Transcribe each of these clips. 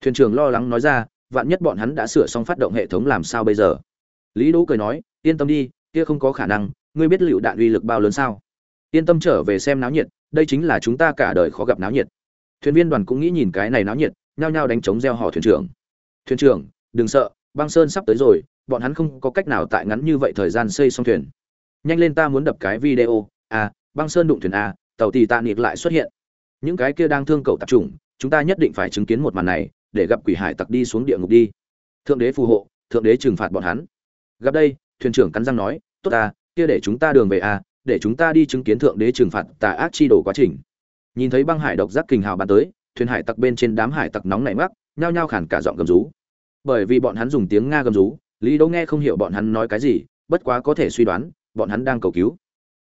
thuyền trưởng lo lắng nói ra, vạn nhất bọn hắn đã sửa xong phát động hệ thống làm sao bây giờ? Lý đỗ cười nói, yên tâm đi, kia không có khả năng, ngươi biết lựu đạn uy lực bao lớn sao? Yên tâm trở về xem náo nhiệt, đây chính là chúng ta cả đời khó gặp náo nhiệt. Thuyền viên đoàn cũng nghĩ nhìn cái này náo nhiệt, nhao nhao đánh chống gieo họ thuyền trưởng. Thuyền trưởng, đừng sợ, băng sơn sắp tới rồi, bọn hắn không có cách nào tại ngắn như vậy thời gian xây xong thuyền. Nhanh lên ta muốn đập cái video à băng sơn đụng thuyền à tàu tì tạ nịt lại xuất hiện. Những cái kia đang thương cầu tập chủng chúng ta nhất định phải chứng kiến một màn này để gặp quỷ hải tặc đi xuống địa ngục đi. Thượng đế phù hộ, thượng đế trừng phạt bọn hắn. Gặp đây, thuyền trưởng cắn răng nói, tốt à kia để chúng ta đường về à để chúng ta đi chứng kiến thượng đế trừng phạt tà ác chi đổ quá trình. Nhìn thấy băng hải độc giác kình hào bắn tới, thuyền hải tặc bên trên đám hải tặc nóng nảy mắc nhao nhao khản cả giọng gầm rú. Bởi vì bọn hắn dùng tiếng nga gầm rú, lý đỗ nghe không hiểu bọn hắn nói cái gì, bất quá có thể suy đoán, bọn hắn đang cầu cứu.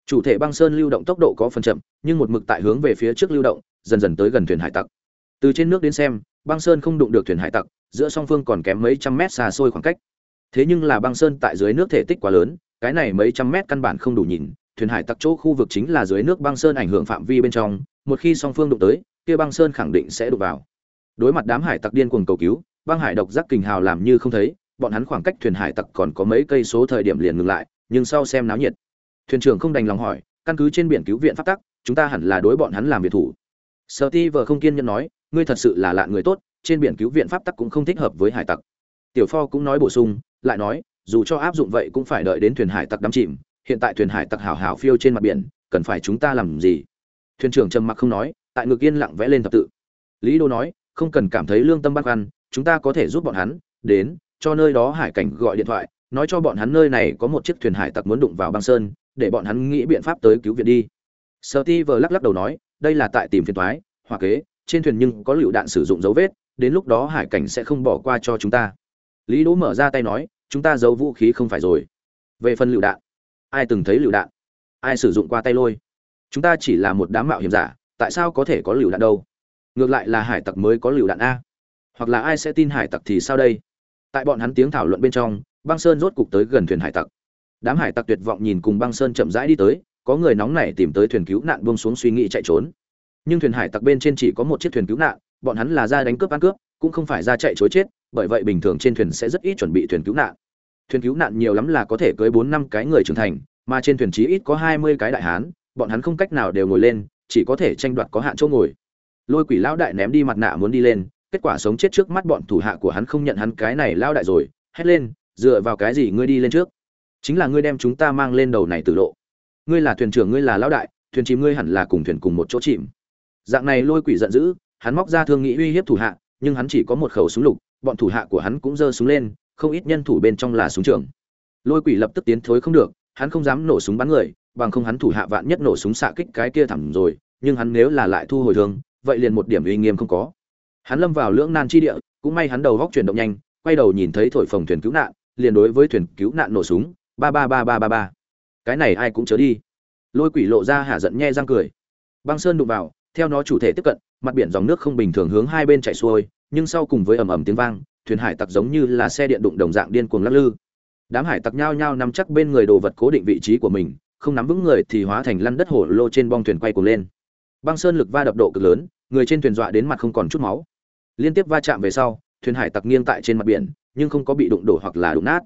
Chủ thể băng sơn lưu động tốc độ có phần chậm, nhưng một mực tại hướng về phía trước lưu động, dần dần tới gần thuyền hải tặc. Từ trên nước đến xem băng sơn không đụng được thuyền hải tặc, giữa song phương còn kém mấy trăm mét xa xôi khoảng cách. Thế nhưng là băng sơn tại dưới nước thể tích quá lớn, cái này mấy trăm mét căn bản không đủ nhìn, thuyền hải tặc chỗ khu vực chính là dưới nước băng sơn ảnh hưởng phạm vi bên trong, một khi song phương đụng tới, kia băng sơn khẳng định sẽ đụng vào. Đối mặt đám hải tặc điên cuồng cầu cứu, băng hải độc giác kình hào làm như không thấy, bọn hắn khoảng cách thuyền hải tặc còn có mấy cây số thời điểm liền ngừng lại, nhưng sau xem náo nhiệt. Thuyền trưởng không đành lòng hỏi, căn cứ trên biển cứu viện phát tắc, chúng ta hẳn là đối bọn hắn làm việc thủ. Sợ ti vợ không kiên nhẫn nói ngươi thật sự là lạ người tốt, trên biển cứu viện pháp tắc cũng không thích hợp với hải tặc. Tiểu pho cũng nói bổ sung, lại nói, dù cho áp dụng vậy cũng phải đợi đến thuyền hải tặc đắm chìm, hiện tại thuyền hải tặc hảo hảo phiêu trên mặt biển, cần phải chúng ta làm gì? Thuyền trưởng trầm mặc không nói, tại ngực yên lặng vẽ lên thập tự. Lý đô nói, không cần cảm thấy lương tâm băn khoăn, chúng ta có thể giúp bọn hắn, đến, cho nơi đó hải cảnh gọi điện thoại, nói cho bọn hắn nơi này có một chiếc thuyền hải tặc muốn đụng vào băng sơn, để bọn hắn nghĩ biện pháp tới cứu viện đi. Sợ ti vờ lắc lắc đầu nói, đây là tại tìm phiền thoái hoặc kế trên thuyền nhưng có lựu đạn sử dụng dấu vết, đến lúc đó hải cảnh sẽ không bỏ qua cho chúng ta. Lý đỗ mở ra tay nói, chúng ta giấu vũ khí không phải rồi. Về phần lựu đạn, ai từng thấy lựu đạn? Ai sử dụng qua tay lôi? Chúng ta chỉ là một đám mạo hiểm giả, tại sao có thể có lựu đạn đâu? Ngược lại là hải tặc mới có lựu đạn a. Hoặc là ai sẽ tin hải tặc thì sao đây? Tại bọn hắn tiếng thảo luận bên trong, băng sơn rốt cục tới gần thuyền hải tặc. Đám hải tặc tuyệt vọng nhìn cùng băng sơn chậm rãi đi tới, có người nóng nảy tìm tới thuyền cứu nạn buông xuống suy nghĩ chạy trốn nhưng thuyền hải tặc bên trên chỉ có một chiếc thuyền cứu nạn, bọn hắn là ra đánh cướp ăn cướp, cũng không phải ra chạy chối chết, bởi vậy bình thường trên thuyền sẽ rất ít chuẩn bị thuyền cứu nạn. Thuyền cứu nạn nhiều lắm là có thể cưới bốn năm cái người trưởng thành, mà trên thuyền chí ít có hai mươi cái đại hán, bọn hắn không cách nào đều ngồi lên, chỉ có thể tranh đoạt có hạn chỗ ngồi. Lôi quỷ lão đại ném đi mặt nạ muốn đi lên, kết quả sống chết trước mắt bọn thủ hạ của hắn không nhận hắn cái này lao đại rồi, hét lên, dựa vào cái gì ngươi đi lên trước? Chính là ngươi đem chúng ta mang lên đầu này tử lộ. Ngươi là thuyền trưởng, ngươi là lão đại, thuyền chìm ngươi hẳn là cùng thuyền cùng một chỗ chìm dạng này lôi quỷ giận dữ, hắn móc ra thương nghĩ uy hiếp thủ hạ, nhưng hắn chỉ có một khẩu súng lục, bọn thủ hạ của hắn cũng giơ súng lên, không ít nhân thủ bên trong là súng trường. Lôi quỷ lập tức tiến thối không được, hắn không dám nổ súng bắn người, bằng không hắn thủ hạ vạn nhất nổ súng xạ kích cái kia thẳng rồi, nhưng hắn nếu là lại thu hồi thương, vậy liền một điểm uy nghiêm không có. Hắn lâm vào lưỡng nan chi địa, cũng may hắn đầu góc chuyển động nhanh, quay đầu nhìn thấy thổi phồng thuyền cứu nạn, liền đối với thuyền cứu nạn nổ súng, ba ba ba ba ba ba. Cái này ai cũng chớ đi. Lôi quỷ lộ ra hạ giận nhe răng cười. Băng sơn đụng vào theo nó chủ thể tiếp cận, mặt biển dòng nước không bình thường hướng hai bên chạy xuôi, nhưng sau cùng với ầm ầm tiếng vang, thuyền hải tặc giống như là xe điện đụng đồng dạng điên cuồng lắc lư. Đám hải tặc nhao nhao nắm chắc bên người đồ vật cố định vị trí của mình, không nắm vững người thì hóa thành lăn đất hổ lô trên bong thuyền quay cuồng lên. Băng sơn lực va đập độ cực lớn, người trên thuyền dọa đến mặt không còn chút máu. Liên tiếp va chạm về sau, thuyền hải tặc nghiêng tại trên mặt biển, nhưng không có bị đụng đổ hoặc là đụng nát.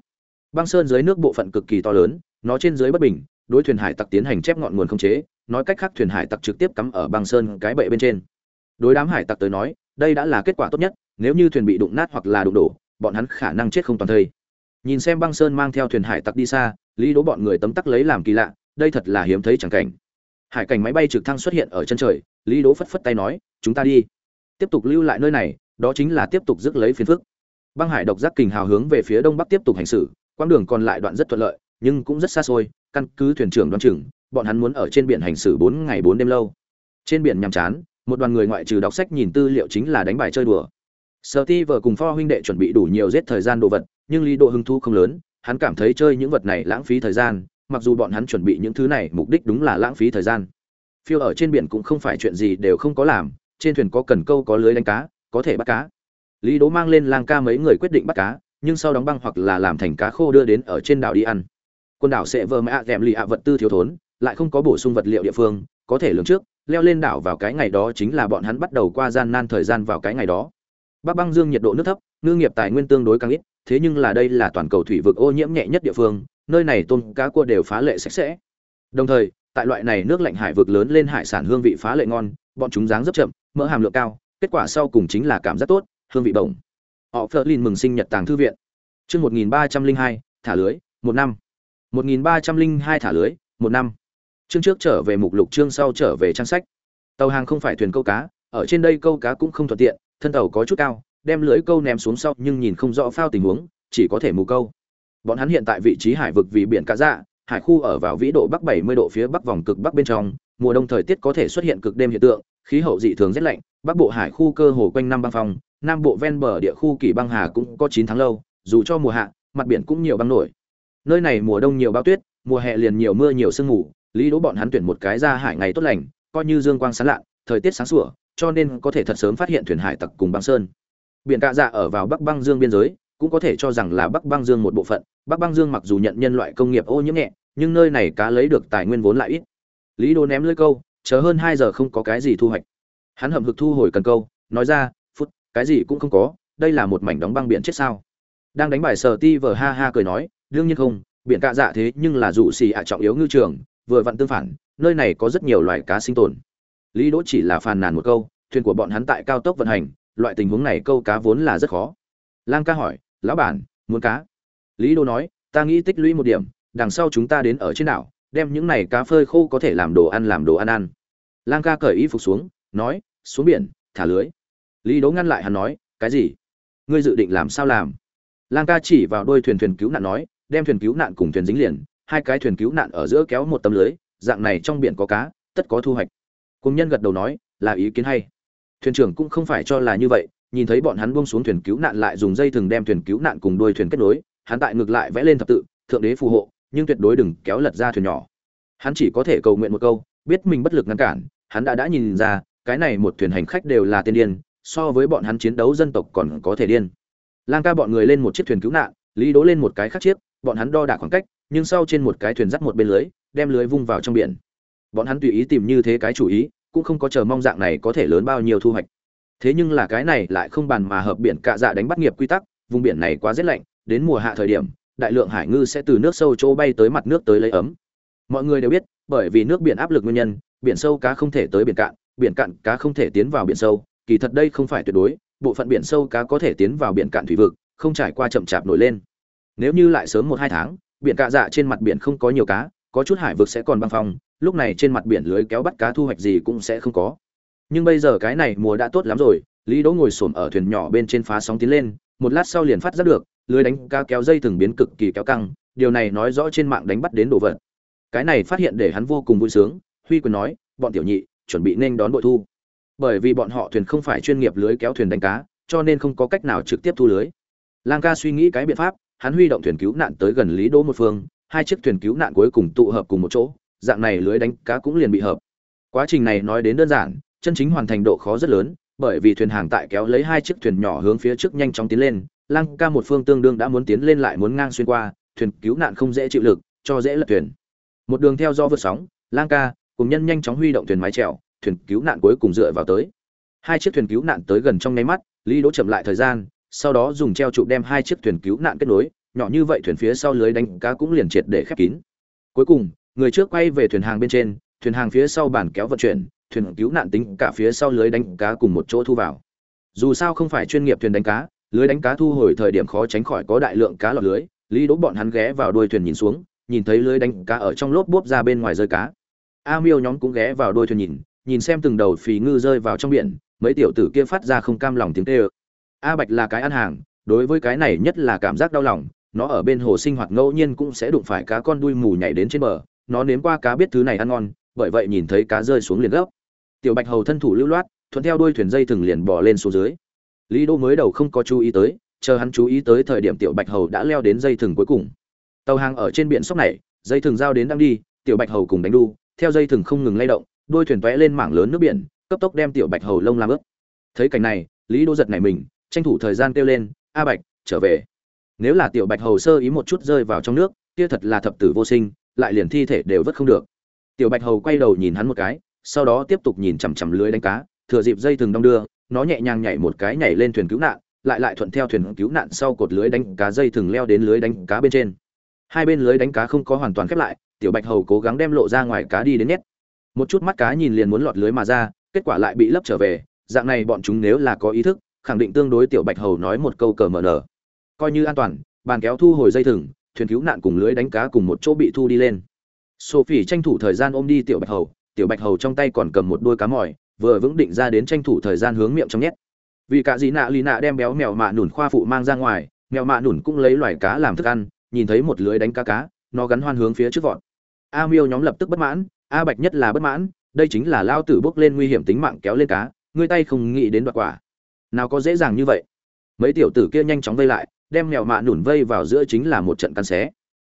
Băng sơn dưới nước bộ phận cực kỳ to lớn, nó trên dưới bất bình đối thuyền hải tặc tiến hành chép ngọn nguồn không chế, nói cách khác thuyền hải tặc trực tiếp cắm ở băng sơn cái bệ bên trên. Đối đám hải tặc tới nói, đây đã là kết quả tốt nhất, nếu như thuyền bị đụng nát hoặc là đụng đổ, bọn hắn khả năng chết không toàn thây. Nhìn xem băng sơn mang theo thuyền hải tặc đi xa, lý đố bọn người tấm tắc lấy làm kỳ lạ, đây thật là hiếm thấy chẳng cảnh. Hải cảnh máy bay trực thăng xuất hiện ở chân trời, lý đố phất phất tay nói, chúng ta đi. Tiếp tục lưu lại nơi này, đó chính là tiếp tục rước lấy phiền phức. Băng hải độc giác kình hào hướng về phía đông bắc tiếp tục hành xử, quãng đường còn lại đoạn rất thuận lợi nhưng cũng rất xa xôi, căn cứ thuyền trưởng đoán chừng, bọn hắn muốn ở trên biển hành xử bốn ngày bốn đêm lâu. Trên biển nhàm chán, một đoàn người ngoại trừ đọc sách nhìn tư liệu chính là đánh bài chơi đùa. Sở ti vợ cùng pho huynh đệ chuẩn bị đủ nhiều giết thời gian đồ vật, nhưng lý độ hứng thu không lớn, hắn cảm thấy chơi những vật này lãng phí thời gian, mặc dù bọn hắn chuẩn bị những thứ này, mục đích đúng là lãng phí thời gian. Phiêu ở trên biển cũng không phải chuyện gì đều không có làm, trên thuyền có cần câu có lưới đánh cá, có thể bắt cá. Lý đố mang lên lang ca mấy người quyết định bắt cá, nhưng sau đóng băng hoặc là làm thành cá khô đưa đến ở trên đảo đi ăn quần đảo sẽ vơ mẹ kèm lì ạ vật tư thiếu thốn, lại không có bổ sung vật liệu địa phương, có thể lường trước, leo lên đảo vào cái ngày đó chính là bọn hắn bắt đầu qua gian nan thời gian vào cái ngày đó. Bắc băng dương nhiệt độ nước thấp, ngư nghiệp tài nguyên tương đối càng ít, thế nhưng là đây là toàn cầu thủy vực ô nhiễm nhẹ nhất địa phương, nơi này tôm, cá, cua đều phá lệ sạch sẽ. Đồng thời, tại loại này nước lạnh hải vực lớn lên hải sản hương vị phá lệ ngon, bọn chúng dáng rất chậm, mỡ hàm lượng cao, kết quả sau cùng chính là cảm giác tốt, hương vị bổng. Họ phớt lên mừng sinh nhật tàng thư viện. Chương một nghìn ba trăm linh hai, thả lưới, một năm một nghìn ba trăm linh hai thả lưới, một năm. Chương trước trở về mục lục, chương sau trở về trang sách. Tàu hàng không phải thuyền câu cá, ở trên đây câu cá cũng không thuận tiện, thân tàu có chút cao, đem lưới câu ném xuống sau nhưng nhìn không rõ phao tình huống, chỉ có thể mù câu. Bọn hắn hiện tại vị trí hải vực vì biển cá dạ hải khu ở vào vĩ độ bắc 70 độ phía bắc vòng cực bắc bên trong, mùa đông thời tiết có thể xuất hiện cực đêm hiện tượng, khí hậu dị thường rét lạnh, bắc bộ hải khu cơ hồ quanh năm băng phong, nam bộ ven bờ địa khu kỳ băng hà cũng có 9 tháng lâu, dù cho mùa hạ, mặt biển cũng nhiều băng nổi nơi này mùa đông nhiều bão tuyết, mùa hè liền nhiều mưa nhiều sương mù, lý đỗ bọn hắn tuyển một cái ra hải ngày tốt lành, coi như dương quang sáng lạ, thời tiết sáng sủa, cho nên có thể thật sớm phát hiện thuyền hải tặc cùng băng sơn. Biển cạ dạ ở vào bắc băng dương biên giới, cũng có thể cho rằng là bắc băng dương một bộ phận. Bắc băng dương mặc dù nhận nhân loại công nghiệp ô nhiễm nhẹ, nhưng nơi này cá lấy được tài nguyên vốn lại ít. Lý Đỗ ném lưới câu, chờ hơn hai giờ không có cái gì thu hoạch. Hắn hậm hực thu hồi cần câu, nói ra, phút, cái gì cũng không có, đây là một mảnh đóng băng biển chết sao? Đang đánh bài sờ ti vờ ha ha cười nói đương nhiên không, biển cạ dạ thế nhưng là dù xì ạ trọng yếu ngư trường, vừa vặn tương phản, nơi này có rất nhiều loài cá sinh tồn. Lý đỗ chỉ là phàn nàn một câu, thuyền của bọn hắn tại cao tốc vận hành, loại tình huống này câu cá vốn là rất khó. Lang ca hỏi, lão bản, muốn cá? Lý đỗ nói, ta nghĩ tích lũy một điểm, đằng sau chúng ta đến ở trên đảo, đem những này cá phơi khô có thể làm đồ ăn làm đồ ăn ăn. Lang ca cởi y phục xuống, nói, xuống biển, thả lưới. Lý đỗ ngăn lại hắn nói, cái gì? Ngươi dự định làm sao làm? Lang ca chỉ vào đôi thuyền thuyền cứu nạn nói đem thuyền cứu nạn cùng thuyền dính liền, hai cái thuyền cứu nạn ở giữa kéo một tấm lưới, dạng này trong biển có cá, tất có thu hoạch. Cùng nhân gật đầu nói, là ý kiến hay. Thuyền trưởng cũng không phải cho là như vậy, nhìn thấy bọn hắn buông xuống thuyền cứu nạn lại dùng dây thừng đem thuyền cứu nạn cùng đuôi thuyền kết nối, hắn tại ngược lại vẽ lên thập tự, thượng đế phù hộ, nhưng tuyệt đối đừng kéo lật ra thuyền nhỏ. Hắn chỉ có thể cầu nguyện một câu, biết mình bất lực ngăn cản, hắn đã đã nhìn ra, cái này một thuyền hành khách đều là tiên điên, so với bọn hắn chiến đấu dân tộc còn có thể điên. Lang ca bọn người lên một chiếc thuyền cứu nạn, lý đố lên một cái khác chiếc bọn hắn đo đạc khoảng cách, nhưng sau trên một cái thuyền dắt một bên lưới, đem lưới vung vào trong biển. Bọn hắn tùy ý tìm như thế cái chủ ý, cũng không có chờ mong dạng này có thể lớn bao nhiêu thu hoạch. Thế nhưng là cái này lại không bàn mà hợp biển cạ dạ đánh bắt nghiệp quy tắc, vùng biển này quá rét lạnh, đến mùa hạ thời điểm, đại lượng hải ngư sẽ từ nước sâu chỗ bay tới mặt nước tới lấy ấm. Mọi người đều biết, bởi vì nước biển áp lực nguyên nhân, biển sâu cá không thể tới biển cạn biển cạn cá không thể tiến vào biển sâu, kỳ thật đây không phải tuyệt đối, bộ phận biển sâu cá có thể tiến vào biển cạn thủy vực, không trải qua chậm chạp nổi lên nếu như lại sớm một hai tháng, biển cạ dạ trên mặt biển không có nhiều cá, có chút hải vực sẽ còn băng phong, lúc này trên mặt biển lưới kéo bắt cá thu hoạch gì cũng sẽ không có. Nhưng bây giờ cái này mùa đã tốt lắm rồi, lý đỗ ngồi xổm ở thuyền nhỏ bên trên phá sóng tiến lên, một lát sau liền phát giác được, lưới đánh cá kéo dây từng biến cực kỳ kéo căng, điều này nói rõ trên mạng đánh bắt đến đồ vật. Cái này phát hiện để hắn vô cùng vui sướng, huy quyền nói, bọn tiểu nhị, chuẩn bị nên đón bội thu. Bởi vì bọn họ thuyền không phải chuyên nghiệp lưới kéo thuyền đánh cá, cho nên không có cách nào trực tiếp thu lưới. Lang ca suy nghĩ cái biện pháp hắn huy động thuyền cứu nạn tới gần lý đỗ một phương, hai chiếc thuyền cứu nạn cuối cùng tụ hợp cùng một chỗ, dạng này lưới đánh cá cũng liền bị hợp. Quá trình này nói đến đơn giản, chân chính hoàn thành độ khó rất lớn, bởi vì thuyền hàng tại kéo lấy hai chiếc thuyền nhỏ hướng phía trước nhanh chóng tiến lên, lăng ca một phương tương đương đã muốn tiến lên lại muốn ngang xuyên qua, thuyền cứu nạn không dễ chịu lực, cho dễ lật thuyền. Một đường theo do vượt sóng lang ca cùng nhân nhanh chóng huy động thuyền mái chèo, thuyền cứu nạn cuối cùng dựa vào tới. Hai chiếc thuyền cứu nạn tới gần trong nháy mắt, lý đỗ chậm lại thời gian sau đó dùng treo trụ đem hai chiếc thuyền cứu nạn kết nối, nhỏ như vậy thuyền phía sau lưới đánh cá cũng liền triệt để khép kín. Cuối cùng, người trước quay về thuyền hàng bên trên, thuyền hàng phía sau bản kéo vận chuyển, thuyền cứu nạn tính cả phía sau lưới đánh cá cùng một chỗ thu vào. Dù sao không phải chuyên nghiệp thuyền đánh cá, lưới đánh cá thu hồi thời điểm khó tránh khỏi có đại lượng cá lọt lưới, lý đỗ bọn hắn ghé vào đuôi thuyền nhìn xuống, nhìn thấy lưới đánh cá ở trong lốp bốp ra bên ngoài rơi cá. A miêu nhóm cũng ghé vào đuôi thuyền nhìn nhìn xem từng đầu phì ngư rơi vào trong biển, mấy tiểu tử kia phát ra không cam lòng tiếng kêu a bạch là cái ăn hàng, đối với cái này nhất là cảm giác đau lòng, nó ở bên hồ sinh hoạt ngẫu nhiên cũng sẽ đụng phải cá con đuôi mù nhảy đến trên bờ, nó nếm qua cá biết thứ này ăn ngon, bởi vậy nhìn thấy cá rơi xuống liền gấp. Tiểu bạch hầu thân thủ lưu loát, thuận theo đuôi thuyền dây thừng liền bỏ lên xuống dưới. Lý đô mới đầu không có chú ý tới, chờ hắn chú ý tới thời điểm tiểu bạch hầu đã leo đến dây thừng cuối cùng. Tàu hàng ở trên biển sóc này, dây thừng giao đến đang đi, tiểu bạch hầu cùng đánh đu, theo dây thừng không ngừng lay động, đuôi thuyền tóe lên mảng lớn nước biển, cấp tốc đem tiểu bạch hầu lông làm ướt. Thấy cảnh này, lý đô giật này mình tranh thủ thời gian kêu lên, a bạch, trở về. Nếu là tiểu bạch hầu sơ ý một chút rơi vào trong nước, kia thật là thập tử vô sinh, lại liền thi thể đều vất không được. Tiểu bạch hầu quay đầu nhìn hắn một cái, sau đó tiếp tục nhìn chằm chằm lưới đánh cá, thừa dịp dây thừng đong đưa, nó nhẹ nhàng nhảy một cái nhảy lên thuyền cứu nạn, lại lại thuận theo thuyền cứu nạn sau cột lưới đánh cá dây thừng leo đến lưới đánh cá bên trên. Hai bên lưới đánh cá không có hoàn toàn khép lại, tiểu bạch hầu cố gắng đem lộ ra ngoài cá đi đến nhét. Một chút mắt cá nhìn liền muốn lọt lưới mà ra, kết quả lại bị lấp trở về, dạng này bọn chúng nếu là có ý thức khẳng định tương đối tiểu bạch hầu nói một câu cờ mờ nở coi như an toàn, bàn kéo thu hồi dây thừng, thuyền cứu nạn cùng lưới đánh cá cùng một chỗ bị thu đi lên. Sophie tranh thủ thời gian ôm đi tiểu bạch hầu, tiểu bạch hầu trong tay còn cầm một đôi cá mỏi vừa vững định ra đến tranh thủ thời gian hướng miệng trong nhét. Vì cả dì nạ lì nạ đem béo mèo mạ nủn khoa phụ mang ra ngoài, mèo mạ nủn cũng lấy loài cá làm thức ăn, nhìn thấy một lưới đánh cá cá, nó gắn hoan hướng phía trước vọt. A miêu nhóm lập tức bất mãn, a bạch nhất là bất mãn, đây chính là lao tử bốc lên nguy hiểm tính mạng kéo lên cá, ngươi tay không nghĩ đến đoạt quả nào có dễ dàng như vậy. Mấy tiểu tử kia nhanh chóng vây lại, đem mèo mạ nủn vây vào giữa chính là một trận căn xé.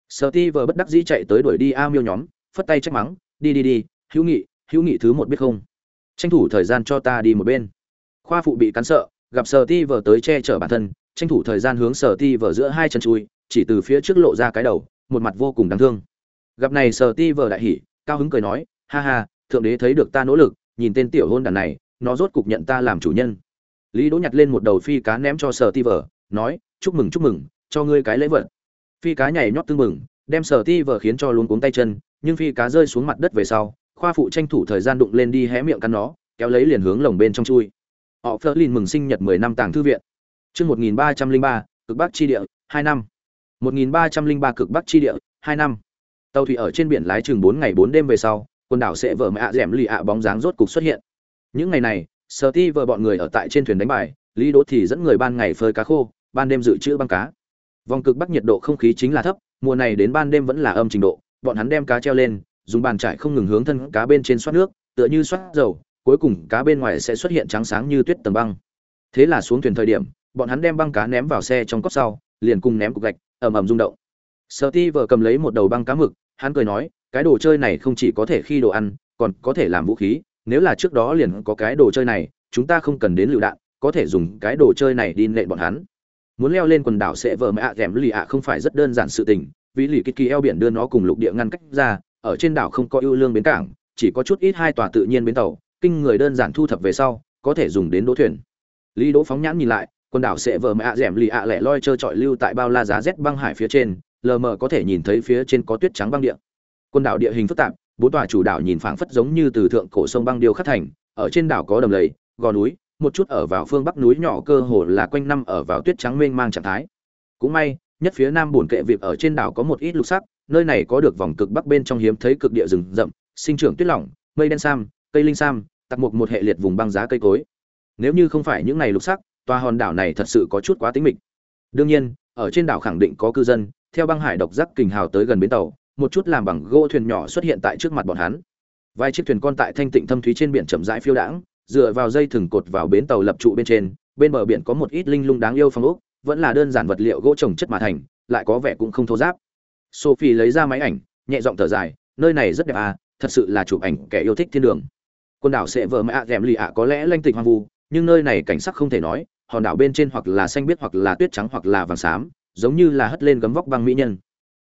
Sợ ti vờ bất đắc dĩ chạy tới đuổi đi a miêu nhóm, phất tay trách mắng, đi đi đi, hữu nghị hữu nghị thứ một biết không? Tranh thủ thời gian cho ta đi một bên. Khoa phụ bị cắn sợ, gặp sợ ti vờ tới che chở bản thân, tranh thủ thời gian hướng sợ ti vờ giữa hai chân chui, chỉ từ phía trước lộ ra cái đầu, một mặt vô cùng đáng thương. Gặp này sợ ti vờ đại hỉ, cao hứng cười nói, ha ha, thượng đế thấy được ta nỗ lực, nhìn tên tiểu hôn đàn này, nó rốt cục nhận ta làm chủ nhân lý đỗ nhặt lên một đầu phi cá ném cho sở ti vờ nói chúc mừng chúc mừng cho ngươi cái lễ vật. Phi cá nhảy nhót tương mừng đem sở ti vờ khiến cho luôn cuống tay chân nhưng phi cá rơi xuống mặt đất về sau khoa phụ tranh thủ thời gian đụng lên đi hé miệng cắn nó kéo lấy liền hướng lồng bên trong chui. Họ phớt lên mừng sinh nhật 10 năm tàng thư viện. Chương 1303, cực bắc chi địa 2 năm. 1303 cực bắc chi địa 2 năm. Tàu thủy ở trên biển lái chừng bốn ngày bốn đêm về sau quần đảo sẽ Vở mẹ ạ dẻm lì ạ bóng dáng rốt cục xuất hiện. Những ngày này sở ti vợ bọn người ở tại trên thuyền đánh bài, lý đỗ thì dẫn người ban ngày phơi cá khô, ban đêm dự trữ băng cá. Vòng cực bắc nhiệt độ không khí chính là thấp, mùa này đến ban đêm vẫn là âm trình độ, bọn hắn đem cá treo lên, dùng bàn trải không ngừng hướng thân cá bên trên xoát nước, tựa như xoát dầu, cuối cùng cá bên ngoài sẽ xuất hiện trắng sáng như tuyết tầng băng. Thế là xuống thuyền thời điểm, bọn hắn đem băng cá ném vào xe trong cốc sau, liền cùng ném cục gạch, ầm ầm rung động. Sợ ti vợ cầm lấy một đầu băng cá mực, hắn cười nói, cái đồ chơi này không chỉ có thể khi đồ ăn, còn có thể làm vũ khí nếu là trước đó liền có cái đồ chơi này, chúng ta không cần đến lựu đạn, có thể dùng cái đồ chơi này đi nện bọn hắn. Muốn leo lên quần đảo sẽ vợ mẹ ạ à lì ạ không phải rất đơn giản sự tình, vì lì kích kỳ eo biển đưa nó cùng lục địa ngăn cách ra, ở trên đảo không có ưu lương bến cảng, chỉ có chút ít hai tòa tự nhiên bến tàu, kinh người đơn giản thu thập về sau, có thể dùng đến đỗ thuyền. Lý đỗ phóng nhãn nhìn lại, quần đảo sẽ vờ mẹ ạ dẻm lì ạ lẻ loi trơ trọi lưu tại bao la giá rét băng hải phía trên, lờ mờ có thể nhìn thấy phía trên có tuyết trắng băng địa. Quần đảo địa hình phức tạp bốn tòa chủ đảo nhìn phảng phất giống như từ thượng cổ sông băng điêu khắc thành, ở trên đảo có đầm lầy, gò núi, một chút ở vào phương bắc núi nhỏ cơ hồ là quanh năm ở vào tuyết trắng mênh mang trạng thái. Cũng may, nhất phía nam buồn kệ việc ở trên đảo có một ít lục sắc, nơi này có được vòng cực bắc bên trong hiếm thấy cực địa rừng rậm, sinh trưởng tuyết lỏng, mây đen sam, cây linh sam, tặc một một hệ liệt vùng băng giá cây cối. Nếu như không phải những này lục sắc, tòa hòn đảo này thật sự có chút quá tính mịch. Đương nhiên, ở trên đảo khẳng định có cư dân, theo băng hải độc giác kình hào tới gần bến tàu một chút làm bằng gỗ thuyền nhỏ xuất hiện tại trước mặt bọn hắn. Vài chiếc thuyền con tại thanh tịnh thâm thúy trên biển chậm rãi phiêu đãng, dựa vào dây thừng cột vào bến tàu lập trụ bên trên, bên bờ biển có một ít linh lung đáng yêu phong ốc, vẫn là đơn giản vật liệu gỗ trồng chất mà thành, lại có vẻ cũng không thô giáp sophie lấy ra máy ảnh, nhẹ giọng thở dài, nơi này rất đẹp à thật sự là chụp ảnh kẻ yêu thích thiên đường. Quần đảo sẽ vợ mẹ ạ, rèm lì ạ có lẽ lanh tịch hoang vu, nhưng nơi này cảnh sắc không thể nói, hòn đảo bên trên hoặc là xanh biếc hoặc là tuyết trắng hoặc là vàng xám, giống như là hất lên gấm vóc băng mỹ nhân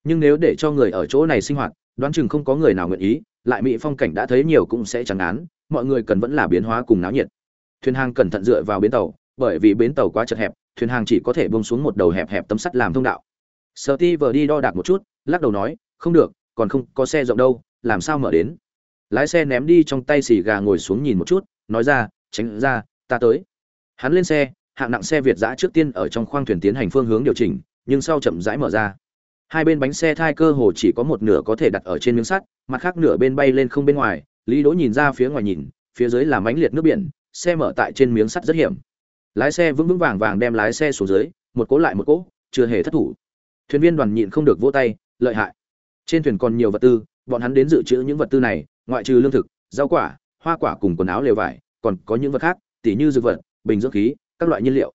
nhưng nếu để cho người ở chỗ này sinh hoạt, đoán chừng không có người nào nguyện ý, lại mỹ phong cảnh đã thấy nhiều cũng sẽ chẳng án mọi người cần vẫn là biến hóa cùng náo nhiệt. Thuyền hàng cẩn thận dựa vào bến tàu, bởi vì bến tàu quá chật hẹp, thuyền hàng chỉ có thể bông xuống một đầu hẹp hẹp tấm sắt làm thông đạo. Sợ ti vờ đi đo đạc một chút, lắc đầu nói, không được, còn không có xe rộng đâu, làm sao mở đến? Lái xe ném đi trong tay xì gà ngồi xuống nhìn một chút, nói ra, tránh ra, ta tới. Hắn lên xe, hạng nặng xe việt giã trước tiên ở trong khoang thuyền tiến hành phương hướng điều chỉnh, nhưng sau chậm rãi mở ra hai bên bánh xe thai cơ hồ chỉ có một nửa có thể đặt ở trên miếng sắt, mặt khác nửa bên bay lên không bên ngoài, lý đỗ nhìn ra phía ngoài nhìn, phía dưới là mánh liệt nước biển, xe mở tại trên miếng sắt rất hiểm. Lái xe vững vững vàng vàng đem lái xe xuống dưới, một cố lại một cố chưa hề thất thủ. Thuyền viên đoàn nhịn không được vỗ tay, lợi hại. Trên thuyền còn nhiều vật tư, bọn hắn đến dự trữ những vật tư này, ngoại trừ lương thực, rau quả, hoa quả cùng quần áo lều vải, còn có những vật khác, tỉ như dược vật, bình dưỡng khí, các loại nhiên liệu.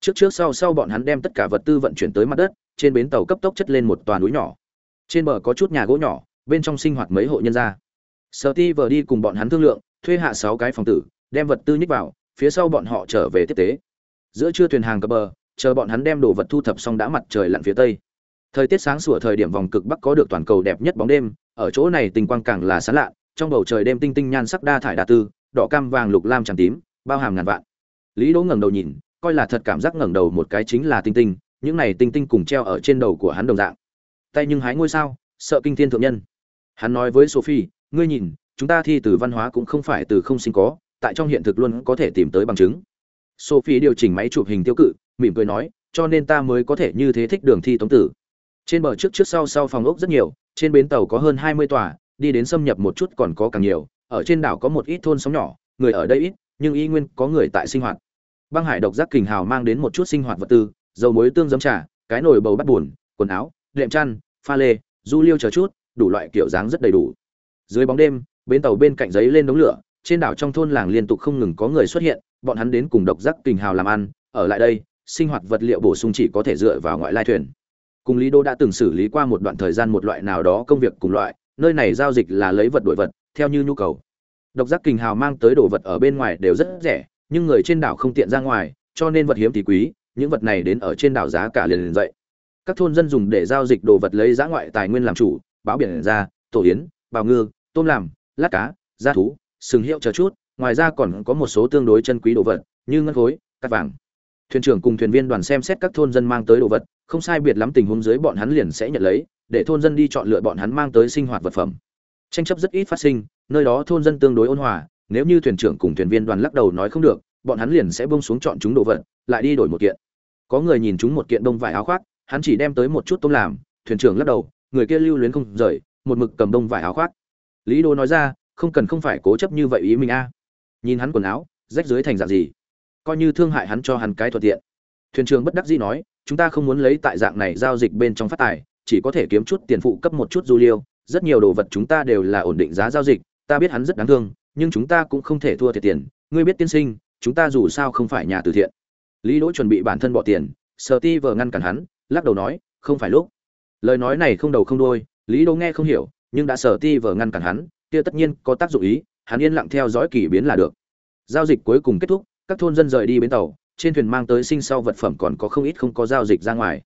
Trước trước sau sau bọn hắn đem tất cả vật tư vận chuyển tới mặt đất trên bến tàu cấp tốc chất lên một toàn núi nhỏ. Trên bờ có chút nhà gỗ nhỏ, bên trong sinh hoạt mấy hộ nhân gia. Sở ti vờ đi cùng bọn hắn thương lượng, thuê hạ sáu cái phòng tử, đem vật tư nhích vào, phía sau bọn họ trở về tiếp tế. Giữa trưa thuyền hàng cập bờ, chờ bọn hắn đem đồ vật thu thập xong đã mặt trời lặn phía tây. Thời tiết sáng sủa thời điểm vòng cực bắc có được toàn cầu đẹp nhất bóng đêm, ở chỗ này tình quang càng là sán lạ, trong bầu trời đêm tinh tinh nhan sắc đa thải đa tư, đỏ cam vàng lục lam tràn tím, bao hàm ngàn vạn. Lý đỗ ngẩng đầu nhìn, coi là thật cảm giác ngẩng đầu một cái chính là tinh tinh những này tinh tinh cùng treo ở trên đầu của hắn đồng dạng. Tay nhưng hái ngôi sao, sợ kinh thiên thượng nhân. Hắn nói với sophie, ngươi nhìn, chúng ta thi từ văn hóa cũng không phải từ không sinh có, tại trong hiện thực luôn có thể tìm tới bằng chứng. Sophie điều chỉnh máy chụp hình tiêu cự, mỉm cười nói, cho nên ta mới có thể như thế thích đường thi tống tử. Trên bờ trước trước sau sau phòng ốc rất nhiều, trên bến tàu có hơn hai mươi tòa, đi đến xâm nhập một chút còn có càng nhiều, ở trên đảo có một ít thôn sóng nhỏ, người ở đây ít, nhưng y nguyên có người tại sinh hoạt. Băng hải độc giác kình hào mang đến một chút sinh hoạt vật tư dầu muối tương giấm trà, cái nồi bầu bắt buồn, quần áo, đệm chăn, pha lê, du liêu chờ chút, đủ loại kiểu dáng rất đầy đủ. Dưới bóng đêm, bến tàu bên cạnh giấy lên đống lửa, trên đảo trong thôn làng liên tục không ngừng có người xuất hiện, bọn hắn đến cùng độc giác tình hào làm ăn, ở lại đây, sinh hoạt vật liệu bổ sung chỉ có thể dựa vào ngoại lai thuyền. Cùng lý đô đã từng xử lý qua một đoạn thời gian một loại nào đó công việc cùng loại, nơi này giao dịch là lấy vật đổi vật, theo như nhu cầu. Độc giác kình hào mang tới đồ vật ở bên ngoài đều rất rẻ, nhưng người trên đảo không tiện ra ngoài, cho nên vật hiếm thì quý những vật này đến ở trên đảo giá cả liền liền dậy. Các thôn dân dùng để giao dịch đồ vật lấy giá ngoại tài nguyên làm chủ, báo biển ra, tổ yến, bào ngư, tôm làm, lát cá, da thú, sừng hiệu chờ chút, ngoài ra còn có một số tương đối chân quý đồ vật, như ngân khối, cát vàng. Thuyền trưởng cùng thuyền viên đoàn xem xét các thôn dân mang tới đồ vật, không sai biệt lắm tình huống dưới bọn hắn liền sẽ nhận lấy, để thôn dân đi chọn lựa bọn hắn mang tới sinh hoạt vật phẩm. Tranh chấp rất ít phát sinh, nơi đó thôn dân tương đối ôn hòa, nếu như thuyền trưởng cùng thuyền viên đoàn lắc đầu nói không được bọn hắn liền sẽ bông xuống chọn chúng đồ vật, lại đi đổi một kiện. Có người nhìn chúng một kiện đông vải áo khoác, hắn chỉ đem tới một chút tôm làm, thuyền trưởng lắc đầu, người kia lưu luyến không rời, một mực cầm đông vải áo khoác. Lý đô nói ra, không cần không phải cố chấp như vậy ý mình a. Nhìn hắn quần áo, rách dưới thành dạng gì? Coi như thương hại hắn cho hắn cái thuận tiện. Thuyền trưởng bất đắc dĩ nói, chúng ta không muốn lấy tại dạng này giao dịch bên trong phát tài, chỉ có thể kiếm chút tiền phụ cấp một chút du liêu, rất nhiều đồ vật chúng ta đều là ổn định giá giao dịch, ta biết hắn rất đáng thương, nhưng chúng ta cũng không thể thua thiệt tiền. Ngươi biết tiên sinh chúng ta dù sao không phải nhà từ thiện. Lý đỗ chuẩn bị bản thân bỏ tiền sở ti vờ ngăn cản hắn lắc đầu nói không phải lúc. Lời nói này không đầu không đuôi, lý đỗ nghe không hiểu nhưng đã sở ti vờ ngăn cản hắn kia tất nhiên có tác dụng ý hắn yên lặng theo dõi kỳ biến là được. Giao dịch cuối cùng kết thúc các thôn dân rời đi bến tàu trên thuyền mang tới sinh sau vật phẩm còn có không ít không có giao dịch ra ngoài.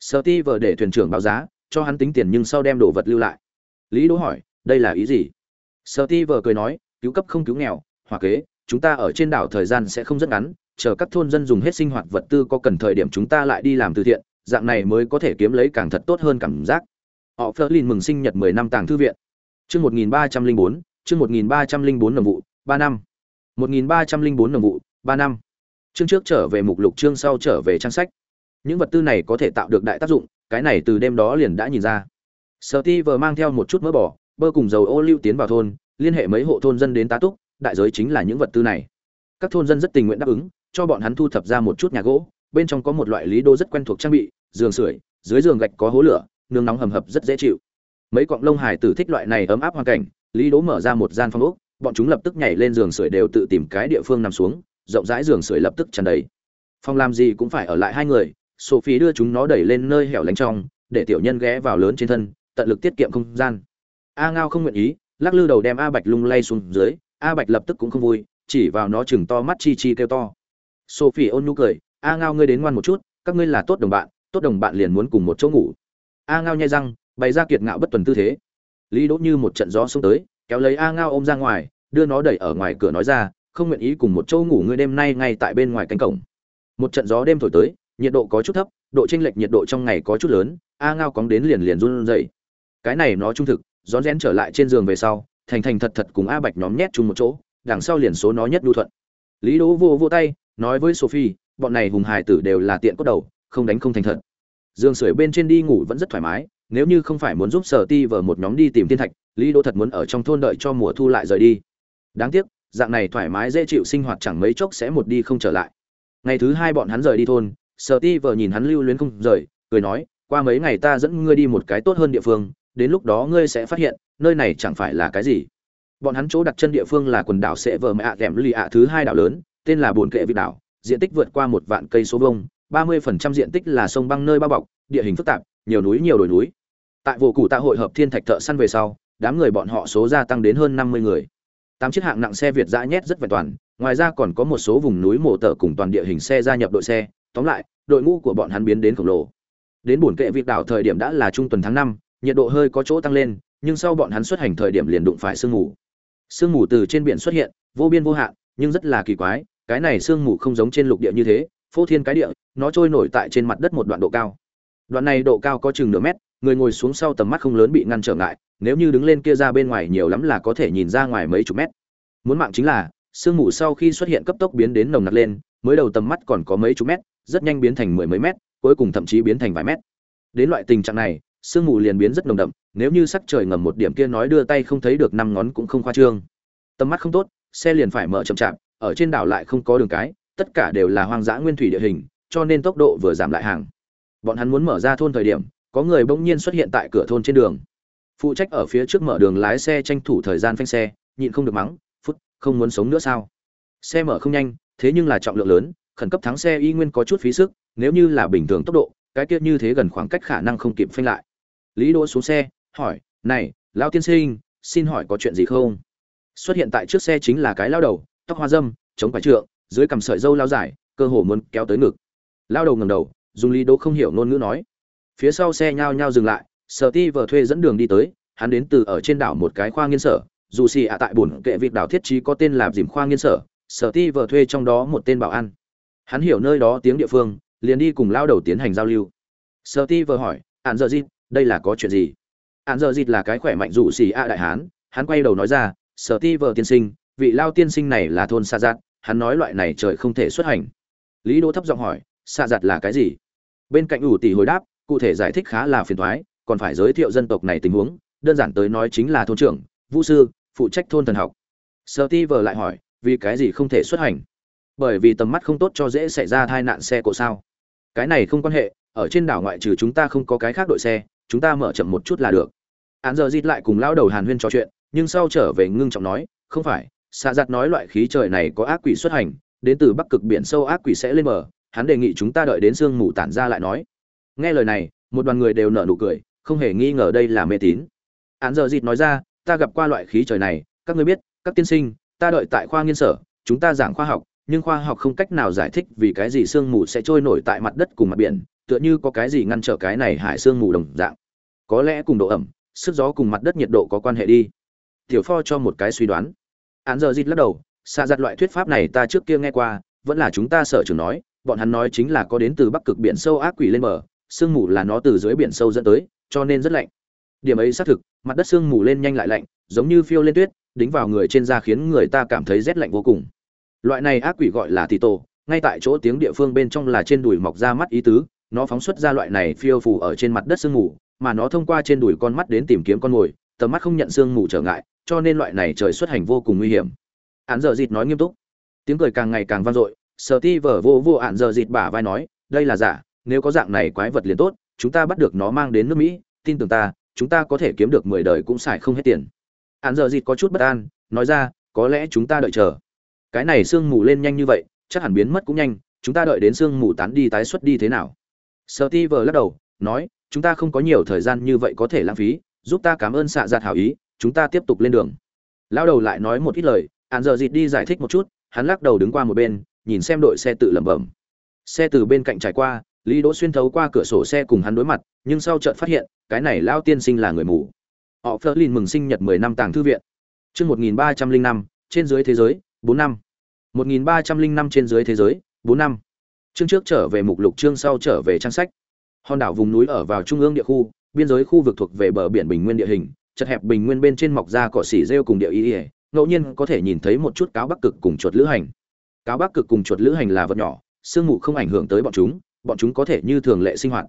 Sở ti vờ để thuyền trưởng báo giá cho hắn tính tiền nhưng sau đem đồ vật lưu lại. Lý đỗ hỏi đây là ý gì? Sở ti vờ cười nói cứu cấp không cứu nghèo hòa kế chúng ta ở trên đảo thời gian sẽ không rất ngắn, chờ các thôn dân dùng hết sinh hoạt vật tư có cần thời điểm chúng ta lại đi làm từ thiện, dạng này mới có thể kiếm lấy càng thật tốt hơn cảm giác. Họ Flerlin mừng sinh nhật 10 năm tàng thư viện. Chương 1304 chương 1304 năm vụ 3 năm. 1304 năm vụ 3 năm. Chương trước trở về mục lục, chương sau trở về trang sách. Những vật tư này có thể tạo được đại tác dụng, cái này từ đêm đó liền đã nhìn ra. Sở ti vờ mang theo một chút mỡ bò, bơ cùng dầu ô lưu tiến vào thôn, liên hệ mấy hộ thôn dân đến tá túc đại giới chính là những vật tư này. Các thôn dân rất tình nguyện đáp ứng, cho bọn hắn thu thập ra một chút nhà gỗ, bên trong có một loại lý đô rất quen thuộc trang bị, giường sưởi, dưới giường gạch có hố lửa, nương nóng hầm hập rất dễ chịu. Mấy cọng lông hải tử thích loại này ấm áp hoàn cảnh, lý đố mở ra một gian phòng ốc, bọn chúng lập tức nhảy lên giường sưởi đều tự tìm cái địa phương nằm xuống, rộng rãi giường sưởi lập tức tràn đầy. Phòng làm gì cũng phải ở lại hai người, sophie đưa chúng nó đẩy lên nơi hẻo lánh trong, để tiểu nhân ghé vào lớn trên thân, tận lực tiết kiệm không gian. A ngao không nguyện ý, lắc lư đầu đem a bạch lung lay xuống dưới a bạch lập tức cũng không vui, chỉ vào nó chừng to mắt chi chi kêu to. Sophie ôn nhu cười, a ngao ngươi đến ngoan một chút, các ngươi là tốt đồng bạn, tốt đồng bạn liền muốn cùng một chỗ ngủ. A ngao nhai răng, bày ra kiệt ngạo bất tuần tư thế. Lý đỗ như một trận gió xông tới, kéo lấy a ngao ôm ra ngoài, đưa nó đẩy ở ngoài cửa nói ra, không nguyện ý cùng một chỗ ngủ ngươi đêm nay ngay tại bên ngoài cánh cổng. Một trận gió đêm thổi tới, nhiệt độ có chút thấp, độ chênh lệch nhiệt độ trong ngày có chút lớn, a ngao cóng đến liền liền run rẩy. Cái này nó trung thực, rón rén trở lại trên giường về sau thành thành thật thật cùng a bạch nhóm nhét chung một chỗ, đằng sau liền số nó nhất lưu thuận. Lý đỗ vô vô tay, nói với sophie, bọn này hùng hài tử đều là tiện cốt đầu, không đánh không thành thật. Giường sưởi bên trên đi ngủ vẫn rất thoải mái, nếu như không phải muốn giúp sở ti vờ một nhóm đi tìm thiên thạch, lý đỗ thật muốn ở trong thôn đợi cho mùa thu lại rời đi. Đáng tiếc, dạng này thoải mái dễ chịu sinh hoạt chẳng mấy chốc sẽ một đi không trở lại. Ngày thứ hai bọn hắn rời đi thôn, sở ti vợ nhìn hắn lưu luyến không rời, cười nói, qua mấy ngày ta dẫn ngươi đi một cái tốt hơn địa phương đến lúc đó ngươi sẽ phát hiện, nơi này chẳng phải là cái gì. Bọn hắn chỗ đặt chân địa phương là quần đảo sẽ vờ mẹ ạ kèm lì ạ thứ hai đảo lớn, tên là bồn kệ vị đảo, diện tích vượt qua một vạn cây số vông ba mươi phần trăm diện tích là sông băng nơi bao bọc, địa hình phức tạp, nhiều núi nhiều đồi núi. Tại vụ cụ tạ hội hợp thiên thạch thợ săn về sau, đám người bọn họ số gia tăng đến hơn năm mươi người. Tám chiếc hạng nặng xe việt giã nhét rất vẹn toàn, ngoài ra còn có một số vùng núi mổ tở cùng toàn địa hình xe gia nhập đội xe. Tóm lại, đội ngũ của bọn hắn biến đến khổng lồ. Đến bổn kệ việc đảo thời điểm đã là trung tuần tháng năm nhiệt độ hơi có chỗ tăng lên, nhưng sau bọn hắn xuất hành thời điểm liền đụng phải sương mù. Sương mù từ trên biển xuất hiện, vô biên vô hạn, nhưng rất là kỳ quái, cái này sương mù không giống trên lục địa như thế, phô thiên cái địa, nó trôi nổi tại trên mặt đất một đoạn độ cao. Đoạn này độ cao có chừng nửa mét, người ngồi xuống sau tầm mắt không lớn bị ngăn trở ngại, nếu như đứng lên kia ra bên ngoài nhiều lắm là có thể nhìn ra ngoài mấy chục mét. Muốn mạng chính là, sương mù sau khi xuất hiện cấp tốc biến đến nồng nặc lên, mới đầu tầm mắt còn có mấy chục mét, rất nhanh biến thành mười mấy mét, cuối cùng thậm chí biến thành vài mét. Đến loại tình trạng này sương mù liền biến rất nồng đậm, nếu như sắc trời ngầm một điểm kia nói đưa tay không thấy được năm ngón cũng không khoa trương. Tầm mắt không tốt, xe liền phải mở chậm chạp, ở trên đảo lại không có đường cái, tất cả đều là hoang dã nguyên thủy địa hình, cho nên tốc độ vừa giảm lại hàng. Bọn hắn muốn mở ra thôn thời điểm, có người bỗng nhiên xuất hiện tại cửa thôn trên đường. Phụ trách ở phía trước mở đường lái xe tranh thủ thời gian phanh xe, nhịn không được mắng, phút, không muốn sống nữa sao? Xe mở không nhanh, thế nhưng là trọng lượng lớn, khẩn cấp thắng xe y nguyên có chút phí sức, nếu như là bình thường tốc độ cái kia như thế gần khoảng cách khả năng không kịp phanh lại. Lý đỗ xuống xe, hỏi, này, lão tiên sinh, xin hỏi có chuyện gì không? Xuất hiện tại trước xe chính là cái lao đầu, tóc hoa dâm, chống phải trượng, dưới cằm sợi dâu lao dài, cơ hồ muốn kéo tới ngực. Lao đầu ngầm đầu, dùng lý đỗ không hiểu ngôn ngữ nói. Phía sau xe nhao nhao dừng lại, sở ti vờ thuê dẫn đường đi tới, hắn đến từ ở trên đảo một cái khoa nghiên sở, dù xì ạ tại bổn kệ việc đảo thiết trí có tên là dìm khoa nghiên sở sở ti vờ thuê trong đó một tên bảo an. Hắn hiểu nơi đó tiếng địa phương liền đi cùng lao đầu tiến hành giao lưu. Sở ti vờ hỏi ạn giờ dịt, đây là có chuyện gì? Ạn giờ dịt là cái khỏe mạnh rủ xì à đại hán, hắn quay đầu nói ra, sở ti vờ tiên sinh, vị lao tiên sinh này là thôn xa giặt hắn nói loại này trời không thể xuất hành. Lý đỗ thấp giọng hỏi xa giặt là cái gì? Bên cạnh ủ tỷ hồi đáp, cụ thể giải thích khá là phiền thoái còn phải giới thiệu dân tộc này tình huống, đơn giản tới nói chính là thôn trưởng, vũ sư, phụ trách thôn thần học. Sợ ti vờ lại hỏi, vì cái gì không thể xuất hành? Bởi vì tầm mắt không tốt cho dễ xảy ra tai nạn xe cộ sao. Cái này không quan hệ, ở trên đảo ngoại trừ chúng ta không có cái khác đội xe, chúng ta mở chậm một chút là được. Án giờ dít lại cùng lao đầu hàn huyên trò chuyện, nhưng sau trở về ngưng trọng nói, không phải xạ giặt nói loại khí trời này có ác quỷ xuất hành, đến từ bắc cực biển sâu ác quỷ sẽ lên bờ, hắn đề nghị chúng ta đợi đến sương mù tản ra lại nói. Nghe lời này, một đoàn người đều nở nụ cười, không hề nghi ngờ đây là mê tín. Án giờ dịt nói ra, ta gặp qua loại khí trời này, các ngươi biết, các tiên sinh, ta đợi tại khoa nghiên sở, chúng ta giảng khoa học nhưng khoa học không cách nào giải thích vì cái gì sương mù sẽ trôi nổi tại mặt đất cùng mặt biển, tựa như có cái gì ngăn trở cái này hải sương mù đồng dạng. Có lẽ cùng độ ẩm, sức gió cùng mặt đất nhiệt độ có quan hệ đi. Tiểu pho cho một cái suy đoán. Án giờ dịt lắc đầu xa giặt loại thuyết pháp này ta trước kia nghe qua, vẫn là chúng ta sở trường nói, bọn hắn nói chính là có đến từ bắc cực biển sâu ác quỷ lên bờ, sương mù là nó từ dưới biển sâu dẫn tới, cho nên rất lạnh. Điểm ấy xác thực, mặt đất sương mù lên nhanh lại lạnh, giống như phiêu lên tuyết, đính vào người trên da khiến người ta cảm thấy rét lạnh vô cùng loại này ác quỷ gọi là tì tổ, ngay tại chỗ tiếng địa phương bên trong là trên đùi mọc ra mắt ý tứ, nó phóng xuất ra loại này phiêu phù ở trên mặt đất sương mù, mà nó thông qua trên đùi con mắt đến tìm kiếm con mồi, tầm mắt không nhận sương mù trở ngại, cho nên loại này trời xuất hành vô cùng nguy hiểm. Hạn dợ dịt nói nghiêm túc. Tiếng cười càng ngày càng vang dội, sở ti vở vô vô hạn dợ dịt bả vai nói, đây là giả, nếu có dạng này quái vật liền tốt, chúng ta bắt được nó mang đến nước mỹ, tin tưởng ta, chúng ta có thể kiếm được mười đời cũng xài không hết tiền. Hạn dợ dịt có chút bất an, nói ra, có lẽ chúng ta đợi chờ cái này sương mù lên nhanh như vậy, chắc hẳn biến mất cũng nhanh, chúng ta đợi đến sương mù tán đi tái xuất đi thế nào? Sợ ti vờ lắc đầu, nói, chúng ta không có nhiều thời gian như vậy có thể lãng phí, giúp ta cảm ơn xạ giạt hảo ý, chúng ta tiếp tục lên đường. Lao đầu lại nói một ít lời ạn giờ dịt đi giải thích một chút, hắn lắc đầu đứng qua một bên, nhìn xem đội xe tự lẩm bẩm. Xe từ bên cạnh trải qua, lý đỗ xuyên thấu qua cửa sổ xe cùng hắn đối mặt, nhưng sau chợt phát hiện, cái này lao tiên sinh là người mù. Họ phớt lên mừng sinh nhật mười năm tàng thư viện. Chương một nghìn ba trăm linh năm, trên dưới thế giới, bốn năm một nghìn ba trăm linh năm trên dưới thế giới 4 năm. Chương trước trở về mục lục, chương sau trở về trang sách. Hòn đảo vùng núi ở vào trung ương địa khu, biên giới khu vực thuộc về bờ biển bình nguyên địa hình, chật hẹp bình nguyên bên trên mọc ra cỏ xỉ rêu cùng địa ý ngẫu nhiên có thể nhìn thấy một chút cáo bắc cực cùng chuột lữ hành. Cáo bắc cực cùng chuột lữ hành là vật nhỏ, sương mù không ảnh hưởng tới bọn chúng bọn chúng có thể như thường lệ sinh hoạt.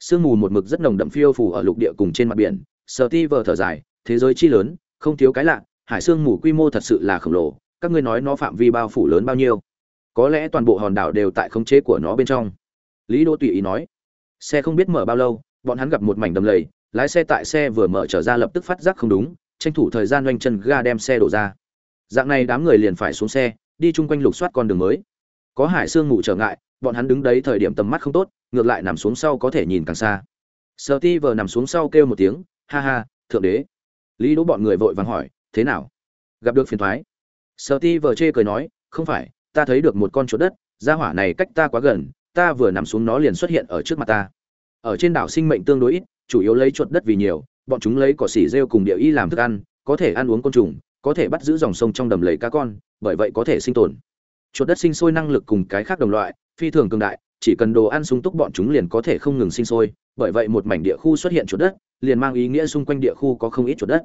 Sương mù một mực rất nồng đậm phiêu phù ở lục địa cùng trên mặt biển, Steve vờ thở dài, thế giới chi lớn, không thiếu cái lạ, hải sương mù quy mô thật sự là khổng lồ các ngươi nói nó phạm vi bao phủ lớn bao nhiêu? Có lẽ toàn bộ hòn đảo đều tại khống chế của nó bên trong. Lý đô tùy ý nói. Xe không biết mở bao lâu, bọn hắn gặp một mảnh đầm lầy, lái xe tại xe vừa mở trở ra lập tức phát giác không đúng, tranh thủ thời gian doanh chân ga đem xe đổ ra. Dạng này đám người liền phải xuống xe, đi chung quanh lục soát con đường mới. Có hải sương ngủ trở ngại, bọn hắn đứng đấy thời điểm tầm mắt không tốt, ngược lại nằm xuống sau có thể nhìn càng xa. Sợ ti vờ nằm xuống sau kêu một tiếng, ha ha, thượng đế. Lý đỗ bọn người vội vàng hỏi, thế nào? Gặp được phiền thoái? Sợ ti vờ chê cười nói, không phải, ta thấy được một con chuột đất, gia hỏa này cách ta quá gần, ta vừa nằm xuống nó liền xuất hiện ở trước mặt ta. Ở trên đảo sinh mệnh tương đối ít, chủ yếu lấy chuột đất vì nhiều, bọn chúng lấy cỏ xỉ rêu cùng địa y làm thức ăn, có thể ăn uống côn trùng, có thể bắt giữ dòng sông trong đầm lầy cá con, bởi vậy có thể sinh tồn. Chuột đất sinh sôi năng lực cùng cái khác đồng loại, phi thường cường đại, chỉ cần đồ ăn sung túc bọn chúng liền có thể không ngừng sinh sôi, bởi vậy một mảnh địa khu xuất hiện chuột đất, liền mang ý nghĩa xung quanh địa khu có không ít chuột đất.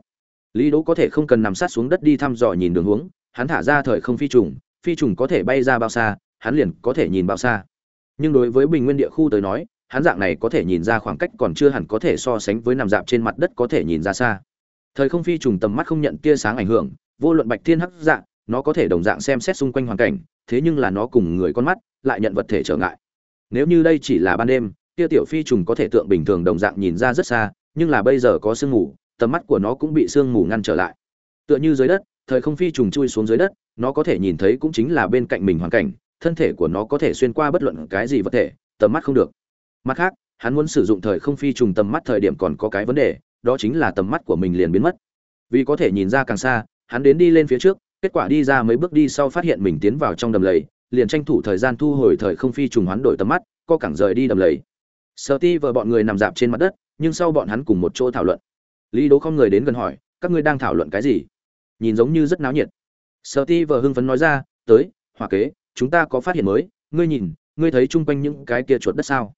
Lý đỗ có thể không cần nằm sát xuống đất đi thăm dò nhìn đường hướng hắn thả ra thời không phi trùng phi trùng có thể bay ra bao xa, hắn liền có thể nhìn bao xa. Nhưng đối với bình nguyên địa khu tới nói, hắn dạng này có thể nhìn ra khoảng cách còn chưa hẳn có thể so sánh với nằm dạp trên mặt đất có thể nhìn ra xa. Thời không phi trùng tầm mắt không nhận tia sáng ảnh hưởng, vô luận bạch thiên hắc dạng, nó có thể đồng dạng xem xét xung quanh hoàn cảnh, thế nhưng là nó cùng người con mắt, lại nhận vật thể trở ngại. Nếu như đây chỉ là ban đêm, tia tiểu phi trùng có thể tượng bình thường đồng dạng nhìn ra rất xa, nhưng là bây giờ có sương mù, tầm mắt của nó cũng bị sương mù ngăn trở lại. Tựa như dưới đất thời không phi trùng chui xuống dưới đất, nó có thể nhìn thấy cũng chính là bên cạnh mình hoàn cảnh, thân thể của nó có thể xuyên qua bất luận cái gì vật thể, tầm mắt không được. Mặt khác, hắn muốn sử dụng thời không phi trùng tầm mắt thời điểm còn có cái vấn đề, đó chính là tầm mắt của mình liền biến mất. Vì có thể nhìn ra càng xa, hắn đến đi lên phía trước, kết quả đi ra mấy bước đi sau phát hiện mình tiến vào trong đầm lầy, liền tranh thủ thời gian thu hồi thời không phi trùng hoán đổi tầm mắt, co cẳng rời đi đầm lầy. Sợ ti vợ bọn người nằm dạp trên mặt đất, nhưng sau bọn hắn cùng một chỗ thảo luận. Lý đố không người đến gần hỏi, các ngươi đang thảo luận cái gì? Nhìn giống như rất náo nhiệt. Sợ ti vợ hưng phấn nói ra, tới hòa kế, chúng ta có phát hiện mới, ngươi nhìn, ngươi thấy chung quanh những cái kia chuột đất sao?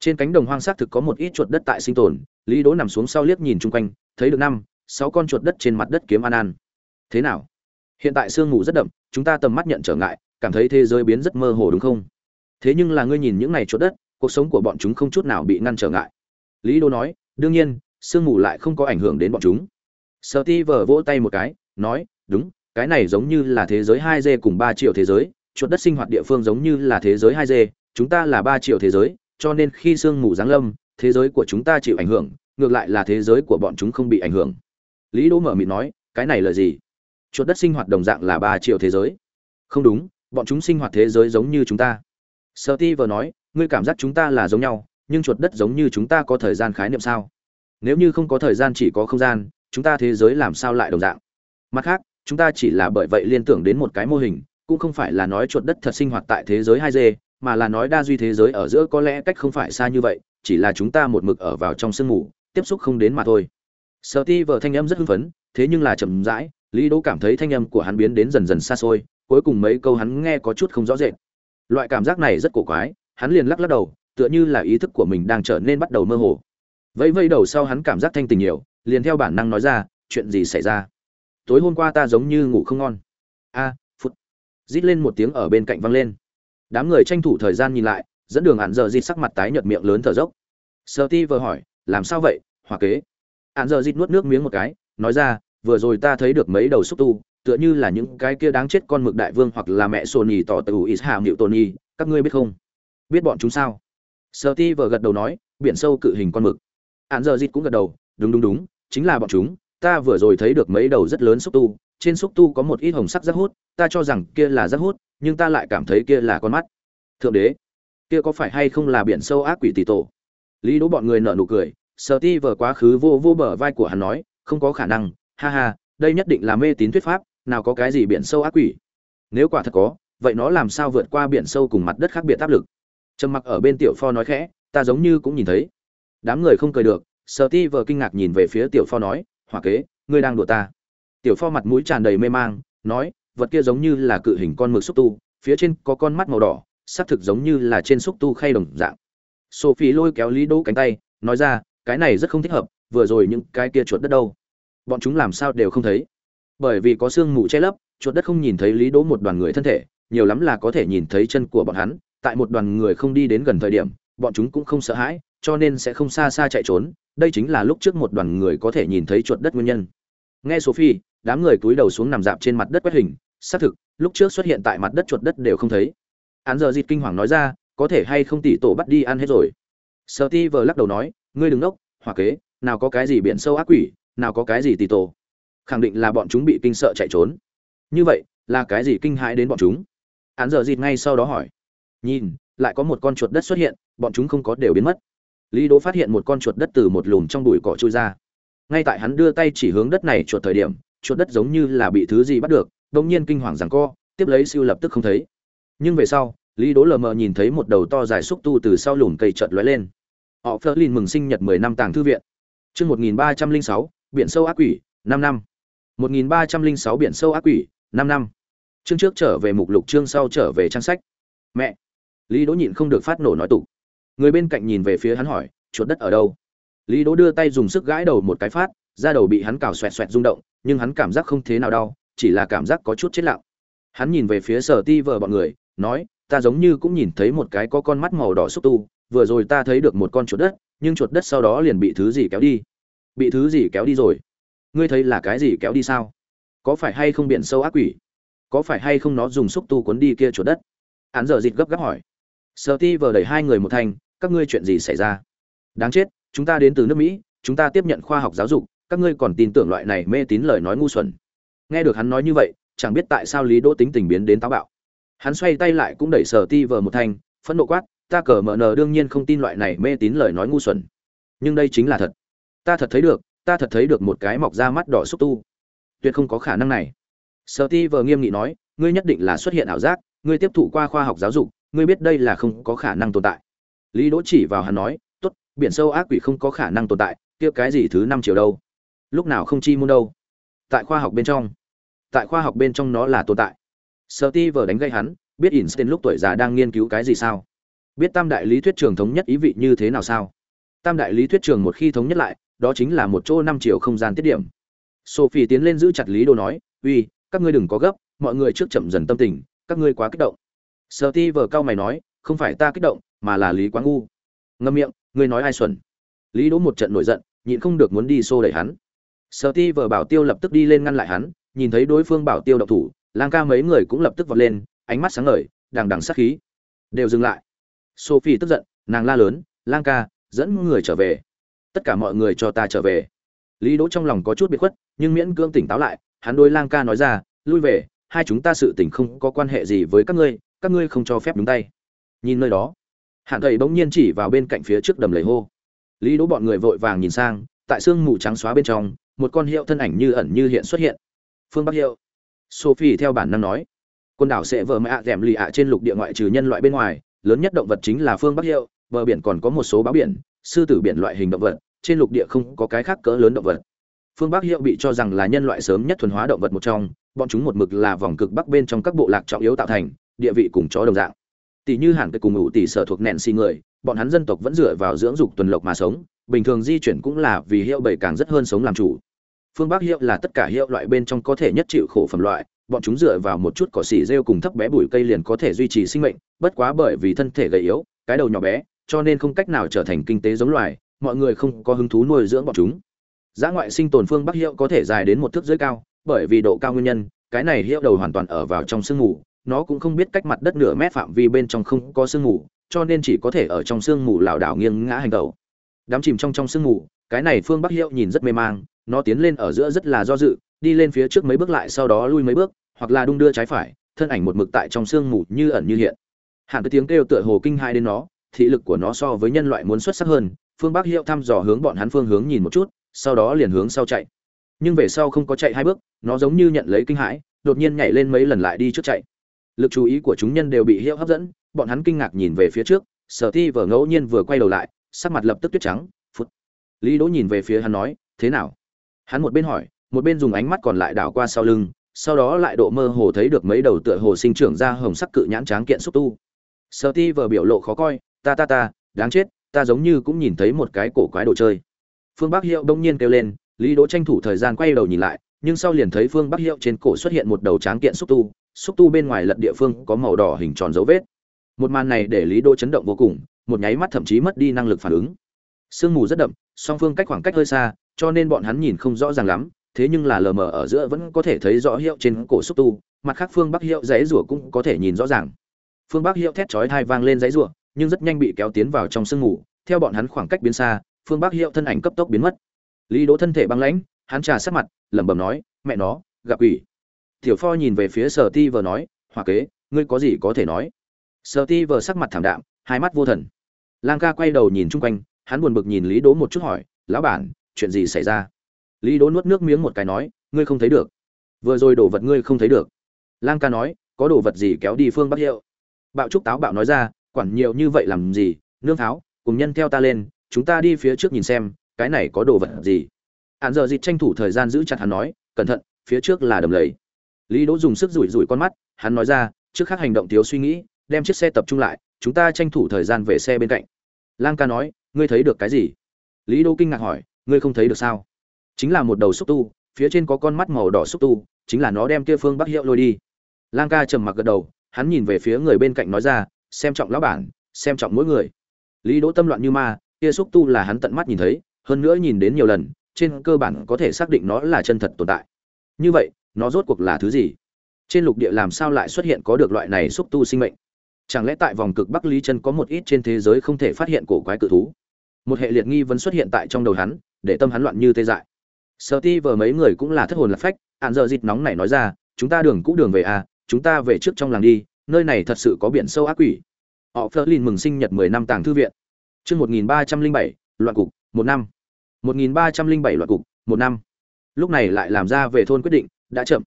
Trên cánh đồng hoang xác thực có một ít chuột đất tại sinh tồn, lý đỗ nằm xuống sau liếc nhìn chung quanh, thấy được năm, sáu con chuột đất trên mặt đất kiếm an an thế nào? Hiện tại sương mù rất đậm, chúng ta tầm mắt nhận trở ngại, cảm thấy thế giới biến rất mơ hồ đúng không? Thế nhưng là ngươi nhìn những này chuột đất, cuộc sống của bọn chúng không chút nào bị ngăn trở ngại. Lý đô nói, đương nhiên, sương mù lại không có ảnh hưởng đến bọn chúng. Sợ ti vờ vỗ tay một cái nói, đúng, cái này giống như là thế giới hai d cùng ba triệu thế giới, chuột đất sinh hoạt địa phương giống như là thế giới hai d chúng ta là ba triệu thế giới, cho nên khi sương mù giáng lâm, thế giới của chúng ta chịu ảnh hưởng, ngược lại là thế giới của bọn chúng không bị ảnh hưởng. Lý đỗ mở miệng nói, cái này là gì? Chuột đất sinh hoạt đồng dạng là ba triệu thế giới. Không đúng, bọn chúng sinh hoạt thế giới giống như chúng ta. Sợ ti vừa nói, ngươi cảm giác chúng ta là giống nhau, nhưng chuột đất giống như chúng ta có thời gian khái niệm sao? Nếu như không có thời gian chỉ có không gian, chúng ta thế giới làm sao lại đồng dạng? Mặt khác, chúng ta chỉ là bởi vậy liên tưởng đến một cái mô hình, cũng không phải là nói chuột đất thật sinh hoạt tại thế giới hai d, mà là nói đa duy thế giới ở giữa có lẽ cách không phải xa như vậy, chỉ là chúng ta một mực ở vào trong sương mù, tiếp xúc không đến mà thôi. Sợ ti vợ thanh âm rất hưng phấn, thế nhưng là chậm rãi, lý đỗ cảm thấy thanh âm của hắn biến đến dần dần xa xôi, cuối cùng mấy câu hắn nghe có chút không rõ rệt. Loại cảm giác này rất cổ quái, hắn liền lắc lắc đầu, tựa như là ý thức của mình đang trở nên bắt đầu mơ hồ. Vẫy vẫy đầu sau hắn cảm giác thanh tình nhiều, liền theo bản năng nói ra, chuyện gì xảy ra? Tối hôm qua ta giống như ngủ không ngon. A phút rít lên một tiếng ở bên cạnh vang lên. Đám người tranh thủ thời gian nhìn lại, dẫn đường hạn giờ dịt sắc mặt tái nhợt miệng lớn thở dốc. Sợ ti vừa hỏi, làm sao vậy, hòa kế? Hạn giờ dịt nuốt nước miếng một cái, nói ra, vừa rồi ta thấy được mấy đầu xúc tu, tựa như là những cái kia đáng chết con mực đại vương hoặc là mẹ sồn nhì tỏ từ ít hào các ngươi biết không? Biết bọn chúng sao? Sợ ti vừa gật đầu nói, biển sâu cự hình con mực. Hạn giờ dịt cũng gật đầu, đúng đúng đúng, chính là bọn chúng ta vừa rồi thấy được mấy đầu rất lớn xúc tu, trên xúc tu có một ít hồng sắc rác hút, ta cho rằng kia là rác hút, nhưng ta lại cảm thấy kia là con mắt. Thượng đế, kia có phải hay không là biển sâu ác quỷ tỷ tổ? Lý đỗ bọn người nở nụ cười, sợ ti vờ quá khứ vô vô bờ vai của hắn nói, không có khả năng, ha ha, đây nhất định là mê tín thuyết pháp, nào có cái gì biển sâu ác quỷ. Nếu quả thật có, vậy nó làm sao vượt qua biển sâu cùng mặt đất khác biệt áp lực? Trầm mặc ở bên tiểu pho nói khẽ, ta giống như cũng nhìn thấy. Đám người không cười được, sợ ti vờ kinh ngạc nhìn về phía tiểu pho nói hỏa kế, ngươi đang đùa ta. Tiểu pho mặt mũi tràn đầy mê mang, nói, vật kia giống như là cự hình con mực xúc tu, phía trên có con mắt màu đỏ, xác thực giống như là trên xúc tu khay đồng dạng. Sophie lôi kéo lý đỗ cánh tay, nói ra, cái này rất không thích hợp, vừa rồi những cái kia chuột đất đâu? Bọn chúng làm sao đều không thấy. Bởi vì có sương mù che lấp, chuột đất không nhìn thấy lý đỗ một đoàn người thân thể, nhiều lắm là có thể nhìn thấy chân của bọn hắn, tại một đoàn người không đi đến gần thời điểm, bọn chúng cũng không sợ hãi, cho nên sẽ không xa xa chạy trốn đây chính là lúc trước một đoàn người có thể nhìn thấy chuột đất nguyên nhân. Nghe sophie, đám người cúi đầu xuống nằm dạp trên mặt đất quét hình, xác thực, lúc trước xuất hiện tại mặt đất chuột đất đều không thấy. Hắn giờ dịt kinh hoàng nói ra, có thể hay không tỷ tổ bắt đi ăn hết rồi? Sợ ti vờ lắc đầu nói, ngươi đừng nốc hòa kế, nào có cái gì biển sâu ác quỷ, nào có cái gì tỷ tổ. Khẳng định là bọn chúng bị kinh sợ chạy trốn. Như vậy, là cái gì kinh hãi đến bọn chúng? Hắn giờ dịt ngay sau đó hỏi. Nhìn, lại có một con chuột đất xuất hiện, bọn chúng không có đều biến mất lý đỗ phát hiện một con chuột đất từ một lùm trong bụi cỏ trôi ra. Ngay tại hắn đưa tay chỉ hướng đất này chuột thời điểm, chuột đất giống như là bị thứ gì bắt được đông nhiên kinh hoàng rằng co, tiếp lấy siêu lập tức không thấy. Nhưng về sau, lý đỗ lờ mờ nhìn thấy một đầu to dài xúc tu từ sau lùm cây chợt lóe lên. Họ phơ lin mừng sinh nhật mười năm tàng thư viện. Chương một nghìn ba trăm linh sáu, biển sâu ác quỷ, năm năm. một nghìn ba trăm linh sáu, biển sâu ác quỷ, năm năm. Chương trước trở về mục lục, chương sau trở về trang sách. Mẹ. Lý đỗ nhịn không được phát nổ nói tục người bên cạnh nhìn về phía hắn hỏi, chuột đất ở đâu? Lý đỗ đưa tay dùng sức gãi đầu một cái phát, da đầu bị hắn cào xoẹt xoẹt rung động, nhưng hắn cảm giác không thế nào đau, chỉ là cảm giác có chút chết lặng. Hắn nhìn về phía sở ti vợ bọn người, nói, ta giống như cũng nhìn thấy một cái có con mắt màu đỏ xúc tu, vừa rồi ta thấy được một con chuột đất, nhưng chuột đất sau đó liền bị thứ gì kéo đi? Bị thứ gì kéo đi rồi? Ngươi thấy là cái gì kéo đi sao? Có phải hay không biển sâu ác quỷ? Có phải hay không nó dùng xúc tu cuốn đi kia chuột đất? Hắn giờ dịt gấp gáp hỏi. Sợ ti vờ đẩy hai người một thành các ngươi chuyện gì xảy ra? Đáng chết, chúng ta đến từ nước mỹ, chúng ta tiếp nhận khoa học giáo dục, các ngươi còn tin tưởng loại này mê tín lời nói ngu xuẩn. Nghe được hắn nói như vậy, chẳng biết tại sao lý đỗ tính tình biến đến táo bạo. Hắn xoay tay lại cũng đẩy sở ti vờ một thanh, phẫn nộ quát, ta cờ mờ nờ đương nhiên không tin loại này mê tín lời nói ngu xuẩn. Nhưng đây chính là thật. Ta thật thấy được, ta thật thấy được một cái mọc ra mắt đỏ xúc tu. Tuyệt không có khả năng này. Sở ti vờ nghiêm nghị nói, ngươi nhất định là xuất hiện ảo giác, ngươi tiếp thụ qua khoa học giáo dục, ngươi biết đây là không có khả năng tồn tại lý đỗ chỉ vào hắn nói, tốt, biển sâu ác quỷ không có khả năng tồn tại, kia cái gì thứ năm chiều đâu? Lúc nào không chi môn đâu? Tại khoa học bên trong, tại khoa học bên trong nó là tồn tại. Steve đánh gây hắn, biết einstein lúc tuổi già đang nghiên cứu cái gì sao? Biết tam đại lý thuyết trường thống nhất ý vị như thế nào sao? Tam đại lý thuyết trường một khi thống nhất lại, đó chính là một chỗ năm chiều không gian tiết điểm. Sophie tiến lên giữ chặt lý Đỗ nói, uy, các ngươi đừng có gấp, mọi người trước chậm dần tâm tình, các ngươi quá kích động. Steve cao mày nói, không phải ta kích động mà là lý quá ngu ngâm miệng, ngươi nói ai xuẩn? Lý đỗ một trận nổi giận, nhịn không được muốn đi xô đẩy hắn. Sợ ti vờ bảo tiêu lập tức đi lên ngăn lại hắn, nhìn thấy đối phương bảo tiêu độc thủ, lang ca mấy người cũng lập tức vọt lên, ánh mắt sáng ngời, đằng đằng sát khí. Đều dừng lại. Sophie tức giận, nàng la lớn, lang ca, dẫn người trở về. Tất cả mọi người cho ta trở về. Lý đỗ trong lòng có chút bị khuất, nhưng miễn cưỡng tỉnh táo lại, hắn đôi lang ca nói ra, lui về, hai chúng ta sự tình không có quan hệ gì với các ngươi các ngươi không cho phép đúng tay. Nhìn nơi đó hạn thầy bỗng nhiên chỉ vào bên cạnh phía trước đầm lầy hô. Lý đỗ bọn người vội vàng nhìn sang, tại sương mù trắng xóa bên trong, một con hiệu thân ảnh như ẩn như hiện xuất hiện. Phương bắc hiệu. Sophie theo bản năng nói. Quần đảo sẽ vờ mẹ ạ d lì ạ trên lục địa ngoại trừ nhân loại bên ngoài, lớn nhất động vật chính là phương bắc hiệu, bờ biển còn có một số báo biển, sư tử biển loại hình động vật, trên lục địa không có cái khác cỡ lớn động vật. Phương bắc hiệu bị cho rằng là nhân loại sớm nhất thuần hóa động vật một trong, bọn chúng một mực là vòng cực bắc bên trong các bộ lạc trọng yếu tạo thành, địa vị cùng chó đồng dạng tỷ như hẳn cái cùng ngủ tỷ sở thuộc nện xì người, bọn hắn dân tộc vẫn dựa vào dưỡng dục tuần lộc mà sống, bình thường di chuyển cũng là vì hiệu bảy càng rất hơn sống làm chủ. Phương bắc hiệu là tất cả hiệu loại bên trong có thể nhất chịu khổ phẩm loại, bọn chúng dựa vào một chút cỏ xỉ rêu cùng thấp bé bụi cây liền có thể duy trì sinh mệnh, bất quá bởi vì thân thể gầy yếu, cái đầu nhỏ bé, cho nên không cách nào trở thành kinh tế giống loài, mọi người không có hứng thú nuôi dưỡng bọn chúng. Giá ngoại sinh tồn phương bắc hiệu có thể dài đến một thước dưới cao, bởi vì độ cao nguyên nhân, cái này hiệu đầu hoàn toàn ở vào trong sương mù nó cũng không biết cách mặt đất nửa mét phạm vi bên trong không có sương mù, cho nên chỉ có thể ở trong sương mù lảo đảo nghiêng ngã hành tẩu. Đám chìm trong trong sương mù, cái này phương bắc hiệu nhìn rất mê mang, nó tiến lên ở giữa rất là do dự, đi lên phía trước mấy bước lại sau đó lui mấy bước, hoặc là đung đưa trái phải, thân ảnh một mực tại trong sương mù như ẩn như hiện. Hạn cái tiếng kêu tựa hồ kinh hai đến nó, thị lực của nó so với nhân loại muốn xuất sắc hơn, phương bắc hiệu thăm dò hướng bọn hắn phương hướng nhìn một chút, sau đó liền hướng sau chạy. Nhưng về sau không có chạy hai bước, nó giống như nhận lấy kinh hãi, đột nhiên nhảy lên mấy lần lại đi trước chạy lực chú ý của chúng nhân đều bị hiệu hấp dẫn, bọn hắn kinh ngạc nhìn về phía trước, sở ti vờ ngẫu nhiên vừa quay đầu lại, sắc mặt lập tức tuyết trắng phút lý đỗ nhìn về phía hắn nói, thế nào? Hắn một bên hỏi, một bên dùng ánh mắt còn lại đảo qua sau lưng, sau đó lại độ mơ hồ thấy được mấy đầu tựa hồ sinh trưởng ra hồng sắc cự nhãn tráng kiện xúc tu. Sở ti vờ biểu lộ khó coi, ta ta ta, đáng chết, ta giống như cũng nhìn thấy một cái cổ quái đồ chơi. Phương bắc hiệu đông nhiên kêu lên, lý đỗ tranh thủ thời gian quay đầu nhìn lại, nhưng sau liền thấy phương bắc hiệu trên cổ xuất hiện một đầu tráng kiện xúc tu xúc tu bên ngoài lật địa phương có màu đỏ hình tròn dấu vết. Một màn này để lý Đô chấn động vô cùng, một nháy mắt thậm chí mất đi năng lực phản ứng. Sương mù rất đậm, song phương cách khoảng cách hơi xa, cho nên bọn hắn nhìn không rõ ràng lắm, thế nhưng là lờ mờ ở giữa vẫn có thể thấy rõ hiệu trên cổ xúc tu, mặt khác phương bắc hiệu giấy rủa cũng có thể nhìn rõ ràng. Phương bắc hiệu thét chói thai vang lên giấy rủa, nhưng rất nhanh bị kéo tiến vào trong sương mù, theo bọn hắn khoảng cách biến xa, phương bắc hiệu thân ảnh cấp tốc biến mất. Lý đỗ thân thể băng lãnh, hắn trà sát mặt, lẩm bẩm nói, mẹ nó, gặp ủy tiểu pho nhìn về phía sở ti vờ nói hòa kế, ngươi có gì có thể nói? Sở ti vờ sắc mặt thảm đạm, hai mắt vô thần. Lang ca quay đầu nhìn chung quanh, hắn buồn bực nhìn lý Đố một chút hỏi, lão bản, chuyện gì xảy ra? Lý Đố nuốt nước miếng một cái nói, ngươi không thấy được. Vừa rồi đổ vật ngươi không thấy được. Lang ca nói, có đồ vật gì kéo đi phương bắc hiệu? Bạo trúc táo bạo nói ra, quản nhiều như vậy làm gì? Nương tháo, cùng nhân theo ta lên, chúng ta đi phía trước nhìn xem, cái này có đồ vật gì? Hạn giờ dịt tranh thủ thời gian giữ chặt hắn nói, cẩn thận, phía trước là đầm lầy lý đỗ dùng sức rủi rủi con mắt, hắn nói ra, trước khác hành động thiếu suy nghĩ, đem chiếc xe tập trung lại, chúng ta tranh thủ thời gian về xe bên cạnh. Lang ca nói, ngươi thấy được cái gì? Lý đỗ kinh ngạc hỏi, ngươi không thấy được sao? Chính là một đầu xúc tu, phía trên có con mắt màu đỏ xúc tu, chính là nó đem kia phương bắc hiệu lôi đi. Lang ca trầm mặc gật đầu, hắn nhìn về phía người bên cạnh nói ra, xem trọng lão bản, xem trọng mỗi người. Lý đỗ tâm loạn như ma, kia xúc tu là hắn tận mắt nhìn thấy, hơn nữa nhìn đến nhiều lần, trên cơ bản có thể xác định nó là chân thật tồn tại. Như vậy nó rốt cuộc là thứ gì? Trên lục địa làm sao lại xuất hiện có được loại này xúc tu sinh mệnh? Chẳng lẽ tại vòng cực bắc lý chân có một ít trên thế giới không thể phát hiện cổ quái cự thú? Một hệ liệt nghi vấn xuất hiện tại trong đầu hắn, để tâm hắn loạn như tê dại. Sợ ti vờ mấy người cũng là thất hồn lạc phách hạn dợ dịt nóng này nói ra, chúng ta đường cũ đường về à chúng ta về trước trong làng đi, nơi này thật sự có biển sâu ác quỷ. Họ phơ lin mừng sinh nhật mười năm tàng thư viện. Chương một nghìn ba trăm linh bảy, loạn cục, một năm. Một nghìn ba trăm linh bảy loạn cục, một năm. Lúc này lại làm ra về thôn quyết định đã chậm.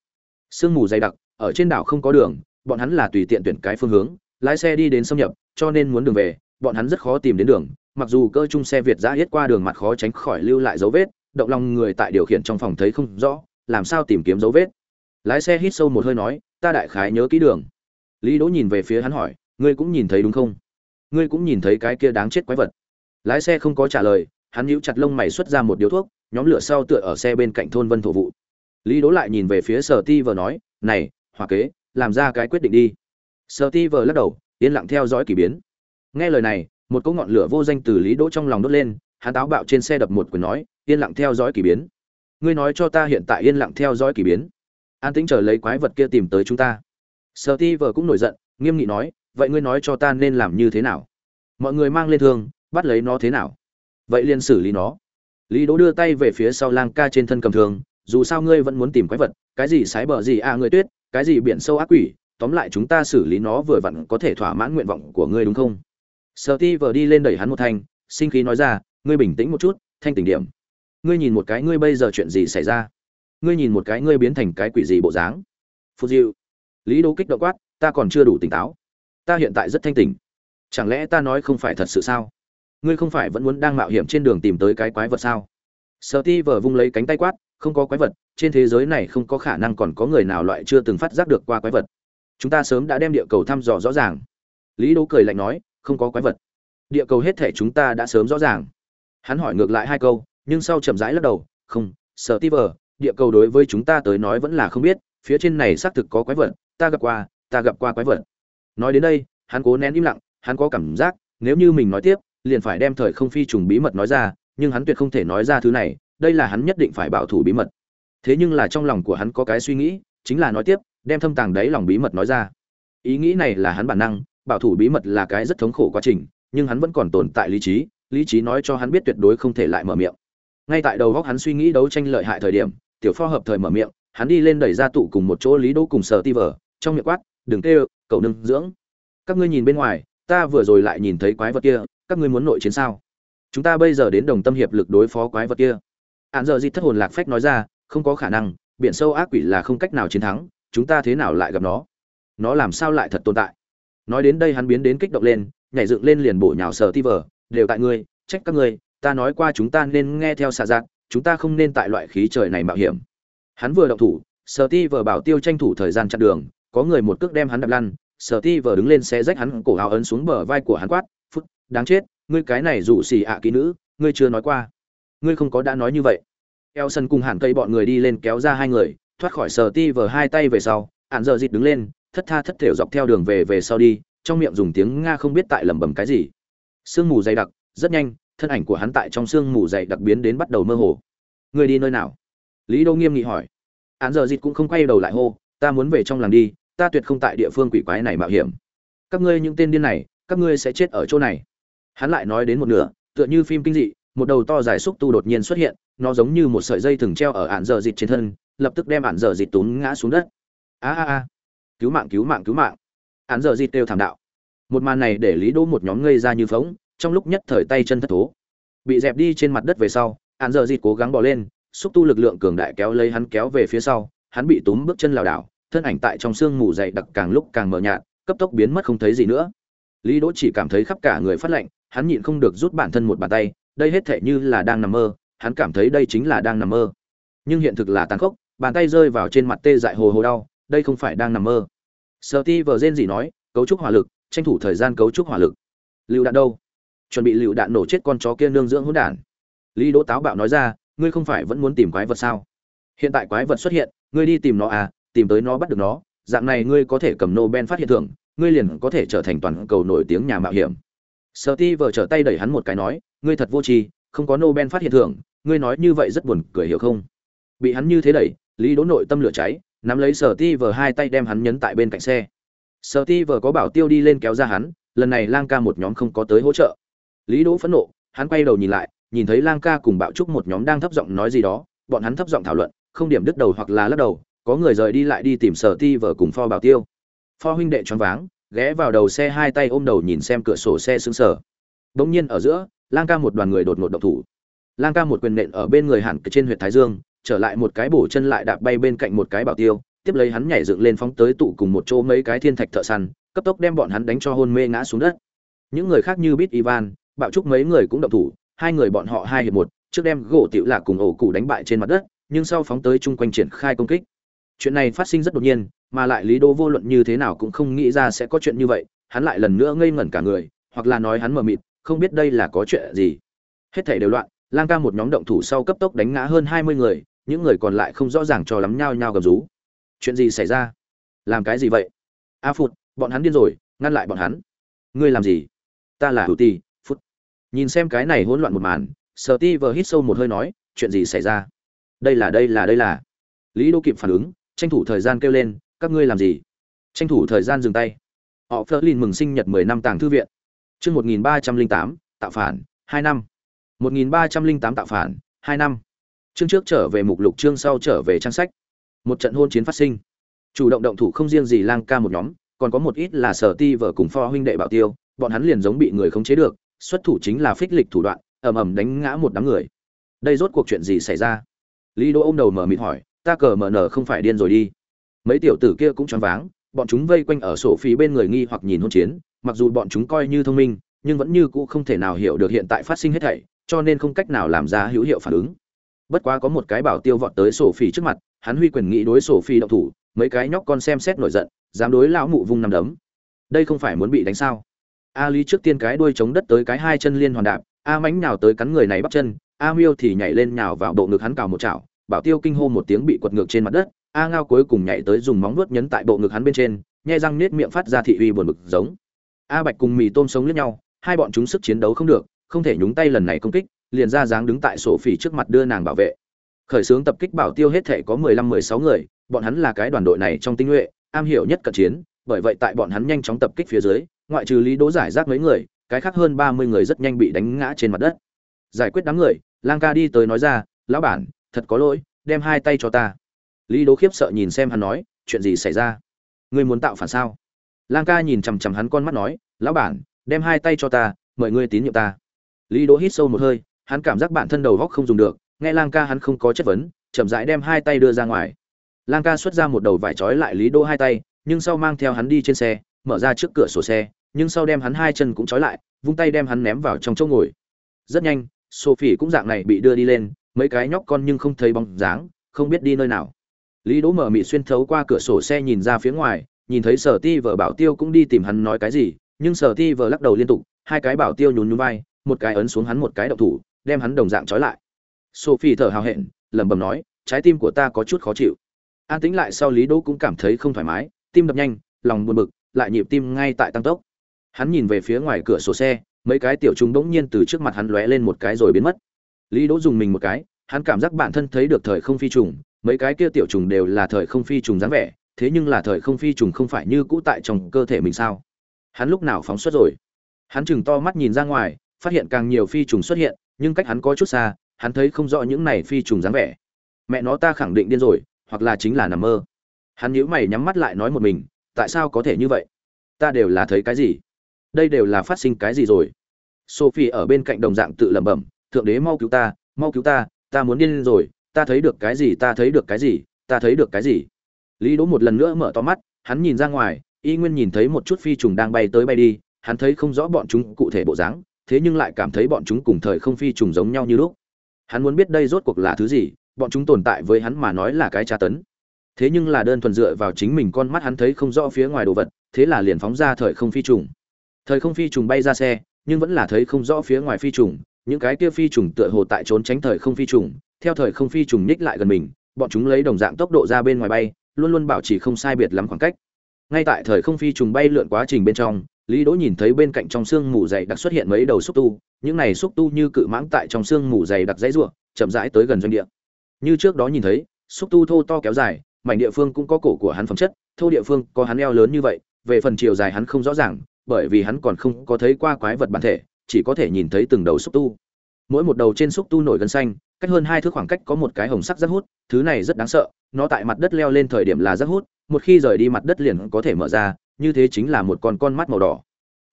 Sương mù dày đặc, ở trên đảo không có đường, bọn hắn là tùy tiện tuyển cái phương hướng, lái xe đi đến xâm nhập, cho nên muốn đường về, bọn hắn rất khó tìm đến đường, mặc dù cơ chung xe việt giã hết qua đường mặt khó tránh khỏi lưu lại dấu vết, động lòng người tại điều khiển trong phòng thấy không rõ, làm sao tìm kiếm dấu vết. Lái xe hít sâu một hơi nói, ta đại khái nhớ kỹ đường. Lý đỗ nhìn về phía hắn hỏi, ngươi cũng nhìn thấy đúng không? Ngươi cũng nhìn thấy cái kia đáng chết quái vật. Lái xe không có trả lời, hắn nhíu chặt lông mày xuất ra một điếu thuốc, nhóm lửa sau tựa ở xe bên cạnh thôn vân thổ vụ lý đỗ lại nhìn về phía sở ti vờ nói, này, hòa kế, làm ra cái quyết định đi. Sở ti vờ lắc đầu, yên lặng theo dõi kỳ biến. Nghe lời này, một cỗ ngọn lửa vô danh từ lý đỗ trong lòng đốt lên, hắn táo bạo trên xe đập một quyền nói, yên lặng theo dõi kỳ biến. Ngươi nói cho ta hiện tại yên lặng theo dõi kỳ biến. An tĩnh chờ lấy quái vật kia tìm tới chúng ta. Sở ti vờ cũng nổi giận, nghiêm nghị nói, vậy ngươi nói cho ta nên làm như thế nào? Mọi người mang lên thương, bắt lấy nó thế nào? Vậy liền xử lý nó. Lý đỗ đưa tay về phía sau lang ca trên thân cầm thương dù sao ngươi vẫn muốn tìm quái vật, cái gì sái bờ gì à người tuyết, cái gì biển sâu ác quỷ, tóm lại chúng ta xử lý nó vừa vặn có thể thỏa mãn nguyện vọng của ngươi đúng không? Sợ ti vờ đi lên đẩy hắn một thanh, sinh khí nói ra, ngươi bình tĩnh một chút, thanh tỉnh điểm. Ngươi nhìn một cái ngươi bây giờ chuyện gì xảy ra? Ngươi nhìn một cái ngươi biến thành cái quỷ gì bộ dáng? Phù diệu. Lý đô kích động quát, ta còn chưa đủ tỉnh táo. Ta hiện tại rất thanh tỉnh. Chẳng lẽ ta nói không phải thật sự sao? Ngươi không phải vẫn muốn đang mạo hiểm trên đường tìm tới cái quái vật sao? Sợ ti vờ vung lấy cánh tay quát, không có quái vật, trên thế giới này không có khả năng còn có người nào loại chưa từng phát giác được qua quái vật. Chúng ta sớm đã đem địa cầu thăm dò rõ ràng. Lý đỗ cười lạnh nói, không có quái vật. Địa cầu hết thể chúng ta đã sớm rõ ràng. Hắn hỏi ngược lại hai câu, nhưng sau chậm rãi lắc đầu, không sợ ti vờ, địa cầu đối với chúng ta tới nói vẫn là không biết, phía trên này xác thực có quái vật, ta gặp qua, ta gặp qua quái vật. Nói đến đây, hắn cố nén im lặng, hắn có cảm giác, nếu như mình nói tiếp, liền phải đem thời không phi trùng bí mật nói ra nhưng hắn tuyệt không thể nói ra thứ này, đây là hắn nhất định phải bảo thủ bí mật. Thế nhưng là trong lòng của hắn có cái suy nghĩ, chính là nói tiếp, đem thâm tàng đáy lòng bí mật nói ra. Ý nghĩ này là hắn bản năng, bảo thủ bí mật là cái rất thống khổ quá trình, nhưng hắn vẫn còn tồn tại lý trí lý trí nói cho hắn biết tuyệt đối không thể lại mở miệng. Ngay tại đầu góc hắn suy nghĩ đấu tranh lợi hại thời điểm, tiểu pho hợp thời mở miệng, hắn đi lên đẩy ra tụ cùng một chỗ lý đỗ cùng sở ti vờ trong miệng quát, đừng kêu, cậu đừng dưỡng. Các ngươi nhìn bên ngoài, ta vừa rồi lại nhìn thấy quái vật kia, các ngươi muốn nội chiến sao? Chúng ta bây giờ đến đồng tâm hiệp lực đối phó quái vật kia. Hạn giờ di thất hồn lạc phách nói ra, không có khả năng, biển sâu ác quỷ là không cách nào chiến thắng, chúng ta thế nào lại gặp nó? Nó làm sao lại thật tồn tại? Nói đến đây hắn biến đến kích động lên, nhảy dựng lên liền bổ nhào sờ ti vờ, đều tại ngươi, trách các ngươi, ta nói qua chúng ta nên nghe theo xạ dạng, chúng ta không nên tại loại khí trời này mạo hiểm. Hắn vừa động thủ, sờ ti vờ bảo tiêu tranh thủ thời gian chặn đường, có người một cước đem hắn đập lăn, sờ ti vờ đứng lên xe rách hắn cổ áo ấn xuống bờ vai của hắn quát phút đáng chết ngươi cái này rủ xì ạ kỹ nữ, ngươi chưa nói qua. Ngươi không có đã nói như vậy. Eo sân cùng hẳn cây bọn người đi lên kéo ra hai người, thoát khỏi sờ ti vờ hai tay về sau hạn giờ dịt đứng lên, thất tha thất thểu dọc theo đường về về sau đi, trong miệng dùng tiếng nga không biết tại lẩm bẩm cái gì. Sương mù dày đặc, rất nhanh, thân ảnh của hắn tại trong sương mù dày đặc biến đến bắt đầu mơ hồ. Người đi nơi nào? Lý đô nghiêm nghị hỏi. Hạn giờ dịt cũng không quay đầu lại hô, ta muốn về trong làng đi, ta tuyệt không tại địa phương quỷ quái này mạo hiểm. Các ngươi những tên điên này, các ngươi sẽ chết ở chỗ này hắn lại nói đến một nửa, tựa như phim kinh dị, một đầu to dài xúc tu đột nhiên xuất hiện, nó giống như một sợi dây thừng treo ở ạn dở dịt trên thân, lập tức đem ạn dở dịt tốn ngã xuống đất. A a a. Cứu mạng cứu mạng cứu mạng. Ạn dở dịt đều thảm đạo. Một màn này để lý đỗ một nhóm ngây ra như phóng trong lúc nhất thời tay chân thất thố. Bị dẹp đi trên mặt đất về sau ạn dở dịt cố gắng bò lên, xúc tu lực lượng cường đại kéo lấy hắn kéo về phía sau, hắn bị túm bước chân lảo đảo, thân ảnh tại trong sương mù dày đặc càng lúc càng mờ nhạt, cấp tốc biến mất không thấy gì nữa. Lý đỗ chỉ cảm thấy khắp cả người phát lạnh hắn nhịn không được rút bản thân một bàn tay, đây hết thể như là đang nằm mơ, hắn cảm thấy đây chính là đang nằm mơ. Nhưng hiện thực là tàn khốc, bàn tay rơi vào trên mặt tê dại hồ hồ đau, đây không phải đang nằm mơ. Sợ ti vờ rên gì nói, cấu trúc hỏa lực, tranh thủ thời gian cấu trúc hỏa lực. Lựu đạn đâu? Chuẩn bị lựu đạn nổ chết con chó kia nương dưỡng hỗn đản. Lý đỗ táo bạo nói ra, ngươi không phải vẫn muốn tìm quái vật sao? Hiện tại quái vật xuất hiện, ngươi đi tìm nó à tìm tới nó bắt được nó, dạng này ngươi có thể cầm nobel phát hiện thưởng, ngươi liền có thể trở thành toàn cầu nổi tiếng nhà mạo hiểm sợ ti vờ trở tay đẩy hắn một cái nói, ngươi thật vô tri, không có nobel phát hiện thưởng, ngươi nói như vậy rất buồn cười hiểu không? Bị hắn như thế đẩy, lý đỗ nội tâm lửa cháy, nắm lấy sở ti vờ hai tay đem hắn nhấn tại bên cạnh xe. Sở ti vờ có bảo tiêu đi lên kéo ra hắn, lần này lang ca một nhóm không có tới hỗ trợ. Lý đỗ phẫn nộ, hắn quay đầu nhìn lại, nhìn thấy lang ca cùng bạo trúc một nhóm đang thấp giọng nói gì đó, bọn hắn thấp giọng thảo luận, không điểm đứt đầu hoặc là lắc đầu, có người rời đi lại đi tìm sở ti vờ cùng pho bảo tiêu. Pho huynh đệ choáng váng ghé vào đầu xe hai tay ôm đầu nhìn xem cửa sổ xe sững sờ. Bỗng nhiên ở giữa, lang ca một đoàn người đột ngột động thủ. Lang ca một quyền nện ở bên người hẳn trên huyệt thái dương, trở lại một cái bổ chân lại đạp bay bên cạnh một cái bảo tiêu, tiếp lấy hắn nhảy dựng lên phóng tới tụ cùng một chỗ mấy cái thiên thạch thợ săn, cấp tốc đem bọn hắn đánh cho hôn mê ngã xuống đất. Những người khác như bít ivan, bạo trúc mấy người cũng động thủ, hai người bọn họ hai hiệp một, trước đem gỗ tiểu lạc cùng ổ cụ đánh bại trên mặt đất, nhưng sau phóng tới chung quanh triển khai công kích. Chuyện này phát sinh rất đột nhiên mà lại lý đô vô luận như thế nào cũng không nghĩ ra sẽ có chuyện như vậy, hắn lại lần nữa ngây ngẩn cả người, hoặc là nói hắn mờ mịt, không biết đây là có chuyện gì. Hết thảy đều loạn, lang ca một nhóm động thủ sau cấp tốc đánh ngã hơn hai mươi người, những người còn lại không rõ ràng cho lắm nhao nhao gầm rú. Chuyện gì xảy ra? Làm cái gì vậy? A phụt, bọn hắn điên rồi, ngăn lại bọn hắn. Ngươi làm gì? Ta là hữu ti phút nhìn xem cái này hỗn loạn một màn, sở ti vờ hít sâu một hơi nói, chuyện gì xảy ra? Đây là đây là đây là. Lý đô kịp phản ứng, tranh thủ thời gian kêu lên các ngươi làm gì? Tranh thủ thời gian dừng tay. Họ phớt lên mừng sinh nhật mười năm tàng thư viện. Chương một nghìn ba trăm linh tám, tạo phản, hai năm. Một nghìn ba trăm linh tám tạo phản, hai năm. Chương trước trở về mục lục, chương sau trở về trang sách. Một trận hôn chiến phát sinh. Chủ động động thủ không riêng gì lang ca một nhóm, còn có một ít là sở ti vợ cùng pho huynh đệ bảo tiêu, bọn hắn liền giống bị người khống chế được, xuất thủ chính là phích lịch thủ đoạn, ầm ầm đánh ngã một đám người. Đây rốt cuộc chuyện gì xảy ra? Lý đỗ ôm đầu mở mịt hỏi, ta cờ mở nở không phải điên rồi đi mấy tiểu tử kia cũng choáng váng, bọn chúng vây quanh ở sổ phí bên người nghi hoặc nhìn hôn chiến, mặc dù bọn chúng coi như thông minh, nhưng vẫn như cũ không thể nào hiểu được hiện tại phát sinh hết thảy, cho nên không cách nào làm ra hữu hiệu phản ứng. Bất quá có một cái bảo tiêu vọt tới sổ phí trước mặt, hắn huy quyền nghĩ đối sổ phí động thủ, mấy cái nhóc con xem xét nổi giận, dám đối lão mụ vung nằm đấm. Đây không phải muốn bị đánh sao? A lý trước tiên cái đuôi chống đất tới cái hai chân liên hoàn đạp, a mánh nào tới cắn người này bắp chân, a miêu thì nhảy lên nhào vào bộ ngực hắn cào một chảo, bảo tiêu kinh hô một tiếng bị quật ngược trên mặt đất a ngao cuối cùng nhảy tới dùng móng vuốt nhấn tại bộ ngực hắn bên trên, nhai răng nết miệng phát ra thị uy buồn bực giống. A bạch cùng mì tôm sống lẫn nhau, hai bọn chúng sức chiến đấu không được, không thể nhúng tay lần này công kích, liền ra dáng đứng tại sổ phỉ trước mặt đưa nàng bảo vệ. Khởi xướng tập kích bảo tiêu hết thể có mười lăm mười sáu người, bọn hắn là cái đoàn đội này trong tinh nhuệ, am hiểu nhất cận chiến, bởi vậy tại bọn hắn nhanh chóng tập kích phía dưới, ngoại trừ lý đỗ giải rác mấy người, cái khác hơn ba mươi người rất nhanh bị đánh ngã trên mặt đất. Giải quyết đám người, lang ca đi tới nói ra, lão bản, thật có lỗi, đem hai tay cho ta lý đỗ khiếp sợ nhìn xem hắn nói, chuyện gì xảy ra? Ngươi muốn tạo phản sao? Lang ca nhìn chằm chằm hắn con mắt nói, lão bản, đem hai tay cho ta, mời ngươi tín nhiệm ta. Lý đỗ hít sâu một hơi, hắn cảm giác bản thân đầu góc không dùng được, nghe lang ca hắn không có chất vấn, chậm rãi đem hai tay đưa ra ngoài. Lang ca xuất ra một đầu vải trói lại lý đỗ hai tay, nhưng sau mang theo hắn đi trên xe, mở ra trước cửa sổ xe, nhưng sau đem hắn hai chân cũng trói lại, vung tay đem hắn ném vào trong chỗ ngồi. Rất nhanh, sophie cũng dạng này bị đưa đi lên, mấy cái nhóc con nhưng không thấy bóng dáng, không biết đi nơi nào lý đỗ mở mị xuyên thấu qua cửa sổ xe nhìn ra phía ngoài, nhìn thấy sở ti vợ bảo tiêu cũng đi tìm hắn nói cái gì, nhưng sở ti vợ lắc đầu liên tục, hai cái bảo tiêu nhún nhún vai, một cái ấn xuống hắn một cái đậu thủ, đem hắn đồng dạng trói lại. Sophie thở hào hẹn, lẩm bẩm nói, trái tim của ta có chút khó chịu. An tĩnh lại sau lý đỗ cũng cảm thấy không thoải mái, tim đập nhanh, lòng buồn bực, lại nhịp tim ngay tại tăng tốc. Hắn nhìn về phía ngoài cửa sổ xe, mấy cái tiểu trùng bỗng nhiên từ trước mặt hắn lóe lên một cái rồi biến mất. Lý đỗ dùng mình một cái, hắn cảm giác bản thân thấy được thời không phi trùng mấy cái kia tiểu trùng đều là thời không phi trùng dáng vẻ, thế nhưng là thời không phi trùng không phải như cũ tại trong cơ thể mình sao? Hắn lúc nào phóng xuất rồi? Hắn chừng to mắt nhìn ra ngoài, phát hiện càng nhiều phi trùng xuất hiện, nhưng cách hắn có chút xa, hắn thấy không rõ những này phi trùng dáng vẻ. Mẹ nó ta khẳng định điên rồi, hoặc là chính là nằm mơ. Hắn nhíu mày nhắm mắt lại nói một mình, tại sao có thể như vậy? Ta đều là thấy cái gì? Đây đều là phát sinh cái gì rồi? Sophie ở bên cạnh đồng dạng tự lẩm bẩm, thượng đế mau cứu ta, mau cứu ta ta muốn điên rồi ta thấy được cái gì, ta thấy được cái gì, ta thấy được cái gì? Lý đỗ một lần nữa mở to mắt, hắn nhìn ra ngoài, y nguyên nhìn thấy một chút phi trùng đang bay tới bay đi, hắn thấy không rõ bọn chúng cụ thể bộ dáng, thế nhưng lại cảm thấy bọn chúng cùng thời không phi trùng giống nhau như lúc. Hắn muốn biết đây rốt cuộc là thứ gì, bọn chúng tồn tại với hắn mà nói là cái tra tấn. Thế nhưng là đơn thuần dựa vào chính mình con mắt hắn thấy không rõ phía ngoài đồ vật, thế là liền phóng ra thời không phi trùng. Thời không phi trùng bay ra xe, nhưng vẫn là thấy không rõ phía ngoài phi trùng, những cái kia phi trùng tựa hồ tại trốn tránh thời không phi trùng theo thời không phi trùng nhích lại gần mình, bọn chúng lấy đồng dạng tốc độ ra bên ngoài bay, luôn luôn bảo trì không sai biệt lắm khoảng cách. Ngay tại thời không phi trùng bay lượn quá trình bên trong, lý đỗ nhìn thấy bên cạnh trong xương mù dày đặc xuất hiện mấy đầu xúc tu, những này xúc tu như cự mãng tại trong xương mù dày đặc dãy ruộng, chậm rãi tới gần doanh địa. Như trước đó nhìn thấy, xúc tu thô to kéo dài, mảnh địa phương cũng có cổ của hắn phẩm chất, thô địa phương có hắn eo lớn như vậy, về phần chiều dài hắn không rõ ràng, bởi vì hắn còn không có thấy qua quái vật bản thể, chỉ có thể nhìn thấy từng đầu xúc tu. Mỗi một đầu trên xúc tu nổi gân xanh cách hơn hai thước khoảng cách có một cái hồng sắc rất hút, thứ này rất đáng sợ, nó tại mặt đất leo lên thời điểm là rất hút, một khi rời đi mặt đất liền có thể mở ra, như thế chính là một con con mắt màu đỏ.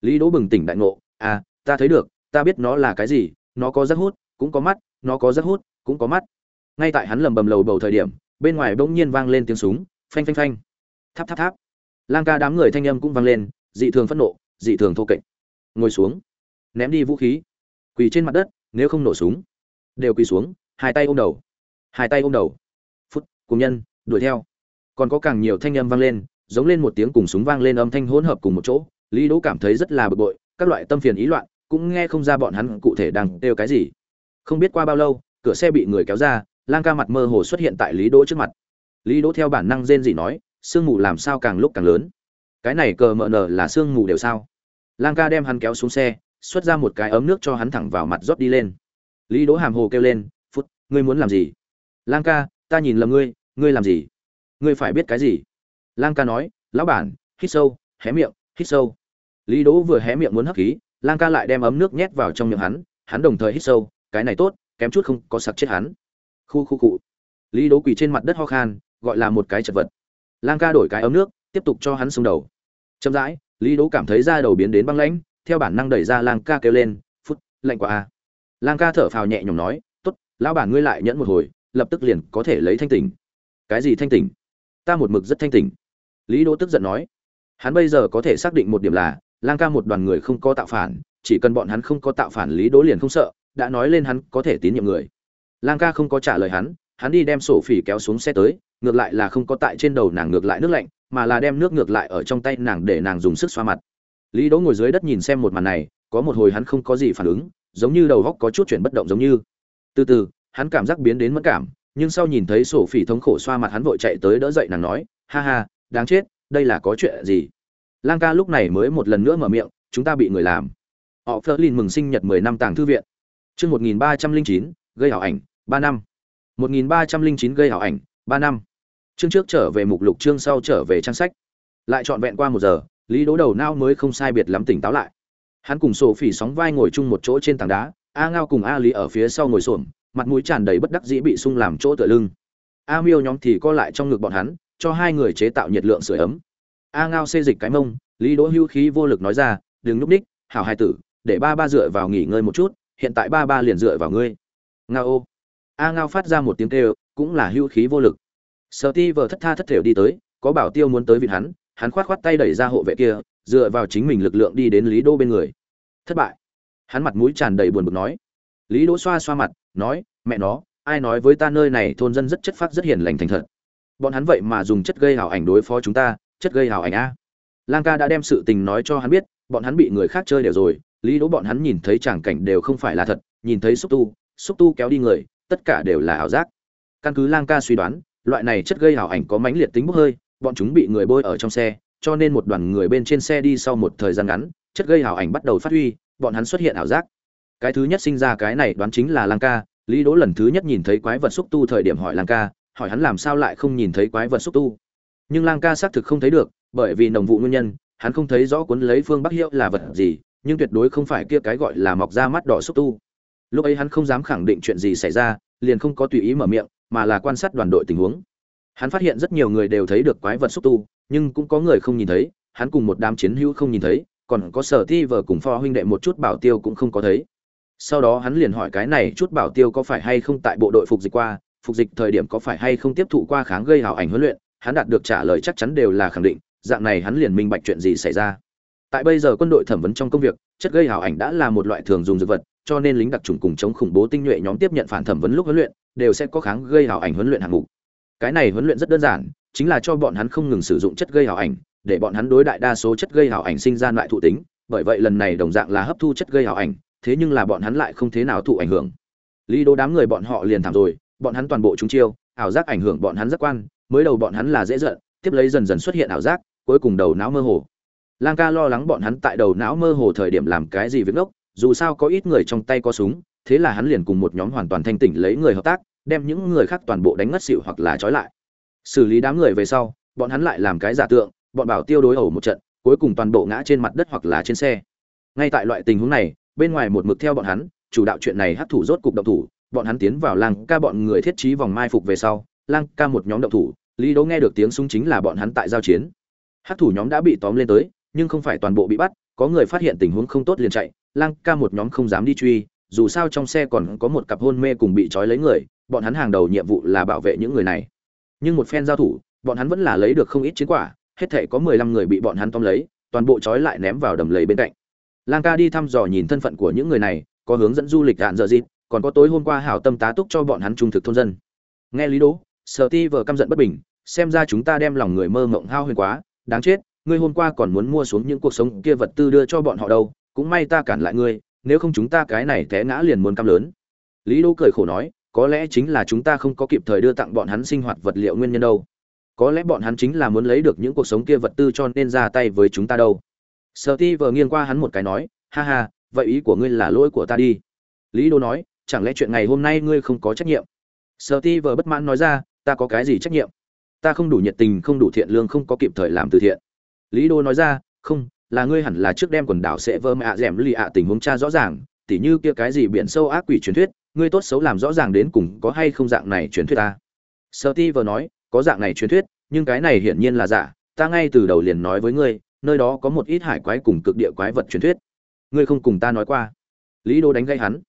Lý đỗ bừng tỉnh đại ngộ à ta thấy được, ta biết nó là cái gì, nó có rất hút, cũng có mắt, nó có rất hút, cũng có mắt. Ngay tại hắn lầm bầm lầu bầu thời điểm, bên ngoài bỗng nhiên vang lên tiếng súng, phanh phanh phanh. Tháp tháp tháp. Lang ca đám người thanh âm cũng vang lên, dị thường phẫn nộ, dị thường thô kệch. Ngồi xuống, ném đi vũ khí. Quỳ trên mặt đất, nếu không nổ súng đều quỳ xuống, hai tay ôm đầu. Hai tay ôm đầu. Phút, cùng nhân, đuổi theo. Còn có càng nhiều thanh âm vang lên, giống lên một tiếng cùng súng vang lên âm thanh hỗn hợp cùng một chỗ. Lý đỗ cảm thấy rất là bực bội, các loại tâm phiền ý loạn, cũng nghe không ra bọn hắn cụ thể đang đều cái gì. Không biết qua bao lâu, cửa xe bị người kéo ra, lang ca mặt mơ hồ xuất hiện tại lý đỗ trước mặt. Lý đỗ theo bản năng rên dị nói, sương mù làm sao càng lúc càng lớn? Cái này cờ mờ nở là sương mù đều sao? Lang ca đem hắn kéo xuống xe, xuất ra một cái ấm nước cho hắn thẳng vào mặt rót đi lên lý đỗ hàm hồ kêu lên, phút, ngươi muốn làm gì? Lang ca, ta nhìn lầm ngươi ngươi làm gì? Ngươi phải biết cái gì? Lang ca nói, lão bản, hít sâu, hé miệng, hít sâu. Lý đỗ vừa hé miệng muốn hấp khí, lang ca lại đem ấm nước nhét vào trong miệng hắn hắn đồng thời hít sâu, cái này tốt, kém chút không có sặc chết hắn. Khu khu cụ. Lý đỗ quỳ trên mặt đất ho khan, gọi là một cái chật vật. Lang ca đổi cái ấm nước, tiếp tục cho hắn xuống đầu. Chậm rãi, lý đỗ cảm thấy da đầu biến đến băng lãnh, theo bản năng đẩy ra lang ca kêu lên, phút, lạnh quá a lang ca thở phào nhẹ nhõm nói, tốt, lão bản ngươi lại nhẫn một hồi, lập tức liền có thể lấy thanh tỉnh. Cái gì thanh tỉnh? Ta một mực rất thanh tỉnh. Lý đỗ tức giận nói. Hắn bây giờ có thể xác định một điểm là, lang ca một đoàn người không có tạo phản, chỉ cần bọn hắn không có tạo phản lý đỗ liền không sợ, đã nói lên hắn có thể tín nhiệm người. Lang ca không có trả lời hắn hắn đi đem sổ phỉ kéo xuống xe tới, ngược lại là không có tại trên đầu nàng ngược lại nước lạnh, mà là đem nước ngược lại ở trong tay nàng để nàng dùng sức xoa mặt. Lý đỗ ngồi dưới đất nhìn xem một màn này, có một hồi hắn không có gì phản ứng giống như đầu góc có chút chuyển bất động giống như. Từ từ, hắn cảm giác biến đến mất cảm, nhưng sau nhìn thấy sổ phỉ thống khổ xoa mặt hắn vội chạy tới đỡ dậy nàng nói, ha ha, đáng chết, đây là có chuyện gì? Lang ca lúc này mới một lần nữa mở miệng, chúng ta bị người làm. Họ phớt lên mừng sinh nhật mười năm tàng thư viện. Chương một nghìn ba trăm linh chín, gây ảo ảnh, ba năm. Một nghìn ba trăm linh chín, gây ảo ảnh, ba năm. Chương trước trở về mục lục, chương sau trở về trang sách. Lại trọn vẹn qua một giờ, lý đố đầu nao mới không sai biệt lắm tỉnh táo lại hắn cùng sổ phỉ sóng vai ngồi chung một chỗ trên tảng đá, a ngao cùng a lý ở phía sau ngồi xổm, mặt mũi tràn đầy bất đắc dĩ bị sung làm chỗ tựa lưng. A miêu nhóm thì co lại trong ngực bọn hắn, cho hai người chế tạo nhiệt lượng sưởi ấm. A ngao xê dịch cái mông, lý đỗ hưu khí vô lực nói ra, đừng núp ních hảo hai tử, để ba ba dựa vào nghỉ ngơi một chút, hiện tại ba ba liền dựa vào ngươi. Ngao. Ô a ngao phát ra một tiếng kêu, cũng là hưu khí vô lực. Sợ ti vờ thất tha thất thểu đi tới, có bảo tiêu muốn tới vịt hắn hắn khoát khoát tay đẩy ra hộ vệ kia dựa vào chính mình lực lượng đi đến lý Đô bên người. Thất bại. Hắn mặt mũi tràn đầy buồn bực nói. Lý đỗ xoa xoa mặt, nói, mẹ nó, ai nói với ta nơi này thôn dân rất chất phác, rất hiền lành thành thật. Bọn hắn vậy mà dùng chất gây hảo ảnh đối phó chúng ta, chất gây hảo ảnh a. Lang ca đã đem sự tình nói cho hắn biết, bọn hắn bị người khác chơi đều rồi, lý đỗ bọn hắn nhìn thấy tràng cảnh đều không phải là thật, nhìn thấy xúc tu xúc tu kéo đi người, tất cả đều là ảo giác. Căn cứ lang ca suy đoán, loại này chất gây hảo ảnh có mãnh liệt tính bốc hơi, bọn chúng bị người bôi ở trong xe cho nên một đoàn người bên trên xe đi sau một thời gian ngắn, chất gây ảo ảnh bắt đầu phát huy, bọn hắn xuất hiện ảo giác. Cái thứ nhất sinh ra cái này đoán chính là lang ca. Lý đỗ lần thứ nhất nhìn thấy quái vật xúc tu thời điểm hỏi lang ca, hỏi hắn làm sao lại không nhìn thấy quái vật xúc tu. Nhưng lang ca xác thực không thấy được, bởi vì nồng vụ nguyên nhân, hắn không thấy rõ cuốn lấy phương bắc hiệu là vật gì, nhưng tuyệt đối không phải kia cái gọi là mọc ra mắt đỏ xúc tu. Lúc ấy hắn không dám khẳng định chuyện gì xảy ra, liền không có tùy ý mở miệng, mà là quan sát đoàn đội tình huống. Hắn phát hiện rất nhiều người đều thấy được quái vật xúc tu nhưng cũng có người không nhìn thấy, hắn cùng một đám chiến hữu không nhìn thấy, còn có sở ti vờ cùng pho huynh đệ một chút bảo tiêu cũng không có thấy. Sau đó hắn liền hỏi cái này chút bảo tiêu có phải hay không tại bộ đội phục dịch qua, phục dịch thời điểm có phải hay không tiếp thụ qua kháng gây hảo ảnh huấn luyện, hắn đạt được trả lời chắc chắn đều là khẳng định, dạng này hắn liền minh bạch chuyện gì xảy ra. Tại bây giờ quân đội thẩm vấn trong công việc, chất gây hảo ảnh đã là một loại thường dùng dược vật, cho nên lính đặc trùng cùng chống khủng bố tinh nhuệ nhóm tiếp nhận phản thẩm vấn lúc huấn luyện, đều sẽ có kháng gây hảo ảnh huấn luyện hạng mục. Cái này huấn luyện rất đơn giản chính là cho bọn hắn không ngừng sử dụng chất gây hào ảnh, để bọn hắn đối đại đa số chất gây hào ảnh sinh ra loại thụ tính, bởi vậy lần này đồng dạng là hấp thu chất gây hào ảnh, thế nhưng là bọn hắn lại không thế nào thụ ảnh hưởng. Lý đố đám người bọn họ liền thảm rồi, bọn hắn toàn bộ chúng chiêu, ảo giác ảnh hưởng bọn hắn giác quan, mới đầu bọn hắn là dễ giận, tiếp lấy dần dần xuất hiện ảo giác, cuối cùng đầu não mơ hồ. Lang ca lo lắng bọn hắn tại đầu não mơ hồ thời điểm làm cái gì việc ngốc, dù sao có ít người trong tay có súng, thế là hắn liền cùng một nhóm hoàn toàn thanh tỉnh lấy người hợp tác, đem những người khác toàn bộ đánh ngất xỉu hoặc là trói lại xử lý đám người về sau, bọn hắn lại làm cái giả tượng, bọn bảo tiêu đối ẩu một trận, cuối cùng toàn bộ ngã trên mặt đất hoặc là trên xe. Ngay tại loại tình huống này, bên ngoài một mực theo bọn hắn, chủ đạo chuyện này Hắc thủ rốt cục động thủ, bọn hắn tiến vào lang ca bọn người thiết trí vòng mai phục về sau lang ca một nhóm động thủ, lý đỗ nghe được tiếng súng chính là bọn hắn tại giao chiến. Hấp thủ nhóm đã bị tóm lên tới, nhưng không phải toàn bộ bị bắt, có người phát hiện tình huống không tốt liền chạy lang ca một nhóm không dám đi truy, dù sao trong xe còn có một cặp hôn mê cùng bị trói lấy người, bọn hắn hàng đầu nhiệm vụ là bảo vệ những người này nhưng một phen giao thủ, bọn hắn vẫn là lấy được không ít chiến quả, hết thể có mười lăm người bị bọn hắn tóm lấy, toàn bộ trói lại ném vào đầm lầy bên cạnh. Lang ca đi thăm dò nhìn thân phận của những người này, có hướng dẫn du lịch đạn dợ dịp, còn có tối hôm qua hảo tâm tá túc cho bọn hắn trung thực thôn dân. Nghe lý đỗ, sở ti vờ căm giận bất bình, xem ra chúng ta đem lòng người mơ mộng hao huyền quá, đáng chết, ngươi hôm qua còn muốn mua xuống những cuộc sống kia vật tư đưa cho bọn họ đâu, cũng may ta cản lại ngươi, nếu không chúng ta cái này té ngã liền muốn căm lớn. Lý đỗ cười khổ nói có lẽ chính là chúng ta không có kịp thời đưa tặng bọn hắn sinh hoạt vật liệu nguyên nhân đâu. Có lẽ bọn hắn chính là muốn lấy được những cuộc sống kia vật tư cho nên ra tay với chúng ta đâu. Sợ ti vờ nghiêng qua hắn một cái nói, ha ha, vậy ý của ngươi là lỗi của ta đi. Lý đô nói, chẳng lẽ chuyện ngày hôm nay ngươi không có trách nhiệm? Sợ ti vờ bất mãn nói ra, ta có cái gì trách nhiệm? Ta không đủ nhiệt tình, không đủ thiện lương, không có kịp thời làm từ thiện. Lý đô nói ra, không, là ngươi hẳn là trước đem quần đảo sẽ vơ mạ rẻm lì ạ tình huống cha rõ ràng, tỉ như kia cái gì biển sâu ác quỷ truyền thuyết ngươi tốt xấu làm rõ ràng đến cùng có hay không dạng này truyền thuyết ta. Sợ ti vừa nói, có dạng này truyền thuyết, nhưng cái này hiển nhiên là giả, ta ngay từ đầu liền nói với ngươi, nơi đó có một ít hải quái cùng cực địa quái vật truyền thuyết. Ngươi không cùng ta nói qua. Lý đô đánh gây hắn.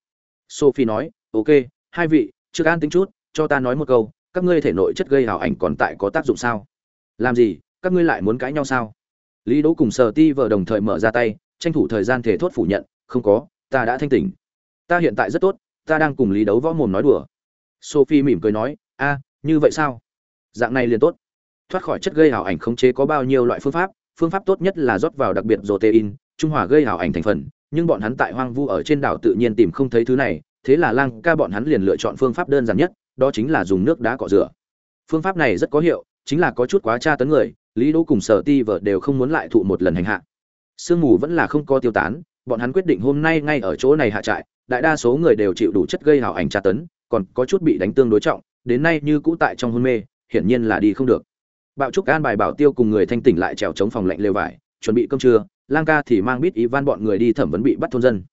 Sophie nói, ok, hai vị, trước an tính chút, cho ta nói một câu, các ngươi thể nội chất gây hào ảnh còn tại có tác dụng sao? Làm gì, các ngươi lại muốn cãi nhau sao? Lý đỗ cùng sở ti vợ đồng thời mở ra tay, tranh thủ thời gian thể thốt phủ nhận, không có, ta đã thanh tỉnh. Ta hiện tại rất tốt ta đang cùng lý đấu võ mồm nói đùa. Sophie mỉm cười nói, a, như vậy sao? Dạng này liền tốt. Thoát khỏi chất gây hào ảnh khống chế có bao nhiêu loại phương pháp phương pháp tốt nhất là rót vào đặc biệt protein, trung hòa gây hào ảnh thành phần, nhưng bọn hắn tại hoang vu ở trên đảo tự nhiên tìm không thấy thứ này, thế là lang ca bọn hắn liền lựa chọn phương pháp đơn giản nhất, đó chính là dùng nước đá cọ rửa. Phương pháp này rất có hiệu, chính là có chút quá tra tấn người, lý đỗ cùng sở ti vợ đều không muốn lại thụ một lần hành hạ. Sương mù vẫn là không có tiêu tán, bọn hắn quyết định hôm nay ngay ở chỗ này hạ trại đại đa số người đều chịu đủ chất gây hào ảnh tra tấn, còn có chút bị đánh tương đối trọng, đến nay như cũ tại trong hôn mê, hiển nhiên là đi không được. Bạo trúc an bài bảo tiêu cùng người thanh tỉnh lại trèo chống phòng lạnh lều vải, chuẩn bị cơm trưa, lang ca thì mang bít ý van bọn người đi thẩm vấn bị bắt thôn dân.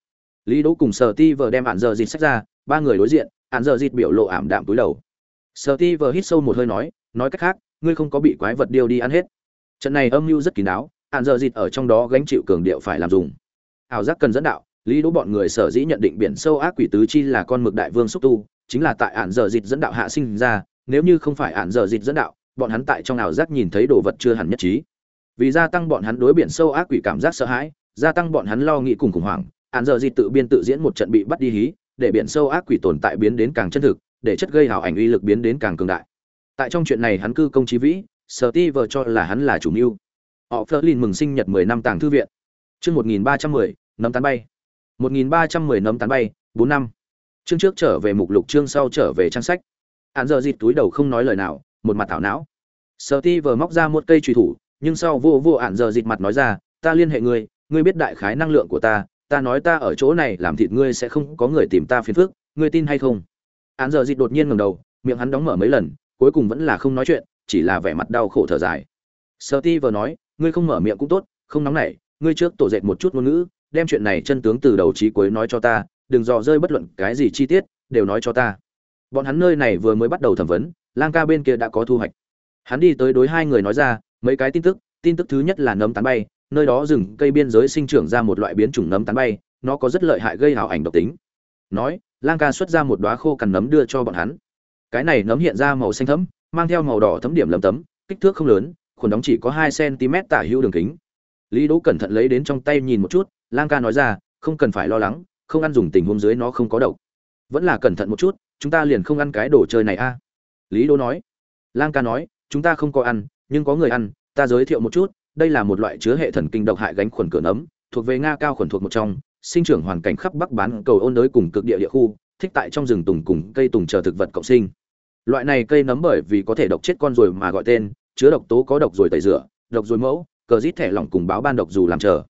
Lý đỗ cùng sở ti vờ đem ạn giờ dịt sách ra, ba người đối diện ạn giờ dịt biểu lộ ảm đạm túi đầu. Sở ti vờ hít sâu một hơi nói nói cách khác, ngươi không có bị quái vật điêu đi ăn hết. Trận này âm mưu rất kín đáo ạn giờ dịt ở trong đó gánh chịu cường điệu phải làm dùng. Ảo giác cần dẫn đạo lý đỗ bọn người sở dĩ nhận định biển sâu ác quỷ tứ chi là con mực đại vương xúc tu, chính là tại ạn dở dịch dẫn đạo hạ sinh ra, nếu như không phải ạn dở dịch dẫn đạo, bọn hắn tại trong ảo giác nhìn thấy đồ vật chưa hẳn nhất trí. Vì gia tăng bọn hắn đối biển sâu ác quỷ cảm giác sợ hãi, gia tăng bọn hắn lo nghĩ cùng khủng hoảng ạn dở dịch tự biên tự diễn một trận bị bắt đi hí, để biển sâu ác quỷ tồn tại biến đến càng chân thực, để chất gây hào ảnh uy lực biến đến càng cường đại. Tại trong chuyện này hắn cư công trí vĩ sở ti vờ cho là hắn là chủ mưu. Họ phớt lên mừng sinh nhật mười năm tàng thư viện. Chương một nghìn ba trăm mười nấm tán bay một nghìn ba trăm mười nấm tán bay, bốn năm. Chương trước trở về mục lục, chương sau trở về trang sách. Hàn giờ dịt túi đầu không nói lời nào, một mặt thảo não. Sở ti vừa móc ra một cây truy thủ, nhưng sau vô vô Hàn giờ dịt mặt nói ra, ta liên hệ ngươi ngươi biết đại khái năng lượng của ta ta nói ta ở chỗ này làm thịt ngươi sẽ không có người tìm ta phiền phức, ngươi tin hay không? Hàn giờ dịt đột nhiên ngẩng đầu, miệng hắn đóng mở mấy lần, cuối cùng vẫn là không nói chuyện, chỉ là vẻ mặt đau khổ thở dài. Sở ti vừa nói, ngươi không mở miệng cũng tốt, không nóng nảy, ngươi trước tổ dệt một chút ngôn ngữ đem chuyện này chân tướng từ đầu chí cuối nói cho ta đừng dò rơi bất luận cái gì chi tiết đều nói cho ta. Bọn hắn nơi này vừa mới bắt đầu thẩm vấn lang ca bên kia đã có thu hoạch. Hắn đi tới đối hai người nói ra mấy cái tin tức tin tức thứ nhất là nấm tán bay nơi đó rừng cây biên giới sinh trưởng ra một loại biến chủng nấm tán bay nó có rất lợi hại gây hào ảnh độc tính. Nói lang ca xuất ra một đóa khô cằn nấm đưa cho bọn hắn. Cái này nấm hiện ra màu xanh thẫm, mang theo màu đỏ thấm điểm lấm tấm kích thước không lớn khuẩn đóng chỉ có hai cm tả hữu đường kính. Lý đỗ cẩn thận lấy đến trong tay nhìn một chút lang ca nói ra, không cần phải lo lắng, không ăn dùng tình huống dưới nó không có độc. Vẫn là cẩn thận một chút, chúng ta liền không ăn cái đồ chơi này a. Lý đỗ nói. Lang ca nói, chúng ta không có ăn, nhưng có người ăn, ta giới thiệu một chút, đây là một loại chứa hệ thần kinh độc hại gánh khuẩn cửa nấm, thuộc về nga cao khuẩn thuộc một trong, sinh trưởng hoàn cảnh khắp bắc bán cầu ôn đới cùng cực địa địa khu, thích tại trong rừng tùng cùng cây tùng chờ thực vật cộng sinh. Loại này cây nấm bởi vì có thể độc chết con rồi mà gọi tên, chứa độc tố có độc rồi tẩy rửa, độc rồi mẫu, cờ rít thẻ lỏng cùng báo ban độc dù làm chờ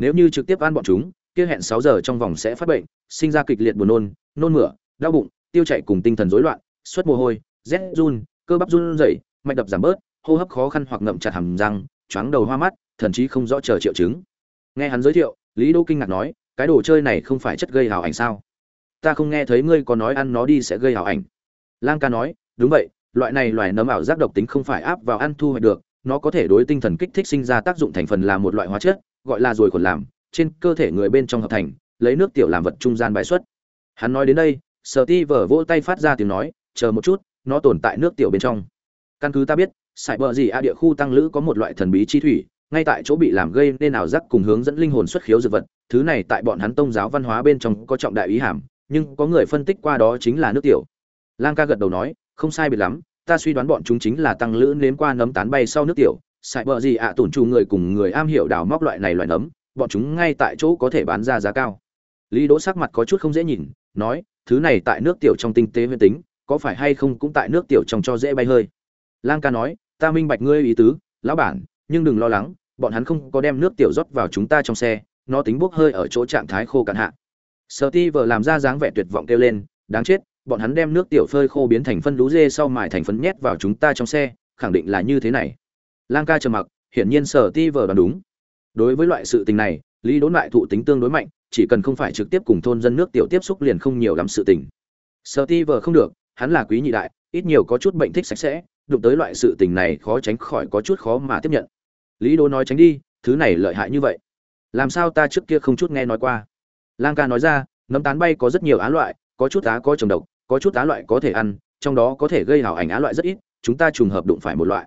nếu như trực tiếp ăn bọn chúng, kia hẹn sáu giờ trong vòng sẽ phát bệnh, sinh ra kịch liệt buồn nôn nôn mửa, đau bụng, tiêu chảy cùng tinh thần rối loạn xuất mồ hôi, rét run, cơ bắp run rẩy, mạch đập giảm bớt, hô hấp khó khăn hoặc ngậm chặt hàm răng, choáng đầu hoa mắt, thậm chí không rõ chờ triệu chứng. Nghe hắn giới thiệu, lý đô kinh ngạc nói, cái đồ chơi này không phải chất gây hào ảnh sao? Ta không nghe thấy ngươi có nói ăn nó đi sẽ gây hào ảnh. Lang ca nói, đúng vậy, loại này loài nấm ảo giác độc tính không phải áp vào ăn thu hoạch được, nó có thể đối tinh thần kích thích sinh ra tác dụng thành phần là một loại hóa chất gọi là rồi khuẩn làm, trên cơ thể người bên trong hợp thành, lấy nước tiểu làm vật trung gian bài xuất. Hắn nói đến đây, sở ti vở vỗ tay phát ra tiếng nói, chờ một chút, nó tồn tại nước tiểu bên trong. Căn cứ ta biết, sải bờ gì a địa khu tăng lữ có một loại thần bí chi thủy, ngay tại chỗ bị làm gây nên ảo giác cùng hướng dẫn linh hồn xuất khiếu dược vật. Thứ này tại bọn hắn tông giáo văn hóa bên trong có trọng đại ý hàm, nhưng có người phân tích qua đó chính là nước tiểu. Lang ca gật đầu nói, không sai biệt lắm, ta suy đoán bọn chúng chính là tăng lữ nếm qua nấm tán bay sau nước tiểu sải bờ gì ạ à, tổn trù người cùng người am hiểu đào móc loại này loại nấm bọn chúng ngay tại chỗ có thể bán ra giá cao. Lý đỗ sắc mặt có chút không dễ nhìn nói thứ này tại nước tiểu trong tinh tế huyễn tính có phải hay không cũng tại nước tiểu trong cho dễ bay hơi? Lang ca nói ta minh bạch ngươi ý tứ lão bản nhưng đừng lo lắng bọn hắn không có đem nước tiểu rót vào chúng ta trong xe nó tính bốc hơi ở chỗ trạng thái khô cạn hạ. Sợ ti vợ làm ra dáng vẻ tuyệt vọng kêu lên đáng chết bọn hắn đem nước tiểu phơi khô biến thành phân lú dê sau mài thành phấn nhét vào chúng ta trong xe khẳng định là như thế này lang ca trầm mặc, hiển nhiên sở ti vờ đoán đúng. Đối với loại sự tình này, lý đốn lại thụ tính tương đối mạnh, chỉ cần không phải trực tiếp cùng thôn dân nước tiểu tiếp xúc liền không nhiều lắm sự tình. Sở ti vờ không được, hắn là quý nhị đại, ít nhiều có chút bệnh thích sạch sẽ, đụng tới loại sự tình này khó tránh khỏi có chút khó mà tiếp nhận. Lý đốn nói tránh đi, thứ này lợi hại như vậy. Làm sao ta trước kia không chút nghe nói qua? Lang ca nói ra nấm tán bay có rất nhiều á loại, có chút á có trồng độc, có chút á loại có thể ăn, trong đó có thể gây hào ảnh á loại rất ít, chúng ta trùng hợp đụng phải một loại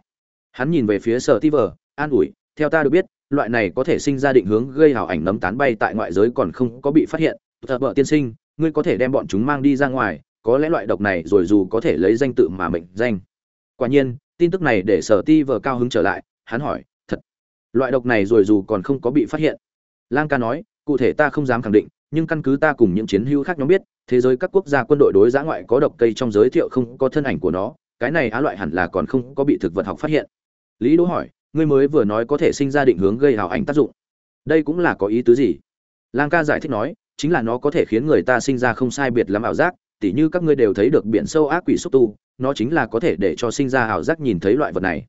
hắn nhìn về phía sở ti vờ, an ủi, theo ta được biết, loại này có thể sinh ra định hướng gây hảo ảnh nấm tán bay tại ngoại giới còn không có bị phát hiện. Thật vợ tiên sinh, ngươi có thể đem bọn chúng mang đi ra ngoài, có lẽ loại độc này rồi dù có thể lấy danh tự mà mệnh danh. Quả nhiên, tin tức này để sở ti vờ cao hứng trở lại, hắn hỏi, thật, loại độc này rồi dù còn không có bị phát hiện? Lang ca nói, cụ thể ta không dám khẳng định, nhưng căn cứ ta cùng những chiến hữu khác nhóm biết, thế giới các quốc gia quân đội đối giã ngoại có độc cây trong giới thiệu không có thân ảnh của nó, cái này á loại hẳn là còn không có bị thực vật học phát hiện lý đỗ hỏi, ngươi mới vừa nói có thể sinh ra định hướng gây hào ảnh tác dụng. Đây cũng là có ý tứ gì? Lang ca giải thích nói, chính là nó có thể khiến người ta sinh ra không sai biệt lắm ảo giác, tỉ như các ngươi đều thấy được biển sâu ác quỷ xúc tu, nó chính là có thể để cho sinh ra ảo giác nhìn thấy loại vật này.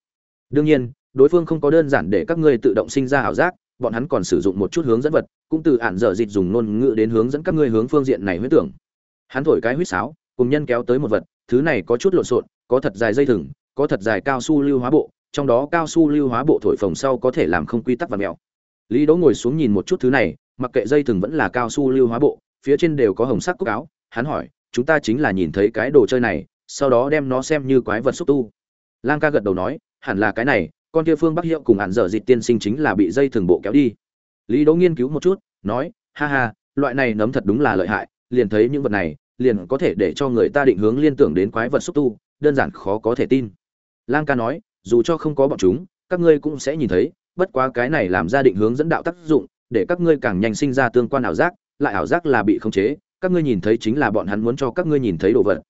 Đương nhiên, đối phương không có đơn giản để các ngươi tự động sinh ra ảo giác, bọn hắn còn sử dụng một chút hướng dẫn vật, cũng từ ản dở dịch dùng ngôn ngữ đến hướng dẫn các ngươi hướng phương diện này huyết tưởng. Hắn thổi cái huýt sáo, cùng nhân kéo tới một vật, thứ này có chút lộn xộn, có thật dài dây thừng, có thật dài cao su lưu hóa bộ trong đó cao su lưu hóa bộ thổi phồng sau có thể làm không quy tắc và mèo. Lý đỗ ngồi xuống nhìn một chút thứ này, mặc kệ dây thừng vẫn là cao su lưu hóa bộ, phía trên đều có hồng sắc cốc áo. Hắn hỏi, chúng ta chính là nhìn thấy cái đồ chơi này, sau đó đem nó xem như quái vật xúc tu. Lang ca gật đầu nói, hẳn là cái này, con kia phương bắc hiệu cùng hạn dở dịch tiên sinh chính là bị dây thừng bộ kéo đi. Lý đỗ nghiên cứu một chút, nói, ha ha, loại này nấm thật đúng là lợi hại, liền thấy những vật này, liền có thể để cho người ta định hướng liên tưởng đến quái vật xúc tu, đơn giản khó có thể tin. Lang ca nói dù cho không có bọn chúng, các ngươi cũng sẽ nhìn thấy, bất quá cái này làm ra định hướng dẫn đạo tác dụng, để các ngươi càng nhanh sinh ra tương quan ảo giác, lại ảo giác là bị khống chế, các ngươi nhìn thấy chính là bọn hắn muốn cho các ngươi nhìn thấy đồ vật.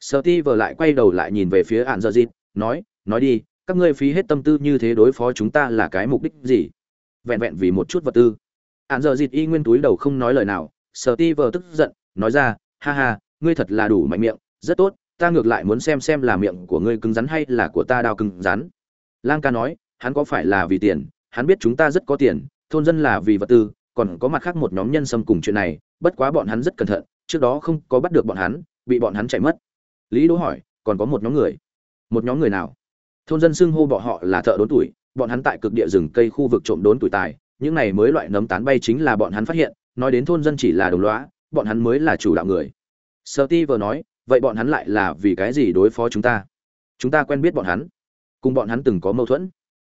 Sợ ti vờ lại quay đầu lại nhìn về phía ạn dơ dịp, nói nói đi, các ngươi phí hết tâm tư như thế đối phó chúng ta là cái mục đích gì? Vẹn vẹn vì một chút vật tư. Ạn dơ dịp y nguyên túi đầu không nói lời nào sợ ti vờ tức giận, nói ra, ha ha, ngươi thật là đủ mạnh miệng, rất tốt ta ngược lại muốn xem xem là miệng của ngươi cứng rắn hay là của ta đào cứng rắn. Lang ca nói, hắn có phải là vì tiền? Hắn biết chúng ta rất có tiền, thôn dân là vì vật tư, còn có mặt khác một nhóm nhân xâm cùng chuyện này, bất quá bọn hắn rất cẩn thận, trước đó không có bắt được bọn hắn, bị bọn hắn chạy mất. Lý đỗ hỏi, còn có một nhóm người? Một nhóm người nào? Thôn dân xưng hô bọn họ là thợ đốn tuổi, bọn hắn tại cực địa rừng cây khu vực trộm đốn tuổi tài, những này mới loại nấm tán bay chính là bọn hắn phát hiện, nói đến thôn dân chỉ là đồng lõa, bọn hắn mới là chủ đạo người. Sơ ti vừa nói vậy bọn hắn lại là vì cái gì đối phó chúng ta chúng ta quen biết bọn hắn cùng bọn hắn từng có mâu thuẫn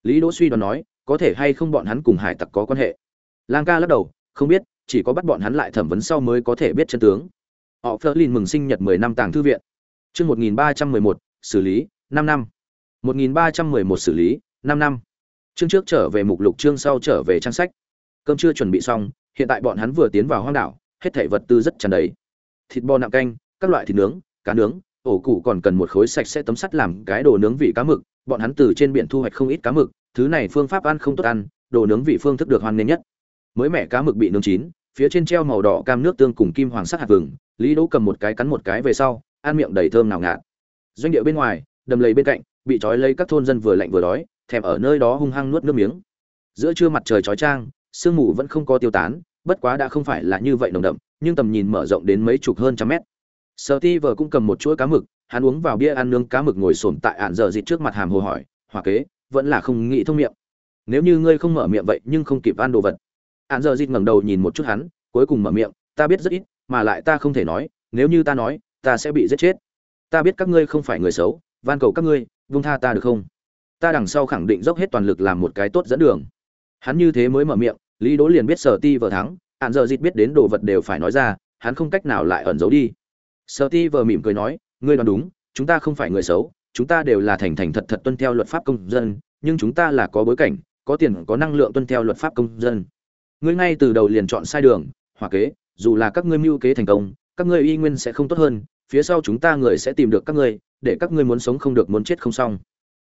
lý đỗ suy đoán nói có thể hay không bọn hắn cùng hải tặc có quan hệ lang ca lắc đầu không biết chỉ có bắt bọn hắn lại thẩm vấn sau mới có thể biết chân tướng họ phớt lên mừng sinh nhật 10 năm tàng thư viện chương 1311, xử lý 5 năm 1311 xử lý, 5 năm. Chương trước trở về mục lục chương sau trở về trang sách. Cơm chưa chuẩn bị xong, hiện tại bọn hắn vừa tiến vào hoang đảo, hết thảy vật tư rất tràn đầy. Thịt bò nạm canh, các loại thịt nướng, cá nướng, ổ củ còn cần một khối sạch sẽ tấm sắt làm cái đồ nướng vị cá mực, bọn hắn từ trên biển thu hoạch không ít cá mực, thứ này phương pháp ăn không tốt ăn, đồ nướng vị phương thức được hoan nghênh nhất. Mới mẻ cá mực bị nướng chín, phía trên treo màu đỏ cam nước tương cùng kim hoàng sắc hạt vừng, Lý Đỗ cầm một cái cắn một cái về sau, ăn miệng đầy thơm nào ngạt. Doanh địa bên ngoài, đầm lầy bên cạnh, bị trói lấy các thôn dân vừa lạnh vừa đói, thèm ở nơi đó hung hăng nuốt nước miếng. Giữa trưa mặt trời chói chang, sương mù vẫn không có tiêu tán, bất quá đã không phải là như vậy nồng đậm, nhưng tầm nhìn mở rộng đến mấy chục hơn trăm mét. Sở Ti vợ cũng cầm một chuỗi cá mực, hắn uống vào bia ăn nướng cá mực ngồi xổm tại án giờ dịt trước mặt hàm hồ hỏi, "Hòa kế, vẫn là không nghĩ thông miệng. Nếu như ngươi không mở miệng vậy nhưng không kịp ăn đồ vật." Án giờ dịt ngẩng đầu nhìn một chút hắn, cuối cùng mở miệng, "Ta biết rất ít, mà lại ta không thể nói, nếu như ta nói, ta sẽ bị giết chết. Ta biết các ngươi không phải người xấu, van cầu các ngươi, vung tha ta được không? Ta đằng sau khẳng định dốc hết toàn lực làm một cái tốt dẫn đường." Hắn như thế mới mở miệng, Lý Đỗ liền biết Sở Ti vừa thắng, án giờ dịt biết đến đồ vật đều phải nói ra, hắn không cách nào lại ẩn giấu đi. Sở Ti vừa mỉm cười nói, ngươi đoán đúng chúng ta không phải người xấu chúng ta đều là thành thành thật thật tuân theo luật pháp công dân nhưng chúng ta là có bối cảnh có tiền có năng lượng tuân theo luật pháp công dân. Ngươi ngay từ đầu liền chọn sai đường hòa kế dù là các ngươi mưu kế thành công các ngươi y nguyên sẽ không tốt hơn phía sau chúng ta người sẽ tìm được các ngươi để các ngươi muốn sống không được muốn chết không xong.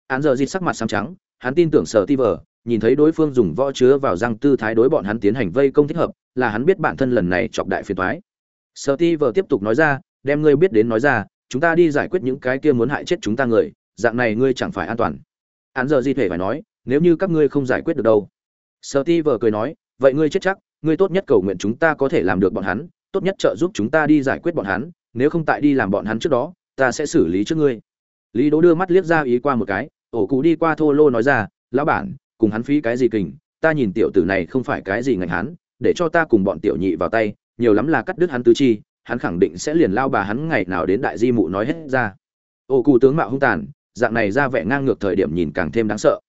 Án giờ dịt sắc mặt xám trắng hắn tin tưởng sở ti vờ nhìn thấy đối phương dùng võ chứa vào răng tư thái đối bọn hắn tiến hành vây công thích hợp là hắn biết bản thân lần này chọc đại phiền toái. Sở ti vờ tiếp tục nói ra đem ngươi biết đến nói ra, chúng ta đi giải quyết những cái kia muốn hại chết chúng ta người, dạng này ngươi chẳng phải an toàn. Hắn giờ di thể phải nói, nếu như các ngươi không giải quyết được đâu. Sợ ti vờ cười nói, vậy ngươi chết chắc, ngươi tốt nhất cầu nguyện chúng ta có thể làm được bọn hắn, tốt nhất trợ giúp chúng ta đi giải quyết bọn hắn, nếu không tại đi làm bọn hắn trước đó, ta sẽ xử lý trước ngươi. Lý đỗ đưa mắt liếc ra ý qua một cái, ổ cụ đi qua thô lô nói ra, lão bản, cùng hắn phí cái gì kình, ta nhìn tiểu tử này không phải cái gì ngành hắn, để cho ta cùng bọn tiểu nhị vào tay, nhiều lắm là cắt đứt hắn tứ chi hắn khẳng định sẽ liền lao bà hắn ngày nào đến đại di mụ nói hết ra. Ô cụ tướng mạo hung tàn, dạng này ra vẻ ngang ngược thời điểm nhìn càng thêm đáng sợ.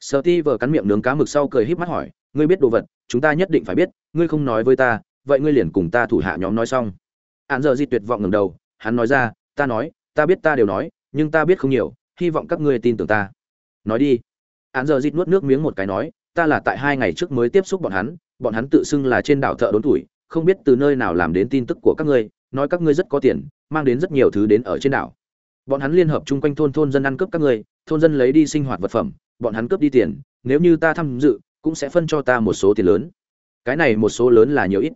Sợ ti vờ cắn miệng nướng cá mực sau cười híp mắt hỏi, ngươi biết đồ vật, chúng ta nhất định phải biết, ngươi không nói với ta, vậy ngươi liền cùng ta thủ hạ nhóm nói xong. Hạn giờ di tuyệt vọng ngầm đầu, hắn nói ra, ta nói, ta biết ta đều nói, nhưng ta biết không nhiều, hy vọng các ngươi tin tưởng ta. Nói đi. Hạn giờ di nuốt nước miếng một cái nói, ta là tại hai ngày trước mới tiếp xúc bọn hắn bọn hắn tự xưng là trên đảo thợ đốn tuổi không biết từ nơi nào làm đến tin tức của các ngươi, nói các ngươi rất có tiền, mang đến rất nhiều thứ đến ở trên đảo. Bọn hắn liên hợp chung quanh thôn thôn dân ăn cướp các ngươi, thôn dân lấy đi sinh hoạt vật phẩm, bọn hắn cướp đi tiền, nếu như ta tham dự, cũng sẽ phân cho ta một số tiền lớn. Cái này một số lớn là nhiều ít.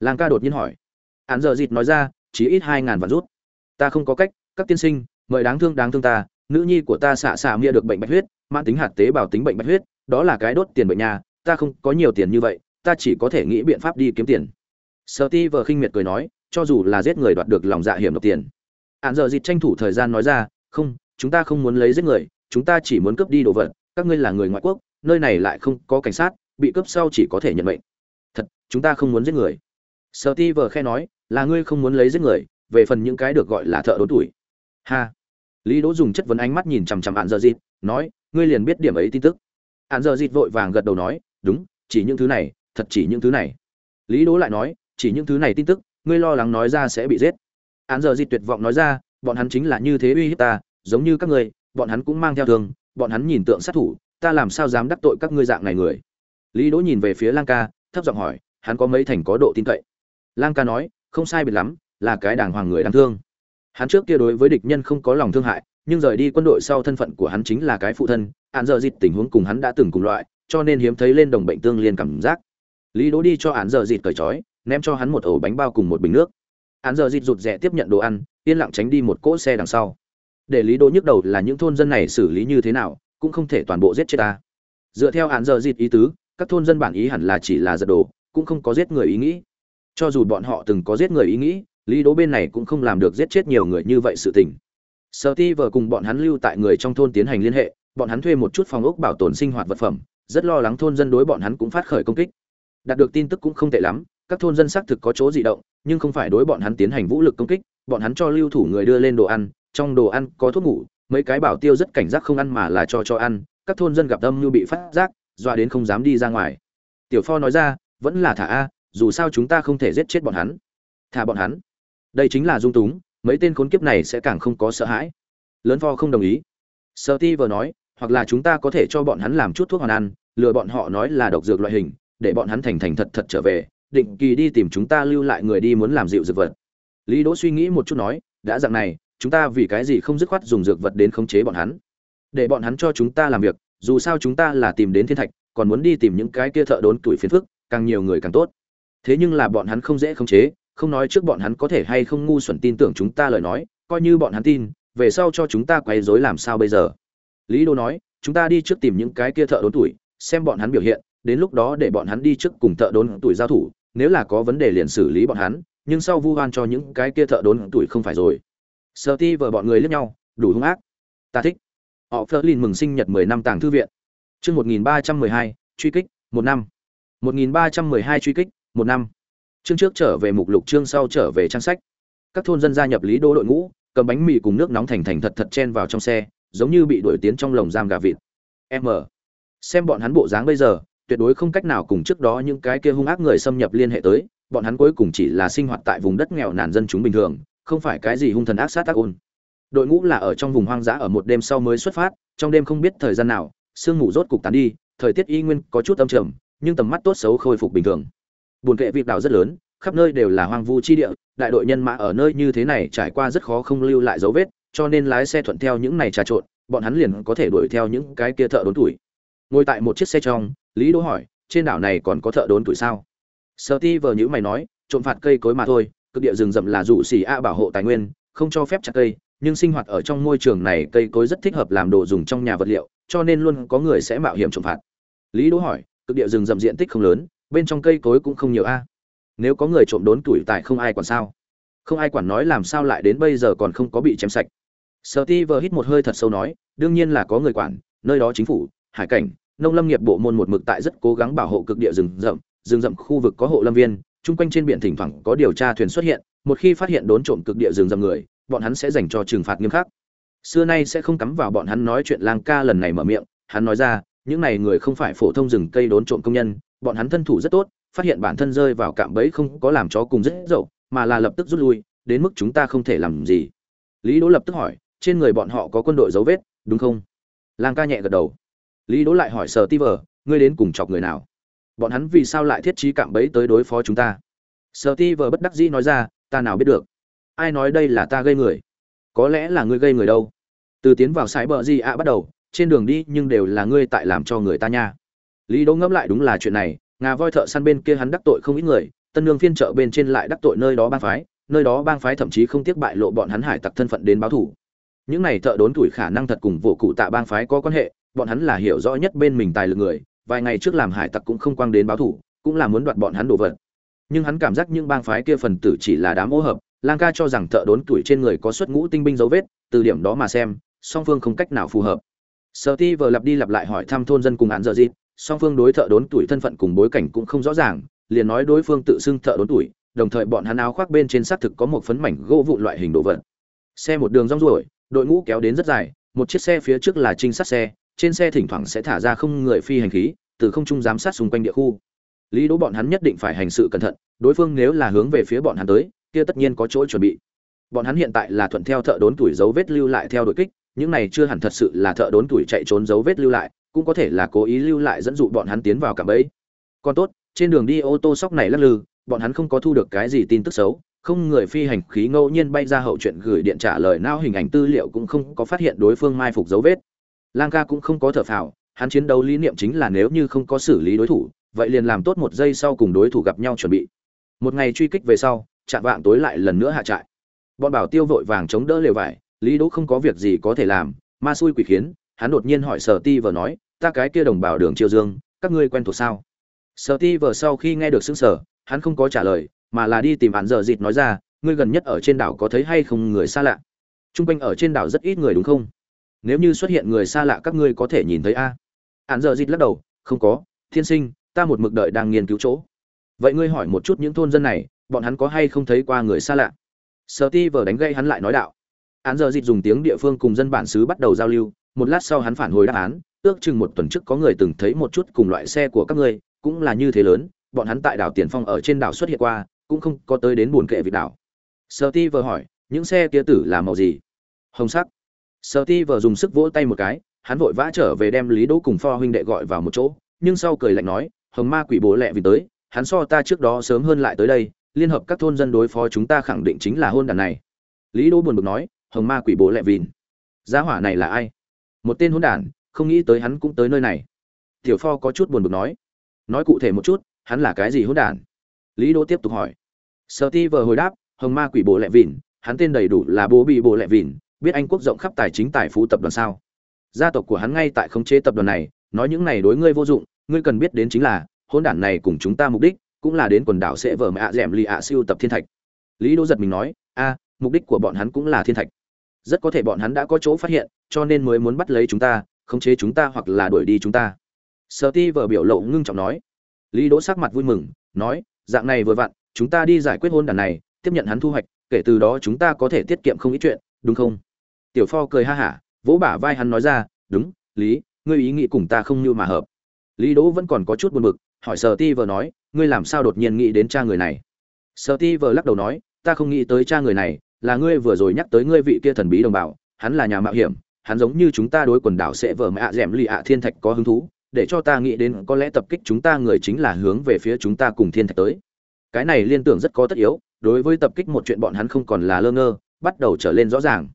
Lang ca đột nhiên hỏi. Hắn giờ dịt nói ra, chỉ ít hai ngàn vạn rút. Ta không có cách, các tiên sinh, mời đáng thương đáng thương ta, nữ nhi của ta xạ xạ mia được bệnh bạch huyết, mãn tính hạt tế bào tính bệnh bạch huyết, đó là cái đốt tiền bệnh nhà, ta không có nhiều tiền như vậy, ta chỉ có thể nghĩ biện pháp đi kiếm tiền sợ Ti vờ khinh miệt cười nói, cho dù là giết người đoạt được lòng dạ hiểm độc tiền. Án giờ dịt tranh thủ thời gian nói ra, không, chúng ta không muốn lấy giết người, chúng ta chỉ muốn cướp đi đồ vật, các ngươi là người ngoại quốc, nơi này lại không có cảnh sát, bị cướp sau chỉ có thể nhận mệnh. Thật, chúng ta không muốn giết người. sợ Ti vờ khe nói, là ngươi không muốn lấy giết người, về phần những cái được gọi là thợ đốn tuổi. Ha. Lý Đỗ dùng chất vấn ánh mắt nhìn chằm chằm Án giờ dịt nói, ngươi liền biết điểm ấy tin tức. Án giờ dịt vội vàng gật đầu nói, đúng, chỉ những thứ này, thật chỉ những thứ này. Lý Đỗ lại nói, chỉ những thứ này tin tức, ngươi lo lắng nói ra sẽ bị giết. Án giờ di tuyệt vọng nói ra, bọn hắn chính là như thế uy hiếp ta, giống như các ngươi, bọn hắn cũng mang theo thương, bọn hắn nhìn tượng sát thủ, ta làm sao dám đắc tội các ngươi dạng này người? Lý đỗ nhìn về phía lang ca, thấp giọng hỏi, hắn có mấy thành có độ tin cậy? Lang ca nói, không sai biệt lắm, là cái đàng hoàng người đáng thương. Hắn trước kia đối với địch nhân không có lòng thương hại, nhưng rời đi quân đội sau thân phận của hắn chính là cái phụ thân hạn giờ dịt tình huống cùng hắn đã từng cùng loại, cho nên hiếm thấy lên đồng bệnh tương liên cảm giác. Lý đỗ đi cho hạn giờ dịt cởi trói ném cho hắn một ổ bánh bao cùng một bình nước. Hắn giờ dịt rụt rè tiếp nhận đồ ăn, yên lặng tránh đi một cỗ xe đằng sau. Để lý đô nhức đầu là những thôn dân này xử lý như thế nào, cũng không thể toàn bộ giết chết ta. Dựa theo hắn giờ dịt ý tứ, các thôn dân bản ý hẳn là chỉ là giật đồ, cũng không có giết người ý nghĩ. Cho dù bọn họ từng có giết người ý nghĩ, lý đỗ bên này cũng không làm được giết chết nhiều người như vậy sự tình. Sợ ti vờ cùng bọn hắn lưu tại người trong thôn tiến hành liên hệ, bọn hắn thuê một chút phòng ốc bảo tồn sinh hoạt vật phẩm, rất lo lắng thôn dân đối bọn hắn cũng phát khởi công kích. Đạt được tin tức cũng không tệ lắm các thôn dân xác thực có chỗ dị động nhưng không phải đối bọn hắn tiến hành vũ lực công kích bọn hắn cho lưu thủ người đưa lên đồ ăn trong đồ ăn có thuốc ngủ mấy cái bảo tiêu rất cảnh giác không ăn mà là cho cho ăn các thôn dân gặp âm như bị phát giác dọa đến không dám đi ra ngoài. Tiểu pho nói ra vẫn là thả a dù sao chúng ta không thể giết chết bọn hắn. Thả bọn hắn? Đây chính là dung túng mấy tên khốn kiếp này sẽ càng không có sợ hãi. Lớn pho không đồng ý. Steve nói, hoặc là chúng ta có thể cho bọn hắn làm chút thuốc hoàn ăn, lừa bọn họ nói là độc dược loại hình, để bọn hắn thành thành thật thật trở về, định kỳ đi tìm chúng ta lưu lại người đi muốn làm dịu dược vật. Lý Đỗ suy nghĩ một chút nói, đã dạng này, chúng ta vì cái gì không dứt khoát dùng dược vật đến khống chế bọn hắn? Để bọn hắn cho chúng ta làm việc, dù sao chúng ta là tìm đến thiên thạch, còn muốn đi tìm những cái kia thợ đốn tuổi phiền phức, càng nhiều người càng tốt. Thế nhưng là bọn hắn không dễ khống chế, không nói trước bọn hắn có thể hay không ngu xuẩn tin tưởng chúng ta lời nói, coi như bọn hắn tin, về sau cho chúng ta quấy rối làm sao bây giờ? Lý Đô nói, chúng ta đi trước tìm những cái kia thợ đốn tuổi, xem bọn hắn biểu hiện, đến lúc đó để bọn hắn đi trước cùng thợ đốn tuổi giao thủ, nếu là có vấn đề liền xử lý bọn hắn, nhưng sau vu oan cho những cái kia thợ đốn tuổi không phải rồi. Sở Ti vợ bọn người liếc nhau, đủ hung ác. Ta thích. Họ Flerlin mừng sinh nhật 10 năm tàng thư viện. Chương 1312, truy kích, một năm. 1312 truy kích, một năm. Chương trước trở về mục lục chương sau trở về trang sách. Các thôn dân gia nhập Lý Đô đội ngũ, cầm bánh mì cùng nước nóng thành thành thật thật chen vào trong xe, giống như bị đuổi tiến trong lồng giam gà vịt. M. Xem bọn hắn bộ dáng bây giờ, tuyệt đối không cách nào cùng trước đó những cái kia hung ác người xâm nhập liên hệ tới, bọn hắn cuối cùng chỉ là sinh hoạt tại vùng đất nghèo nàn dân chúng bình thường, không phải cái gì hung thần ác sát tác ôn. Đội ngũ là ở trong vùng hoang dã ở một đêm sau mới xuất phát, trong đêm không biết thời gian nào, sương mù rốt cục tán đi, thời tiết y nguyên có chút âm trầm, nhưng tầm mắt tốt xấu khôi phục bình thường. Buồn kệ vịt đảo rất lớn, khắp nơi đều là hoang vu chi địa, đại đội nhân mã ở nơi như thế này trải qua rất khó không lưu lại dấu vết, cho nên lái xe thuận theo những này trà trộn, bọn hắn liền có thể đuổi theo những cái kia thợ đốn tuổi. Ngồi tại một chiếc xe trong, Lý Đỗ hỏi, trên đảo này còn có thợ đốn tuổi sao? sợ Ti vờ nhữ mày nói, trộm phạt cây cối mà thôi, cực địa rừng rậm là rủ xì a bảo hộ tài nguyên, không cho phép chặt cây, nhưng sinh hoạt ở trong môi trường này cây cối rất thích hợp làm đồ dùng trong nhà vật liệu, cho nên luôn có người sẽ mạo hiểm trộm phạt. Lý Đỗ hỏi, cực địa rừng rậm diện tích không lớn, bên trong cây cối cũng không nhiều a. Nếu có người trộm đốn tuổi tại không ai quản sao? Không ai quản nói làm sao lại đến bây giờ còn không có bị chém sạch. Steve hít một hơi thật sâu nói, đương nhiên là có người quản, nơi đó chính phủ, hải cảnh, nông lâm nghiệp bộ môn một mực tại rất cố gắng bảo hộ cực địa rừng rậm, rừng rậm khu vực có hộ lâm viên, chung quanh trên biển thỉnh thoảng có điều tra thuyền xuất hiện, một khi phát hiện đốn trộm cực địa rừng rậm người, bọn hắn sẽ dành cho trừng phạt nghiêm khắc. Xưa nay sẽ không cắm vào bọn hắn nói chuyện lang ca lần này mở miệng, hắn nói ra, những này người không phải phổ thông rừng cây đốn trộm công nhân, bọn hắn thân thủ rất tốt, phát hiện bản thân rơi vào cạm bẫy không có làm chó cùng rất dậu, mà là lập tức rút lui, đến mức chúng ta không thể làm gì. Lý Đỗ lập tức hỏi, trên người bọn họ có quân đội dấu vết, đúng không? Lang ca nhẹ gật đầu. Lý Đỗ lại hỏi Sở Tiver, ngươi đến cùng chọc người nào? Bọn hắn vì sao lại thiết trí cạm bẫy tới đối phó chúng ta? Sở Tiver bất đắc dĩ nói ra, ta nào biết được. Ai nói đây là ta gây người? Có lẽ là ngươi gây người đâu. Từ tiến vào sái bờ Di ạ bắt đầu, trên đường đi nhưng đều là ngươi tại làm cho người ta nha. Lý Đỗ ngẫm lại đúng là chuyện này, ngà voi thợ săn bên kia hắn đắc tội không ít người, tân lương phiên chợ bên trên lại đắc tội nơi đó bang phái, nơi đó bang phái thậm chí không tiếc bại lộ bọn hắn hải tặc thân phận đến báo thủ. Những này thợ đốn tuổi khả năng thật cùng vụ cụ tạ bang phái có quan hệ, bọn hắn là hiểu rõ nhất bên mình tài lực người, vài ngày trước làm hải tặc cũng không quang đến báo thủ, cũng là muốn đoạt bọn hắn đồ vật. Nhưng hắn cảm giác những bang phái kia phần tử chỉ là đám ô hợp, Lang ca cho rằng thợ đốn tuổi trên người có xuất ngũ tinh binh dấu vết, từ điểm đó mà xem, song phương không cách nào phù hợp. Sở Ti vừa lặp đi lặp lại hỏi thăm thôn dân cùng án giờ gì, song phương đối thợ đốn tuổi thân phận cùng bối cảnh cũng không rõ ràng, liền nói đối phương tự xưng thợ đốn tuổi, đồng thời bọn hắn áo khoác bên trên xác thực có một phấn mảnh gỗ vụn loại hình đồ vật. Xe một đường rong ruổi, đội ngũ kéo đến rất dài, một chiếc xe phía trước là trinh sát xe, trên xe thỉnh thoảng sẽ thả ra không người phi hành khí, từ không trung giám sát xung quanh địa khu. Lý Đỗ bọn hắn nhất định phải hành sự cẩn thận, đối phương nếu là hướng về phía bọn hắn tới, kia tất nhiên có chỗ chuẩn bị. Bọn hắn hiện tại là thuận theo thợ đốn tuổi dấu vết lưu lại theo đội kích, những này chưa hẳn thật sự là thợ đốn tuổi chạy trốn dấu vết lưu lại, cũng có thể là cố ý lưu lại dẫn dụ bọn hắn tiến vào cả bẫy. Còn tốt, trên đường đi ô tô sóc này lắc lư, bọn hắn không có thu được cái gì tin tức xấu, không người phi hành khí ngẫu nhiên bay ra hậu chuyện gửi điện trả lời nao hình ảnh tư liệu cũng không có phát hiện đối phương mai phục dấu vết. Lang ca cũng không có thở phào, hắn chiến đấu lý niệm chính là nếu như không có xử lý đối thủ, vậy liền làm tốt một giây sau cùng đối thủ gặp nhau chuẩn bị. Một ngày truy kích về sau, chạm vạng tối lại lần nữa hạ trại. Bọn bảo tiêu vội vàng chống đỡ lều vải, Lý Đỗ không có việc gì có thể làm, ma xui quỷ khiến, hắn đột nhiên hỏi Sở Ti vừa nói, ta cái kia đồng bào đường Triều Dương, các ngươi quen thuộc sao? Sở Ti vừa sau khi nghe được sững sở, hắn không có trả lời, mà là đi tìm án giờ dịt nói ra, ngươi gần nhất ở trên đảo có thấy hay không người xa lạ? Trung quanh ở trên đảo rất ít người đúng không? Nếu như xuất hiện người xa lạ các ngươi có thể nhìn thấy a? hạn giờ dịt lắc đầu, không có, thiên sinh, ta một mực đợi đang nghiên cứu chỗ. Vậy ngươi hỏi một chút những thôn dân này, bọn hắn có hay không thấy qua người xa lạ? sợ Ti vừa đánh gây hắn lại nói đạo. Án giờ dịt dùng tiếng địa phương cùng dân bản xứ bắt đầu giao lưu, một lát sau hắn phản hồi đáp án, ước chừng một tuần trước có người từng thấy một chút cùng loại xe của các ngươi, cũng là như thế lớn, bọn hắn tại đảo Tiền Phong ở trên đảo xuất hiện qua, cũng không có tới đến buồn kệ vị đảo. sợ Ti vừa hỏi, những xe kia tử là màu gì? Hồng sắc sợ ti vờ dùng sức vỗ tay một cái, hắn vội vã trở về đem lý đỗ cùng pho huynh đệ gọi vào một chỗ, nhưng sau cười lạnh nói, hồng ma quỷ bố lẹ vì tới, hắn so ta trước đó sớm hơn lại tới đây, liên hợp các thôn dân đối phó chúng ta khẳng định chính là hôn đàn này. Lý đỗ buồn bực nói, hồng ma quỷ bố lẹ vìn gia hỏa này là ai? Một tên hôn đàn, không nghĩ tới hắn cũng tới nơi này. Tiểu pho có chút buồn bực nói nói cụ thể một chút, hắn là cái gì hôn đàn? Lý đỗ tiếp tục hỏi. Sợ ti vờ hồi đáp, hồng ma quỷ bố lẹ vìn hắn tên đầy đủ là bố bị bố lẹ vìn biết anh quốc rộng khắp tài chính tài phú tập đoàn sao? Gia tộc của hắn ngay tại khống chế tập đoàn này, nói những này đối ngươi vô dụng, ngươi cần biết đến chính là, hôn đản này cùng chúng ta mục đích, cũng là đến quần đảo sẽ vở mạ dẻm lì ạ siêu tập thiên thạch. Lý đỗ giật mình nói, a, mục đích của bọn hắn cũng là thiên thạch. Rất có thể bọn hắn đã có chỗ phát hiện, cho nên mới muốn bắt lấy chúng ta, khống chế chúng ta hoặc là đuổi đi chúng ta. Sợ ti vợ biểu lộ ngưng trọng nói. Lý đỗ sắc mặt vui mừng, nói, dạng này vừa vặn, chúng ta đi giải quyết hôn đàn này, tiếp nhận hắn thu hoạch, kể từ đó chúng ta có thể tiết kiệm không ít chuyện, đúng không? Tiểu pho cười ha hả, vỗ bả vai hắn nói ra, đúng, lý, ngươi ý nghĩ cùng ta không như mà hợp. Lý đỗ vẫn còn có chút buồn bực, hỏi sở ti vờ nói, ngươi làm sao đột nhiên nghĩ đến cha người này? Sở ti vờ lắc đầu nói, ta không nghĩ tới cha người này, là ngươi vừa rồi nhắc tới ngươi vị kia thần bí đồng bào, hắn là nhà mạo hiểm, hắn giống như chúng ta đối quần đảo sẽ vờ mạ dẻm lì ạ thiên thạch có hứng thú, để cho ta nghĩ đến có lẽ tập kích chúng ta người chính là hướng về phía chúng ta cùng thiên thạch tới. Cái này liên tưởng rất có tất yếu, đối với tập kích một chuyện bọn hắn không còn là lơ ngơ, bắt đầu trở lên rõ ràng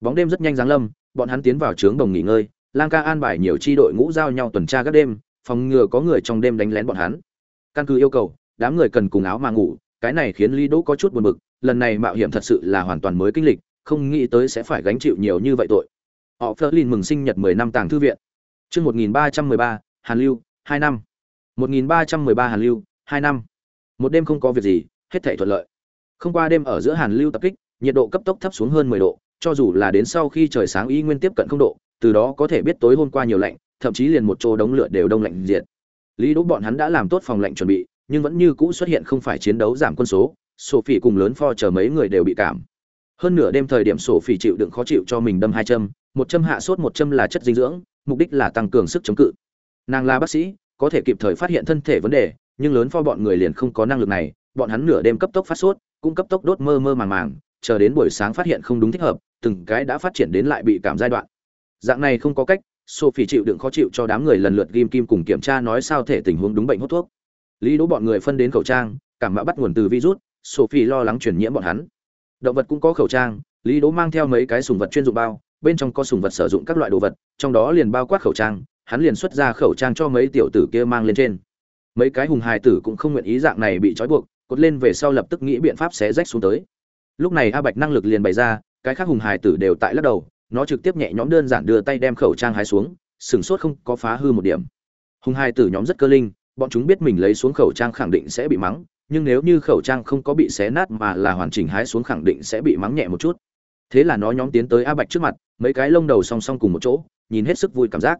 bóng đêm rất nhanh giáng lâm bọn hắn tiến vào trướng đồng nghỉ ngơi lang ca an bài nhiều chi đội ngũ giao nhau tuần tra các đêm phòng ngừa có người trong đêm đánh lén bọn hắn. Căn cứ yêu cầu đám người cần cùng áo mà ngủ cái này khiến lý đỗ có chút buồn bực lần này mạo hiểm thật sự là hoàn toàn mới kinh lịch không nghĩ tới sẽ phải gánh chịu nhiều như vậy tội. Họ phớt lên mừng sinh nhật 10 năm tàng thư viện. Chương 1313, hàn lưu 2 năm. 1313 hàn lưu 2 năm. Một đêm không có việc gì hết thảy thuận lợi. Không qua đêm ở giữa hàn lưu tập kích nhiệt độ cấp tốc thấp xuống hơn 10 độ cho dù là đến sau khi trời sáng y nguyên tiếp cận không độ, từ đó có thể biết tối hôm qua nhiều lạnh, thậm chí liền một chỗ đống lửa đều đông lạnh diệt. Lý đỗ bọn hắn đã làm tốt phòng lạnh chuẩn bị, nhưng vẫn như cũ xuất hiện không phải chiến đấu giảm quân số, sophie cùng lớn pho chờ mấy người đều bị cảm. Hơn nửa đêm thời điểm sophie chịu đựng khó chịu cho mình đâm hai châm, một châm hạ sốt một châm là chất dinh dưỡng, mục đích là tăng cường sức chống cự. Nàng là bác sĩ, có thể kịp thời phát hiện thân thể vấn đề, nhưng lớn pho bọn người liền không có năng lực này, bọn hắn nửa đêm cấp tốc phát sốt, cũng cấp tốc đốt mơ mơ màng màng chờ đến buổi sáng phát hiện không đúng thích hợp, từng cái đã phát triển đến lại bị cảm giai đoạn. Dạng này không có cách, sophie chịu đựng khó chịu cho đám người lần lượt ghim kim cùng kiểm tra nói sao thể tình huống đúng bệnh hút thuốc. Lý đỗ bọn người phân đến khẩu trang, cảm mạo bắt nguồn từ virus, sophie lo lắng truyền nhiễm bọn hắn. Động vật cũng có khẩu trang, lý đỗ mang theo mấy cái sùng vật chuyên dụng bao, bên trong có sùng vật sử dụng các loại đồ vật, trong đó liền bao quát khẩu trang, hắn liền xuất ra khẩu trang cho mấy tiểu tử kia mang lên trên. Mấy cái hùng hài tử cũng không nguyện ý dạng này bị trói buộc, cột lên về sau lập tức nghĩ biện pháp xé rách xuống tới lúc này a bạch năng lực liền bày ra, cái khác hùng hài tử đều tại lắc đầu, nó trực tiếp nhẹ nhõm đơn giản đưa tay đem khẩu trang hái xuống sừng sốt không có phá hư một điểm. Hùng hài tử nhóm rất cơ linh, bọn chúng biết mình lấy xuống khẩu trang khẳng định sẽ bị mắng, nhưng nếu như khẩu trang không có bị xé nát mà là hoàn chỉnh hái xuống khẳng định sẽ bị mắng nhẹ một chút. Thế là nó nhóm tiến tới a bạch trước mặt, mấy cái lông đầu song song cùng một chỗ, nhìn hết sức vui cảm giác.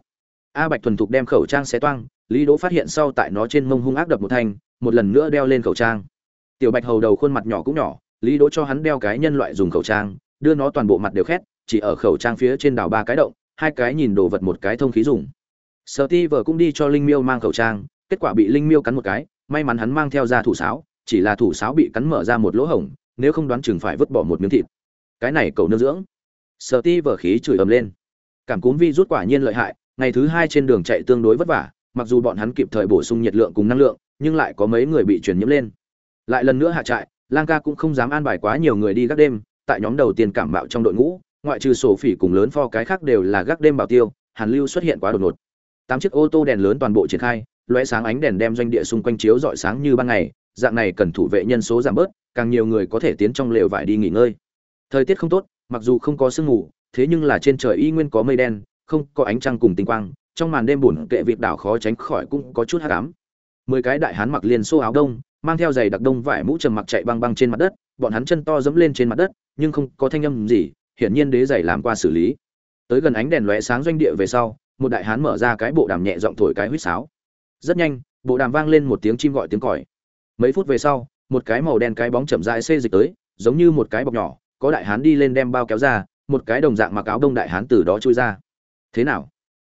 A bạch thuần thục đem khẩu trang xé toang, lý đỗ phát hiện sau tại nó trên mông hung ác đập một thanh, một lần nữa đeo lên khẩu trang. Tiểu bạch hầu đầu khuôn mặt nhỏ cũng nhỏ lý đỗ cho hắn đeo cái nhân loại dùng khẩu trang, đưa nó toàn bộ mặt đều khét, chỉ ở khẩu trang phía trên đào ba cái động, hai cái nhìn đồ vật một cái thông khí dùng. Sở ti vợ cũng đi cho linh miêu mang khẩu trang, kết quả bị linh miêu cắn một cái, may mắn hắn mang theo ra thủ sáo, chỉ là thủ sáo bị cắn mở ra một lỗ hổng, nếu không đoán chừng phải vứt bỏ một miếng thịt. Cái này cầu nương dưỡng. Sở ti vợ khí chửi ầm lên. Cảm cúm vi rút quả nhiên lợi hại, ngày thứ hai trên đường chạy tương đối vất vả, mặc dù bọn hắn kịp thời bổ sung nhiệt lượng cùng năng lượng, nhưng lại có mấy người bị truyền nhiễm lên. Lại lần nữa hạ trại lang ca cũng không dám an bài quá nhiều người đi gác đêm, tại nhóm đầu tiên cảm bạo trong đội ngũ, ngoại trừ sổ phỉ cùng lớn pho cái khác đều là gác đêm bảo tiêu, hàn lưu xuất hiện quá đột ngột. Tám chiếc ô tô đèn lớn toàn bộ triển khai loé sáng ánh đèn đem doanh địa xung quanh chiếu rọi sáng như ban ngày, dạng này cần thủ vệ nhân số giảm bớt, càng nhiều người có thể tiến trong lều vải đi nghỉ ngơi. Thời tiết không tốt, mặc dù không có sương mù, thế nhưng là trên trời y nguyên có mây đen, không có ánh trăng cùng tinh quang, trong màn đêm buồn kệ việc đảo khó tránh khỏi cũng có chút hắc ám. Mười cái đại hán mặc liền xô áo đông mang theo giày đặc đông vải mũ trầm mặc chạy băng băng trên mặt đất, bọn hắn chân to dẫm lên trên mặt đất, nhưng không có thanh âm gì, hiển nhiên đế giày làm qua xử lý. Tới gần ánh đèn lóe sáng doanh địa về sau, một đại hán mở ra cái bộ đàm nhẹ giọng thổi cái huýt sáo. Rất nhanh, bộ đàm vang lên một tiếng chim gọi tiếng còi. Mấy phút về sau, một cái màu đen cái bóng chậm rãi xê dịch tới, giống như một cái bọc nhỏ, có đại hán đi lên đem bao kéo ra, một cái đồng dạng mặc áo đông đại hán từ đó chui ra. Thế nào?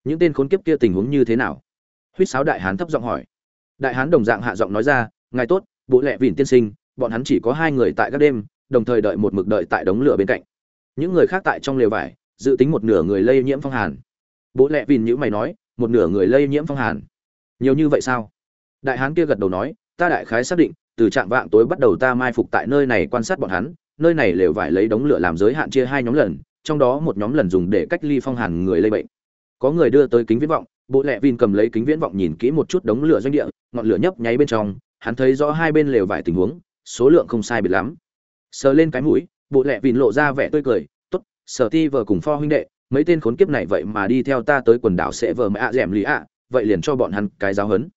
Những tên khốn kiếp kia tình huống như thế nào? Huýt sáo đại hán thấp giọng hỏi. Đại hán đồng dạng hạ giọng nói ra ngài tốt bộ lệ vỉn tiên sinh, bọn hắn chỉ có hai người tại các đêm, đồng thời đợi một mực đợi tại đống lửa bên cạnh. Những người khác tại trong lều vải, dự tính một nửa người lây nhiễm phong hàn. Bố lẹ vìn nhữ mày nói, một nửa người lây nhiễm phong hàn? Nhiều như vậy sao? Đại hán kia gật đầu nói, ta đại khái xác định, từ trạm vạng tối bắt đầu ta mai phục tại nơi này quan sát bọn hắn, nơi này lều vải lấy đống lửa làm giới hạn chia hai nhóm lần, trong đó một nhóm lần dùng để cách ly phong hàn người lây bệnh. Có người đưa tới kính viễn vọng bộ lẹ vìn cầm lấy kính viễn vọng nhìn kỹ một chút đống lửa doanh địa, ngọn lửa nhấp nháy bên trong hắn thấy rõ hai bên lều vải tình huống, số lượng không sai biệt lắm. Sờ lên cái mũi, bộ lẹ vìn lộ ra vẻ tươi cười, tốt sở ti vờ cùng pho huynh đệ, mấy tên khốn kiếp này vậy mà đi theo ta tới quần đảo sẽ vờ mẹ ạ dẻm lý ạ, vậy liền cho bọn hắn cái giáo hấn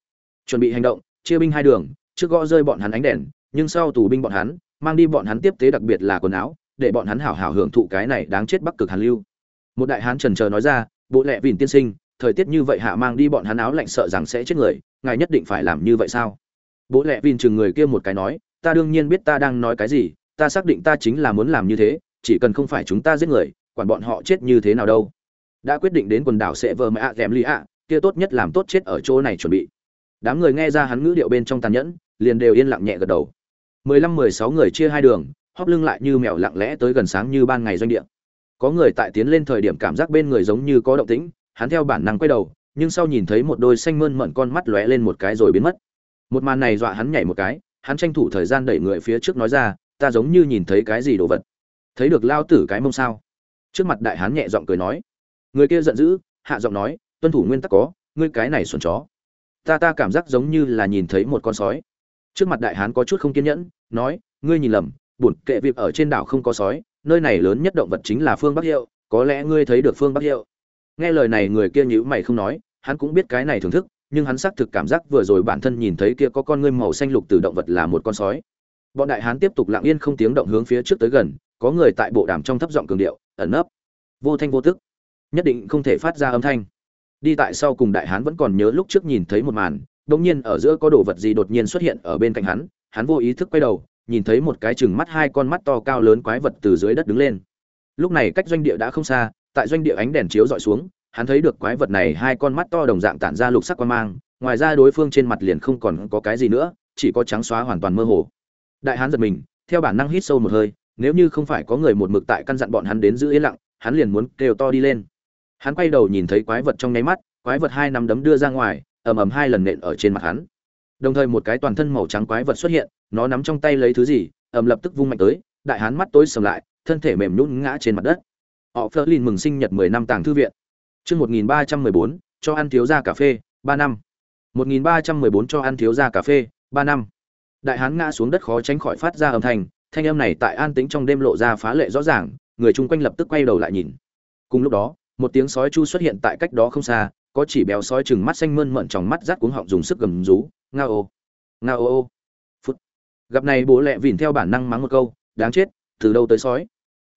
chuẩn bị hành động, chia binh hai đường, trước gõ rơi bọn hắn ánh đèn, nhưng sau tù binh bọn hắn, mang đi bọn hắn tiếp tế đặc biệt là quần áo, để bọn hắn hảo hảo hưởng thụ cái này đáng chết bắc cực hàn lưu. Một đại hán trần chờ nói ra, bộ lẹ vìn tiên sinh, thời tiết như vậy hạ mang đi bọn hắn áo lạnh sợ rằng sẽ chết người, ngài nhất định phải làm như vậy sao? Bố lẹ vin chừng người kia một cái nói, ta đương nhiên biết ta đang nói cái gì, ta xác định ta chính là muốn làm như thế, chỉ cần không phải chúng ta giết người, quản bọn họ chết như thế nào đâu. Đã quyết định đến quần đảo sẽ vờ mẹ ạ dẻm li ạ, kia tốt nhất làm tốt chết ở chỗ này chuẩn bị. Đám người nghe ra hắn ngữ điệu bên trong tàn nhẫn, liền đều yên lặng nhẹ gật đầu. Mười lăm mười sáu người chia hai đường, hóp lưng lại như mèo lặng lẽ tới gần sáng như ban ngày doanh địa. Có người tại tiến lên thời điểm cảm giác bên người giống như có động tĩnh, hắn theo bản năng quay đầu, nhưng sau nhìn thấy một đôi xanh mơn mận con mắt lóe lên một cái rồi biến mất một màn này dọa hắn nhảy một cái, hắn tranh thủ thời gian đẩy người phía trước nói ra, ta giống như nhìn thấy cái gì đồ vật. Thấy được lao tử cái mông sao? Trước mặt đại hán nhẹ giọng cười nói. Người kia giận dữ, hạ giọng nói, tuân thủ nguyên tắc có, ngươi cái này xuẩn chó. Ta ta cảm giác giống như là nhìn thấy một con sói. Trước mặt đại hán có chút không kiên nhẫn, nói, ngươi nhìn lầm bổn kệ việc ở trên đảo không có sói, nơi này lớn nhất động vật chính là phương bắc hiệu, có lẽ ngươi thấy được phương bắc hiệu. Nghe lời này người kia nhữ mày không nói, hắn cũng biết cái này thưởng thức nhưng hắn xác thực cảm giác vừa rồi bản thân nhìn thấy kia có con ngươi màu xanh lục từ động vật là một con sói. Bọn đại hán tiếp tục lặng yên không tiếng động hướng phía trước tới gần, có người tại bộ đàm trong thấp giọng cường điệu, ẩn nấp. Vô thanh vô tức. Nhất định không thể phát ra âm thanh. Đi tại sau cùng đại hán vẫn còn nhớ lúc trước nhìn thấy một màn, đột nhiên ở giữa có đồ vật gì đột nhiên xuất hiện ở bên cạnh hắn hắn vô ý thức quay đầu, nhìn thấy một cái chừng mắt hai con mắt to cao lớn quái vật từ dưới đất đứng lên. Lúc này cách doanh địa đã không xa, tại doanh địa ánh đèn chiếu dọi xuống hắn thấy được quái vật này hai con mắt to đồng dạng tản ra lục sắc quan mang, ngoài ra đối phương trên mặt liền không còn có cái gì nữa, chỉ có trắng xóa hoàn toàn mơ hồ. Đại hán giật mình, theo bản năng hít sâu một hơi, nếu như không phải có người một mực tại căn dặn bọn hắn đến giữ yên lặng, hắn liền muốn kêu to đi lên. Hắn quay đầu nhìn thấy quái vật trong nháy mắt, quái vật hai nắm đấm đưa ra ngoài, ầm ầm hai lần nện ở trên mặt hắn. Đồng thời một cái toàn thân màu trắng quái vật xuất hiện, nó nắm trong tay lấy thứ gì, ầm lập tức vung mạnh tới, đại hán mắt tối sầm lại, thân thể mềm nhũn ngã trên mặt đất. Họ phớt lên mừng sinh nhật 10 năm tàng thư viện chương 1314 cho ăn thiếu gia cà phê 3 năm. 1314 cho ăn thiếu gia cà phê 3 năm. Đại hán ngã xuống đất khó tránh khỏi phát ra âm thanh thanh âm này tại an tĩnh trong đêm lộ ra phá lệ rõ ràng, người chung quanh lập tức quay đầu lại nhìn. Cùng lúc đó, một tiếng sói chu xuất hiện tại cách đó không xa, có chỉ béo sói chừng mắt xanh mơn mởn trong mắt rát cuống họng dùng sức gầm rú, ngao ngao ô ô. Phút. Gặp này bố lẹ vỉn theo bản năng mắng một câu, đáng chết, từ đâu tới sói?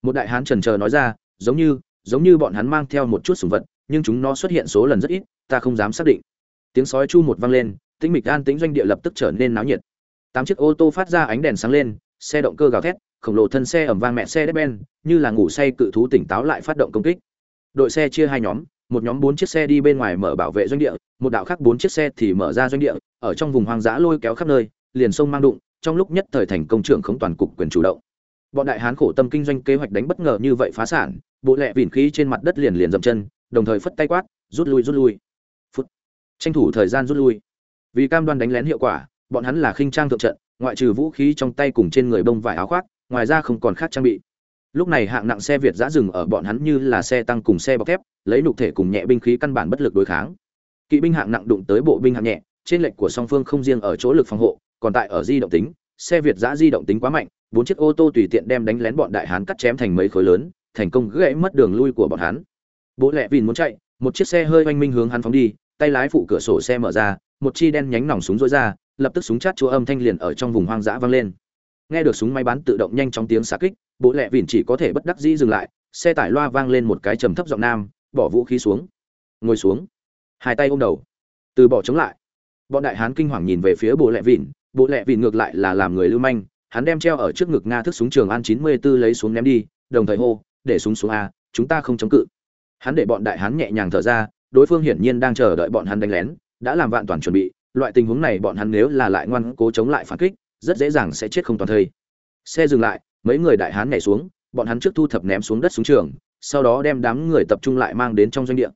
Một đại hán trần chờ nói ra, giống như giống như bọn hắn mang theo một chút sủng vật nhưng chúng nó xuất hiện số lần rất ít, ta không dám xác định. Tiếng sói chu một vang lên, tĩnh mịch an tĩnh doanh địa lập tức trở nên náo nhiệt. Tám chiếc ô tô phát ra ánh đèn sáng lên, xe động cơ gào thét, khổng lồ thân xe ầm vang mẹ xe đép ben, như là ngủ say cự thú tỉnh táo lại phát động công kích. Đội xe chia hai nhóm, một nhóm bốn chiếc xe đi bên ngoài mở bảo vệ doanh địa, một đạo khác bốn chiếc xe thì mở ra doanh địa, ở trong vùng hoang dã lôi kéo khắp nơi, liền sông mang đụng, trong lúc nhất thời thành công trưởng khống toàn cục quyền chủ động. Bọn đại hán khổ tâm kinh doanh kế hoạch đánh bất ngờ như vậy phá sản, bộ lệ vỉn khí trên mặt đất liền liền dậm chân đồng thời phất tay quát, rút lui rút lui. Phút. Tranh thủ thời gian rút lui. Vì cam đoan đánh lén hiệu quả, bọn hắn là khinh trang thượng trận, ngoại trừ vũ khí trong tay cùng trên người bông vải áo khoác, ngoài ra không còn khác trang bị. Lúc này hạng nặng xe việt giã dừng ở bọn hắn như là xe tăng cùng xe bọc thép, lấy nục thể cùng nhẹ binh khí căn bản bất lực đối kháng. Kỵ binh hạng nặng đụng tới bộ binh hạng nhẹ, trên lệnh của song phương không riêng ở chỗ lực phòng hộ, còn tại ở di động tính. Xe việt giã di động tính quá mạnh, bốn chiếc ô tô tùy tiện đem đánh lén bọn đại hán cắt chém thành mấy khối lớn, thành công gãy mất đường lui của bọn hắn bố lẹ vìn muốn chạy, một chiếc xe hơi oanh minh hướng hắn phóng đi, tay lái phụ cửa sổ xe mở ra, một chi đen nhánh nòng súng rối ra, lập tức súng chát chúa âm thanh liền ở trong vùng hoang dã vang lên. Nghe được súng máy bắn tự động nhanh chóng tiếng xạ kích, bố lẹ vìn chỉ có thể bất đắc dĩ dừng lại, xe tải loa vang lên một cái trầm thấp giọng nam, bỏ vũ khí xuống. Ngồi xuống. Hai tay ôm đầu. Từ bỏ chống lại. Bọn đại hán kinh hoàng nhìn về phía bộ lẹ vìn bộ lẹ vìn ngược lại là làm người lưu manh, hắn đem treo ở trước ngực nga thức súng trường an 94 lấy xuống ném đi, đồng thời hô, để súng xuống a, chúng ta không chống cự hắn để bọn đại hán nhẹ nhàng thở ra, đối phương hiển nhiên đang chờ đợi bọn hắn đánh lén, đã làm vạn toàn chuẩn bị, loại tình huống này bọn hắn nếu là lại ngoan cố chống lại phản kích, rất dễ dàng sẽ chết không toàn thây. Xe dừng lại, mấy người đại hán nhảy xuống, bọn hắn trước thu thập ném xuống đất xuống trường, sau đó đem đám người tập trung lại mang đến trong doanh địa.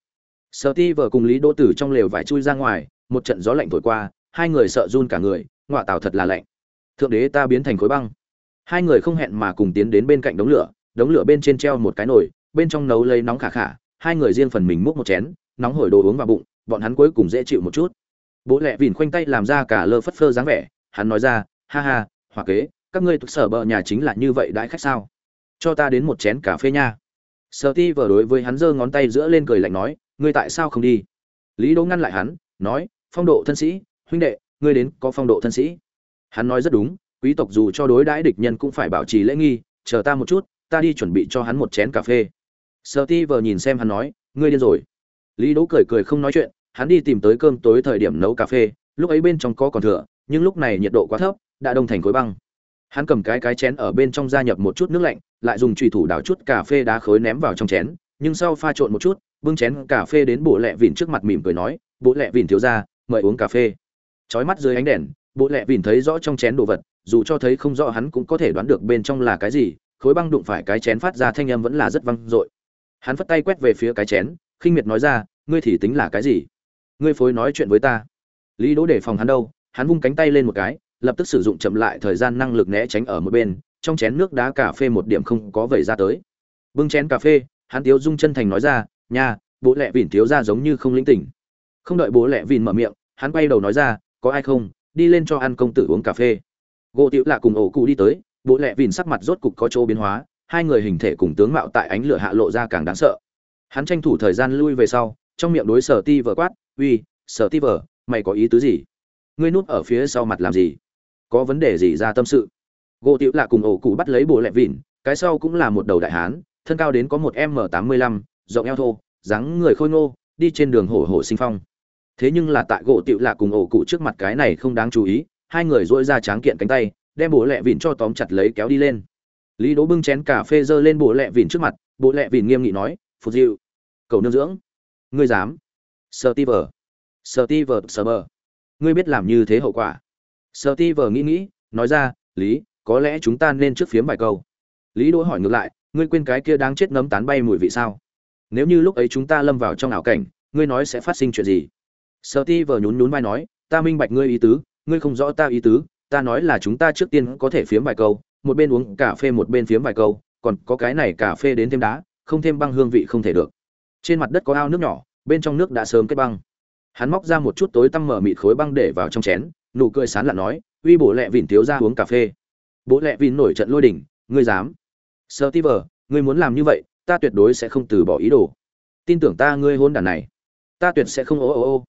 Sợ ti vợ cùng lý đỗ tử trong lều vải chui ra ngoài, một trận gió lạnh thổi qua, hai người sợ run cả người ngoại tảo thật là lạnh. Thượng đế ta biến thành khối băng. Hai người không hẹn mà cùng tiến đến bên cạnh đống lửa đống lửa bên trên treo một cái nồi, bên trong nấu lấy nóng khả khả hai người riêng phần mình múc một chén, nóng hổi đồ uống vào bụng, bọn hắn cuối cùng dễ chịu một chút. Bố lẹ vìn khoanh tay làm ra cả lơ phất phơ dáng vẻ, hắn nói ra, ha ha hoặc kế, các ngươi thuộc sở bờ nhà chính là như vậy đãi khách sao? Cho ta đến một chén cà phê nha. Sợ ti vờ đối với hắn giơ ngón tay giữa lên cười lạnh nói, ngươi tại sao không đi? Lý đỗ ngăn lại hắn, nói, phong độ thân sĩ, huynh đệ, ngươi đến có phong độ thân sĩ. Hắn nói rất đúng, quý tộc dù cho đối đãi địch nhân cũng phải bảo trì lễ nghi, chờ ta một chút, ta đi chuẩn bị cho hắn một chén cà phê sợ ti vờ nhìn xem hắn nói, ngươi điên rồi. Lý đỗ cười cười không nói chuyện, hắn đi tìm tới cơm tối thời điểm nấu cà phê, lúc ấy bên trong có còn thừa, nhưng lúc này nhiệt độ quá thấp, đã đông thành khối băng. Hắn cầm cái cái chén ở bên trong gia nhập một chút nước lạnh, lại dùng trùy thủ đảo chút cà phê đá khối ném vào trong chén, nhưng sau pha trộn một chút, bưng chén cà phê đến bộ lẹ vìn trước mặt mỉm cười nói, bộ lẹ vìn thiếu ra mời uống cà phê. Trói mắt dưới ánh đèn, bộ lẹ vìn thấy rõ trong chén đồ vật, dù cho thấy không rõ hắn cũng có thể đoán được bên trong là cái gì, khối băng đụng phải cái chén phát ra thanh âm vẫn là rất vang dội hắn phất tay quét về phía cái chén, khinh miệt nói ra, ngươi thì tính là cái gì? Ngươi phối nói chuyện với ta. Lý đỗ đề phòng hắn đâu, hắn vung cánh tay lên một cái, lập tức sử dụng chậm lại thời gian năng lực né tránh ở một bên, trong chén nước đá cà phê một điểm không có vẩy ra tới. Bưng chén cà phê, hắn tiếu dung chân thành nói ra, nha, bố lẹ vìn thiếu ra giống như không linh tỉnh. Không đợi bố lẹ vìn mở miệng, hắn quay đầu nói ra, có ai không? Đi lên cho ăn công tử uống cà phê. Gỗ tiểu lạ cùng ổ cụ đi tới, bố lẹ vìn sắc mặt rốt cục có chỗ biến hóa hai người hình thể cùng tướng mạo tại ánh lửa hạ lộ ra càng đáng sợ. Hắn tranh thủ thời gian lui về sau, trong miệng đối sở ti vờ quát, uy, sở ti vờ, mày có ý tứ gì? Ngươi núp ở phía sau mặt làm gì? Có vấn đề gì ra tâm sự? Gỗ tiểu lạ cùng ổ cụ bắt lấy bộ lẹ vịn, cái sau cũng là một đầu đại hán, thân cao đến có một m tám mươi lăm, rộng eo thô, dáng người khôi ngô, đi trên đường hổ hổ sinh phong. Thế nhưng là tại gỗ tiểu lạ cùng ổ cụ trước mặt cái này không đáng chú ý, hai người dỗi ra tráng kiện cánh tay, đem bộ lẹ vịn cho tóm chặt lấy kéo đi lên lý đỗ bưng chén cà phê giơ lên bộ lẹ vìn trước mặt, bộ lẹ vìn nghiêm nghị nói, phục dịu cầu nương dưỡng. Ngươi dám? Sơ ti vờ sơ ti vờ sơ bờ. Ngươi biết làm như thế hậu quả. Sơ ti vờ nghĩ nghĩ, nói ra, lý, có lẽ chúng ta nên trước phiếm vài câu. Lý đỗ hỏi ngược lại, ngươi quên cái kia đang chết nấm tán bay mùi vị sao? Nếu như lúc ấy chúng ta lâm vào trong ảo cảnh, ngươi nói sẽ phát sinh chuyện gì? Sơ ti vờ nhún nhún vai nói, ta minh bạch ngươi ý tứ, ngươi không rõ ta ý tứ, ta nói là chúng ta trước tiên có thể phiếm vài câu một bên uống cà phê một bên phiếm vài câu, còn có cái này cà phê đến thêm đá, không thêm băng hương vị không thể được. Trên mặt đất có ao nước nhỏ, bên trong nước đã sớm kết băng. Hắn móc ra một chút tối tăm mở mịt khối băng để vào trong chén, nụ cười sán lạn nói, uy bổ lẹ vỉn thiếu ra uống cà phê. Bố lẹ vỉn nổi trận lôi đỉnh, ngươi dám? Sơ ti vờ, ngươi muốn làm như vậy, ta tuyệt đối sẽ không từ bỏ ý đồ. Tin tưởng ta ngươi hôn đàn này, ta tuyệt sẽ không ô ô ô.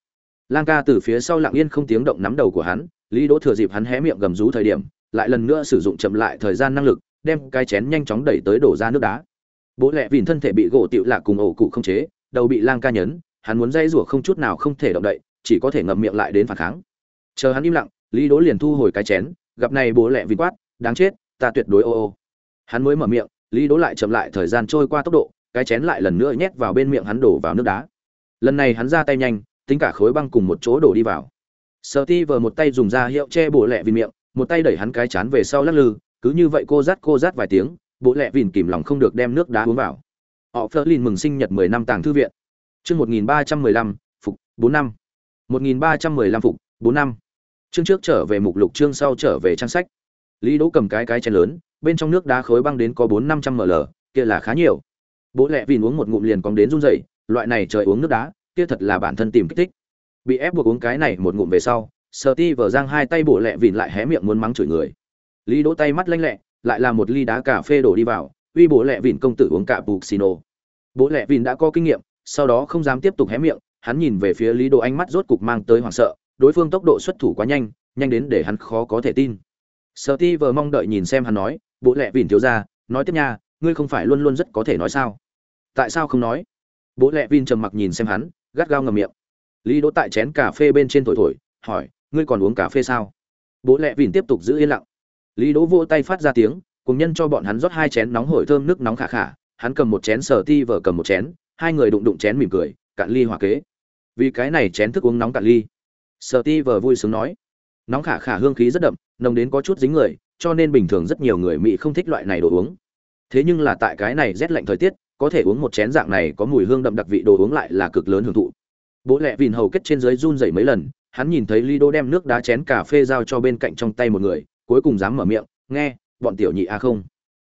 Lang ca từ phía sau lặng yên không tiếng động nắm đầu của hắn, lý đỗ thừa dịp hắn hé miệng gầm rú thời điểm lại lần nữa sử dụng chậm lại thời gian năng lực, đem cái chén nhanh chóng đẩy tới đổ ra nước đá. Bố lẹ vìn thân thể bị gỗ tịu lạc cùng ổ cụ không chế, đầu bị lang ca nhấn, hắn muốn dây rủa không chút nào không thể động đậy, chỉ có thể ngậm miệng lại đến phản kháng. Chờ hắn im lặng, lý đố liền thu hồi cái chén, gặp này bố lẹ vìn quát, đáng chết, ta tuyệt đối ô ô. Hắn mới mở miệng, lý đố lại chậm lại thời gian trôi qua tốc độ, cái chén lại lần nữa nhét vào bên miệng hắn đổ vào nước đá. Lần này hắn ra tay nhanh, tính cả khối băng cùng một chỗ đổ đi vào. Sợ ti vờ một tay dùng da hiệu che bố lẹ vì miệng một tay đẩy hắn cái chán về sau lắc lư, cứ như vậy cô rát cô rát vài tiếng bố lẹ vìn kìm lòng không được đem nước đá uống vào. Họ phớt lên mừng sinh nhật mười năm tàng thư viện. Chương một nghìn ba trăm mười lăm, phục, bốn năm. Một nghìn ba trăm mười lăm, phục, bốn năm. Chương trước trở về mục lục, chương sau trở về trang sách. Lý đỗ cầm cái cái chén lớn, bên trong nước đá khối băng đến có bốn năm trăm ml, kia là khá nhiều. Bố lẹ vìn uống một ngụm liền cóng đến run rẩy, loại này trời uống nước đá, kia thật là bản thân tìm kích thích. Bị ép buộc uống cái này một ngụm về sau sợ ti vờ giang hai tay bổ lẹ vìn lại hé miệng muốn mắng chửi người. Lý đỗ tay mắt lanh lẹ, lại là một ly đá cà phê đổ đi vào, uy bố lẹ vìn công tử uống cả bục xì nổ. Bố lẹ vìn đã có kinh nghiệm, sau đó không dám tiếp tục hé miệng, hắn nhìn về phía lý đỗ ánh mắt rốt cục mang tới hoảng sợ, đối phương tốc độ xuất thủ quá nhanh nhanh đến để hắn khó có thể tin. Sợ ti vờ mong đợi nhìn xem hắn nói bố lẹ vìn thiếu ra nói tiếp nha, ngươi không phải luôn luôn rất có thể nói sao? Tại sao không nói? Bố lẹ vin trầm mặc nhìn xem hắn, gắt gao ngầm miệng. Lý đỗ tại chén cà phê bên trên thổi thổi, hỏi ngươi còn uống cà phê sao? Bố lẹ vìn tiếp tục giữ yên lặng. Lý đỗ vỗ tay phát ra tiếng, cùng nhân cho bọn hắn rót hai chén nóng hổi thơm nước nóng khả khả, hắn cầm một chén sờ ti vờ cầm một chén, hai người đụng đụng chén mỉm cười, cạn ly hòa kế. Vì cái này chén thức uống nóng cạn ly. Sờ ti vờ vui sướng nói. Nóng khả khả hương khí rất đậm, nồng đến có chút dính người, cho nên bình thường rất nhiều người mỹ không thích loại này đồ uống. Thế nhưng là tại cái này rét lạnh thời tiết, có thể uống một chén dạng này có mùi hương đậm đặc vị đồ uống lại là cực lớn hưởng thụ. Bố lẹ vìn hầu kết trên dưới run rẩy mấy lần hắn nhìn thấy lý đô đem nước đá chén cà phê giao cho bên cạnh trong tay một người, cuối cùng dám mở miệng, nghe, bọn tiểu nhị a không?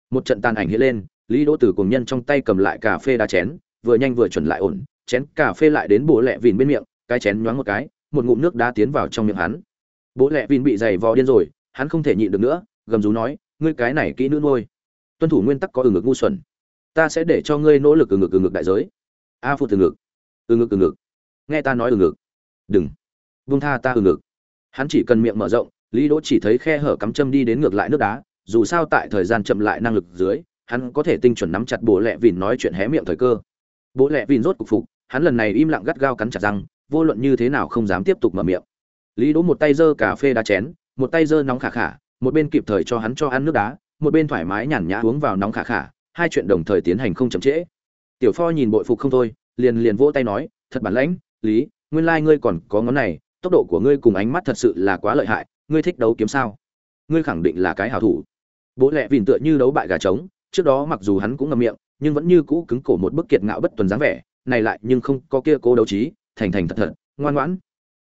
Một trận tàn ảnh hiện lên lý Đô từ cùng nhân trong tay cầm lại cà phê đá chén, vừa nhanh vừa chuẩn lại ổn, chén cà phê lại đến bố lẹ vìn bên miệng, cái chén nhoáng một cái, một ngụm nước đá tiến vào trong miệng hắn. Bố lẹ vìn bị dày vò điên rồi, hắn không thể nhịn được nữa, gầm rú nói, ngươi cái này kỹ nữ nuôi, tuân thủ nguyên tắc có ừ ngực ngu xuẩn, ta sẽ để cho ngươi nỗ lực ừ ngực ngược ngực đại giới. A phụ từ ngực ừ ngực ừ ngực, nghe ta nói ừ ngực. Đừng vung tha ta ừ ngực. Hắn chỉ cần miệng mở rộng, lý đỗ chỉ thấy khe hở cắm châm đi đến ngược lại nước đá, dù sao tại thời gian chậm lại năng lực dưới, hắn có thể tinh chuẩn nắm chặt bố lẹ vìn nói chuyện hé miệng thời cơ. Bố lẹ vìn rốt cục phục, hắn lần này im lặng gắt gao cắn chặt răng, vô luận như thế nào không dám tiếp tục mở miệng. Lý đỗ một tay giơ cà phê đá chén, một tay giơ nóng khả khả, một bên kịp thời cho hắn cho ăn nước đá, một bên thoải mái nhàn nhã uống vào nóng khả khả, hai chuyện đồng thời tiến hành không chậm trễ. Tiểu pho nhìn bội phục không thôi, liền liền vỗ tay nói, thật bản lãnh, lý, nguyên lai ngươi còn có ngón này tốc độ của ngươi cùng ánh mắt thật sự là quá lợi hại, ngươi thích đấu kiếm sao? Ngươi khẳng định là cái hảo thủ. Bố lẹ vìn tựa như đấu bại gà trống, trước đó mặc dù hắn cũng ngậm miệng, nhưng vẫn như cũ cứng cổ một bức kiệt ngạo bất tuần dáng vẻ, này lại nhưng không có kia cố đấu trí, thành thành thật thật, ngoan ngoãn.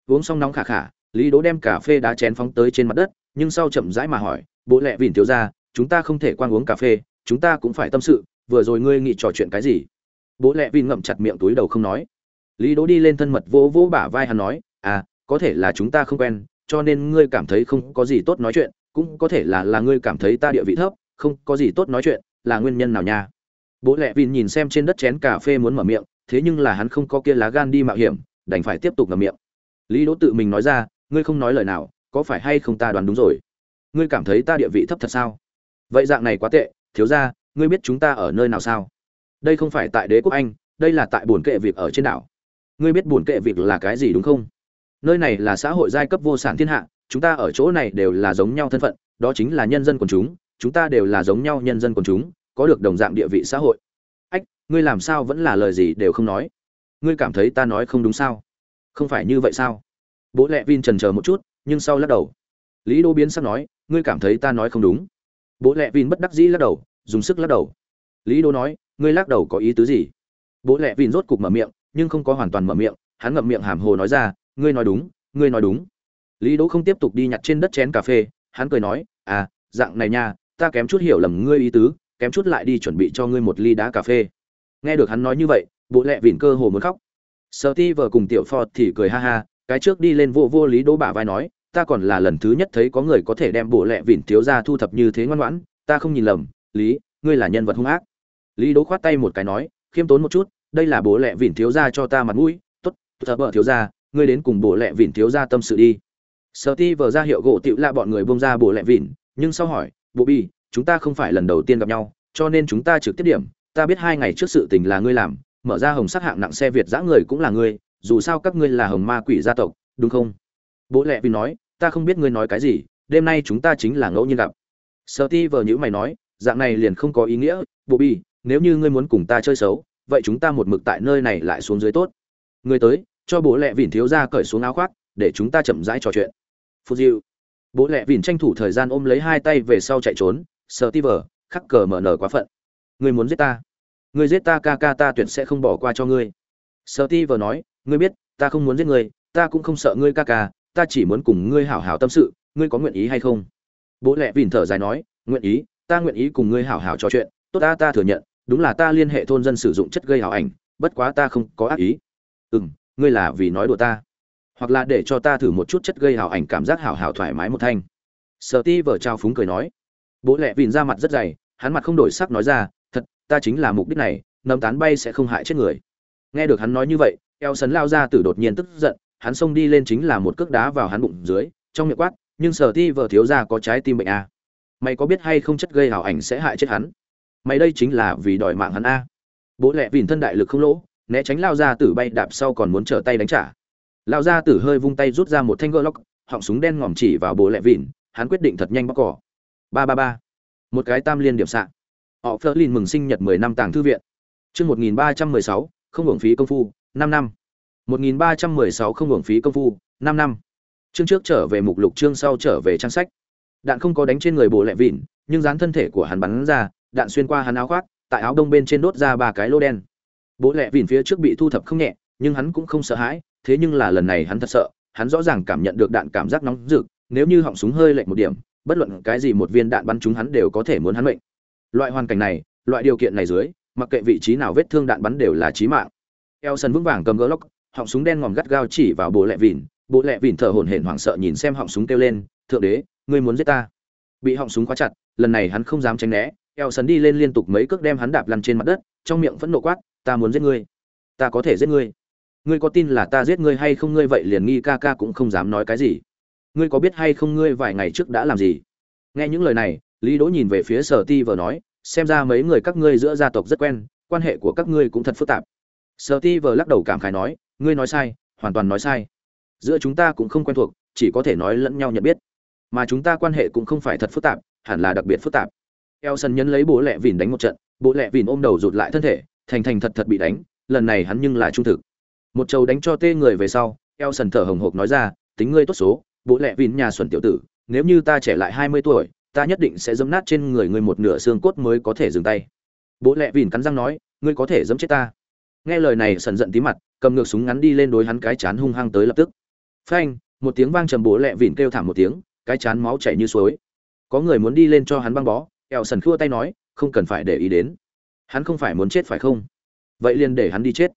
Uống xong nóng khả khả, lý đố đem cà phê đá chén phóng tới trên mặt đất, nhưng sau chậm rãi mà hỏi, bố lẹ vìn thiếu ra chúng ta không thể quan uống cà phê, chúng ta cũng phải tâm sự, vừa rồi ngươi nghĩ trò chuyện cái gì? Bố lẹ vìn ngậm chặt miệng túi đầu không nói. Lý đố đi lên thân mật vỗ vỗ bả vai hắn nói à có thể là chúng ta không quen, cho nên ngươi cảm thấy không có gì tốt nói chuyện, cũng có thể là là ngươi cảm thấy ta địa vị thấp, không có gì tốt nói chuyện, là nguyên nhân nào nha? Bố lẹ vìn nhìn xem trên đất chén cà phê muốn mở miệng, thế nhưng là hắn không có kia lá gan đi mạo hiểm, đành phải tiếp tục ngậm miệng. Lý đỗ tự mình nói ra, ngươi không nói lời nào, có phải hay không ta đoán đúng rồi? Ngươi cảm thấy ta địa vị thấp thật sao? Vậy dạng này quá tệ, thiếu ra ngươi biết chúng ta ở nơi nào sao? Đây không phải tại đế quốc anh, đây là tại buồn kệ việc ở trên đảo. Ngươi biết buồn kệ việc là cái gì đúng không? Nơi này là xã hội giai cấp vô sản thiên hạ, chúng ta ở chỗ này đều là giống nhau thân phận, đó chính là nhân dân quần chúng chúng ta đều là giống nhau nhân dân quần chúng, có được đồng dạng địa vị xã hội. Ách, ngươi làm sao vẫn là lời gì đều không nói? Ngươi cảm thấy ta nói không đúng sao? Không phải như vậy sao? Bố lẹ vin trần chờ một chút, nhưng sau lắc đầu. Lý đô biến sắc nói, ngươi cảm thấy ta nói không đúng. Bố lẹ vin bất đắc dĩ lắc đầu, dùng sức lắc đầu. Lý đô nói, ngươi lắc đầu có ý tứ gì? Bố lẹ vin rốt cục mở miệng, nhưng không có hoàn toàn mở miệng, hắn ngậm miệng hàm hồ nói ra ngươi nói đúng, ngươi nói đúng. Lý đỗ không tiếp tục đi nhặt trên đất chén cà phê, hắn cười nói à dạng này nha, ta kém chút hiểu lầm ngươi ý tứ, kém chút lại đi chuẩn bị cho ngươi một ly đá cà phê. Nghe được hắn nói như vậy, bộ lẹ vỉn cơ hồ muốn khóc. Sợ ti vợ cùng tiểu phò thì cười ha ha, cái trước đi lên vô vô lý đỗ bả vai nói, ta còn là lần thứ nhất thấy có người có thể đem bộ lẹ vỉn thiếu ra thu thập như thế ngoan ngoãn, ta không nhìn lầm, lý, ngươi là nhân vật hung ác. Lý đỗ khoát tay một cái nói, khiêm tốn một chút, đây là bố lẹ vỉn thiếu ra cho ta mặt mũi, tốt thật bợ thiếu ra ngươi đến cùng bộ lẹ vỉn thiếu ra tâm sự đi. Sợ ti vợ ra hiệu gỗ tựu lạ bọn người bông ra bộ lẹ vỉn nhưng sau hỏi, bộ bi, chúng ta không phải lần đầu tiên gặp nhau, cho nên chúng ta trực tiếp điểm, ta biết hai ngày trước sự tình là ngươi làm, mở ra hồng sắc hạng nặng xe việt giã người cũng là ngươi, dù sao các ngươi là hồng ma quỷ gia tộc, đúng không? Bố lẹ vì nói, ta không biết ngươi nói cái gì, đêm nay chúng ta chính là ngẫu nhiên gặp. Sợ ti vờ nhữ mày nói, dạng này liền không có ý nghĩa, bộ bi, nếu như ngươi muốn cùng ta chơi xấu, vậy chúng ta một mực tại nơi này lại xuống dưới tốt. Ngươi tới cho bố lẹ vỉn thiếu ra cởi xuống áo khoác để chúng ta chậm rãi trò chuyện. Phù diệu. Bố lẹ vỉn tranh thủ thời gian ôm lấy hai tay về sau chạy trốn sợ ti vờ khắc cờ mở nở quá phận. Người muốn giết ta? Người giết ta ca ca ta tuyệt sẽ không bỏ qua cho ngươi. Sợ ti vờ nói ngươi biết ta không muốn giết người, ta cũng không sợ ngươi ca ca ta chỉ muốn cùng ngươi hảo hảo tâm sự ngươi có nguyện ý hay không? Bố lẹ vỉn thở dài nói nguyện ý ta nguyện ý cùng ngươi hảo hảo trò chuyện tốt ta ta thừa nhận đúng là ta liên hệ thôn dân sử dụng chất gây hảo ảnh bất quá ta không có ác ý. Ừ m ngươi là vì nói đùa ta, hoặc là để cho ta thử một chút chất gây hào ảnh cảm giác hào hào thoải mái một thanh. Sợ ti vợ trao phúng cười nói. Bố lẹ vìn ra mặt rất dày, hắn mặt không đổi sắc nói ra, thật, ta chính là mục đích này, nấm tán bay sẽ không hại chết người. Nghe được hắn nói như vậy, eo sấn lao ra từ đột nhiên tức giận, hắn xông đi lên chính là một cước đá vào hắn bụng dưới, trong miệng quát, nhưng sở ti vợ thiếu ra có trái tim bệnh a mày có biết hay không chất gây hảo ảnh sẽ hại chết hắn? Mày đây chính là vì đòi mạng hắn a bố lẹ vìn thân đại lực không lỗ né tránh lao ra tử bay đạp sau còn muốn trở tay đánh trả. Lao ra tử hơi vung tay rút ra một thanh gỡ lóc họng súng đen ngòm chỉ vào bố lẹ vịn, hắn quyết định thật nhanh bóc cỏ. Ba ba ba. Một cái tam liên điểm sạn họ phớt lên mừng sinh nhật mười năm tàng thư viện. Chương một nghìn ba trăm mười sáu, không hưởng phí công phu, năm năm. một nghìn ba trăm mười sáu, không hưởng phí công phu, năm năm. Chương trước trở về mục lục, chương sau trở về trang sách. Đạn không có đánh trên người bộ lẹ vịn, nhưng dán thân thể của hắn bắn ra, đạn xuyên qua hắn áo khoác, tại áo đông bên trên đốt ra ba cái lô đen bố lẹ vìn phía trước bị thu thập không nhẹ, nhưng hắn cũng không sợ hãi, thế nhưng là lần này hắn thật sợ, hắn rõ ràng cảm nhận được đạn cảm giác nóng rực, nếu như họng súng hơi lệch một điểm, bất luận cái gì một viên đạn bắn chúng hắn đều có thể muốn hắn mệnh. Loại hoàn cảnh này, loại điều kiện này dưới, mặc kệ vị trí nào vết thương đạn bắn đều là chí mạng. Elson vững vàng cầm gỡ lốc họng súng đen ngòm gắt gao chỉ vào bố lẹ vìn bố lẹ vìn thở hổn hển hoảng sợ nhìn xem họng súng kêu lên, thượng đế, ngươi muốn giết ta? Bị họng súng khóa chặt, lần này hắn không dám tránh né Elson đi lên liên tục mấy cước đem hắn đạp lăn trên mặt đất, trong miệng vẫn nộ quát ta muốn giết ngươi. Ta có thể giết ngươi. Ngươi có tin là ta giết ngươi hay không? Ngươi vậy liền nghi ca ca cũng không dám nói cái gì. Ngươi có biết hay không ngươi vài ngày trước đã làm gì? Nghe những lời này, lý đỗ nhìn về phía sở ti vờ nói, xem ra mấy người các ngươi giữa gia tộc rất quen, quan hệ của các ngươi cũng thật phức tạp. Sở ti vờ lắc đầu cảm khái nói, ngươi nói sai, hoàn toàn nói sai. Giữa chúng ta cũng không quen thuộc, chỉ có thể nói lẫn nhau nhận biết. Mà chúng ta quan hệ cũng không phải thật phức tạp, hẳn là đặc biệt phức tạp. Elson nhấn lấy bố lẹ vìn đánh một trận, bố lẹ vìn ôm đầu rụt lại thân thể thành thành thật thật bị đánh, lần này hắn nhưng là trung thực. Một trầu đánh cho tê người về sau, eo sần thở hồng hộc nói ra, tính ngươi tốt số, bố lẹ vìn nhà xuẩn tiểu tử, nếu như ta trẻ lại hai mươi tuổi, ta nhất định sẽ dấm nát trên người ngươi một nửa xương cốt mới có thể dừng tay. Bố lẹ vìn cắn răng nói, ngươi có thể dấm chết ta. Nghe lời này, sần giận tí mặt, cầm ngược súng ngắn đi lên đối hắn cái chán hung hăng tới lập tức. Phanh, một tiếng vang trầm bố lẹ vìn kêu thảm một tiếng, cái chán máu chảy như suối. Có người muốn đi lên cho hắn băng bó, eo sần khua tay nói, không cần phải để ý đến hắn không phải muốn chết phải không? Vậy liền để hắn đi chết.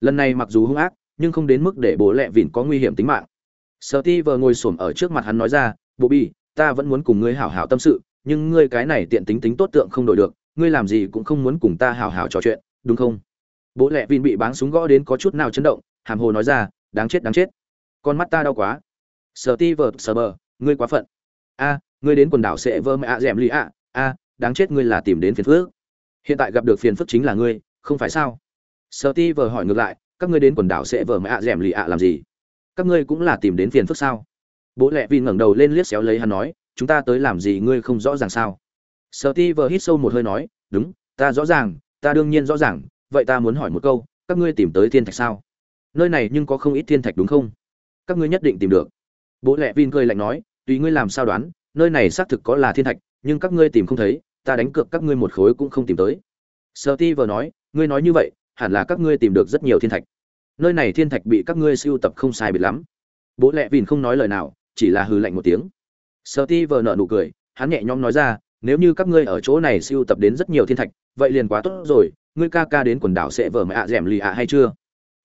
Lần này mặc dù hung ác, nhưng không đến mức để bố lẹ vìn có nguy hiểm tính mạng. Sợ ti vờ ngồi xổm ở trước mặt hắn nói ra, bố bi, ta vẫn muốn cùng ngươi hảo hảo tâm sự, nhưng ngươi cái này tiện tính tính tốt tượng không đổi được, ngươi làm gì cũng không muốn cùng ta hảo hảo trò chuyện, đúng không? Bố lẹ vin bị báng súng gõ đến có chút nào chấn động, hàm hồ nói ra, đáng chết đáng chết. Con mắt ta đau quá. Sợ ti vờ sờ bờ, ngươi quá phận. A, ngươi đến quần đảo sẽ vơ mẹ ạ dẻm lì ạ. A, đáng chết ngươi là tìm đến phiền phước hiện tại gặp được phiền phức chính là ngươi, không phải sao? Sợ ti vờ hỏi ngược lại, các ngươi đến quần đảo sẽ vờ mẹ ạ dẻm lì ạ làm gì? Các ngươi cũng là tìm đến phiền phức sao? Bố lẹ vin ngẩng đầu lên liếc xéo lấy hắn nói, chúng ta tới làm gì ngươi không rõ ràng sao? Sợ ti vờ hít sâu một hơi nói, đúng, ta rõ ràng, ta đương nhiên rõ ràng, vậy ta muốn hỏi một câu, các ngươi tìm tới thiên thạch sao? Nơi này nhưng có không ít thiên thạch đúng không? Các ngươi nhất định tìm được. Bố lẹ vin cười lạnh nói, tùy ngươi làm sao đoán, nơi này xác thực có là thiên thạch, nhưng các ngươi tìm không thấy ta đánh cược các ngươi một khối cũng không tìm tới. Sợ ti vừa nói, ngươi nói như vậy, hẳn là các ngươi tìm được rất nhiều thiên thạch. Nơi này thiên thạch bị các ngươi siêu tập không sai biệt lắm. Bố lẹ vìn không nói lời nào, chỉ là hừ lạnh một tiếng. Sợ ti vừa nợ nụ cười, hắn nhẹ nhõm nói ra, nếu như các ngươi ở chỗ này siêu tập đến rất nhiều thiên thạch, vậy liền quá tốt rồi, ngươi ca ca đến quần đảo sẽ vờ mẹ ạ d ẻ m lì ạ hay chưa?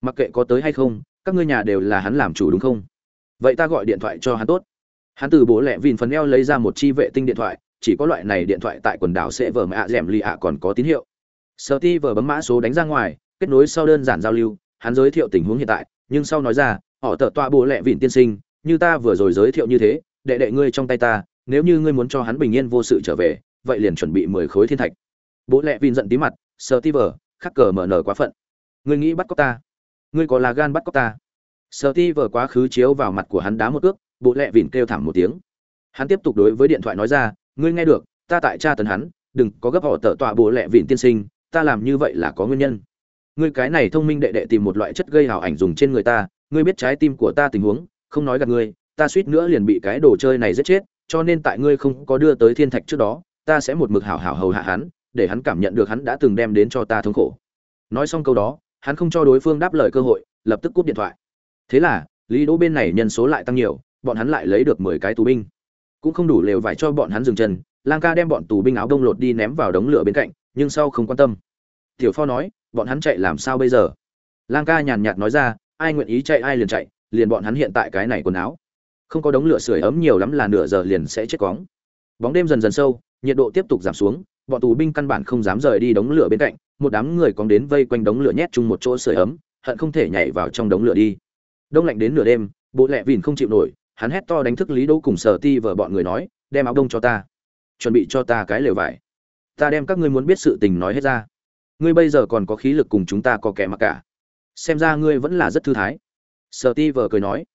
Mặc kệ có tới hay không, các ngươi nhà đều là hắn làm chủ đúng không? Vậy ta gọi điện thoại cho hắn tốt. Hắn từ bố lẹ vìn phần eo lấy ra một chi vệ tinh điện thoại chỉ có loại này điện thoại tại quần đảo sẽ vờ mạ rèm lì ạ còn có tín hiệu. Sợ ti vờ bấm mã số đánh ra ngoài, kết nối sau đơn giản giao lưu, hắn giới thiệu tình huống hiện tại, nhưng sau nói ra, họ tợ toa bố lẹ vịn tiên sinh, như ta vừa rồi giới thiệu như thế, đệ đệ ngươi trong tay ta, nếu như ngươi muốn cho hắn bình yên vô sự trở về, vậy liền chuẩn bị mười khối thiên thạch. Bố lẹ vịn giận tí mặt sợ ti vờ, khắc cờ mở nở quá phận. Ngươi nghĩ bắt cóc ta? Ngươi có là gan bắt cóc ta? Sợ ti vờ quá khứ chiếu vào mặt của hắn đá một ước bố lẹ vịn kêu thảm một tiếng. Hắn tiếp tục đối với điện thoại nói ra ngươi nghe được, ta tại cha tấn hắn, đừng có gấp họ tở tọa bộ lẹ vịn tiên sinh, ta làm như vậy là có nguyên nhân. Ngươi cái này thông minh đệ đệ tìm một loại chất gây hào ảnh dùng trên người ta, ngươi biết trái tim của ta tình huống, không nói gặp ngươi, ta suýt nữa liền bị cái đồ chơi này giết chết, cho nên tại ngươi không có đưa tới thiên thạch trước đó, ta sẽ một mực hảo hảo hầu hạ hắn, để hắn cảm nhận được hắn đã từng đem đến cho ta thống khổ. Nói xong câu đó, hắn không cho đối phương đáp lời cơ hội, lập tức cúp điện thoại. Thế là, lý đỗ bên này nhân số lại tăng nhiều, bọn hắn lại lấy được mười cái tù binh cũng không đủ lều vải cho bọn hắn dừng chân, lang ca đem bọn tù binh áo đông lột đi ném vào đống lửa bên cạnh, nhưng sau không quan tâm. Tiểu pho nói, bọn hắn chạy làm sao bây giờ? Lang ca nhàn nhạt nói ra, ai nguyện ý chạy ai liền chạy, liền bọn hắn hiện tại cái này quần áo. Không có đống lửa sưởi ấm nhiều lắm là nửa giờ liền sẽ chết cóng. Bóng đêm dần dần sâu, nhiệt độ tiếp tục giảm xuống, bọn tù binh căn bản không dám rời đi đống lửa bên cạnh, một đám người còn đến vây quanh đống lửa nhét chung một chỗ sưởi ấm, hận không thể nhảy vào trong đống lửa đi. Đông lạnh đến nửa đêm, bộ lẹ vìn không chịu nổi hắn hét to đánh thức lý đỗ cùng sở ti vợ bọn người nói, đem áo đông cho ta. Chuẩn bị cho ta cái lều vải. Ta đem các ngươi muốn biết sự tình nói hết ra. Ngươi bây giờ còn có khí lực cùng chúng ta có kẻ mặc cả. Xem ra ngươi vẫn là rất thư thái. Sở ti vợ cười nói.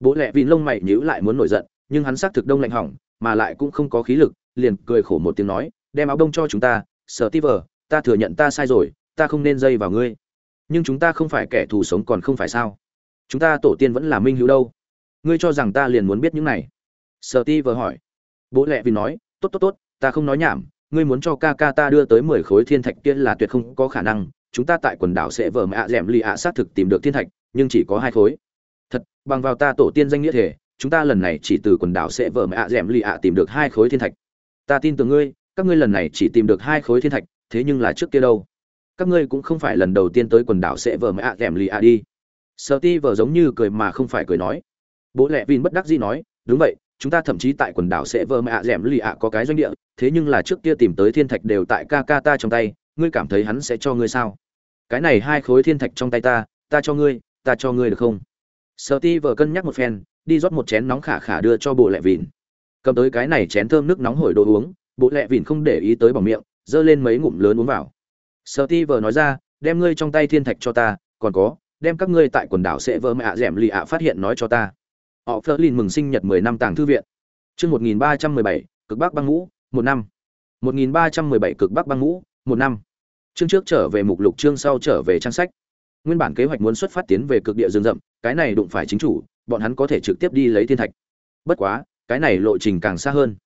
Bố lẹ vịn lông mày nhíu lại muốn nổi giận, nhưng hắn xác thực đông lạnh hỏng, mà lại cũng không có khí lực, liền cười khổ một tiếng nói, đem áo đông cho chúng ta, sở ti vờ ta thừa nhận ta sai rồi, ta không nên dây vào ngươi. Nhưng chúng ta không phải kẻ thù sống còn không phải sao? Chúng ta tổ tiên vẫn là minh hữu đâu ngươi cho rằng ta liền muốn biết những này? Sợ ti vờ hỏi. Bố lẹ vì nói, tốt tốt tốt, ta không nói nhảm, ngươi muốn cho ca ca ta đưa tới mười khối thiên thạch kia là tuyệt không có khả năng, chúng ta tại quần đảo sẽ vờ mạ d ẻ m lì ạ xác thực tìm được thiên thạch, nhưng chỉ có hai khối. Thật, bằng vào ta tổ tiên danh nghĩa thể, chúng ta lần này chỉ từ quần đảo sẽ vờ mạ d ẻ m lì ạ tìm được hai khối thiên thạch. Ta tin tưởng ngươi, các ngươi lần này chỉ tìm được hai khối thiên thạch, thế nhưng là trước kia đâu? Các ngươi cũng không phải lần đầu tiên tới quần đảo sẽ vờ mạ d ẻ m lì ạ đi. Sợ ti vờ giống như cười mà không phải cười nói bố lẹ vin bất đắc dĩ nói, đúng vậy, chúng ta thậm chí tại quần đảo sẽ vơ mạ rẻm lì ạ có cái doanh địa, thế nhưng là trước kia tìm tới thiên thạch đều tại ca ca ta trong tay, ngươi cảm thấy hắn sẽ cho ngươi sao? Cái này hai khối thiên thạch trong tay ta ta cho ngươi, ta cho ngươi được không? Sợ ti vờ cân nhắc một phen, đi rót một chén nóng khả khả đưa cho bộ lẹ vìn cầm tới cái này chén thơm nước nóng hổi đồ uống bộ lẹ vìn không để ý tới bỏng miệng, giơ lên mấy ngụm lớn uống vào. Sợ ti vờ nói ra, đem ngươi trong tay thiên thạch cho ta, còn có, đem các ngươi tại quần đảo sẽ vơ mạ rẻm lì ạ phát hiện nói cho ta họ Flerlin mừng sinh nhật 10 năm tàng thư viện. Chương 1317, cực bắc băng ngũ, một năm. 1317 cực bắc băng ngũ, một năm. Chương trước trở về mục lục chương sau trở về trang sách. Nguyên bản kế hoạch muốn xuất phát tiến về cực địa rừng rậm, cái này đụng phải chính chủ, bọn hắn có thể trực tiếp đi lấy thiên thạch. Bất quá, cái này lộ trình càng xa hơn.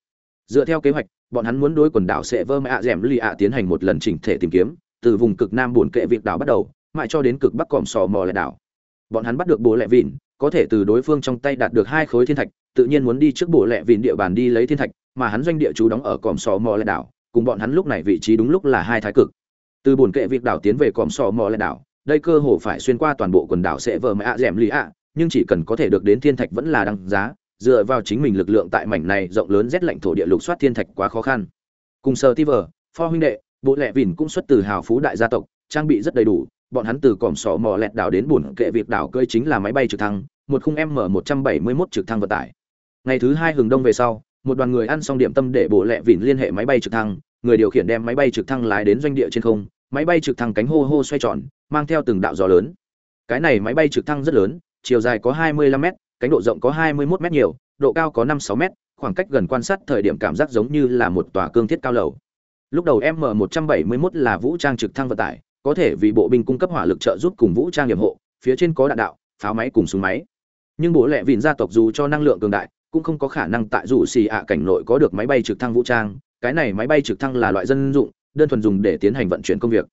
Dựa theo kế hoạch, bọn hắn muốn đối quần đảo sẽ vơ mạ dẻm lì ạ tiến hành một lần chỉnh thể tìm kiếm, từ vùng cực nam buồn kệ việc đảo bắt đầu, mãi cho đến cực bắc còm sò mò lại đảo. Bọn hắn bắt được bố lệ vịn, có thể từ đối phương trong tay đạt được hai khối thiên thạch, tự nhiên muốn đi trước bộ lệ vịn địa bàn đi lấy thiên thạch, mà hắn doanh địa chú đóng ở còm sò mò lại đảo, cùng bọn hắn lúc này vị trí đúng lúc là hai thái cực. Từ bồn kệ việc đảo tiến về còm sò mò lại đảo, đây cơ hồ phải xuyên qua toàn bộ quần đảo sẽ vờ mạ dẻm lì ạ, nhưng chỉ cần có thể được đến thiên thạch vẫn là đăng giá, dựa vào chính mình lực lượng tại mảnh này rộng lớn rét lạnh thổ địa lục soát thiên thạch quá khó khăn. Cùng sơ ti vờ, pho huynh đệ, bộ lệ vỉn cũng xuất từ hào phú đại gia tộc, trang bị rất đầy đủ bọn hắn từ còm sọ mò lẹt đảo đến bùn kệ việc đảo cơi chính là máy bay trực thăng, một khung m 171 trực thăng vận tải. Ngày thứ hai hừng đông về sau, một đoàn người ăn xong điểm tâm để bộ lẹ vỉn liên hệ máy bay trực thăng, người điều khiển đem máy bay trực thăng lái đến doanh địa trên không, máy bay trực thăng cánh hô hô xoay tròn, mang theo từng đạo gió lớn. Cái này máy bay trực thăng rất lớn, chiều dài có 25 m cánh độ rộng có 21 m nhiều, độ cao có 5-6 m khoảng cách gần quan sát thời điểm cảm giác giống như là một tòa cương thiết cao lầu. Lúc đầu m 171 là vũ trang trực thăng vận tải có thể vì bộ binh cung cấp hỏa lực trợ giúp cùng vũ trang nghiệp hộ, phía trên có đạn đạo, pháo máy cùng súng máy. Nhưng bố lệ vịn gia tộc dù cho năng lượng cường đại, cũng không có khả năng tại dù xì ạ cảnh nội có được máy bay trực thăng vũ trang. Cái này máy bay trực thăng là loại dân dụng, đơn thuần dùng để tiến hành vận chuyển công việc.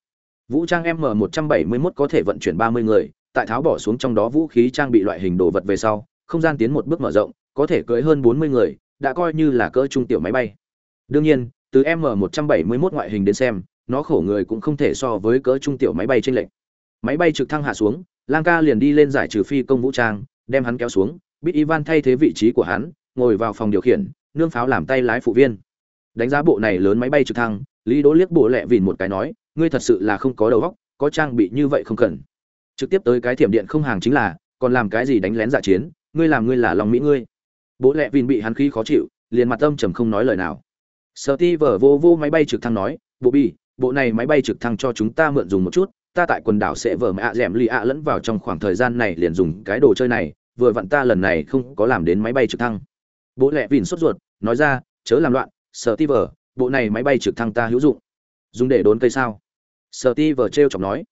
Vũ trang m 171 có thể vận chuyển 30 người, tại tháo bỏ xuống trong đó vũ khí trang bị loại hình đồ vật về sau, không gian tiến một bước mở rộng, có thể cưới hơn 40 người, đã coi như là cỡ trung tiểu máy bay. Đương nhiên, từ m 171 ngoại hình đến xem nó khổ người cũng không thể so với cỡ trung tiểu máy bay trên lệnh máy bay trực thăng hạ xuống, lang ca liền đi lên giải trừ phi công vũ trang, đem hắn kéo xuống bít ivan thay thế vị trí của hắn, ngồi vào phòng điều khiển, nương pháo làm tay lái phụ viên. Đánh giá bộ này lớn máy bay trực thăng, lý đỗ liếc bộ lẹ vìn một cái nói, ngươi thật sự là không có đầu óc, có trang bị như vậy không cần. Trực tiếp tới cái thiểm điện không hàng chính là, còn làm cái gì đánh lén dạ chiến, ngươi làm ngươi là lòng mỹ ngươi. Bố lẹ vìn bị hắn khí khó chịu, liền mặt âm trầm không nói lời nào. Sợ ti vở vô vô máy bay trực thăng nói, bộ bi bộ này máy bay trực thăng cho chúng ta mượn dùng một chút, ta tại quần đảo sẽ vở mạ dẻm lì ạ lẫn vào trong khoảng thời gian này liền dùng cái đồ chơi này, vừa vặn ta lần này không có làm đến máy bay trực thăng. Bố lẹ vìn sốt ruột, nói ra, chớ làm loạn, sợ ti vờ, bộ này máy bay trực thăng ta hữu dụng. Dùng để đốn cây sao? Sợ ti vờ t r e o chọc nói.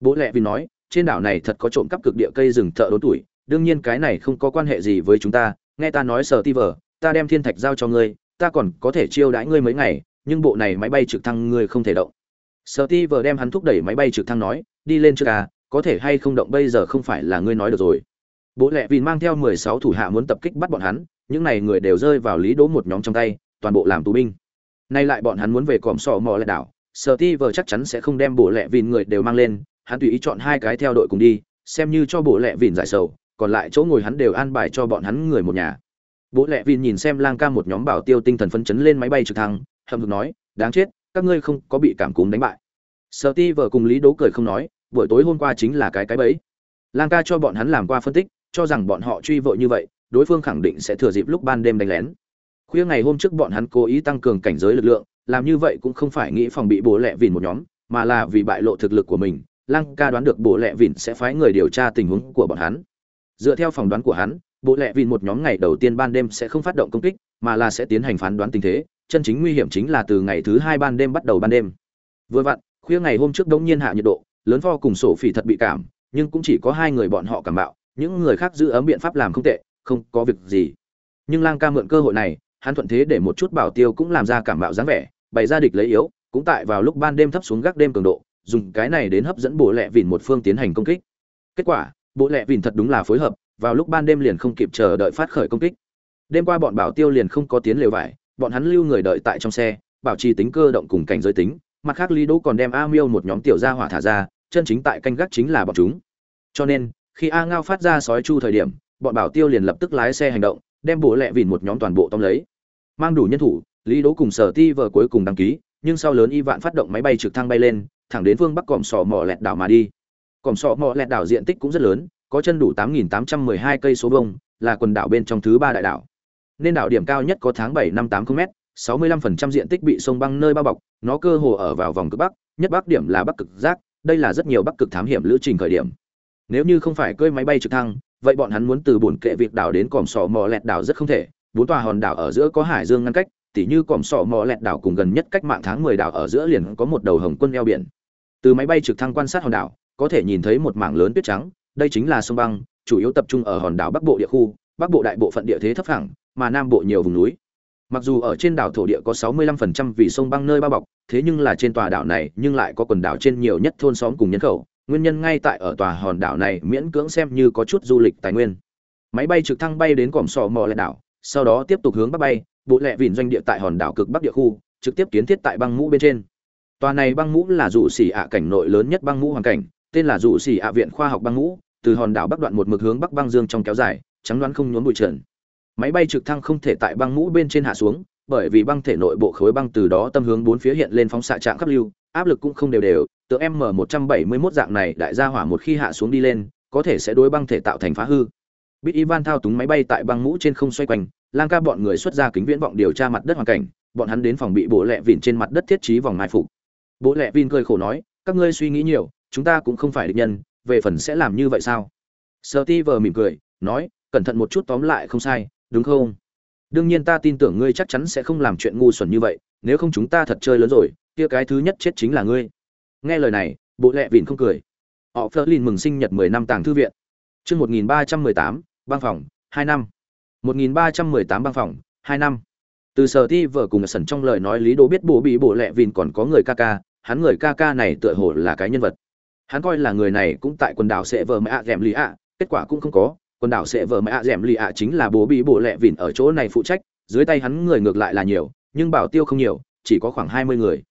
Bố lẹ vìn nói, trên đảo này thật có trộm cắp cực địa cây rừng thợ đốn tuổi, đương nhiên cái này không có quan hệ gì với chúng ta, nghe ta nói sợ ti vờ, ta đem thiên thạch giao cho ngươi, ta còn có thể chiêu đãi ngươi mấy ngày nhưng bộ này máy bay trực thăng ngươi không thể động. Sợ ti vờ đem hắn thúc đẩy máy bay trực thăng nói, đi lên trước à có thể hay không động bây giờ không phải là ngươi nói được rồi. Bố lẹ vìn mang theo mười sáu thủ hạ muốn tập kích bắt bọn hắn, những này người đều rơi vào lý đỗ một nhóm trong tay, toàn bộ làm tù binh. Nay lại bọn hắn muốn về còm sọ mò lại đảo, sở ti vờ chắc chắn sẽ không đem bố lẹ vìn người đều mang lên, hắn tùy ý chọn hai cái theo đội cùng đi, xem như cho bố lẹ vìn giải sầu, còn lại chỗ ngồi hắn đều an bài cho bọn hắn người một nhà. Bố lẹ vìn nhìn xem lang ca một nhóm bảo tiêu tinh thần phấn chấn lên máy bay trực thăng hậm hực nói, đáng chết, các ngươi không có bị cảm cúm đánh bại. Sợ ti vợ cùng lý đố cười không nói, buổi tối hôm qua chính là cái cái bẫy. Lang ca cho bọn hắn làm qua phân tích, cho rằng bọn họ truy vội như vậy, đối phương khẳng định sẽ thừa dịp lúc ban đêm đánh lén. Khuya ngày hôm trước bọn hắn cố ý tăng cường cảnh giới lực lượng, làm như vậy cũng không phải nghĩ phòng bị bố lẹ vìn một nhóm, mà là vì bại lộ thực lực của mình, Lang ca đoán được bố lẹ vìn sẽ phái người điều tra tình huống của bọn hắn. Dựa theo phỏng đoán của hắn, bố lẹ vìn một nhóm ngày đầu tiên ban đêm sẽ không phát động công kích, mà là sẽ tiến hành phán đoán tình thế chân chính nguy hiểm chính là từ ngày thứ hai ban đêm bắt đầu ban đêm. Vừa vặn, khuya ngày hôm trước đống nhiên hạ nhiệt độ, lớn pho cùng sổ phỉ thật bị cảm, nhưng cũng chỉ có hai người bọn họ cảm bạo, những người khác giữ ấm biện pháp làm không tệ, không có việc gì. Nhưng lang ca mượn cơ hội này, hắn thuận thế để một chút bảo tiêu cũng làm ra cảm bạo dáng vẻ, bày ra địch lấy yếu, cũng tại vào lúc ban đêm thấp xuống gác đêm cường độ, dùng cái này đến hấp dẫn bộ lẹ vìn một phương tiến hành công kích. Kết quả, bộ lẹ vìn thật đúng là phối hợp, vào lúc ban đêm liền không kịp chờ đợi phát khởi công kích. Đêm qua bọn bảo tiêu liền không có tiến lều vải bọn hắn lưu người đợi tại trong xe, bảo trì tính cơ động cùng cảnh giới tính, mặt khác lý đỗ còn đem a miêu một nhóm tiểu gia hỏa thả ra, chân chính tại canh gác chính là bọn chúng. Cho nên, khi a ngao phát ra sói chu thời điểm, bọn bảo tiêu liền lập tức lái xe hành động, đem bộ lẹ vìn một nhóm toàn bộ tóm lấy. Mang đủ nhân thủ, lý đỗ cùng sở ti vợ cuối cùng đăng ký, nhưng sau lớn y vạn phát động máy bay trực thăng bay lên, thẳng đến phương bắc còm sò mỏ lẹt đảo mà đi. Còm sò mỏ lẹt đảo diện tích cũng rất lớn, có chân đủ 8.812 cây số vông là quần đảo bên trong thứ ba đại đảo nên đảo điểm cao nhất có tháng 7 năm 80 m 65% diện tích bị sông băng nơi bao bọc nó cơ hồ ở vào vòng cực bắc nhất bắc điểm là bắc cực giác đây là rất nhiều bắc cực thám hiểm lữ trình khởi điểm nếu như không phải cơi máy bay trực thăng vậy bọn hắn muốn từ bồn kệ việc đảo đến còm sọ mò lẹt đảo rất không thể bốn tòa hòn đảo ở giữa có hải dương ngăn cách tỉ như còm sọ mò lẹt đảo cùng gần nhất cách mạng tháng 10 đảo ở giữa liền có một đầu hồng quân eo biển. Từ máy bay trực thăng quan sát hòn đảo, có thể nhìn thấy một mảng lớn tuyết trắng, đây chính là sông băng, chủ yếu tập trung ở hòn đảo Bắc Bộ địa khu, Bắc Bộ đại bộ phận địa thế thấp phẳng, mà Nam Bộ nhiều vùng núi. Mặc dù ở trên đảo thổ địa có 65% vì sông băng nơi bao bọc, thế nhưng là trên tòa đảo này nhưng lại có quần đảo trên nhiều nhất thôn xóm cùng nhân khẩu, nguyên nhân ngay tại ở tòa hòn đảo này miễn cưỡng xem như có chút du lịch tài nguyên. Máy bay trực thăng bay đến cổng sọ mò lại đảo, sau đó tiếp tục hướng bắc bay, bộ lệ vịn doanh địa tại hòn đảo cực bắc địa khu trực tiếp kiến thiết tại băng mũ bên trên tòa này băng mũ là dụ xỉ ạ cảnh nội lớn nhất băng mũ hoàn cảnh tên là dụ xỉ ạ viện khoa học băng mũ từ hòn đảo bắc đoạn một mực hướng bắc băng dương trong kéo dài trắng đoán không nhốn bụi trần máy bay trực thăng không thể tại băng mũ bên trên hạ xuống bởi vì băng thể nội bộ khối băng từ đó tâm hướng bốn phía hiện lên phóng xạ trạng khắp lưu áp lực cũng không đều đều tượng m 171 dạng này đại gia hỏa một khi hạ xuống đi lên có thể sẽ đối băng thể tạo thành phá hư. Bít Ivan thao túng máy bay tại băng mũ trên không xoay quanh, lang ca bọn người xuất ra kính viễn vọng điều tra mặt đất hoàn cảnh bọn hắn đến phòng bị bộ lẹ vìn trên mặt đất thiết trí vòng mai phục. Bộ lẹ vìn cười khổ nói các ngươi suy nghĩ nhiều chúng ta cũng không phải địch nhân về phần sẽ làm như vậy sao? Sợ ti vờ mỉm cười nói cẩn thận một chút tóm lại không sai đúng không? Đương nhiên ta tin tưởng ngươi chắc chắn sẽ không làm chuyện ngu xuẩn như vậy nếu không chúng ta thật chơi lớn rồi kia cái thứ nhất chết chính là ngươi. Nghe lời này bộ lẹ vìn không cười. Họ phơ lin mừng sinh nhật mười năm tàng thư viện. Chương một nghìn ba trăm mười tám băng phòng hai năm. 1318 băng phòng, 2 năm. Từ sở ti vợ cùng sẩn trong lời nói Lý Đỗ biết bố bị bộ lẹ vìn còn có người ca ca, hắn người ca ca này tựa hồ là cái nhân vật. Hắn coi là người này cũng tại quần đảo sẽ vợ mẹ ạ dẻm lì ạ, kết quả cũng không có, quần đảo sẽ vợ mẹ ạ dẻm lì ạ chính là bố bị bộ lẹ vìn ở chỗ này phụ trách, dưới tay hắn người ngược lại là nhiều, nhưng bảo tiêu không nhiều, chỉ có khoảng 20 người.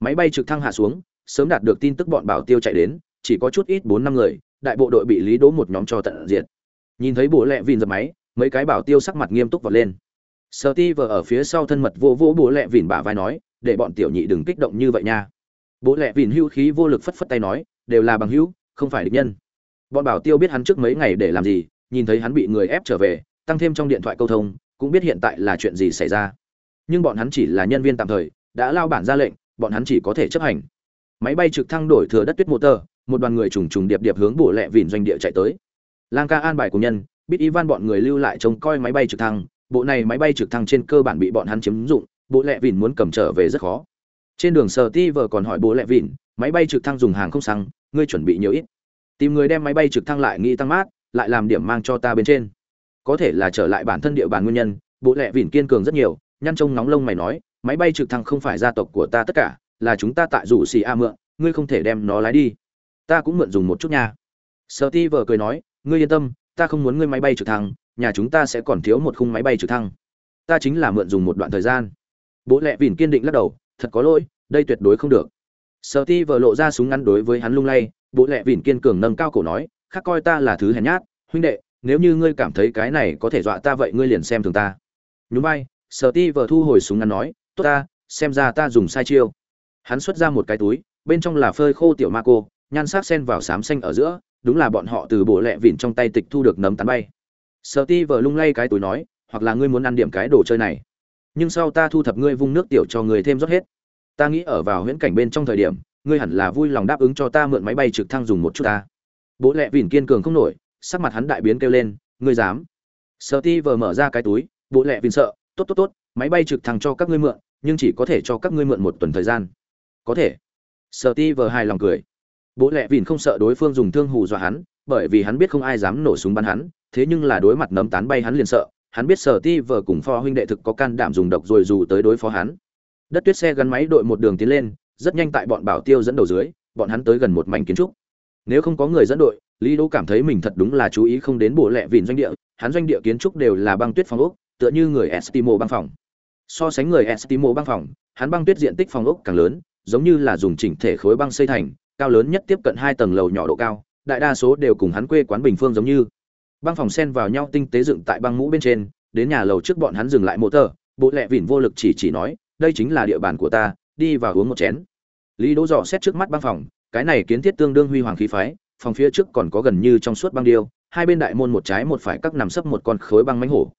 Máy bay trực thăng hạ xuống, sớm đạt được tin tức bọn bảo tiêu chạy đến, chỉ có chút ít bốn năm người, đại bộ đội bị Lý Đỗ một nhóm cho tận diệt. Nhìn thấy bố lẹ vìn dập máy, mấy cái bảo tiêu sắc mặt nghiêm túc vọt lên sợ ti vợ ở phía sau thân mật vô vỗ bố lẹ vìn bả vai nói để bọn tiểu nhị đừng kích động như vậy nha bố lẹ vìn hưu khí vô lực phất phất tay nói đều là bằng hữu không phải địch nhân bọn bảo tiêu biết hắn trước mấy ngày để làm gì nhìn thấy hắn bị người ép trở về tăng thêm trong điện thoại câu thông cũng biết hiện tại là chuyện gì xảy ra nhưng bọn hắn chỉ là nhân viên tạm thời đã lao bản ra lệnh bọn hắn chỉ có thể chấp hành máy bay trực thăng đổi thừa đất tuyết motor một đoàn người trùng trùng điệp điệp hướng bổ lẹ vìn doanh địa chạy tới lang ca an bài của nhân biết Ivan bọn người lưu lại trông coi máy bay trực thăng, bộ này máy bay trực thăng trên cơ bản bị bọn hắn chiếm dụng, bộ lệ vịn muốn cầm trở về rất khó. Trên đường sờ Ti vợ còn hỏi bộ lệ vịn, máy bay trực thăng dùng hàng không xăng, ngươi chuẩn bị nhiều ít. Tìm người đem máy bay trực thăng lại nghĩ tăng mát, lại làm điểm mang cho ta bên trên. Có thể là trở lại bản thân địa bàn nguyên nhân, bộ lệ vỉn kiên cường rất nhiều, nhăn trông nóng lông mày nói, máy bay trực thăng không phải gia tộc của ta tất cả, là chúng ta tại rủ xì a mượn, ngươi không thể đem nó lái đi. Ta cũng mượn dùng một chút nha. sợ Ti vợ cười nói, ngươi yên tâm, ta không muốn ngươi máy bay trực thăng nhà chúng ta sẽ còn thiếu một khung máy bay trực thăng ta chính là mượn dùng một đoạn thời gian bố lẹ vỉn kiên định lắc đầu thật có lỗi đây tuyệt đối không được sợ ti vờ lộ ra súng ngắn đối với hắn lung lay bố lẹ vỉn kiên cường nâng cao cổ nói khác coi ta là thứ hèn nhát, huynh đệ, nếu như ngươi cảm thấy cái này có thể dọa ta vậy ngươi liền xem thường ta. Nhún vai sợ ti vờ thu hồi súng ngắn nói, tốt ta, xem ra ta dùng sai chiêu. Hắn xuất ra một cái túi, bên trong là phơi khô tiểu ma cô, nhan sắc sen vào xám xanh ở giữa, đúng là bọn họ từ bộ lẹ vịn trong tay tịch thu được nấm tán bay. Sợ ti vờ lung lay cái túi nói, hoặc là ngươi muốn ăn điểm cái đồ chơi này, nhưng sau ta thu thập ngươi vung nước tiểu cho người thêm rót hết. Ta nghĩ ở vào huyễn cảnh bên trong thời điểm, ngươi hẳn là vui lòng đáp ứng cho ta mượn máy bay trực thăng dùng một chút ta bố lẹ vỉn kiên cường không nổi, sắc mặt hắn đại biến kêu lên, ngươi dám? Sợ ti vờ mở ra cái túi, bố lẹ vỉn sợ, tốt tốt tốt, máy bay trực thăng cho các ngươi mượn, nhưng chỉ có thể cho các ngươi mượn một tuần thời gian. Có thể. Sợ ti vờ hài lòng cười. Bố lẹ vìn không sợ đối phương dùng thương hù dọa hắn, bởi vì hắn biết không ai dám nổ súng bắn hắn, thế nhưng là đối mặt nấm tán bay hắn liền sợ, hắn biết sở ti vờ cùng pho huynh đệ thực có can đảm dùng độc rồi dù tới đối phó hắn. Đất tuyết xe gắn máy đội một đường tiến lên, rất nhanh tại bọn bảo tiêu dẫn đầu dưới, bọn hắn tới gần một mảnh kiến trúc nếu không có người dẫn đội, lý đỗ cảm thấy mình thật đúng là chú ý không đến bộ lệ vìn doanh địa, hắn doanh địa kiến trúc đều là băng tuyết phòng ốc, tựa như người estimo băng phòng. So sánh người estimo băng phòng, hắn băng tuyết diện tích phòng ốc càng lớn, giống như là dùng chỉnh thể khối băng xây thành, cao lớn nhất tiếp cận hai tầng lầu nhỏ độ cao, đại đa số đều cùng hắn quê quán bình phương giống như. Băng phòng xen vào nhau tinh tế dựng tại băng mũ bên trên, đến nhà lầu trước bọn hắn dừng lại mô tờ, bộ lệ vỉn vô lực chỉ chỉ nói, đây chính là địa bàn của ta, đi vào uống một chén. Lý đỗ dò xét trước mắt băng phòng cái này kiến thiết tương đương huy hoàng khí phái, phòng phía trước còn có gần như trong suốt băng điêu, hai bên đại môn một trái một phải các nằm sấp một con khối băng mánh hổ.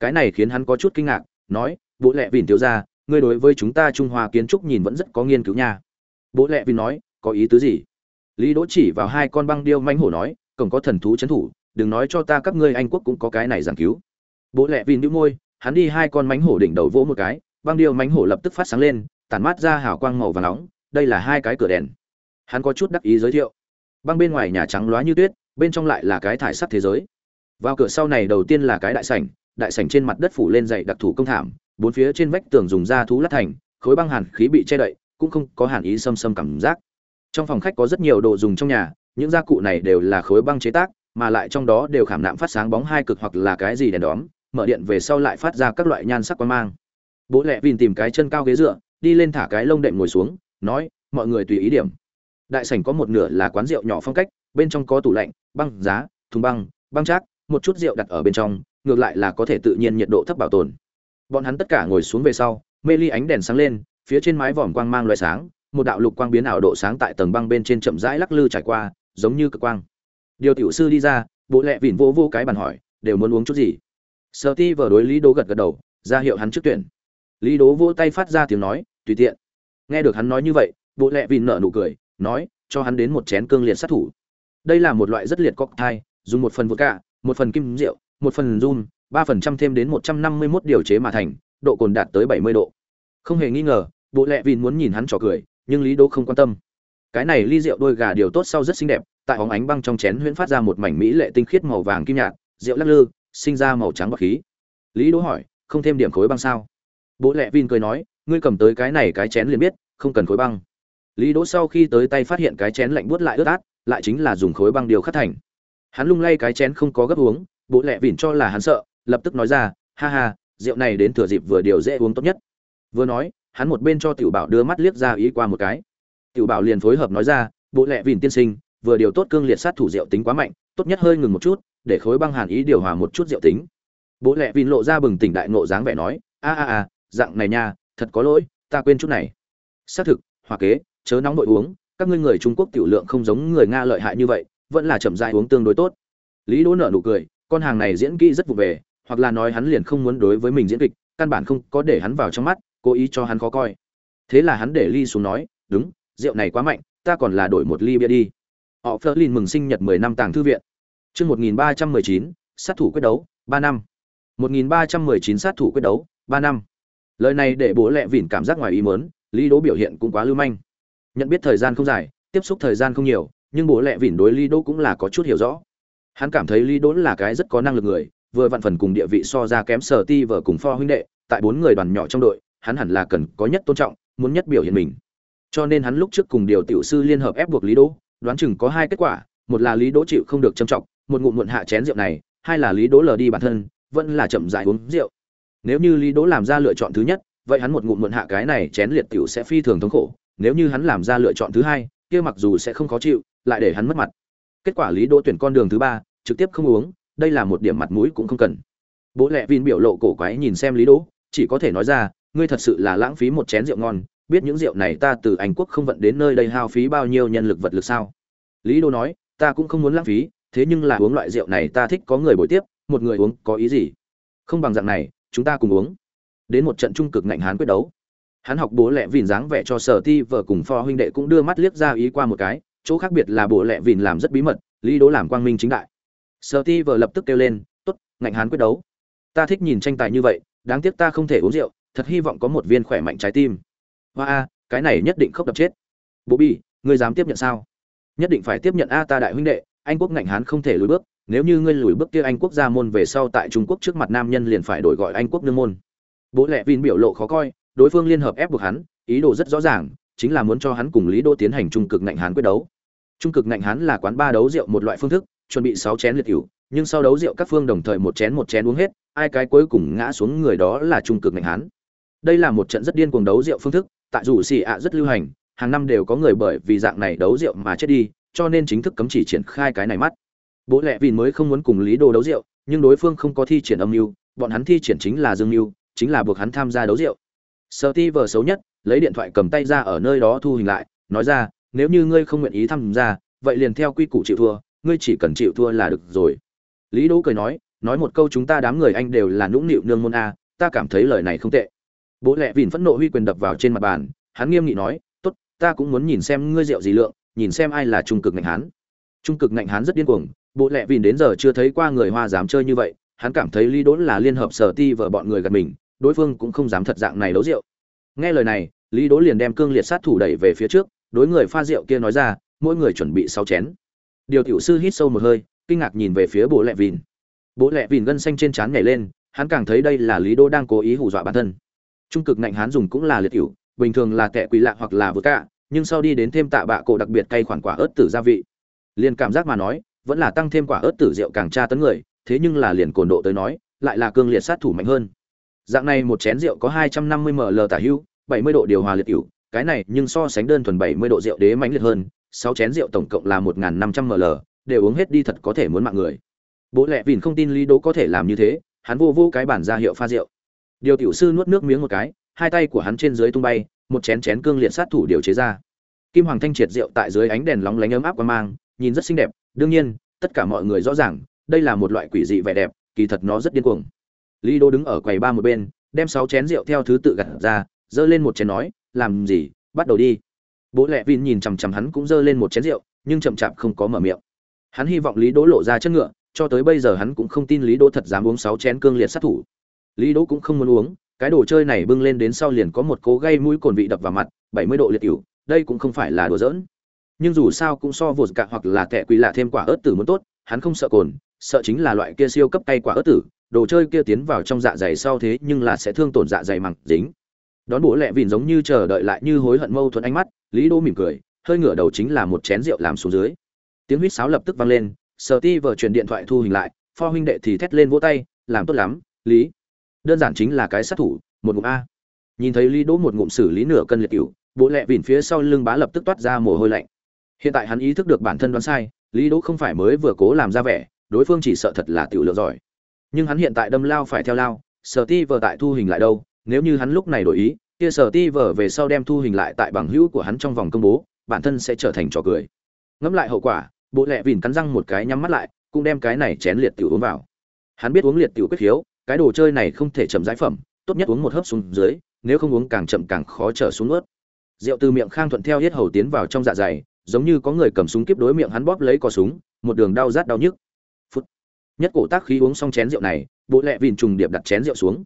Cái này khiến hắn có chút kinh ngạc, nói, "Bố lẹ vỉn thiếu ra ngươi đối với chúng ta trung hoa kiến trúc nhìn vẫn rất có nghiên cứu nha. Bố lẹ vỉn nói, có ý tứ gì? Lý đỗ chỉ vào hai con băng điêu mánh hổ nói, cổng có thần thú c thủ, đừng nói cho ta các ngươi anh quốc cũng có cái này giảng cứu. Bố lẹ vỉn đĩu môi, hắn đi hai con mánh hổ đỉnh đầu vỗ một cái, băng điêu mánh hổ lập tức phát sáng lên, tản mát ra hào quang màu và nóng, đây là hai cái cửa đèn hắn có chút đắc ý giới thiệu. Băng bên ngoài nhà trắng loá như tuyết, bên trong lại là cái thải sắc thế giới. Vào cửa sau này đầu tiên là cái đại sảnh đại sảnh trên mặt đất phủ lên dày đặc thù công thảm, bốn phía trên vách tường dùng da thú lát thành, khối băng hàn khí bị che đậy, cũng không có hàn ý xâm xâm cảm giác. Trong phòng khách có rất nhiều đồ dùng trong nhà, những gia cụ này đều là khối băng chế tác, mà lại trong đó đều khảm nạm phát sáng bóng hai cực hoặc là cái gì đèn đóm, mở điện về sau lại phát ra các loại nhan sắc quan mang. Bố lẹ vìn tìm cái chân cao ghế dựa, đi lên thả cái lông đệm ngồi xuống, nói, mọi người tùy ý điểm đại sảnh có một nửa là quán rượu nhỏ phong cách bên trong có tủ lạnh băng giá thùng băng băng trác, một chút rượu đặt ở bên trong ngược lại là có thể tự nhiên nhiệt độ thấp bảo tồn. Bọn hắn tất cả ngồi xuống về sau mê ly ánh đèn sáng lên phía trên mái vòm quang mang loại sáng một đạo lục quang biến ảo độ sáng tại tầng băng bên trên chậm rãi lắc lư trải qua giống như cực quang. Điều tiểu sư đi ra bộ lẹ vỉn vô vô cái bàn hỏi đều muốn uống chút gì? Sợ ti vờ đối lý đố gật gật đầu ra hiệu hắn trước tuyển. Lý đố vỗ tay phát ra tiếng nói tùy tiện. Nghe được hắn nói như vậy bộ lẹ vỉn nở nụ cười nói, cho hắn đến một chén cương liệt sát thủ. Đây là một loại rất liệt cocktail, dùng một phần vodka, một phần kim rượu, một phần rum, ba phần trăm thêm đến một trăm năm mươi 151 điều chế mà thành, độ cồn đạt tới bảy mươi độ. Không hề nghi ngờ, bộ lẹ Vin muốn nhìn hắn trò cười, nhưng lý đỗ không quan tâm. Cái này ly rượu đôi gà điều tốt sau rất xinh đẹp, tại hóng ánh băng trong chén huyễn phát ra một mảnh mỹ lệ tinh khiết màu vàng kim nhạt, rượu lắc lư, sinh ra màu trắng bạc khí. Lý đỗ hỏi, không thêm điểm khối băng sao? Bố lẹ vin cười nói, ngươi cầm tới cái này cái chén liền biết, không cần khối băng lý đỗ sau khi tới tay phát hiện cái chén lạnh buốt lại ướt át, lại chính là dùng khối băng điều khắc thành. Hắn lung lay cái chén không có gấp uống bố lẹ vỉn cho là hắn sợ, lập tức nói ra, ha ha, rượu này đến thừa dịp vừa điều dễ uống tốt nhất. Vừa nói, hắn một bên cho tiểu bảo đưa mắt liếc ra ý qua một cái. Tiểu bảo liền phối hợp nói ra, bộ lẹ vỉn tiên sinh, vừa điều tốt cương liệt sát thủ rượu tính quá mạnh, tốt nhất hơi ngừng một chút, để khối băng hàn ý điều hòa một chút rượu tính. Bố lẹ vìn lộ ra bừng tỉnh đại nộ dáng vẻ nói, a a a, dạng này nha, thật có lỗi, ta quên chút này. Xác thực hòa kế chớ nóng đội uống, các ngươi người trung quốc tiểu lượng không giống người nga lợi hại như vậy, vẫn là chậm dại uống tương đối tốt. Lý đỗ nợ nụ cười, con hàng này diễn kỹ rất vụ về, hoặc là nói hắn liền không muốn đối với mình diễn kịch, căn bản không có để hắn vào trong mắt, cố ý cho hắn khó coi. Thế là hắn để ly xuống nói, đúng, rượu này quá mạnh, ta còn là đổi một ly bia đi. Họ phơ lin mừng sinh nhật mười năm tàng thư viện. Chương một nghìn ba trăm mười chín, sát thủ quyết đấu, ba năm. Một nghìn ba trăm mười chín sát thủ quyết đấu, ba năm. Lời này để bố lẹ vỉn cảm giác ngoài ý mớn lý đỗ biểu hiện cũng quá lưu manh nhận biết thời gian không dài, tiếp xúc thời gian không nhiều, nhưng bố lẹ vỉn đối lý đỗ cũng là có chút hiểu rõ. Hắn cảm thấy lý đỗ là cái rất có năng lực người, vừa vặn phần cùng địa vị so ra kém sở ti vở cùng pho huynh đệ, tại bốn người đoàn nhỏ trong đội, hắn hẳn là cần có nhất tôn trọng, muốn nhất biểu hiện mình. Cho nên hắn lúc trước cùng điều tiểu sư liên hợp ép buộc lý đỗ, đoán chừng có hai kết quả, một là lý đỗ chịu không được châm trọng, một ngụm muộn hạ chén rượu này, hai là lý đỗ lờ đi bản thân, vẫn là chậm dại uống rượu. Nếu như lý đỗ làm ra lựa chọn thứ nhất, vậy hắn một ngụm muộn hạ cái này chén liệt tiểu sẽ phi thường thống khổ nếu như hắn làm ra lựa chọn thứ hai, kia mặc dù sẽ không khó chịu, lại để hắn mất mặt. Kết quả lý đỗ tuyển con đường thứ ba, trực tiếp không uống, đây là một điểm mặt mũi cũng không cần. Bố lẹ vin biểu lộ cổ quái nhìn xem lý đỗ, chỉ có thể nói ra, ngươi thật sự là lãng phí một chén rượu ngon, biết những rượu này ta từ anh quốc không vận đến nơi đây hao phí bao nhiêu nhân lực vật lực sao? Lý đỗ nói, ta cũng không muốn lãng phí, thế nhưng là uống loại rượu này ta thích có người bồi tiếp, một người uống có ý gì? Không bằng dạng này, chúng ta cùng uống. Đến một trận trung cực ngạnh hán quyết đấu hắn học bố lẹ vìn dáng vẻ cho sở ti vợ cùng pho huynh đệ cũng đưa mắt liếc ra ý qua một cái, chỗ khác biệt là bố lẹ vìn làm rất bí mật, lý đố làm quang minh chính đại. Sở ti vợ lập tức kêu lên, tốt, ngạnh hán quyết đấu. Ta thích nhìn tranh tài như vậy, đáng tiếc ta không thể uống rượu, thật hy vọng có một viên khỏe mạnh trái tim. Hoa a, cái này nhất định khóc đập chết. Bố bi ngươi dám tiếp nhận sao? Nhất định phải tiếp nhận a ta đại huynh đệ, anh quốc ngạnh hán không thể lùi bước, nếu như ngươi lùi bước kia anh quốc ra môn về sau tại trung quốc trước mặt nam nhân liền phải đổi gọi anh quốc nương môn. Bố lẹ vin biểu lộ khó coi đối phương liên hợp ép buộc hắn, ý đồ rất rõ ràng, chính là muốn cho hắn cùng lý đỗ tiến hành trung cực ngạnh hán quyết đấu. Trung cực ngạnh hán là quán ba đấu rượu một loại phương thức, chuẩn bị sáu chén liệt cửu, nhưng sau đấu rượu các phương đồng thời một chén một chén uống hết, ai cái cuối cùng ngã xuống người đó là trung cực ngạnh hán. Đây là một trận rất điên cuồng đấu rượu phương thức, tại dù xì ạ rất lưu hành, hàng năm đều có người bởi vì dạng này đấu rượu mà chết đi, cho nên chính thức cấm chỉ triển khai cái này mắt. Bố lẹ vì mới không muốn cùng lý đồ đấu rượu, nhưng đối phương không có thi triển âm mưu, bọn hắn thi triển chính là dương mưu, chính là buộc hắn tham gia đấu rượu sợ ti vờ xấu nhất, lấy điện thoại cầm tay ra ở nơi đó thu hình lại, nói ra, nếu như ngươi không nguyện ý tham gia, vậy liền theo quy củ chịu thua, ngươi chỉ cần chịu thua là được rồi. Lý đỗ cười nói nói một câu chúng ta đám người anh đều là nũng nịu nương môn a, ta cảm thấy lời này không tệ. Bố lẹ vìn phẫn nộ huy quyền đập vào trên mặt bàn, hắn nghiêm nghị nói, tốt, ta cũng muốn nhìn xem ngươi rượu gì lượng, nhìn xem ai là trung cực ngạnh hán. Trung cực ngạnh hán rất điên cuồng bộ lẹ vìn đến giờ chưa thấy qua người hoa dám chơi như vậy, hắn cảm thấy lý đốn là liên hợp sở ti vợ bọn người gần mình đối phương cũng không dám thật dạng này đấu rượu. Nghe lời này, lý đốn liền đem cương liệt sát thủ đẩy về phía trước, đối người pha rượu kia nói ra, mỗi người chuẩn bị sáu chén. Điều tiểu sư hít sâu một hơi, kinh ngạc nhìn về phía bộ lẹ vìn. Bộ lẹ vìn gân xanh trên trán nhảy lên, hắn càng thấy đây là lý đô đang cố ý hù dọa bản thân. Trung cực ngạnh hắn dùng cũng là liệt tiểu, bình thường là kẻ quỷ lạ hoặc là vừa cả nhưng sau đi đến thêm tạ bạ cổ đặc biệt cay khoản quả ớt tử gia vị. Liền cảm giác mà nói, vẫn là tăng thêm quả ớt tử rượu càng tra tấn người, thế nhưng là liền cồn độ tới nói, lại là cương liệt sát thủ mạnh hơn dạng này một chén rượu có hai trăm năm mươi ml tả hữu, bảy mươi độ điều hòa liệt cửu, cái này nhưng so sánh đơn thuần bảy mươi độ rượu đế mãnh liệt hơn, sáu chén rượu tổng cộng là một năm trăm ml, đều uống hết đi thật có thể muốn mạng người. Bố lẹ vìn không tin lý đố có thể làm như thế, hắn vô vô cái bản ra hiệu pha rượu. Điều tiểu sư nuốt nước miếng một cái, hai tay của hắn trên dưới tung bay, một chén chén cương liệt sát thủ điều chế ra. Kim hoàng thanh triệt rượu tại dưới ánh đèn lóng lánh ấm áp qua mang, nhìn rất xinh đẹp, đương nhiên, tất cả mọi người rõ ràng, đây là một loại quỷ dị vẻ đẹp, kỳ thật nó rất điên cuồng lý đô đứng ở quầy ba một bên, đem sáu chén rượu theo thứ tự gặt ra dơ lên một chén nói, làm gì? Bắt đầu đi. Bố lẹ vin nhìn chằm chằm hắn cũng dơ lên một chén rượu, nhưng chậm chạp không có mở miệng. Hắn hy vọng lý đỗ lộ ra chất ngựa, cho tới bây giờ hắn cũng không tin lý đỗ thật dám uống sáu chén cương liệt sát thủ. Lý đỗ cũng không muốn uống, cái đồ chơi này bưng lên đến sau liền có một cố gây mũi cồn vị đập vào mặt, bảy mươi độ liệt cửu đây cũng không phải là đùa giỡn. Nhưng dù sao cũng so vụt cả hoặc là kẻ quỷ lạ thêm quả ớt tử muốn tốt, hắn không sợ cồn, sợ chính là loại kia siêu cấp tay quả ớt tử đồ chơi kia tiến vào trong dạ dày sau thế nhưng là sẽ thương tổn dạ dày mẳng dính. Đón bố lẹ vìn giống như chờ đợi lại như hối hận mâu thuẫn ánh mắt, lý đô mỉm cười, hơi ngửa đầu chính là một chén rượu làm xuống dưới. Tiếng huýt sáo lập tức vang lên sở ti vợ truyền điện thoại thu hình lại, pho huynh đệ thì thét lên vỗ tay, làm tốt lắm, lý. Đơn giản chính là cái sát thủ, một ngụm a. Nhìn thấy lý đỗ một ngụm xử lý nửa cân liệt cựu bố lẹ vìn phía sau lưng bá lập tức toát ra mồ hôi lạnh. Hiện tại hắn ý thức được bản thân đoán sai, lý đỗ không phải mới vừa cố làm ra vẻ, đối phương chỉ sợ thật là tiểu lượng giỏi nhưng hắn hiện tại đâm lao phải theo lao, sở ti vờ tại thu hình lại đâu, nếu như hắn lúc này đổi ý, kia sở ti vờ về sau đem thu hình lại tại bằng hữu của hắn trong vòng công bố, bản thân sẽ trở thành trò cười. Ngẫm lại hậu quả, bộ lẹ vìn cắn răng một cái nhắm mắt lại, cũng đem cái này chén liệt tiểu uống vào. Hắn biết uống liệt tiểu quyết hiếu, cái đồ chơi này không thể chậm giải phẩm, tốt nhất uống một hớp xuống dưới, nếu không uống càng chậm càng khó trở xuống ướt rượu từ miệng khang thuận theo hết hầu tiến vào trong dạ dày, giống như có người cầm súng kiếp đối miệng hắn bóp lấy cò súng, một đường đau rát đau nhức nhất cổ tác khí uống xong chén rượu này bộ lẹ vìn trùng điệp đặt chén rượu xuống.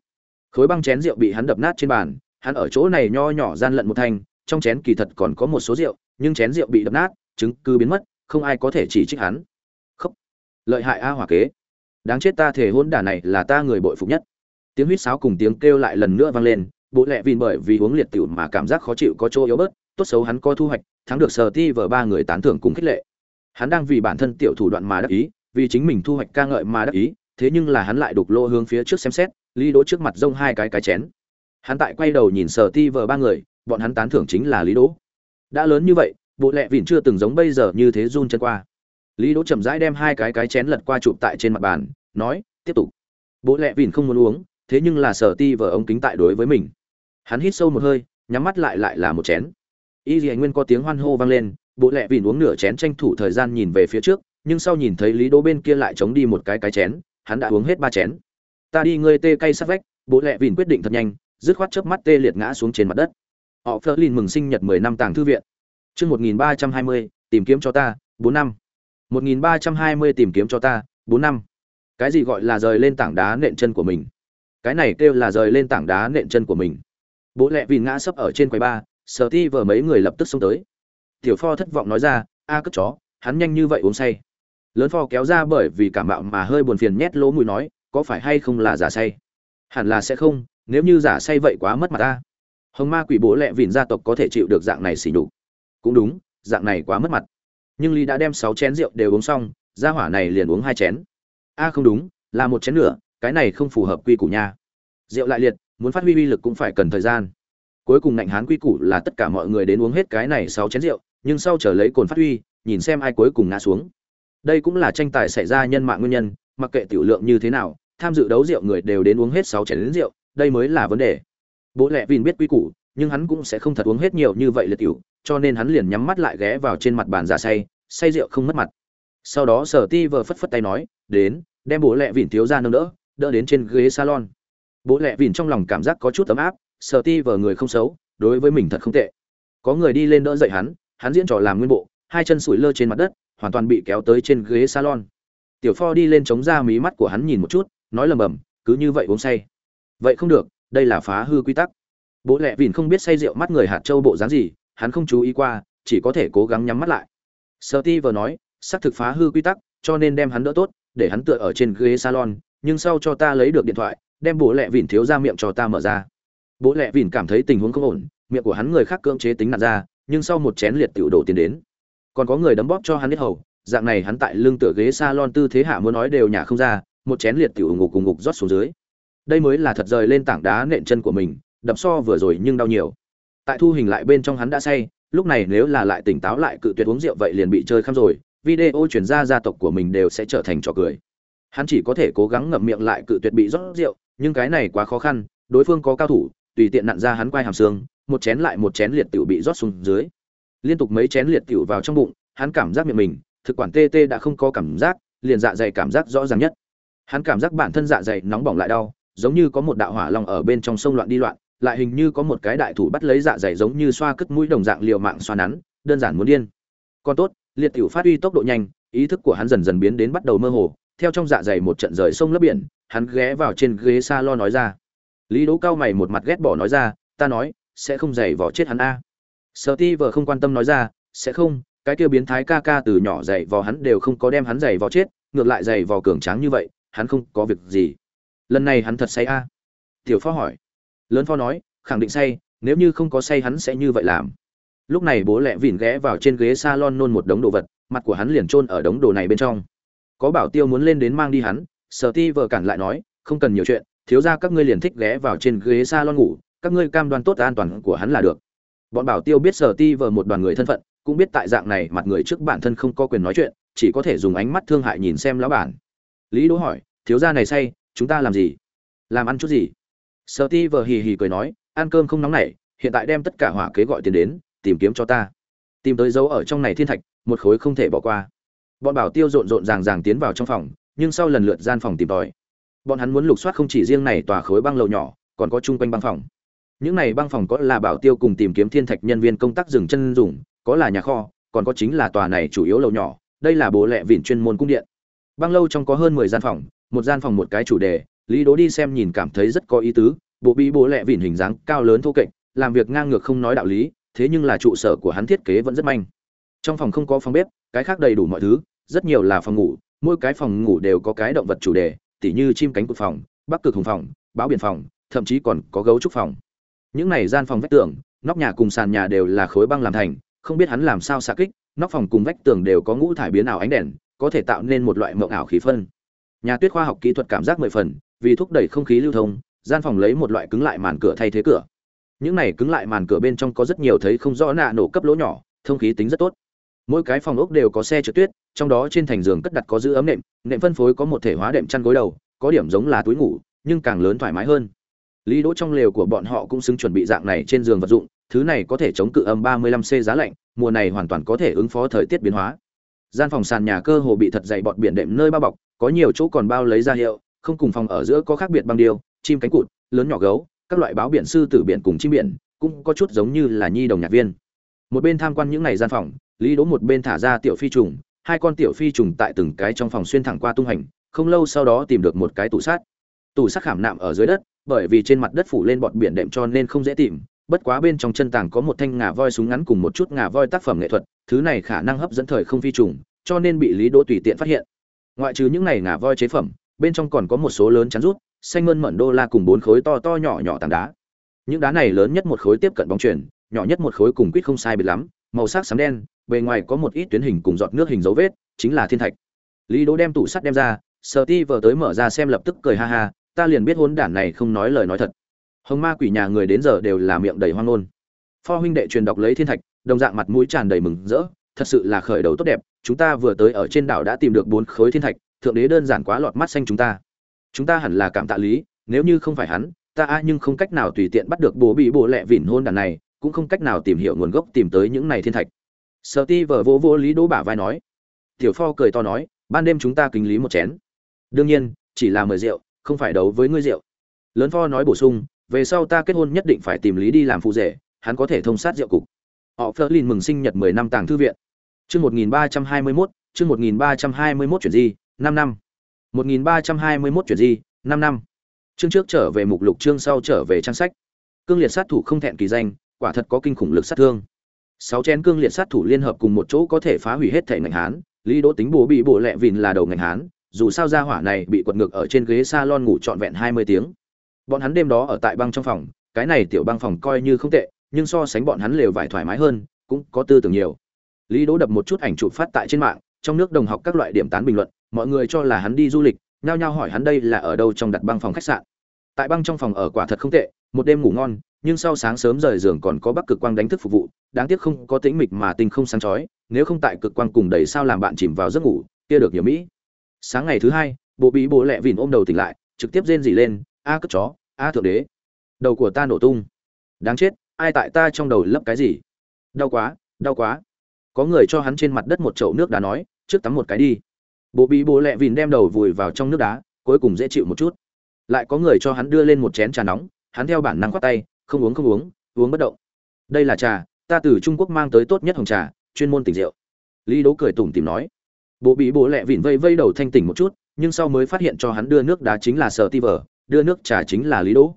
Khối băng chén rượu bị hắn đập nát trên bàn, hắn ở chỗ này nho nhỏ gian lận một thanh, trong chén kỳ thật còn có một số rượu, nhưng chén rượu bị đập nát, chứng cứ biến mất, không ai có thể chỉ trích hắn. Khóc lợi hại a hỏa kế. Đáng chết ta thể hôn đả này là ta người bội phục nhất. Tiếng huýt sáo cùng tiếng kêu lại lần nữa vang lên bộ lẹ vìn bởi vì uống liệt tiểu mà cảm giác khó chịu có chỗ yếu bớt, tốt xấu hắn có thu hoạch, thắng được sờ ti vở ba người tán thưởng cùng khích lệ. Hắn đang vì bản thân tiểu thủ đoạn mà đắc ý vì chính mình thu hoạch ca ngợi mà đắc ý, thế nhưng là hắn lại đục lô hướng phía trước xem xét, lý đỗ trước mặt rông hai cái cái chén. Hắn tại quay đầu nhìn Sở ti vờ ba người, bọn hắn tán thưởng chính là lý đỗ. Đã lớn như vậy, bộ lẹ vỉn chưa từng giống bây giờ như thế run chân qua. Lý đỗ chậm rãi đem hai cái cái chén lật qua chụp tại trên mặt bàn, nói, tiếp tục. Bộ lẹ vỉn không muốn uống, thế nhưng là sở ti vờ ống kính tại đối với mình. Hắn hít sâu một hơi, nhắm mắt lại lại là một chén. Y dì nguyên có tiếng hoan hô vang lên, bộ lẹ vỉn uống nửa chén tranh thủ thời gian nhìn về phía trước nhưng sau nhìn thấy lý đỗ bên kia lại chống đi một cái cái chén, hắn đã uống hết ba chén. Ta đi ngươi tê cay sát vách, bố lẹ vìn quyết định thật nhanh, dứt khoát chớp mắt tê liệt ngã xuống trên mặt đất. Họ phơ lin mừng sinh nhật mười năm tàng thư viện. Chương một nghìn ba trăm hai mươi, tìm kiếm cho ta, bốn năm. một nghìn ba trăm hai mươi, tìm kiếm cho ta, bốn năm. Cái gì gọi là rời lên tảng đá nện chân của mình? Cái này kêu là rời lên tảng đá nện chân của mình. Bố lẹ vìn ngã sấp ở trên quầy ba sở ti vờ mấy người lập tức xông tới. Tiểu pho thất vọng nói ra, a, cất chó, hắn nhanh như vậy uống say lớn pho kéo ra bởi vì cảm mạo mà hơi buồn phiền nhét lỗ mũi nói, có phải hay không là giả say? Hẳn là sẽ không, nếu như giả say vậy quá mất mặt ta. Hồng ma quỷ bố lẹ vìn gia tộc có thể chịu được dạng này xỉ nhục. Cũng đúng, dạng này quá mất mặt. Nhưng lý đã đem sáu chén rượu đều uống xong, gia hỏa này liền uống hai chén. A, không đúng, là một chén nữa, cái này không phù hợp quy củ nha. Rượu lại liệt, muốn phát huy uy lực cũng phải cần thời gian. Cuối cùng ngạnh hán quy củ là tất cả mọi người đến uống hết cái này sáu chén rượu, nhưng sau chờ lấy cồn phát huy, nhìn xem ai cuối cùng ngã xuống đây cũng là tranh tài xảy ra nhân mạng nguyên nhân, mặc kệ tiểu lượng như thế nào, tham dự đấu rượu người đều đến uống hết sáu chén rượu, đây mới là vấn đề. Bố lẹ vin biết quy củ, nhưng hắn cũng sẽ không thật uống hết nhiều như vậy liệt tiểu, cho nên hắn liền nhắm mắt lại ghé vào trên mặt bàn giả say say rượu không mất mặt. Sau đó sở ti vờ phất phất tay nói, đến, đem bố lẹ vìn thiếu ra nâng đỡ đỡ đến trên ghế salon. Bố lẹ vìn trong lòng cảm giác có chút ấm áp, sở ti vờ người không xấu, đối với mình thật không tệ. Có người đi lên đỡ dậy hắn hắn diễn trò làm nguyên bộ, hai chân sủi lơ trên mặt đất hoàn toàn bị kéo tới trên ghế salon. Tiểu pho đi lên chống ra mí mắt của hắn nhìn một chút, nói lầm bầm, cứ như vậy uống say. Vậy không được, đây là phá hư quy tắc. Bố lẹ vìn không biết say rượu mắt người hạt châu bộ dáng gì, hắn không chú ý qua, chỉ có thể cố gắng nhắm mắt lại. Sợ ti vừa nói, xác thực phá hư quy tắc, cho nên đem hắn đỡ tốt, để hắn tựa ở trên ghế salon, nhưng sau cho ta lấy được điện thoại, đem bố lẹ vìn thiếu ra miệng cho ta mở ra. Bố lẹ vìn cảm thấy tình huống không ổn, miệng của hắn người khác cưỡng chế tính nạt ra, nhưng sau một chén liệt tiểu đổ tiền đến còn có người đấm bóp cho hắn biết hầu, dạng này hắn tại lưng tựa ghế salon tư thế hạ muốn nói đều nhả không ra, một chén liệt tiểu ngục cùng ngục rót xuống dưới. Đây mới là thật rời lên tảng đá nện chân của mình, đập so vừa rồi nhưng đau nhiều. Tại thu hình lại bên trong hắn đã say, lúc này nếu là lại tỉnh táo lại cự tuyệt uống rượu vậy liền bị chơi khăm rồi, video chuyển ra gia tộc của mình đều sẽ trở thành trò cười. Hắn chỉ có thể cố gắng ngậm miệng lại cự tuyệt bị rót rượu, nhưng cái này quá khó khăn, đối phương có cao thủ, tùy tiện nặn ra hắn quay hàm xương, một chén lại một chén liệt tiểu bị rót xuống dưới liên tục mấy chén liệt tiểu vào trong bụng, hắn cảm giác miệng mình, thực quản tê tê đã không có cảm giác, liền dạ dày cảm giác rõ ràng nhất. Hắn cảm giác bản thân dạ dày nóng bỏng lại đau, giống như có một đạo hỏa long ở bên trong sông loạn đi loạn, lại hình như có một cái đại thủ bắt lấy dạ dày giống như xoa cất mũi đồng dạng liều mạng xoa nắn, đơn giản muốn điên. Còn tốt, liệt tiểu phát huy tốc độ nhanh, ý thức của hắn dần dần biến đến bắt đầu mơ hồ, theo trong dạ dày một trận rời sông lấp biển, hắn ghé vào trên ghế s a lo nói ra. Lý đỗ cao mày một mặt ghét bỏ nói ra, ta nói, sẽ không dày vỏ chết hắn a sợ ti vợ không quan tâm nói ra, sẽ không, cái kia biến thái ca ca từ nhỏ dạy vò hắn đều không có đem hắn dạy vò chết, ngược lại dạy vò cường tráng như vậy, hắn không có việc gì. Lần này hắn thật say a? Tiểu phó hỏi. Lớn phó nói, khẳng định say, nếu như không có say hắn sẽ như vậy làm. Lúc này bố lẹ vỉn ghé vào trên ghế s a lon nôn một đống đồ vật, mặt của hắn liền chôn ở đống đồ này bên trong. Có bảo tiêu muốn lên đến mang đi hắn, sở ti vợ cản lại nói, không cần nhiều chuyện, thiếu ra các ngươi liền thích ghé vào trên ghế s a lon ngủ, các ngươi cam đoan tốt an toàn của hắn là được bọn bảo tiêu biết sở ti vờ một đoàn người thân phận, cũng biết tại dạng này mặt người trước bản thân không có quyền nói chuyện, chỉ có thể dùng ánh mắt thương hại nhìn xem lão bản. Lý đỗ hỏi, thiếu gia này say, chúng ta làm gì? Làm ăn chút gì? Sở ti vờ hì hì cười nói, ăn cơm không nóng nảy, hiện tại đem tất cả hỏa kế gọi tiền đến, tìm kiếm cho ta. Tìm tới dấu ở trong này thiên thạch, một khối không thể bỏ qua. Bọn bảo tiêu rộn rộn ràng ràng tiến vào trong phòng, nhưng sau lần lượt gian phòng tìm tòi. Bọn hắn muốn lục soát không chỉ riêng này tòa khối băng lầu nhỏ, còn có chung quanh băng phòng những này băng phòng có là bảo tiêu cùng tìm kiếm thiên thạch nhân viên công tác dừng chân dùng, có là nhà kho, còn có chính là tòa này chủ yếu lầu nhỏ, đây là bố lẹ vịn chuyên môn cung điện. Băng lâu trong có hơn mười gian phòng, một gian phòng một cái chủ đề, lý đố đi xem nhìn cảm thấy rất có ý tứ, bộ bị bố lẹ vịn hình dáng cao lớn thô kệch, làm việc ngang ngược không nói đạo lý, thế nhưng là trụ sở của hắn thiết kế vẫn rất manh. Trong phòng không có phòng bếp, cái khác đầy đủ mọi thứ, rất nhiều là phòng ngủ, mỗi cái phòng ngủ đều có cái động vật chủ đề, tỉ như chim cánh cụt phòng, bắc cực hùng phòng, báo biển phòng, thậm chí còn có gấu trúc phòng những này gian phòng vách tường, nóc nhà cùng sàn nhà đều là khối băng làm thành, không biết hắn làm sao xạ kích, nóc phòng cùng vách tường đều có ngũ thải biến ảo ánh đèn, có thể tạo nên một loại mộng ảo khí phân. Nhà tuyết khoa học kỹ thuật cảm giác mười phần, vì thúc đẩy không khí lưu thông, gian phòng lấy một loại cứng lại màn cửa thay thế cửa. Những này cứng lại màn cửa bên trong có rất nhiều thấy không rõ nạ nổ cấp lỗ nhỏ, thông khí tính rất tốt. Mỗi cái phòng ốc đều có xe trượt tuyết, trong đó trên thành giường cất đặt có giữ ấm nệm nệm phân phối có một thể hóa đệm chăn gối đầu, có điểm giống là túi ngủ, nhưng càng lớn thoải mái hơn lý đỗ trong lều của bọn họ cũng xứng chuẩn bị dạng này trên giường vật dụng, thứ này có thể chống cự âm 35 c giá lạnh, mùa này hoàn toàn có thể ứng phó thời tiết biến hóa. Gian phòng sàn nhà cơ hồ bị thật dày bọt biển đệm nơi bao bọc, có nhiều chỗ còn bao lấy ra hiệu, không cùng phòng ở giữa có khác biệt băng điêu, chim cánh cụt, lớn nhỏ gấu, các loại báo biển sư tử biển cùng chim biển, cũng có chút giống như là nhi đồng nhạc viên. Một bên tham quan những này gian phòng, lý đỗ một bên thả ra tiểu phi trùng, hai con tiểu phi trùng tại từng cái trong phòng xuyên thẳng qua tung hành không lâu sau đó tìm được một cái tủ sắt. Tủ sắt khảm nạm ở dưới đất bởi vì trên mặt đất phủ lên bọt biển đệm cho nên không dễ tìm, bất quá bên trong chân tàng có một thanh ngà voi súng ngắn cùng một chút ngà voi tác phẩm nghệ thuật, thứ này khả năng hấp dẫn thời không phi trùng, cho nên bị lý đỗ tùy tiện phát hiện. Ngoại trừ những này ngà voi chế phẩm, bên trong còn có một số lớn chắn rút, xanh mơn mận đô la cùng bốn khối to to nhỏ nhỏ tảng đá. Những đá này lớn nhất một khối tiếp cận bóng chuyển nhỏ nhất một khối cùng quýt không sai biệt lắm, màu sắc xám đen, bề ngoài có một ít tuyến hình cùng giọt nước hình dấu vết, chính là thiên thạch. Lý đỗ đem tủ sắt đem ra sờ ti vờ tới mở ra xem lập tức cười ha ha ta liền biết hôn đản này không nói lời nói thật. Hồng ma quỷ nhà người đến giờ đều là miệng đầy hoang ngôn. Pho huynh đệ truyền đọc lấy thiên thạch, đồng dạng mặt mũi tràn đầy mừng rỡ, thật sự là khởi đầu tốt đẹp, chúng ta vừa tới ở trên đảo đã tìm được bốn khối thiên thạch, thượng đế đơn giản quá lọt mắt xanh chúng ta. Chúng ta hẳn là cảm tạ lý, nếu như không phải hắn, ta a nhưng không cách nào tùy tiện bắt được bố bị bộ lẹ vỉn hôn đàn này, cũng không cách nào tìm hiểu nguồn gốc tìm tới những này thiên thạch. Sợ ti vợ vô vô lý đỗ bả vai nói. Tiểu pho cười to nói, ban đêm chúng ta kính lý một chén. Đương nhiên, chỉ là mời rượu không phải đấu với ngươi rượu. Lớn pho nói bổ sung, về sau ta kết hôn nhất định phải tìm lý đi làm phụ rể, hắn có thể thông sát rượu cục. Họ Flerlin mừng sinh nhật 10 năm tàng thư viện. Chương 1321 chương 1321 chuyển di, năm năm. 1321 chuyển di, năm năm. Chương trước trở về mục lục, chương sau trở về trang sách. Cương liệt sát thủ không thẹn kỳ danh, quả thật có kinh khủng lực sát thương. Sáu chén cương liệt sát thủ liên hợp cùng một chỗ có thể phá hủy hết thể ngành hán, lý đỗ tính bố bị bộ lẹ vìn là đầu ngành hán dù sao gia hỏa này bị quật ngược ở trên ghế salon ngủ trọn vẹn 20 tiếng. Bọn hắn đêm đó ở tại băng trong phòng, cái này tiểu băng phòng coi như không tệ, nhưng so sánh bọn hắn lều vải thoải mái hơn, cũng có tư tưởng nhiều. Lý đỗ đập một chút ảnh chụp phát tại trên mạng, trong nước đồng học các loại điểm tán bình luận, mọi người cho là hắn đi du lịch, nhao nhao hỏi hắn đây là ở đâu trong đặt băng phòng khách sạn. Tại băng trong phòng ở quả thật không tệ, một đêm ngủ ngon, nhưng sau sáng sớm rời giường còn có bắc cực quang đánh thức phục vụ, đáng tiếc không có tĩnh mịch mà tinh không sáng chói, nếu không tại cực quang cùng đầy sao làm bạn chìm vào giấc ngủ, kia được nhiều mỹ sáng ngày thứ hai, bộ bị bố lẹ vìn ôm đầu tỉnh lại, trực tiếp rên rỉ lên, a cất chó, a thượng đế, đầu của ta nổ tung. Đáng chết, ai tại ta trong đầu lấp cái gì? Đau quá đau quá. Có người cho hắn trên mặt đất một chậu nước đá nói, trước tắm một cái đi. Bộ bị bố lẹ vìn đem đầu vùi vào trong nước đá, cuối cùng dễ chịu một chút. Lại có người cho hắn đưa lên một chén trà nóng, hắn theo bản năng khoát tay, không uống không uống uống bất động. Đây là trà, ta từ trung quốc mang tới tốt nhất hồng trà, chuyên môn tỉnh rượu. Lý đố cười tủm tìm nói bộ bị bố lẹ vịn vây vây đầu thanh tỉnh một chút, nhưng sau mới phát hiện cho hắn đưa nước đá chính là sở ti vờ đưa nước trà chính là lý đỗ.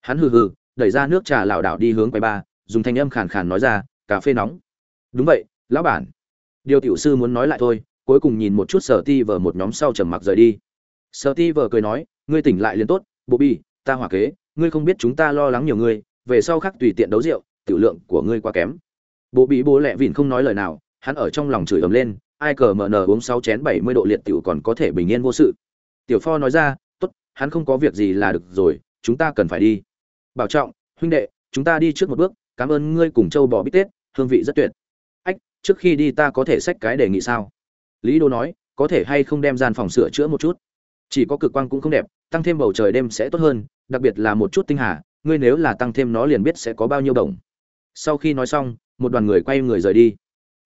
Hắn hừ hừ, đẩy ra nước trà lảo đảo đi hướng quầy ba dùng thanh âm khàn khàn nói ra, cà phê nóng. Đúng vậy, lão bản. Điều tiểu sư muốn nói lại thôi, cuối cùng nhìn một chút sở ti vờ một nhóm sau trầm mặc rời đi. Sở ti vờ cười nói, ngươi tỉnh lại liền tốt bộ bi ta hỏa kế, ngươi không biết chúng ta lo lắng nhiều ngươi về sau khác tùy tiện đấu rượu, tiểu lượng của ngươi quá kém. Bộ bị bố lẹ vịn không nói lời nào, hắn ở trong lòng chửi ầm lên ai cờ mở nở uống sáu chén bảy mươi độ liệt tiểu còn có thể bình yên vô sự. Tiểu pho nói ra, tốt, hắn không có việc gì là được rồi, chúng ta cần phải đi. Bảo trọng, huynh đệ, chúng ta đi trước một bước, cảm ơn ngươi cùng châu bò bít tết, hương vị rất tuyệt. Ách, trước khi đi ta có thể xách cái đề nghị sao? Lý đô nói, có thể hay không đem gian phòng sửa chữa một chút? Chỉ có cực quang cũng không đẹp, tăng thêm bầu trời đêm sẽ tốt hơn, đặc biệt là một chút tinh hà, ngươi nếu là tăng thêm nó liền biết sẽ có bao nhiêu đồng. Sau khi nói xong, một đoàn người quay người rời đi.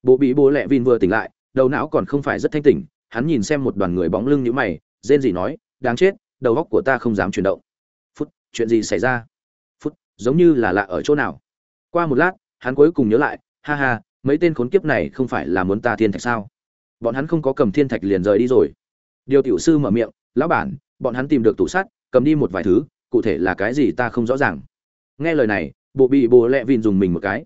Bộ bị bố lẹ vin vừa tỉnh lại đầu não còn không phải rất thanh tỉnh, hắn nhìn xem một đoàn người bóng lưng như mày, rên gì nói, đáng chết, đầu óc của ta không dám chuyển động. Phút, chuyện gì xảy ra? Phút, giống như là lạ ở chỗ nào? Qua một lát, hắn cuối cùng nhớ lại, ha ha, mấy tên khốn kiếp này không phải là muốn ta thiên thạch sao? Bọn hắn không có cầm thiên thạch liền rời đi rồi. Điều tiểu sư mở miệng, lão bản, bọn hắn tìm được tủ sắt, cầm đi một vài thứ, cụ thể là cái gì ta không rõ ràng. Nghe lời này, bộ bị bồ lẹ vìn dùng mình một cái.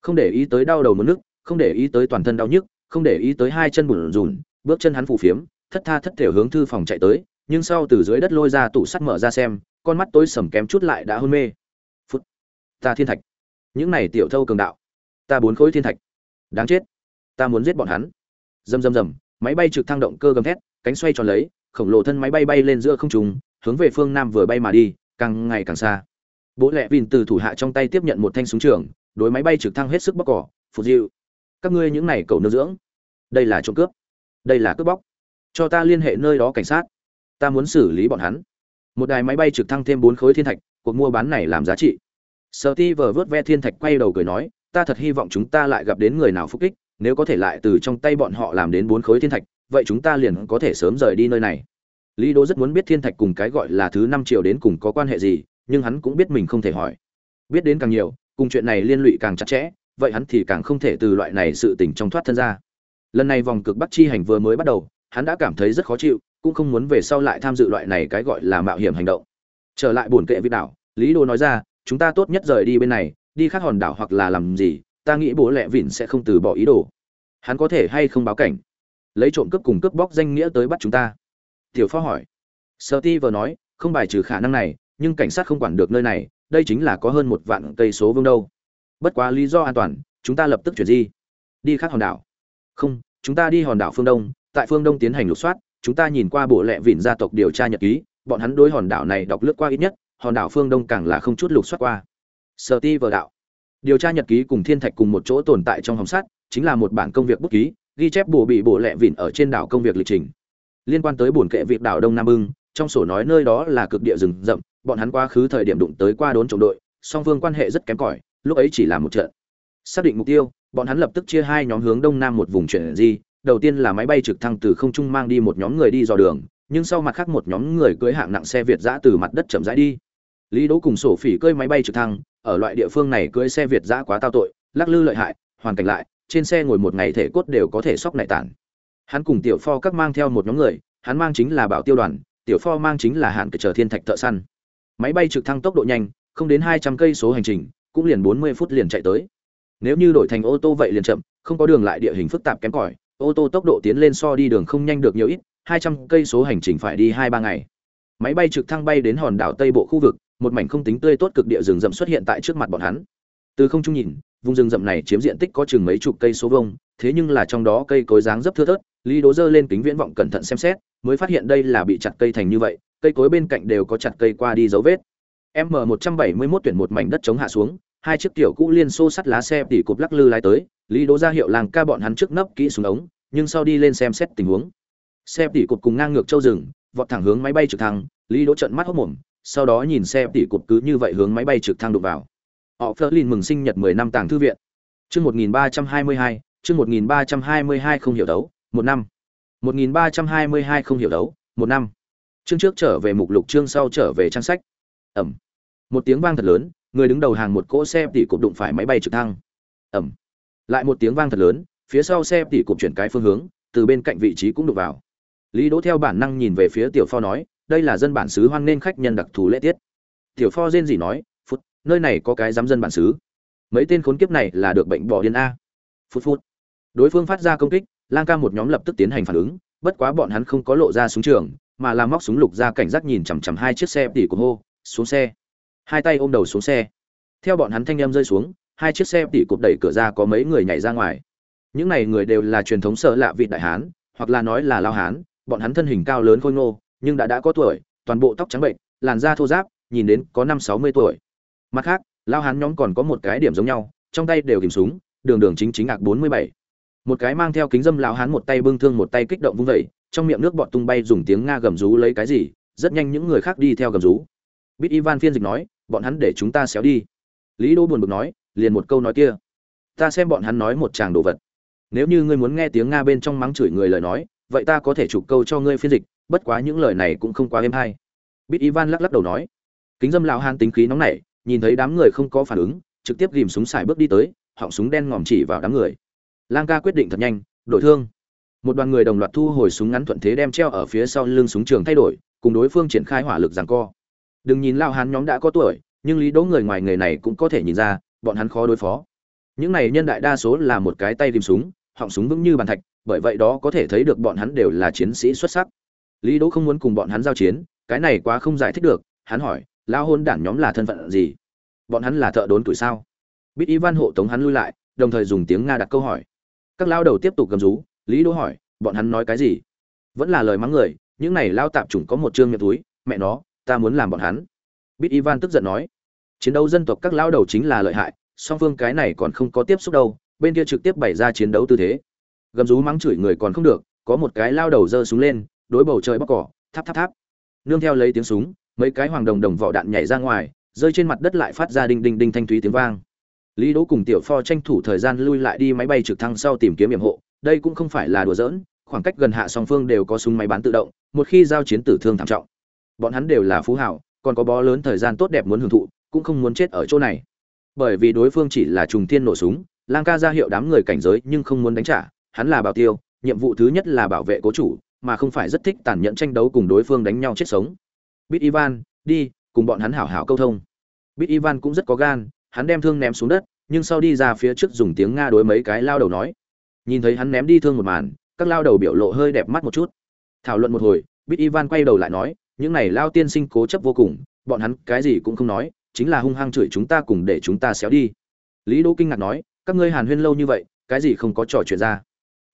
Không để ý tới đau đầu muốn nước, không để ý tới toàn thân đau nhức không để ý tới hai chân bùn rùn, bước chân hắn phù phiếm, thất tha thất thể hướng thư phòng chạy tới, nhưng sau từ dưới đất lôi ra tủ sắt mở ra xem, con mắt tối sầm kém chút lại đã hôn mê. Phút. Ta thiên thạch. Những này tiểu thâu cường đạo. Ta bốn khối thiên thạch. Đáng chết. Ta muốn giết bọn hắn. Rầm rầm rầm máy bay trực thăng động cơ gầm thét, cánh xoay tròn lấy, khổng lồ thân máy bay bay lên giữa không trung, hướng về phương nam vừa bay mà đi, càng ngày càng xa. Bố lẹ vìn từ thủ hạ trong tay tiếp nhận một thanh súng trường, đối máy bay trực thăng hết sức bóc cỏ phụt dịu các ngươi những này cầu nương dưỡng. Đây là trộm cướp. Đây là cướp bóc. Cho ta liên hệ nơi đó cảnh sát. Ta muốn xử lý bọn hắn. Một đài máy bay trực thăng thêm bốn khối thiên thạch, cuộc mua bán này làm giá trị. Sợ ti vờ vớt ve thiên thạch, quay đầu cười nói, ta thật hy vọng chúng ta lại gặp đến người nào phúc kích, nếu có thể lại từ trong tay bọn họ làm đến bốn khối thiên thạch, vậy chúng ta liền có thể sớm rời đi nơi này. Lý đỗ rất muốn biết thiên thạch cùng cái gọi là thứ năm triệu đến cùng có quan hệ gì, nhưng hắn cũng biết mình không thể hỏi. Biết đến càng nhiều, cùng chuyện này liên lụy càng chặt chẽ vậy hắn thì càng không thể từ loại này sự tình trong thoát thân ra. Lần này vòng cực bắc chi hành vừa mới bắt đầu, hắn đã cảm thấy rất khó chịu, cũng không muốn về sau lại tham dự loại này cái gọi là mạo hiểm hành động. Trở lại buồn kệ vị đảo, lý đô nói ra, chúng ta tốt nhất rời đi bên này, đi khác hòn đảo hoặc là làm gì, ta nghĩ bố lẹ vịn sẽ không từ bỏ ý đồ. Hắn có thể hay không báo cảnh? Lấy trộm cướp cùng cướp bóc danh nghĩa tới bắt chúng ta. Tiểu phó hỏi. Sợ ti vừa nói, không bài trừ khả năng này, nhưng cảnh sát không quản được nơi này, đây chính là có hơn một vạn cây số vương đâu bất quá lý do an toàn, chúng ta lập tức chuyển di. Đi khác hòn đảo. Không, chúng ta đi hòn đảo phương đông, tại phương đông tiến hành lục soát, chúng ta nhìn qua bộ lệ vịn gia tộc điều tra nhật ký, bọn hắn đối hòn đảo này đọc lướt qua ít nhất, hòn đảo phương đông càng là không chút lục soát qua. Sở ti vờ đạo. Điều tra nhật ký cùng thiên thạch cùng một chỗ tồn tại trong hồng sắt, chính là một bản công việc bút ký, ghi chép bổ bị bộ lệ vịn ở trên đảo công việc lịch trình. Liên quan tới bổn kệ việc đảo đông nam ưng trong sổ nói nơi đó là cực địa rừng rậm, bọn hắn quá khứ thời điểm đụng tới qua đốn trộm đội, song phương quan hệ rất kém cỏi lúc ấy chỉ là một trận. Xác định mục tiêu, bọn hắn lập tức chia hai nhóm hướng đông nam một vùng chuyển di, đầu tiên là máy bay trực thăng từ không trung mang đi một nhóm người đi dò đường, nhưng sau mặt khác một nhóm người cưới hạng nặng xe việt giã từ mặt đất chậm rãi đi. Lý đỗ cùng sổ phỉ cưỡi máy bay trực thăng, ở loại địa phương này cưỡi xe việt giã quá tao tội, lắc lư lợi hại, hoàn cảnh lại, trên xe ngồi một ngày thể cốt đều có thể sóc nại tản. Hắn cùng tiểu pho các mang theo một nhóm người, hắn mang chính là bảo tiêu đoàn, tiểu pho mang chính là hạn cờ chờ thiên thạch thợ săn. Máy bay trực thăng tốc độ nhanh, không đến hai trăm cây số hành trình cũng liền bốn mươi phút liền chạy tới. Nếu như đổi thành ô tô vậy liền chậm không có đường lại địa hình phức tạp kém cỏi ô tô tốc độ tiến lên so đi đường không nhanh được nhiều ít hai trăm cây số hành trình phải đi hai ba ngày. Máy bay trực thăng bay đến hòn đảo tây bộ khu vực một mảnh không tính tươi tốt cực địa rừng rậm xuất hiện tại trước mặt bọn hắn. Từ không trung nhìn vùng rừng rậm này chiếm diện tích có chừng mấy chục cây số vuông, thế nhưng là trong đó cây cối dáng dấp thưa thớt lý Đỗ dơ lên kính viễn vọng cẩn thận xem xét mới phát hiện đây là bị chặt cây thành như vậy cây cối bên cạnh đều có chặt cây qua đi dấu vết m 171 tuyển một mảnh đất chống hạ xuống, hai chiếc tiểu cũ liên xô sắt lá xe tỉ cục lắc lư lái tới, lý Đỗ ra hiệu làng ca bọn hắn trước nấp kỹ xuống ống, nhưng sau đi lên xem xét tình huống. Xe tỉ cục cùng ngang ngược châu rừng, vọt thẳng hướng máy bay trực thăng, lý Đỗ trợn mắt hốt mồm, sau đó nhìn xe tỉ cục cứ như vậy hướng máy bay trực thăng đụng vào. Họ Flerlin mừng sinh nhật 10 năm tàng thư viện. Chương 1322 chương 1322 không hiểu đấu, một năm. 1322 không hiểu đấu, một năm. Chương trước trở về mục lục, chương sau trở về trang sách. Ẩm một tiếng vang thật lớn, người đứng đầu hàng một cỗ xe tỉ cục đụng phải máy bay trực thăng. Ẩm lại một tiếng vang thật lớn, phía sau xe tỉ cục chuyển cái phương hướng, từ bên cạnh vị trí cũng đụng vào. Lý đỗ theo bản năng nhìn về phía tiểu pho nói, đây là dân bản xứ hoan nên khách nhân đặc thù lễ tiết. Tiểu pho rên gì nói, phút, nơi này có cái dám dân bản xứ. Mấy tên khốn kiếp này là được bệnh bỏ điên a. Phút phút. Đối phương phát ra công kích, lang ca một nhóm lập tức tiến hành phản ứng, bất quá bọn hắn không có lộ ra súng trường, mà làm móc súng lục ra cảnh giác nhìn chằm chằm hai chiếc xe tỉ của hô, xuống xe hai tay ôm đầu xuống xe. Theo bọn hắn thanh em rơi xuống, hai chiếc xe tỉ cụp đẩy cửa ra có mấy người nhảy ra ngoài. Những này người đều là truyền thống sợ lạ vị đại hán, hoặc là nói là lao hán, bọn hắn thân hình cao lớn khôi ngô, nhưng đã đã có tuổi, toàn bộ tóc trắng bệnh, làn da thô ráp, nhìn đến có năm sáu mươi tuổi. Mặt khác, lao hán nhóm còn có một cái điểm giống nhau, trong tay đều kìm súng, đường đường chính chính ngạc bốn mươi bảy. Một cái mang theo kính dâm lao hán một tay bưng thương một tay kích động vung vẩy trong miệng nước bọn tung bay dùng tiếng nga gầm rú lấy cái gì, rất nhanh những người khác đi theo gầm rú. Bít ivan phiên dịch nói bọn hắn để chúng ta xéo đi. Lý đô buồn bực nói, liền một câu nói kia. Ta xem bọn hắn nói một tràng đồ vật. Nếu như ngươi muốn nghe tiếng nga bên trong mắng chửi người lời nói, vậy ta có thể chụp câu cho ngươi phiên dịch, bất quá những lời này cũng không quá êm hay. Bít ivan lắc lắc đầu nói. Kính dâm lão han tính khí nóng nảy, nhìn thấy đám người không có phản ứng, trực tiếp ghìm súng xài bước đi tới, họng súng đen ngòm chỉ vào đám người. Lang ca quyết định thật nhanh, đổi thương. Một đoàn người đồng loạt thu hồi súng ngắn thuận thế đem treo ở phía sau lưng súng trường thay đổi, cùng đối phương triển khai hỏa lực giằng co đừng nhìn lao hán nhóm đã có tuổi, nhưng lý đỗ người ngoài người này cũng có thể nhìn ra, bọn hắn khó đối phó. Những này nhân đại đa số là một cái tay tìm súng, họng súng vững như bàn thạch, bởi vậy đó có thể thấy được bọn hắn đều là chiến sĩ xuất sắc. Lý đỗ không muốn cùng bọn hắn giao chiến, cái này quá không giải thích được, hắn hỏi lao hôn đản nhóm là thân phận gì? Bọn hắn là thợ đốn tuổi sao? Biết ivan hộ tống hắn lui lại, đồng thời dùng tiếng nga đặt câu hỏi. Các lao đầu tiếp tục gầm rú, lý đỗ hỏi, bọn hắn nói cái gì? Vẫn là lời mắng người, những này lao tạp chủng có một trương miệng túi, mẹ nó ta muốn làm bọn hắn. Bít ivan tức giận nói, chiến đấu dân tộc các lao đầu chính là lợi hại, song phương cái này còn không có tiếp xúc đâu, bên kia trực tiếp bày ra chiến đấu tư thế. Gầm rú mắng chửi người còn không được, có một cái lao đầu giơ súng lên, đối bầu trời bóc cỏ, tháp tháp tháp. Nương theo lấy tiếng súng, mấy cái hoàng đồng đồng vỏ đạn nhảy ra ngoài, rơi trên mặt đất lại phát ra đinh đinh đinh thanh thúy tiếng vang. Lý đỗ cùng tiểu pho tranh thủ thời gian lui lại đi máy bay trực thăng sau tìm kiếm hiểm hộ, đây cũng không phải là đùa giỡn, khoảng cách gần hạ song phương đều có súng máy bán tự động, một khi giao chiến tử thương thảm trọng bọn hắn đều là phú hảo, còn có bó lớn thời gian tốt đẹp muốn hưởng thụ, cũng không muốn chết ở chỗ này. Bởi vì đối phương chỉ là trùng thiên nổ súng, lang ca ra hiệu đám người cảnh giới nhưng không muốn đánh trả, hắn là bảo tiêu, nhiệm vụ thứ nhất là bảo vệ cố chủ, mà không phải rất thích tàn nhẫn tranh đấu cùng đối phương đánh nhau chết sống. Bít ivan, đi, cùng bọn hắn hảo hảo câu thông. Bít ivan cũng rất có gan, hắn đem thương ném xuống đất, nhưng sau đi ra phía trước dùng tiếng nga đối mấy cái lao đầu nói. Nhìn thấy hắn ném đi thương một màn, các lao đầu biểu lộ hơi đẹp mắt một chút. Thảo luận một hồi, bít ivan quay đầu lại nói những này lao tiên sinh cố chấp vô cùng, bọn hắn cái gì cũng không nói, chính là hung hăng chửi chúng ta cùng để chúng ta xéo đi. Lý đỗ kinh ngạc nói, các ngươi hàn huyên lâu như vậy, cái gì không có trò chuyện ra?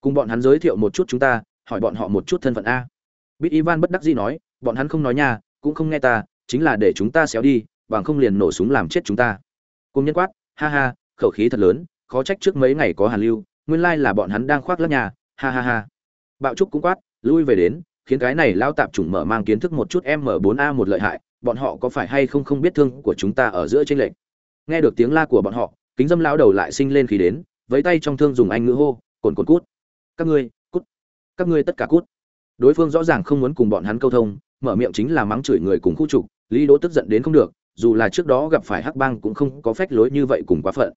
Cùng bọn hắn giới thiệu một chút chúng ta, hỏi bọn họ một chút thân phận a. Bít ivan bất đắc dĩ nói, bọn hắn không nói nha, cũng không nghe ta, chính là để chúng ta xéo đi, bằng không liền nổ súng làm chết chúng ta. Cùng nhân quát, ha ha, khẩu khí thật lớn, khó trách trước mấy ngày có hàn lưu, nguyên lai là bọn hắn đang khoác lắc nhà, ha ha ha. Bạo trúc cũng quát, lui về đến khiến cái này lao tạp chủng mở mang kiến thức một chút m 4 a một lợi hại, bọn họ có phải hay không không biết thương của chúng ta ở giữa trên lệnh nghe được tiếng la của bọn họ, kính dâm lão đầu lại sinh lên khí đến, với tay trong thương dùng anh ngữ hô, cồn cồn cút, các ngươi, cút, các ngươi tất cả cút. Đối phương rõ ràng không muốn cùng bọn hắn câu thông, mở miệng chính là mắng chửi người cùng khu trục, lý đỗ tức giận đến không được, dù là trước đó gặp phải hắc bang cũng không có phách lối như vậy cùng quá phận.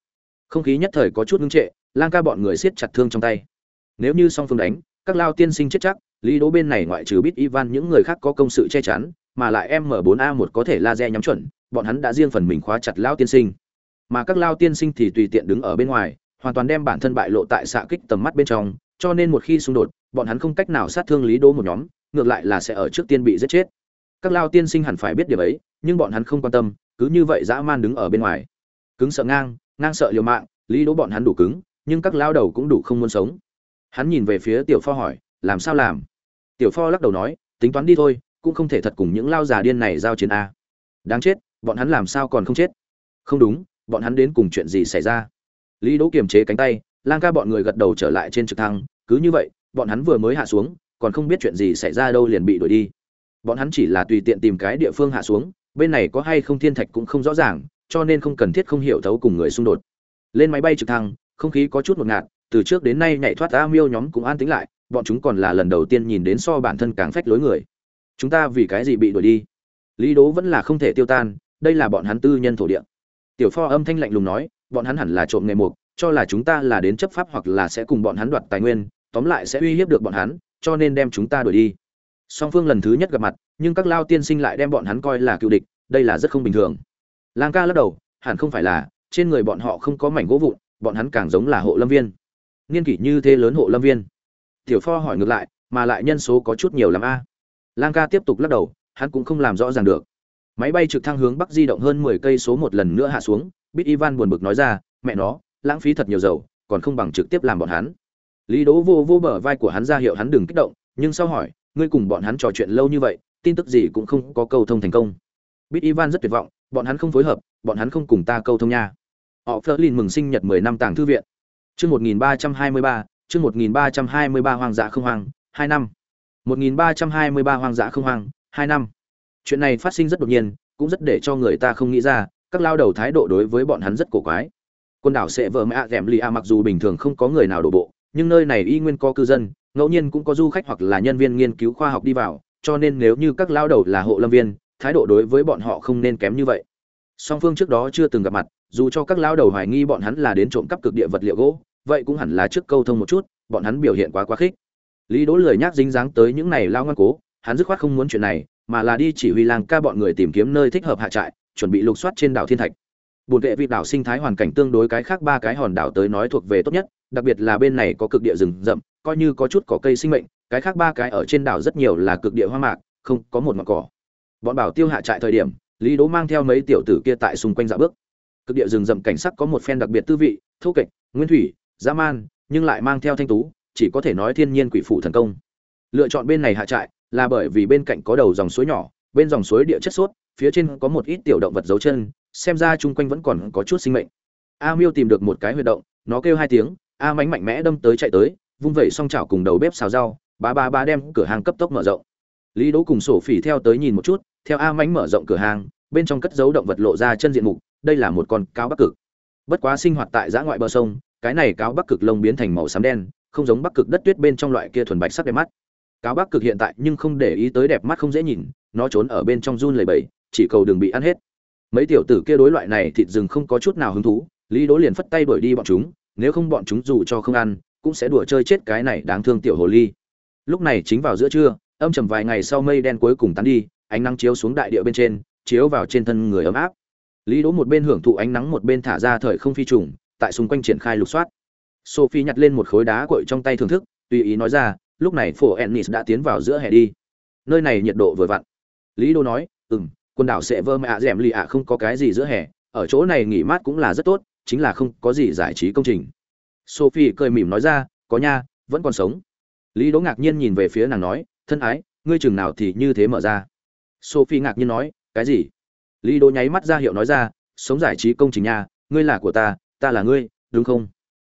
Không khí nhất thời có chút ngưng trệ, lang ca bọn người siết chặt thương trong tay. Nếu như song phương đánh, các lao tiên sinh chết chắc lý đỗ bên này ngoại trừ biết ivan, những người khác có công sự che chắn, mà lại m 4 a 1 có thể laser nhắm chuẩn, bọn hắn đã riêng phần mình khóa chặt lao tiên sinh. Mà các lao tiên sinh thì tùy tiện đứng ở bên ngoài, hoàn toàn đem bản thân bại lộ tại xạ kích tầm mắt bên trong, cho nên một khi xung đột, bọn hắn không cách nào sát thương lý đỗ một nhóm, ngược lại là sẽ ở trước tiên bị giết chết. Các lao tiên sinh hẳn phải biết điều ấy, nhưng bọn hắn không quan tâm, cứ như vậy dã man đứng ở bên ngoài. Cứng sợ ngang ngang sợ liều mạng, lý đỗ bọn hắn đủ cứng, nhưng các lao đầu cũng đủ không muốn sống. Hắn nhìn về phía tiểu pho hỏi làm sao làm? Tiểu pho lắc đầu nói, tính toán đi thôi, cũng không thể thật cùng những lao già điên này giao chiến a. Đáng chết, bọn hắn làm sao còn không chết? Không đúng, bọn hắn đến cùng chuyện gì xảy ra? Lý đỗ kiềm chế cánh tay, lang ca bọn người gật đầu trở lại trên trực thăng, cứ như vậy, bọn hắn vừa mới hạ xuống, còn không biết chuyện gì xảy ra đâu liền bị đuổi đi. Bọn hắn chỉ là tùy tiện tìm cái địa phương hạ xuống, bên này có hay không thiên thạch cũng không rõ ràng, cho nên không cần thiết không hiểu thấu cùng người xung đột. Lên máy bay trực thăng, không khí có chút ngột ngạt, từ trước đến nay nhảy thoát ra miêu nhóm cũng an tĩnh lại bọn chúng còn là lần đầu tiên nhìn đến so bản thân càng phách lối người. Chúng ta vì cái gì bị đuổi đi? Lý đố vẫn là không thể tiêu tan, đây là bọn hắn tư nhân thổ địa. Tiểu pho âm thanh lạnh lùng nói, bọn hắn hẳn là trộm nghề mục, cho là chúng ta là đến chấp pháp hoặc là sẽ cùng bọn hắn đoạt tài nguyên, tóm lại sẽ uy hiếp được bọn hắn, cho nên đem chúng ta đuổi đi. Song phương lần thứ nhất gặp mặt, nhưng các lao tiên sinh lại đem bọn hắn coi là cựu địch, đây là rất không bình thường. Lang ca lắc đầu, hẳn không phải là, trên người bọn họ không có mảnh gỗ vụn, bọn hắn càng giống là hộ lâm viên. Niên kỷ như thế lớn hộ lâm viên tiểu pho hỏi ngược lại mà lại nhân số có chút nhiều lắm a. Lang ca tiếp tục lắc đầu hắn cũng không làm rõ ràng được. Máy bay trực thăng hướng bắc di động hơn mười cây số một lần nữa hạ xuống bít ivan buồn bực nói ra mẹ nó lãng phí thật nhiều dầu còn không bằng trực tiếp làm bọn hắn. Lý Đỗ vô vô bờ vai của hắn ra hiệu hắn đừng kích động nhưng sau hỏi ngươi cùng bọn hắn trò chuyện lâu như vậy tin tức gì cũng không có câu thông thành công. Bít ivan rất tuyệt vọng bọn hắn không phối hợp bọn hắn không cùng ta câu thông nha. Họ Flerlin mừng sinh nhật 10 năm tàng thư viện. Chương 1323, chương 1323 hoang dã không hoang, 2 năm. 1323 hoang dã không hoang, 2 năm. Chuyện này phát sinh rất đột nhiên, cũng rất để cho người ta không nghĩ ra, các lao đầu thái độ đối với bọn hắn rất cổ quái. Quân đảo sẽ vợ mẹ Gem Lia mặc dù bình thường không có người nào đổ bộ, nhưng nơi này y nguyên có cư dân, ngẫu nhiên cũng có du khách hoặc là nhân viên nghiên cứu khoa học đi vào, cho nên nếu như các lao đầu là hộ lâm viên, thái độ đối với bọn họ không nên kém như vậy. Song phương trước đó chưa từng gặp mặt, dù cho các lao đầu hoài nghi bọn hắn là đến trộm cắp cực địa vật liệu gỗ vậy cũng hẳn là trước câu thông một chút, bọn hắn biểu hiện quá quá khích. Lý đỗ lười nhác dính dáng tới những này lao ngoan cố, hắn dứt khoát không muốn chuyện này, mà là đi chỉ huy làng ca bọn người tìm kiếm nơi thích hợp hạ trại, chuẩn bị lục soát trên đảo thiên thạch. Bồn vệ vị đảo sinh thái hoàn cảnh tương đối cái khác ba cái hòn đảo tới nói thuộc về tốt nhất, đặc biệt là bên này có cực địa rừng rậm, coi như có chút cỏ cây sinh mệnh, cái khác ba cái ở trên đảo rất nhiều là cực địa hoa mạc, không có một mặt cỏ. Bọn bảo tiêu hạ trại thời điểm, lý đỗ mang theo mấy tiểu tử kia tại xung quanh dạo bước. Cực địa rừng rậm cảnh sắc có một phen đặc biệt tư vị, thô kệch, nguyên thủy dã man, nhưng lại mang theo thanh tú, chỉ có thể nói thiên nhiên quỷ phủ thần công. Lựa chọn bên này hạ trại là bởi vì bên cạnh có đầu dòng suối nhỏ, bên dòng suối địa chất sốt, phía trên có một ít tiểu động vật dấu chân, xem ra chung quanh vẫn còn có chút sinh mệnh. A miêu tìm được một cái huy động, nó kêu hai tiếng, a mánh mạnh mẽ đâm tới chạy tới, vung vẩy song chảo cùng đầu bếp xào rau ba ba ba đem cửa hàng cấp tốc mở rộng. Lý đỗ cùng sổ phỉ theo tới nhìn một chút, theo a mánh mở rộng cửa hàng, bên trong cất giấu động vật lộ ra chân diện mục, đây là một con cáo bắc cực. Bất quá sinh hoạt tại giã ngoại bờ sông cái này cáo bắc cực lông biến thành màu xám đen, không giống bắc cực đất tuyết bên trong loại kia thuần bạch sắc đẹp mắt. Cáo bắc cực hiện tại nhưng không để ý tới đẹp mắt không dễ nhìn, nó trốn ở bên trong run lầy bầy chỉ cầu đừng bị ăn hết. Mấy tiểu tử kia đối loại này thịt rừng không có chút nào hứng thú, lý đố liền phất tay đuổi đi bọn chúng, nếu không bọn chúng dù cho không ăn, cũng sẽ đùa chơi chết cái này đáng thương tiểu hồ ly. Lúc này chính vào giữa trưa, âm trầm vài ngày sau mây đen cuối cùng tán đi, ánh nắng chiếu xuống đại địa bên trên, chiếu vào trên thân người ấm áp. Lý đố một bên hưởng thụ ánh nắng một bên thả ra thời không phi trùng tại xung quanh triển khai lục soát. Sophie nhặt lên một khối đá cội trong tay thưởng thức, tùy ý nói ra, lúc này phổ ennis đã tiến vào giữa hè đi. Nơi này nhiệt độ vừa vặn. Lý đỗ nói, ừm, quần đảo sẽ vơ mạ rèm lì ạ, không có cái gì giữa hè. Ở chỗ này nghỉ mát cũng là rất tốt, chính là không có gì giải trí công trình. Sophie cười mỉm nói ra, có nha, vẫn còn sống. Lý đỗ ngạc nhiên nhìn về phía nàng nói, thân ái, ngươi chừng nào thì như thế mở ra? Sophie ngạc nhiên nói, cái gì? Lý đỗ nháy mắt ra hiệu nói ra, sống giải trí công trình nha, ngươi là của ta ta là ngươi, đúng không?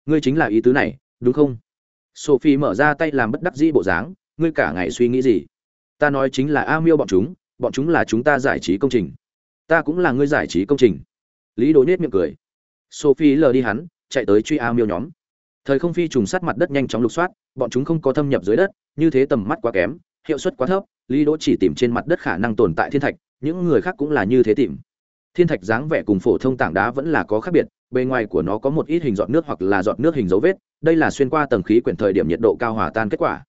Ngươi chính là ý tứ này, đúng không? Sophie mở ra tay làm bất đắc dĩ bộ dáng, ngươi cả ngày suy nghĩ gì? Ta nói chính là a miêu bọn chúng bọn chúng là chúng ta giải trí công trình. Ta cũng là ngươi giải trí công trình. Lý đỗ nhếch miệng cười. Sophie lờ đi hắn, chạy tới truy a miêu nhóm. Thời không phi trùng sát mặt đất nhanh chóng lục soát, bọn chúng không có thâm nhập dưới đất, như thế tầm mắt quá kém, hiệu suất quá thấp, lý đỗ chỉ tìm trên mặt đất khả năng tồn tại thiên thạch, những người khác cũng là như thế tìm. Thiên thạch dáng vẻ cùng phổ thông tảng đá vẫn là có khác biệt bề ngoài của nó có một ít hình giọt nước hoặc là giọt nước hình dấu vết, đây là xuyên qua tầng khí quyển thời điểm nhiệt độ cao hòa tan kết quả.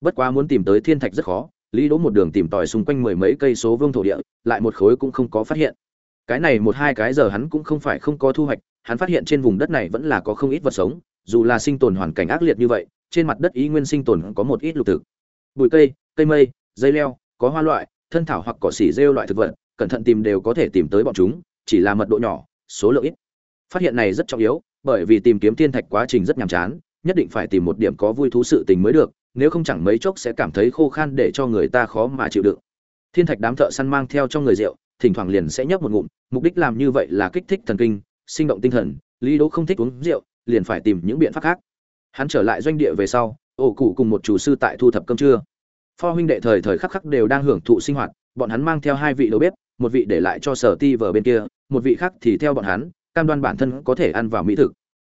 Bất quá muốn tìm tới thiên thạch rất khó, lý đỗ một đường tìm tòi xung quanh mười mấy cây số vương thổ địa, lại một khối cũng không có phát hiện. Cái này một hai cái giờ hắn cũng không phải không có thu hoạch, hắn phát hiện trên vùng đất này vẫn là có không ít vật sống, dù là sinh tồn hoàn cảnh ác liệt như vậy, trên mặt đất ý nguyên sinh tồn có một ít lục thực. Bụi cây cây mây, dây leo, có hoa loại, thân thảo hoặc cỏ xỉ rêu loại thực vật, cẩn thận tìm đều có thể tìm tới bọn chúng, chỉ là mật độ nhỏ, số lượng ít phát hiện này rất trọng yếu, bởi vì tìm kiếm thiên thạch quá trình rất nhàm chán, nhất định phải tìm một điểm có vui thú sự tình mới được, nếu không chẳng mấy chốc sẽ cảm thấy khô khan để cho người ta khó mà chịu đựng. Thiên thạch đám thợ săn mang theo trong người rượu, thỉnh thoảng liền sẽ nhấp một ngụm, mục đích làm như vậy là kích thích thần kinh, sinh động tinh thần, lý đỗ không thích uống rượu, liền phải tìm những biện pháp khác. Hắn trở lại doanh địa về sau, ổ cụ cùng một chủ sư tại thu thập cơm trưa. Pho huynh đệ thời thời khắc khắc đều đang hưởng thụ sinh hoạt, bọn hắn mang theo hai vị đầu bếp, một vị để lại cho sở ti vờ bên kia, một vị khác thì theo bọn hắn cam đoan bản thân có thể ăn vào mỹ thực.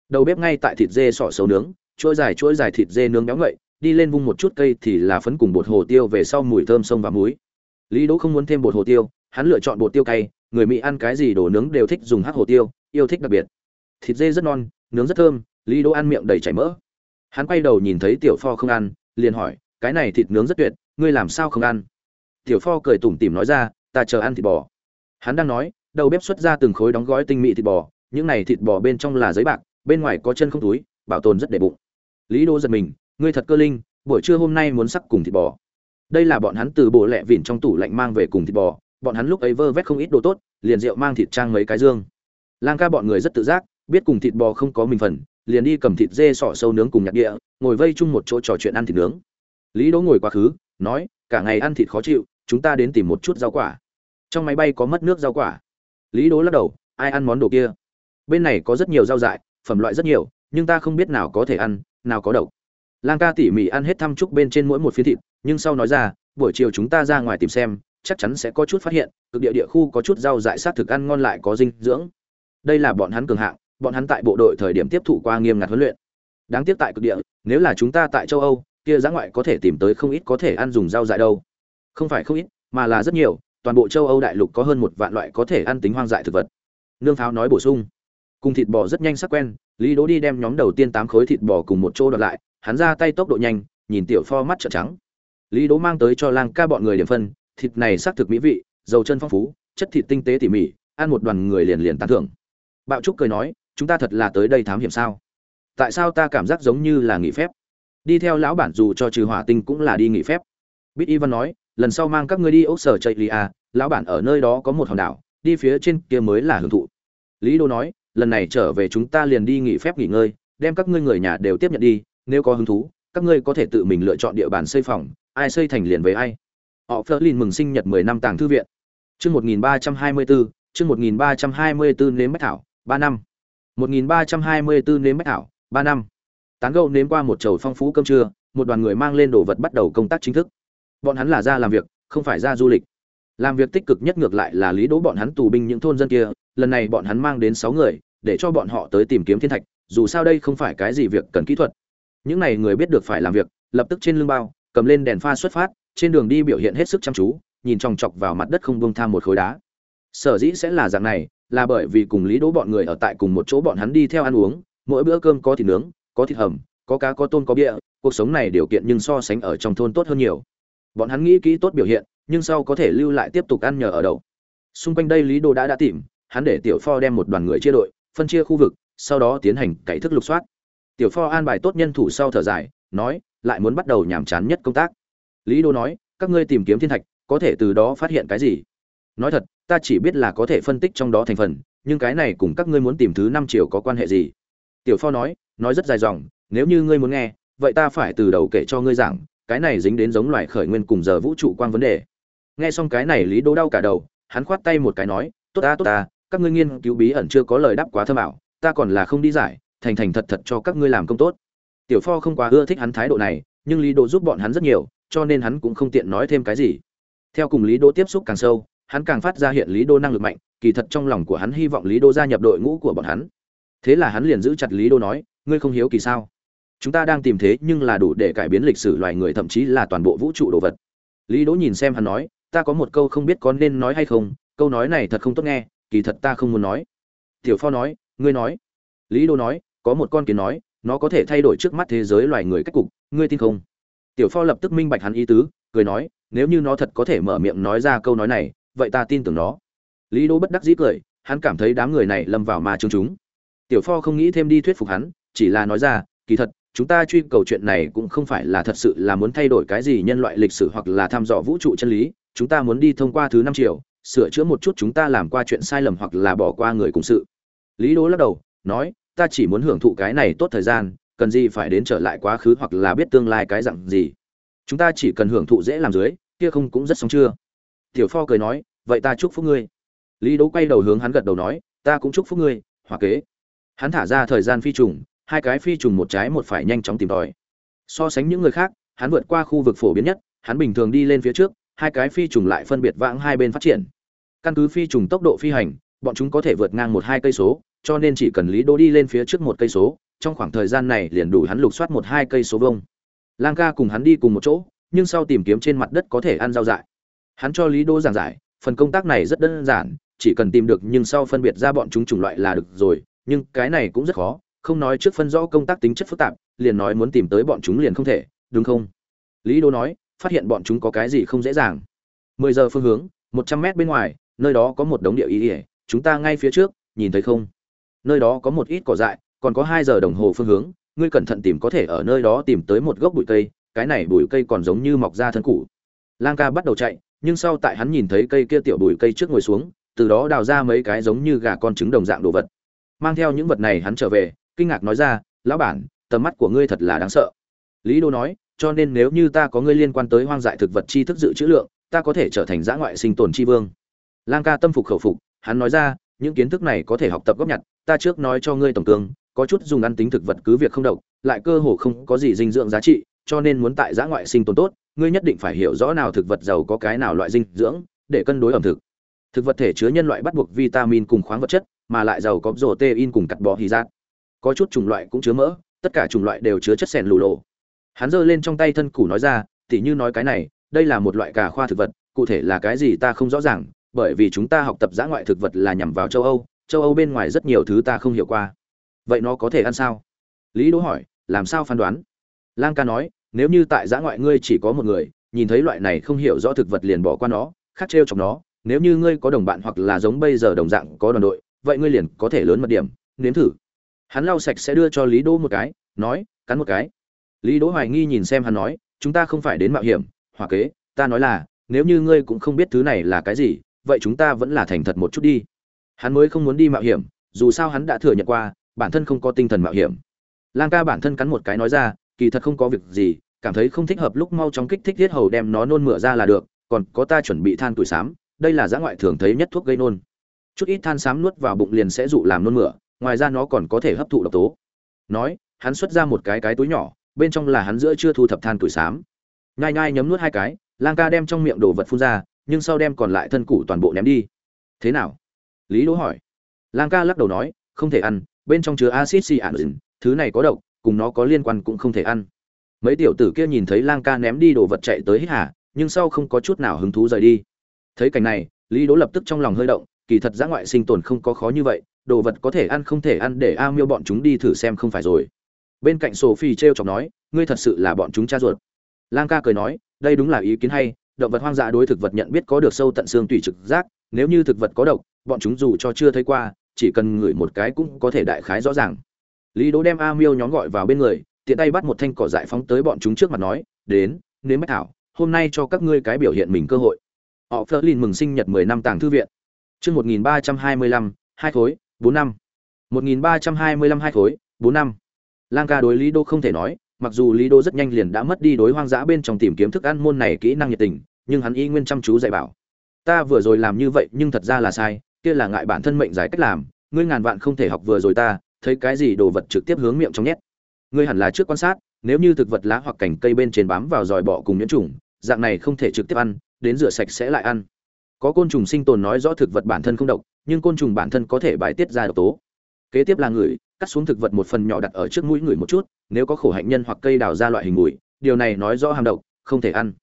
Đầu bếp ngay tại thịt dê sọ xấu nướng, chuỗi dài chuỗi dài thịt dê nướng béo ngậy, đi lên vung một chút cây thì là phấn cùng bột hồ tiêu về sau mùi thơm sông và muối. Lý đỗ không muốn thêm bột hồ tiêu, hắn lựa chọn bột tiêu cay, người mỹ ăn cái gì đồ nướng đều thích dùng hắc hồ tiêu, yêu thích đặc biệt. Thịt dê rất non, nướng rất thơm, lý đỗ ăn miệng đầy chảy mỡ. Hắn quay đầu nhìn thấy tiểu pho không ăn, liền hỏi, cái này thịt nướng rất tuyệt, ngươi làm sao không ăn? Tiểu pho cười tủm tỉm nói ra, ta chờ ăn thịt bò. Hắn đang nói đầu bếp xuất ra từng khối đóng gói tinh mỹ thịt bò, những này thịt bò bên trong là giấy bạc, bên ngoài có chân không túi, bảo tồn rất để bụng. Lý Đô giật mình, ngươi thật cơ linh, buổi trưa hôm nay muốn sắc cùng thịt bò. Đây là bọn hắn từ bộ lẹ vỉn trong tủ lạnh mang về cùng thịt bò, bọn hắn lúc ấy vơ vét không ít đồ tốt, liền rượu mang thịt trang mấy cái dương. Lang ca bọn người rất tự giác, biết cùng thịt bò không có mình phần, liền đi cầm thịt dê sọ sâu nướng cùng nhạc địa, ngồi vây chung một chỗ trò chuyện ăn thịt nướng. Lý đỗ ngồi quá khứ, nói, cả ngày ăn thịt khó chịu, chúng ta đến tìm một chút rau quả. Trong máy bay có mất nước rau quả lý đố lắc đầu, ai ăn món đồ kia? Bên này có rất nhiều rau dại, phẩm loại rất nhiều, nhưng ta không biết nào có thể ăn, nào có độc. Lang ca tỉ mỉ ăn hết thăm chúc bên trên mỗi một phiến thịt, nhưng sau nói ra, buổi chiều chúng ta ra ngoài tìm xem, chắc chắn sẽ có chút phát hiện, cực địa địa khu có chút rau dại sát thực ăn ngon lại có dinh dưỡng. Đây là bọn hắn cường hạng, bọn hắn tại bộ đội thời điểm tiếp thụ qua nghiêm ngặt huấn luyện. Đáng tiếc tại cực địa, nếu là chúng ta tại châu âu, kia giã ngoại có thể tìm tới không ít có thể ăn dùng rau dại đâu. Không phải không ít, mà là rất nhiều toàn bộ châu âu đại lục có hơn một vạn loại có thể ăn tính hoang dại thực vật. Nương pháo nói bổ sung. Cùng thịt bò rất nhanh sắc quen, lý đỗ đi đem nhóm đầu tiên tám khối thịt bò cùng một chỗ đoạt lại, hắn ra tay tốc độ nhanh, nhìn tiểu pho mắt trợn trắng. Lý đỗ mang tới cho lang ca bọn người điểm phân, thịt này xác thực mỹ vị, dầu chân phong phú, chất thịt tinh tế tỉ mỉ, ăn một đoàn người liền liền tán thưởng. Bạo trúc cười nói, chúng ta thật là tới đây thám hiểm sao? Tại sao ta cảm giác giống như là nghỉ phép? Đi theo lão bản dù cho trừ hỏa tinh cũng là đi nghỉ phép. Bít ivan nói lần sau mang các ngươi đi ốc sở chạy lì à lão bản ở nơi đó có một hòn đảo, đi phía trên kia mới là hưởng thụ. Lý đô nói, lần này trở về chúng ta liền đi nghỉ phép nghỉ ngơi, đem các ngươi người nhà đều tiếp nhận đi, nếu có hứng thú, các ngươi có thể tự mình lựa chọn địa bàn xây phòng, ai xây thành liền với ai. Họ phớt lên mừng sinh nhật 10 năm tàng thư viện. Chương 1324 chương 1324 nếm bách thảo 3 năm. 1324 nếm bách thảo 3 năm. Tán gẫu nếm qua một chầu phong phú cơm trưa, một đoàn người mang lên đồ vật bắt đầu công tác chính thức bọn hắn là ra làm việc, không phải ra du lịch. Làm việc tích cực nhất ngược lại là lý đỗ bọn hắn tù binh những thôn dân kia, lần này bọn hắn mang đến sáu người, để cho bọn họ tới tìm kiếm thiên thạch, dù sao đây không phải cái gì việc cần kỹ thuật. Những này người biết được phải làm việc, lập tức trên lưng bao, cầm lên đèn pha xuất phát, trên đường đi biểu hiện hết sức chăm chú, nhìn chòng chọc vào mặt đất không buông tham một khối đá. Sở dĩ sẽ là dạng này, là bởi vì cùng lý đỗ bọn người ở tại cùng một chỗ bọn hắn đi theo ăn uống, mỗi bữa cơm có thịt nướng, có thịt hầm, có cá có tôm có bia, cuộc sống này điều kiện nhưng so sánh ở trong thôn tốt hơn nhiều bọn hắn nghĩ kỹ tốt biểu hiện, nhưng sau có thể lưu lại tiếp tục ăn nhờ ở đậu xung quanh đây lý đô đã đã tìm, hắn để tiểu pho đem một đoàn người chia đội, phân chia khu vực, sau đó tiến hành cải thức lục soát. Tiểu pho an bài tốt nhân thủ sau thở dài, nói, lại muốn bắt đầu nhàm chán nhất công tác. Lý đô nói, các ngươi tìm kiếm thiên thạch, có thể từ đó phát hiện cái gì? Nói thật, ta chỉ biết là có thể phân tích trong đó thành phần, nhưng cái này cùng các ngươi muốn tìm thứ năm chiều có quan hệ gì? Tiểu pho nói nói rất dài dòng, nếu như ngươi muốn nghe, vậy ta phải từ đầu kể cho ngươi giảng cái này dính đến giống loài khởi nguyên cùng giờ vũ trụ quan vấn đề. Nghe xong cái này lý đô đau cả đầu, hắn khoát tay một cái nói, tốt ta tốt ta, các ngươi nghiên cứu bí ẩn chưa có lời đáp quá thâm ảo, ta còn là không đi giải, thành thành thật thật cho các ngươi làm công tốt. Tiểu pho không quá ưa thích hắn thái độ này, nhưng lý đỗ giúp bọn hắn rất nhiều, cho nên hắn cũng không tiện nói thêm cái gì. Theo cùng lý đỗ tiếp xúc càng sâu, hắn càng phát ra hiện lý đô năng lực mạnh, kỳ thật trong lòng của hắn hy vọng lý đô gia nhập đội ngũ của bọn hắn. Thế là hắn liền giữ chặt lý đô nói, ngươi không hiếu kỳ sao? Chúng ta đang tìm thế nhưng là đủ để cải biến lịch sử loài người, thậm chí là toàn bộ vũ trụ đồ vật. Lý đỗ nhìn xem hắn nói, ta có một câu không biết có nên nói hay không, câu nói này thật không tốt nghe, kỳ thật ta không muốn nói. Tiểu pho nói, ngươi nói. Lý đỗ nói, có một con kiến nói, nó có thể thay đổi trước mắt thế giới loài người cách cục, ngươi tin không? Tiểu pho lập tức minh bạch hắn ý tứ, cười nói, nếu như nó thật có thể mở miệng nói ra câu nói này, vậy ta tin tưởng nó. Lý đỗ bất đắc dĩ cười, hắn cảm thấy đám người này lâm vào mà chương chúng. Tiểu pho không nghĩ thêm đi thuyết phục hắn, chỉ là nói ra, kỳ thật chúng ta truy cầu chuyện này cũng không phải là thật sự là muốn thay đổi cái gì nhân loại lịch sử hoặc là thăm dò vũ trụ chân lý. Chúng ta muốn đi thông qua thứ năm triệu sửa chữa một chút chúng ta làm qua chuyện sai lầm hoặc là bỏ qua người cùng sự. Lý đố lắc đầu, nói, ta chỉ muốn hưởng thụ cái này tốt thời gian, cần gì phải đến trở lại quá khứ hoặc là biết tương lai cái dặn gì. Chúng ta chỉ cần hưởng thụ dễ làm dưới, kia không cũng rất sống chưa? Tiểu pho cười nói, vậy ta chúc phúc ngươi. Lý đố quay đầu hướng hắn gật đầu nói, ta cũng chúc phúc ngươi, hòa kế. Hắn thả ra thời gian phi trùng hai cái phi trùng một trái một phải nhanh chóng tìm tòi. So sánh những người khác, hắn vượt qua khu vực phổ biến nhất, hắn bình thường đi lên phía trước, hai cái phi trùng lại phân biệt vãng hai bên phát triển. Căn cứ phi trùng tốc độ phi hành, bọn chúng có thể vượt ngang một hai cây số, cho nên chỉ cần lý Đô đi lên phía trước một cây số, trong khoảng thời gian này liền đủ hắn lục soát một hai cây số vông lang ca cùng hắn đi cùng một chỗ, nhưng sau tìm kiếm trên mặt đất có thể ăn rau dại. Hắn cho lý Đô giảng giải, phần công tác này rất đơn giản, chỉ cần tìm được nhưng sau phân biệt ra bọn chúng chủng loại là được rồi, nhưng cái này cũng rất khó không nói trước phân rõ công tác tính chất phức tạp, liền nói muốn tìm tới bọn chúng liền không thể, đúng không? Lý đỗ nói, phát hiện bọn chúng có cái gì không dễ dàng. Mười giờ phương hướng, một trăm mét bên ngoài, nơi đó có một đống địa ý ỉa, chúng ta ngay phía trước, nhìn thấy không? Nơi đó có một ít cỏ dại, còn có hai giờ đồng hồ phương hướng, ngươi cẩn thận tìm có thể ở nơi đó tìm tới một gốc bụi cây, cái này bụi cây còn giống như mọc ra thân cũ lang ca bắt đầu chạy, nhưng sau tại hắn nhìn thấy cây kia tiểu bụi cây trước ngồi xuống, từ đó đào ra mấy cái giống như gà con trứng đồng dạng đồ vật. Mang theo những vật này hắn trở về kinh ngạc nói ra, lão bản, tầm mắt của ngươi thật là đáng sợ. Lý đô nói, cho nên nếu như ta có ngươi liên quan tới hoang dại thực vật chi thức dự trữ lượng, ta có thể trở thành giã ngoại sinh tồn chi vương. Lang ca tâm phục khẩu phục, hắn nói ra, những kiến thức này có thể học tập góp nhặt, ta trước nói cho ngươi tổng cương, có chút dùng ăn tính thực vật cứ việc không độc, lại cơ hồ không có gì dinh dưỡng giá trị, cho nên muốn tại giã ngoại sinh tồn tốt, ngươi nhất định phải hiểu rõ nào thực vật giàu có cái nào loại dinh dưỡng, để cân đối ẩm thực. Thực vật thể chứa nhân loại bắt buộc vitamin cùng khoáng vật chất, mà lại giàu có protein cùng cắt bò hy giác có chút chủng loại cũng chứa mỡ, tất cả chủng loại đều chứa chất sèn lù lộ. Hắn giơ lên trong tay thân củ nói ra, tỉ như nói cái này, đây là một loại cà khoa thực vật, cụ thể là cái gì ta không rõ ràng, bởi vì chúng ta học tập giã ngoại thực vật là nhằm vào châu âu châu âu bên ngoài rất nhiều thứ ta không hiểu qua. Vậy nó có thể ăn sao? Lý đỗ hỏi, làm sao phán đoán? Lang ca nói, nếu như tại giã ngoại ngươi chỉ có một người, nhìn thấy loại này không hiểu rõ thực vật liền bỏ qua nó khắc trêu chọc nó, nếu như ngươi có đồng bạn hoặc là giống bây giờ đồng dạng có đoàn đội, vậy ngươi liền có thể lớn mật điểm, nếm thử hắn lau sạch sẽ đưa cho lý đỗ một cái, nói, cắn một cái. Lý đỗ hoài nghi nhìn xem hắn nói, chúng ta không phải đến mạo hiểm hoặc kế, ta nói là, nếu như ngươi cũng không biết thứ này là cái gì, vậy chúng ta vẫn là thành thật một chút đi. Hắn mới không muốn đi mạo hiểm, dù sao hắn đã thừa nhận qua, bản thân không có tinh thần mạo hiểm. Lang ca bản thân cắn một cái nói ra, kỳ thật không có việc gì, cảm thấy không thích hợp lúc mau chóng kích thích thiết hầu đem nó nôn mửa ra là được, còn có ta chuẩn bị than tuổi xám đây là giã ngoại thường thấy nhất thuốc gây nôn. Chút ít than xám nuốt vào bụng liền sẽ dụ làm nôn mửa ngoài ra nó còn có thể hấp thụ độc tố. Nói, hắn xuất ra một cái cái túi nhỏ, bên trong là hắn giữa chưa thu thập than tuổi xám. Nhai nhai nhấm nuốt hai cái, lang ca đem trong miệng đồ vật phun ra, nhưng sau đem còn lại thân củ toàn bộ ném đi. Thế nào? Lý đỗ hỏi. Lang ca lắc đầu nói, không thể ăn, bên trong chứa acid cyanide, thứ này có độc, cùng nó có liên quan cũng không thể ăn. Mấy tiểu tử kia nhìn thấy lang ca ném đi đồ vật chạy tới hít hà, nhưng sau không có chút nào hứng thú rời đi. Thấy cảnh này, lý đỗ lập tức trong lòng hơi động, kỳ thật giã ngoại sinh tồn không có khó như vậy đồ vật có thể ăn không thể ăn để a miêu bọn chúng đi thử xem không phải rồi. Bên cạnh sophie t r e o chọc nói ngươi thật sự là bọn chúng cha ruột. Lang ca cười nói đây đúng là ý kiến hay động vật hoang dã đối thực vật nhận biết có được sâu tận xương tùy trực giác nếu như thực vật có độc bọn chúng dù cho chưa thấy qua chỉ cần ngửi một cái cũng có thể đại khái rõ ràng. Lý đỗ đem a miêu nhóm gọi vào bên người tiện tay bắt một thanh cỏ dại phóng tới bọn chúng trước mặt nói đến nếm bách thảo hôm nay cho các ngươi cái biểu hiện mình cơ hội. Họ phớt lên mừng sinh nhật 10 năm tàng thư viện. Chương 1325, hai khối bốn năm. 1325 hai khối, bốn năm. Lang ca đối lý đô không thể nói, mặc dù lý đô rất nhanh liền đã mất đi đối hoang dã bên trong tìm kiếm thức ăn môn này kỹ năng nhiệt tình, nhưng hắn y nguyên chăm chú dạy bảo. Ta vừa rồi làm như vậy, nhưng thật ra là sai, kia là ngại bản thân mệnh giải cách làm, ngươi ngàn vạn không thể học vừa rồi ta, thấy cái gì đồ vật trực tiếp hướng miệng trong nhét. Ngươi hẳn là trước quan sát, nếu như thực vật lá hoặc cành cây bên trên bám vào dòi bọ cùng nhiễm trùng, dạng này không thể trực tiếp ăn, đến rửa sạch sẽ lại ăn. Có côn trùng sinh tồn nói rõ thực vật bản thân không độc nhưng côn trùng bản thân có thể bài tiết ra độc tố. Kế tiếp là người, cắt xuống thực vật một phần nhỏ đặt ở trước mũi người một chút, nếu có khổ hạnh nhân hoặc cây đào ra loại hình mùi, điều này nói rõ hàm độc, không thể ăn.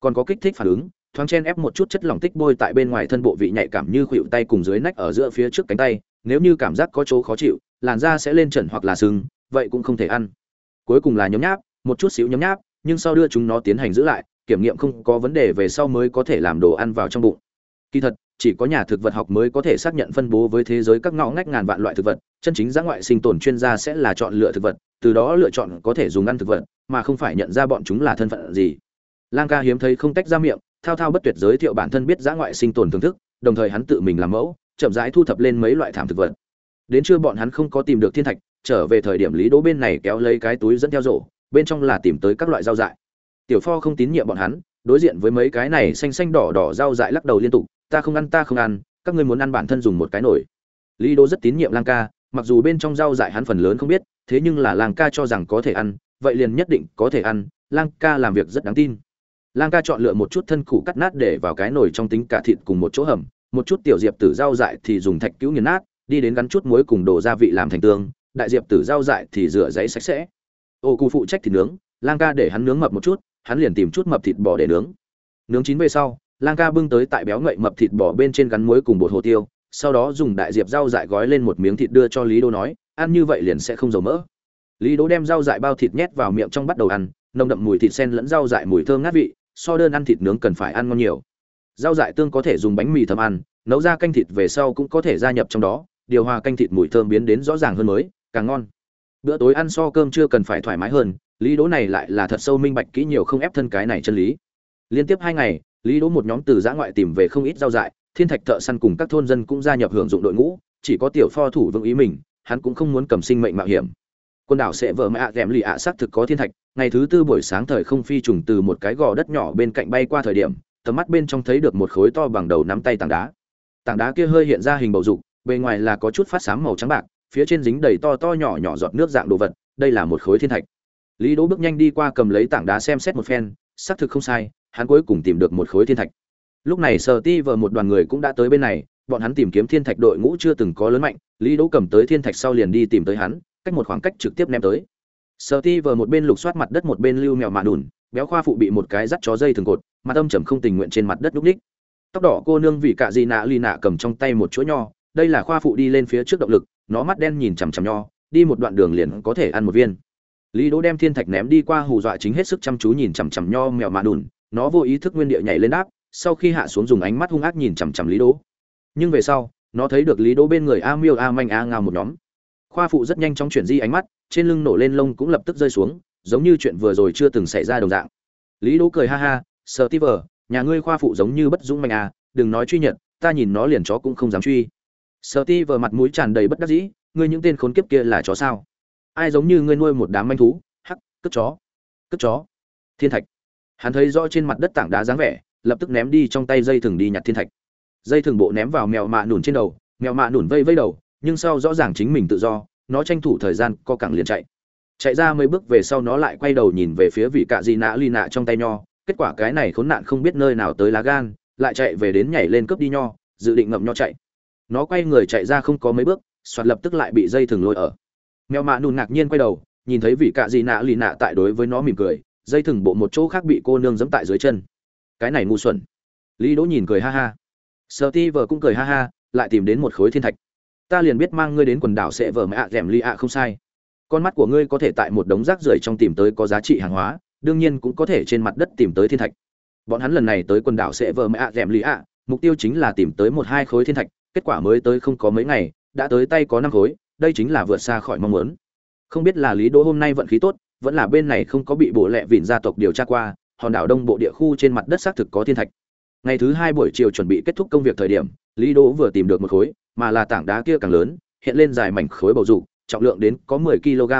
Còn có kích thích phản ứng, thoáng chen ép một chút chất lỏng tích bôi tại bên ngoài thân bộ vị nhạy cảm như khuỵu tay cùng dưới nách ở giữa phía trước cánh tay, nếu như cảm giác có chỗ khó chịu, làn da sẽ lên trần hoặc là sưng, vậy cũng không thể ăn. Cuối cùng là nhấm nháp, một chút xíu nhấm nháp, nhưng sau đưa chúng nó tiến hành giữ lại, kiểm nghiệm không có vấn đề về sau mới có thể làm đồ ăn vào trong bụng. Kỳ thật chỉ có nhà thực vật học mới có thể xác nhận phân bố với thế giới các ngõ ngách ngàn vạn loại thực vật, chân chính giã ngoại sinh tồn chuyên gia sẽ là chọn lựa thực vật, từ đó lựa chọn có thể dùng ăn thực vật, mà không phải nhận ra bọn chúng là thân phận gì. Lang ca hiếm thấy không tách ra miệng, thao thao bất tuyệt giới thiệu bản thân biết giã ngoại sinh tồn thưởng thức, đồng thời hắn tự mình làm mẫu, chậm rãi thu thập lên mấy loại thảm thực vật. Đến trưa bọn hắn không có tìm được thiên thạch, trở về thời điểm lý đỗ bên này kéo lấy cái túi dẫn theo rổ, bên trong là tìm tới các loại rau dại. Tiểu pho không tín nhiệm bọn hắn, đối diện với mấy cái này xanh xanh đỏ đỏ rau dại lắc đầu liên tục ta không ăn, ta không ăn, các ngươi muốn ăn bản thân dùng một cái nổi. Lý Đô rất tín nhiệm lang ca, mặc dù bên trong rau dại hắn phần lớn không biết, thế nhưng là lang ca cho rằng có thể ăn, vậy liền nhất định có thể ăn, lang ca làm việc rất đáng tin. Lang ca chọn lựa một chút thân củ cắt nát để vào cái nồi trong tính cả thịt cùng một chỗ hầm, một chút tiểu diệp tử rau dại thì dùng thạch cứu nghiền nát, đi đến gắn chút muối cùng đồ gia vị làm thành tương, đại diệp tử rau dại thì rửa giấy sạch sẽ. Ô cụ phụ trách thịt nướng, lang ca để hắn nướng mập một chút, hắn liền tìm chút mập thịt bò để nướng. Nướng chín về sau lang ca bưng tới tại béo ngậy mập thịt bò bên trên gắn muối cùng bột hồ tiêu, sau đó dùng đại diệp rau dại gói lên một miếng thịt đưa cho lý đô nói, ăn như vậy liền sẽ không dầu mỡ. Lý đô đem rau dại bao thịt nhét vào miệng trong bắt đầu ăn, nồng đậm mùi thịt sen lẫn rau dại mùi thơm ngát vị, so đơn ăn thịt nướng cần phải ăn ngon nhiều. Rau dại tương có thể dùng bánh mì thơm ăn, nấu ra canh thịt về sau cũng có thể gia nhập trong đó, điều hòa canh thịt mùi thơm biến đến rõ ràng hơn mới, càng ngon. Bữa tối ăn so cơm chưa cần phải thoải mái hơn, lý đố này lại là thật sâu minh bạch kỹ nhiều không ép thân cái này chân lý liên tiếp hai ngày, lý đỗ một nhóm từ giã ngoại tìm về không ít rau dại, thiên thạch thợ săn cùng các thôn dân cũng gia nhập hưởng dụng đội ngũ, chỉ có tiểu pho thủ vững ý mình, hắn cũng không muốn cầm sinh mệnh mạo hiểm. Quần đảo sẽ vợ mẹ ạ, kèm lì ạ, xác thực có thiên thạch, ngày thứ tư buổi sáng thời không phi trùng từ một cái gò đất nhỏ bên cạnh bay qua thời điểm, tầm mắt bên trong thấy được một khối to bằng đầu nắm tay tảng đá. Tảng đá kia hơi hiện ra hình bầu dục, bề ngoài là có chút phát sáng màu trắng bạc, phía trên dính đầy to to nhỏ nhỏ giọt nước dạng đồ vật, đây là một khối thiên thạch. Lý đỗ bước nhanh đi qua cầm lấy tảng đá xem xét một phen, xác thực không sai hắn cuối cùng tìm được một khối thiên thạch. Lúc này sở ti vợ một đoàn người cũng đã tới bên này, bọn hắn tìm kiếm thiên thạch đội ngũ chưa từng có lớn mạnh, lý đỗ cầm tới thiên thạch sau liền đi tìm tới hắn, cách một khoảng cách trực tiếp ném tới. Sở ti vợ một bên lục soát mặt đất một bên lưu mèo mạ đùn, béo khoa phụ bị một cái dắt chó dây thường cột, mặt âm trầm không tình nguyện trên mặt đất lúc ních. Tóc đỏ cô nương vì cạ gì nạ ly nạ cầm trong tay một chuỗi nho, đây là khoa phụ đi lên phía trước động lực, nó mắt đen nhìn chằm chằm nho, đi một đoạn đường liền có thể ăn một viên. Lý đỗ đem thiên thạch ném đi qua hù dọa chính hết sức chăm chú nhìn chằm chằm nho mèo mạ đùn nó vô ý thức nguyên địa nhảy lên đáp, sau khi hạ xuống dùng ánh mắt hung ác nhìn chằm chằm lý đỗ. Nhưng về sau, nó thấy được lý đỗ bên người a miêu a manh a ngao một nhóm. Khoa phụ rất nhanh chóng chuyển di ánh mắt, trên lưng nổ lên lông cũng lập tức rơi xuống, giống như chuyện vừa rồi chưa từng xảy ra đồng dạng. Lý đỗ cười ha ha sợ ti vờ, nhà ngươi khoa phụ giống như bất dũng manh à đừng nói truy nhật, ta nhìn nó liền chó cũng không dám truy. Sợ ti vờ mặt mũi tràn đầy bất đắc dĩ, ngươi những tên khốn kiếp kia là chó sao? Ai giống như ngươi nuôi một đám manh thú? Hắc cất chó cất chó. Thiên thạch hắn thấy rõ trên mặt đất tảng đá dáng vẻ, lập tức ném đi trong tay dây thừng đi nhặt thiên thạch. Dây thừng bộ ném vào mèo mạ nùn trên đầu, mèo mạ nùn vây vây đầu, nhưng sau rõ ràng chính mình tự do, nó tranh thủ thời gian co cẳng liền chạy. Chạy ra mấy bước về sau nó lại quay đầu nhìn về phía vị cạ dị nã ly nạ trong tay nho, kết quả cái này khốn nạn không biết nơi nào tới lá gan, lại chạy về đến nhảy lên cướp đi nho, dự định ngậm nho chạy. Nó quay người chạy ra không có mấy bước, soạt lập tức lại bị dây thừng lôi ở. Mèo mạ nùn ngạc nhiên quay đầu, nhìn thấy vị cạ dị nạ ly nạ tại đối với nó mỉm cười dây thừng bộ một chỗ khác bị cô nương giẫm tại dưới chân. Cái này ngu xuẩn. Lý đỗ nhìn cười ha ha. Sợ ti vợ cũng cười ha ha, lại tìm đến một khối thiên thạch. Ta liền biết mang ngươi đến quần đảo sẽ vờ mẹ ạ, rèm ly ạ không sai. Con mắt của ngươi có thể tại một đống rác rưởi trong tìm tới có giá trị hàng hóa, đương nhiên cũng có thể trên mặt đất tìm tới thiên thạch. Bọn hắn lần này tới quần đảo sẽ vờ mẹ ạ, rèm ly ạ, mục tiêu chính là tìm tới một hai khối thiên thạch, kết quả mới tới không có mấy ngày, đã tới tay có năm khối, đây chính là vượt xa khỏi mong muốn. Không biết là lý đỗ hôm nay vận khí tốt vẫn là bên này không có bị bộ lệ vịn gia tộc điều tra qua, hòn đảo đông bộ địa khu trên mặt đất xác thực có thiên thạch. Ngày thứ hai buổi chiều chuẩn bị kết thúc công việc thời điểm, lý đỗ vừa tìm được một khối, mà là tảng đá kia càng lớn, hiện lên dài mảnh khối bầu dục, trọng lượng đến có 10 kg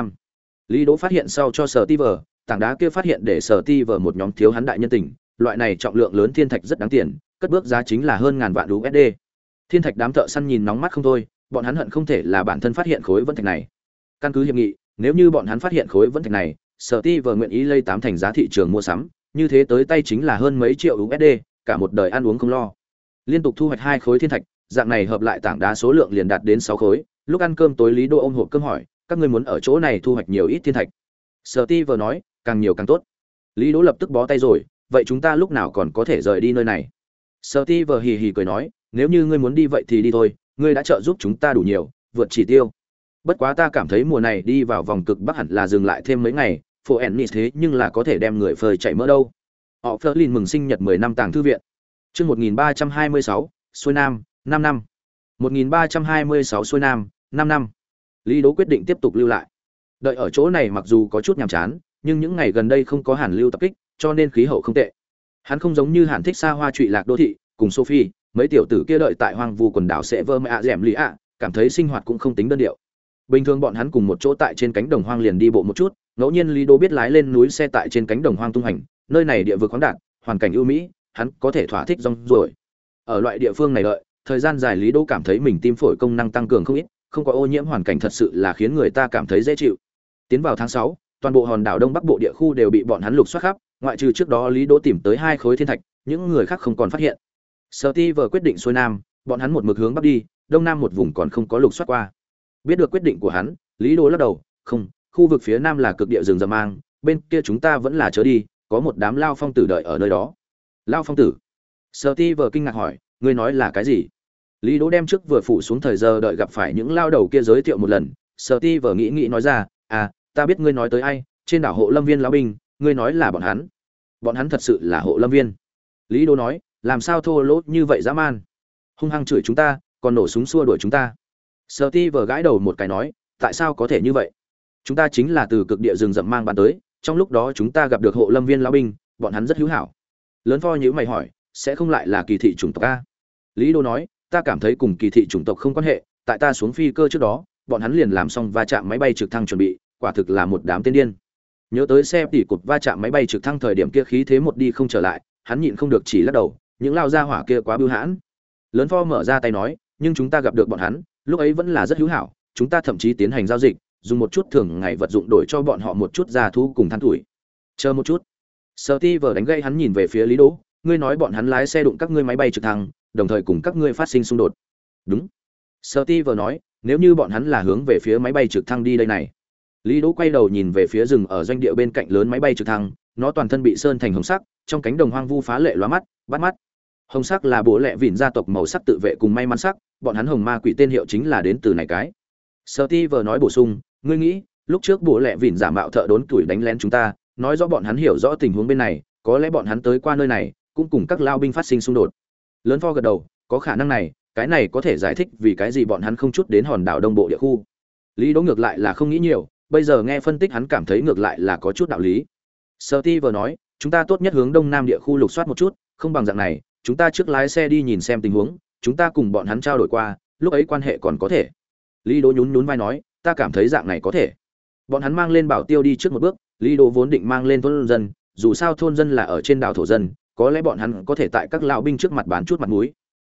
lý đỗ phát hiện sau cho sở ti vờ, tảng đá kia phát hiện để sở ti vờ một nhóm thiếu hắn đại nhân tình, loại này trọng lượng lớn thiên thạch rất đáng tiền, cất bước giá chính là hơn ngàn vạn USD thiên thạch đám thợ săn nhìn nóng mắt không thôi, bọn hắn hận không thể là bản thân phát hiện khối vân thạch này. Căn cứ hiệp nghị nếu như bọn hắn phát hiện khối vân thạch này, sở ti vờ nguyện ý lây tám thành giá thị trường mua sắm, như thế tới tay chính là hơn mấy triệu USD cả một đời ăn uống không lo. Liên tục thu hoạch hai khối thiên thạch, dạng này hợp lại tảng đá số lượng liền đạt đến sáu khối. Lúc ăn cơm tối lý đô ôm hộp cơm hỏi, các ngươi muốn ở chỗ này thu hoạch nhiều ít thiên thạch? Sở ti vờ nói, càng nhiều càng tốt. Lý đỗ lập tức bó tay rồi, vậy chúng ta lúc nào còn có thể rời đi nơi này? Sở ti vờ hì hì cười nói, nếu như ngươi muốn đi vậy thì đi thôi, ngươi đã trợ giúp chúng ta đủ nhiều, vượt chỉ tiêu bất quá ta cảm thấy mùa này đi vào vòng cực bắc hẳn là dừng lại thêm mấy ngày phố ennis thế nhưng là có thể đem người phơi chạy mỡ đâu. Họ phơ lin mừng sinh nhật mười năm tàng thư viện. Chương một nghìn ba trăm hai mươi sáu, xuôi nam, năm năm. một nghìn ba trăm hai mươi sáu, xuôi nam, năm năm. Lý đỗ quyết định tiếp tục lưu lại. Đợi ở chỗ này mặc dù có chút nhàm chán, nhưng những ngày gần đây không có hàn lưu tập kích, cho nên khí hậu không tệ. Hắn không giống như hàn thích xa hoa trụy lạc đô thị, cùng sophie, mấy tiểu tử kia đợi tại hoang vu quần đảo sẽ vơ mẹ ạ dẻm lì ạ, cảm thấy sinh hoạt cũng không tính đơn điệu bình thường bọn hắn cùng một chỗ tại trên cánh đồng hoang liền đi bộ một chút, ngẫu nhiên lý đô biết lái lên núi xe tại trên cánh đồng hoang tung hành, nơi này địa vực khoáng đạt, hoàn cảnh ưu mỹ, hắn có thể thỏa thích rong ruổi. Ở loại địa phương này đợi, thời gian dài lý đô cảm thấy mình tim phổi công năng tăng cường không ít, không có ô nhiễm hoàn cảnh thật sự là khiến người ta cảm thấy dễ chịu. Tiến vào tháng sáu, toàn bộ hòn đảo đông bắc bộ địa khu đều bị bọn hắn lục soát khắp, ngoại trừ trước đó lý Đô tìm tới hai khối thiên thạch, những người khác không còn phát hiện. Sở ti vừa quyết định xuôi nam, bọn hắn một mực hướng bắc đi, đông nam một vùng còn không có lục soát qua biết được quyết định của hắn, lý Đô lắc đầu, không, khu vực phía nam là cực địa rừng rậm mang, bên kia chúng ta vẫn là chớ đi, có một đám lao phong tử đợi ở nơi đó. Lao phong tử? Sợ ti vừa kinh ngạc hỏi, ngươi nói là cái gì? Lý đỗ đem trước vừa phủ xuống thời giờ đợi gặp phải những lao đầu kia giới thiệu một lần sợ ti vừa nghĩ nghĩ nói ra à ta biết ngươi nói tới ai, trên đảo hộ lâm viên lão binh, ngươi nói là bọn hắn. Bọn hắn thật sự là hộ lâm viên? Lý đỗ nói, làm sao thô lỗ như vậy dã man? Hung hăng chửi chúng ta, còn nổ súng xua đuổi chúng ta sợ ti vờ gãi đầu một cái nói, tại sao có thể như vậy? Chúng ta chính là từ cực địa rừng rậm mang bạn tới, trong lúc đó chúng ta gặp được hộ lâm viên lão binh, bọn hắn rất hữu hảo. Lớn pho nhữ mày hỏi, sẽ không lại là kỳ thị chủng tộc a? Lý đô nói, ta cảm thấy cùng kỳ thị chủng tộc không quan hệ, tại ta xuống phi cơ trước đó, bọn hắn liền làm xong va chạm máy bay trực thăng chuẩn bị, quả thực là một đám tên điên. Nhớ tới xe tỉ cột va chạm máy bay trực thăng thời điểm kia khí thế một đi không trở lại, hắn nhịn không được chỉ lắc đầu, những lao ra hỏa kia quá bưu hãn. Lớn pho mở ra tay nói, nhưng chúng ta gặp được bọn hắn lúc ấy vẫn là rất hữu hảo, chúng ta thậm chí tiến hành giao dịch, dùng một chút thường ngày vật dụng đổi cho bọn họ một chút gia thu cùng than tuổi. Chờ một chút. Sợ ti vờ đánh gây hắn nhìn về phía lý đỗ, ngươi nói bọn hắn lái xe đụng các ngươi máy bay trực thăng, đồng thời cùng các ngươi phát sinh xung đột. Đúng. Sợ ti vờ nói, nếu như bọn hắn là hướng về phía máy bay trực thăng đi đây này. Lý đỗ quay đầu nhìn về phía rừng ở doanh địa bên cạnh lớn máy bay trực thăng, nó toàn thân bị sơn thành hồng sắc, trong cánh đồng hoang vu phá lệ lóa mắt, bắt mắt hồng sắc là bố lẹ vìn gia tộc màu sắc tự vệ cùng may mắn sắc, bọn hắn hồng ma quỷ tên hiệu chính là đến từ này cái. Sợ ti vờ nói bổ sung, ngươi nghĩ, lúc trước bố lẹ vìn giả mạo thợ đốn tuổi đánh lén chúng ta, nói rõ bọn hắn hiểu rõ tình huống bên này, có lẽ bọn hắn tới qua nơi này, cũng cùng các lao binh phát sinh xung đột. Lớn pho gật đầu, có khả năng này, cái này có thể giải thích vì cái gì bọn hắn không chút đến hòn đảo đông bộ địa khu. Lý đỗ ngược lại là không nghĩ nhiều, bây giờ nghe phân tích hắn cảm thấy ngược lại là có chút đạo lý. Sợ ti vừa nói, chúng ta tốt nhất hướng đông nam địa khu lục soát một chút, không bằng dạng này chúng ta trước lái xe đi nhìn xem tình huống, chúng ta cùng bọn hắn trao đổi qua, lúc ấy quan hệ còn có thể. Lý đỗ nhún nhún vai nói, ta cảm thấy dạng này có thể. Bọn hắn mang lên bảo tiêu đi trước một bước, lý đỗ vốn định mang lên thôn dân, dù sao thôn dân là ở trên đảo thổ dân, có lẽ bọn hắn có thể tại các lão binh trước mặt bán chút mặt mũi.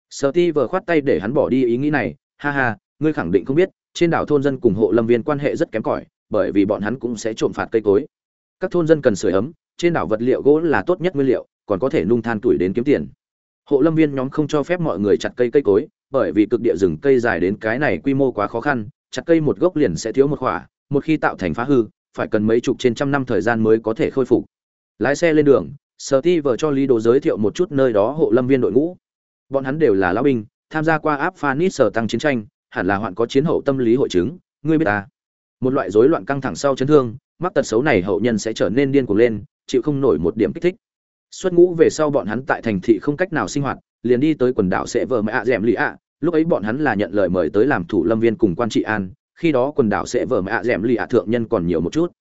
Sợ ti vừa khoát tay để hắn bỏ đi ý nghĩ này, ha ha, ngươi khẳng định không biết, trên đảo thôn dân cùng hộ lâm viên quan hệ rất kém cỏi, bởi vì bọn hắn cũng sẽ trộm phạt cây cối. Các thôn dân cần sửa ấm, trên đảo vật liệu gỗ là tốt nhất nguyên liệu, còn có thể nung than tuổi đến kiếm tiền hộ lâm viên nhóm không cho phép mọi người chặt cây cây cối, bởi vì cực địa rừng cây dài đến cái này quy mô quá khó khăn, chặt cây một gốc liền sẽ thiếu một khỏa, một khi tạo thành phá hư, phải cần mấy chục trên trăm năm thời gian mới có thể khôi phục. Lái xe lên đường sở ti vờ cho lý đồ giới thiệu một chút nơi đó hộ lâm viên đội ngũ. Bọn hắn đều là lão binh, tham gia qua áp phanit sở tăng chiến tranh, hẳn là hoạn có chiến hậu tâm lý hội chứng, ngươi biết ta. Một loại rối loạn căng thẳng sau chấn thương, mắc tật xấu này hậu nhân sẽ trở nên điên cuồng lên, chịu không nổi một điểm kích thích xuất ngũ về sau bọn hắn tại thành thị không cách nào sinh hoạt, liền đi tới quần đảo sẽ vợ mẹ ạ d ẻ m lì ạ. Lúc ấy bọn hắn là nhận lời mời tới làm thủ lâm viên cùng quan trị an, khi đó quần đảo sẽ vợ mẹ ạ d ẻ m lì ạ thượng nhân còn nhiều một chút.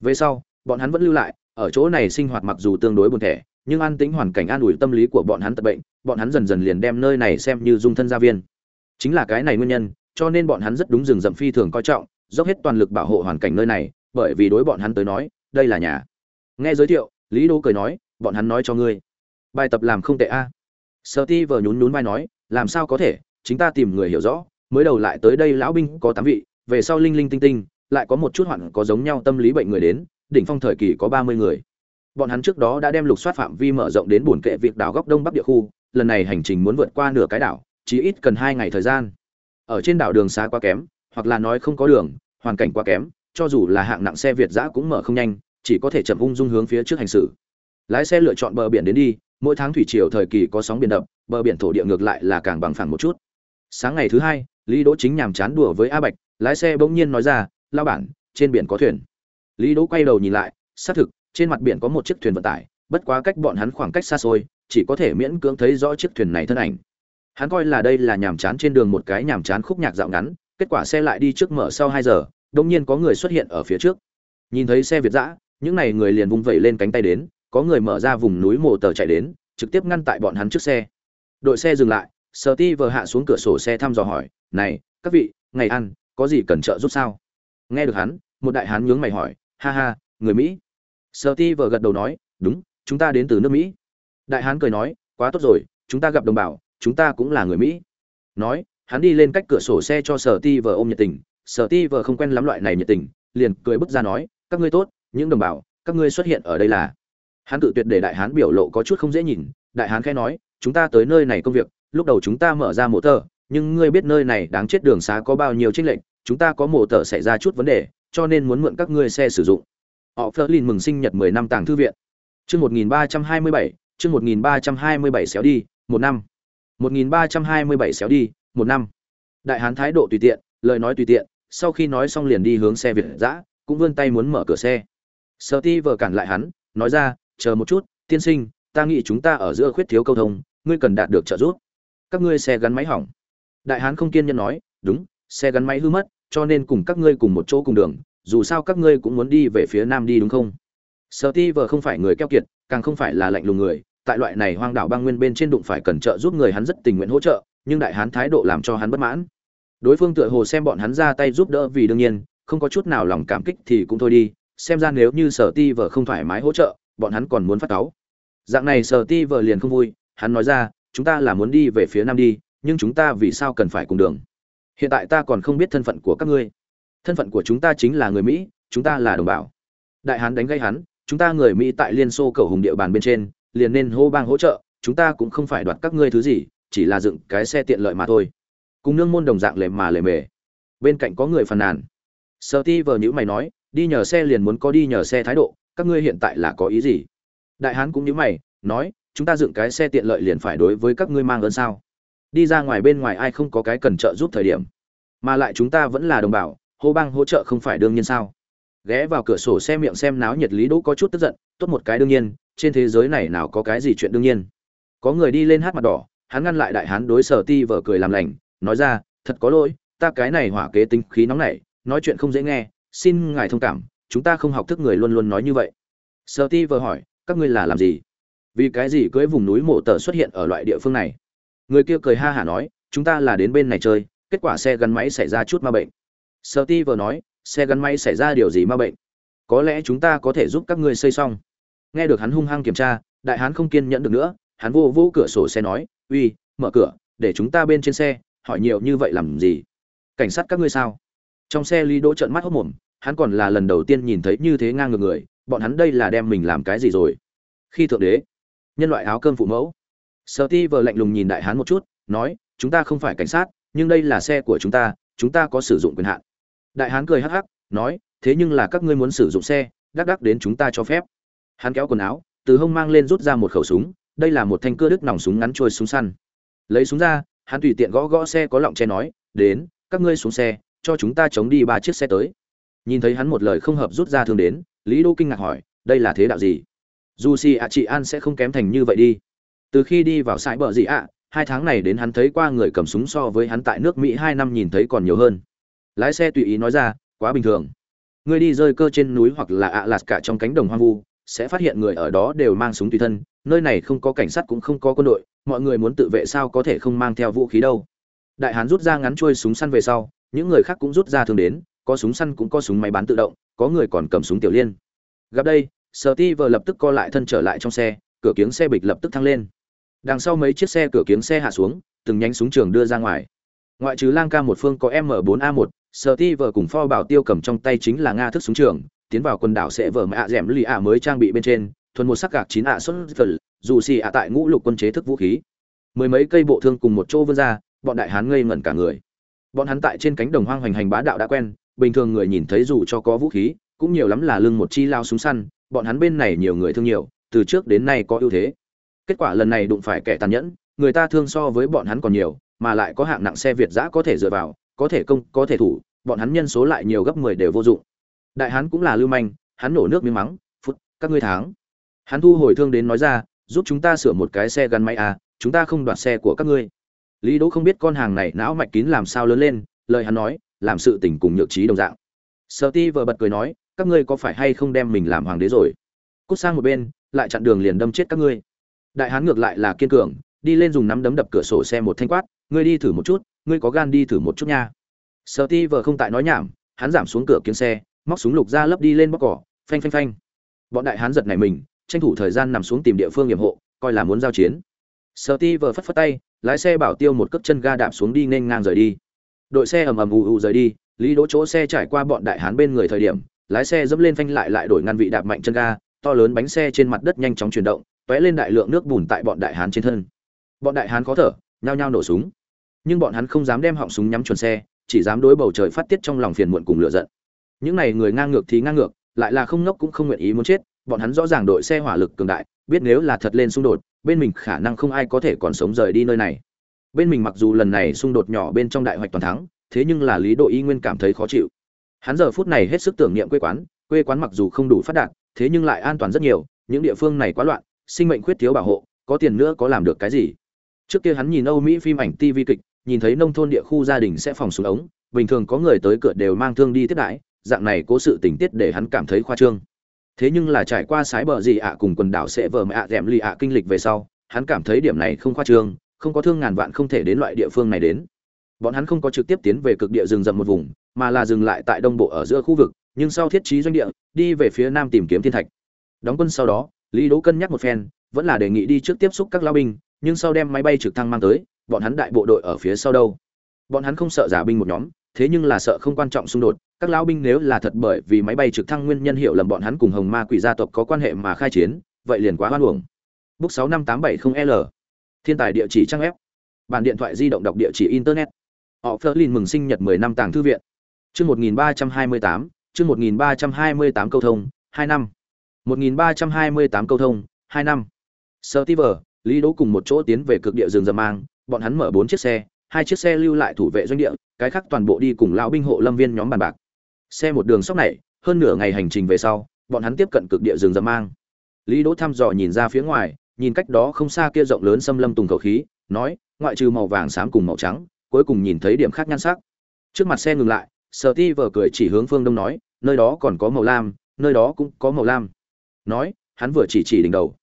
Về sau, bọn hắn vẫn lưu lại, ở chỗ này sinh hoạt mặc dù tương đối buồn thẻ, nhưng an tĩnh hoàn cảnh an ủi tâm lý của bọn hắn tật bệnh, bọn hắn dần dần liền đem nơi này xem như dung thân gia viên. Chính là cái này nguyên nhân, cho nên bọn hắn rất đúng rừng rậm phi thường coi trọng, dốc hết toàn lực bảo hộ hoàn cảnh nơi này, bởi vì đối bọn hắn tới nói, đây là nhà. Nghe giới thiệu, lý đô cười nói bọn hắn nói cho ngươi. Bài tập làm không tệ a. Sợ ti vờ nhún nhún vai nói, làm sao có thể, chính ta tìm người hiểu rõ, mới đầu lại tới đây lão binh có tám vị, về sau linh linh tinh tinh, lại có một chút hoạn có giống nhau tâm lý bệnh người đến, đỉnh phong thời kỳ có ba mươi người. Bọn hắn trước đó đã đem lục soát phạm vi mở rộng đến buồn kệ việc đảo góc đông bắc địa khu, lần này hành trình muốn vượt qua nửa cái đảo, chỉ ít cần hai ngày thời gian. Ở trên đảo đường xa quá kém, hoặc là nói không có đường, hoàn cảnh quá kém, cho dù là hạng nặng xe việt giã cũng mở không nhanh, chỉ có thể chậm ung dung hướng phía trước hành xử lái xe lựa chọn bờ biển đến đi, mỗi tháng thủy triều thời kỳ có sóng biển đập, bờ biển thổ địa ngược lại là càng bằng phẳng một chút. Sáng ngày thứ hai, lý đỗ chính nhàm chán đùa với a bạch, lái xe bỗng nhiên nói ra lao bản, trên biển có thuyền. Lý đỗ quay đầu nhìn lại, xác thực, trên mặt biển có một chiếc thuyền vận tải, bất quá cách bọn hắn khoảng cách xa xôi, chỉ có thể miễn cưỡng thấy rõ chiếc thuyền này thân ảnh. Hắn coi là đây là nhàm chán trên đường một cái nhàm chán khúc nhạc dạo ngắn, kết quả xe lại đi trước mở sau hai giờ đông nhiên có người xuất hiện ở phía trước. Nhìn thấy xe việt giã những n à y người liền vung vẩy lên cánh tay đến có người mở ra vùng núi mồ tờ chạy đến, trực tiếp ngăn tại bọn hắn trước xe. Đội xe dừng lại sở ti vờ hạ xuống cửa sổ xe thăm dò hỏi, này, các vị, ngày ăn, có gì cần trợ giúp sao? Nghe được hắn, một đại hán nhướng mày hỏi, ha ha, người mỹ. Sở ti vờ gật đầu nói, đúng, chúng ta đến từ nước mỹ. Đại hán cười nói, quá tốt rồi, chúng ta gặp đồng bào, chúng ta cũng là người mỹ. Nói, hắn đi lên cách cửa sổ xe cho sở ti vờ ôm nhiệt tình sở ti vờ không quen lắm loại này nhiệt tình, liền cười bước ra nói, các ngươi tốt, những đồng bào, các ngươi xuất hiện ở đây là hắn tự tuyệt để đại hán biểu lộ có chút không dễ nhìn, đại hán khẽ nói, chúng ta tới nơi này công việc, lúc đầu chúng ta mở ra mộ tờ, nhưng ngươi biết nơi này đáng chết đường xá có bao nhiêu trích lệnh chúng ta có mộ tờ xảy ra chút vấn đề, cho nên muốn mượn các ngươi xe sử dụng. Họ Flerlin mừng sinh nhật 10 năm tàng thư viện. Chương 1327 chương 1327 xéo đi, một năm. 1327 xéo đi, một năm. Đại hán thái độ tùy tiện, lời nói tùy tiện, sau khi nói xong liền đi hướng xe việt dã, cũng vươn tay muốn mở cửa xe. Sợ ti vờ cản lại hắn, nói ra chờ một chút, tiên sinh, ta nghĩ chúng ta ở giữa khuyết thiếu câu thông, ngươi cần đạt được trợ giúp. Các ngươi xe gắn máy hỏng. Đại hán không kiên nhẫn nói, đúng, xe gắn máy hư mất, cho nên cùng các ngươi cùng một chỗ cùng đường, dù sao các ngươi cũng muốn đi về phía nam đi đúng không? Sợ ti vờ không phải người keo kiệt, càng không phải là lạnh lùng người, tại loại này hoang đảo băng nguyên bên trên đụng phải cần trợ giúp người hắn rất tình nguyện hỗ trợ, nhưng đại hán thái độ làm cho hắn bất mãn. Đối phương tựa hồ xem bọn hắn ra tay giúp đỡ vì đương nhiên, không có chút nào lòng cảm kích thì cũng thôi đi, xem ra nếu như sở ti vờ không thoải mái hỗ trợ bọn hắn còn muốn phát cáu. Dạng này sờ ti vợ liền không vui, hắn nói ra, chúng ta là muốn đi về phía nam đi, nhưng chúng ta vì sao cần phải cùng đường? Hiện tại ta còn không biết thân phận của các ngươi. Thân phận của chúng ta chính là người mỹ, chúng ta là đồng bào. Đại hán đánh gây hắn, chúng ta người mỹ tại liên xô cầu hùng địa bàn bên trên, liền nên hô bang hỗ trợ, chúng ta cũng không phải đoạt các ngươi thứ gì, chỉ là dựng cái xe tiện lợi mà thôi. Cùng nương môn đồng dạng lề mà lề mề. Bên cạnh có người phàn nàn. Sợ ti vờ nhữ mày nói, đi nhờ xe liền muốn có đi nhờ xe thái độ các ngươi hiện tại là có ý gì? Đại hán cũng nhữ mày, nói, chúng ta dựng cái xe tiện lợi liền phải đối với các ngươi mang ơn sao? Đi ra ngoài bên ngoài ai không có cái cần trợ giúp thời điểm? Mà lại chúng ta vẫn là đồng bào, hô bang hỗ trợ không phải đương nhiên sao? Ghé vào cửa sổ xe miệng xem náo nhiệt lý đỗ có chút tức giận, tốt một cái đương nhiên, trên thế giới này nào có cái gì chuyện đương nhiên? Có người đi lên hát mặt đỏ, hắn ngăn lại đại hán đối sở ti vở cười làm lành, nói ra, thật có lỗi, ta cái này hỏa kế tính khí nóng nảy, nói chuyện không dễ nghe, xin ngài thông cảm chúng ta không học thức người luôn luôn nói như vậy. Sợ ti vừa hỏi, các ngươi là làm gì? Vì cái gì cưới vùng núi mộ tờ xuất hiện ở loại địa phương này? Người kia cười ha hả nói, chúng ta là đến bên này chơi, kết quả xe gắn máy xảy ra chút ma bệnh. Sợ ti vừa nói, xe gắn máy xảy ra điều gì ma bệnh? Có lẽ chúng ta có thể giúp các ngươi xây xong. Nghe được hắn hung hăng kiểm tra, đại hán không kiên nhẫn được nữa, hắn vô vô cửa sổ xe nói, uy, mở cửa, để chúng ta bên trên xe, hỏi nhiều như vậy làm gì? Cảnh sát các ngươi sao? Trong xe lý đỗ trợn mắt hốc mồm hắn còn là lần đầu tiên nhìn thấy như thế ngang ngược người, bọn hắn đây là đem mình làm cái gì rồi? Khi thượng đế, nhân loại áo cơm phụ mẫu. Sợ ti vờ lạnh lùng nhìn đại hán một chút, nói, chúng ta không phải cảnh sát, nhưng đây là xe của chúng ta chúng ta có sử dụng quyền hạn. Đại hán cười hắc hắc, nói, thế nhưng là các ngươi muốn sử dụng xe, đắc đắc đến chúng ta cho phép. Hắn kéo quần áo, từ hông mang lên rút ra một khẩu súng, đây là một thanh cưa đứt nòng súng ngắn trôi súng săn. Lấy súng ra, hắn tùy tiện gõ gõ xe có lọng che nói, đến, các ngươi xuống xe, cho chúng ta chống đi ba chiếc xe tới nhìn thấy hắn một lời không hợp rút ra thương đến, lý đô kinh ngạc hỏi, đây là thế đạo gì? Dù si ạ chị an sẽ không kém thành như vậy đi. Từ khi đi vào sải bờ dị ạ, hai tháng này đến hắn thấy qua người cầm súng so với hắn tại nước mỹ hai năm nhìn thấy còn nhiều hơn. Lái xe tùy ý nói ra, quá bình thường. Người đi rơi cơ trên núi hoặc là ạ lạt cả trong cánh đồng hoang vu, sẽ phát hiện người ở đó đều mang súng tùy thân, nơi này không có cảnh sát cũng không có quân đội, mọi người muốn tự vệ sao có thể không mang theo vũ khí đâu. Đại hán rút ra ngắn chuôi súng săn về sau, những người khác cũng rút ra thường đến có súng săn cũng có súng máy bán tự động, có người còn cầm súng tiểu liên. Gặp đây, sở ti vờ lập tức co lại thân trở lại trong xe, cửa kiếng xe bịch lập tức thăng lên. Đằng sau mấy chiếc xe cửa kiếng xe hạ xuống, từng nhánh súng trường đưa ra ngoài. Ngoại trừ lang ca một phương có m 4 a 1 sở ti vờ cùng pho bảo tiêu cầm trong tay chính là nga thức súng trường, tiến vào quần đảo sẽ vờ mạ rẻm lì ạ mới trang bị bên trên, thuần một sắc gạc chín ạ xuất phần dù xì ạ tại ngũ lục quân chế thức vũ khí. Mười mấy cây bộ thương cùng một chỗ vươn ra, bọn đại hán ngây ngẩn cả người. Bọn hắn tại trên cánh đồng hoang hoành hành bá đạo đã quen bình thường người nhìn thấy dù cho có vũ khí, cũng nhiều lắm là lưng một chi lao súng săn, bọn hắn bên này nhiều người thương nhiều, từ trước đến nay có ưu thế. Kết quả lần này đụng phải kẻ tàn nhẫn, người ta thương so với bọn hắn còn nhiều, mà lại có hạng nặng xe việt giã có thể dựa vào, có thể công, có thể thủ, bọn hắn nhân số lại nhiều gấp mười đều vô dụng. Đại hán cũng là lưu manh, hắn nổ nước miếng mắng, phút, các ngươi tháng hắn thu hồi thương đến nói ra, giúp chúng ta sửa một cái xe gắn máy à chúng ta không đoạt xe của các ngươi. Lý đỗ không biết con hàng này não mạch kín làm sao lớn lên, lời hắn nói làm sự tình cùng nhược trí đồng dạng. Sợ ti vợ bật cười nói, các ngươi có phải hay không đem mình làm hoàng đế rồi? Cút sang một bên, lại chặn đường liền đâm chết các ngươi. Đại hán ngược lại là kiên cường, đi lên dùng nắm đấm đập cửa sổ xe một thanh quát, ngươi đi thử một chút, ngươi có gan đi thử một chút nha. Sợ ti vợ không tại nói nhảm, hắn giảm xuống cửa kiếm xe, móc súng lục ra lấp đi lên bóc cỏ, phanh phanh phanh. Bọn đại hán giật này mình, tranh thủ thời gian nằm xuống tìm địa phương hiểm hộ, coi là muốn giao chiến. Sợ ti vợ phất phất tay, lái xe bảo tiêu một cước chân ga đạp xuống đi nên ngang rời đi đội xe ầm ầm ù ù rời đi, lý đỗ chỗ xe trải qua bọn đại hán bên người thời điểm, lái xe dẫm lên phanh lại lại đổi ngăn vị đạp mạnh chân ga, to lớn bánh xe trên mặt đất nhanh chóng chuyển động, tóe lên đại lượng nước bùn tại bọn đại hán trên thân. Bọn đại hán khó thở, nhao nhao nổ súng. Nhưng bọn hắn không dám đem họng súng nhắm chuẩn xe, chỉ dám đối bầu trời phát tiết trong lòng phiền muộn cùng lửa giận. Những này người ngang ngược thì ngang ngược, lại là không ngốc cũng không nguyện ý muốn chết, bọn hắn rõ ràng đội xe hỏa lực cường đại, biết nếu là thật lên xung đột, bên mình khả năng không ai có thể còn sống rời đi nơi này bên mình mặc dù lần này xung đột nhỏ bên trong đại hoạch toàn thắng, thế nhưng là lý độ y nguyên cảm thấy khó chịu. Hắn giờ phút này hết sức tưởng niệm quê quán quê quán mặc dù không đủ phát đạt, thế nhưng lại an toàn rất nhiều, những địa phương này quá loạn, sinh mệnh khuyết thiếu bảo hộ, có tiền nữa có làm được cái gì? Trước kia hắn nhìn âu mỹ phim ảnh tv kịch, nhìn thấy nông thôn địa khu gia đình sẽ phòng xuống ống, bình thường có người tới cửa đều mang thương đi tiếp đãi, dạng này cố sự tình tiết để hắn cảm thấy khoa trương. Thế nhưng là trải qua sái bờ gì ạ cùng quần đảo sẽ vờ mẹ ạ dẻm lì ạ kinh lịch về sau, hắn cảm thấy điểm này không khoa trương không có thương ngàn vạn không thể đến loại địa phương này đến. Bọn hắn không có trực tiếp tiến về cực địa rừng rậm một vùng, mà là dừng lại tại đông bộ ở giữa khu vực, nhưng sau thiết trí doanh địa, đi về phía nam tìm kiếm thiên thạch. Đóng quân sau đó, lý đỗ cân nhắc một phen, vẫn là đề nghị đi trước tiếp xúc các lao binh, nhưng sau đem máy bay trực thăng mang tới, bọn hắn đại bộ đội ở phía sau đâu. Bọn hắn không sợ giả binh một nhóm, thế nhưng là sợ không quan trọng xung đột, các lão binh nếu là thật bởi vì máy bay trực thăng nguyên nhân hiểu lầm bọn hắn cùng hồng ma quỷ gia tộc có quan hệ mà khai chiến, vậy liền quá hoan uổng. Book sáu năm tám bảy không l thiên tài địa chỉ trang web, bản điện thoại di động đọc địa chỉ internet. Họ phơ lin mừng sinh nhật 10 năm tàng thư viện. Chương 1328 chương 1328 câu thông 2 năm. 1328 câu thông 2 năm. Steve Lý Đỗ cùng một chỗ tiến về cực địa rừng rậm mang, bọn hắn mở bốn chiếc xe, hai chiếc xe lưu lại thủ vệ doanh địa, cái khác toàn bộ đi cùng lão binh hộ lâm viên nhóm bàn bạc. Xe một đường sóc này, hơn nửa ngày hành trình về sau, bọn hắn tiếp cận cực địa rừng rậm mang. Lý đỗ thăm dò nhìn ra phía ngoài nhìn cách đó không xa kia rộng lớn xâm lâm tùng khẩu khí, nói, ngoại trừ màu vàng xám cùng màu trắng, cuối cùng nhìn thấy điểm khác nhan sắc. Trước mặt xe ngừng lại, sở ti vờ cười chỉ hướng phương đông nói, nơi đó còn có màu lam, nơi đó cũng có màu lam. Nói, hắn vừa chỉ chỉ đỉnh đầu.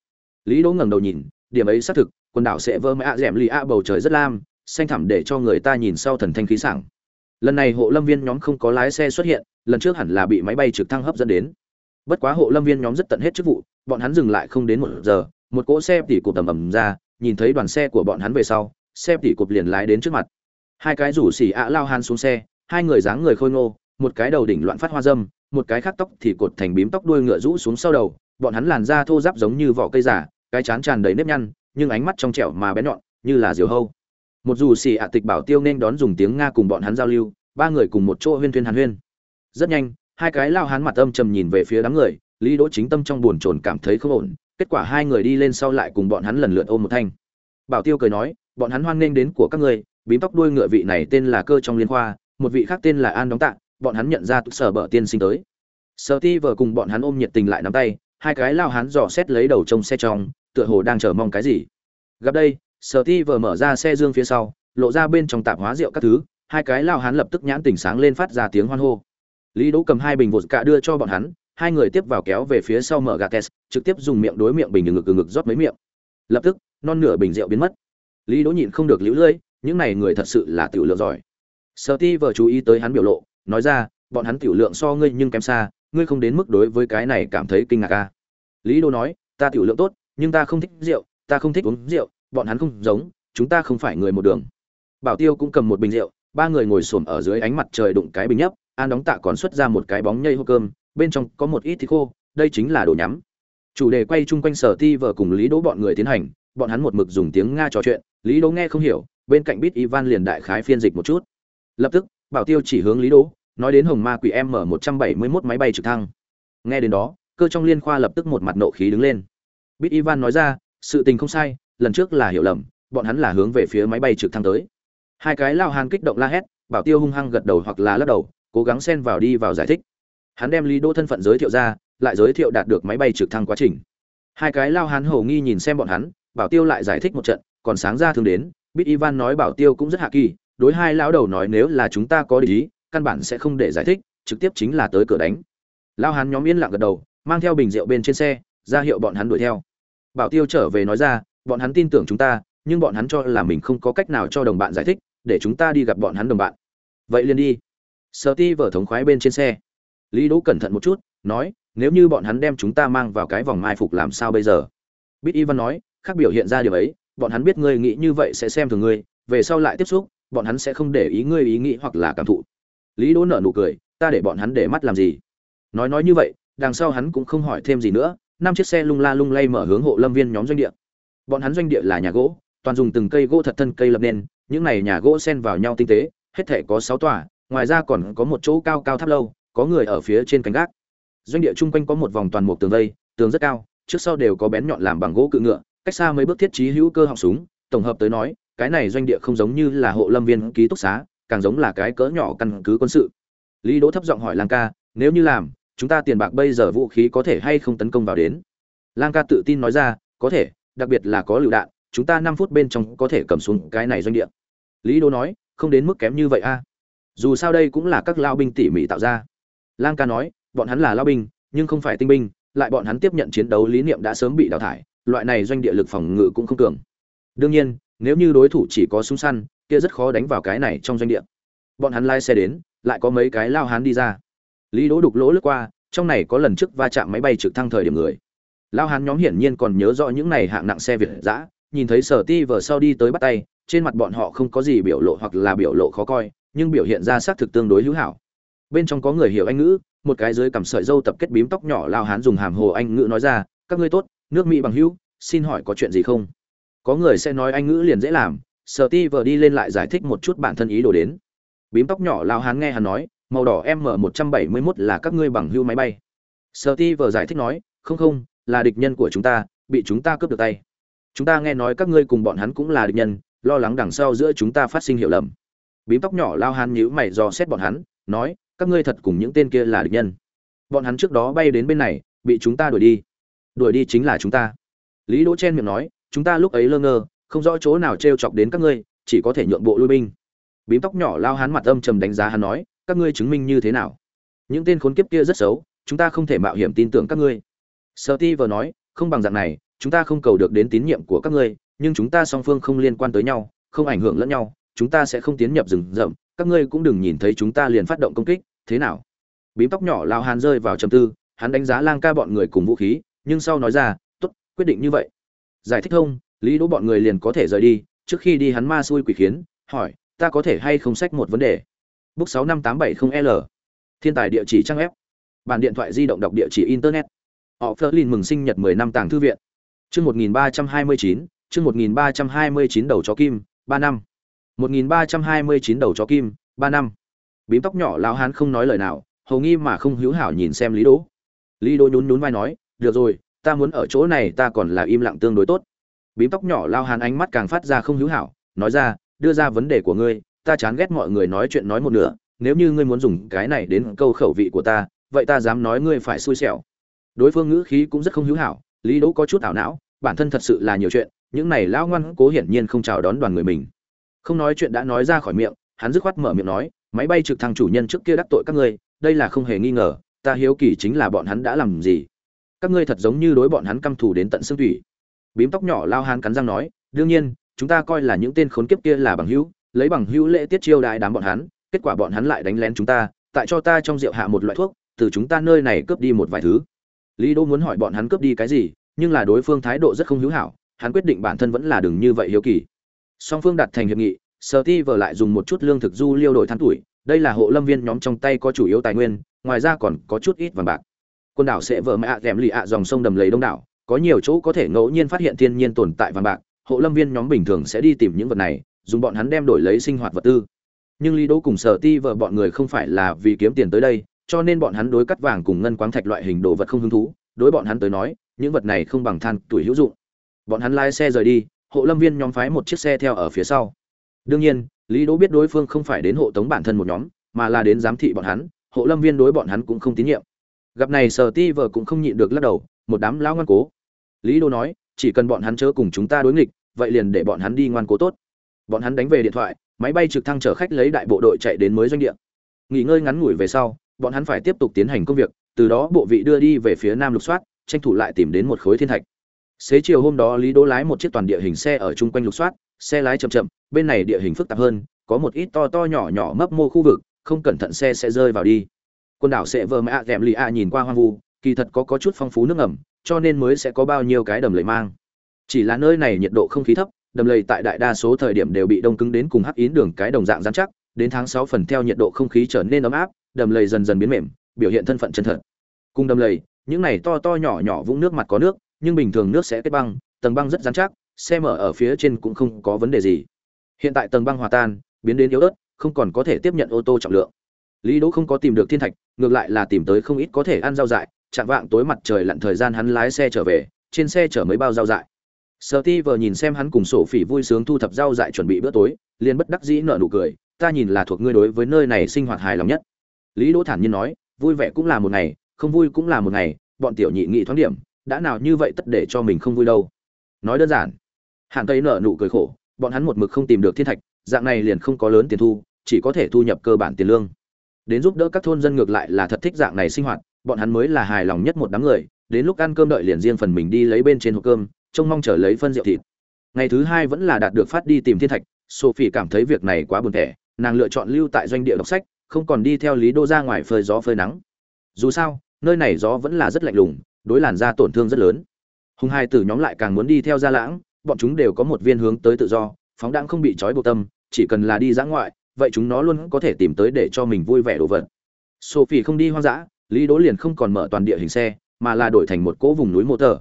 Lý đỗ ngẩng đầu nhìn, điểm ấy xác thực, quần đảo sẽ vơ mẹ rẻm lì a bầu trời rất lam, xanh thẳm để cho người ta nhìn sau thần thanh khí sảng. Lần này hộ lâm viên nhóm không có lái xe xuất hiện, lần trước hẳn là bị máy bay trực thăng hấp dẫn đến. Bất quá hộ lâm viên nhóm rất tận hết chức vụ, bọn hắn dừng lại không đến một giờ một cỗ xe tỉ cụp tầm ầm ra, nhìn thấy đoàn xe của bọn hắn về sau, xe tỉ cụp liền lái đến trước mặt. Hai cái rủ xỉ ạ lao han xuống xe, hai người dáng người khôi ngô, một cái đầu đỉnh loạn phát hoa dâm, một cái khác tóc thì cột thành bím tóc đuôi ngựa rũ xuống sau đầu, bọn hắn làn da thô giáp giống như vỏ cây giả, cái chán tràn đầy nếp nhăn, nhưng ánh mắt trong trẻo mà bén nhọn, như là diều hâu. Một dù xì ạ tịch bảo tiêu nên đón dùng tiếng nga cùng bọn hắn giao lưu, ba người cùng một chỗ huyên thuyên hàn huyên. Rất nhanh, hai cái lao hán mặt âm trầm nhìn về phía đám người, lý đỗ chính tâm trong buồn chồn cảm thấy không ổn kết quả hai người đi lên sau lại cùng bọn hắn lần lượt ôm một thanh. Bảo tiêu cười nói, bọn hắn hoan nghênh đến của các người bím tóc đuôi ngựa vị này tên là cơ trong liên khoa, một vị khác tên là an đóng tạ, bọn hắn nhận ra sở bờ tiên sinh tới. Sở ti vừa cùng bọn hắn ôm nhiệt tình lại nắm tay, hai cái lao hắn dò xét lấy đầu trông xe trong tựa hồ đang chờ mong cái gì. Gặp đây, sở ti vừa mở ra xe dương phía sau, lộ ra bên trong tạp hóa rượu các thứ, hai cái lao hắn lập tức nhãn tỉnh sáng lên phát ra tiếng hoan hô. Lý đỗ cầm hai bình vột cạ đưa cho bọn hắn hai người tiếp vào kéo về phía sau mở gà test trực tiếp dùng miệng đối miệng bình ngực ngực rót mấy miệng. Lập tức, non nửa bình rượu biến mất. Lý đỗ nhịn không được liễu lưỡi, những này người thật sự là tiểu lượng giỏi. Sợ ti vợ chú ý tới hắn biểu lộ, nói ra, bọn hắn tiểu lượng so ngươi nhưng kém xa, ngươi không đến mức đối với cái này cảm thấy kinh ngạc a à. lý đỗ nói, ta tiểu lượng tốt, nhưng ta không thích rượu, ta không thích uống rượu, bọn hắn không giống, chúng ta không phải người một đường. Bảo tiêu cũng cầm một bình rượu, ba người ngồi xổm ở dưới ánh mặt trời đụng cái bình nhấp, an đóng tạ còn xuất ra một cái bóng nhây hô cơm bên trong có một ít thịt khô, đây chính là đồ nhắm. Chủ đề quay chung quanh sở ti vợ cùng lý đỗ bọn người tiến hành, bọn hắn một mực dùng tiếng nga trò chuyện, lý đỗ nghe không hiểu, bên cạnh bít ivan liền đại khái phiên dịch một chút. Lập tức, bảo tiêu chỉ hướng lý đỗ, nói đến hồng ma quỷ m một trăm bảy mươi mốt máy bay trực thăng. Nghe đến đó, cơ trong liên khoa lập tức một mặt nộ khí đứng lên. Bít ivan nói ra, sự tình không sai, lần trước là hiểu lầm, bọn hắn là hướng về phía máy bay trực thăng tới. Hai cái lao hàn kích động la hét, bảo tiêu hung hăng gật đầu hoặc là lắc đầu, cố gắng xen vào đi vào giải thích hắn đem lý đỗ thân phận giới thiệu ra, lại giới thiệu đạt được máy bay trực thăng quá trình. Hai cái lao hán hầu nghi nhìn xem bọn hắn, bảo tiêu lại giải thích một trận, còn sáng ra thường đến biết ivan nói bảo tiêu cũng rất hạ kỳ, đối hai lão đầu nói nếu là chúng ta có lý căn bản sẽ không để giải thích, trực tiếp chính là tới cửa đánh. Lao hán nhóm yên lặng gật đầu, mang theo bình rượu bên trên xe, ra hiệu bọn hắn đuổi theo. Bảo tiêu trở về nói ra, bọn hắn tin tưởng chúng ta, nhưng bọn hắn cho là mình không có cách nào cho đồng bạn giải thích, để chúng ta đi gặp bọn hắn đồng bạn. Vậy liền đi. Sợ ti vở thống khoái bên trên xe lý đỗ cẩn thận một chút, nói, nếu như bọn hắn đem chúng ta mang vào cái vòng mai phục làm sao bây giờ? Bít ivan nói, khác biểu hiện ra điều ấy, bọn hắn biết ngươi nghĩ như vậy sẽ xem thường ngươi, về sau lại tiếp xúc, bọn hắn sẽ không để ý ngươi ý nghĩ hoặc là cảm thụ. Lý đỗ nở nụ cười, ta để bọn hắn để mắt làm gì? Nói nói như vậy, đằng sau hắn cũng không hỏi thêm gì nữa, năm chiếc xe lung la lung lay mở hướng hộ lâm viên nhóm doanh địa. Bọn hắn doanh địa là nhà gỗ, toàn dùng từng cây gỗ thật thân cây lập nên, những này nhà gỗ xen vào nhau tinh tế, hết thể có sáu tòa, ngoài ra còn có một chỗ cao cao tháp lâu có người ở phía trên cánh gác. Doanh địa chung quanh có một vòng toàn một tường vây, tường rất cao, trước sau đều có bén nhọn làm bằng gỗ cự ngựa, cách xa mấy bước thiết trí hữu cơ họng súng, tổng hợp tới nói, cái này doanh địa không giống như là hộ lâm viên ký túc xá, càng giống là cái cỡ nhỏ căn cứ quân sự. Lý đỗ thấp giọng hỏi lang ca, nếu như làm, chúng ta tiền bạc bây giờ vũ khí có thể hay không tấn công vào đến? Lang ca tự tin nói ra, có thể, đặc biệt là có lựu đạn, chúng ta năm phút bên trong có thể cầm xuống cái này doanh địa. Lý đỗ nói, không đến mức kém như vậy a. Dù sao đây cũng là các lao binh tỉ mỉ tạo ra lang ca nói, bọn hắn là lao binh, nhưng không phải tinh binh, lại bọn hắn tiếp nhận chiến đấu lý niệm đã sớm bị đào thải, loại này doanh địa lực phòng ngự cũng không cường. Đương nhiên, nếu như đối thủ chỉ có súng săn, kia rất khó đánh vào cái này trong doanh địa. Bọn hắn lai xe đến, lại có mấy cái lao hán đi ra. Lý đỗ đục lỗ lướt qua, trong này có lần trước va chạm máy bay trực thăng thời điểm người. Lao hán nhóm hiển nhiên còn nhớ rõ những này hạng nặng xe việt giã nhìn thấy sở ti vờ sau đi tới bắt tay, trên mặt bọn họ không có gì biểu lộ hoặc là biểu lộ khó coi, nhưng biểu hiện ra xác thực tương đối hữu hảo bên trong có người hiểu anh ngữ, một cái dưới cằm sợi dâu tập kết bím tóc nhỏ lao hán dùng hàm hồ anh ngữ nói ra, các ngươi tốt, nước mỹ bằng hữu, xin hỏi có chuyện gì không? Có người sẽ nói anh ngữ liền dễ làm sở ti vờ đi lên lại giải thích một chút bản thân ý đồ đến. Bím tóc nhỏ lao hán nghe hắn nói, màu đỏ m một trăm bảy mươi mốt là các ngươi bằng hữu máy bay. Sở ti vờ giải thích nói, không không, là địch nhân của chúng ta, bị chúng ta cướp được tay. Chúng ta nghe nói các ngươi cùng bọn hắn cũng là địch nhân, lo lắng đằng sau giữa chúng ta phát sinh hiểu lầm. Bím tóc nhỏ lao hán nhíu mày dò xét bọn hắn, nói các ngươi thật cùng những tên kia là địch nhân. Bọn hắn trước đó bay đến bên này, bị chúng ta đuổi đi. Đuổi đi chính là chúng ta. Lý đỗ chen miệng nói, chúng ta lúc ấy lơ ngơ, không rõ chỗ nào t r e o chọc đến các ngươi, chỉ có thể nhượng bộ lui binh. Bím tóc nhỏ lao hắn mặt âm trầm đánh giá hắn nói, các ngươi chứng minh như thế nào? Những tên khốn kiếp kia rất xấu, chúng ta không thể mạo hiểm tin tưởng các ngươi. Sợ ti vừa nói, không bằng dạng này, chúng ta không cầu được đến tín nhiệm của các ngươi, nhưng chúng ta song phương không liên quan tới nhau, không ảnh hưởng lẫn nhau, chúng ta sẽ không tiến nhập rừng rậm, các ngươi cũng đừng nhìn thấy chúng ta liền phát động công kích thế nào? Bím tóc nhỏ lao hàn rơi vào trầm tư, hắn đánh giá lang ca bọn người cùng vũ khí, nhưng sau nói ra t ố t quyết định như vậy. Giải thích không, lý đỗ bọn người liền có thể rời đi, trước khi đi hắn ma xui quỷ khiến, hỏi, ta có thể hay không sách một vấn đề? Book sáu năm tám bảy không l. Thiên tài địa chỉ trang web. Bản điện thoại di động đọc địa chỉ internet. Họ phớt lên mừng sinh nhật mười năm tàng thư viện. Chương một nghìn ba trăm hai mươi chín, chương một nghìn ba trăm hai mươi chín đầu chó kim, ba năm. Một nghìn ba trăm hai mươi chín đầu chó kim, ba năm bím tóc nhỏ lão hán không nói lời nào, hầu nghi mà không hữu hảo nhìn xem lý đỗ. Lý đỗ nhún nhún vai nói, được rồi, ta muốn ở chỗ này ta còn là im lặng tương đối tốt. Bím tóc nhỏ lao hán ánh mắt càng phát ra không hữu hảo, nói ra, đưa ra vấn đề của ngươi, ta chán ghét mọi người nói chuyện nói một nửa, nếu như ngươi muốn dùng cái này đến câu khẩu vị của ta, vậy ta dám nói ngươi phải xui xẻo. Đối phương ngữ khí cũng rất không hữu hảo, lý đỗ có chút ảo não, bản thân thật sự là nhiều chuyện, những này lão ngoan cố hiển nhiên không chào đón đoàn người mình. Không nói chuyện đã nói ra khỏi miệng, hắn dứt khoát mở miệng nói máy bay trực thăng chủ nhân trước kia đắc tội các ngươi, đây là không hề nghi ngờ, ta hiếu kỳ chính là bọn hắn đã làm gì. Các ngươi thật giống như đối bọn hắn căm thù đến tận xương thủy bím tóc nhỏ lao hán cắn răng nói, đương nhiên, chúng ta coi là những tên khốn kiếp kia là bằng hữu, lấy bằng hữu lễ tiết chiêu đại đám bọn hắn, kết quả bọn hắn lại đánh lén chúng ta, tại cho ta trong rượu hạ một loại thuốc, từ chúng ta nơi này cướp đi một vài thứ. Lý đỗ muốn hỏi bọn hắn cướp đi cái gì, nhưng là đối phương thái độ rất không hữu hảo, hắn quyết định bản thân vẫn là đừng như vậy hiếu kỳ. Song phương đặt thành hiệp nghị sở ti vờ lại dùng một chút lương thực du liêu đổi than tuổi, đây là hộ lâm viên nhóm trong tay có chủ yếu tài nguyên, ngoài ra còn có chút ít vàng bạc. Quần đảo sẽ vờ mẹ ạ à lì ạ, dòng sông đầm lầy đông đảo, có nhiều chỗ có thể ngẫu nhiên phát hiện thiên nhiên tồn tại vàng bạc, hộ lâm viên nhóm bình thường sẽ đi tìm những vật này, dùng bọn hắn đem đổi lấy sinh hoạt vật tư. Nhưng lý đỗ cùng sở ti vợ bọn người không phải là vì kiếm tiền tới đây, cho nên bọn hắn đối cắt vàng cùng ngân quáng thạch loại hình đồ vật không hứng thú, đối bọn hắn tới nói, những vật này không bằng than tuổi hữu dụng. Bọn hắn lái xe rời đi, hộ lâm viên nhóm phái một chiếc xe theo ở phía sau đương nhiên, lý đỗ biết đối phương không phải đến hộ tống bản thân một nhóm, mà là đến giám thị bọn hắn, hộ lâm viên đối bọn hắn cũng không tín nhiệm. Gặp này, sở ti vợ cũng không nhịn được lắc đầu, một đám lão ngoan cố. Lý đỗ nói, chỉ cần bọn hắn chớ cùng chúng ta đối nghịch, vậy liền để bọn hắn đi ngoan cố tốt. Bọn hắn đánh về điện thoại, máy bay trực thăng chở khách lấy đại bộ đội chạy đến mới doanh địa. Nghỉ ngơi ngắn ngủi về sau, bọn hắn phải tiếp tục tiến hành công việc, từ đó bộ vị đưa đi về phía nam lục soát, tranh thủ lại tìm đến một khối thiên thạch. Xế chiều hôm đó, lý đỗ lái một chiếc toàn địa hình xe ở chung quanh lục soát xe lái chậm chậm, bên này địa hình phức tạp hơn, có một ít to to nhỏ nhỏ mấp mô khu vực, không cẩn thận xe sẽ rơi vào đi. Quần đảo sẽ vờ mạ kèm lì a nhìn qua hoang vu, kỳ thật có có chút phong phú nước ngầm, cho nên mới sẽ có bao nhiêu cái đầm lầy mang. Chỉ là nơi này nhiệt độ không khí thấp, đầm lầy tại đại đa số thời điểm đều bị đông cứng đến cùng hắc yến đường cái đồng dạng dán chắc, đến tháng sáu phần theo nhiệt độ không khí trở nên ấm áp, đầm lầy dần dần biến mềm, biểu hiện thân phận chân thật. Cùng đầm lầy, những này to to nhỏ nhỏ vũng nước mặt có nước, nhưng bình thường nước sẽ kết băng, tầng băng rất dán chắc xe mở ở phía trên cũng không có vấn đề gì hiện tại tầng băng hòa tan biến đến yếu ớt không còn có thể tiếp nhận ô tô trọng lượng lý đỗ không có tìm được thiên thạch ngược lại là tìm tới không ít có thể ăn rau dại chạm vạng tối mặt trời lặn thời gian hắn lái xe trở về trên xe chở mấy bao rau dại Sở Ti vừa nhìn xem hắn cùng sổ phỉ vui sướng thu thập rau dại chuẩn bị bữa tối, liền bất đắc dĩ nở nụ cười, ta nhìn là thuộc ngươi đối với nơi này sinh hoạt hài lòng nhất. Lý Đỗ thản nhiên nói, vui vẻ cũng là một ngày, không vui cũng là một ngày, bọn tiểu nhị nghị thoáng điểm, đã nào như vậy tất để cho mình không vui đâu. Nói đơn giản. Hàn Tây nở nụ cười khổ, bọn hắn một mực không tìm được thiên thạch, dạng này liền không có lớn tiền thu, chỉ có thể thu nhập cơ bản tiền lương. Đến giúp đỡ các thôn dân ngược lại là thật thích dạng này sinh hoạt, bọn hắn mới là hài lòng nhất một đám người, đến lúc ăn cơm đợi liền riêng phần mình đi lấy bên trên hộp cơm, trông mong chờ lấy phân rượu thịt. Ngày thứ hai vẫn là đạt được phát đi tìm thiên thạch sophie cảm thấy việc này quá buồn tẻ nàng lựa chọn lưu tại doanh địa đọc sách không còn đi theo lý đô ra ngoài phơi gió phơi nắng. Dù sao nơi này gió vẫn là rất lạnh lùng đối làn da tổn thương rất lớn. Hùng hai tử nhóm lại càng muốn đi theo gia lãng bọn chúng đều có một viên hướng tới tự do, phóng đãng không bị trói buộc tâm, chỉ cần là đi dã ngoại, vậy chúng nó luôn có thể tìm tới để cho mình vui vẻ đồ vật. Sophie không đi hoang dã, lý đỗ liền không còn mở toàn địa hình xe, mà là đổi thành một cỗ vùng núi mô tờ.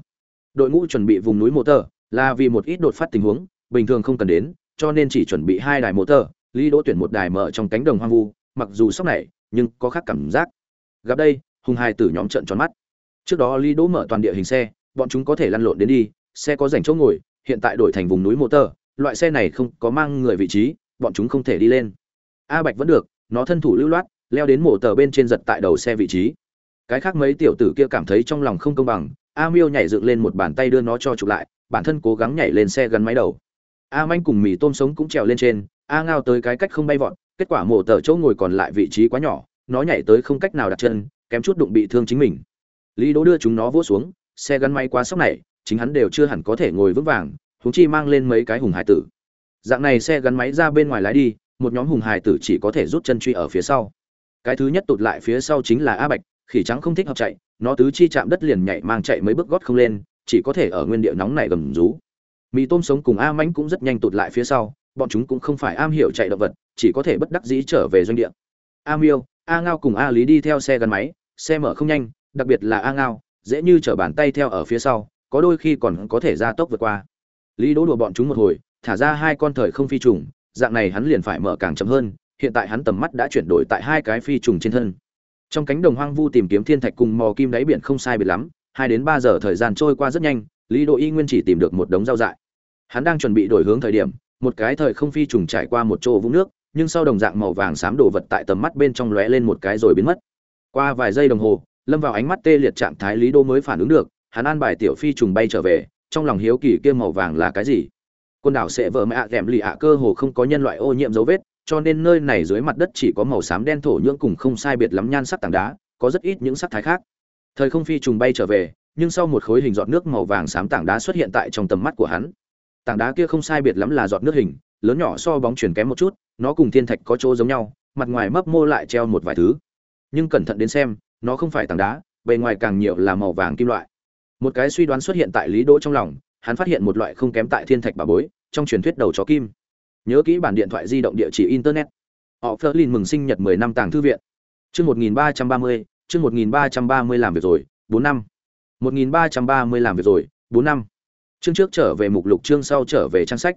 Đội ngũ chuẩn bị vùng núi mô tờ, là vì một ít đột phát tình huống, bình thường không cần đến, cho nên chỉ chuẩn bị hai đài mô tờ, lý đỗ tuyển một đài mở trong cánh đồng hoang vu, mặc dù sốc này, nhưng có khác cảm giác. Gặp đây, hùng hai tử nhóm trận tròn mắt. Trước đó lý đỗ mở toàn địa hình xe, bọn chúng có thể lăn lộn đến đi, xe có dành chỗ ngồi hiện tại đổi thành vùng núi mô tơ, loại xe này không có mang người vị trí bọn chúng không thể đi lên. A bạch vẫn được nó thân thủ lưu loát leo đến mổ tờ bên trên giật tại đầu xe vị trí. Cái khác mấy tiểu tử kia cảm thấy trong lòng không công bằng a miêu nhảy dựng lên một bàn tay đưa nó cho chụp lại bản thân cố gắng nhảy lên xe gắn máy đầu. A manh cùng mì tôm sống cũng trèo lên trên a ngao tới cái cách không bay vọt kết quả mổ tờ chỗ ngồi còn lại vị trí quá nhỏ nó nhảy tới không cách nào đặt chân kém chút đụng bị thương chính mình. Lý đỗ đưa chúng nó vỗ xuống xe gắn máy quá sốc này chính hắn đều chưa hẳn có thể ngồi vững vàng húng chi mang lên mấy cái hùng hải tử. Dạng này xe gắn máy ra bên ngoài lái đi, một nhóm hùng hải tử chỉ có thể rút chân truy ở phía sau. Cái thứ nhất tụt lại phía sau chính là a bạch, khỉ trắng không thích hợp chạy, nó tứ chi chạm đất liền nhảy mang chạy mấy bước gót không lên, chỉ có thể ở nguyên địa nóng này gầm rú. Mì tôm sống cùng a mãnh cũng rất nhanh tụt lại phía sau, bọn chúng cũng không phải am hiểu chạy động vật, chỉ có thể bất đắc dĩ trở về doanh địa. A miêu, a ngao cùng a lý đi theo xe gắn máy, xe mở không nhanh, đặc biệt là a ngao, dễ như chở bàn tay theo ở phía sau có đôi khi còn có thể ra tốc vượt qua. Lý đỗ đùa bọn chúng một hồi, thả ra hai con thời không phi trùng, dạng này hắn liền phải mở càng chậm hơn, hiện tại hắn tầm mắt đã chuyển đổi tại hai cái phi trùng trên thân. Trong cánh đồng hoang vu tìm kiếm thiên thạch cùng mò kim đáy biển không sai biệt lắm, hai đến ba giờ thời gian trôi qua rất nhanh, lý đỗ y nguyên chỉ tìm được một đống rau dại. Hắn đang chuẩn bị đổi hướng thời điểm, một cái thời không phi trùng trải qua một chỗ vũng nước, nhưng sau đồng dạng màu vàng xám đổ vật tại tầm mắt bên trong lóe lên một cái rồi biến mất. Qua vài giây đồng hồ, lâm vào ánh mắt tê liệt trạng thái lý đô mới phản ứng được hắn an bài tiểu phi trùng bay trở về, trong lòng hiếu kỳ kia màu vàng là cái gì? Quần đảo sẽ vợ mẹ ạ à lì ạ, cơ hồ không có nhân loại ô nhiễm dấu vết, cho nên nơi này dưới mặt đất chỉ có màu xám đen thổ nhưỡng cùng không sai biệt lắm nhan sắc tảng đá, có rất ít những sắc thái khác. Thời không phi trùng bay trở về, nhưng sau một khối hình giọt nước màu vàng xám tảng đá xuất hiện tại trong tầm mắt của hắn. Tảng đá kia không sai biệt lắm là giọt nước hình, lớn nhỏ so bóng chuyển kém một chút, nó cùng thiên thạch có chỗ giống nhau, mặt ngoài mấp mô lại treo một vài thứ. Nhưng cẩn thận đến xem, nó không phải tảng đá, bề ngoài càng nhiều là màu vàng kim loại một cái suy đoán xuất hiện tại lý đỗ trong lòng, hắn phát hiện một loại không kém tại thiên thạch bà bối, trong truyền thuyết đầu chó kim. Nhớ kỹ bản điện thoại di động địa chỉ internet. Họ Flerlin mừng sinh nhật 10 năm tàng thư viện. Chương 1330 chương 1330 làm việc rồi 4 năm. 1330 làm việc rồi 4 năm. Chương trước trở về mục lục, chương sau trở về trang sách.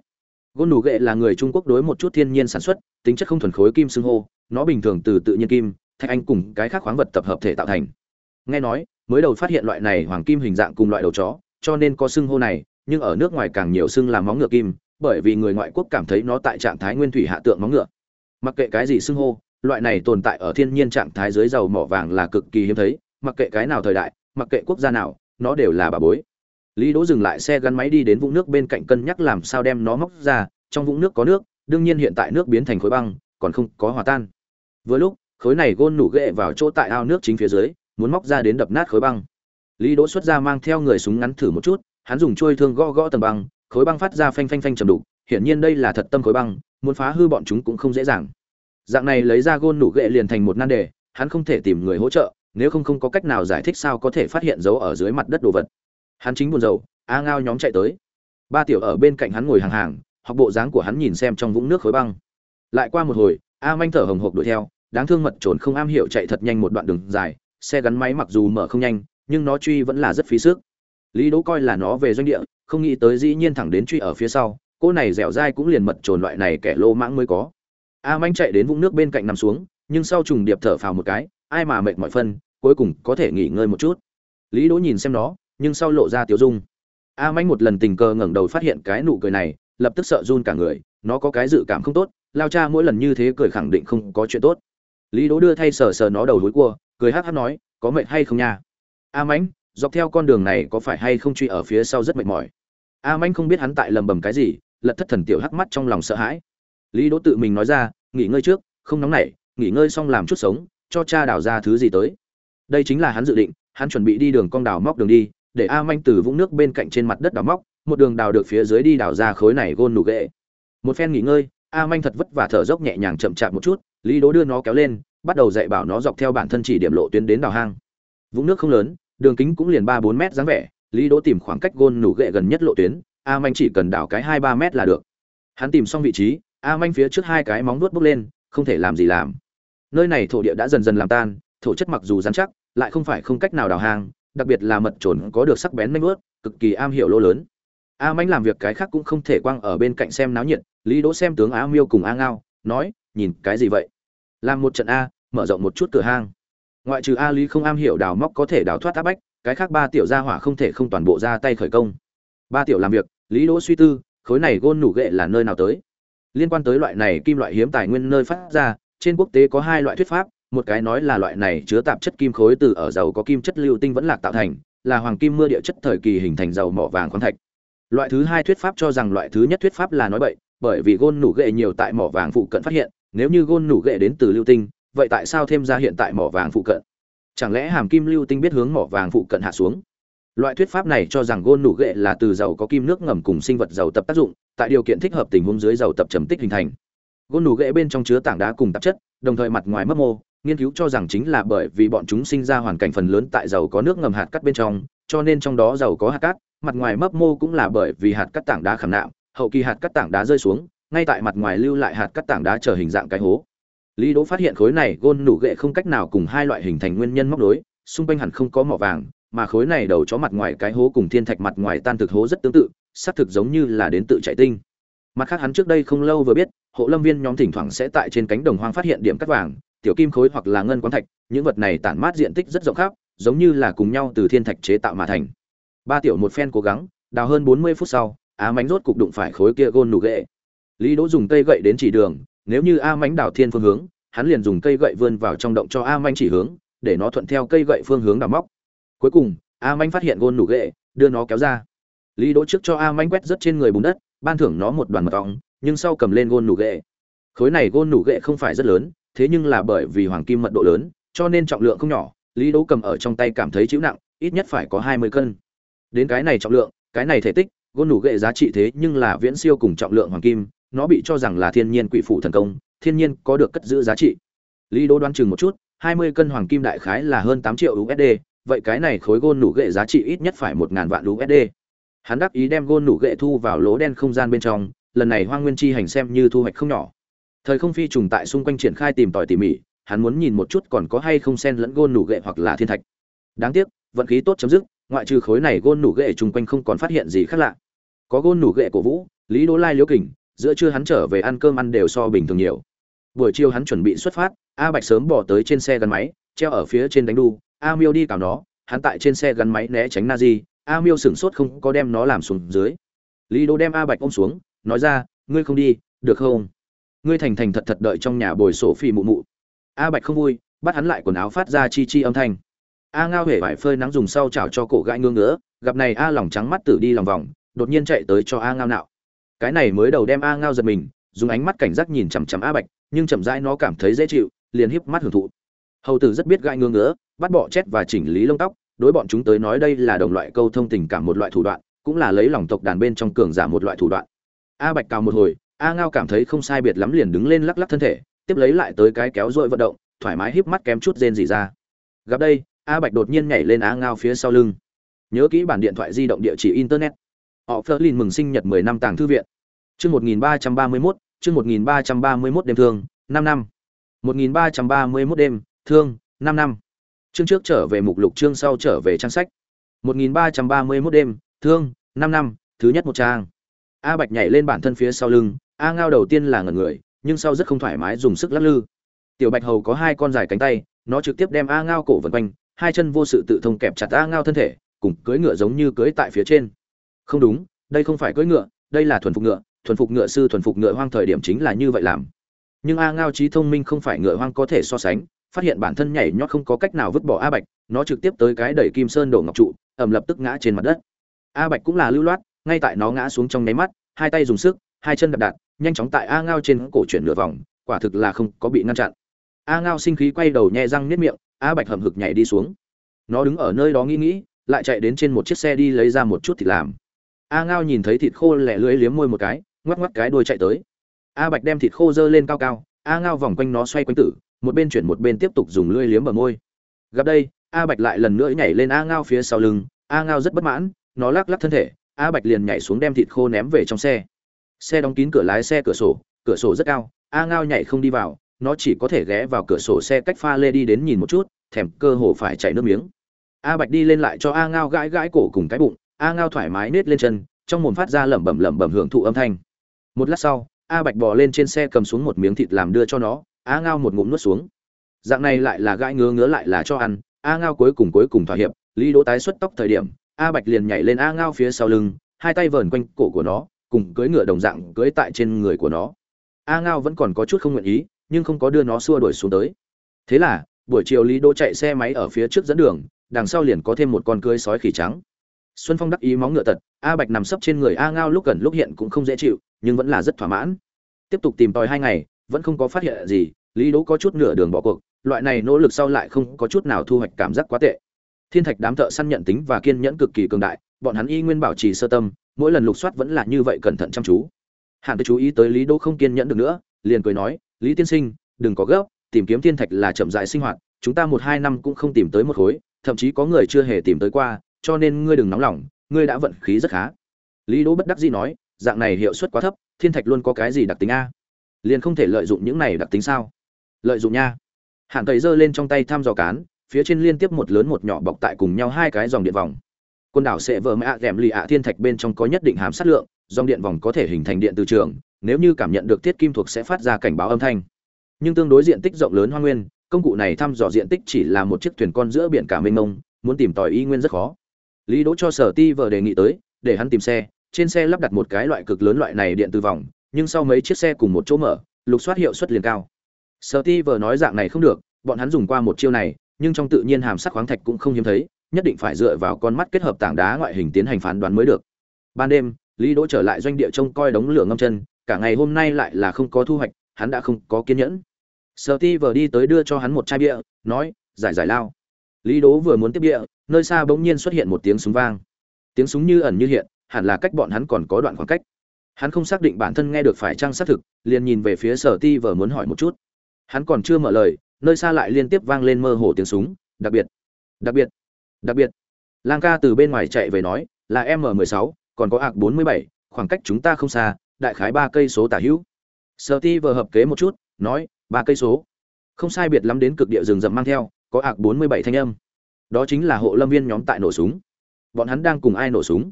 Gôn đủ ghệ là người trung quốc đối một chút thiên nhiên sản xuất, tính chất không thuần khối kim xưng hô, nó bình thường từ tự nhiên kim, thạch anh cùng cái khác khoáng vật tập hợp thể tạo thành. Nghe nói mới đầu phát hiện loại này hoàng kim hình dạng cùng loại đầu chó, cho nên có xưng hô này, nhưng ở nước ngoài càng nhiều xưng làm móng ngựa kim, bởi vì người ngoại quốc cảm thấy nó tại trạng thái nguyên thủy hạ tượng móng ngựa. Mặc kệ cái gì xưng hô, loại này tồn tại ở thiên nhiên trạng thái dưới dầu mỏ vàng là cực kỳ hiếm thấy, mặc kệ cái nào thời đại, mặc kệ quốc gia nào, nó đều là bà bối. Lý đỗ dừng lại xe gắn máy đi đến vũng nước bên cạnh cân nhắc làm sao đem nó móc ra, trong vũng nước có nước, đương nhiên hiện tại nước biến thành khối băng, còn không có hòa tan. Vừa lúc, khối này gôn nủ ghệ vào chỗ tại ao nước chính phía dưới muốn móc ra đến đập nát khối băng. Lý đỗ xuất ra mang theo người súng ngắn thử một chút, hắn dùng trôi thương gõ gõ tầng băng, khối băng phát ra phanh phanh phanh trầm đục, hiển nhiên đây là thật tâm khối băng, muốn phá hư bọn chúng cũng không dễ dàng. Dạng này lấy ra gôn nủ ghệ liền thành một nan đề, hắn không thể tìm người hỗ trợ, nếu không không có cách nào giải thích sao có thể phát hiện dấu ở dưới mặt đất đồ vật. Hắn chính buồn rầu, a ngao nhóm chạy tới. Ba tiểu ở bên cạnh hắn ngồi hàng hàng hoặc bộ dáng của hắn nhìn xem trong vũng nước khối băng. Lại qua một hồi, a manh thở hồng hộc đuổi theo, đáng thương mật trốn không am hiểu chạy thật nhanh một đoạn đường dài xe gắn máy mặc dù mở không nhanh, nhưng nó truy vẫn là rất phí sức. Lý đỗ coi là nó về doanh địa, không nghĩ tới dĩ nhiên thẳng đến truy ở phía sau cô này dẻo dai cũng liền mật trồn loại này kẻ lô mãng mới có. A manh chạy đến vũng nước bên cạnh nằm xuống, nhưng sau trùng điệp thở phào một cái, ai mà mệt mỏi phân, cuối cùng có thể nghỉ ngơi một chút. Lý đỗ nhìn xem nó, nhưng sau lộ ra tiểu dung. A manh một lần tình cờ ngẩng đầu phát hiện cái nụ cười này, lập tức sợ run cả người, nó có cái dự cảm không tốt, lao cha mỗi lần như thế cười khẳng định không có chuyện tốt. Lý đỗ đưa thay sờ sờ nó đầu hối cua cười hát hát nói, có mệt hay không nha? A mãnh, dọc theo con đường này có phải hay không truy ở phía sau rất mệt mỏi? A mãnh không biết hắn tại lầm bầm cái gì, lật thất thần tiểu hắc mắt trong lòng sợ hãi. Lý đỗ tự mình nói ra, nghỉ ngơi trước, không nóng nảy, nghỉ ngơi xong làm chút sống, cho cha đào ra thứ gì tới. Đây chính là hắn dự định, hắn chuẩn bị đi đường cong đào móc đường đi, để a manh từ vũng nước bên cạnh trên mặt đất đào móc, một đường đào được phía dưới đi đào ra khối này gôn nụ ghệ. Một phen nghỉ ngơi, a manh thật vất vả thở dốc nhẹ nhàng chậm chạp một chút, lý đỗ đưa nó kéo lên bắt đầu dạy bảo nó dọc theo bản thân chỉ điểm lộ tuyến đến đào hang. Vũng nước không lớn, đường kính cũng liền ba bốn mét dáng vẻ, lý đỗ tìm khoảng cách gôn nủ ghệ gần nhất lộ tuyến, a manh chỉ cần đào cái hai ba mét là được. Hắn tìm xong vị trí, a manh phía trước hai cái móng nuốt bốc lên, không thể làm gì làm. Nơi này thổ địa đã dần dần làm tan, thổ chất mặc dù rắn chắc, lại không phải không cách nào đào hang, đặc biệt là mật trồn có được sắc bén manh nuốt cực kỳ am hiểu lỗ lớn. A manh làm việc cái khác cũng không thể quang ở bên cạnh xem náo nhiệt, lý đỗ xem tướng a miêu cùng a ngao, nói, nhìn cái gì vậy? Làm một trận a, mở rộng một chút cửa hang. Ngoại trừ a lý không am hiểu đào móc có thể đào thoát áp bách, cái khác ba tiểu gia hỏa không thể không toàn bộ ra tay khởi công. Ba tiểu làm việc, lý đỗ suy tư, khối này gôn nủ ghệ là nơi nào tới? Liên quan tới loại này kim loại hiếm tài nguyên nơi phát ra, trên quốc tế có hai loại thuyết pháp, một cái nói là loại này chứa tạp chất kim khối từ ở dầu có kim chất lưu tinh vẫn lạc tạo thành, là hoàng kim mưa địa chất thời kỳ hình thành dầu mỏ vàng khoáng thạch. Loại thứ hai thuyết pháp cho rằng loại thứ nhất thuyết pháp là nói bậy, bởi vì gôn nủ ghệ nhiều tại mỏ vàng phụ cận phát hiện nếu như gôn nủ ghệ đến từ lưu tinh, vậy tại sao thêm ra hiện tại mỏ vàng phụ cận? Chẳng lẽ hàm kim lưu tinh biết hướng mỏ vàng phụ cận hạ xuống? Loại thuyết pháp này cho rằng gôn nủ ghệ là từ dầu có kim nước ngầm cùng sinh vật dầu tập tác dụng, tại điều kiện thích hợp tình huống dưới dầu tập trầm tích hình thành. Gôn nủ ghệ bên trong chứa tảng đá cùng tạp chất, đồng thời mặt ngoài mấp mô, nghiên cứu cho rằng chính là bởi vì bọn chúng sinh ra hoàn cảnh phần lớn tại dầu có nước ngầm hạt cắt bên trong, cho nên trong đó dầu có hạt cát, mặt ngoài mấp mô cũng là bởi vì hạt cắt tảng đá khảm nạm, hậu kỳ hạt cắt tảng đá rơi xuống ngay tại mặt ngoài lưu lại hạt cắt tảng đá trở hình dạng cái hố. Lý đỗ phát hiện khối này gôn nủ gệ không cách nào cùng hai loại hình thành nguyên nhân móc đối xung quanh hẳn không có mỏ vàng, mà khối này đầu chó mặt ngoài cái hố cùng thiên thạch mặt ngoài tan thực hố rất tương tự, xác thực giống như là đến tự chạy tinh. Mặt khác hắn trước đây không lâu vừa biết, hộ lâm viên nhóm thỉnh thoảng sẽ tại trên cánh đồng hoang phát hiện điểm cắt vàng, tiểu kim khối hoặc là ngân quán thạch, những vật này tản mát diện tích rất rộng khắp, giống như là cùng nhau từ thiên thạch chế tạo mà thành. Ba tiểu một phen cố gắng, đào hơn bốn mươi phút sau, á mánh rốt cục đụng phải khối kia gôn nụ ghệ lý đỗ dùng cây gậy đến chỉ đường, nếu như a mánh đảo thiên phương hướng, hắn liền dùng cây gậy vươn vào trong động cho a mãnh chỉ hướng, để nó thuận theo cây gậy phương hướng đào móc. Cuối cùng, a mãnh phát hiện gôn nủ ghệ, đưa nó kéo ra. Lý đỗ trước cho a mãnh quét rất trên người bùn đất, ban thưởng nó một đoàn mật ong, nhưng sau cầm lên gôn nủ ghệ. Khối này gôn nủ ghệ không phải rất lớn, thế nhưng là bởi vì hoàng kim mật độ lớn, cho nên trọng lượng không nhỏ, lý đỗ cầm ở trong tay cảm thấy chịu nặng, ít nhất phải có hai mươi cân. Đến cái này trọng lượng, cái này thể tích, gôn đủ ghệ giá trị thế nhưng là viễn siêu cùng trọng lượng hoàng kim nó bị cho rằng là thiên nhiên quỷ phủ thần công, thiên nhiên có được cất giữ giá trị. Lý đỗ đoán chừng một chút, hai mươi cân hoàng kim đại khái là hơn tám triệu usd vậy cái này khối gôn nụ gệ giá trị ít nhất phải một ngàn vạn usd hắn đắc ý đem gôn nụ gệ thu vào lỗ đen không gian bên trong, lần này hoang nguyên chi hành xem như thu hoạch không nhỏ. Thời không phi trùng tại xung quanh triển khai tìm tòi tỉ mỉ, hắn muốn nhìn một chút còn có hay không sen lẫn gôn nụ gệ hoặc là thiên thạch. Đáng tiếc, vận khí tốt chấm dứt, ngoại trừ khối này gôn nụ gệ chung quanh không còn phát hiện gì khác lạ. Có gôn nụ gệ cổ vũ, lý đỗ lai liễu kình giữa trưa hắn trở về ăn cơm ăn đều so bình thường nhiều. Buổi chiều hắn chuẩn bị xuất phát, a bạch sớm bỏ tới trên xe gắn máy, treo ở phía trên đánh đu. A miêu đi cào nó, hắn tại trên xe gắn máy né tránh na di a miêu sửng sốt không có đem nó làm xuống dưới. Lý Đô đem a bạch ôm xuống, nói ra, ngươi không đi, được không? Ngươi thành thành thật thật đợi trong nhà bồi sổ phi mụ mụ. A bạch không vui, bắt hắn lại quần áo phát ra chi chi âm thanh. A ngao hể vải phơi nắng dùng sau chảo cho cổ gãi ngương ngứa. Gặp này a lòng trắng mắt tử đi lòng vòng, đột nhiên chạy tới cho a ngao nạo cái này mới đầu đem a ngao giật mình, dùng ánh mắt cảnh giác nhìn chằm chằm a bạch, nhưng chậm rãi nó cảm thấy dễ chịu, liền híp mắt hưởng thụ. Hầu tử rất biết gãi ngương ngứa, bắt bọ chết và chỉnh lý lông tóc, đối bọn chúng tới nói đây là đồng loại câu thông tình cảm một loại thủ đoạn, cũng là lấy lòng tộc đàn bên trong cường giả một loại thủ đoạn. A bạch cào một hồi, a ngao cảm thấy không sai biệt lắm liền đứng lên lắc lắc thân thể, tiếp lấy lại tới cái kéo dội vận động, thoải mái híp mắt kém chút rên gì ra. Gặp đây, a bạch đột nhiên nhảy lên a ngao phía sau lưng. Nhớ kỹ bản điện thoại di động địa chỉ internet họ phớt lên mừng sinh nhật 10 năm tàng thư viện. Chương 1331 chương 1331 đêm thương 5 năm. 1331 đêm thương 5 năm. Chương trước trở về mục lục, chương sau trở về trang sách. 1331 đêm thương 5 năm, thứ nhất một trang. A bạch nhảy lên bản thân phía sau lưng, a ngao đầu tiên là ngẩn người, nhưng sau rất không thoải mái dùng sức lắc lư. Tiểu bạch hầu có hai con dài cánh tay, nó trực tiếp đem a ngao cổ vần quanh, hai chân vô sự tự thông kẹp chặt a ngao thân thể, cùng cưỡi ngựa giống như cưỡi tại phía trên không đúng, đây không phải cưỡi ngựa, đây là thuần phục ngựa, thuần phục ngựa sư, thuần phục ngựa hoang thời điểm chính là như vậy làm. Nhưng a ngao trí thông minh không phải ngựa hoang có thể so sánh, phát hiện bản thân nhảy nhót không có cách nào vứt bỏ a bạch, nó trực tiếp tới cái đẩy kim sơn đổ ngọc trụ ẩm lập tức ngã trên mặt đất. A bạch cũng là lưu loát, ngay tại nó ngã xuống trong nháy mắt, hai tay dùng sức, hai chân đập đạn nhanh chóng tại a ngao trên cổ chuyển nửa vòng, quả thực là không có bị ngăn chặn. A ngao sinh khí quay đầu nhẹ răng nếp miệng, a bạch hầm hực nhảy đi xuống. Nó đứng ở nơi đó nghĩ nghĩ, lại chạy đến trên một chiếc xe đi lấy ra một chút thì làm a ngao nhìn thấy thịt khô lẻ lưỡi liếm môi một cái, ngoắc ngoắc cái đuôi chạy tới. A bạch đem thịt khô dơ lên cao cao, a ngao vòng quanh nó xoay quanh tử, một bên chuyển một bên tiếp tục dùng lưỡi liếm bờ môi. Gặp đây, a bạch lại lần nữa nhảy lên a ngao phía sau lưng, a ngao rất bất mãn, nó lắc lắc thân thể, a bạch liền nhảy xuống đem thịt khô ném về trong xe. Xe đóng kín cửa lái xe cửa sổ cửa sổ rất cao, a ngao nhảy không đi vào, nó chỉ có thể ghé vào cửa sổ xe cách pha lê đi đến nhìn một chút, thèm cơ hồ phải chảy nước miếng. A bạch đi lên lại cho a ngao gãi gãi cổ cùng cái bụng a ngao thoải mái nết lên chân, trong mồm phát ra lẩm bẩm lẩm bẩm hưởng thụ âm thanh. Một lát sau, a bạch bò lên trên xe cầm xuống một miếng thịt làm đưa cho nó, a ngao một ngụm nuốt xuống. Dạng này lại là gãi ngứa ngứa lại là cho ăn, a ngao cuối cùng cuối cùng thỏa hiệp, lý đỗ tái xuất tóc thời điểm, a bạch liền nhảy lên a ngao phía sau lưng, hai tay vờn quanh cổ của nó, cùng cưỡi ngựa đồng dạng cưỡi tại trên người của nó. A ngao vẫn còn có chút không nguyện ý, nhưng không có đưa nó xua đuổi xuống tới. Thế là, buổi chiều lý đỗ chạy xe máy ở phía trước dẫn đường, đằng sau liền có thêm một con cưới sói khỉ trắng xuân phong đắc ý móng ngựa tật, a bạch nằm sấp trên người a ngao lúc gần lúc hiện cũng không dễ chịu, nhưng vẫn là rất thỏa mãn. Tiếp tục tìm tòi hai ngày, vẫn không có phát hiện gì, lý đỗ có chút nửa đường bỏ cuộc, loại này nỗ lực sau lại không có chút nào thu hoạch cảm giác quá tệ. Thiên thạch đám thợ săn nhận tính và kiên nhẫn cực kỳ cường đại, bọn hắn y nguyên bảo trì sơ tâm, mỗi lần lục soát vẫn là như vậy cẩn thận chăm chú. Hạng chú ý tới lý đỗ không kiên nhẫn được nữa, liền cười nói, lý tiên sinh, đừng có gấp, tìm kiếm thiên thạch là chậm rãi sinh hoạt, chúng ta một hai năm cũng không tìm tới một khối, thậm chí có người chưa hề tìm tới qua cho nên ngươi đừng nóng lòng, ngươi đã vận khí rất khá. Lý đỗ bất đắc dĩ nói, dạng này hiệu suất quá thấp, thiên thạch luôn có cái gì đặc tính a? Liền không thể lợi dụng những này đặc tính sao? Lợi dụng nha. Hạn tẩy giơ lên trong tay thăm dò cán, phía trên liên tiếp một lớn một nhỏ bọc tại cùng nhau hai cái dòng điện vòng. Quần đảo sẽ vờ mạ gẹm lì ạ, thiên thạch bên trong có nhất định hàm sát lượng, dòng điện vòng có thể hình thành điện từ trường, nếu như cảm nhận được thiết kim thuộc sẽ phát ra cảnh báo âm thanh. Nhưng tương đối diện tích rộng lớn hoa nguyên, công cụ này thăm dò diện tích chỉ là một chiếc thuyền con giữa biển cả mênh mông, muốn tìm tòi y nguyên rất khó lý đỗ cho sở ti vờ đề nghị tới, để hắn tìm xe, trên xe lắp đặt một cái loại cực lớn loại này điện từ vòng, nhưng sau mấy chiếc xe cùng một chỗ mở, lục soát hiệu suất liền cao. Sở ti vờ nói dạng này không được, bọn hắn dùng qua một chiêu này, nhưng trong tự nhiên hàm sắc khoáng thạch cũng không hiếm thấy, nhất định phải dựa vào con mắt kết hợp tảng đá ngoại hình tiến hành phán đoán mới được. Ban đêm, lý đỗ trở lại doanh địa trông coi đống lửa ngâm chân, cả ngày hôm nay lại là không có thu hoạch, hắn đã không có kiên nhẫn. Sở ti vờ đi tới đưa cho hắn một chai bia, nói, giải giải lao lý đố vừa muốn tiếp địa nơi xa bỗng nhiên xuất hiện một tiếng súng vang. Tiếng súng như ẩn như hiện hẳn là cách bọn hắn còn có đoạn khoảng cách. Hắn không xác định bản thân nghe được phải chăng xác thực liền nhìn về phía sở ti vờ muốn hỏi một chút. Hắn còn chưa mở lời nơi xa lại liên tiếp vang lên mơ hồ tiếng súng đặc biệt đặc biệt đặc biệt. Lang ca từ bên ngoài chạy về nói là m 16 còn có ạc 47, khoảng cách chúng ta không xa đại khái ba cây số tả hữu. Sở ti vờ hợp kế một chút nói ba cây số. Không sai biệt lắm đến cực địa rừng rậm mang theo có ạc 47 thanh âm. Đó chính là hộ lâm viên nhóm tại nổ súng. Bọn hắn đang cùng ai nổ súng?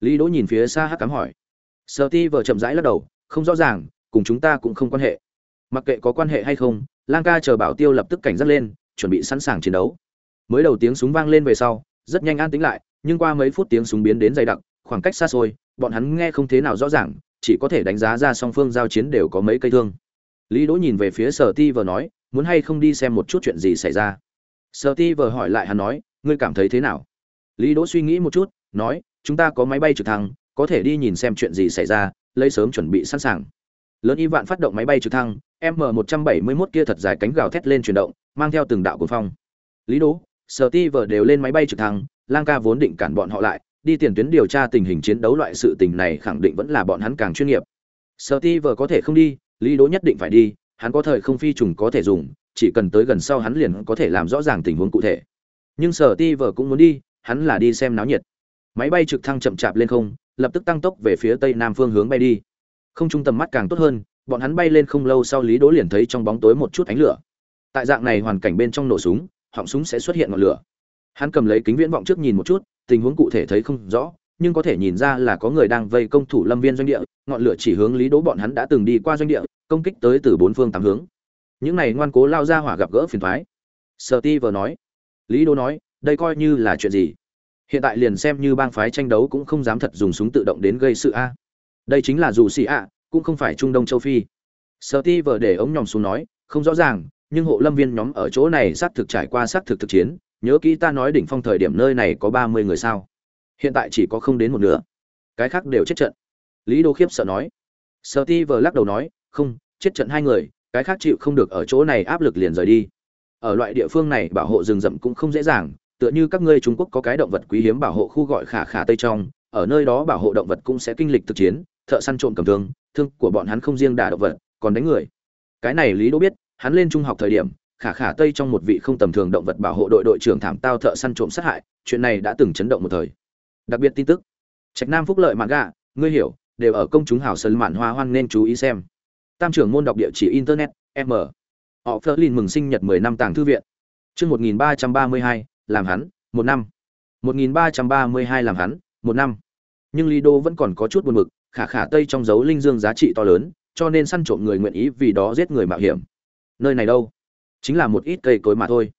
Lý đỗ nhìn phía xa hắc cám hỏi. Sở ti vờ chậm rãi lắc đầu, không rõ ràng, cùng chúng ta cũng không quan hệ. Mặc kệ có quan hệ hay không, lang ca chờ bảo tiêu lập tức cảnh giác lên, chuẩn bị sẵn sàng chiến đấu. Mới đầu tiếng súng vang lên về sau, rất nhanh an tĩnh lại, nhưng qua mấy phút tiếng súng biến đến dày đặc, khoảng cách xa xôi, bọn hắn nghe không thế nào rõ ràng, chỉ có thể đánh giá ra song phương giao chiến đều có mấy cây thương. Lý đỗ nhìn về phía sở ti vờ nói, muốn hay không đi xem một chút chuyện gì xảy ra sở ti vờ hỏi lại hắn nói, ngươi cảm thấy thế nào? Lý đỗ suy nghĩ một chút, nói, chúng ta có máy bay trực thăng, có thể đi nhìn xem chuyện gì xảy ra, lấy sớm chuẩn bị sẵn sàng. Lớn y vạn phát động máy bay trực thăng, m 171 kia thật dài cánh gào thét lên chuyển động, mang theo từng đạo cuồng phong. Lý đỗ, sở ti vờ đều lên máy bay trực thăng, lang ca vốn định cản bọn họ lại, đi tiền tuyến điều tra tình hình chiến đấu loại sự tình này khẳng định vẫn là bọn hắn càng chuyên nghiệp. Sở ti vờ có thể không đi, lý đỗ nhất định phải đi, hắn có thời không phi trùng có thể dùng chỉ cần tới gần sau hắn liền có thể làm rõ ràng tình huống cụ thể. Nhưng sở ti vờ cũng muốn đi, hắn là đi xem náo nhiệt. Máy bay trực thăng chậm chạp lên không, lập tức tăng tốc về phía tây nam phương hướng bay đi. Không trung tầm mắt càng tốt hơn, bọn hắn bay lên không lâu sau lý đỗ liền thấy trong bóng tối một chút ánh lửa. Tại dạng này hoàn cảnh bên trong nổ súng, họng súng sẽ xuất hiện ngọn lửa. Hắn cầm lấy kính viễn vọng trước nhìn một chút, tình huống cụ thể thấy không rõ, nhưng có thể nhìn ra là có người đang vây công thủ lâm viên doanh địa, ngọn lửa chỉ hướng lý đỗ bọn hắn đã từng đi qua doanh địa, công kích tới từ bốn phương tám hướng những này ngoan cố lao ra hỏa gặp gỡ phiền thoái. Sợ ti vừa nói. Lý Đô nói, đây coi như là chuyện gì? Hiện tại liền xem như bang phái tranh đấu cũng không dám thật dùng súng tự động đến gây sự a. Đây chính là dù xì a cũng không phải trung đông châu phi. Sợ ti vờ để ống nhòm xuống nói, không rõ ràng, nhưng hộ lâm viên nhóm ở chỗ này xác thực trải qua xác thực thực chiến, nhớ kỹ ta nói đỉnh phong thời điểm nơi này có ba mươi người sao. Hiện tại chỉ có không đến một nửa. Cái khác đều chết trận. Lý đô khiếp sợ nói. Sợ ti vờ lắc đầu nói, không, chết trận hai người cái khác chịu không được ở chỗ này áp lực liền rời đi ở loại địa phương này bảo hộ rừng rậm cũng không dễ dàng tựa như các ngươi Trung Quốc có cái động vật quý hiếm bảo hộ khu gọi khả khả Tây trong, ở nơi đó bảo hộ động vật cũng sẽ kinh lịch thực chiến, thợ săn trộm cầm thương, thương của bọn hắn không riêng đả động vật, còn đánh người. Cái này Lý Đỗ biết, hắn lên trung học thời điểm, khả khả Tây trong một vị không tầm thường động vật bảo hộ đội đội trưởng thảm tao thợ săn trộm sát hại, chuyện này đã từng chấn động một thời. Đặc biệt tin tức, Trạch Nam Phúc lợi mạng gạ, ngươi hiểu, đều ở công chúng hào sơn mạn hoa hoang nên chú ý xem. Tam trưởng môn đọc địa chỉ internet, M. Họ Flerlin mừng sinh nhật 10 năm tàng thư viện. Chương 1332, làm hắn một năm. một nghìn ba trăm ba mươi hai làm hắn một năm. Nhưng lý đô vẫn còn có chút buồn mực khả khả tây trong dấu linh dương giá trị to lớn cho nên săn trộm người nguyện ý vì đó giết người mạo hiểm. Nơi này đâu? Chính là một ít cây cối mà thôi.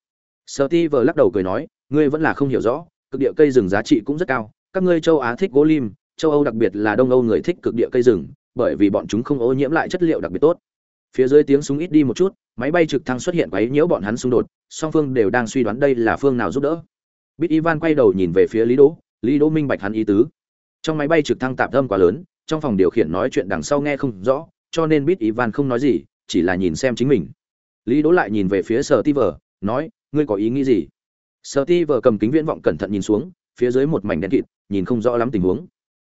Sợ ti vờ lắc đầu cười nói ngươi vẫn là không hiểu rõ cực địa cây rừng giá trị cũng rất cao. Các ngươi châu á thích gỗ lim châu âu đặc biệt là đông âu người thích cực địa cây rừng bởi vì bọn chúng không ô nhiễm lại chất liệu đặc biệt tốt. Phía dưới tiếng súng ít đi một chút, máy bay trực thăng xuất hiện quấy nhiễu bọn hắn xung đột, song phương đều đang suy đoán đây là phương nào giúp đỡ. Bít ivan quay đầu nhìn về phía lý đỗ lý đỗ minh bạch hắn ý tứ. Trong máy bay trực thăng tạm tâm quá lớn, trong phòng điều khiển nói chuyện đằng sau nghe không rõ, cho nên bít ivan không nói gì, chỉ là nhìn xem chính mình. Lý đỗ lại nhìn về phía sở ti vờ, nói, ngươi có ý nghĩ gì? Sở ti vờ cầm kính viễn vọng cẩn thận nhìn xuống, phía dưới một mảnh đen kịt, nhìn không rõ lắm tình huống.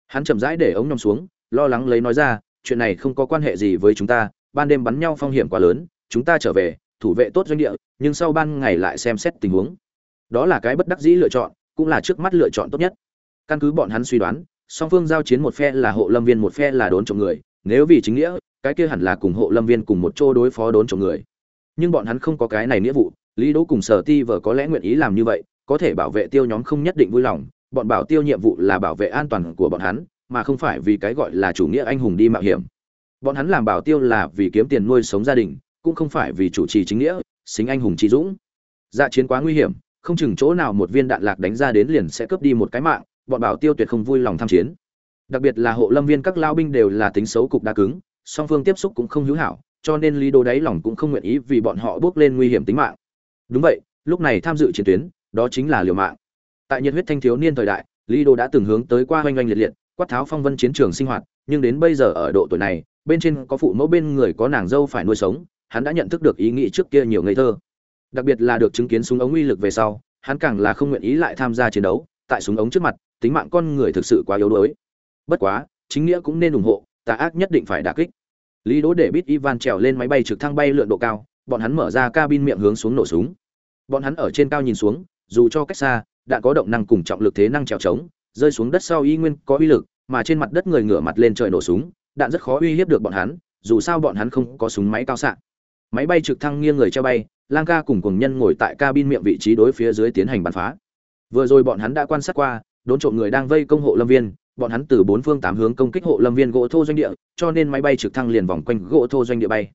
Hắn chậm rãi để ống nhòm xuống lo lắng lấy nói ra, chuyện này không có quan hệ gì với chúng ta, ban đêm bắn nhau phong hiểm quá lớn, chúng ta trở về, thủ vệ tốt doanh địa, nhưng sau ban ngày lại xem xét tình huống. Đó là cái bất đắc dĩ lựa chọn, cũng là trước mắt lựa chọn tốt nhất. Căn cứ bọn hắn suy đoán, song phương giao chiến một phe là hộ lâm viên, một phe là đốn trộm người. Nếu vì chính nghĩa, cái kia hẳn là cùng hộ lâm viên cùng một chỗ đối phó đốn trộm người. Nhưng bọn hắn không có cái này nghĩa vụ, lý đỗ cùng sở ti vờ có lẽ nguyện ý làm như vậy, có thể bảo vệ tiêu nhóm không nhất định vui lòng, bọn bảo tiêu nhiệm vụ là bảo vệ an toàn của bọn hắn mà không phải vì cái gọi là chủ nghĩa anh hùng đi mạo hiểm. Bọn hắn làm bảo tiêu là vì kiếm tiền nuôi sống gia đình, cũng không phải vì chủ trì chính nghĩa, xính anh hùng trí dũng. Dạ chiến quá nguy hiểm, không chừng chỗ nào một viên đạn lạc đánh ra đến liền sẽ cướp đi một cái mạng, bọn bảo tiêu tuyệt không vui lòng tham chiến. Đặc biệt là hộ lâm viên các lao binh đều là tính xấu cục đa cứng, song phương tiếp xúc cũng không hữu hảo, cho nên lý đô đáy lòng cũng không nguyện ý vì bọn họ bước lên nguy hiểm tính mạng. Đúng vậy, lúc này tham dự chiến tuyến, đó chính là liều mạng. Tại nhiệt huyết thanh thiếu niên thời đại, lý đô đã từng hướng tới qua hoành oanh liệt liệt quát tháo phong vân chiến trường sinh hoạt, nhưng đến bây giờ ở độ tuổi này, bên trên có phụ mẫu bên người có nàng dâu phải nuôi sống, hắn đã nhận thức được ý nghĩ trước kia nhiều ngây thơ. Đặc biệt là được chứng kiến súng ống uy lực về sau, hắn càng là không nguyện ý lại tham gia chiến đấu, tại súng ống trước mặt, tính mạng con người thực sự quá yếu đuối. Bất quá, chính nghĩa cũng nên ủng hộ, tà ác nhất định phải đả kích. Lý đỗ để bít ivan trèo lên máy bay trực thăng bay lượn độ cao, bọn hắn mở ra cabin miệng hướng xuống nổ súng. Bọn hắn ở trên cao nhìn xuống, dù cho cách xa đạn có động năng cùng trọng lực thế năng trèo trống rơi xuống đất sau y nguyên có uy lực, mà trên mặt đất người ngửa mặt lên trời nổ súng, đạn rất khó uy hiếp được bọn hắn, dù sao bọn hắn không có súng máy cao xạ máy bay trực thăng nghiêng người treo bay, lang ca cùng cùng nhân ngồi tại cabin miệng vị trí đối phía dưới tiến hành bắn phá. Vừa rồi bọn hắn đã quan sát qua, đốn trộm người đang vây công hộ lâm viên, bọn hắn từ bốn phương tám hướng công kích hộ lâm viên gỗ thô doanh địa, cho nên máy bay trực thăng liền vòng quanh gỗ thô doanh địa bay.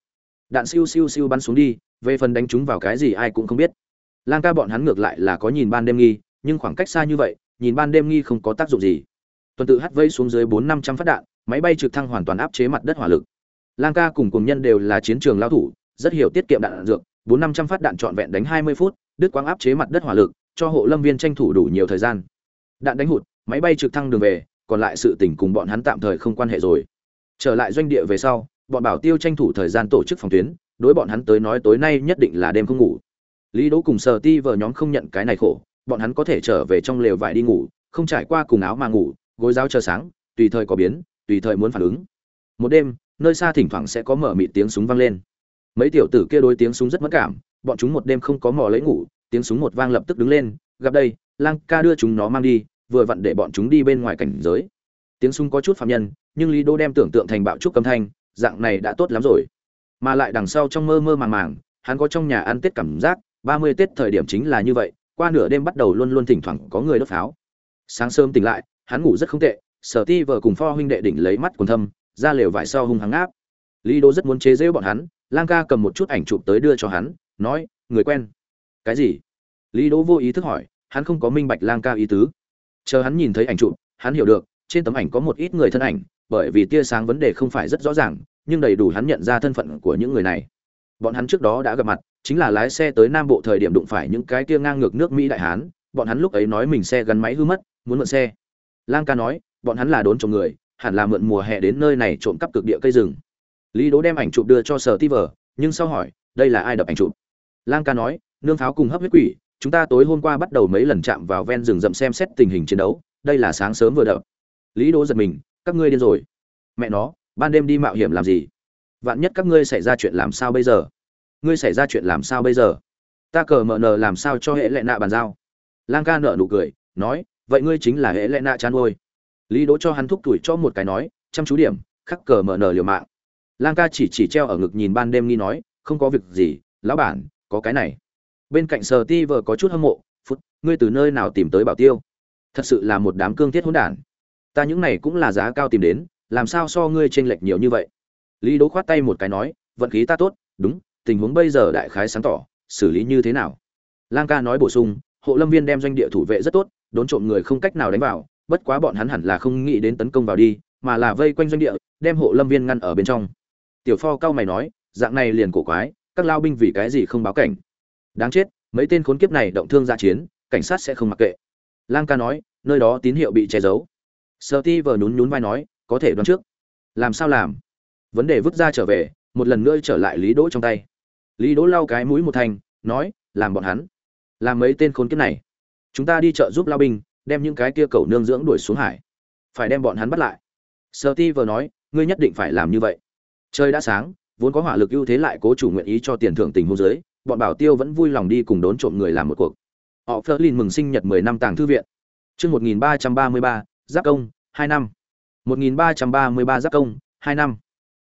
Đạn siêu siêu siêu bắn xuống đi, về phần đánh chúng vào cái gì ai cũng không biết. Lang ca bọn hắn ngược lại là có nhìn ban đêm nghi, nhưng khoảng cách xa như vậy nhìn ban đêm nghi không có tác dụng gì. Tuần tự hắt vây xuống dưới bốn năm trăm phát đạn máy bay trực thăng hoàn toàn áp chế mặt đất hỏa lực. Lang ca cùng cùng nhân đều là chiến trường lao thủ rất hiểu tiết kiệm đạn, đạn dược bốn năm trăm phát đạn trọn vẹn đánh hai mươi phút đứt quang áp chế mặt đất hỏa lực cho hộ lâm viên tranh thủ đủ nhiều thời gian. Đạn đánh hụt máy bay trực thăng đường về còn lại sự tình cùng bọn hắn tạm thời không quan hệ rồi. Trở lại doanh địa về sau bọn bảo tiêu tranh thủ thời gian tổ chức phòng tuyến đối bọn hắn tới nói tối nay nhất định là đêm không ngủ. Lý đỗ cùng sở ti vợ nhóm không nhận cái này khổ bọn hắn có thể trở về trong lều vải đi ngủ, không trải qua cùng áo mà ngủ, gối giáo chờ sáng, tùy thời có biến, tùy thời muốn phản ứng. Một đêm, nơi xa thỉnh thoảng sẽ có mở mịt tiếng súng vang lên. Mấy tiểu tử kia đối tiếng súng rất mất cảm, bọn chúng một đêm không có mò lấy ngủ, tiếng súng một vang lập tức đứng lên, gặp đây, lang ca đưa chúng nó mang đi, vừa vặn để bọn chúng đi bên ngoài cảnh giới. Tiếng súng có chút phạm nhân, nhưng lý đô đem tưởng tượng thành bạo trúc âm thanh, dạng này đã tốt lắm rồi. Mà lại đằng sau trong mơ mơ màng màng, hắn có trong nhà ăn tết cảm giác, ba mươi tết thời điểm chính là như vậy qua nửa đêm bắt đầu luôn luôn thỉnh thoảng có người đốt pháo. Sáng sớm tỉnh lại, hắn ngủ rất không tệ, sở ti vợ cùng pho huynh đệ đỉnh lấy mắt quần thâm, ra lều vải sau hung hăng áp lý đô rất muốn chế giễu bọn hắn, lang ca cầm một chút ảnh chụp tới đưa cho hắn, nói, người quen. Cái gì? Lý đỗ vô ý thức hỏi, hắn không có minh bạch lang ca ý tứ. Chờ hắn nhìn thấy ảnh chụp, hắn hiểu được, trên tấm ảnh có một ít người thân ảnh, bởi vì tia sáng vấn đề không phải rất rõ ràng, nhưng đầy đủ hắn nhận ra thân phận của những người này. Bọn hắn trước đó đã gặp mặt chính là lái xe tới nam bộ thời điểm đụng phải những cái kia ngang ngược nước mỹ đại hán, bọn hắn lúc ấy nói mình xe gắn máy hư mất, muốn mượn xe. Lang ca nói, bọn hắn là đốn trộm người, hẳn là mượn mùa hè đến nơi này trộm cắp cực địa cây rừng. Lý đỗ đem ảnh chụp đưa cho sở ti vờ, nhưng sau hỏi, đây là ai đập ảnh chụp? Lang ca nói, nương pháo cùng hấp huyết quỷ, chúng ta tối hôm qua bắt đầu mấy lần chạm vào ven rừng rậm xem xét tình hình chiến đấu, đây là sáng sớm vừa đập. Lý đỗ giật mình, các ngươi điên rồi. Mẹ nó, ban đêm đi mạo hiểm làm gì? Vạn nhất các ngươi xảy ra chuyện làm sao bây giờ? Ngươi xảy ra chuyện làm sao bây giờ? Ta cờ mờ nờ làm sao cho hệ lệ nạ bàn giao? Lang ca nợ nụ cười, nói, vậy ngươi chính là hệ lệ nạ chán ôi lý đỗ cho hắn thúc tuổi cho một cái nói, chăm chú điểm, khắc cờ mờ nờ liều mạng. Lang ca chỉ chỉ treo ở ngực nhìn ban đêm nghi nói, không có việc gì, lão bản, có cái này. Bên cạnh sờ ti vờ có chút hâm mộ, phút, ngươi từ nơi nào tìm tới bảo tiêu? Thật sự là một đám cương thiết hỗn đản. Ta những này cũng là giá cao tìm đến, làm sao so ngươi chênh lệch nhiều như vậy? Lý đỗ khoát tay một cái nói, vận khí ta tốt, đúng tình huống bây giờ đại khái sáng tỏ, xử lý như thế nào? Lang ca nói bổ sung, hộ lâm viên đem doanh địa thủ vệ rất tốt, đốn trộm người không cách nào đánh vào, bất quá bọn hắn hẳn là không nghĩ đến tấn công vào đi, mà là vây quanh doanh địa, đem hộ lâm viên ngăn ở bên trong. Tiểu pho cao mày nói, dạng này liền cổ quái, các lao binh vì cái gì không báo cảnh? Đáng chết, mấy tên khốn kiếp này động thương ra chiến, cảnh sát sẽ không mặc kệ. Lang ca nói, nơi đó tín hiệu bị che giấu. Sợ ti vờ nhún nhún vai nói, có thể đoán trước. Làm sao làm? Vấn đề vứt ra trở về, một lần nữa trở lại lý đỗ trong tay lý đỗ lau cái mũi một thành nói làm bọn hắn làm mấy tên khốn kiếp này. Chúng ta đi chợ giúp lao binh đem những cái kia cầu nương dưỡng đuổi xuống hải. Phải đem bọn hắn bắt lại. Sợ ti nói ngươi nhất định phải làm như vậy. Trời đã sáng vốn có hỏa lực ưu thế lại cố chủ nguyện ý cho tiền thưởng tình hôn giới bọn bảo tiêu vẫn vui lòng đi cùng đốn trộm người làm một cuộc. Họ phớt lên mừng sinh nhật 10 năm tàng thư viện. Chương 1333, giáp công 2 năm. 1333 giáp công 2 năm.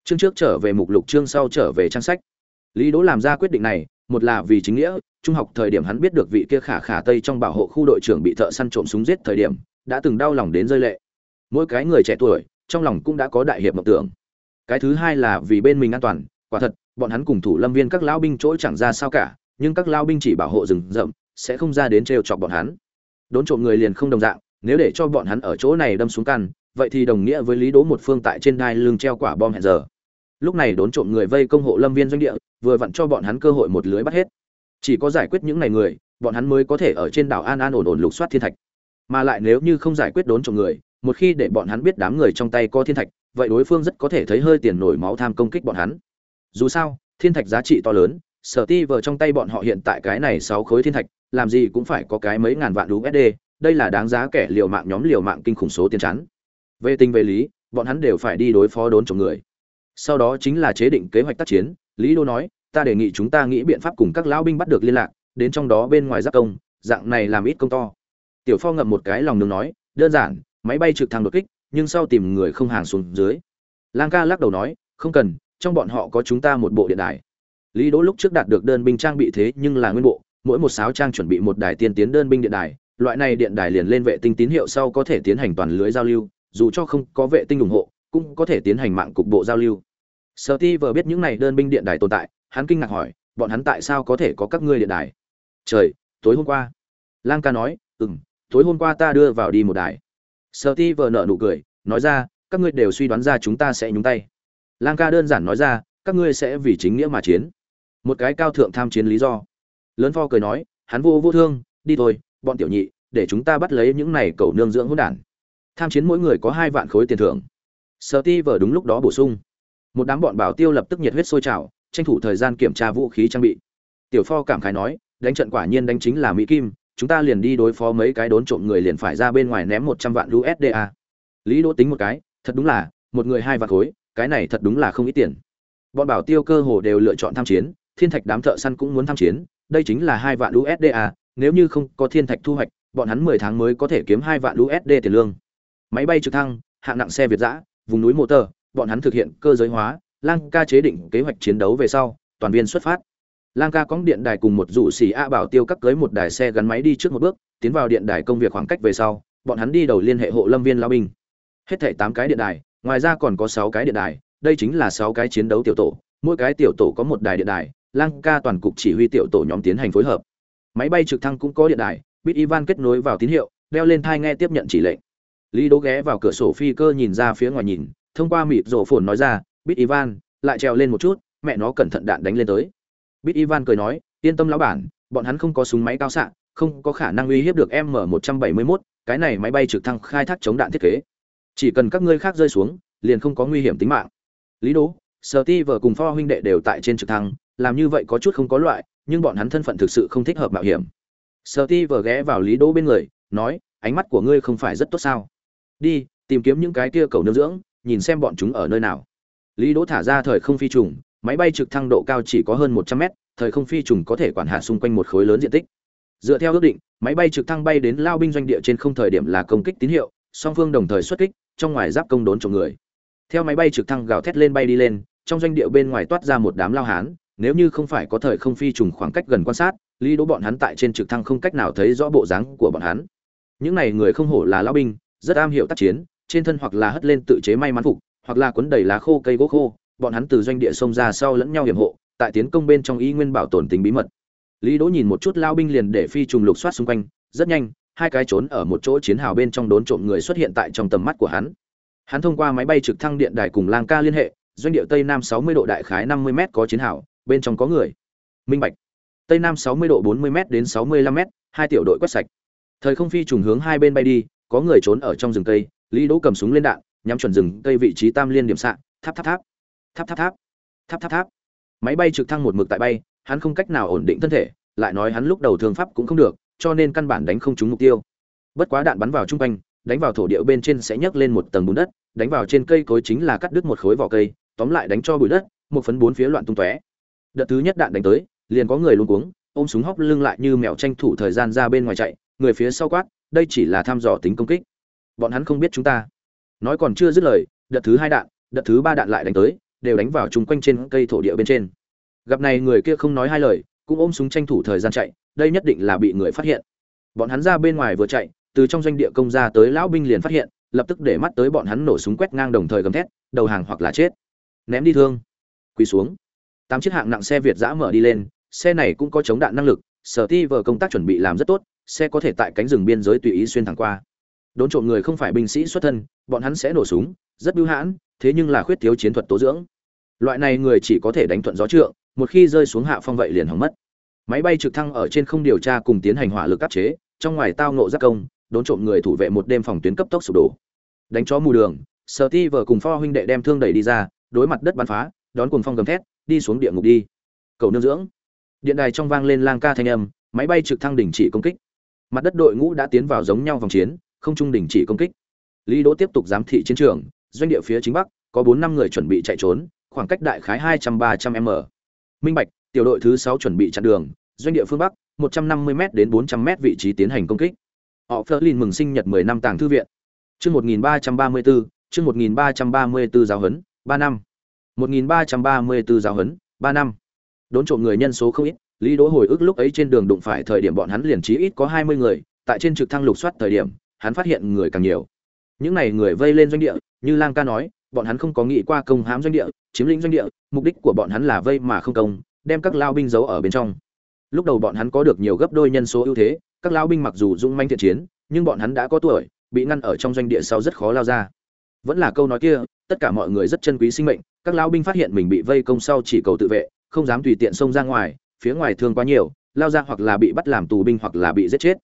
Chương trước trở về mục lục chương sau trở về trang sách lý đỗ làm ra quyết định này, một là vì chính nghĩa, trung học thời điểm hắn biết được vị kia khả khả tây trong bảo hộ khu đội trưởng bị thợ săn trộm súng giết thời điểm, đã từng đau lòng đến rơi lệ. Mỗi cái người trẻ tuổi, trong lòng cũng đã có đại hiệp mộng tưởng. Cái thứ hai là vì bên mình an toàn, quả thật, bọn hắn cùng thủ lâm viên các lão binh chỗ chẳng ra sao cả, nhưng các lão binh chỉ bảo hộ rừng rậm, sẽ không ra đến trêu chọc bọn hắn. Đốn trộm người liền không đồng dạng, nếu để cho bọn hắn ở chỗ này đâm xuống căn vậy thì đồng nghĩa với lý Đỗ một phương tại trên đai lưng treo quả bom hẹn giờ lúc này đốn trộm người vây công hộ lâm viên doanh địa, vừa vặn cho bọn hắn cơ hội một lưới bắt hết. Chỉ có giải quyết những này người, bọn hắn mới có thể ở trên đảo an an ổn ổn lục soát thiên thạch. Mà lại nếu như không giải quyết đốn trộm người, một khi để bọn hắn biết đám người trong tay có thiên thạch, vậy đối phương rất có thể thấy hơi tiền nổi máu tham công kích bọn hắn. Dù sao, thiên thạch giá trị to lớn, sở ti vờ trong tay bọn họ hiện tại cái này sáu khối thiên thạch, làm gì cũng phải có cái mấy ngàn vạn usd đây là đáng giá kẻ liều mạng nhóm liều mạng kinh khủng số tiền chắn. Về tình về lý, bọn hắn đều phải đi đối phó đốn trộm người sau đó chính là chế định kế hoạch tác chiến, lý đô nói, ta đề nghị chúng ta nghĩ biện pháp cùng các lão binh bắt được liên lạc, đến trong đó bên ngoài giáp công, dạng này làm ít công to. Tiểu pho ngậm một cái lòng đường nói, đơn giản, máy bay trực thăng đột kích, nhưng sau tìm người không hàng xuống dưới. Lang ca lắc đầu nói, không cần, trong bọn họ có chúng ta một bộ điện đài. Lý đỗ lúc trước đạt được đơn binh trang bị thế nhưng là nguyên bộ, mỗi một sáo trang chuẩn bị một đài tiên tiến đơn binh điện đài, loại này điện đài liền lên vệ tinh tín hiệu sau có thể tiến hành toàn lưới giao lưu, dù cho không có vệ tinh ủng hộ, cũng có thể tiến hành mạng cục bộ giao lưu sở ti vừa biết những này đơn binh điện đài tồn tại, hắn kinh ngạc hỏi, bọn hắn tại sao có thể có các ngươi điện đài? Trời, tối hôm qua. Lang ca nói ừ m tối hôm qua ta đưa vào đi một đài. Sở ti vừa nợ nụ cười, nói ra, các ngươi đều suy đoán ra chúng ta sẽ nhúng tay. Lang ca đơn giản nói ra, các ngươi sẽ vì chính nghĩa mà chiến. Một cái cao thượng tham chiến lý do. Lớn pho cười nói, hắn vô vô thương, đi thôi, bọn tiểu nhị, để chúng ta bắt lấy những này cầu nương dưỡng hỗn đản. Tham chiến mỗi người có hai vạn khối tiền thưởng. Sở ti vờ đúng lúc đó bổ sung một đám bọn bảo tiêu lập tức nhiệt huyết sôi trào, tranh thủ thời gian kiểm tra vũ khí trang bị. Tiểu pho cảm khái nói, đánh trận quả nhiên đánh chính là mỹ kim, chúng ta liền đi đối phó mấy cái đốn trộm người liền phải ra bên ngoài ném một trăm vạn usda lý đỗ tính một cái, thật đúng là, một người hai vạn khối, cái này thật đúng là không ít tiền. Bọn bảo tiêu cơ hồ đều lựa chọn tham chiến, thiên thạch đám thợ săn cũng muốn tham chiến, đây chính là hai vạn usda nếu như không có thiên thạch thu hoạch, bọn hắn mười tháng mới có thể kiếm hai vạn usd tiền lương. Máy bay trực thăng, hạng nặng xe việt giã vùng núi motor bọn hắn thực hiện cơ giới hóa, lang ca chế định kế hoạch chiến đấu về sau, toàn viên xuất phát. Lang ca cóng điện đài cùng một rủ xỉ a bảo tiêu cắt cưới một đài xe gắn máy đi trước một bước, tiến vào điện đài công việc khoảng cách về sau, bọn hắn đi đầu liên hệ hộ lâm viên lao binh. Hết thảy tám cái điện đài, ngoài ra còn có sáu cái điện đài, đây chính là sáu cái chiến đấu tiểu tổ, mỗi cái tiểu tổ có một đài điện đài, lang ca toàn cục chỉ huy tiểu tổ nhóm tiến hành phối hợp. Máy bay trực thăng cũng có điện đài bit ivan kết nối vào tín hiệu, đeo lên thai nghe tiếp nhận chỉ lệnh. Lý đỗ ghé vào cửa sổ phi cơ nhìn ra phía ngoài nhìn thông qua mịt rổ phồn nói ra, bít ivan, lại trèo lên một chút, mẹ nó cẩn thận đạn đánh lên tới. Bít ivan cười nói, yên tâm lão bản, bọn hắn không có súng máy cao xạ, không có khả năng uy hiếp được m 171 cái này máy bay trực thăng khai thác chống đạn thiết kế. Chỉ cần các ngươi khác rơi xuống, liền không có nguy hiểm tính mạng. Lý đố sở ti vợ cùng pho huynh đệ đều tại trên trực thăng, làm như vậy có chút không có loại, nhưng bọn hắn thân phận thực sự không thích hợp mạo hiểm. Sở ti vợ ghé vào lý đố bên người, nói, ánh mắt của ngươi không phải rất tốt sao? Đi, tìm kiếm những cái kia cầu nương dưỡng nhìn xem bọn chúng ở nơi nào. Lý đỗ thả ra thời không phi trùng, máy bay trực thăng độ cao chỉ có hơn một trăm mét, thời không phi trùng có thể quản hạt xung quanh một khối lớn diện tích. Dựa theo ước định, máy bay trực thăng bay đến lao binh doanh địa trên không thời điểm là công kích tín hiệu, song phương đồng thời xuất kích, trong ngoài giáp công đốn trộm người. Theo máy bay trực thăng gào thét lên bay đi lên, trong doanh địa bên ngoài toát ra một đám lao hán, nếu như không phải có thời không phi trùng khoảng cách gần quan sát, lý đỗ bọn hắn tại trên trực thăng không cách nào thấy rõ bộ dáng của bọn hắn. Những này người không hổ là lao binh, rất am hiểu tác chiến trên thân hoặc là hất lên tự chế may mắn phục, hoặc là cuốn đầy lá khô cây gỗ khô, bọn hắn từ doanh địa xông ra sau lẫn nhau hiểm hộ, tại tiến công bên trong y nguyên bảo tồn tính bí mật. Lý đỗ nhìn một chút lao binh liền để phi trùng lục soát xung quanh, rất nhanh, hai cái trốn ở một chỗ chiến hào bên trong đốn trộm người xuất hiện tại trong tầm mắt của hắn. Hắn thông qua máy bay trực thăng điện đài cùng lang ca liên hệ, doanh địa tây nam 60 độ đại khái 50 m có chiến hào, bên trong có người. Minh bạch. Tây nam 60 độ 40 m đến 65 m hai tiểu đội quét sạch. Thời không phi trùng hướng hai bên bay đi, có người trốn ở trong rừng cây lý đỗ cầm súng lên đạn, nhắm chuẩn rừng cây vị trí tam liên điểm xạ, tháp tháp tháp. Tháp tháp tháp. Tháp tháp tháp. Máy bay trực thăng một mực tại bay, hắn không cách nào ổn định thân thể, lại nói hắn lúc đầu thương pháp cũng không được, cho nên căn bản đánh không trúng mục tiêu. Bất quá đạn bắn vào trung quanh, đánh vào thổ địa bên trên sẽ nhấc lên một tầng bùn đất, đánh vào trên cây cối chính là cắt đứt một khối vỏ cây, tóm lại đánh cho bụi đất, một phấn bốn phía loạn tung tóe. Đợt thứ nhất đạn đánh tới, liền có người luôn cuống, ôm súng hóc lưng lại như mèo tranh thủ thời gian ra bên ngoài chạy, người phía sau quát, đây chỉ là thăm dò tính công kích bọn hắn không biết chúng ta. Nói còn chưa dứt lời, đợt thứ hai đạn, đợt thứ ba đạn lại đánh tới, đều đánh vào chung quanh trên cây thổ địa bên trên. Gặp này người kia không nói hai lời, cũng ôm súng tranh thủ thời gian chạy, đây nhất định là bị người phát hiện. Bọn hắn ra bên ngoài vừa chạy, từ trong doanh địa công ra tới lão binh liền phát hiện, lập tức để mắt tới bọn hắn nổ súng quét ngang đồng thời gầm thét, đầu hàng hoặc là chết. Ném đi thương. Quỳ xuống. Tám chiếc hạng nặng xe việt giã mở đi lên, xe này cũng có chống đạn năng lực, sở ti vờ công tác chuẩn bị làm rất tốt, xe có thể tại cánh rừng biên giới tùy ý xuyên thẳng qua đốn trộm người không phải binh sĩ xuất thân, bọn hắn sẽ nổ súng, rất bưu hãn, thế nhưng là khuyết thiếu chiến thuật tố dưỡng. Loại này người chỉ có thể đánh thuận gió trượng, một khi rơi xuống hạ phong vậy liền hỏng mất. Máy bay trực thăng ở trên không điều tra cùng tiến hành hỏa lực áp chế, trong ngoài tao nộ giác công, đốn trộm người thủ vệ một đêm phòng tuyến cấp tốc sụp đổ. Đánh chó mù đường sở ti vờ cùng pho huynh đệ đem thương đẩy đi ra, đối mặt đất bắn phá, đón cuồng phong gầm thét, đi xuống địa ngục đi. Cầu nương dưỡng. Điện đài trong vang lên lang ca thanh âm, máy bay trực thăng đình chỉ công kích. Mặt đất đội ngũ đã tiến vào giống nhau vòng chiến không trung đình chỉ công kích. Lý đỗ tiếp tục giám thị chiến trường, doanh địa phía chính bắc, có bốn năm người chuẩn bị chạy trốn, khoảng cách đại khái hai trăm ba trăm m. Minh bạch, tiểu đội thứ sáu chuẩn bị chặn đường, doanh địa phương bắc, một trăm năm mươi m đến bốn trăm m vị trí tiến hành công kích. Họ Flerlin mừng sinh nhật mười năm tàng thư viện. Chương một nghìn ba trăm ba mươi bốn, chương một nghìn ba trăm ba mươi bốn giáo huấn, ba năm. Một nghìn ba trăm ba mươi bốn giáo huấn, ba năm. Đốn trộm người nhân số không ít, lý đỗ hồi ức lúc ấy trên đường đụng phải thời điểm bọn hắn liền trí ít có hai mươi người, tại trên trực thăng lục soát thời điểm hắn phát hiện người càng nhiều. Những này người vây lên doanh địa, như lang ca nói, bọn hắn không có nghĩ qua công hãm doanh địa, chiếm lĩnh doanh địa, mục đích của bọn hắn là vây mà không công, đem các lao binh giấu ở bên trong. Lúc đầu bọn hắn có được nhiều gấp đôi nhân số ưu thế, các lao binh mặc dù dũng manh thiện chiến, nhưng bọn hắn đã có tuổi, bị ngăn ở trong doanh địa sau rất khó lao ra. Vẫn là câu nói kia, tất cả mọi người rất chân quý sinh mệnh, các lao binh phát hiện mình bị vây công sau chỉ cầu tự vệ, không dám tùy tiện xông ra ngoài, phía ngoài thương quá nhiều, lao ra hoặc là bị bắt làm tù binh hoặc là bị giết chết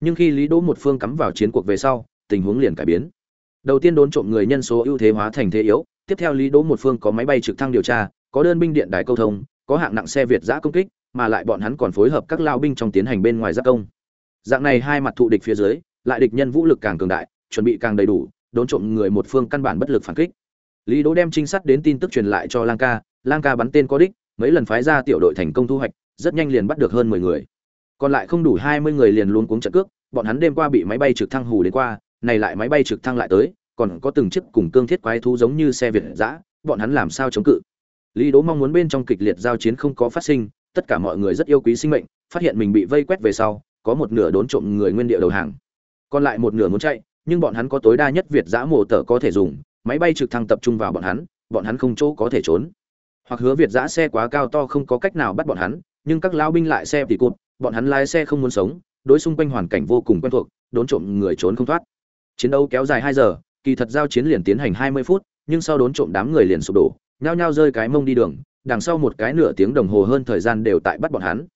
nhưng khi lý đỗ một phương cắm vào chiến cuộc về sau, tình huống liền cải biến. Đầu tiên đốn trộm người nhân số ưu thế hóa thành thế yếu, tiếp theo lý đỗ một phương có máy bay trực thăng điều tra, có đơn binh điện đài câu thông, có hạng nặng xe việt giã công kích, mà lại bọn hắn còn phối hợp các lao binh trong tiến hành bên ngoài giáp công. Dạng này hai mặt thụ địch phía dưới, lại địch nhân vũ lực càng cường đại, chuẩn bị càng đầy đủ, đốn trộm người một phương căn bản bất lực phản kích. Lý đỗ đem trinh sát đến tin tức truyền lại cho lang ca lang ca bắn tên có đích, mấy lần phái ra tiểu đội thành công thu hoạch, rất nhanh liền bắt được hơn mười người còn lại không đủ hai mươi người liền luôn cuống trận cước, bọn hắn đêm qua bị máy bay trực thăng hù đến qua, này lại máy bay trực thăng lại tới, còn có từng chiếc cùng cương thiết quái thú giống như xe việt giã bọn hắn làm sao chống cự? Lý đỗ mong muốn bên trong kịch liệt giao chiến không có phát sinh, tất cả mọi người rất yêu quý sinh mệnh, phát hiện mình bị vây quét về sau, có một nửa đốn trộm người nguyên địa đầu hàng. Còn lại một nửa muốn chạy, nhưng bọn hắn có tối đa nhất việt giã mổ tở có thể dùng, máy bay trực thăng tập trung vào bọn hắn bọn hắn không chỗ có thể trốn. Hoặc hứa việt giã xe quá cao to không có cách nào bắt bọn hắn, nhưng các lao binh lại xe thì cụt bọn hắn lái xe không muốn sống, đối xung quanh hoàn cảnh vô cùng quen thuộc, đốn trộm người trốn không thoát. Chiến đấu kéo dài hai giờ, kỳ thật giao chiến liền tiến hành hai mươi phút, nhưng sau đốn trộm đám người liền sụp đổ, nhao nhao rơi cái mông đi đường, đằng sau một cái nửa tiếng đồng hồ hơn thời gian đều tại bắt bọn hắn.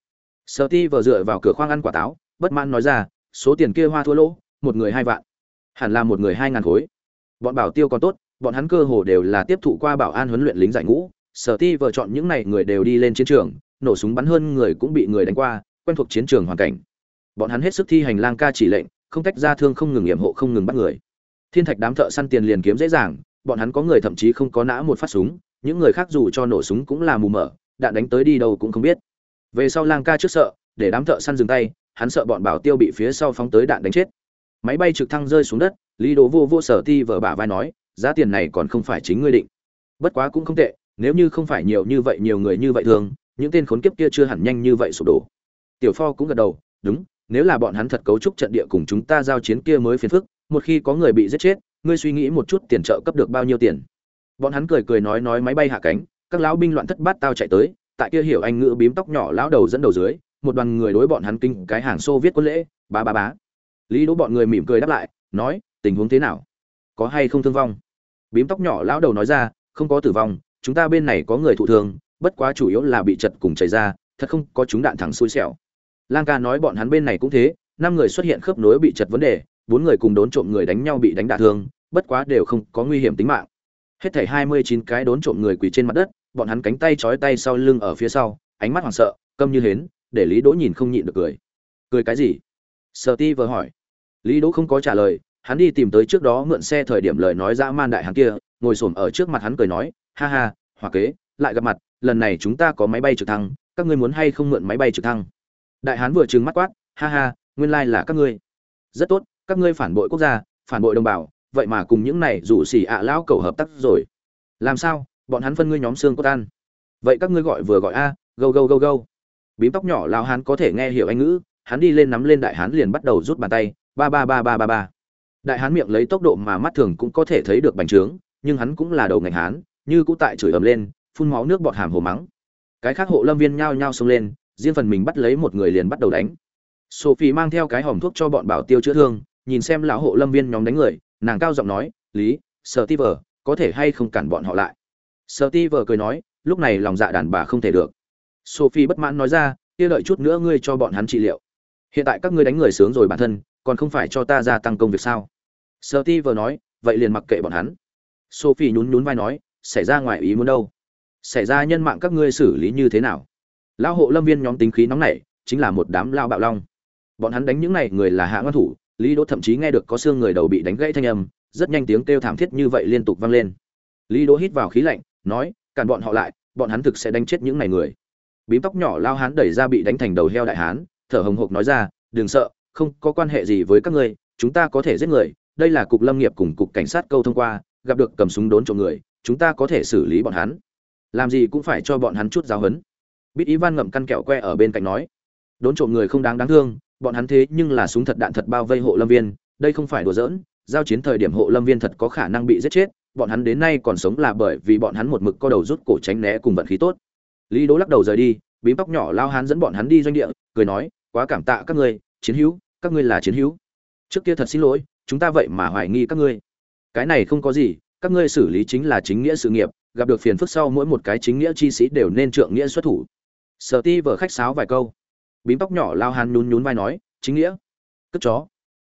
Sợ ti vờ dựa vào cửa khoang ăn quả táo, bất mãn nói ra, số tiền kia hoa thua lỗ, một người hai vạn, hẳn là một người hai ngàn khối. Bọn bảo tiêu còn tốt, bọn hắn cơ hồ đều là tiếp thụ qua bảo an huấn luyện lính giải ngũ. Sở ti vợ chọn những này người đều đi lên chiến trường, nổ súng bắn hơn người cũng bị người đánh qua quen thuộc chiến trường hoàn cảnh. Bọn hắn hết sức thi hành lang ca chỉ lệnh không tách ra thương không ngừng nghiệm hộ không ngừng bắt người. Thiên thạch đám thợ săn tiền liền kiếm dễ dàng bọn hắn có người thậm chí không có nã một phát súng những người khác dù cho nổ súng cũng là mù mờ, đạn đánh tới đi đâu cũng không biết. Về sau lang ca trước sợ để đám thợ săn dừng tay hắn sợ bọn bảo tiêu bị phía sau phóng tới đạn đánh chết. Máy bay trực thăng rơi xuống đất lý Đồ vô vô sở ti vờ bả vai nói giá tiền này còn không phải chính ngươi định. Bất quá cũng không tệ nếu như không phải nhiều như vậy nhiều người như vậy thường những tên khốn kiếp kia chưa hẳn nhanh như vậy sụp đổ tiểu pho cũng gật đầu, đúng, nếu là bọn hắn thật cấu trúc trận địa cùng chúng ta giao chiến kia mới phiền phức, một khi có người bị giết chết, ngươi suy nghĩ một chút tiền trợ cấp được bao nhiêu tiền. Bọn hắn cười cười nói nói máy bay hạ cánh, các lão binh loạn thất bát tao chạy tới, tại kia hiểu anh ngữ bím tóc nhỏ lão đầu dẫn đầu dưới, một đoàn người đối bọn hắn kinh cái hàng xô viết quân lễ, bá bá bá. Lý đỗ bọn người mỉm cười đáp lại, nói, tình huống thế nào? Có hay không thương vong? Bím tóc nhỏ lão đầu nói ra, không có tử vong, chúng ta bên này có người thụ thương, bất quá chủ yếu là bị chật cùng chảy ra, thật không có chúng đạn thẳng xui xẻo lang ca nói bọn hắn bên này cũng thế, năm người xuất hiện khớp nối bị chật vấn đề, bốn người cùng đốn trộm người đánh nhau bị đánh đả thương, bất quá đều không có nguy hiểm tính mạng. Hết thảy hai mươi chín cái đốn trộm người quỳ trên mặt đất, bọn hắn cánh tay trói tay sau lưng ở phía sau, ánh mắt hoảng sợ, câm như hến, để lý đỗ nhìn không nhịn được cười. Cười cái gì? Sợ ti vừa hỏi. Lý đỗ không có trả lời, hắn đi tìm tới trước đó mượn xe thời điểm lời nói dã man đại hắn kia, ngồi xổm ở trước mặt hắn cười nói, ha ha, hòa kế, lại gặp mặt, lần này chúng ta có máy bay trực thăng, các ngươi muốn hay không mượn máy bay trực thăng? Đại hán vừa trừng mắt quát ha ha nguyên lai là các ngươi. Rất tốt các ngươi phản bội quốc gia phản bội đồng bào vậy mà cùng những này rủ xỉ ạ lão cầu hợp tác rồi. Làm sao? Bọn hắn phân ngươi nhóm xương cốt ăn. Vậy các ngươi gọi vừa gọi a gâu gâu gâu gâu, bím tóc nhỏ lão hán có thể nghe hiểu anh ngữ hắn đi lên nắm lên đại hán liền bắt đầu rút bàn tay ba ba ba ba ba ba. Đại hán miệng lấy tốc độ mà mắt thường cũng có thể thấy được bành trướng nhưng hắn cũng là đầu ngành hán như cũ tại chửi ầm lên phun máu nước bọt hàm hồ mắng. Cái khác hộ lâm viên nhao nhao xông lên riêng phần mình bắt lấy một người liền bắt đầu đánh. Sophie mang theo cái hòm thuốc cho bọn bảo tiêu chữa thương, nhìn xem lão hộ lâm viên nhóm đánh người, nàng cao giọng nói, lý sợ ti vờ có thể hay không cản bọn họ lại? Sợ ti vờ cười nói, lúc này lòng dạ đàn bà không thể được. Sophie bất mãn nói ra, kia đợi chút nữa ngươi cho bọn hắn trị liệu. Hiện tại các ngươi đánh người sướng rồi bản thân, còn không phải cho ta gia tăng công việc sao? Sợ ti vờ nói, vậy liền mặc kệ bọn hắn. Sophie nhún nhún vai nói, xảy ra ngoài ý muốn đâu? Xảy ra nhân mạng các ngươi xử lý như thế nào? Lão hộ lâm viên nhóm tính khí nóng nảy, chính là một đám lao bạo long. Bọn hắn đánh những này người là hạ ngăn thủ, lý đỗ thậm chí nghe được có xương người đầu bị đánh gãy thanh âm, rất nhanh tiếng kêu thảm thiết như vậy liên tục vang lên. Lý đỗ hít vào khí lạnh, nói, cản bọn họ lại, bọn hắn thực sẽ đánh chết những này người. Bím tóc nhỏ lao hán đẩy ra bị đánh thành đầu heo đại hán, thở hồng hộc nói ra, đừng sợ, không có quan hệ gì với các ngươi, chúng ta có thể giết người, đây là cục lâm nghiệp cùng cục cảnh sát câu thông qua, gặp được cầm súng đốn trộm người, chúng ta có thể xử lý bọn hắn. Làm gì cũng phải cho bọn hắn chút giáo hấn bít ivan ngậm căn kẹo que ở bên cạnh nói, đốn trộm người không đáng đáng thương, bọn hắn thế nhưng là súng thật đạn thật bao vây hộ lâm viên, đây không phải đùa giỡn, giao chiến thời điểm hộ lâm viên thật có khả năng bị giết chết, bọn hắn đến nay còn sống là bởi vì bọn hắn một mực co đầu rút cổ tránh né cùng vận khí tốt. Lý đố lắc đầu rời đi, bím tóc nhỏ lao hắn dẫn bọn hắn đi doanh địa, cười nói, quá cảm tạ các ngươi, chiến hữu, các ngươi là chiến hữu. Trước kia thật xin lỗi, chúng ta vậy mà hoài nghi các ngươi. Cái này không có gì, các ngươi xử lý chính là chính nghĩa sự nghiệp, gặp được phiền phức sau mỗi một cái chính nghĩa chi sĩ đều nên trượng nghĩa xuất thủ sở ti vợ khách sáo vài câu. Bím tóc nhỏ lao hàn nhún nhún vai nói, chính nghĩa. Cất chó.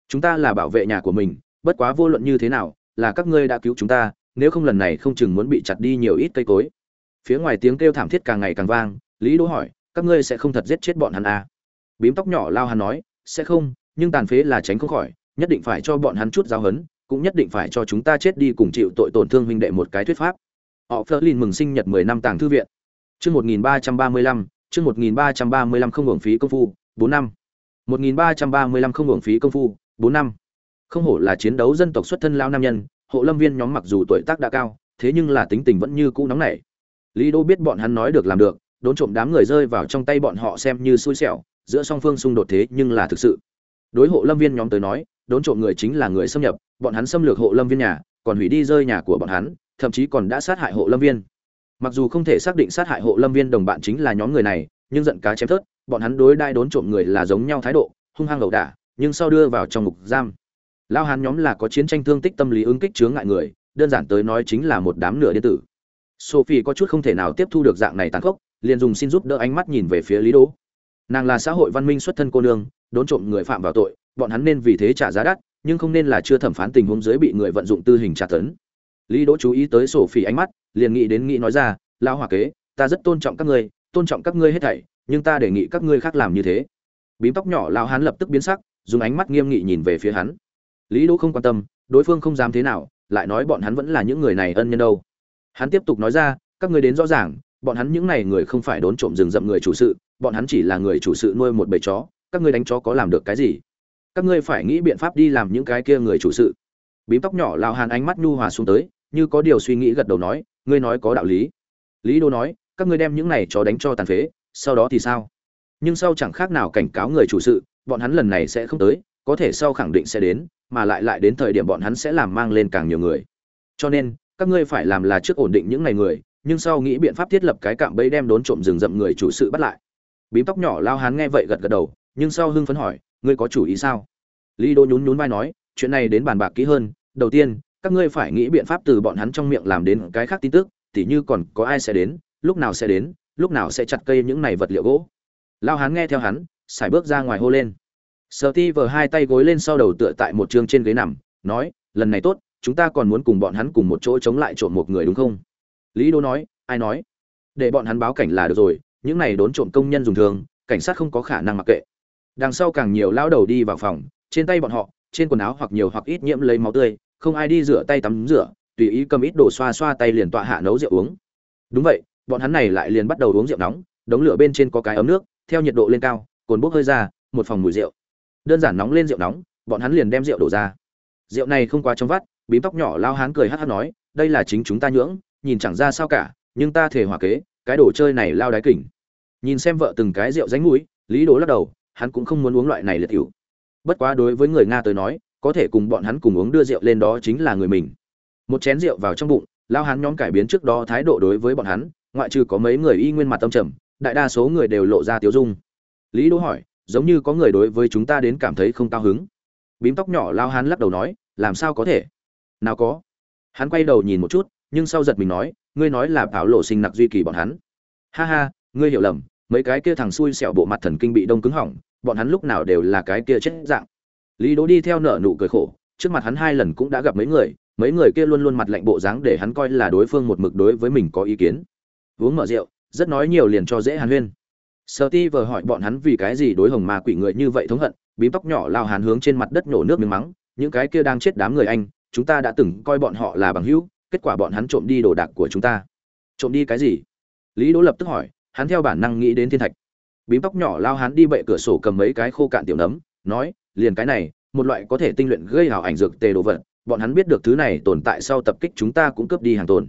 Chúng ta là bảo vệ nhà của mình, bất quá vô luận như thế nào, là các ngươi đã cứu chúng ta, nếu không lần này không chừng muốn bị chặt đi nhiều ít cây cối. Phía ngoài tiếng kêu thảm thiết càng ngày càng vang, lý đỗ hỏi, các ngươi sẽ không thật giết chết bọn hắn à? bím tóc nhỏ lao hàn nói, sẽ không, nhưng tàn phế là tránh không khỏi, nhất định phải cho bọn hắn chút giáo hấn cũng nhất định phải cho chúng ta chết đi cùng chịu tội tổn thương huynh đệ một cái thuyết pháp. Họ Flerlin mừng sinh nhật 10 năm tàng thư viện. Chương 1335 chương 1335 không hưởng phí công phu 4 năm. 1335 không hưởng phí công phu 4 năm. Không hổ là chiến đấu dân tộc xuất thân lao nam nhân, hộ lâm viên nhóm mặc dù tuổi tác đã cao, thế nhưng là tính tình vẫn như cũ nóng nảy. Lý đô biết bọn hắn nói được làm được, đốn trộm đám người rơi vào trong tay bọn họ xem như xui xẻo, giữa song phương xung đột thế nhưng là thực sự. Đối hộ lâm viên nhóm tới nói, đốn trộm người chính là người xâm nhập, bọn hắn xâm lược hộ lâm viên nhà, còn hủy đi rơi nhà của bọn hắn, thậm chí còn đã sát hại hộ lâm viên mặc dù không thể xác định sát hại hộ lâm viên đồng bạn chính là nhóm người này, nhưng giận cá chém thớt, bọn hắn đối đai đốn trộm người là giống nhau thái độ, hung hăng ẩu đả, nhưng sau đưa vào trong ngục giam. Lao hán nhóm là có chiến tranh thương tích tâm lý ứng kích chướng ngại người, đơn giản tới nói chính là một đám nửa điện tử. Sophie có chút không thể nào tiếp thu được dạng này tàn khốc, liền dùng xin giúp đỡ ánh mắt nhìn về phía lý đỗ. Nàng là xã hội văn minh xuất thân cô nương, đốn trộm người phạm vào tội, bọn hắn nên vì thế trả giá đắt, nhưng không nên là chưa thẩm phán tình huống dưới bị người vận dụng tư hình trả tấn. Lý đỗ chú ý tới sổ phỉ ánh mắt liền nghĩ đến nghĩ nói ra lao hòa kế, ta rất tôn trọng các ngươi, tôn trọng các ngươi hết thảy, nhưng ta đề nghị các ngươi khác làm như thế. Bím tóc nhỏ lao hắn lập tức biến sắc, dùng ánh mắt nghiêm nghị nhìn về phía hắn. Lý đỗ không quan tâm, đối phương không dám thế nào, lại nói bọn hắn vẫn là những người này ân nhân đâu. Hắn tiếp tục nói ra, các ngươi đến rõ ràng, bọn hắn những này người không phải đốn trộm rừng rậm người chủ sự, bọn hắn chỉ là người chủ sự nuôi một bầy chó, các ngươi đánh chó có làm được cái gì? Các ngươi phải nghĩ biện pháp đi làm những cái kia người chủ sự. Bím tóc nhỏ lao hàn ánh mắt nhu hòa xuống tới, như có điều suy nghĩ gật đầu nói ngươi nói có đạo lý. Lý đô nói, các ngươi đem những này chó đánh cho tàn phế, sau đó thì sao? Nhưng sau chẳng khác nào cảnh cáo người chủ sự, bọn hắn lần này sẽ không tới, có thể sau khẳng định sẽ đến, mà lại lại đến thời điểm bọn hắn sẽ làm mang lên càng nhiều người. Cho nên, các ngươi phải làm là trước ổn định những ngày người, nhưng sau nghĩ biện pháp thiết lập cái cạm bẫy đem đốn trộm rừng rậm người chủ sự bắt lại. Bím tóc nhỏ lao hán nghe vậy gật gật đầu, nhưng sau hưng phấn hỏi, ngươi có chủ ý sao? Lý đô nhún nhún vai nói, chuyện này đến bàn bạc kỹ hơn, đầu tiên các ngươi phải nghĩ biện pháp từ bọn hắn trong miệng làm đến cái khác tin tức, tỉ như còn có ai sẽ đến, lúc nào sẽ đến, lúc nào sẽ chặt cây những này vật liệu gỗ. Lao hán nghe theo hắn, sải bước ra ngoài hô lên. Sợ ti vờ hai tay gối lên sau đầu tựa tại một chương trên ghế nằm, nói, lần này tốt, chúng ta còn muốn cùng bọn hắn cùng một chỗ chống lại trộm một người đúng không? Lý đô nói, ai nói? Để bọn hắn báo cảnh là được rồi, những này đốn trộm công nhân dùng thường, cảnh sát không có khả năng mặc kệ. Đằng sau càng nhiều lao đầu đi vào phòng, trên tay bọn họ, trên quần áo hoặc nhiều hoặc ít nhiễm lấy máu tươi không ai đi rửa tay tắm rửa, tùy ý cầm ít đồ xoa xoa tay liền tọa hạ nấu rượu uống. Đúng vậy, bọn hắn này lại liền bắt đầu uống rượu nóng, đống lửa bên trên có cái ấm nước, theo nhiệt độ lên cao, cồn bốc hơi ra, một phòng mùi rượu. Đơn giản nóng lên rượu nóng, bọn hắn liền đem rượu đổ ra. Rượu này không quá trong vắt, bím tóc nhỏ lao hán cười hát hát nói, đây là chính chúng ta nhưỡng, nhìn chẳng ra sao cả, nhưng ta thể hòa kế, cái đồ chơi này lao đái kỉnh. Nhìn xem vợ từng cái rượu ránh mũi, lý đồ lắc đầu, hắn cũng không muốn uống loại này liệt cựu bất quá đối với người nga tới nói có thể cùng bọn hắn cùng uống đưa rượu lên đó chính là người mình. Một chén rượu vào trong bụng, lao hắn nhóm cải biến trước đó thái độ đối với bọn hắn, ngoại trừ có mấy người y nguyên mặt tâm trầm, đại đa số người đều lộ ra tiếu dung. Lý đỗ hỏi, giống như có người đối với chúng ta đến cảm thấy không cao hứng. Bím tóc nhỏ lao hắn lắc đầu nói, làm sao có thể? Nào có. Hắn quay đầu nhìn một chút, nhưng sau giật mình nói, ngươi nói là bảo lộ sinh nặc duy kỳ bọn hắn. Ha ha, ngươi hiểu lầm, mấy cái kia thằng xui xẻo bộ mặt thần kinh bị đông cứng hỏng, bọn hắn lúc nào đều là cái kia chết dạng lý đỗ đi theo nợ nụ cười khổ, trước mặt hắn hai lần cũng đã gặp mấy người mấy người kia luôn luôn mặt lạnh bộ dáng để hắn coi là đối phương một mực đối với mình có ý kiến. Uống mở rượu, rất nói nhiều liền cho dễ hàn huyên. Sợ ti vờ hỏi bọn hắn vì cái gì đối hồng ma quỷ người như vậy thống hận, bím tóc nhỏ lao hàn hướng trên mặt đất nổ nước miếng mắng, những cái kia đang chết đám người anh, chúng ta đã từng coi bọn họ là bằng hữu, kết quả bọn hắn trộm đi đồ đạc của chúng ta. Trộm đi cái gì? Lý đỗ lập tức hỏi, hắn theo bản năng nghĩ đến thiên thạch. Bím tóc nhỏ lao hắn đi bệ cửa sổ cầm mấy cái khô cạn tiểu nấm nói, liền cái này, một loại có thể tinh luyện gây hào ảnh dược tề đồ vật, bọn hắn biết được thứ này tồn tại sau tập kích chúng ta cũng cướp đi hàng tồn.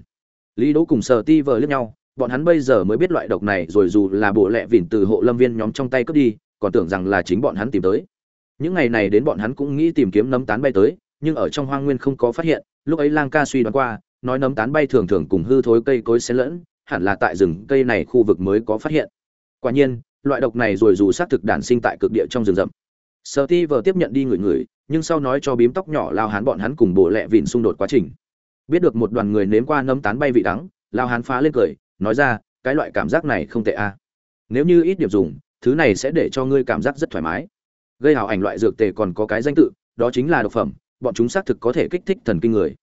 Lý đỗ cùng sờ ti vờ liếc nhau, bọn hắn bây giờ mới biết loại độc này rồi dù là bộ lẹ vỉn từ hộ lâm viên nhóm trong tay cướp đi, còn tưởng rằng là chính bọn hắn tìm tới. Những ngày này đến bọn hắn cũng nghĩ tìm kiếm nấm tán bay tới, nhưng ở trong hoang nguyên không có phát hiện, lúc ấy lang ca suy đoán qua, nói nấm tán bay thường thường cùng hư thối cây cối xen lẫn, hẳn là tại rừng cây này khu vực mới có phát hiện. Quả nhiên, loại độc này rồi dù xác thực đản sinh tại cực địa trong rừng rậm sợ ti vờ tiếp nhận đi người người nhưng sau nói cho bím tóc nhỏ lao hán bọn hắn cùng bộ lẹ vịn xung đột quá trình. Biết được một đoàn người nếm qua nấm tán bay vị đắng, lao hán phá lên cười, nói ra, cái loại cảm giác này không tệ a nếu như ít điểm dùng, thứ này sẽ để cho ngươi cảm giác rất thoải mái. Gây hào ảnh loại dược tề còn có cái danh tự, đó chính là độc phẩm, bọn chúng xác thực có thể kích thích thần kinh người.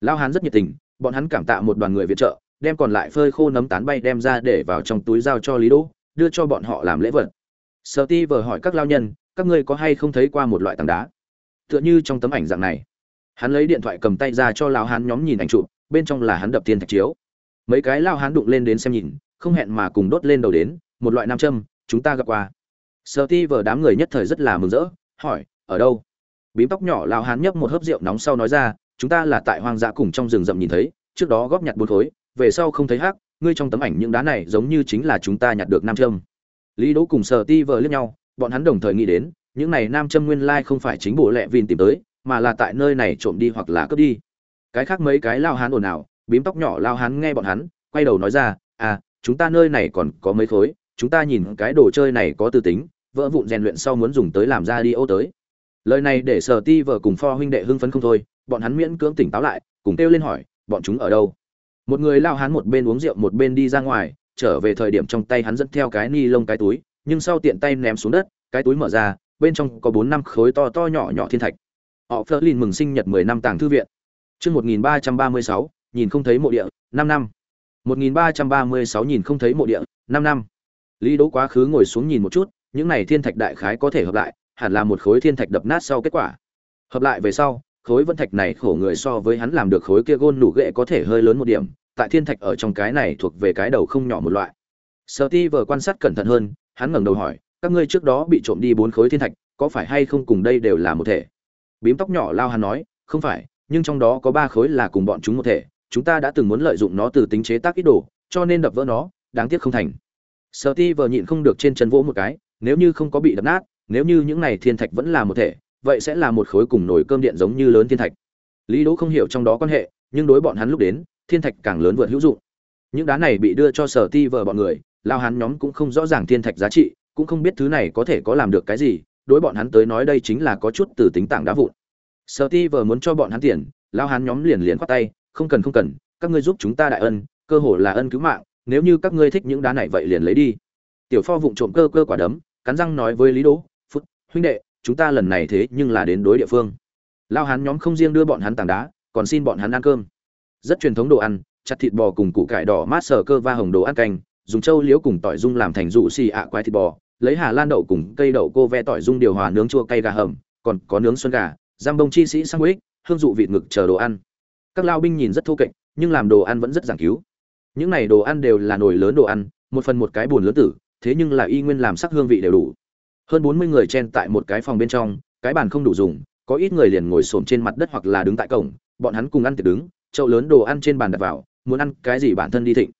Lao hán rất nhiệt tình, bọn hắn cảm tạ một đoàn người viện trợ, đem còn lại phơi khô nấm tán bay đem ra để vào trong túi giao cho lý đỗ đưa cho bọn họ làm lễ vật. Sợ ti vờ hỏi các lao nhân các ngươi có hay không thấy qua một loại tảng đá? Tựa như trong tấm ảnh dạng này. Hắn lấy điện thoại cầm tay ra cho lao hán nhóm nhìn ảnh chụp, bên trong là hắn đập tiền thạch chiếu. Mấy cái lao hán đụng lên đến xem nhìn, không hẹn mà cùng đốt lên đầu đến, một loại nam châm, chúng ta gặp qua. Sợ ti vờ đám người nhất thời rất là mừng rỡ, hỏi, ở đâu? Bím tóc nhỏ lao hán nhấp một hớp rượu nóng sau nói ra, chúng ta là tại hoang dã cùng trong rừng rậm nhìn thấy, trước đó góp nhặt bốn khối, về sau không thấy hắc, ngươi trong tấm ảnh những đá này giống như chính là chúng ta nhặt được nam châm. Lý đỗ cùng sợ ti vờ liếc nhau bọn hắn đồng thời nghĩ đến, những này nam châm nguyên lai không phải chính bộ lệ vin tìm tới, mà là tại nơi này trộm đi hoặc là cướp đi. Cái khác mấy cái lao hán ồn ào, bím tóc nhỏ lao hán nghe bọn hắn, quay đầu nói ra à chúng ta nơi này còn có mấy khối, chúng ta nhìn cái đồ chơi này có tư tính, vỡ vụn rèn luyện sau muốn dùng tới làm ra đi ô tới. Lời này để sở ti vợ cùng pho huynh đệ hưng phấn không thôi, bọn hắn miễn cưỡng tỉnh táo lại, cùng kêu lên hỏi, bọn chúng ở đâu? Một người lao hán một bên uống rượu một bên đi ra ngoài, trở về thời điểm trong tay hắn dẫn theo cái ni lông cái túi nhưng sau tiện tay ném xuống đất, cái túi mở ra, bên trong có bốn năm khối to to nhỏ nhỏ thiên thạch. Họ phơ lin mừng sinh nhật mười năm tàng thư viện. Chương một nghìn ba trăm ba mươi sáu, nhìn không thấy mộ địa, năm năm. một nghìn ba trăm ba mươi sáu, nhìn không thấy mộ địa, năm năm. Lý đỗ quá khứ ngồi xuống nhìn một chút, những này thiên thạch đại khái có thể hợp lại, hẳn là một khối thiên thạch đập nát sau kết quả. Hợp lại về sau, khối vân thạch này khổ người so với hắn làm được khối kia gôn đủ ghệ có thể hơi lớn một điểm, tại thiên thạch ở trong cái này thuộc về cái đầu không nhỏ một loại. Sợ ti vờ quan sát cẩn thận hơn hắn ngẩng đầu hỏi, các ngươi trước đó bị trộm đi bốn khối thiên thạch, có phải hay không cùng đây đều là một thể? Bím tóc nhỏ lao hắn nói, không phải, nhưng trong đó có ba khối là cùng bọn chúng một thể, chúng ta đã từng muốn lợi dụng nó từ tính chế tác ít đồ, cho nên đập vỡ nó, đáng tiếc không thành. Sợ ti vờ nhịn không được trên chân vỗ một cái, nếu như không có bị đập nát, nếu như những này thiên thạch vẫn là một thể, vậy sẽ là một khối cùng nồi cơm điện giống như lớn thiên thạch. Lý đỗ không hiểu trong đó quan hệ, nhưng đối bọn hắn lúc đến, thiên thạch càng lớn vượt hữu dụng. Những đá này bị đưa cho sở ti vợ bọn người lao hắn nhóm cũng không rõ ràng thiên thạch giá trị, cũng không biết thứ này có thể có làm được cái gì, đối bọn hắn tới nói đây chính là có chút từ tính tảng đá vụn. Sợ ti vờ muốn cho bọn hắn tiền, lao hắn nhóm liền liền khoát tay, không cần không cần, các ngươi giúp chúng ta đại ân, cơ hồ là ân cứu mạng, nếu như các ngươi thích những đá này vậy liền lấy đi. Tiểu pho vụng trộm cơ cơ quả đấm, cắn răng nói với lý đỗ phút huynh đệ, chúng ta lần này thế nhưng là đến đối địa phương. Lao hắn nhóm không riêng đưa bọn hắn tảng đá, còn xin bọn hắn ăn cơm. Rất truyền thống đồ ăn, chặt thịt bò cùng củ cải đỏ mát sờ cơ va hồng đồ ăn canh dùng châu liễu cùng tỏi dung làm thành rụ xì ạ quái thịt bò, lấy hà lan đậu cùng cây đậu cô ve tỏi dung điều hòa nướng chua cay gà hầm, còn có nướng xuân gà, giam bông chi sĩ sang quýt hương dụ vịt ngực chờ đồ ăn. Các lao binh nhìn rất thô kệch, nhưng làm đồ ăn vẫn rất giảng cứu. Những này đồ ăn đều là nồi lớn đồ ăn, một phần một cái bùn lớn tử, thế nhưng là y nguyên làm sắc hương vị đều đủ. Hơn bốn mươi người chen tại một cái phòng bên trong, cái bàn không đủ dùng, có ít người liền ngồi xổm trên mặt đất hoặc là đứng tại cổng, bọn hắn cùng ăn tiệc đứng, chậu lớn đồ ăn trên bàn đặt vào, muốn ăn cái gì bản thân đi thịnh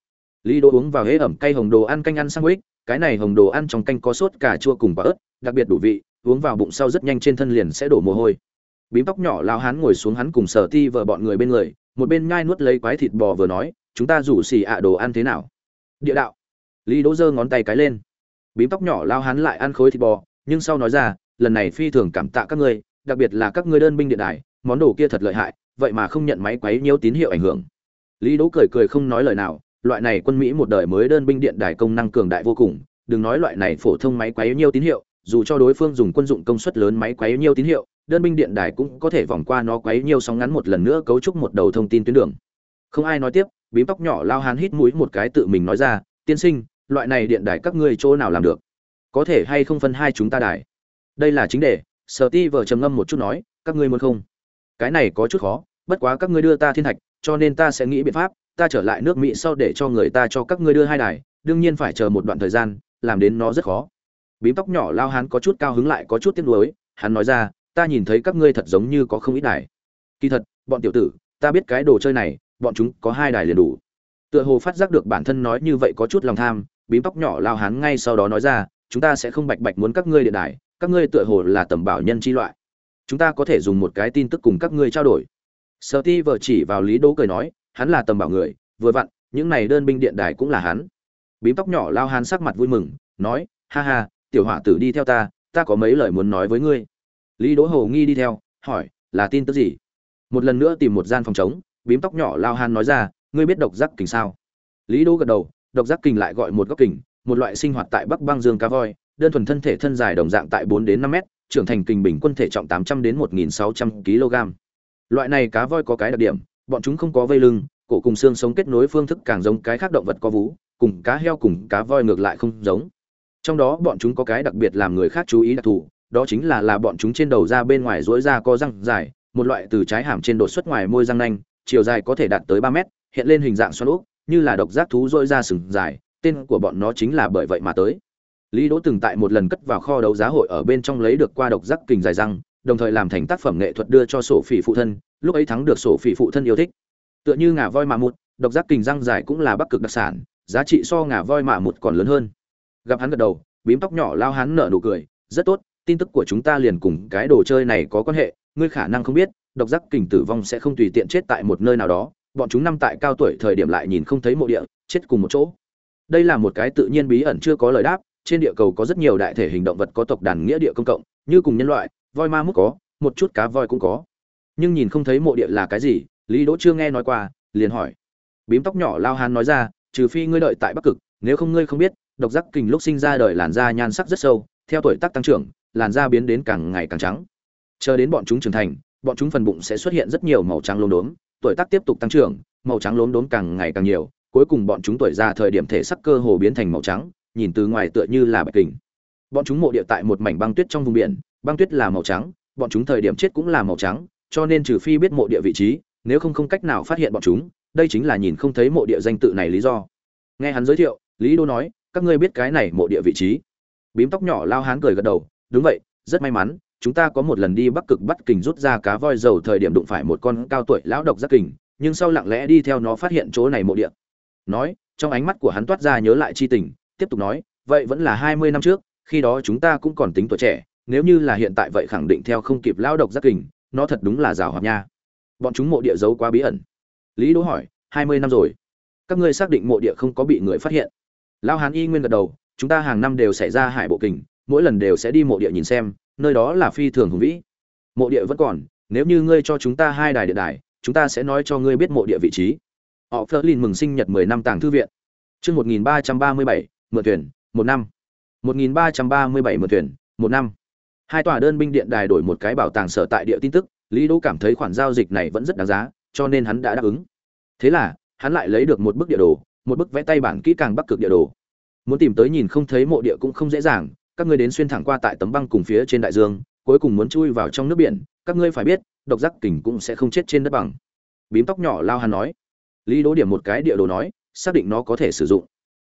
lý đỗ uống vào hế ẩm cay hồng đồ ăn canh ăn sang ích cái này hồng đồ ăn trong canh có sốt, cà chua cùng quả ớt, đặc biệt đủ vị, uống vào bụng sau rất nhanh trên thân liền sẽ đổ mồ hôi. Bím tóc nhỏ lão hắn ngồi xuống hắn cùng sở ti vợ bọn người bên người, một bên nhai nuốt lấy quái thịt bò vừa nói, chúng ta rủ xì ạ đồ ăn thế nào? Địa đạo. Lý đỗ giơ ngón tay cái lên. Bím tóc nhỏ lão hắn lại ăn khối thịt bò, nhưng sau nói ra, lần này phi thường cảm tạ các ngươi, đặc biệt là các ngươi đơn binh điện đài, món đồ kia thật lợi hại, vậy mà không nhận máy quấy nhiễu tín hiệu ảnh hưởng. Lý đỗ cười cười không nói lời nào loại này quân mỹ một đời mới đơn binh điện đài công năng cường đại vô cùng, đừng nói loại này phổ thông máy quấy nhiêu tín hiệu, dù cho đối phương dùng quân dụng công suất lớn máy quấy nhiêu tín hiệu, đơn binh điện đài cũng có thể vòng qua nó quấy nhiêu sóng ngắn một lần nữa cấu trúc một đầu thông tin tuyến đường. Không ai nói tiếp, bím tóc nhỏ lao hán hít mũi một cái tự mình nói ra, tiên sinh, loại này điện đài các ngươi chỗ nào làm được? Có thể hay không phân hai chúng ta đài? Đây là chính đề sở trầm ngâm một chút nói, các ngươi muốn không? Cái này có chút khó, bất quá các ngươi đưa ta thiên thạch, cho nên ta sẽ nghĩ biện pháp ta trở lại nước mỹ sau để cho người ta cho các ngươi đưa hai đài, đương nhiên phải chờ một đoạn thời gian, làm đến nó rất khó. Bím tóc nhỏ lao hắn có chút cao hứng lại có chút tiếc nuối, hắn nói ra, ta nhìn thấy các ngươi thật giống như có không ít đài. Kỳ thật, bọn tiểu tử, ta biết cái đồ chơi này, bọn chúng có hai đài liền đủ. Tựa hồ phát giác được bản thân nói như vậy có chút lòng tham, bím tóc nhỏ lao hắn ngay sau đó nói ra, chúng ta sẽ không bạch bạch muốn các ngươi điện đài, các ngươi tựa hồ là tầm bảo nhân chi loại. Chúng ta có thể dùng một cái tin tức cùng các ngươi trao đổi. Sợ ti vợ chỉ vào lý đỗ cười nói hắn là tầm bảo người, vừa vặn, những này đơn binh điện đài cũng là hắn. Bím tóc nhỏ lao hắn sắc mặt vui mừng, nói, ha ha, tiểu hỏa tử đi theo ta ta có mấy lời muốn nói với ngươi. Lý đỗ hầu nghi đi theo, hỏi, là tin tức gì? Một lần nữa tìm một gian phòng trống, bím tóc nhỏ lao han nói ra, ngươi biết độc giác kình sao? Lý đỗ gật đầu, độc giác kình lại gọi một góc kình, một loại sinh hoạt tại bắc băng dương cá voi, đơn thuần thân thể thân dài đồng dạng tại bốn đến năm mét, trưởng thành kình bình quân thể trọng tám trăm đến một nghìn sáu trăm kg loại này cá voi có cái đặc điểm bọn chúng không có vây lưng, cổ cùng xương sống kết nối phương thức càng giống cái khác động vật có vú, cùng cá heo cùng cá voi ngược lại không giống. Trong đó bọn chúng có cái đặc biệt làm người khác chú ý đặc thù, đó chính là là bọn chúng trên đầu ra bên ngoài rỗi ra có răng dài, một loại từ trái hàm trên đột xuất ngoài môi răng nanh, chiều dài có thể đạt tới ba mét, hiện lên hình dạng xoắn úp, như là độc giác thú rỗi ra sừng dài, tên của bọn nó chính là bởi vậy mà tới. Lý đỗ từng tại một lần cất vào kho đấu giá hội ở bên trong lấy được qua độc giác kình dài răng đồng thời làm thành tác phẩm nghệ thuật đưa cho sổ phỉ phụ thân, lúc ấy thắng được sổ phỉ phụ thân yêu thích. Tựa như ngà voi mạ mụt, độc giác kình răng dài cũng là bắc cực đặc sản, giá trị so ngà voi mạ mụt còn lớn hơn. Gặp hắn gật đầu, bím tóc nhỏ lao hắn nở nụ cười, rất tốt, tin tức của chúng ta liền cùng cái đồ chơi này có quan hệ, ngươi khả năng không biết, độc giác kình tử vong sẽ không tùy tiện chết tại một nơi nào đó, bọn chúng năm tại cao tuổi thời điểm lại nhìn không thấy mộ địa, chết cùng một chỗ. Đây là một cái tự nhiên bí ẩn chưa có lời đáp, trên địa cầu có rất nhiều đại thể hình động vật có tộc đàn nghĩa địa công cộng, như cùng nhân loại voi ma mút có, một chút cá voi cũng có. Nhưng nhìn không thấy mộ địa là cái gì, lý đỗ chưa nghe nói qua, liền hỏi. Bím tóc nhỏ lao hán nói ra, trừ phi ngươi đợi tại bắc cực, nếu không ngươi không biết, độc giác kình lúc sinh ra đời làn da nhan sắc rất sâu, theo tuổi tác tăng trưởng, làn da biến đến càng ngày càng trắng. Chờ đến bọn chúng trưởng thành, bọn chúng phần bụng sẽ xuất hiện rất nhiều màu trắng lốm đốm, tuổi tác tiếp tục tăng trưởng, màu trắng lốm đốm càng ngày càng nhiều, cuối cùng bọn chúng tuổi già thời điểm thể sắc cơ hồ biến thành màu trắng, nhìn từ ngoài tựa như là bạch kình. Bọn chúng mộ địa tại một mảnh băng tuyết trong vùng biển băng tuyết là màu trắng, bọn chúng thời điểm chết cũng là màu trắng, cho nên trừ phi biết mộ địa vị trí, nếu không không cách nào phát hiện bọn chúng, đây chính là nhìn không thấy mộ địa danh tự này lý do. Nghe hắn giới thiệu, lý đô nói, các ngươi biết cái này mộ địa vị trí. Bím tóc nhỏ lao hán cười gật đầu, đúng vậy, rất may mắn, chúng ta có một lần đi bắc cực bắt kình rút ra cá voi dầu thời điểm đụng phải một con cao tuổi lão độc giác kình, nhưng sau lặng lẽ đi theo nó phát hiện chỗ này mộ địa. Nói, trong ánh mắt của hắn toát ra nhớ lại chi tình, tiếp tục nói, vậy vẫn là hai mươi năm trước, khi đó chúng ta cũng còn tính tuổi trẻ nếu như là hiện tại vậy khẳng định theo không kịp lao độc giác kình nó thật đúng là rào hoạt nha. Bọn chúng mộ địa giấu quá bí ẩn. Lý đỗ hỏi hai mươi năm rồi. Các ngươi xác định mộ địa không có bị người phát hiện? Lão hán y nguyên gật đầu chúng ta hàng năm đều xảy ra hải bộ kình mỗi lần đều sẽ đi mộ địa nhìn xem nơi đó là phi thường hùng vĩ. Mộ địa vẫn còn nếu như ngươi cho chúng ta hai đài điện đài chúng ta sẽ nói cho ngươi biết mộ địa vị trí. Họ Flerlin mừng sinh nhật 10 năm tàng thư viện. Chương 1337, mượn thuyền một năm. 1337 mượn thuyền một năm hai tòa đơn binh điện đài đổi một cái bảo tàng sở tại địa tin tức, lý đỗ cảm thấy khoản giao dịch này vẫn rất đáng giá, cho nên hắn đã đáp ứng. Thế là, hắn lại lấy được một bức địa đồ, một bức vẽ tay bản kỹ càng bắc cực địa đồ. Muốn tìm tới nhìn không thấy mộ địa cũng không dễ dàng, các ngươi đến xuyên thẳng qua tại tấm băng cùng phía trên đại dương, cuối cùng muốn chui vào trong nước biển, các ngươi phải biết, độc giác kình cũng sẽ không chết trên đất bằng. Bím tóc nhỏ lao hắn nói. Lý đỗ điểm một cái địa đồ nói, xác định nó có thể sử dụng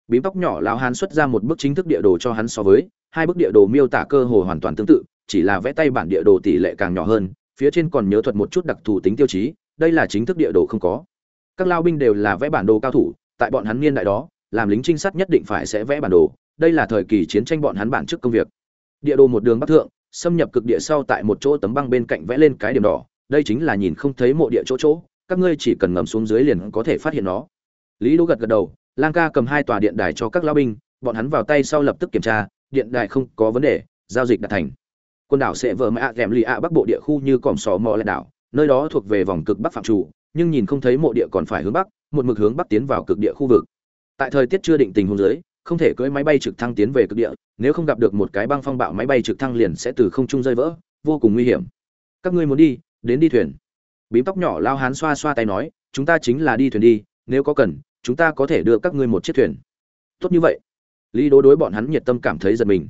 bím tóc nhỏ lão hán xuất ra một bức chính thức địa đồ cho hắn so với, hai bức địa đồ miêu tả cơ hồ hoàn toàn tương tự, chỉ là vẽ tay bản địa đồ tỷ lệ càng nhỏ hơn, phía trên còn nhớ thuật một chút đặc thù tính tiêu chí, đây là chính thức địa đồ không có. Các lao binh đều là vẽ bản đồ cao thủ, tại bọn hắn niên đại đó, làm lính trinh sát nhất định phải sẽ vẽ bản đồ, đây là thời kỳ chiến tranh bọn hắn bản trước công việc. Địa đồ một đường bắc thượng, xâm nhập cực địa sau tại một chỗ tấm băng bên cạnh vẽ lên cái điểm đỏ, đây chính là nhìn không thấy mộ địa chỗ chỗ, các ngươi chỉ cần ngầm xuống dưới liền có thể phát hiện nó. Lý đỗ gật gật đầu lang ca cầm hai tòa điện đài cho các lao binh, bọn hắn vào tay sau lập tức kiểm tra, điện đài không có vấn đề, giao dịch đạt thành. Quần đảo sẽ vờ mạ kèm lì ạ bắc bộ địa khu như còm sò mò lại đảo, nơi đó thuộc về vòng cực bắc phạm chủ, nhưng nhìn không thấy mộ địa còn phải hướng bắc, một mực hướng bắc tiến vào cực địa khu vực. Tại thời tiết chưa định tình huống dưới, không thể cưỡi máy bay trực thăng tiến về cực địa, nếu không gặp được một cái băng phong bạo máy bay trực thăng liền sẽ từ không trung rơi vỡ, vô cùng nguy hiểm. Các ngươi muốn đi, đến đi thuyền. Bím tóc nhỏ lao hán xoa xoa tay nói, chúng ta chính là đi thuyền đi, nếu có cần chúng ta có thể đưa các ngươi một chiếc thuyền. Tốt như vậy. Lý đố đối bọn hắn nhiệt tâm cảm thấy giật mình.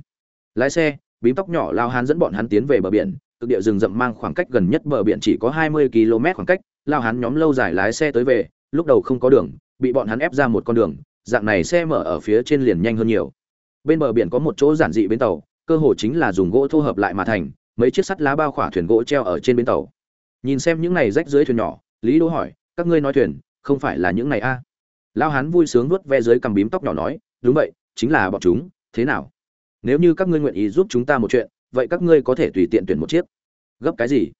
Lái xe, bím tóc nhỏ lao hán dẫn bọn hắn tiến về bờ biển, cực địa rừng rậm mang khoảng cách gần nhất bờ biển chỉ có hai mươi km khoảng cách, lao hán nhóm lâu dài lái xe tới về, lúc đầu không có đường, bị bọn hắn ép ra một con đường, dạng này xe mở ở phía trên liền nhanh hơn nhiều. Bên bờ biển có một chỗ giản dị bến tàu, cơ hồ chính là dùng gỗ thu hợp lại mà thành, mấy chiếc sắt lá bao khỏa thuyền gỗ treo ở trên bến tàu. Nhìn xem những này rách dưới thuyền nhỏ, lý đỗ hỏi, các ngươi nói thuyền, không phải là những này a? à? Lao hán vui sướng nuốt ve dưới cằm bím tóc nhỏ nói, đúng vậy, chính là bọn chúng, thế nào? Nếu như các ngươi nguyện ý giúp chúng ta một chuyện, vậy các ngươi có thể tùy tiện tuyển một chiếc. Gấp cái gì?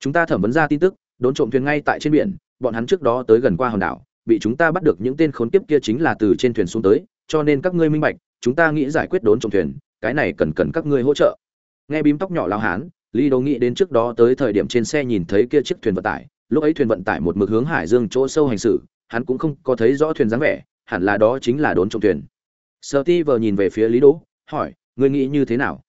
Chúng ta thẩm vấn ra tin tức, đốn trộm thuyền ngay tại trên biển, bọn hắn trước đó tới gần qua hòn đảo, bị chúng ta bắt được những tên khốn kiếp kia chính là từ trên thuyền xuống tới, cho nên các ngươi minh bạch, chúng ta nghĩ giải quyết đốn trộm thuyền, cái này cần cần các ngươi hỗ trợ. Nghe bím tóc nhỏ lao hán, lý đồ nghĩ đến trước đó tới thời điểm trên xe nhìn thấy kia chiếc thuyền vận tải, lúc ấy thuyền vận tải một mực hướng hải dương chỗ sâu hành xử hắn cũng không có thấy rõ thuyền dáng vẻ, hẳn là đó chính là đốn trộm thuyền. Sợ ti vờ nhìn về phía lý đỗ, hỏi, ngươi nghĩ như thế nào?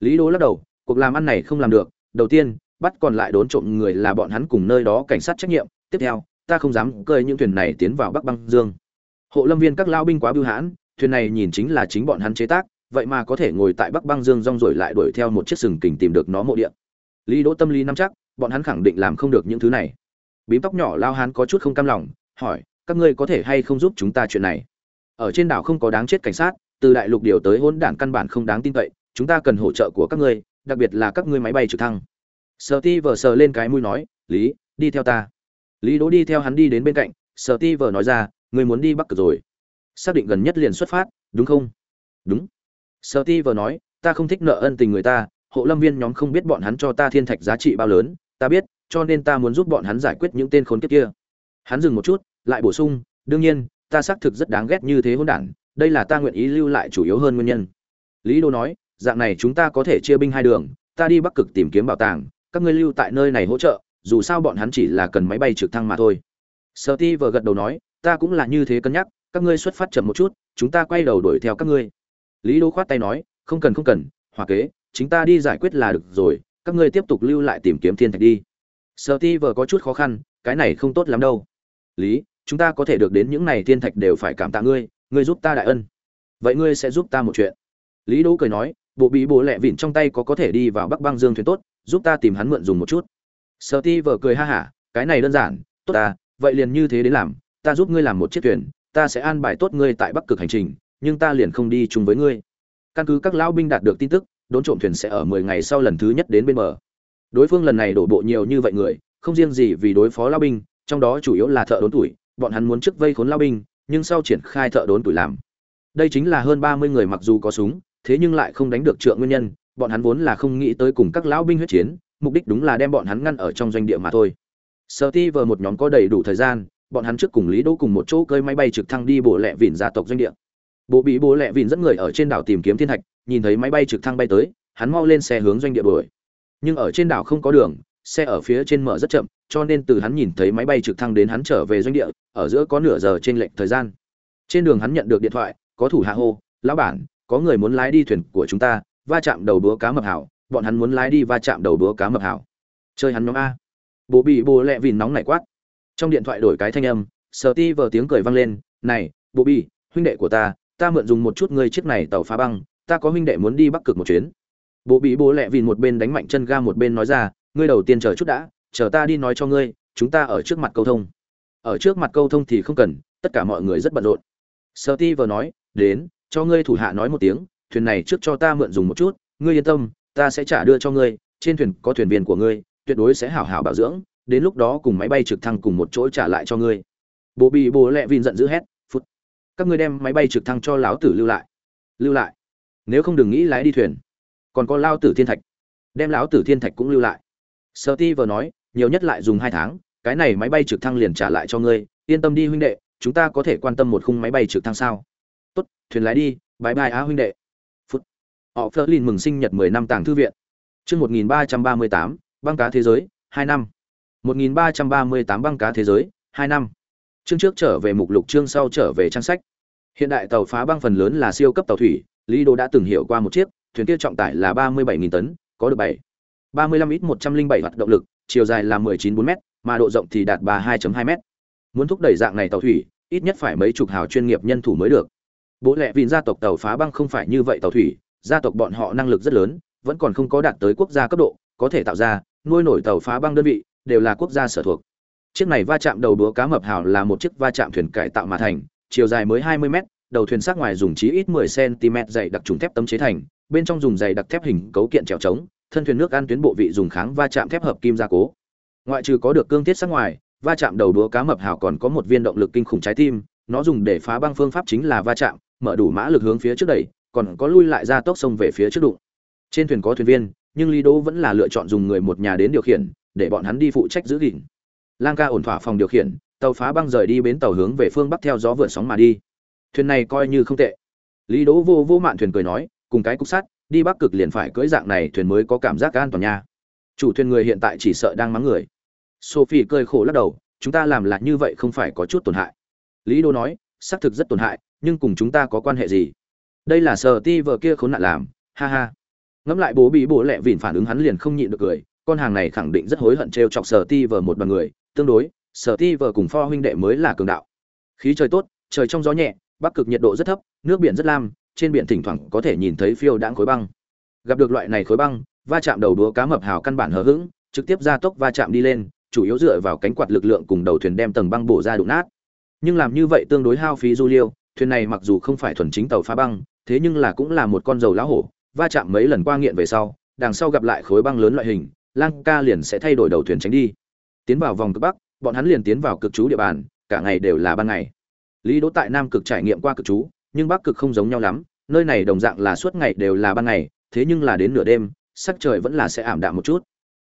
Lý đỗ lắc đầu, cuộc làm ăn này không làm được, đầu tiên, bắt còn lại đốn trộm người là bọn hắn cùng nơi đó cảnh sát trách nhiệm, tiếp theo, ta không dám cơi những thuyền này tiến vào bắc băng dương. Hộ lâm viên các lao binh quá bưu hãn, thuyền này nhìn chính là chính bọn hắn chế tác, vậy mà có thể ngồi tại bắc băng dương rong rồi lại đuổi theo một chiếc sừng kình tìm được nó mộ điện lý đỗ tâm lý nắm chắc, bọn hắn khẳng định làm không được những thứ này. Bím tóc nhỏ lao hán có chút không cam lòng, hỏi các ngươi có thể hay không giúp chúng ta chuyện này? Ở trên đảo không có đáng chết cảnh sát, từ đại lục điều tới hỗn đản căn bản không đáng tin cậy, chúng ta cần hỗ trợ của các ngươi, đặc biệt là các ngươi máy bay trực thăng. Sợ ti vờ sờ lên cái mũi nói, lý, đi theo ta. Lý đỗ đi theo hắn đi đến bên cạnh sợ ti vờ nói ra, ngươi muốn đi bắc cực rồi. Xác định gần nhất liền xuất phát, đúng không? Đúng. Sợ ti vờ nói, ta không thích nợ ân tình người ta, hộ lâm viên nhóm không biết bọn hắn cho ta thiên thạch giá trị bao lớn, ta biết, cho nên ta muốn giúp bọn hắn giải quyết những tên khốn kiếp kia. Hắn dừng một chút lại bổ sung, đương nhiên, ta xác thực rất đáng ghét như thế hỗn đản, đây là ta nguyện ý lưu lại chủ yếu hơn nguyên nhân. Lý đô nói, dạng này chúng ta có thể chia binh hai đường, ta đi bắc cực tìm kiếm bảo tàng, các ngươi lưu tại nơi này hỗ trợ, dù sao bọn hắn chỉ là cần máy bay trực thăng mà thôi. Sợ ti vừa gật đầu nói, ta cũng là như thế cân nhắc, các ngươi xuất phát chậm một chút, chúng ta quay đầu đuổi theo các ngươi. Lý đô khoát tay nói, không cần không cần, hòa kế chúng ta đi giải quyết là được rồi, các ngươi tiếp tục lưu lại tìm kiếm thiên thạch đi. Sợ ti vừa có chút khó khăn, cái này không tốt lắm đâu. Lý chúng ta có thể được đến những này thiên thạch đều phải cảm tạ ngươi ngươi giúp ta đại ân. Vậy ngươi sẽ giúp ta một chuyện. Lý đỗ cười nói, bộ bị bộ lẹ vịn trong tay có có thể đi vào bắc băng dương thuyền tốt, giúp ta tìm hắn mượn dùng một chút. Sợ ti vờ cười ha hả, cái này đơn giản, tốt ta, vậy liền như thế đến làm, ta giúp ngươi làm một chiếc thuyền, ta sẽ an bài tốt ngươi tại bắc cực hành trình, nhưng ta liền không đi chung với ngươi. Căn cứ các lão binh đạt được tin tức, đốn trộm thuyền sẽ ở mười ngày sau lần thứ nhất đến bên bờ. Đối phương lần này đổ bộ nhiều như vậy người, không riêng gì vì đối phó lão binh, trong đó chủ yếu là thợ đốn tuổi bọn hắn muốn trước vây khốn lão binh, nhưng sau triển khai thợ đốn tuổi làm. Đây chính là hơn ba mươi người mặc dù có súng, thế nhưng lại không đánh được trượng nguyên nhân, bọn hắn vốn là không nghĩ tới cùng các lão binh huyết chiến, mục đích đúng là đem bọn hắn ngăn ở trong doanh địa mà thôi. Sợ ti vờ một nhóm có đầy đủ thời gian, bọn hắn trước cùng lý đỗ cùng một chỗ cơi máy bay trực thăng đi bộ lẹ vịn gia tộc doanh địa. Bộ bị bố lẹ vịn dẫn người ở trên đảo tìm kiếm thiên thạch, nhìn thấy máy bay trực thăng bay tới, hắn mau lên xe hướng doanh địa đuổi. Nhưng ở trên đảo không có đường, xe ở phía trên mở rất chậm cho nên từ hắn nhìn thấy máy bay trực thăng đến hắn trở về doanh địa, ở giữa có nửa giờ trên lệnh thời gian. Trên đường hắn nhận được điện thoại, có thủ hạ hô, lão bản, có người muốn lái đi thuyền của chúng ta, va chạm đầu búa cá mập hảo, bọn hắn muốn lái đi va chạm đầu búa cá mập hảo. Chơi hắn nhóm a. Bố bị bố lẹ vìn nóng nảy quát. Trong điện thoại đổi cái thanh âm, Steve vờ tiếng cười vang lên, này, bố bị, huynh đệ của ta ta mượn dùng một chút ngươi chiếc này tàu phá băng, ta có huynh đệ muốn đi bắc cực một chuyến. Bố bị bố lẹ vìn một bên đánh mạnh chân ga một bên nói ra, ngươi đầu tiên chờ chút đã chờ ta đi nói cho ngươi, chúng ta ở trước mặt câu thông. Ở trước mặt câu thông thì không cần, tất cả mọi người rất bận rộn. Sợ ti vừa nói, đến, cho ngươi thủ hạ nói một tiếng, thuyền này trước cho ta mượn dùng một chút, ngươi yên tâm, ta sẽ trả đưa cho ngươi, trên thuyền có thuyền viên của ngươi, tuyệt đối sẽ hảo hảo bảo dưỡng, đến lúc đó cùng máy bay trực thăng cùng một chỗ trả lại cho ngươi. Bố bị bố lẹ vin giận dữ hét, phút, các ngươi đem máy bay trực thăng cho lão tử lưu lại lưu lại. Nếu không đừng nghĩ lái đi thuyền, còn có lao tử thiên thạch, đem lão tử thiên thạch cũng lưu lại. Sợ ti vừa nói nhiều nhất lại dùng hai tháng, cái này máy bay trực thăng liền trả lại cho ngươi, yên tâm đi huynh đệ, chúng ta có thể quan tâm một khung máy bay trực thăng sao. Tốt, thuyền lái đi bãi bai á huynh đệ. Phút. Họ phớt lên mừng sinh nhật mười năm tàng thư viện. Chương một nghìn ba trăm ba mươi tám, băng cá thế giới, hai năm. một nghìn ba trăm ba mươi tám, băng cá thế giới, hai năm. Chương trước trở về mục lục, chương sau trở về trang sách. Hiện đại tàu phá băng phần lớn là siêu cấp tàu thủy, lý đô đã từng hiểu qua một chiếc, thuyền kia trọng tải là ba mươi bảy tấn, có được bảy. ba mươi lăm ít một trăm linh bảy hoạt động lực chiều dài là mười chín bốn m mà độ rộng thì đạt ba hai hai m muốn thúc đẩy dạng này tàu thủy ít nhất phải mấy chục hào chuyên nghiệp nhân thủ mới được. Bố lệ vì gia tộc tàu phá băng không phải như vậy tàu thủy gia tộc bọn họ năng lực rất lớn vẫn còn không có đạt tới quốc gia cấp độ có thể tạo ra nuôi nổi tàu phá băng đơn vị đều là quốc gia sở thuộc. Chiếc này va chạm đầu đúa cá mập hào là một chiếc va chạm thuyền cải tạo mà thành chiều dài mới 20m, đầu thuyền sắc ngoài dùng chí ít 10 cm dày đặc trùng thép tấm chế thành bên trong dùng dày đặc thép hình cấu kiện trèo trống thân thuyền nước ăn tuyến bộ vị dùng kháng va chạm thép hợp kim gia cố. Ngoại trừ có được cương thiết sắc ngoài, va chạm đầu đúa cá mập hào còn có một viên động lực kinh khủng trái tim, nó dùng để phá băng phương pháp chính là va chạm, mở đủ mã lực hướng phía trước đẩy, còn có lui lại ra tốc sông về phía trước đụng. Trên thuyền có thuyền viên, nhưng lý đỗ vẫn là lựa chọn dùng người một nhà đến điều khiển, để bọn hắn đi phụ trách giữ gìn. Lang ca ổn thỏa phòng điều khiển, tàu phá băng rời đi bến tàu hướng về phương bắc theo gió vượt sóng mà đi. Thuyền này coi như không tệ. Lý đỗ vô vô mạn thuyền cười nói, cùng cái cục sắt đi bắc cực liền phải cưỡi dạng này thuyền mới có cảm giác an toàn nha. Chủ thuyền người hiện tại chỉ sợ đang mắng người. Sophie cười khổ lắc đầu, chúng ta làm lại như vậy không phải có chút tổn hại. Lý Đô nói, xác thực rất tổn hại, nhưng cùng chúng ta có quan hệ gì? Đây là sờ ti vợ kia khốn nạn làm, ha ha. Ngẫm lại bố bị bố lẹ vìn phản ứng hắn liền không nhịn được cười, con hàng này khẳng định rất hối hận trêu chọc sờ ti vợ một đoàn người, tương đối, sở ti vợ cùng pho huynh đệ mới là cường đạo. Khí trời tốt, trời trong gió nhẹ, bắc cực nhiệt độ rất thấp, nước biển rất lam trên biển thỉnh thoảng có thể nhìn thấy phiêu đãng khối băng. Gặp được loại này khối băng, va chạm đầu đúa cá mập hào căn bản hờ hững, trực tiếp ra tốc va chạm đi lên, chủ yếu dựa vào cánh quạt lực lượng cùng đầu thuyền đem tầng băng bổ ra đụng nát. Nhưng làm như vậy tương đối hao phí du liêu, thuyền này mặc dù không phải thuần chính tàu phá băng, thế nhưng là cũng là một con dầu lá hổ, va chạm mấy lần qua nghiện về sau, đằng sau gặp lại khối băng lớn loại hình, lang ca liền sẽ thay đổi đầu thuyền tránh đi. Tiến vào vòng cực bắc, bọn hắn liền tiến vào cực chú địa bàn, cả ngày đều là ban ngày. Lý đỗ tại nam cực trải nghiệm qua cực chú nhưng bắc cực không giống nhau lắm, nơi này đồng dạng là suốt ngày đều là ban ngày, thế nhưng là đến nửa đêm, sắc trời vẫn là sẽ ảm đạm một chút.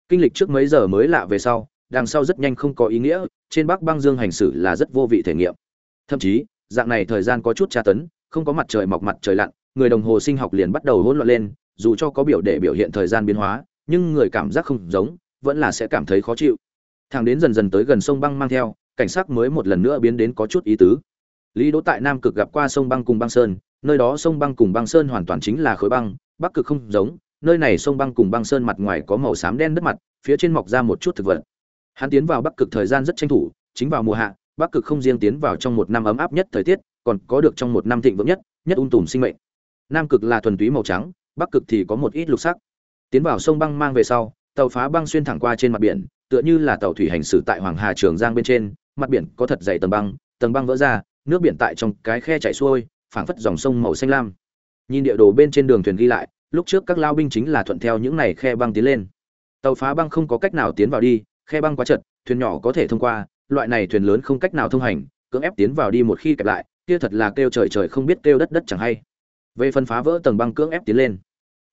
Kinh lịch trước mấy giờ mới lạ về sau, đằng sau rất nhanh không có ý nghĩa, trên bắc băng dương hành xử là rất vô vị thể nghiệm. Thậm chí, dạng này thời gian có chút tra tấn, không có mặt trời mọc mặt trời lặn, người đồng hồ sinh học liền bắt đầu hỗn loạn lên, dù cho có biểu để biểu hiện thời gian biến hóa, nhưng người cảm giác không giống, vẫn là sẽ cảm thấy khó chịu. Thằng đến dần dần tới gần sông băng mang theo, cảnh sắc mới một lần nữa biến đến có chút ý tứ lý đỗ tại nam cực gặp qua sông băng cùng băng sơn, nơi đó sông băng cùng băng sơn hoàn toàn chính là khối băng, bắc cực không giống, nơi này sông băng cùng băng sơn mặt ngoài có màu xám đen đất mặt, phía trên mọc ra một chút thực vật. Hắn tiến vào bắc cực thời gian rất tranh thủ, chính vào mùa hạ, bắc cực không riêng tiến vào trong một năm ấm áp nhất thời tiết, còn có được trong một năm thịnh vượng nhất nhất ung tùm sinh mệnh. Nam cực là thuần túy màu trắng, bắc cực thì có một ít lục sắc. Tiến vào sông băng mang về sau, tàu phá băng xuyên thẳng qua trên mặt biển, tựa như là tàu thủy hành xử tại hoàng hà trường giang bên trên, mặt biển có thật dày tầng băng tầng băng vỡ ra nước biển tại trong cái khe chảy xuôi, phảng phất dòng sông màu xanh lam. Nhìn địa đồ bên trên đường thuyền ghi lại, lúc trước các lao binh chính là thuận theo những này khe băng tiến lên. Tàu phá băng không có cách nào tiến vào đi, khe băng quá chật, thuyền nhỏ có thể thông qua, loại này thuyền lớn không cách nào thông hành, cưỡng ép tiến vào đi một khi kẹp lại, kia thật là kêu trời trời không biết kêu đất đất chẳng hay. Về phân phá vỡ tầng băng cưỡng ép tiến lên.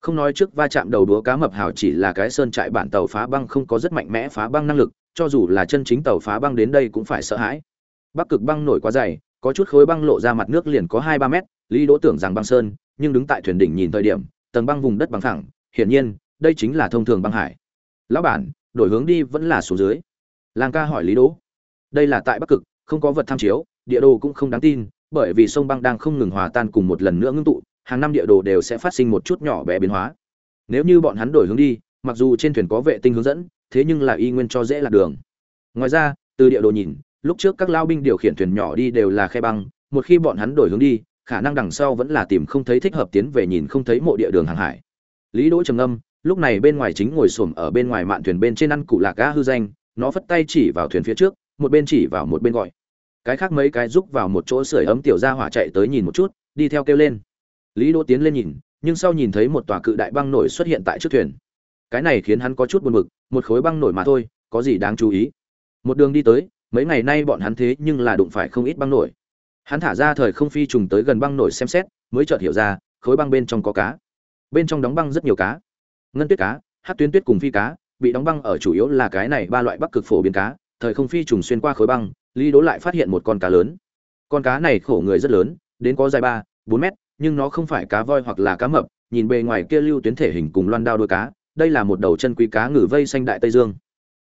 Không nói trước va chạm đầu đúa cá mập hào chỉ là cái sơn trại bản tàu phá băng không có rất mạnh mẽ phá băng năng lực, cho dù là chân chính tàu phá băng đến đây cũng phải sợ hãi. Bắc cực băng nổi quá dày có chút khối băng lộ ra mặt nước liền có hai ba mét, lý đỗ tưởng rằng băng sơn, nhưng đứng tại thuyền đỉnh nhìn thời điểm, tầng băng vùng đất bằng thẳng hiển nhiên, đây chính là thông thường băng hải. Lão bản, đổi hướng đi vẫn là xuống dưới. Lang ca hỏi lý đỗ. Đây là tại bắc cực, không có vật tham chiếu, địa đồ cũng không đáng tin, bởi vì sông băng đang không ngừng hòa tan cùng một lần nữa ngưng tụ, hàng năm địa đồ đều sẽ phát sinh một chút nhỏ bé biến hóa. Nếu như bọn hắn đổi hướng đi, mặc dù trên thuyền có vệ tinh hướng dẫn, thế nhưng là y nguyên cho dễ lạc đường. Ngoài ra, từ địa đồ nhìn lúc trước các lao binh điều khiển thuyền nhỏ đi đều là khe băng, một khi bọn hắn đổi hướng đi, khả năng đằng sau vẫn là tìm không thấy thích hợp tiến về nhìn không thấy mộ địa đường hàng hải. Lý đỗ trầm ngâm, lúc này bên ngoài chính ngồi xổm ở bên ngoài mạn thuyền bên trên ăn cụ lạc cá hư danh, nó phất tay chỉ vào thuyền phía trước, một bên chỉ vào một bên gọi. Cái khác mấy cái rúc vào một chỗ sưởi ấm tiểu ra hỏa chạy tới nhìn một chút, đi theo kêu lên. Lý đỗ tiến lên nhìn, nhưng sau nhìn thấy một tòa cự đại băng nổi xuất hiện tại trước thuyền. Cái này khiến hắn có chút buồn bực, một khối băng nổi mà thôi, có gì đáng chú ý? Một đường đi tới mấy ngày nay bọn hắn thế nhưng là đụng phải không ít băng nổi. Hắn thả ra thời không phi trùng tới gần băng nổi xem xét, mới chợt hiểu ra, khối băng bên trong có cá. Bên trong đóng băng rất nhiều cá. Ngân tuyết cá hát tuyến tuyết cùng phi cá, bị đóng băng ở chủ yếu là cái này ba loại bắc cực phổ biến cá. Thời không phi trùng xuyên qua khối băng, lý đố lại phát hiện một con cá lớn. Con cá này khổ người rất lớn, đến có dài ba, bốn mét, nhưng nó không phải cá voi hoặc là cá mập. Nhìn bề ngoài kia lưu tuyến thể hình cùng loan đao đuôi cá, đây là một đầu chân quý cá ngừ vây xanh đại tây dương.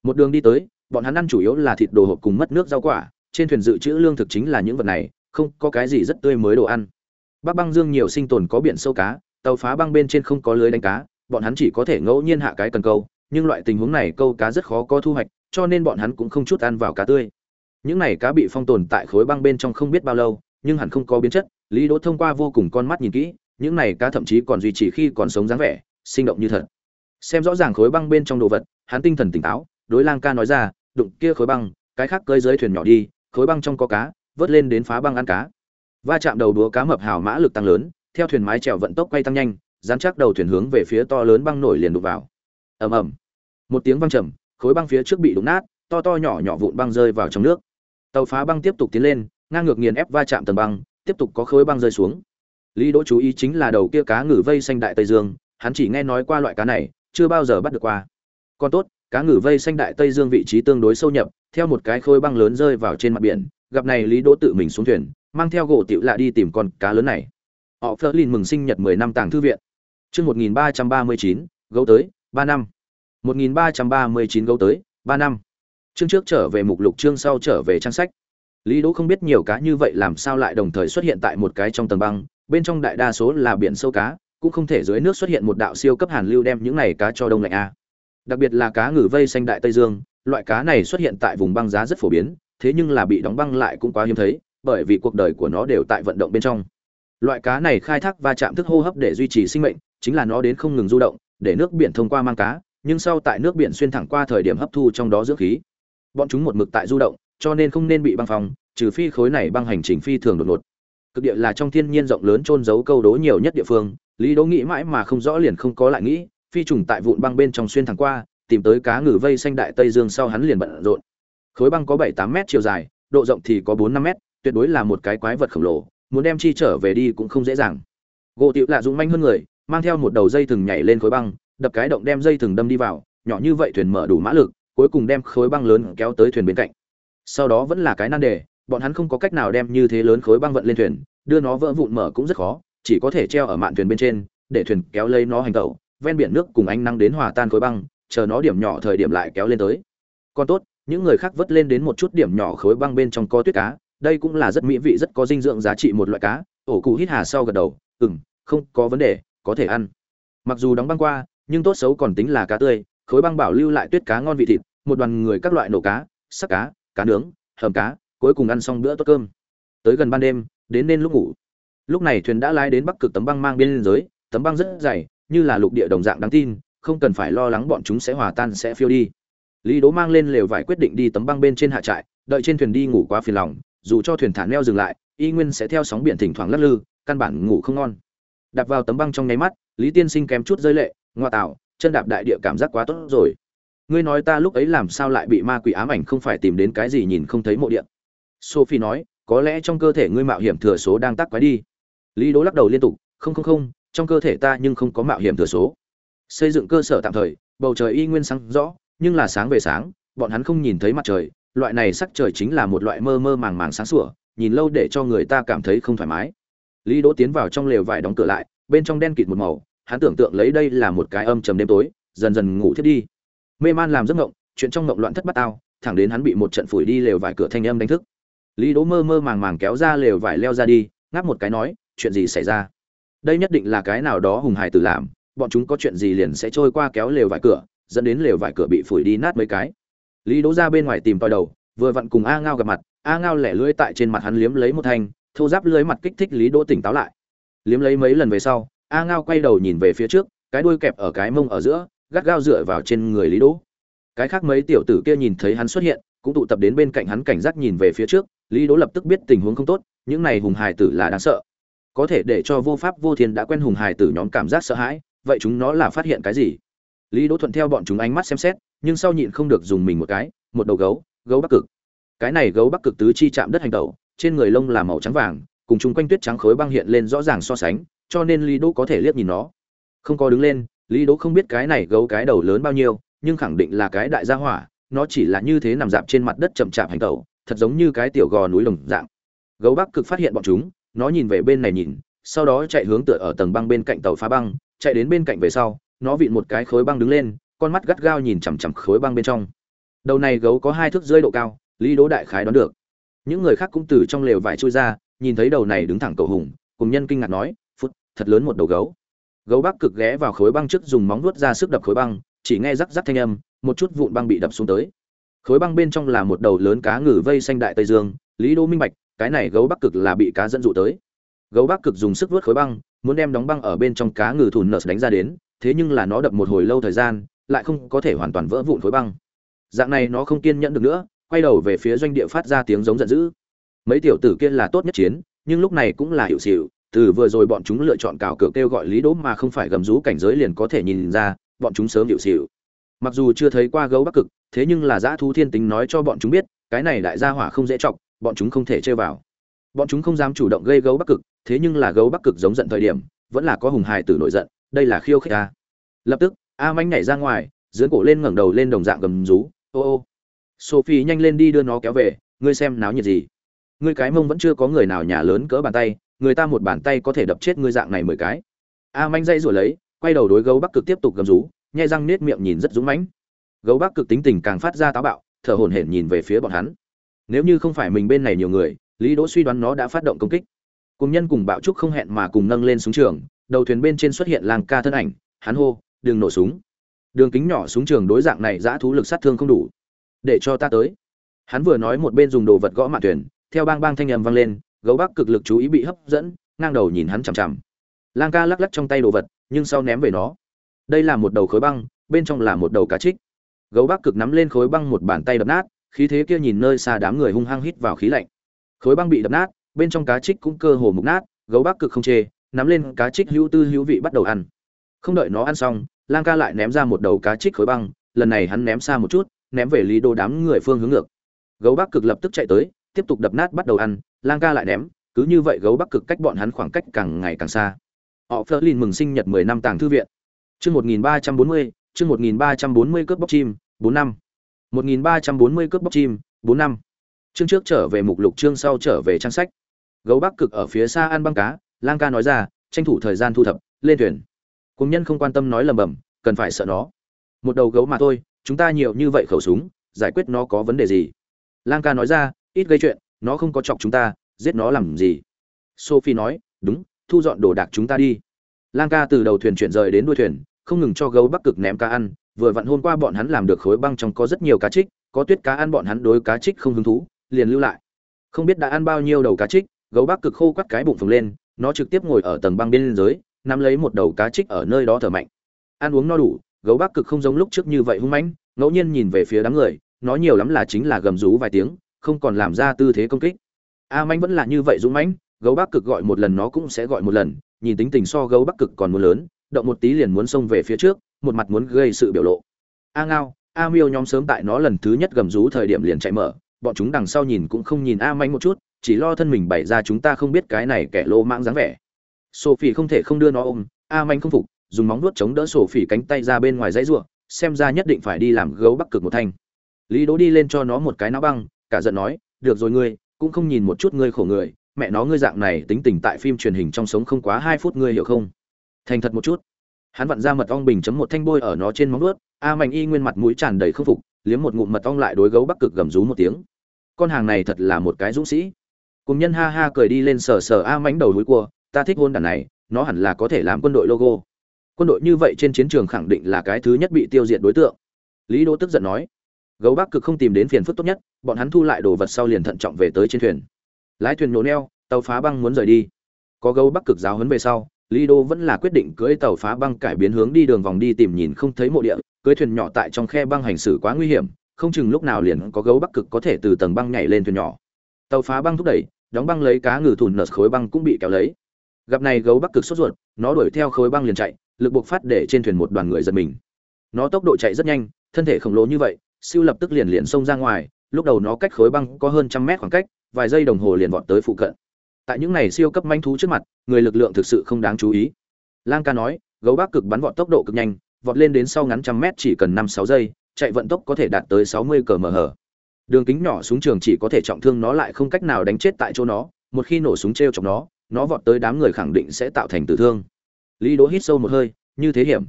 Một đường đi tới bọn hắn ăn chủ yếu là thịt đồ hộp cùng mất nước rau quả, trên thuyền dự trữ lương thực chính là những vật này, không có cái gì rất tươi mới đồ ăn. Bắc băng dương nhiều sinh tồn có biển sâu cá, tàu phá băng bên trên không có lưới đánh cá, bọn hắn chỉ có thể ngẫu nhiên hạ cái cần câu, nhưng loại tình huống này câu cá rất khó có thu hoạch, cho nên bọn hắn cũng không chút ăn vào cá tươi. Những này cá bị phong tồn tại khối băng bên trong không biết bao lâu, nhưng hẳn không có biến chất, lý đỗ thông qua vô cùng con mắt nhìn kỹ, những này cá thậm chí còn duy trì khi còn sống dáng vẻ, sinh động như thật. Xem rõ ràng khối băng bên trong đồ vật, hắn tinh thần tỉnh táo, đối lang ca nói ra đụng kia khối băng, cái khác cơi dưới thuyền nhỏ đi, khối băng trong có cá, vớt lên đến phá băng ăn cá. Va chạm đầu đúa cá mập hào mã lực tăng lớn, theo thuyền mái chèo vận tốc quay tăng nhanh, dán chắc đầu thuyền hướng về phía to lớn băng nổi liền đục vào. Ầm ầm. Một tiếng văng trầm, khối băng phía trước bị đụng nát, to to nhỏ nhỏ vụn băng rơi vào trong nước. Tàu phá băng tiếp tục tiến lên, ngang ngược nghiền ép va chạm tầng băng, tiếp tục có khối băng rơi xuống. Lý đỗ chú ý chính là đầu kia cá ngừ vây xanh đại tây dương, hắn chỉ nghe nói qua loại cá này, chưa bao giờ bắt được qua. Còn tốt cá ngừ vây xanh đại tây dương vị trí tương đối sâu nhập theo một cái khối băng lớn rơi vào trên mặt biển gặp này lý đỗ tự mình xuống thuyền mang theo gỗ tiểu lạ đi tìm con cá lớn này. Họ Flerlin mừng sinh nhật 10 năm tàng thư viện. Chương 1339, gấu tới 3 năm. 1339 gấu tới 3 năm. Chương trước trở về mục lục chương sau trở về trang sách. Lý đỗ không biết nhiều cá như vậy làm sao lại đồng thời xuất hiện tại một cái trong tầng băng bên trong đại đa số là biển sâu cá cũng không thể dưới nước xuất hiện một đạo siêu cấp hàn lưu đem những này cá cho đông lạnh a đặc biệt là cá ngừ vây xanh đại tây dương, loại cá này xuất hiện tại vùng băng giá rất phổ biến, thế nhưng là bị đóng băng lại cũng quá hiếm thấy, bởi vì cuộc đời của nó đều tại vận động bên trong. Loại cá này khai thác và chạm thức hô hấp để duy trì sinh mệnh, chính là nó đến không ngừng du động, để nước biển thông qua mang cá, nhưng sau tại nước biển xuyên thẳng qua thời điểm hấp thu trong đó dưỡng khí. Bọn chúng một mực tại du động, cho nên không nên bị băng phòng trừ phi khối này băng hành trình phi thường đột ngột. Cực địa là trong thiên nhiên rộng lớn trôn giấu câu đố nhiều nhất địa phương, lý đố nghĩ mãi mà không rõ liền không có lại nghĩ phi trùng tại vụn băng bên trong xuyên thẳng qua, tìm tới cá ngừ vây xanh đại tây dương sau hắn liền bận rộn. Khối băng có bảy tám mét chiều dài, độ rộng thì có bốn năm mét, tuyệt đối là một cái quái vật khổng lồ, muốn đem chi trở về đi cũng không dễ dàng. Gỗ tiểu lạ dũng manh hơn người, mang theo một đầu dây thừng nhảy lên khối băng, đập cái động đem dây thừng đâm đi vào, nhỏ như vậy thuyền mở đủ mã lực, cuối cùng đem khối băng lớn kéo tới thuyền bên cạnh. Sau đó vẫn là cái nan đề, bọn hắn không có cách nào đem như thế lớn khối băng vận lên thuyền, đưa nó vỡ vụn mở cũng rất khó, chỉ có thể treo ở mạn thuyền bên trên, để thuyền kéo lấy nó hành tẩu ven biển nước cùng ánh nắng đến hòa tan khối băng, chờ nó điểm nhỏ thời điểm lại kéo lên tới. Còn tốt, những người khác vớt lên đến một chút điểm nhỏ khối băng bên trong có tuyết cá, đây cũng là rất mỹ vị, rất có dinh dưỡng giá trị một loại cá. Ổ cụ hít hà sau gật đầu, ừm, không có vấn đề, có thể ăn. Mặc dù đóng băng qua, nhưng tốt xấu còn tính là cá tươi, khối băng bảo lưu lại tuyết cá ngon vị thịt, một đoàn người các loại nổ cá sắc cá cá nướng, hầm cá, cuối cùng ăn xong bữa tốt cơm. Tới gần ban đêm, đến nên lúc ngủ. Lúc này thuyền đã lái đến bắc cực tấm băng mang biên giới tấm băng rất dày như là lục địa đồng dạng đáng tin, không cần phải lo lắng bọn chúng sẽ hòa tan, sẽ phiêu đi. Lý đố mang lên lều vải quyết định đi tấm băng bên trên hạ trại, đợi trên thuyền đi ngủ quá phiền lòng, dù cho thuyền thả neo dừng lại, y nguyên sẽ theo sóng biển thỉnh thoảng lắc lư, căn bản ngủ không ngon. Đạp vào tấm băng trong nháy mắt, lý tiên sinh kém chút rơi lệ, ngoa tạo, chân đạp đại địa cảm giác quá tốt rồi. Ngươi nói ta lúc ấy làm sao lại bị ma quỷ ám ảnh, không phải tìm đến cái gì nhìn không thấy mộ điện sophie nói, có lẽ trong cơ thể ngươi mạo hiểm thừa số đang tắc quái đi. Lý đố lắc đầu liên tục, không không không trong cơ thể ta nhưng không có mạo hiểm thừa số. Xây dựng cơ sở tạm thời, bầu trời y nguyên sáng rõ, nhưng là sáng về sáng, bọn hắn không nhìn thấy mặt trời, loại này sắc trời chính là một loại mơ mơ màng màng sáng sủa, nhìn lâu để cho người ta cảm thấy không thoải mái. Lý đỗ tiến vào trong lều vải đóng cửa lại, bên trong đen kịt một màu, hắn tưởng tượng lấy đây là một cái âm trầm đêm tối, dần dần ngủ thiết đi. Mê man làm giấc ngộng, chuyện trong ngộng loạn thất bát ao thẳng đến hắn bị một trận phủi đi lều vải cửa thanh âm đánh thức. Lý đỗ mơ mơ màng màng kéo ra lều vải leo ra đi, ngáp một cái nói, chuyện gì xảy ra? Đây nhất định là cái nào đó hùng hải tử làm, bọn chúng có chuyện gì liền sẽ trôi qua kéo lều vải cửa, dẫn đến lều vải cửa bị phủi đi nát mấy cái. Lý đỗ ra bên ngoài tìm tòi đầu, vừa vặn cùng a ngao gặp mặt, a ngao lẻ lưỡi tại trên mặt hắn liếm lấy một thanh, thô giáp lưới mặt kích thích lý đỗ tỉnh táo lại. Liếm lấy mấy lần về sau, a ngao quay đầu nhìn về phía trước, cái đuôi kẹp ở cái mông ở giữa, gắt gao dựa vào trên người lý đỗ. Cái khác mấy tiểu tử kia nhìn thấy hắn xuất hiện, cũng tụ tập đến bên cạnh hắn cảnh giác nhìn về phía trước, lý đỗ lập tức biết tình huống không tốt, những này hùng hài tử là đáng sợ có thể để cho vô pháp vô thiên đã quen hùng hài tử nhóm cảm giác sợ hãi, vậy chúng nó là phát hiện cái gì? Lý đỗ thuận theo bọn chúng ánh mắt xem xét, nhưng sau nhịn không được dùng mình một cái, một đầu gấu gấu bắc cực. Cái này gấu bắc cực tứ chi chạm đất hành tẩu, trên người lông là màu trắng vàng, cùng chung quanh tuyết trắng khối băng hiện lên rõ ràng so sánh, cho nên lý đỗ có thể liếc nhìn nó. Không có đứng lên, lý đỗ không biết cái này gấu cái đầu lớn bao nhiêu, nhưng khẳng định là cái đại gia hỏa, nó chỉ là như thế nằm dạp trên mặt đất chậm chạp hành tẩu, thật giống như cái tiểu gò núi lồng dạng. Gấu bắc cực phát hiện bọn chúng nó nhìn về bên này nhìn, sau đó chạy hướng tựa ở tầng băng bên cạnh tàu phá băng, chạy đến bên cạnh về sau, nó vịn một cái khối băng đứng lên, con mắt gắt gao nhìn chằm chằm khối băng bên trong. Đầu này gấu có hai thước rơi độ cao, lý đố đại khái đoán được. Những người khác cũng từ trong lều vải chui ra, nhìn thấy đầu này đứng thẳng cầu hùng, cùng nhân kinh ngạc nói, phút, thật lớn một đầu gấu. Gấu bắc cực ghé vào khối băng trước dùng móng vuốt ra sức đập khối băng, chỉ nghe rắc rắc thanh âm, một chút vụn băng bị đập xuống tới. Khối băng bên trong là một đầu lớn cá ngừ vây xanh đại tây dương, lý Đô minh bạch cái này gấu bắc cực là bị cá dẫn dụ tới. Gấu bắc cực dùng sức vớt khối băng, muốn đem đóng băng ở bên trong cá ngừ thùn nợ đánh ra đến, thế nhưng là nó đập một hồi lâu thời gian, lại không có thể hoàn toàn vỡ vụn khối băng. Dạng này nó không kiên nhẫn được nữa, quay đầu về phía doanh địa phát ra tiếng giống giận dữ. Mấy tiểu tử kia là tốt nhất chiến, nhưng lúc này cũng là hiệu xịu, từ vừa rồi bọn chúng lựa chọn cào cửa kêu gọi lý đỗ mà không phải gầm rú cảnh giới liền có thể nhìn ra, bọn chúng sớm hiệu xịu. Mặc dù chưa thấy qua gấu bắc cực, thế nhưng là dã thú thiên tính nói cho bọn chúng biết, cái này đại gia hỏa không dễ chọc bọn chúng không thể chơi vào. Bọn chúng không dám chủ động gây gấu bắc cực, thế nhưng là gấu bắc cực giống giận thời điểm, vẫn là có hùng hài tử nổi giận, đây là khiêu khích a. Lập tức, a manh nhảy ra ngoài dưỡng cổ lên ngẩng đầu lên đồng dạng gầm rú, ô ô. Sophie nhanh lên đi đưa nó kéo về, ngươi xem náo nhiệt gì? Ngươi cái mông vẫn chưa có người nào nhà lớn cỡ bàn tay, người ta một bàn tay có thể đập chết ngươi dạng này mười cái. A manh dây rồi lấy, quay đầu đối gấu bắc cực tiếp tục gầm rú, nhai răng nết miệng nhìn rất dũng mãnh. Gấu bắc cực tính tình càng phát ra táo bạo, thở hổn hển nhìn về phía bọn hắn nếu như không phải mình bên này nhiều người, lý đỗ suy đoán nó đã phát động công kích. Cùng nhân cùng bạo trúc không hẹn mà cùng nâng lên súng trường, đầu thuyền bên trên xuất hiện làng ca thân ảnh, hắn hô, đừng nổ súng. Đường kính nhỏ súng trường đối dạng này giã thú lực sát thương không đủ. Để cho ta tới. Hắn vừa nói một bên dùng đồ vật gõ mạn thuyền, theo bang bang thanh âm vang lên, gấu bắc cực lực chú ý bị hấp dẫn, ngang đầu nhìn hắn chằm chằm. Lang ca lắc lắc trong tay đồ vật, nhưng sau ném về nó. Đây là một đầu khối băng, bên trong là một đầu cá trích. Gấu bắc cực nắm lên khối băng một bàn tay đập nát khí thế kia nhìn nơi xa đám người hung hăng hít vào khí lạnh. Khối băng bị đập nát, bên trong cá trích cũng cơ hồ mục nát, gấu bắc cực không chê, nắm lên cá trích hữu tư hữu vị bắt đầu ăn. Không đợi nó ăn xong, lang ca lại ném ra một đầu cá trích khối băng, lần này hắn ném xa một chút, ném về lý đô đám người phương hướng ngược. Gấu bắc cực lập tức chạy tới, tiếp tục đập nát bắt đầu ăn, lang ca lại ném, cứ như vậy gấu bắc cực cách bọn hắn khoảng cách càng ngày càng xa. Họ phơ mừng sinh nhật mười năm tàng thư viện. Chương một nghìn ba trăm bốn mươi, chương một nghìn ba trăm bốn mươi cướp bóc chim, bốn năm một nghìn ba trăm bốn mươi cướp bóc chim 4 năm. Chương trước trở về mục lục, chương sau trở về trang sách. Gấu bắc cực ở phía xa ăn băng cá, lang ca nói ra, tranh thủ thời gian thu thập, lên thuyền. Cùng nhân không quan tâm nói lầm bầm, cần phải sợ nó. Một đầu gấu mà thôi, chúng ta nhiều như vậy khẩu súng, giải quyết nó có vấn đề gì? Lang ca nói ra, ít gây chuyện, nó không có chọc chúng ta, giết nó làm gì? Sophie nói, đúng, thu dọn đồ đạc chúng ta đi. Lang ca từ đầu thuyền chuyển rời đến đuôi thuyền, không ngừng cho gấu bắc cực ném cá ăn vừa vặn hôm qua bọn hắn làm được khối băng trong có rất nhiều cá trích, có tuyết cá ăn bọn hắn đối cá trích không hứng thú, liền lưu lại. Không biết đã ăn bao nhiêu đầu cá trích, gấu bắc cực khô quắt cái bụng phồng lên, nó trực tiếp ngồi ở tầng băng bên dưới, nắm lấy một đầu cá trích ở nơi đó thở mạnh. Ăn uống no đủ, gấu bắc cực không giống lúc trước như vậy hung mãnh, ngẫu nhiên nhìn về phía đám người, nó nhiều lắm là chính là gầm rú vài tiếng, không còn làm ra tư thế công kích. A manh vẫn là như vậy dũng mãnh, gấu bắc cực gọi một lần nó cũng sẽ gọi một lần, nhìn tính tình so gấu bắc cực còn muốn lớn, động một tí liền muốn xông về phía trước một mặt muốn gây sự biểu lộ. A ngao, a miêu nhóm sớm tại nó lần thứ nhất gầm rú thời điểm liền chạy mở, bọn chúng đằng sau nhìn cũng không nhìn a manh một chút, chỉ lo thân mình bày ra chúng ta không biết cái này kẻ lô mãng dáng vẻ. Sophie không thể không đưa nó ôm, a manh không phục, dùng móng vuốt chống đỡ sophie cánh tay ra bên ngoài dãy ruộng, xem ra nhất định phải đi làm gấu bắc cực một thanh. Lý đỗ đi lên cho nó một cái não băng, cả giận nói, được rồi ngươi, cũng không nhìn một chút ngươi khổ người, mẹ nó ngươi dạng này tính tình tại phim truyền hình trong sống không quá hai phút ngươi hiểu không? Thành thật một chút hắn vặn ra mật ong bình chấm một thanh bôi ở nó trên móng ướt a mạnh y nguyên mặt mũi tràn đầy không phục, liếm một ngụm mật ong lại đối gấu bắc cực gầm rú một tiếng. Con hàng này thật là một cái dũng sĩ. Cùng nhân ha ha cười đi lên sờ sờ a mánh đầu núi cua, ta thích hôn đàn này, nó hẳn là có thể làm quân đội logo. Quân đội như vậy trên chiến trường khẳng định là cái thứ nhất bị tiêu diệt đối tượng. Lý đỗ tức giận nói, gấu bắc cực không tìm đến phiền phức tốt nhất, bọn hắn thu lại đồ vật sau liền thận trọng về tới trên thuyền. Lái thuyền nổ neo, tàu phá băng muốn rời đi. Có gấu bắc cực giáo huấn về sau Lido vẫn là quyết định cưỡi tàu phá băng cải biến hướng đi đường vòng đi tìm nhìn không thấy mộ địa, cưỡi thuyền nhỏ tại trong khe băng hành xử quá nguy hiểm, không chừng lúc nào liền có gấu bắc cực có thể từ tầng băng nhảy lên thuyền nhỏ. Tàu phá băng thúc đẩy, đóng băng lấy cá ngừ thùn nở khối băng cũng bị kéo lấy. Gặp này gấu bắc cực sốt ruột, nó đuổi theo khối băng liền chạy, lực buộc phát để trên thuyền một đoàn người giật mình. Nó tốc độ chạy rất nhanh, thân thể khổng lồ như vậy, siêu lập tức liền liền xông ra ngoài, lúc đầu nó cách khối băng có hơn trăm mét khoảng cách, vài giây đồng hồ liền vọt tới phụ cận tại những này siêu cấp manh thú trước mặt, người lực lượng thực sự không đáng chú ý. Lang ca nói, gấu bắc cực bắn vọt tốc độ cực nhanh, vọt lên đến sau ngắn trăm mét chỉ cần năm sáu giây, chạy vận tốc có thể đạt tới sáu mươi cm đường kính nhỏ súng trường chỉ có thể trọng thương nó lại không cách nào đánh chết tại chỗ nó, một khi nổ súng t r e o chọc nó nó vọt tới đám người khẳng định sẽ tạo thành tử thương. Lý đỗ hít sâu một hơi, như thế hiểm.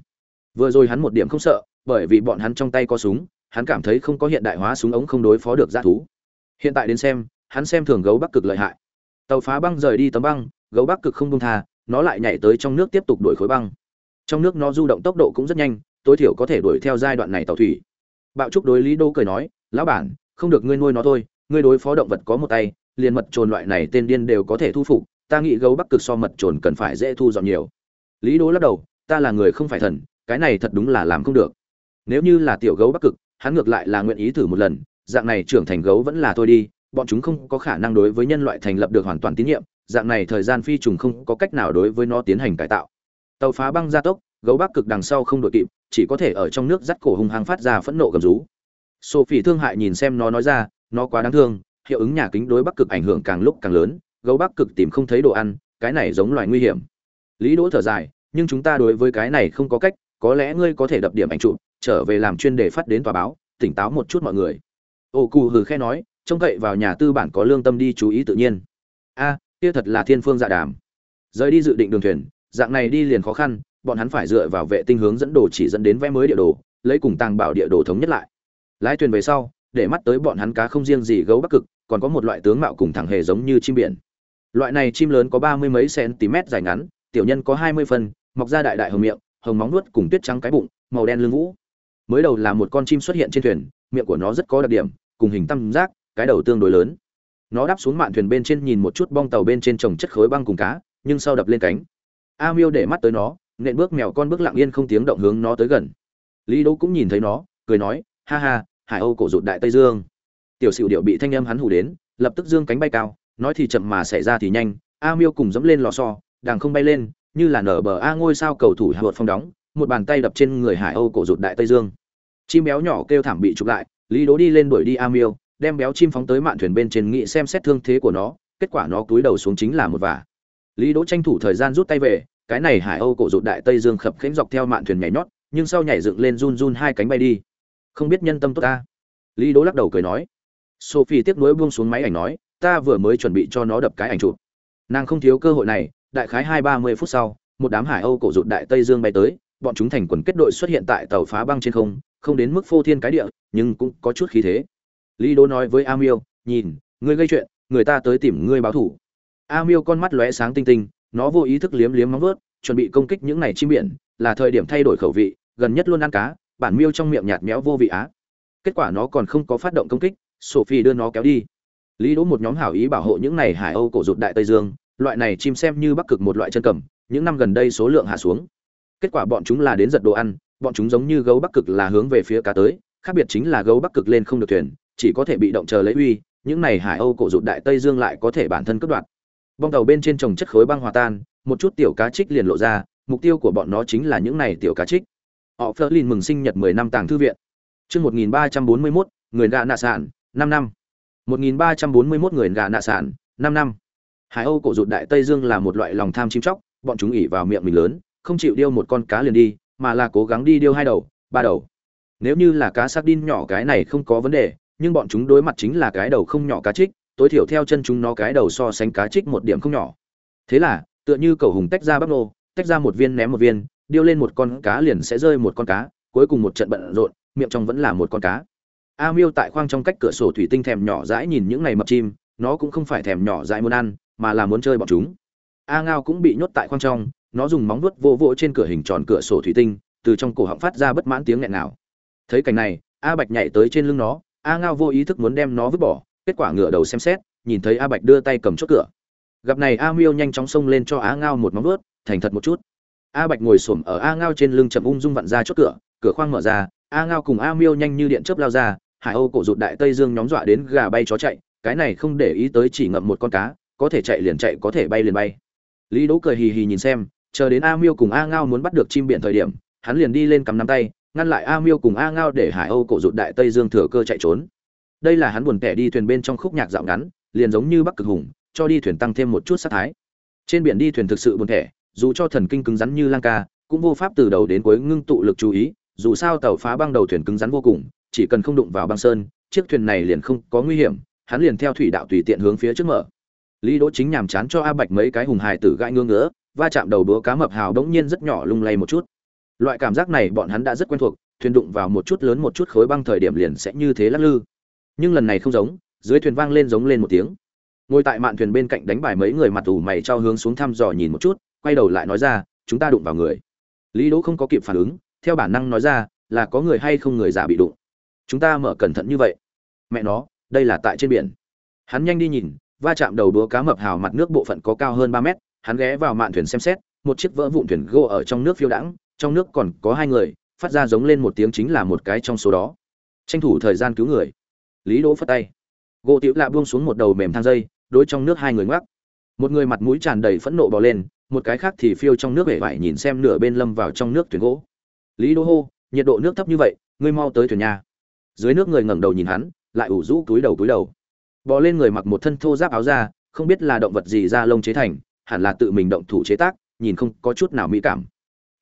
Vừa rồi hắn một điểm không sợ, bởi vì bọn hắn trong tay có súng, hắn cảm thấy không có hiện đại hóa súng ống không đối phó được g thú. Hiện tại đến xem, hắn xem thường gấu bắc cực lợi hại tàu phá băng rời đi tấm băng, gấu bắc cực không đông tha, nó lại nhảy tới trong nước tiếp tục đuổi khối băng. Trong nước nó du động tốc độ cũng rất nhanh, tối thiểu có thể đuổi theo giai đoạn này tàu thủy. Bạo trúc đối lý đô cười nói, lão bản, không được ngươi nuôi nó thôi, ngươi đối phó động vật có một tay, liền mật trồn loại này tên điên đều có thể thu phục, ta nghĩ gấu bắc cực so mật trồn cần phải dễ thu dọn nhiều. Lý đô lắc đầu, ta là người không phải thần, cái này thật đúng là làm không được. Nếu như là tiểu gấu bắc cực, hắn ngược lại là nguyện ý thử một lần, dạng này trưởng thành gấu vẫn là thôi đi bọn chúng không có khả năng đối với nhân loại thành lập được hoàn toàn tín nhiệm, dạng này thời gian phi trùng không có cách nào đối với nó tiến hành cải tạo. Tàu phá băng gia tốc, gấu bắc cực đằng sau không đội kịp, chỉ có thể ở trong nước dắt cổ hung hăng phát ra phẫn nộ gầm rú. Sophie thương hại nhìn xem nó nói ra, nó quá đáng thương, hiệu ứng nhà kính đối bắc cực ảnh hưởng càng lúc càng lớn, gấu bắc cực tìm không thấy đồ ăn, cái này giống loài nguy hiểm. Lý đỗ thở dài, nhưng chúng ta đối với cái này không có cách, có lẽ ngươi có thể đập điểm ảnh chụp, trở về làm chuyên đề phát đến tòa báo, tỉnh táo một chút mọi người. Ô cù hừ khe nói trông cậy vào nhà tư bản có lương tâm đi chú ý tự nhiên. A, kia thật là thiên phương dạ đàm. Rời đi dự định đường thuyền, dạng này đi liền khó khăn, bọn hắn phải dựa vào vệ tinh hướng dẫn đồ chỉ dẫn đến vẽ mới địa đồ, lấy cùng tàng bảo địa đồ thống nhất lại. Lái thuyền về sau, để mắt tới bọn hắn cá không riêng gì gấu bắc cực, còn có một loại tướng mạo cùng thẳng hề giống như chim biển. Loại này chim lớn có ba mươi mấy cm dài ngắn, tiểu nhân có hai mươi phân, mọc ra đại đại hồng miệng, hồng móng nuốt cùng tuyết trắng cái bụng, màu đen lưng vũ. Mới đầu là một con chim xuất hiện trên thuyền, miệng của nó rất có đặc điểm, cùng hình tam giác cái đầu tương đối lớn. Nó đáp xuống mạn thuyền bên trên nhìn một chút bong tàu bên trên trồng chất khối băng cùng cá, nhưng sau đập lên cánh. A miêu để mắt tới nó, nện bước mèo con bước lặng yên không tiếng động hướng nó tới gần. Lý đỗ cũng nhìn thấy nó, cười nói, ha ha, hải âu cổ rụt đại tây dương. Tiểu sửu điệu bị thanh âm hắn hù đến, lập tức dương cánh bay cao, nói thì chậm mà xảy ra thì nhanh, a miêu cùng dẫm lên lò xo đàng không bay lên, như là nở bờ a ngôi sao cầu thủ hạ vợt phong đóng, một bàn tay đập trên người hải âu cổ rụt đại tây dương. Chim béo nhỏ kêu thảm bị chụp lại, lý đố đi lên đuổi đi a miêu đem béo chim phóng tới mạn thuyền bên trên nghị xem xét thương thế của nó, kết quả nó cúi đầu xuống chính là một vả. Lý đỗ tranh thủ thời gian rút tay về, cái này hải âu cổ rụt đại tây dương khập khẽnh dọc theo mạn thuyền nhảy nhót, nhưng sau nhảy dựng lên run run hai cánh bay đi. Không biết nhân tâm tốt ta. Lý đỗ lắc đầu cười nói. Sophie tiếc nuối buông xuống máy ảnh nói, ta vừa mới chuẩn bị cho nó đập cái ảnh chụp. Nàng không thiếu cơ hội này, đại khái hai ba mươi phút sau, một đám hải âu cổ rụt đại tây dương bay tới, bọn chúng thành quần kết đội xuất hiện tại tàu phá băng trên không không đến mức phô thiên cái địa, nhưng cũng có chút khí thế lý đỗ nói với a miêu nhìn ngươi gây chuyện người ta tới tìm ngươi báo thủ. A miêu con mắt lóe sáng tinh tinh nó vô ý thức liếm liếm móng vuốt, chuẩn bị công kích những này chim biển là thời điểm thay đổi khẩu vị gần nhất luôn ăn cá bản miêu trong miệng nhạt méo vô vị á. Kết quả nó còn không có phát động công kích sophie đưa nó kéo đi. Lý đỗ một nhóm hảo ý bảo hộ những này hải âu cổ rụt đại tây dương loại này chim xem như bắc cực một loại chân cầm những năm gần đây số lượng hạ xuống. Kết quả bọn chúng là đến giật đồ ăn bọn chúng giống như gấu bắc cực là hướng về phía cá tới khác biệt chính là gấu bắc cực lên không được thuyền chỉ có thể bị động chờ lấy uy những này hải âu cổ rụt đại tây dương lại có thể bản thân cướp đoạt. Bong tàu bên trên trồng chất khối băng hòa tan một chút tiểu cá trích liền lộ ra mục tiêu của bọn nó chính là những này tiểu cá trích. Họ phớt lên mừng sinh nhật 10 năm tàng thư viện. Chương 1341, người gạ nạ sản 5 năm. 1341 người gạ nạ sản 5 năm. Hải âu cổ rụt đại tây dương là một loại lòng tham chim chóc bọn chúng ỉ vào miệng mình lớn không chịu điêu một con cá liền đi mà là cố gắng đi điêu hai đầu ba đầu. Nếu như là cá sardin nhỏ cái này không có vấn đề nhưng bọn chúng đối mặt chính là cái đầu không nhỏ cá trích, tối thiểu theo chân chúng nó cái đầu so sánh cá trích một điểm không nhỏ. Thế là, tựa như cầu hùng tách ra bắp nô, tách ra một viên ném một viên, điêu lên một con cá liền sẽ rơi một con cá, cuối cùng một trận bận rộn, miệng trong vẫn là một con cá. A miêu tại khoang trong cách cửa sổ thủy tinh thèm nhỏ dãi nhìn những ngày mập chim, nó cũng không phải thèm nhỏ dãi muốn ăn, mà là muốn chơi bọn chúng. A ngao cũng bị nhốt tại khoang trong, nó dùng móng vuốt vô vỗ trên cửa hình tròn cửa sổ thủy tinh, từ trong cổ họng phát ra bất mãn tiếng nghẹn nào thấy cảnh này, a bạch nhảy tới trên lưng nó a ngao vô ý thức muốn đem nó vứt bỏ, kết quả ngựa đầu xem xét, nhìn thấy a bạch đưa tay cầm chốt cửa. Gặp này a miêu nhanh chóng xông lên cho a ngao một móng vuốt, thành thật một chút. A bạch ngồi xổm ở a ngao trên lưng chậm ung dung vặn ra chốt cửa cửa khoang mở ra, a ngao cùng a miêu nhanh như điện chớp lao ra, hải âu cổ rụt đại tây dương nhóm dọa đến gà bay chó chạy, cái này không để ý tới chỉ ngậm một con cá, có thể chạy liền chạy, có thể bay liền bay. Lý đỗ cười hì hì nhìn xem, chờ đến a miêu cùng a ngao muốn bắt được chim biển thời điểm, hắn liền đi lên cầm nắm tay ngăn lại a miêu cùng a ngao để hải âu cổ rụt đại tây dương thừa cơ chạy trốn. Đây là hắn buồn tẻ đi thuyền bên trong khúc nhạc dạo ngắn, liền giống như bắc cực hùng, cho đi thuyền tăng thêm một chút sát thái. Trên biển đi thuyền thực sự buồn tẻ, dù cho thần kinh cứng rắn như lang ca, cũng vô pháp từ đầu đến cuối ngưng tụ lực chú ý, dù sao tàu phá băng đầu thuyền cứng rắn vô cùng, chỉ cần không đụng vào băng sơn, chiếc thuyền này liền không có nguy hiểm, hắn liền theo thủy đạo tùy tiện hướng phía trước mở. Lý đỗ chính nhàm chán cho a bạch mấy cái hùng hài tử gãi ngưỡng ngỡ va chạm đầu đũa cá mập hào đống nhiên rất nhỏ lung lay một chút loại cảm giác này bọn hắn đã rất quen thuộc, thuyền đụng vào một chút lớn một chút khối băng thời điểm liền sẽ như thế lắc lư. Nhưng lần này không giống, dưới thuyền vang lên giống lên một tiếng. Ngồi tại mạn thuyền bên cạnh đánh bài mấy người mặt ủ mày trao hướng xuống thăm dò nhìn một chút, quay đầu lại nói ra, chúng ta đụng vào người. Lý đỗ không có kịp phản ứng, theo bản năng nói ra, là có người hay không người giả bị đụng? Chúng ta mở cẩn thận như vậy. Mẹ nó, đây là tại trên biển. Hắn nhanh đi nhìn, va chạm đầu đúa cá mập hào mặt nước bộ phận có cao hơn ba mét, hắn ghé vào mạn thuyền xem xét, một chiếc vỡ vụn thuyền gỗ ở trong nước phiêu đãng trong nước còn có hai người, phát ra giống lên một tiếng chính là một cái trong số đó. Tranh thủ thời gian cứu người. Lý đỗ phất tay. Gỗ tiểu lạ buông xuống một đầu mềm thang dây, đối trong nước hai người ngoắc. Một người mặt mũi tràn đầy phẫn nộ bò lên, một cái khác thì phiêu trong nước vẻ vải nhìn xem nửa bên lâm vào trong nước thuyền gỗ. Lý đỗ hô, nhiệt độ nước thấp như vậy, ngươi mau tới thuyền nhà. Dưới nước người ngẩng đầu nhìn hắn, lại ủ rũ túi đầu túi đầu. Bò lên người mặc một thân thô giáp áo da, không biết là động vật gì da lông chế thành, hẳn là tự mình động thủ chế tác, nhìn không có chút nào mỹ cảm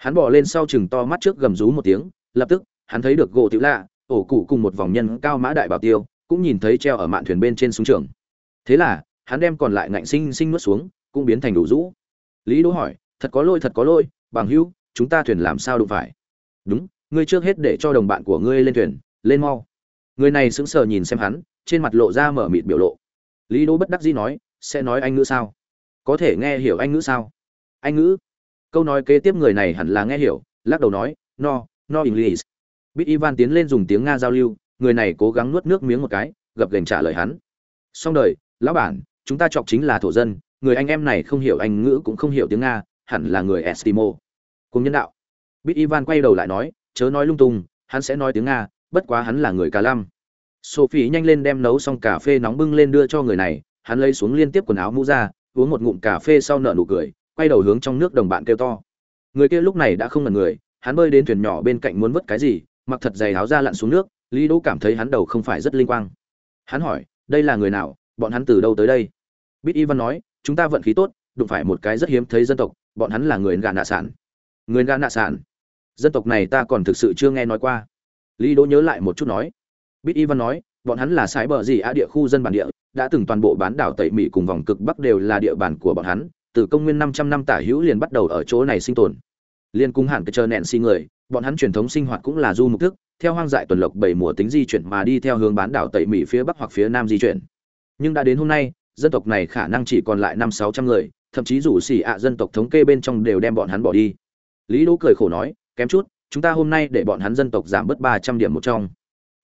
hắn bò lên sau chừng to mắt trước gầm rú một tiếng, lập tức, hắn thấy được gỗ tiểu lạ, ổ cụ cùng một vòng nhân cao mã đại bảo tiêu, cũng nhìn thấy treo ở mạn thuyền bên trên súng trường. Thế là, hắn đem còn lại ngạnh sinh sinh nuốt xuống, cũng biến thành đủ rũ. Lý đỗ hỏi, thật có lỗi, thật có lỗi, bằng hữu, chúng ta thuyền làm sao đụng phải? Đúng, ngươi trước hết để cho đồng bạn của ngươi lên thuyền, lên mau. Người này sững sờ nhìn xem hắn, trên mặt lộ ra mở mịt biểu lộ. Lý đỗ bất đắc dĩ nói, sẽ nói anh ngữ sao? Có thể nghe hiểu anh ngữ sao? Anh ngữ? Câu nói kế tiếp người này hẳn là nghe hiểu, lắc đầu nói, no no english. Bit ivan tiến lên dùng tiếng nga giao lưu, người này cố gắng nuốt nước miếng một cái, gập gành trả lời hắn. Xong đời, lão bản, chúng ta chọc chính là thổ dân, người anh em này không hiểu anh ngữ cũng không hiểu tiếng nga, hẳn là người estimo cùng nhân đạo. Bit ivan quay đầu lại nói, chớ nói lung tung, hắn sẽ nói tiếng nga, bất quá hắn là người cà lam sophie nhanh lên đem nấu xong cà phê nóng bưng lên đưa cho người này, hắn lấy xuống liên tiếp quần áo mũ ra, uống một ngụm cà phê sau nở nụ cười quay đầu hướng trong nước đồng bạn kêu to. Người kia lúc này đã không là người, hắn bơi đến thuyền nhỏ bên cạnh muốn vớt cái gì, mặc thật dày áo ra lặn xuống nước, lý đỗ cảm thấy hắn đầu không phải rất linh quang. Hắn hỏi, đây là người nào? Bọn hắn từ đâu tới đây? Bít ivan nói, chúng ta vận khí tốt, đụng phải một cái rất hiếm thấy dân tộc, bọn hắn là người gà nạ sản. Người gà nạ sản? Dân tộc này ta còn thực sự chưa nghe nói qua. Lý đỗ nhớ lại một chút nói. Bít ivan nói, bọn hắn là sái bờ gì á địa khu dân bản địa, đã từng toàn bộ bán đảo tẩy mỹ cùng vòng cực bắc đều là địa bàn của bọn hắn từ công nguyên 500 năm tả hữu liền bắt đầu ở chỗ này sinh tồn. Liên cung hẳn cái chờ nẹn xi người, bọn hắn truyền thống sinh hoạt cũng là du mục thức, theo hoang dại tuần lộc bảy mùa tính di chuyển mà đi theo hướng bán đảo tẩy mỹ phía bắc hoặc phía nam di chuyển. Nhưng đã đến hôm nay, dân tộc này khả năng chỉ còn lại năm sáu trăm người, thậm chí dù xỉ ạ dân tộc thống kê bên trong đều đem bọn hắn bỏ đi. Lý đỗ cười khổ nói, kém chút, chúng ta hôm nay để bọn hắn dân tộc giảm bớt ba trăm điểm một trong.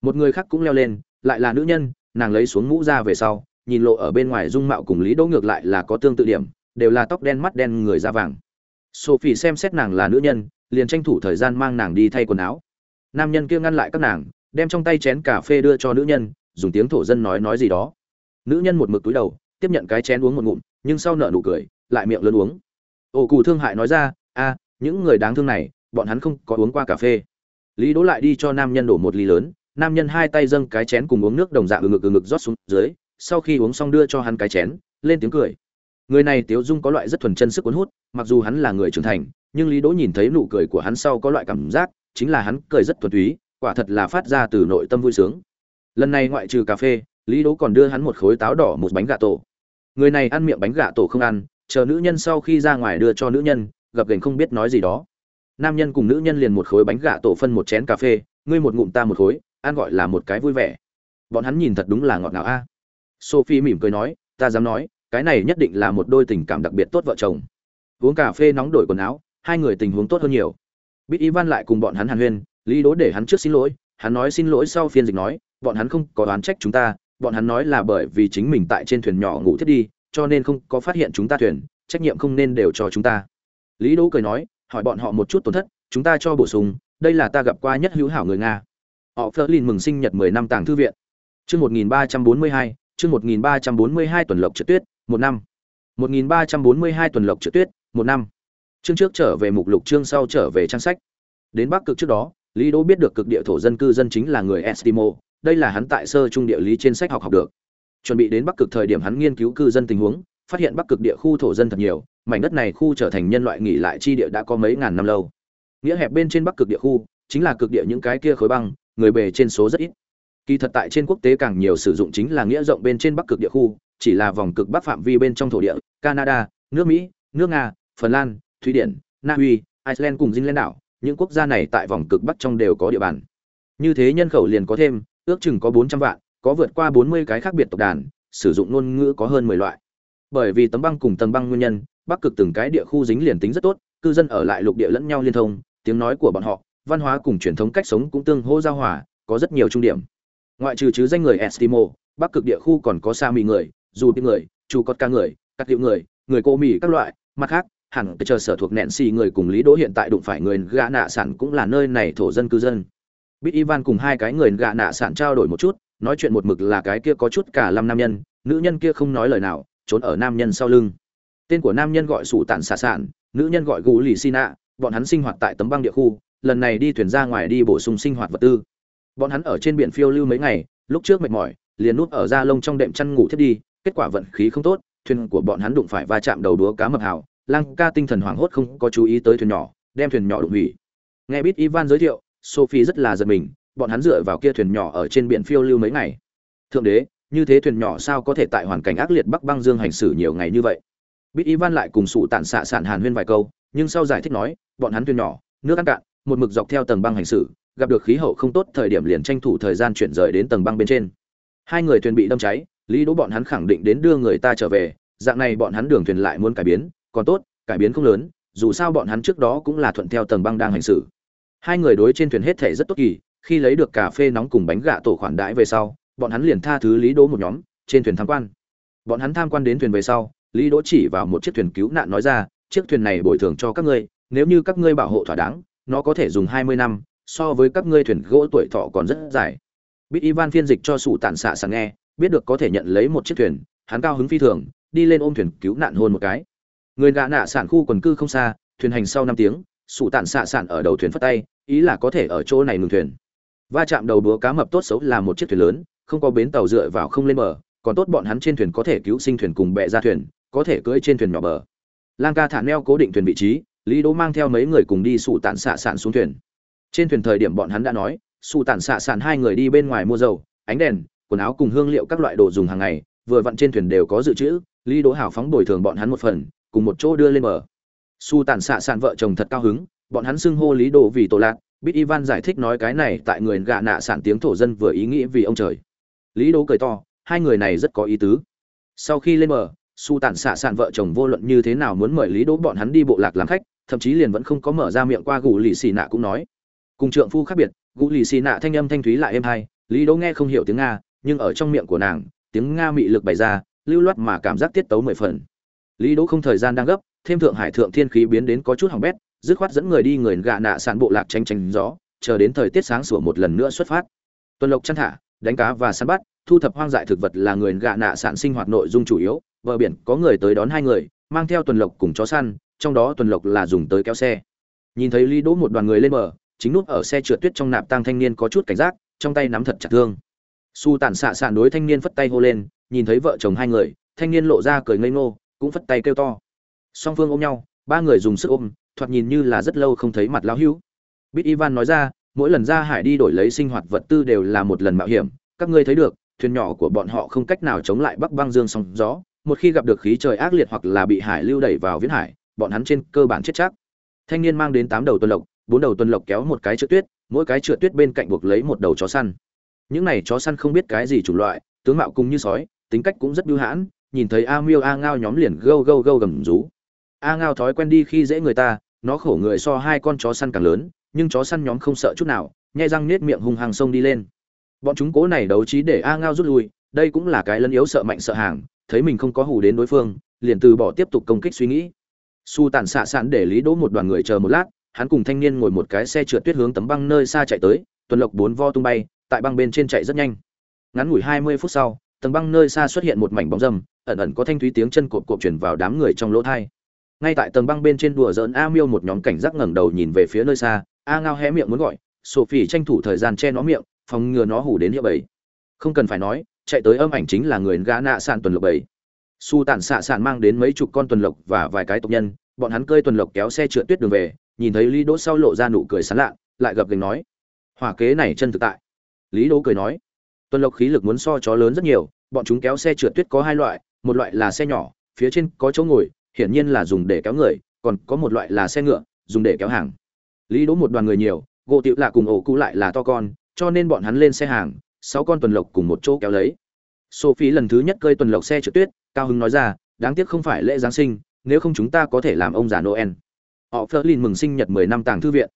Một người khác cũng leo lên, lại là nữ nhân, nàng lấy xuống mũ ra về sau, nhìn lộ ở bên ngoài dung mạo cùng lý đỗ ngược lại là có tương tự điểm đều là tóc đen mắt đen người da vàng. Sophie xem xét nàng là nữ nhân, liền tranh thủ thời gian mang nàng đi thay quần áo. Nam nhân kia ngăn lại các nàng, đem trong tay chén cà phê đưa cho nữ nhân, dùng tiếng thổ dân nói nói gì đó. Nữ nhân một mực túi đầu, tiếp nhận cái chén uống một ngụm, nhưng sau nợ nụ cười, lại miệng lớn uống. Ổ cụ thương hại nói ra, a, những người đáng thương này, bọn hắn không có uống qua cà phê. Lý đỗ lại đi cho nam nhân đổ một ly lớn, nam nhân hai tay dâng cái chén cùng uống nước đồng dạng ừ ngực ừ ngực rót xuống dưới, sau khi uống xong đưa cho hắn cái chén, lên tiếng cười người này tiếu dung có loại rất thuần chân sức cuốn hút, mặc dù hắn là người trưởng thành, nhưng lý đỗ nhìn thấy nụ cười của hắn sau có loại cảm giác, chính là hắn cười rất thuần túy, quả thật là phát ra từ nội tâm vui sướng. Lần này ngoại trừ cà phê, lý đỗ còn đưa hắn một khối táo đỏ một bánh gà tổ. Người này ăn miệng bánh gà tổ không ăn, chờ nữ nhân sau khi ra ngoài đưa cho nữ nhân, gặp gành không biết nói gì đó. Nam nhân cùng nữ nhân liền một khối bánh gà tổ phân một chén cà phê, ngươi một ngụm ta một khối, ăn gọi là một cái vui vẻ. Bọn hắn nhìn thật đúng là ngọt ngào a. Sophie mỉm cười nói, ta dám nói cái này nhất định là một đôi tình cảm đặc biệt tốt vợ chồng. Uống cà phê nóng đổi quần áo hai người tình huống tốt hơn nhiều. Bít ivan lại cùng bọn hắn hàn huyên lý đố để hắn trước xin lỗi hắn nói xin lỗi sau phiên dịch nói bọn hắn không có oán trách chúng ta bọn hắn nói là bởi vì chính mình tại trên thuyền nhỏ ngủ thiết đi cho nên không có phát hiện chúng ta thuyền trách nhiệm không nên đều cho chúng ta. Lý đố cười nói hỏi bọn họ một chút tổn thất chúng ta cho bổ sung đây là ta gặp qua nhất hữu hảo người nga. Họ Flerlin mừng sinh nhật 10 năm tàng thư viện. Chương 1342, chương 1342 tuần lộc trượt tuyết, một năm. 1342 tuần lộc trượt tuyết, một năm. Chương trước trở về mục lục chương sau trở về trang sách. Đến Bắc Cực trước đó, Lý Đỗ biết được cực địa thổ dân cư dân chính là người Eskimo, đây là hắn tại sơ trung địa lý trên sách học học được. Chuẩn bị đến Bắc Cực thời điểm hắn nghiên cứu cư dân tình huống, phát hiện Bắc Cực địa khu thổ dân thật nhiều, mảnh đất này khu trở thành nhân loại nghỉ lại chi địa đã có mấy ngàn năm lâu. Nghĩa hẹp bên trên Bắc Cực địa khu, chính là cực địa những cái kia khối băng, người bề trên số rất ít kỳ thật tại trên quốc tế càng nhiều sử dụng chính là nghĩa rộng bên trên bắc cực địa khu chỉ là vòng cực bắc phạm vi bên trong thổ địa canada nước mỹ nước nga phần lan thụy điển na uy iceland cùng dinh lên đảo những quốc gia này tại vòng cực bắc trong đều có địa bàn như thế nhân khẩu liền có thêm ước chừng có bốn trăm vạn có vượt qua bốn mươi cái khác biệt tộc đàn sử dụng ngôn ngữ có hơn mười loại bởi vì tấm băng cùng tầng băng nguyên nhân bắc cực từng cái địa khu dính liền tính rất tốt cư dân ở lại lục địa lẫn nhau liên thông tiếng nói của bọn họ văn hóa cùng truyền thống cách sống cũng tương hỗ giao hòa, có rất nhiều trung điểm. Ngoại trừ chứ danh người Eskimo, Bắc cực địa khu còn có Sami người, dù người, chủ cột ca người các hiệu người người cô mì các loại mặt khác hẳn chờ sở thuộc nẹn xì người cùng lý đỗ hiện tại đụng phải người gạ nạ sản cũng là nơi này thổ dân cư dân. Bít ivan cùng hai cái người gạ nạ sản trao đổi một chút nói chuyện một mực là cái kia có chút cả năm nam nhân nữ nhân kia không nói lời nào trốn ở nam nhân sau lưng. Tên của nam nhân gọi sủ tản xả sản nữ nhân gọi gù lì xin nạ bọn hắn sinh hoạt tại tấm băng địa khu lần này đi thuyền ra ngoài đi bổ sung sinh hoạt vật tư. Bọn hắn ở trên biển phiêu lưu mấy ngày lúc trước mệt mỏi liền núp ở da lông trong đệm chăn ngủ thiết đi kết quả vận khí không tốt, thuyền của bọn hắn đụng phải va chạm đầu đúa cá mập hào lăng ca tinh thần hoảng hốt không có chú ý tới thuyền nhỏ, đem thuyền nhỏ đụng hủy. Nghe biết ivan giới thiệu, sophie rất là giật mình, bọn hắn dựa vào kia thuyền nhỏ ở trên biển phiêu lưu mấy ngày. Thượng đế, như thế thuyền nhỏ sao có thể tại hoàn cảnh ác liệt bắc băng dương hành xử nhiều ngày như vậy? Biết ivan lại cùng sụ tản xạ sản hàn huyên vài câu, nhưng sau giải thích nói, bọn hắn thuyền nhỏ, nước ăn cạn, một mực dọc theo tầng băng hành xử, gặp được khí hậu không tốt thời điểm liền tranh thủ thời gian chuyển rời đến tầng băng bên trên. Hai người thuyền bị đâm cháy lý đỗ bọn hắn khẳng định đến đưa người ta trở về, dạng này bọn hắn đường thuyền lại muốn cải biến, còn tốt, cải biến không lớn, dù sao bọn hắn trước đó cũng là thuận theo tầng băng đang hành xử. Hai người đối trên thuyền hết thể rất tốt kỳ, khi lấy được cà phê nóng cùng bánh gạ tổ khoản đãi về sau, bọn hắn liền tha thứ lý đỗ một nhóm, trên thuyền tham quan. Bọn hắn tham quan đến thuyền về sau, lý đỗ chỉ vào một chiếc thuyền cứu nạn nói ra, chiếc thuyền này bồi thường cho các ngươi, nếu như các ngươi bảo hộ thỏa đáng, nó có thể dùng hai mươi năm, so với các ngươi thuyền gỗ tuổi thọ còn rất dài. Bít ivan phiên dịch cho sủ tàn xạ sàng nghe biết được có thể nhận lấy một chiếc thuyền, hắn cao hứng phi thường, đi lên ôm thuyền cứu nạn hôn một cái. Người gạ nạ sản khu quần cư không xa, thuyền hành sau năm tiếng sụ tản xạ sản ở đầu thuyền phất tay, ý là có thể ở chỗ này ngừng thuyền. Va chạm đầu đúa cá mập tốt xấu là một chiếc thuyền lớn, không có bến tàu dựa vào không lên bờ, còn tốt bọn hắn trên thuyền có thể cứu sinh thuyền cùng bẹ ra thuyền, có thể cưỡi trên thuyền nhỏ bờ. Lang ca thả neo cố định thuyền vị trí, lý đỗ mang theo mấy người cùng đi sụ tản xạ sản xuống thuyền. Trên thuyền thời điểm bọn hắn đã nói sụ tản xạ sản hai người đi bên ngoài mua dầu, ánh đèn quần áo cùng hương liệu các loại đồ dùng hàng ngày, vừa vặn trên thuyền đều có dự trữ, lý đỗ hào phóng bồi thường bọn hắn một phần, cùng một chỗ đưa lên bờ. Su tản xạ sản vợ chồng thật cao hứng, bọn hắn xưng hô lý đỗ vì tổ lạc bít ivan giải thích nói cái này tại người gạ nạ sản tiếng thổ dân vừa ý nghĩ vì ông trời. Lý đỗ cười to, hai người này rất có ý tứ. Sau khi lên bờ, su tản xạ sản vợ chồng vô luận như thế nào muốn mời lý đỗ bọn hắn đi bộ lạc làm khách, thậm chí liền vẫn không có mở ra miệng qua gù lì xì nạ cũng nói. Cùng trượng phu khác biệt, gù lì xì nạ thanh âm thanh thúy lại êm hay, lý đỗ nghe không hiểu tiếng nga nhưng ở trong miệng của nàng, tiếng nga mị lực bày ra, lưu loát mà cảm giác tiết tấu mười phần. Lý đỗ không thời gian đang gấp, thêm thượng hải thượng thiên khí biến đến có chút hỏng bét, dứt khoát dẫn người đi người gạ nạ sàn bộ lạc tranh tranh gió, chờ đến thời tiết sáng sủa một lần nữa xuất phát. Tuần lộc chăn thả, đánh cá và săn bắt, thu thập hoang dại thực vật là người gạ nạ sản sinh hoạt nội dung chủ yếu, bờ biển có người tới đón hai người, mang theo tuần lộc cùng chó săn, trong đó tuần lộc là dùng tới kéo xe. Nhìn thấy lý đỗ một đoàn người lên bờ, chính nút ở xe trượt tuyết trong nạp tăng thanh niên có chút cảnh giác, trong tay nắm thật chặt thương su tản xạ xạ đối thanh niên phất tay hô lên, nhìn thấy vợ chồng hai người, thanh niên lộ ra cười ngây ngô, cũng phất tay kêu to. Song phương ôm nhau, ba người dùng sức ôm, thoạt nhìn như là rất lâu không thấy mặt lão hữu. Bít ivan nói ra, mỗi lần ra hải đi đổi lấy sinh hoạt vật tư đều là một lần mạo hiểm, các ngươi thấy được, thuyền nhỏ của bọn họ không cách nào chống lại bắc băng dương sóng gió, một khi gặp được khí trời ác liệt hoặc là bị hải lưu đẩy vào viễn hải, bọn hắn trên cơ bản chết chắc. Thanh niên mang đến tám đầu tuần lộc, bốn đầu tuần lộc kéo một cái trượt tuyết, mỗi cái trượt tuyết bên cạnh buộc lấy một đầu chó săn những này chó săn không biết cái gì chủng loại, tướng mạo cùng như sói, tính cách cũng rất biêu hãn, nhìn thấy a miêu a ngao nhóm liền gâu gâu gâu gầm rú. A ngao thói quen đi khi dễ người ta, nó khổ người so hai con chó săn càng lớn, nhưng chó săn nhóm không sợ chút nào, nhai răng nết miệng hung hăng sông đi lên. Bọn chúng cố này đấu trí để a ngao rút lui, đây cũng là cái lân yếu sợ mạnh sợ hàng, thấy mình không có hù đến đối phương, liền từ bỏ tiếp tục công kích suy nghĩ. Su tàn xạ sạn để lý đỗ một đoàn người chờ một lát, hắn cùng thanh niên ngồi một cái xe trượt tuyết hướng tấm băng nơi xa chạy tới, tuần lộc bốn vo tung bay tại băng bên trên chạy rất nhanh. Ngắn ngủi hai mươi phút sau tầng băng nơi xa xuất hiện một mảnh bóng râm ẩn ẩn có thanh thúy tiếng chân cộp cộp chuyển vào đám người trong lỗ thai. Ngay tại tầng băng bên trên đùa dỡn, a miêu một nhóm cảnh giác ngẩng đầu nhìn về phía nơi xa a ngao hé miệng muốn gọi sophie tranh thủ thời gian che nó miệng phòng ngừa nó hủ đến hiệu bầy. Không cần phải nói chạy tới âm ảnh chính là người gã nạ sàn tuần lộc bảy. su tản xạ sàn mang đến mấy chục con tuần lộc và vài cái tộc nhân bọn hắn cơi tuần lộc kéo xe trượt tuyết đường về nhìn thấy lý đỗ sau lộ ra nụ cười sán lạ lại gập gành nói hỏa kế này chân thực tại lý đỗ cười nói, tuần lộc khí lực muốn so chó lớn rất nhiều, bọn chúng kéo xe trượt tuyết có hai loại, một loại là xe nhỏ, phía trên có chỗ ngồi, hiển nhiên là dùng để kéo người, còn có một loại là xe ngựa, dùng để kéo hàng. Lý đỗ một đoàn người nhiều, gỗ tiệu lạ cùng ổ cụ lại là to con, cho nên bọn hắn lên xe hàng, sáu con tuần lộc cùng một chỗ kéo lấy. Sophie lần thứ nhất cơi tuần lộc xe trượt tuyết, cao hưng nói ra, đáng tiếc không phải lễ giáng sinh, nếu không chúng ta có thể làm ông già noel. Họ phớt lên mừng sinh nhật mười năm tàng thư viện.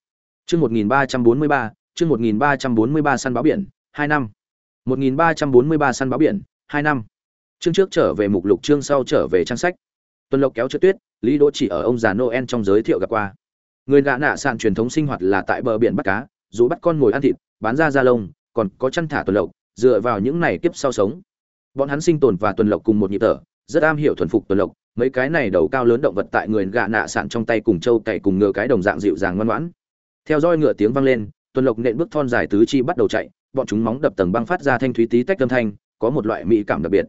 Chương một nghìn ba trăm bốn mươi ba chương một nghìn ba trăm bốn mươi ba săn báo biển, hai năm. một nghìn ba trăm bốn mươi ba săn báo biển, hai năm. Chương trước trở về mục lục, chương sau trở về trang sách. Tuần lộc kéo trượt tuyết, lý đỗ chỉ ở ông già noel trong giới thiệu gặp qua. Người gã nạ sạn truyền thống sinh hoạt là tại bờ biển bắt cá dù bắt con ngồi ăn thịt, bán ra da lông, còn có chăn thả tuần lộc, dựa vào những này kiếp sau sống. Bọn hắn sinh tồn và tuần lộc cùng một nhịp thở, rất am hiểu thuần phục tuần lộc, mấy cái này đầu cao lớn động vật tại người gã nạ sạn trong tay cùng châu cày cùng ngựa cái đồng dạng dịu dàng ngoan ngoãn. Theo roi ngựa tiếng vang lên tuần lộc nện bước thon dài tứ chi bắt đầu chạy, bọn chúng móng đập tầng băng phát ra thanh thúy tí tách âm thanh, có một loại mỹ cảm đặc biệt.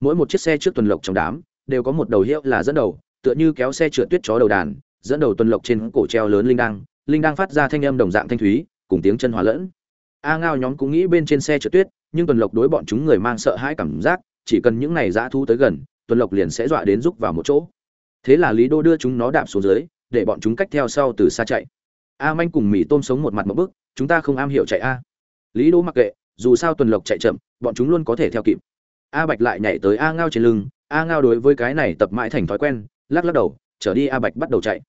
Mỗi một chiếc xe trước tuần lộc trong đám, đều có một đầu hiệu là dẫn đầu, tựa như kéo xe trượt tuyết chó đầu đàn, dẫn đầu tuần lộc trên cổ treo lớn linh đăng linh đăng phát ra thanh âm đồng dạng thanh thúy, cùng tiếng chân hòa lẫn. A ngao nhóm cũng nghĩ bên trên xe trượt tuyết, nhưng tuần lộc đối bọn chúng người mang sợ hãi cảm giác, chỉ cần những này dã thu tới gần, tuần lộc liền sẽ dọa đến rúc vào một chỗ. Thế là lý đô đưa chúng nó đạp xuống dưới, để bọn chúng cách theo sau từ xa chạy. A manh cùng mì tôm sống một mặt một bức chúng ta không am hiểu chạy a. Lý đỗ mặc kệ, dù sao tuần lộc chạy chậm, bọn chúng luôn có thể theo kịp. A bạch lại nhảy tới a ngao trên lưng, a ngao đối với cái này tập mãi thành thói quen, lắc lắc đầu, trở đi a bạch bắt đầu chạy.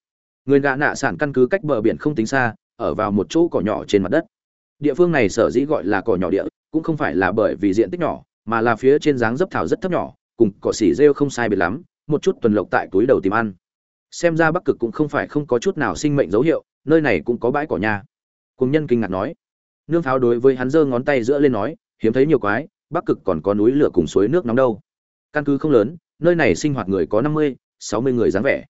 Người gạ nạ sản căn cứ cách bờ biển không tính xa, ở vào một chỗ cỏ nhỏ trên mặt đất. Địa phương này sở dĩ gọi là cỏ nhỏ địa, cũng không phải là bởi vì diện tích nhỏ, mà là phía trên dáng dấp thảo rất thấp nhỏ, cùng cỏ xỉ rêu không sai biệt lắm, một chút tuần lộc tại túi đầu tìm ăn. Xem ra bắc cực cũng không phải không có chút nào sinh mệnh dấu hiệu, nơi này cũng có bãi cỏ nhà cùng nhân kinh ngạc nói. Nương pháo đối với hắn giơ ngón tay giữa lên nói, hiếm thấy nhiều quái, bắc cực còn có núi lửa cùng suối nước nóng đâu. Căn cứ không lớn, nơi này sinh hoạt người có năm mươi, sáu mươi người dáng vẻ.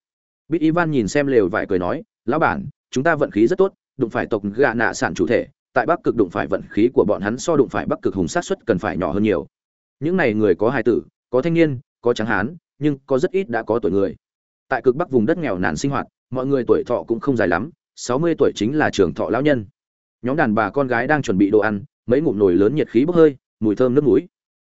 Bít ivan nhìn xem lều vải cười nói, lão bản, chúng ta vận khí rất tốt, đụng phải tộc gạ nạ sản chủ thể, tại bắc cực đụng phải vận khí của bọn hắn so đụng phải bắc cực hùng sát suất cần phải nhỏ hơn nhiều. Những này người có hài tử, có thanh niên, có trắng hán, nhưng có rất ít đã có tuổi người. Tại cực bắc vùng đất nghèo nàn sinh hoạt, mọi người tuổi thọ cũng không dài lắm, sáu mươi tuổi chính là trường thọ lão nhân nhóm đàn bà con gái đang chuẩn bị đồ ăn, mấy ngụm nồi lớn nhiệt khí bốc hơi, mùi thơm nước mũi.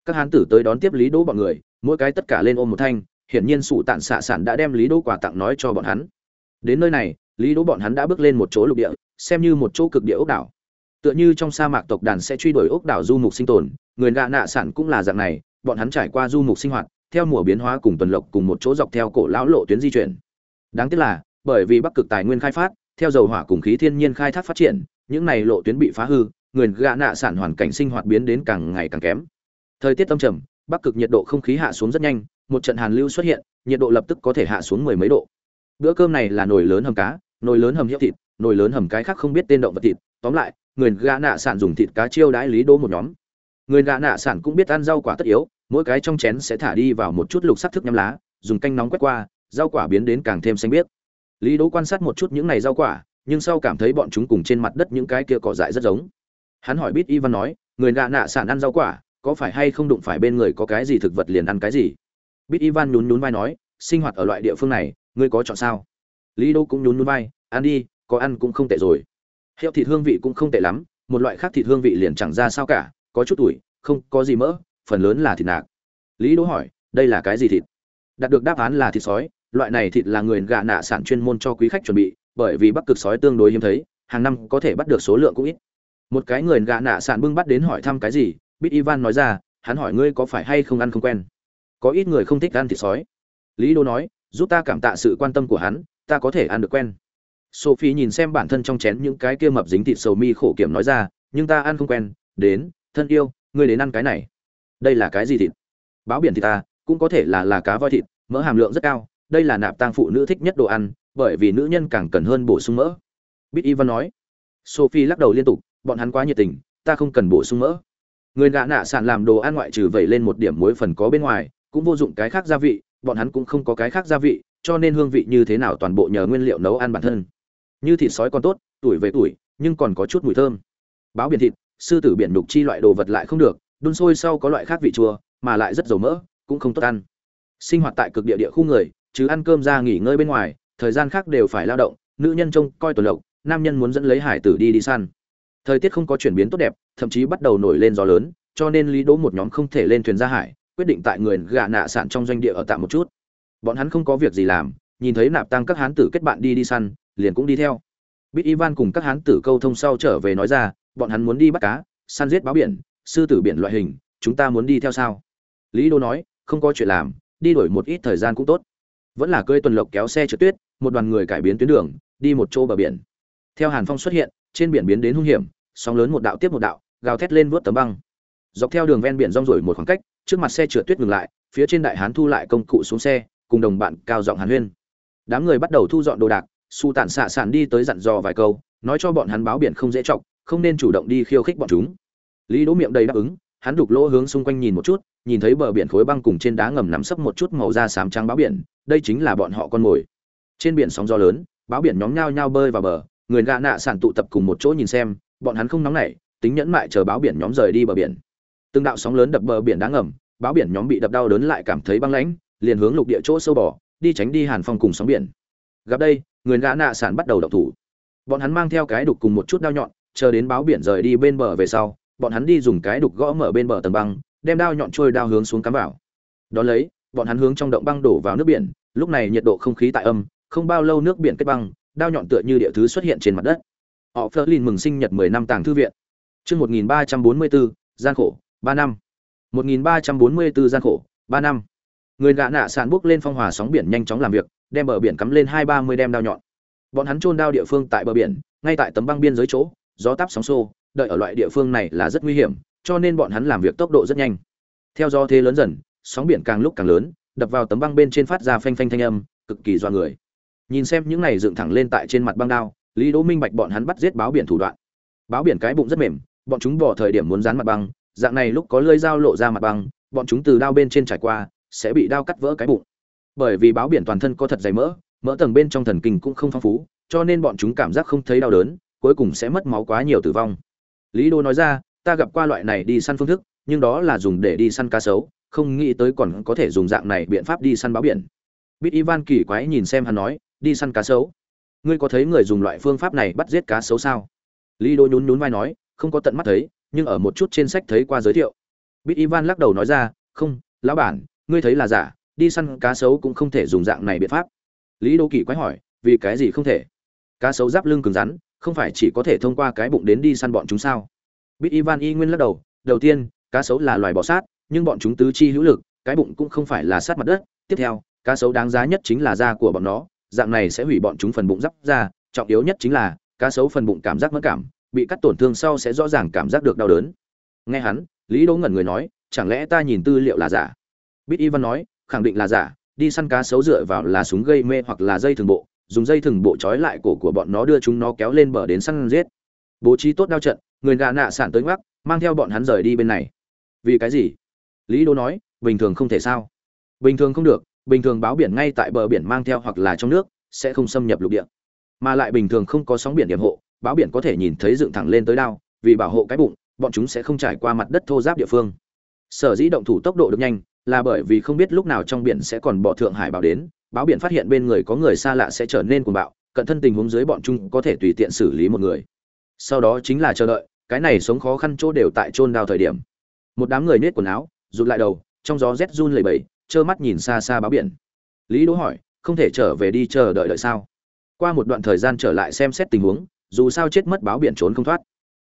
Các hán tử tới đón tiếp lý đỗ bọn người, mỗi cái tất cả lên ôm một thanh, hiển nhiên sụ tạn xạ sản đã đem lý đỗ quà tặng nói cho bọn hắn. Đến nơi này, lý đỗ bọn hắn đã bước lên một chỗ lục địa, xem như một chỗ cực địa ốc đảo. Tựa như trong sa mạc tộc đàn sẽ truy đuổi ốc đảo du mục sinh tồn, người gạ nạ sản cũng là dạng này, bọn hắn trải qua du mục sinh hoạt, theo mùa biến hóa cùng tuần lộc cùng một chỗ dọc theo cổ lão lộ tuyến di chuyển. Đáng tiếc là, bởi vì bắc cực tài nguyên khai phát, theo dầu hỏa cùng khí thiên nhiên khai thác phát triển những này lộ tuyến bị phá hư, người gạ nạ sản hoàn cảnh sinh hoạt biến đến càng ngày càng kém. Thời tiết âm trầm, bắc cực nhiệt độ không khí hạ xuống rất nhanh, một trận hàn lưu xuất hiện, nhiệt độ lập tức có thể hạ xuống mười mấy độ. Bữa cơm này là nồi lớn hầm cá, nồi lớn hầm hiệu thịt, nồi lớn hầm cái khác không biết tên động vật thịt. Tóm lại, người gạ nạ sản dùng thịt cá chiêu đãi lý đô một nhóm. Người gạ nạ sản cũng biết ăn rau quả tất yếu, mỗi cái trong chén sẽ thả đi vào một chút lục sắc thức nhắm lá, dùng canh nóng quét qua, rau quả biến đến càng thêm xanh biếc. Lý đỗ quan sát một chút những này rau quả nhưng sau cảm thấy bọn chúng cùng trên mặt đất những cái kia cỏ dại rất giống. Hắn hỏi bít ivan nói, người gạ nạ sản ăn rau quả, có phải hay không đụng phải bên người có cái gì thực vật liền ăn cái gì? Bít ivan nhún nhún vai nói, sinh hoạt ở loại địa phương này, ngươi có chọn sao? Lý đỗ cũng nhún nhún vai, ăn đi, có ăn cũng không tệ rồi. Hiệu thịt hương vị cũng không tệ lắm, một loại khác thịt hương vị liền chẳng ra sao cả, có chút tuổi, không có gì mỡ, phần lớn là thịt nạc. Lý đỗ hỏi, đây là cái gì thịt? Đạt được đáp án là thịt sói, loại này thịt là người gạ nạ sản chuyên môn cho quý khách chuẩn bị bởi vì bắc cực sói tương đối hiếm thấy, hàng năm có thể bắt được số lượng cũng ít. Một cái người gạ nạ sạn bưng bắt đến hỏi thăm cái gì, bít ivan nói ra, hắn hỏi ngươi có phải hay không ăn không quen? Có ít người không thích ăn thịt sói. Lý đô nói, giúp ta cảm tạ sự quan tâm của hắn, ta có thể ăn được quen. Sophie nhìn xem bản thân trong chén những cái kia mập dính thịt sầu mi khổ kiểm nói ra, nhưng ta ăn không quen, đến, thân yêu, ngươi đến ăn cái này. Đây là cái gì thịt? Báo biển thịt ta cũng có thể là là cá voi thịt, mỡ hàm lượng rất cao, đây là nạp tang phụ nữ thích nhất đồ ăn bởi vì nữ nhân càng cần hơn bổ sung mỡ. Bít ivan nói. Sophie lắc đầu liên tục, bọn hắn quá nhiệt tình, ta không cần bổ sung mỡ. Người gạ nạ sản làm đồ ăn ngoại trừ vẩy lên một điểm muối phần có bên ngoài, cũng vô dụng cái khác gia vị, bọn hắn cũng không có cái khác gia vị, cho nên hương vị như thế nào toàn bộ nhờ nguyên liệu nấu ăn bản thân. Như thịt sói còn tốt, tuổi về tuổi, nhưng còn có chút mùi thơm. Báo biển thịt, sư tử biển đục chi loại đồ vật lại không được, đun sôi sau có loại khác vị chua, mà lại rất dầu mỡ, cũng không tốt ăn. Sinh hoạt tại cực địa địa khu người, chứ ăn cơm ra nghỉ ngơi bên ngoài thời gian khác đều phải lao động, nữ nhân trông coi tuần lộc, nam nhân muốn dẫn lấy hải tử đi đi săn. Thời tiết không có chuyển biến tốt đẹp, thậm chí bắt đầu nổi lên gió lớn, cho nên lý đỗ một nhóm không thể lên thuyền ra hải, quyết định tại người gạ nạ sạn trong doanh địa ở tạm một chút. Bọn hắn không có việc gì làm, nhìn thấy nạp tăng các hán tử kết bạn đi đi săn, liền cũng đi theo. Bít ivan cùng các hán tử câu thông sau trở về nói ra, bọn hắn muốn đi bắt cá, săn giết báo biển, sư tử biển loại hình, chúng ta muốn đi theo sao? Lý đô nói, không có chuyện làm, đi đổi một ít thời gian cũng tốt. Vẫn là cơi tuần lộc kéo xe trượt tuyết một đoàn người cải biến tuyến đường đi một chỗ bờ biển. Theo hàn phong xuất hiện trên biển biến đến hung hiểm sóng lớn một đạo tiếp một đạo gào thét lên vút tấm băng. Dọc theo đường ven biển rong ruổi một khoảng cách trước mặt xe trượt tuyết ngừng lại phía trên đại hán thu lại công cụ xuống xe cùng đồng bạn cao giọng hàn huyên. Đám người bắt đầu thu dọn đồ đạc su tản xạ sàn đi tới dặn dò vài câu nói cho bọn hắn báo biển không dễ trọng, không nên chủ động đi khiêu khích bọn chúng. Lý đỗ miệng đầy đáp ứng hắn đục lỗ hướng xung quanh nhìn một chút nhìn thấy bờ biển khối băng cùng trên đá ngầm nắm sấp một chút màu da xám trắng báo biển đây chính là bọn họ con mồi trên biển sóng gió lớn báo biển nhóm nhao nhao bơi vào bờ, người gạ nạ sản tụ tập cùng một chỗ nhìn xem, bọn hắn không nóng nảy, tính nhẫn mại chờ báo biển nhóm rời đi bờ biển. Từng đạo sóng lớn đập bờ biển đá ngầm báo biển nhóm bị đập đau đớn lại cảm thấy băng lãnh, liền hướng lục địa chỗ sâu bò, đi tránh đi hàn phong cùng sóng biển. Gặp đây, người gã nạ sản bắt đầu độc thủ. Bọn hắn mang theo cái đục cùng một chút đao nhọn, chờ đến báo biển rời đi bên bờ về sau, bọn hắn đi dùng cái đục gõ mở bên bờ tầng băng, đem đao nhọn trôi đao hướng xuống cắm vào. Đón lấy, bọn hắn hướng trong động băng đổ vào nước biển, lúc này nhiệt độ không khí tại âm không bao lâu nước biển kết băng, đao nhọn tựa như địa thứ xuất hiện trên mặt đất. Họ phơ lin mừng sinh nhật mười năm tàng thư viện. Chương một nghìn ba trăm bốn mươi bốn, gian khổ, ba năm. Một nghìn ba trăm bốn mươi bốn, gian khổ, ba năm. Người gạ nạ sàn bước lên phong hòa sóng biển nhanh chóng làm việc, đem bờ biển cắm lên hai ba mươi đem đao nhọn. Bọn hắn chôn đao địa phương tại bờ biển, ngay tại tấm băng biên giới chỗ, gió táp sóng xô, đợi ở loại địa phương này là rất nguy hiểm, cho nên bọn hắn làm việc tốc độ rất nhanh. Theo do thế lớn dần, sóng biển càng lúc càng lớn, đập vào tấm băng bên trên phát ra phanh phanh thanh âm, cực kỳ dọa người nhìn xem những này dựng thẳng lên tại trên mặt băng đao, lý đỗ minh bạch bọn hắn bắt giết báo biển thủ đoạn. Báo biển cái bụng rất mềm, bọn chúng bỏ thời điểm muốn dán mặt băng, dạng này lúc có lưỡi dao lộ ra mặt băng, bọn chúng từ đao bên trên trải qua, sẽ bị đao cắt vỡ cái bụng. Bởi vì báo biển toàn thân có thật dày mỡ mỡ tầng bên trong thần kinh cũng không phong phú, cho nên bọn chúng cảm giác không thấy đau đớn, cuối cùng sẽ mất máu quá nhiều tử vong. Lý đô nói ra, ta gặp qua loại này đi săn phương thức, nhưng đó là dùng để đi săn cá sấu, không nghĩ tới còn có thể dùng dạng này biện pháp đi săn báo biển. Bít ivan kỳ quái nhìn xem hắn nói đi săn cá sấu. Ngươi có thấy người dùng loại phương pháp này bắt giết cá sấu sao? Lý đô nhún nhún vai nói, không có tận mắt thấy, nhưng ở một chút trên sách thấy qua giới thiệu. Bít ivan lắc đầu nói ra, không, lão bản, ngươi thấy là giả, đi săn cá sấu cũng không thể dùng dạng này biện pháp. Lý đô kỳ quái hỏi, vì cái gì không thể? Cá sấu giáp lưng cứng rắn, không phải chỉ có thể thông qua cái bụng đến đi săn bọn chúng sao? Bít ivan y nguyên lắc đầu đầu tiên, cá sấu là loài bọ sát, nhưng bọn chúng tứ chi hữu lực, cái bụng cũng không phải là sát mặt đất. Tiếp theo, cá sấu đáng giá nhất chính là da của bọn nó dạng này sẽ hủy bọn chúng phần bụng giáp ra, trọng yếu nhất chính là, cá sấu phần bụng cảm giác mất cảm, bị cắt tổn thương sau sẽ rõ ràng cảm giác được đau đớn. Nghe hắn, lý đỗ ngẩn người nói, chẳng lẽ ta nhìn tư liệu là giả? Bít ivan nói, khẳng định là giả, đi săn cá sấu dựa vào là súng gây mê hoặc là dây thường bộ, dùng dây thừng bộ trói lại cổ của bọn nó đưa chúng nó kéo lên bờ đến săn giết. Bố trí tốt đao trận, người gà nạ sản tới ngoắc, mang theo bọn hắn rời đi bên này. Vì cái gì? Lý đô nói, bình thường không thể sao. Bình thường không được bình thường báo biển ngay tại bờ biển mang theo hoặc là trong nước, sẽ không xâm nhập lục địa. Mà lại bình thường không có sóng biển điểm hộ, báo biển có thể nhìn thấy dựng thẳng lên tới đao, vì bảo hộ cái bụng, bọn chúng sẽ không trải qua mặt đất thô giáp địa phương. Sở dĩ động thủ tốc độ được nhanh, là bởi vì không biết lúc nào trong biển sẽ còn bỏ thượng hải báo đến, báo biển phát hiện bên người có người xa lạ sẽ trở nên cuồng bạo, cận thân tình huống dưới bọn chúng có thể tùy tiện xử lý một người. Sau đó chính là chờ đợi, cái này sống khó khăn chỗ đều tại chôn đao thời điểm. Một đám người nết quần áo, rụt lại đầu, trong gió rét run lẩy bẩy trơ mắt nhìn xa xa báo biển. Lý đỗ hỏi, không thể trở về đi chờ đợi đợi sao? Qua một đoạn thời gian trở lại xem xét tình huống, dù sao chết mất báo biển trốn không thoát.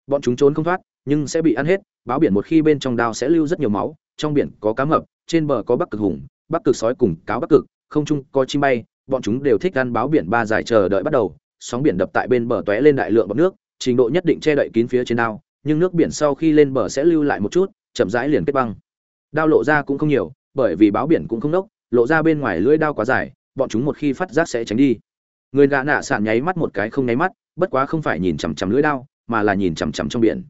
Bọn chúng trốn không thoát, nhưng sẽ bị ăn hết, báo biển một khi bên trong đao sẽ lưu rất nhiều máu, trong biển có cá mập, trên bờ có bắc cực hùng, bắc cực sói cùng cáo bắc cực, không chung có chim bay, bọn chúng đều thích ăn báo biển ba giải chờ đợi bắt đầu, sóng biển đập tại bên bờ tóe lên đại lượng bọt nước, trình độ nhất định che đậy kín phía trên đao, nhưng nước biển sau khi lên bờ sẽ lưu lại một chút, chậm rãi liền kết băng. Đao lộ ra cũng không nhiều bởi vì báo biển cũng không nốc, lộ ra bên ngoài lưỡi đao quá dài, bọn chúng một khi phát giác sẽ tránh đi. Người gạ nạ sạn nháy mắt một cái không nháy mắt, bất quá không phải nhìn chằm chằm lưỡi đao, mà là nhìn chằm chằm trong biển.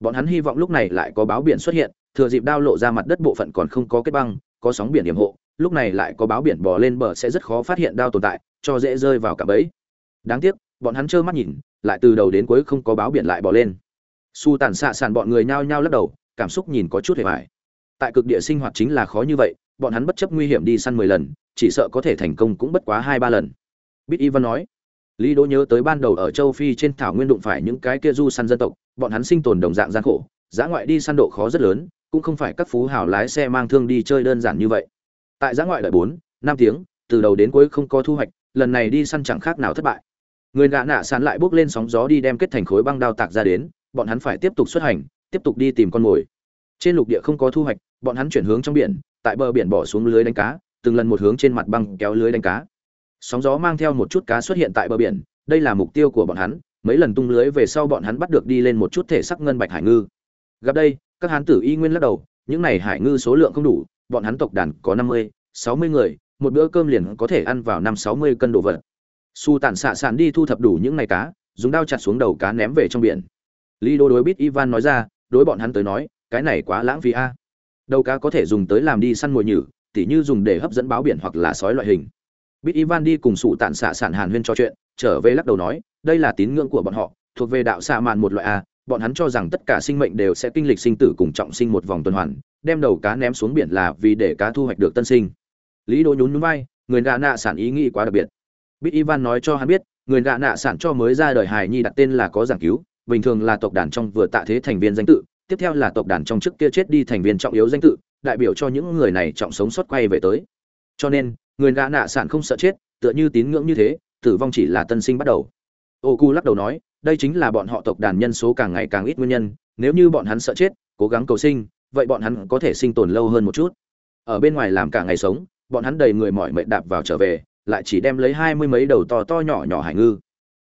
Bọn hắn hy vọng lúc này lại có báo biển xuất hiện, thừa dịp đao lộ ra mặt đất bộ phận còn không có kết băng, có sóng biển điểm hộ, lúc này lại có báo biển bò lên bờ sẽ rất khó phát hiện đao tồn tại, cho dễ rơi vào cả bẫy. Đáng tiếc, bọn hắn trơ mắt nhìn, lại từ đầu đến cuối không có báo biển lại bò lên. Su tàn xạ sàn bọn người nhao nhao lắc đầu, cảm xúc nhìn có chút hề vải tại cực địa sinh hoạt chính là khó như vậy, bọn hắn bất chấp nguy hiểm đi săn mười lần, chỉ sợ có thể thành công cũng bất quá hai ba lần. Bít ivan nói, lý đỗ nhớ tới ban đầu ở châu phi trên thảo nguyên đụng phải những cái kia du săn dân tộc, bọn hắn sinh tồn đồng dạng gian khổ, giã ngoại đi săn độ khó rất lớn, cũng không phải các phú hào lái xe mang thương đi chơi đơn giản như vậy. Tại giã ngoại đợi bốn, năm tiếng, từ đầu đến cuối không có thu hoạch, lần này đi săn chẳng khác nào thất bại. Người gạ nạ sàn lại bước lên sóng gió đi đem kết thành khối băng đao tạc ra đến, bọn hắn phải tiếp tục xuất hành, tiếp tục đi tìm con mồi. Trên lục địa không có thu hoạch bọn hắn chuyển hướng trong biển, tại bờ biển bỏ xuống lưới đánh cá, từng lần một hướng trên mặt băng kéo lưới đánh cá. Sóng gió mang theo một chút cá xuất hiện tại bờ biển, đây là mục tiêu của bọn hắn, mấy lần tung lưới về sau bọn hắn bắt được đi lên một chút thể sắc ngân bạch hải ngư. Gặp đây, các hán tử y nguyên lắc đầu, những này hải ngư số lượng không đủ, bọn hắn tộc đàn có năm mươi, sáu mươi người, một bữa cơm liền có thể ăn vào năm sáu mươi cân đồ vật. Su tản xạ sàn đi thu thập đủ những ngày cá, dùng đao chặt xuống đầu cá ném về trong biển. Lý đô đối bit ivan nói ra, đối bọn hắn tới nói, cái này quá lãng phí a đầu cá có thể dùng tới làm đi săn mồi nhử, tỉ như dùng để hấp dẫn báo biển hoặc là sói loại hình. Bít ivan đi cùng sụ tản xạ sản hàn huyên cho chuyện, trở về lắc đầu nói, đây là tín ngưỡng của bọn họ, thuộc về đạo xạ mạn một loại a, bọn hắn cho rằng tất cả sinh mệnh đều sẽ kinh lịch sinh tử cùng trọng sinh một vòng tuần hoàn, đem đầu cá ném xuống biển là vì để cá thu hoạch được tân sinh. Lý đỗ nhún nhún vai, người gạ nạ sản ý nghĩ quá đặc biệt. Bít ivan nói cho hắn biết, người gạ nạ sản cho mới ra đời hài nhi đặt tên là có giảng cứu, bình thường là tộc đàn trong vừa tạ thế thành viên danh tự tiếp theo là tộc đàn trong trước kia chết đi thành viên trọng yếu danh tự, đại biểu cho những người này trọng sống sót quay về tới. Cho nên, người gã nạ sản không sợ chết, tựa như tín ngưỡng như thế, tử vong chỉ là tân sinh bắt đầu. Ô cu lắc đầu nói, đây chính là bọn họ tộc đàn nhân số càng ngày càng ít nguyên nhân, nếu như bọn hắn sợ chết, cố gắng cầu sinh, vậy bọn hắn có thể sinh tồn lâu hơn một chút. Ở bên ngoài làm cả ngày sống, bọn hắn đầy người mỏi mệt đạp vào trở về, lại chỉ đem lấy hai mươi mấy đầu to to nhỏ nhỏ hải ngư.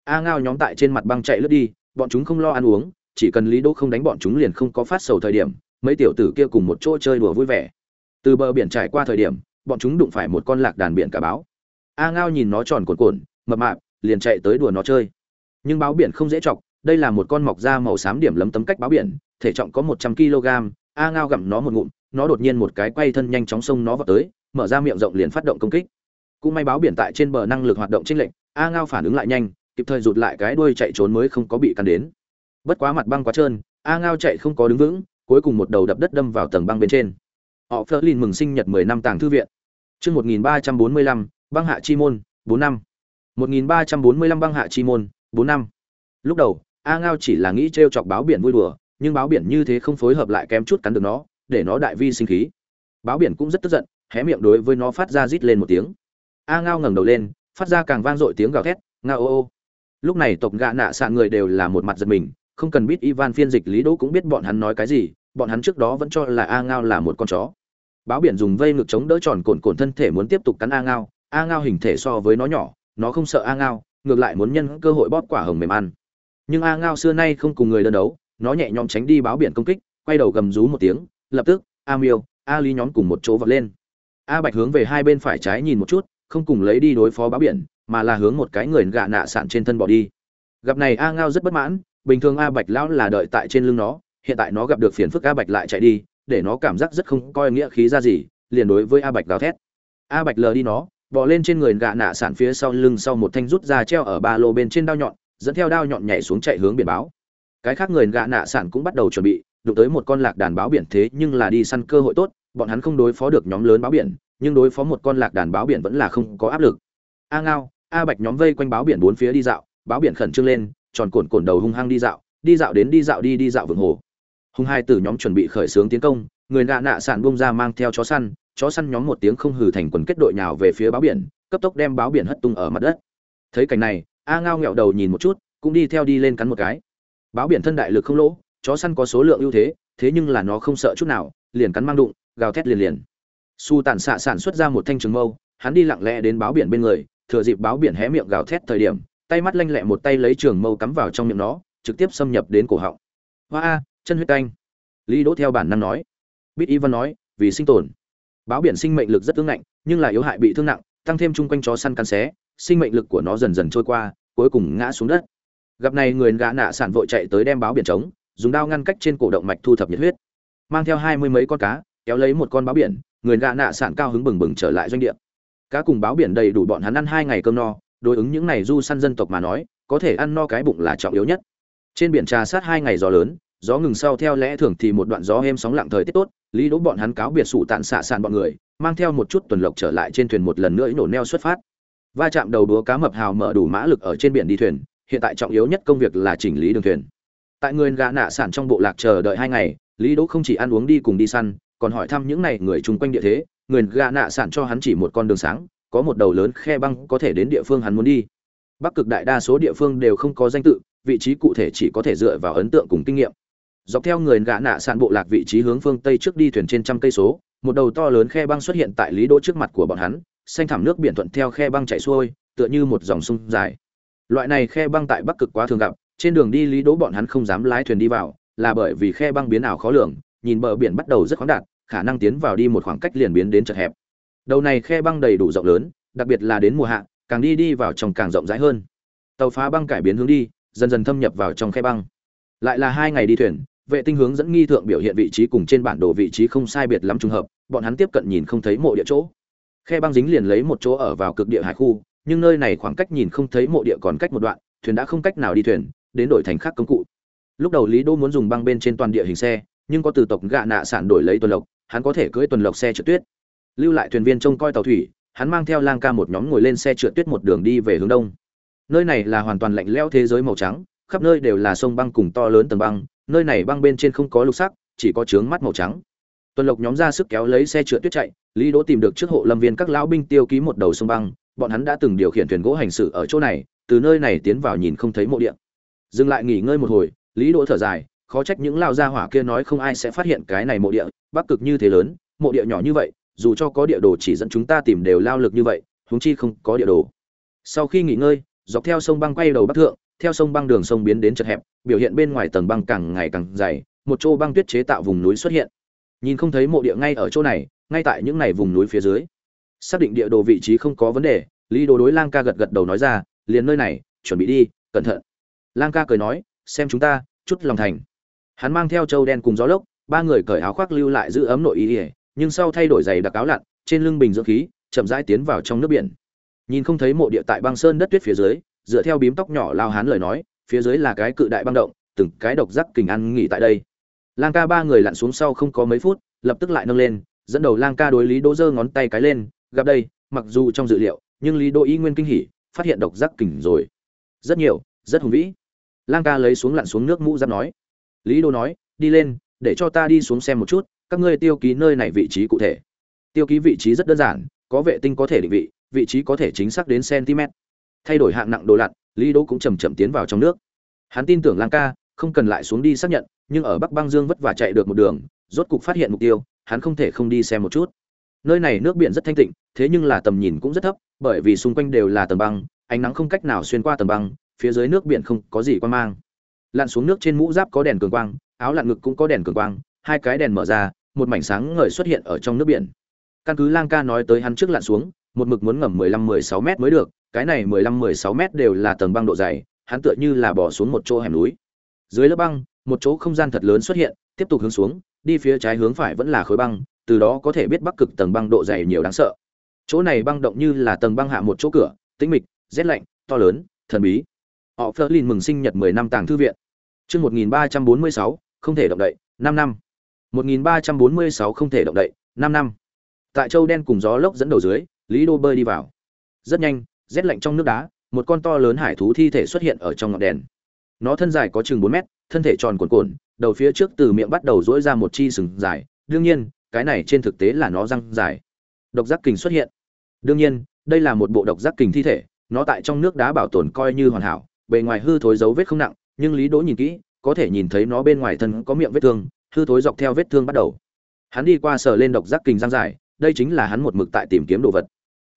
A ngao nhóm tại trên mặt băng chạy lướt đi, bọn chúng không lo ăn uống chỉ cần lý đỗ không đánh bọn chúng liền không có phát sầu thời điểm, mấy tiểu tử kia cùng một chỗ chơi đùa vui vẻ. Từ bờ biển trải qua thời điểm, bọn chúng đụng phải một con lạc đàn biển cả báo. A ngao nhìn nó tròn cồn cồn mập mạp, liền chạy tới đùa nó chơi. Nhưng báo biển không dễ chọc, đây là một con mọc da màu xám điểm lấm tấm cách báo biển, thể trọng có một trăm kg a ngao gặm nó một ngụm, nó đột nhiên một cái quay thân nhanh chóng xông nó vào tới, mở ra miệng rộng liền phát động công kích. Cũng may báo biển tại trên bờ năng lực hoạt động trên lệnh a ngao phản ứng lại nhanh, kịp thời rụt lại cái đuôi chạy trốn mới không có bị cắn đến bất quá mặt băng quá trơn a ngao chạy không có đứng vững cuối cùng một đầu đập đất đâm vào tầng băng bên trên. Họ phớt lên mừng sinh nhật 10 năm tàng thư viện. Chương 1345, băng hạ chi môn 4 năm. 1345 băng hạ chi môn 4 năm. Lúc đầu a ngao chỉ là nghĩ trêu chọc báo biển vui đùa nhưng báo biển như thế không phối hợp lại kém chút cắn được nó để nó đại vi sinh khí. Báo biển cũng rất tức giận hé miệng đối với nó phát ra rít lên một tiếng. A ngao ngẩng đầu lên phát ra càng vang dội tiếng gào thét ngao ô ô. Lúc này tộc gạ nạ sạn người đều là một mặt giật mình không cần biết ivan phiên dịch lý đỗ cũng biết bọn hắn nói cái gì, bọn hắn trước đó vẫn cho là a ngao là một con chó. Báo biển dùng vây ngực chống đỡ tròn cồn cồn thân thể muốn tiếp tục cắn a ngao a ngao hình thể so với nó nhỏ, nó không sợ a ngao, ngược lại muốn nhân cơ hội bóp quả hồng mềm ăn. Nhưng a ngao xưa nay không cùng người đơn đấu, nó nhẹ nhõm tránh đi báo biển công kích, quay đầu gầm rú một tiếng, lập tức, a miêu, a lý nhóm cùng một chỗ vọt lên. A bạch hướng về hai bên phải trái nhìn một chút, không cùng lấy đi đối phó báo biển, mà là hướng một cái người gạ nạ sạn trên thân bỏ đi. Gặp này a ngao rất bất mãn bình thường a bạch lão là đợi tại trên lưng nó, hiện tại nó gặp được phiền phức a bạch lại chạy đi, để nó cảm giác rất không coi nghĩa khí ra gì, liền đối với a bạch gào thét. A bạch lờ đi nó bỏ lên trên người gạ nạ sản phía sau lưng sau một thanh rút ra treo ở ba lô bên trên đao nhọn, dẫn theo đao nhọn nhảy xuống chạy hướng biển báo. Cái khác người gạ nạ sản cũng bắt đầu chuẩn bị, đụng tới một con lạc đàn báo biển thế nhưng là đi săn cơ hội tốt, bọn hắn không đối phó được nhóm lớn báo biển, nhưng đối phó một con lạc đàn báo biển vẫn là không có áp lực. A ngao, a bạch nhóm vây quanh báo biển bốn phía đi dạo, báo biển khẩn trương lên tròn cồn cồn đầu hung hăng đi dạo đi dạo đến đi dạo đi đi dạo vườn hồ. Hung hai từ nhóm chuẩn bị khởi xướng tiến công, người nạ nạ sạn bông ra mang theo chó săn chó săn nhóm một tiếng không hừ thành quần kết đội nhào về phía báo biển, cấp tốc đem báo biển hất tung ở mặt đất. Thấy cảnh này, a ngao nghẹo đầu nhìn một chút, cũng đi theo đi lên cắn một cái. Báo biển thân đại lực không lỗ, chó săn có số lượng ưu thế thế nhưng là nó không sợ chút nào, liền cắn mang đụng, gào thét liền liền. Su tản xạ sản xuất ra một thanh trường mâu, hắn đi lặng lẽ đến báo biển bên người, thừa dịp báo biển hé miệng gào thét thời điểm tay mắt lanh lẹ một tay lấy trường mâu cắm vào trong miệng nó, trực tiếp xâm nhập đến cổ họng. Hoa a, chân huyết canh. Lý đỗ theo bản năng nói. Bít y văn nói, vì sinh tồn. Báo biển sinh mệnh lực rất tương ngạnh, nhưng là yếu hại bị thương nặng, tăng thêm chung quanh chó săn cắn xé, sinh mệnh lực của nó dần dần trôi qua, cuối cùng ngã xuống đất. Gặp này người gã nạ sản vội chạy tới đem báo biển trống dùng đao ngăn cách trên cổ động mạch thu thập nhiệt huyết. Mang theo hai mươi mấy con cá, kéo lấy một con báo biển, người gã nạ sản cao hứng bừng bừng trở lại doanh địa. Cá cùng báo biển đầy đủ bọn hắn ăn hai ngày cơm no đối ứng những này du săn dân tộc mà nói, có thể ăn no cái bụng là trọng yếu nhất. Trên biển trà sát hai ngày gió lớn, gió ngừng sau theo lẽ thường thì một đoạn gió êm sóng lặng thời tiết tốt, lý đỗ bọn hắn cáo biệt sủ tạn xạ sàn bọn người, mang theo một chút tuần lộc trở lại trên thuyền một lần nữa nổ neo xuất phát. Va chạm đầu đúa cá mập hào mở đủ mã lực ở trên biển đi thuyền, hiện tại trọng yếu nhất công việc là chỉnh lý đường thuyền. Tại người gã nạ sản trong bộ lạc chờ đợi hai ngày, lý đỗ không chỉ ăn uống đi cùng đi săn, còn hỏi thăm những này người chung quanh địa thế, người gã nạ sản cho hắn chỉ một con đường sáng có một đầu lớn khe băng có thể đến địa phương hắn muốn đi. Bắc cực đại đa số địa phương đều không có danh tự, vị trí cụ thể chỉ có thể dựa vào ấn tượng cùng kinh nghiệm. Dọc theo người gã nạ sạn bộ lạc vị trí hướng phương tây trước đi thuyền trên trăm cây số, một đầu to lớn khe băng xuất hiện tại lý đỗ trước mặt của bọn hắn, xanh thảm nước biển thuận theo khe băng chảy xuôi, tựa như một dòng sông dài. Loại này khe băng tại bắc cực quá thường gặp, trên đường đi lý đỗ bọn hắn không dám lái thuyền đi vào, là bởi vì khe băng biến ảo khó lường, nhìn bờ biển bắt đầu rất khoáng đạt, khả năng tiến vào đi một khoảng cách liền biến đến chật hẹp đầu này khe băng đầy đủ rộng lớn, đặc biệt là đến mùa hạ, càng đi đi vào trong càng rộng rãi hơn. Tàu phá băng cải biến hướng đi, dần dần thâm nhập vào trong khe băng. Lại là hai ngày đi thuyền, vệ tinh hướng dẫn nghi thượng biểu hiện vị trí cùng trên bản đồ vị trí không sai biệt lắm trùng hợp, bọn hắn tiếp cận nhìn không thấy mộ địa chỗ. Khe băng dính liền lấy một chỗ ở vào cực địa hải khu, nhưng nơi này khoảng cách nhìn không thấy mộ địa còn cách một đoạn, thuyền đã không cách nào đi thuyền, đến đổi thành khác công cụ. Lúc đầu lý đô muốn dùng băng bên trên toàn địa hình xe, nhưng có từ tộc gạ nạ sản đổi lấy tuần lộc, hắn có thể cưỡi tuần lộc xe trượt tuyết lưu lại thuyền viên trông coi tàu thủy, hắn mang theo lang ca một nhóm ngồi lên xe trượt tuyết một đường đi về hướng đông. Nơi này là hoàn toàn lạnh lẽo thế giới màu trắng, khắp nơi đều là sông băng cùng to lớn tầng băng, nơi này băng bên trên không có lục sắc, chỉ có trướng mắt màu trắng. Tuần lộc nhóm ra sức kéo lấy xe trượt tuyết chạy, lý đỗ tìm được trước hộ lâm viên các lão binh tiêu ký một đầu sông băng, bọn hắn đã từng điều khiển thuyền gỗ hành xử ở chỗ này, từ nơi này tiến vào nhìn không thấy mộ địa. Dừng lại nghỉ ngơi một hồi, lý đỗ thở dài, khó trách những lao gia hỏa kia nói không ai sẽ phát hiện cái này mộ địa, bắc cực như thế lớn, mộ địa nhỏ như vậy dù cho có địa đồ chỉ dẫn chúng ta tìm đều lao lực như vậy, huống chi không có địa đồ. Sau khi nghỉ ngơi, dọc theo sông băng quay đầu bắc thượng, theo sông băng đường sông biến đến chật hẹp, biểu hiện bên ngoài tầng băng càng ngày càng dày, một chỗ băng tuyết chế tạo vùng núi xuất hiện. Nhìn không thấy mộ địa ngay ở chỗ này, ngay tại những này vùng núi phía dưới. Xác định địa đồ vị trí không có vấn đề, lý đồ đối lang ca gật gật đầu nói ra, liền nơi này, chuẩn bị đi, cẩn thận. Lang ca cười nói, xem chúng ta, chút lòng thành. Hắn mang theo châu đen cùng gió lốc, ba người cởi áo khoác lưu lại giữ ấm nội ý ỉa nhưng sau thay đổi giày đặc áo lặn, trên lưng bình dưỡng khí, chậm rãi tiến vào trong nước biển. Nhìn không thấy mộ địa tại băng sơn đất tuyết phía dưới, dựa theo bím tóc nhỏ lao hán lời nói, phía dưới là cái cự đại băng động, từng cái độc giác kình ăn nghỉ tại đây. Lang ca ba người lặn xuống sau không có mấy phút, lập tức lại nâng lên, dẫn đầu lang ca đối lý đỗ giơ ngón tay cái lên, gặp đây, mặc dù trong dự liệu, nhưng lý đỗ y nguyên kinh hỉ, phát hiện độc giác kình rồi. Rất nhiều, rất hùng vĩ. Lang ca lấy xuống lặn xuống nước mũ giáp nói. Lý đỗ nói, đi lên, để cho ta đi xuống xem một chút các ngươi tiêu ký nơi này vị trí cụ thể. Tiêu ký vị trí rất đơn giản, có vệ tinh có thể định vị vị trí có thể chính xác đến cm thay đổi hạng nặng đồ lặn, lý đỗ cũng chầm chậm tiến vào trong nước. Hắn tin tưởng lang ca, không cần lại xuống đi xác nhận, nhưng ở bắc băng dương vất vả chạy được một đường, rốt cục phát hiện mục tiêu, hắn không thể không đi xem một chút. Nơi này nước biển rất thanh tịnh, thế nhưng là tầm nhìn cũng rất thấp, bởi vì xung quanh đều là tầng băng, ánh nắng không cách nào xuyên qua tầng băng, phía dưới nước biển không có gì quan mang. Lặn xuống nước trên mũ giáp có đèn cường quang, áo lặn ngực cũng có đèn cường quang, hai cái đèn mở ra một mảnh sáng ngời xuất hiện ở trong nước biển. Căn cứ lang ca nói tới hắn trước lặn xuống một mực muốn ngầm 15-16 mét mới được cái này 15-16 mét đều là tầng băng độ dày hắn tựa như là bỏ xuống một chỗ hẻm núi. Dưới lớp băng một chỗ không gian thật lớn xuất hiện tiếp tục hướng xuống đi phía trái hướng phải vẫn là khối băng từ đó có thể biết bắc cực tầng băng độ dày nhiều đáng sợ. Chỗ này băng động như là tầng băng hạ một chỗ cửa tĩnh mịch rét lạnh to lớn thần bí. Họ phớt lên mừng sinh nhật 10 năm tàng thư viện. Chương 1346, không thể động đậy 5 năm. 1346 không thể động đậy 5 năm. Tại châu đen cùng gió lốc dẫn đầu dưới, lý đô bơi đi vào. Rất nhanh, rét lạnh trong nước đá, một con to lớn hải thú thi thể xuất hiện ở trong ngọn đèn. Nó thân dài có chừng 4 mét, thân thể tròn cuộn cuộn, đầu phía trước từ miệng bắt đầu rỗi ra một chi sừng dài. Đương nhiên, cái này trên thực tế là nó răng dài. Độc giác kình xuất hiện. Đương nhiên, đây là một bộ độc giác kình thi thể, nó tại trong nước đá bảo tồn coi như hoàn hảo, bề ngoài hư thối dấu vết không nặng, nhưng lý đỗ nhìn kỹ, có thể nhìn thấy nó bên ngoài thân có miệng vết thương hư thối dọc theo vết thương bắt đầu. Hắn đi qua sờ lên độc giác kình giang dài đây chính là hắn một mực tại tìm kiếm đồ vật.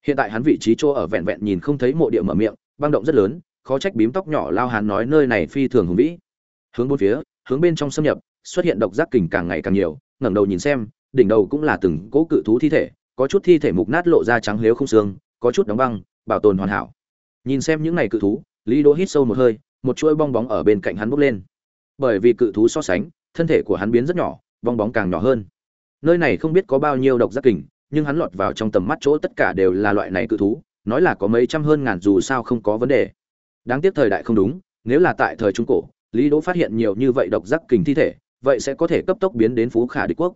Hiện tại hắn vị trí chỗ ở vẹn vẹn nhìn không thấy mộ địa mở miệng, băng động rất lớn, khó trách bím tóc nhỏ lao hắn nói nơi này phi thường hùng vĩ. Hướng bốn phía, hướng bên trong xâm nhập, xuất hiện độc giác kình càng ngày càng nhiều, ngẩng đầu nhìn xem, đỉnh đầu cũng là từng cỗ cự thú thi thể, có chút thi thể mục nát lộ ra trắng lếu không xương, có chút đóng băng, bảo tồn hoàn hảo. Nhìn xem những này cự thú, lý đỗ hít sâu một hơi, một chuỗi bong bóng ở bên cạnh hắn bốc lên. Bởi vì cự thú so sánh thân thể của hắn biến rất nhỏ bong bóng càng nhỏ hơn. Nơi này không biết có bao nhiêu độc giác kình, nhưng hắn lọt vào trong tầm mắt chỗ tất cả đều là loại này cự thú, nói là có mấy trăm hơn ngàn dù sao không có vấn đề. Đáng tiếc thời đại không đúng, nếu là tại thời trung cổ, lý đỗ phát hiện nhiều như vậy độc giác kình thi thể, vậy sẽ có thể cấp tốc biến đến phú khả đế quốc.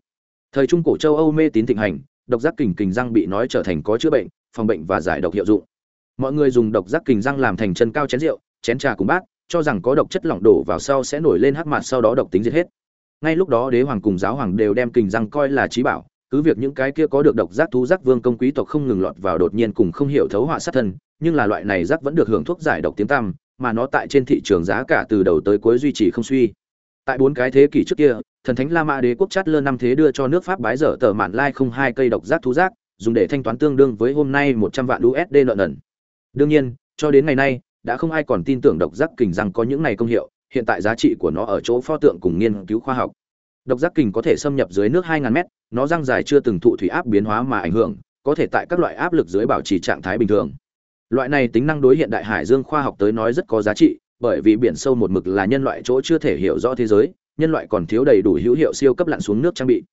Thời trung cổ châu âu mê tín thịnh hành, độc giác kình kình răng bị nói trở thành có chữa bệnh, phòng bệnh và giải độc hiệu dụng. Mọi người dùng độc giác kình răng làm thành chân cao chén rượu, chén trà cùng bát, cho rằng có độc chất lỏng đổ vào sau sẽ nổi lên hắc mặt sau đó độc tính diệt hết ngay lúc đó đế hoàng cùng giáo hoàng đều đem kình răng coi là trí bảo, cứ việc những cái kia có được độc giác thú giác vương công quý tộc không ngừng lọt vào đột nhiên cùng không hiểu thấu họa sát thân, nhưng là loại này giác vẫn được hưởng thuốc giải độc tiếng tăm, mà nó tại trên thị trường giá cả từ đầu tới cuối duy trì không suy. Tại bốn cái thế kỷ trước kia, thần thánh la mã đế quốc chát lơ năm thế đưa cho nước pháp bái dở tờ mạn lai không hai cây độc giác thú giác, dùng để thanh toán tương đương với hôm nay một trăm vạn usd nợ nần. Đương nhiên, cho đến ngày nay, đã không ai còn tin tưởng độc giác kình rằng có những này công hiệu hiện tại giá trị của nó ở chỗ pho tượng cùng nghiên cứu khoa học. Độc giác kình có thể xâm nhập dưới nước 2.000 mét, nó răng dài chưa từng thụ thủy áp biến hóa mà ảnh hưởng, có thể tại các loại áp lực dưới bảo trì trạng thái bình thường. Loại này tính năng đối hiện đại hải dương khoa học tới nói rất có giá trị, bởi vì biển sâu một mực là nhân loại chỗ chưa thể hiểu rõ thế giới, nhân loại còn thiếu đầy đủ hữu hiệu siêu cấp lặn xuống nước trang bị.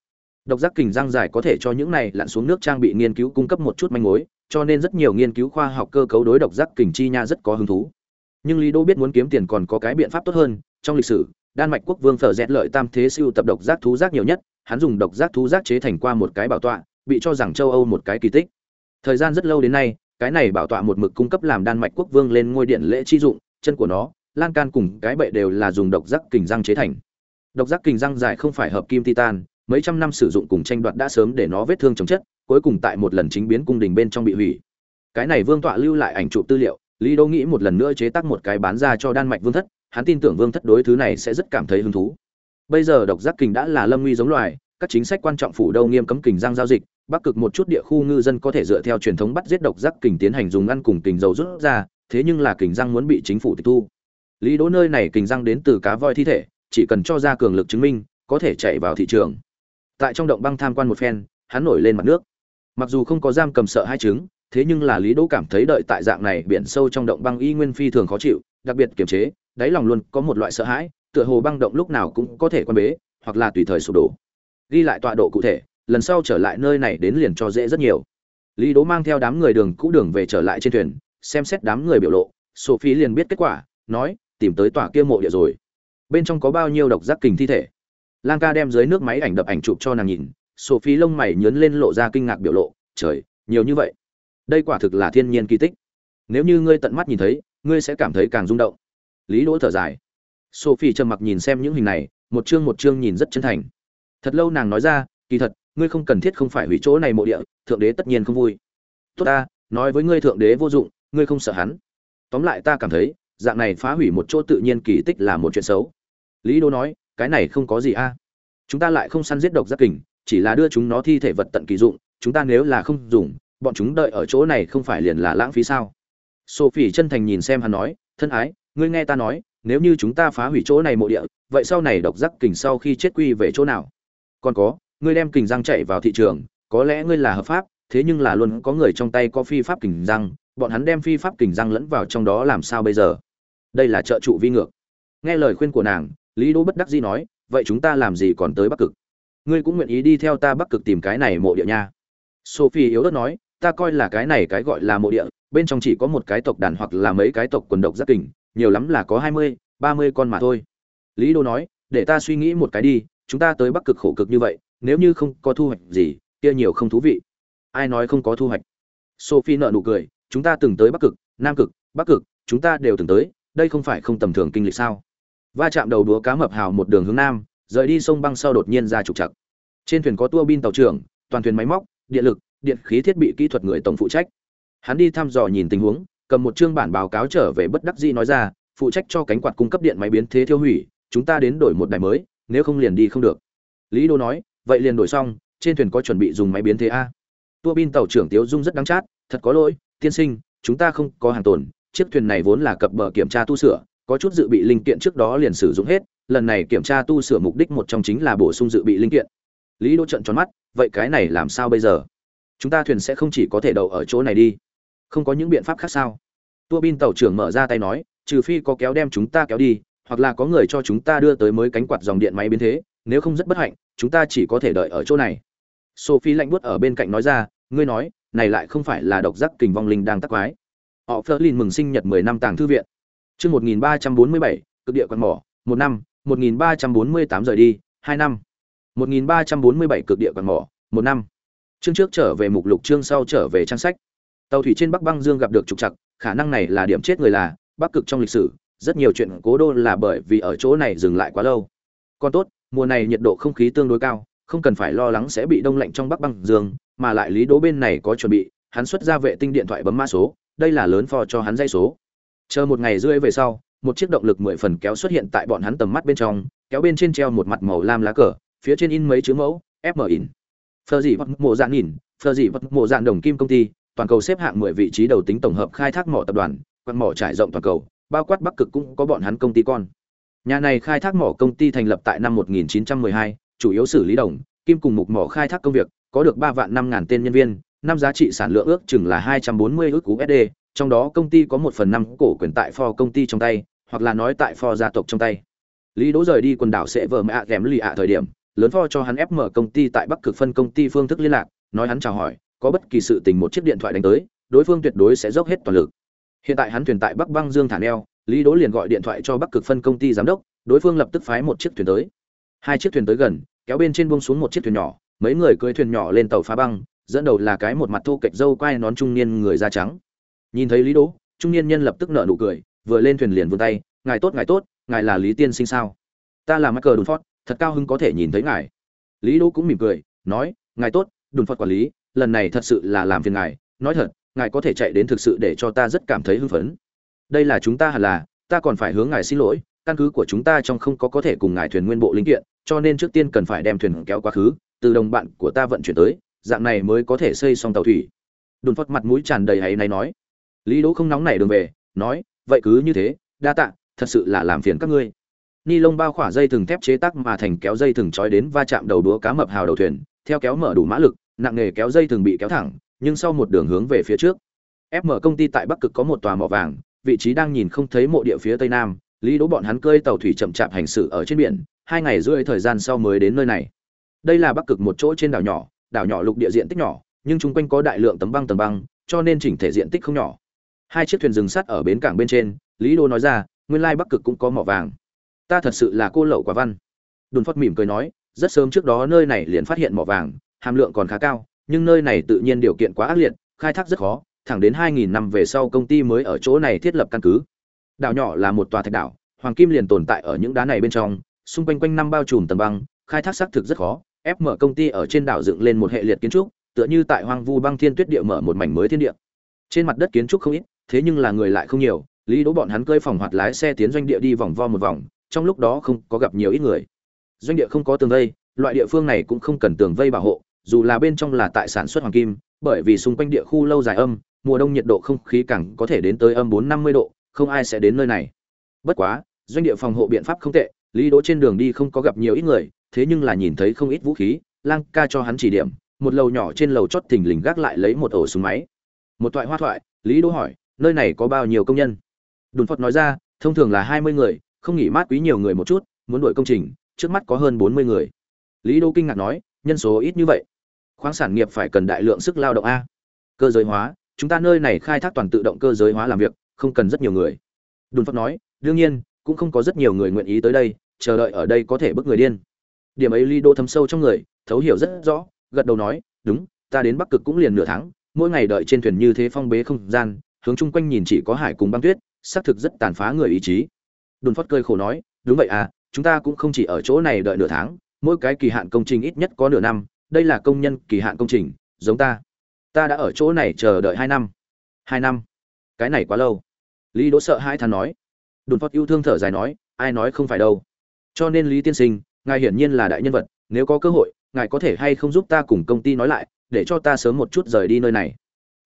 Độc giác kình răng dài có thể cho những này lặn xuống nước trang bị nghiên cứu cung cấp một chút manh mối, cho nên rất nhiều nghiên cứu khoa học cơ cấu đối độc giác kình chi nha rất có hứng thú nhưng lý đô biết muốn kiếm tiền còn có cái biện pháp tốt hơn, trong lịch sử, đan mạch quốc vương phở rét lợi tam thế siêu tập độc giác thú giác nhiều nhất, hắn dùng độc giác thú giác chế thành qua một cái bảo tọa, bị cho rằng châu âu một cái kỳ tích. Thời gian rất lâu đến nay, cái này bảo tọa một mực cung cấp làm đan mạch quốc vương lên ngôi điện lễ chi dụng, chân của nó, lan can cùng cái bệ đều là dùng độc giác kình răng chế thành. Độc giác kình răng dài không phải hợp kim titan, mấy trăm năm sử dụng cùng tranh đoạt đã sớm để nó vết thương chống chất, cuối cùng tại một lần chính biến cung đình bên trong bị hủy. Cái này vương tọa lưu lại ảnh chụp tư liệu lý Đỗ nghĩ một lần nữa chế tác một cái bán ra cho đan mạch vương thất, hắn tin tưởng vương thất đối thứ này sẽ rất cảm thấy hứng thú. Bây giờ độc giác kình đã là lâm nguy giống loài, các chính sách quan trọng phủ đâu nghiêm cấm kình giang giao dịch, bắc cực một chút địa khu ngư dân có thể dựa theo truyền thống bắt giết độc giác kình tiến hành dùng ăn cùng kình dầu rút ra, thế nhưng là kình giang muốn bị chính phủ tịch thu. Lý đỗ nơi này kình giang đến từ cá voi thi thể, chỉ cần cho ra cường lực chứng minh, có thể chạy vào thị trường. Tại trong động băng tham quan một phen, hắn nổi lên mặt nước. Mặc dù không có giam cầm sợ hai trứng thế nhưng là lý đỗ cảm thấy đợi tại dạng này biển sâu trong động băng y nguyên phi thường khó chịu, đặc biệt kiềm chế, đáy lòng luôn có một loại sợ hãi, tựa hồ băng động lúc nào cũng có thể quan bế, hoặc là tùy thời sụp đổ. Ghi lại tọa độ cụ thể, lần sau trở lại nơi này đến liền cho dễ rất nhiều. Lý đỗ mang theo đám người đường cũ đường về trở lại trên thuyền, xem xét đám người biểu lộ, sophie liền biết kết quả, nói, tìm tới tòa kia mộ địa rồi. Bên trong có bao nhiêu độc giác kình thi thể? Lang ca đem dưới nước máy ảnh đập ảnh chụp cho nàng nhìn, sophie lông mày nhớn lên lộ ra kinh ngạc biểu lộ, trời, nhiều như vậy đây quả thực là thiên nhiên kỳ tích. Nếu như ngươi tận mắt nhìn thấy, ngươi sẽ cảm thấy càng rung động. Lý đỗ thở dài. Sophie trầm mặc nhìn xem những hình này, một chương một chương nhìn rất chân thành. Thật lâu nàng nói ra, kỳ thật, ngươi không cần thiết không phải hủy chỗ này mộ địa, thượng đế tất nhiên không vui. Tốt ta, nói với ngươi thượng đế vô dụng, ngươi không sợ hắn. Tóm lại ta cảm thấy, dạng này phá hủy một chỗ tự nhiên kỳ tích là một chuyện xấu. Lý đô nói, cái này không có gì a. Chúng ta lại không săn giết độc giác kình, chỉ là đưa chúng nó thi thể vật tận kỳ dụng, chúng ta nếu là không dùng bọn chúng đợi ở chỗ này không phải liền là lãng phí sao? Sophie chân thành nhìn xem hắn nói, thân ái, ngươi nghe ta nói, nếu như chúng ta phá hủy chỗ này mộ địa, vậy sau này độc giác kình sau khi chết quy về chỗ nào? Còn có, ngươi đem kình răng chạy vào thị trường, có lẽ ngươi là hợp pháp, thế nhưng là luôn có người trong tay có phi pháp kình răng, bọn hắn đem phi pháp kình răng lẫn vào trong đó làm sao bây giờ? Đây là trợ trụ vi ngược. Nghe lời khuyên của nàng, lý đỗ bất đắc dĩ nói, vậy chúng ta làm gì còn tới bắc cực? Ngươi cũng nguyện ý đi theo ta bắc cực tìm cái này mộ địa nha. Sophie yếu ớt nói ta coi là cái này cái gọi là mộ địa, bên trong chỉ có một cái tộc đàn hoặc là mấy cái tộc quần độc rất kình, nhiều lắm là có hai mươi, ba mươi con mà thôi. Lý đô nói, để ta suy nghĩ một cái đi, chúng ta tới bắc cực khổ cực như vậy, nếu như không có thu hoạch gì, kia nhiều không thú vị. Ai nói không có thu hoạch? Sophie nợ nụ cười, chúng ta từng tới bắc cực, nam cực, bắc cực, chúng ta đều từng tới, đây không phải không tầm thường kinh lịch sao? Va chạm đầu đúa cá mập hào một đường hướng nam, rời đi sông băng sau đột nhiên ra trục chặt trên thuyền có tua bin tàu trưởng, toàn thuyền máy móc, điện lực điện khí thiết bị kỹ thuật người tổng phụ trách. Hắn đi thăm dò nhìn tình huống, cầm một chương bản báo cáo trở về bất đắc dĩ nói ra, phụ trách cho cánh quạt cung cấp điện máy biến thế tiêu hủy, chúng ta đến đổi một đài mới, nếu không liền đi không được. Lý đô nói, vậy liền đổi xong, trên thuyền có chuẩn bị dùng máy biến thế a. Tua bin tàu trưởng tiếu dung rất đáng chát, thật có lỗi, tiên sinh, chúng ta không có hàng tồn, chiếc thuyền này vốn là cập bờ kiểm tra tu sửa, có chút dự bị linh kiện trước đó liền sử dụng hết, lần này kiểm tra tu sửa mục đích một trong chính là bổ sung dự bị linh kiện. Lý Đô trận tròn mắt, vậy cái này làm sao bây giờ? Chúng ta thuyền sẽ không chỉ có thể đậu ở chỗ này đi. Không có những biện pháp khác sao? Tua bin tàu trưởng mở ra tay nói, trừ phi có kéo đem chúng ta kéo đi, hoặc là có người cho chúng ta đưa tới mới cánh quạt dòng điện máy biến thế, nếu không rất bất hạnh, chúng ta chỉ có thể đợi ở chỗ này. Sophie lạnh buốt ở bên cạnh nói ra, ngươi nói, này lại không phải là độc giác kình vong linh đang tắc quái. Họ Flerlin mừng sinh nhật 10 năm tàng thư viện. Chương 1347 cực địa quan mỏ, một năm 1348 rời đi, hai năm. 1347 cực địa quan mỏ, một năm chương trước trở về mục lục, chương sau trở về trang sách. Tàu thủy trên bắc băng dương gặp được trục trặc, khả năng này là điểm chết người là bắc cực trong lịch sử, rất nhiều chuyện cố đô là bởi vì ở chỗ này dừng lại quá lâu. Còn tốt, mùa này nhiệt độ không khí tương đối cao, không cần phải lo lắng sẽ bị đông lạnh trong bắc băng dương, mà lại lý đố bên này có chuẩn bị, hắn xuất ra vệ tinh điện thoại bấm mã số, đây là lớn phò cho hắn dây số. Chờ một ngày rưỡi về sau, một chiếc động lực mười phần kéo xuất hiện tại bọn hắn tầm mắt bên trong, kéo bên trên treo một mặt màu lam lá cờ, phía trên in mấy chữ mẫu fm in phờ dị vật mộ dạng nhìn phờ dị vật mộ dạng đồng kim công ty toàn cầu xếp hạng mười vị trí đầu tính tổng hợp khai thác mỏ tập đoàn quan mỏ trải rộng toàn cầu bao quát bắc cực cũng có bọn hắn công ty con nhà này khai thác mỏ công ty thành lập tại năm 1912, chủ yếu xử lý đồng kim cùng mục mỏ khai thác công việc có được ba vạn năm ngàn tên nhân viên năm giá trị sản lượng ước chừng là hai trăm bốn mươi ước USD, trong đó công ty có một phần năm cổ quyền tại Ford công ty trong tay, hoặc là nói tại Ford gia tộc trong tay. Lý Đỗ rời đi quần đảo sẽ vờ mẹ kèm lì ạ thời điểm, lớn pho cho hắn ép mở công ty tại Bắc Cực phân công ty phương thức liên lạc, nói hắn chào hỏi, có bất kỳ sự tình một chiếc điện thoại đánh tới, đối phương tuyệt đối sẽ dốc hết toàn lực. Hiện tại hắn thuyền tại Bắc Băng Dương thả neo, Lý Đỗ liền gọi điện thoại cho Bắc Cực phân công ty giám đốc, đối phương lập tức phái một chiếc thuyền tới. Hai chiếc thuyền tới gần, kéo bên trên buông xuống một chiếc thuyền nhỏ, mấy người cưỡi thuyền nhỏ lên tàu phá băng, dẫn đầu là cái một mặt thô kệch dâu quai nón trung niên người da trắng. Nhìn thấy Lý Đỗ, trung niên nhân lập tức nở nụ cười, vừa lên thuyền liền vươn tay, "Ngài tốt, ngài tốt, ngài là Lý tiên sinh sao? Ta là Michael Dunford, thật cao hứng có thể nhìn thấy ngài." Lý Đỗ cũng mỉm cười, nói, "Ngài tốt, Dunford quản lý, lần này thật sự là làm phiền ngài, nói thật, ngài có thể chạy đến thực sự để cho ta rất cảm thấy hưng phấn. Đây là chúng ta hẳn là, ta còn phải hướng ngài xin lỗi, căn cứ của chúng ta trong không có có thể cùng ngài thuyền nguyên bộ linh kiện, cho nên trước tiên cần phải đem thuyền kéo quá khứ, từ đồng bạn của ta vận chuyển tới, dạng này mới có thể xây xong tàu thủy. Đùn Phật mặt mũi tràn đầy hay này nói. Lý Đỗ không nóng này đường về, nói, vậy cứ như thế, đa tạ, thật sự là làm phiền các ngươi. Ni lông bao khỏa dây thừng thép chế tác mà thành kéo dây thừng trói đến va chạm đầu đũa cá mập hào đầu thuyền, theo kéo mở đủ mã lực, nặng nghề kéo dây thừng bị kéo thẳng, nhưng sau một đường hướng về phía trước. FM công ty tại Bắc Cực có một tòa mỏ vàng, vị trí đang nhìn không thấy mộ địa phía tây nam, Lý Đỗ bọn hắn cơi tàu thủy chậm chạp hành xử ở trên biển, hai ngày rưỡi thời gian sau mới đến nơi này. Đây là Bắc Cực một chỗ trên đảo nhỏ, đảo nhỏ lục địa diện tích nhỏ, nhưng chung quanh có đại lượng tấm băng tầng băng, cho nên chỉnh thể diện tích không nhỏ. Hai chiếc thuyền dừng sắt ở bến cảng bên trên, Lý Đỗ nói ra, nguyên lai Bắc Cực cũng có mỏ vàng. Ta thật sự là cô lậu quả văn. Đồn Phất mỉm cười nói, rất sớm trước đó nơi này liền phát hiện mỏ vàng, hàm lượng còn khá cao, nhưng nơi này tự nhiên điều kiện quá ác liệt, khai thác rất khó, thẳng đến 2000 năm về sau công ty mới ở chỗ này thiết lập căn cứ. Đảo nhỏ là một tòa thạch đảo, hoàng kim liền tồn tại ở những đá này bên trong, xung quanh quanh năm bao trùm tầng băng, khai thác xác thực rất khó. Ép mở công ty ở trên đảo dựng lên một hệ liệt kiến trúc, tựa như tại hoang vu băng thiên tuyết địa mở một mảnh mới thiên địa. Trên mặt đất kiến trúc không ít, thế nhưng là người lại không nhiều, Lý Đỗ bọn hắn cơi phòng hoạt lái xe tiến doanh địa đi vòng vo một vòng, trong lúc đó không có gặp nhiều ít người. Doanh địa không có tường vây, loại địa phương này cũng không cần tường vây bảo hộ, dù là bên trong là tại sản xuất hoàng kim, bởi vì xung quanh địa khu lâu dài âm, mùa đông nhiệt độ không khí càng có thể đến tới âm bốn năm mươi độ, không ai sẽ đến nơi này. Bất quá, doanh địa phòng hộ biện pháp không tệ, Lý Đỗ trên đường đi không có gặp nhiều ít người, thế nhưng là nhìn thấy không ít vũ khí, Lang ca cho hắn chỉ điểm, một lầu nhỏ trên lầu chót thình lình gác lại lấy một ổ súng máy. Một thoại hoa thoại, Lý Đỗ hỏi, nơi này có bao nhiêu công nhân? đồn Phật nói ra, thông thường là hai mươi người, không nghỉ mát quý nhiều người một chút, muốn đổi công trình, trước mắt có hơn bốn mươi người. Lý Đô kinh ngạc nói, nhân số ít như vậy, khoáng sản nghiệp phải cần đại lượng sức lao động a. Cơ giới hóa, chúng ta nơi này khai thác toàn tự động cơ giới hóa làm việc, không cần rất nhiều người. Đùn Phật nói, đương nhiên, cũng không có rất nhiều người nguyện ý tới đây, chờ đợi ở đây có thể bức người điên. Điểm ấy Lý Đô thấm sâu trong người, thấu hiểu rất rõ, gật đầu nói, đúng, ta đến Bắc Cực cũng liền nửa tháng, mỗi ngày đợi trên thuyền như thế phong bế không gian, hướng chung quanh nhìn chỉ có hải cùng băng tuyết, xác thực rất tàn phá người ý chí. Đùn phót cười khổ nói, đúng vậy à, chúng ta cũng không chỉ ở chỗ này đợi nửa tháng, mỗi cái kỳ hạn công trình ít nhất có nửa năm, đây là công nhân kỳ hạn công trình, giống ta. Ta đã ở chỗ này chờ đợi hai năm. hai năm? Cái này quá lâu. Lý Đỗ sợ hai thằng nói. Đồn phót yêu thương thở dài nói, ai nói không phải đâu. Cho nên Lý tiên sinh, ngài hiển nhiên là đại nhân vật, nếu có cơ hội, ngài có thể hay không giúp ta cùng công ty nói lại, để cho ta sớm một chút rời đi nơi này.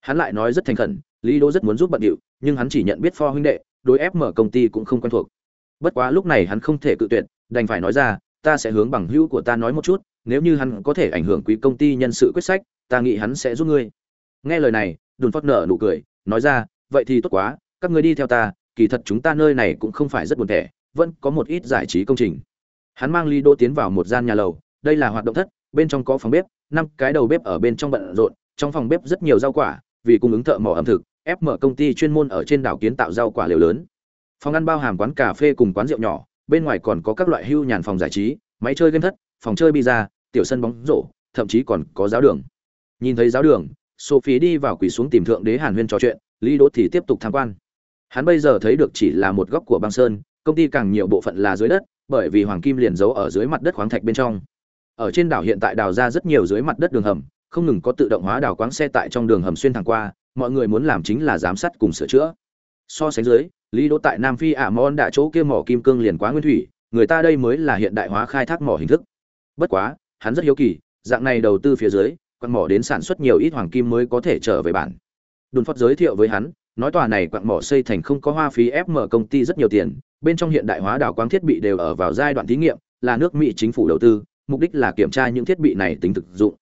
Hắn lại nói rất thành khẩn, Lý Đỗ rất muốn giúp bận điệu, nhưng hắn chỉ nhận biết pho huynh đệ, đối ép mở công ty cũng không quen thuộc. Bất quá lúc này hắn không thể cự tuyệt, đành phải nói ra, ta sẽ hướng bằng hữu của ta nói một chút, nếu như hắn có thể ảnh hưởng quý công ty nhân sự quyết sách, ta nghĩ hắn sẽ giúp ngươi. Nghe lời này, Đùn Phất nở nụ cười, nói ra, vậy thì tốt quá, các ngươi đi theo ta, kỳ thật chúng ta nơi này cũng không phải rất buồn tẻ, vẫn có một ít giải trí công trình. Hắn mang ly Đỗ tiến vào một gian nhà lầu, đây là hoạt động thất, bên trong có phòng bếp, năm cái đầu bếp ở bên trong bận rộn, trong phòng bếp rất nhiều rau quả, vì cung ứng thợ mỏ ẩm thực, ép mở công ty chuyên môn ở trên đảo kiến tạo rau quả liều lớn. Phòng ăn bao hàm quán cà phê cùng quán rượu nhỏ, bên ngoài còn có các loại hưu nhàn phòng giải trí, máy chơi game thất, phòng chơi pizza, tiểu sân bóng rổ, thậm chí còn có giáo đường. Nhìn thấy giáo đường, Sophie đi vào quỳ xuống tìm thượng đế Hàn Huyên trò chuyện, Lý Đỗ thì tiếp tục tham quan. Hắn bây giờ thấy được chỉ là một góc của băng sơn, công ty càng nhiều bộ phận là dưới đất, bởi vì hoàng kim liền giấu ở dưới mặt đất khoáng thạch bên trong. Ở trên đảo hiện tại đào ra rất nhiều dưới mặt đất đường hầm, không ngừng có tự động hóa đào quáng xe tại trong đường hầm xuyên thẳng qua, mọi người muốn làm chính là giám sát cùng sửa chữa. So sánh dưới, Lý Đỗ tại Nam Phi ả món đã chỗ kia mỏ kim cương liền quá nguyên thủy, người ta đây mới là hiện đại hóa khai thác mỏ hình thức. Bất quá, hắn rất hiếu kỳ, dạng này đầu tư phía dưới, quặng mỏ đến sản xuất nhiều ít hoàng kim mới có thể trở về bản. Đồn Phật giới thiệu với hắn, nói tòa này quặng mỏ xây thành không có hoa phí ép mở công ty rất nhiều tiền, bên trong hiện đại hóa đào quang thiết bị đều ở vào giai đoạn thí nghiệm, là nước Mỹ chính phủ đầu tư, mục đích là kiểm tra những thiết bị này tính thực dụng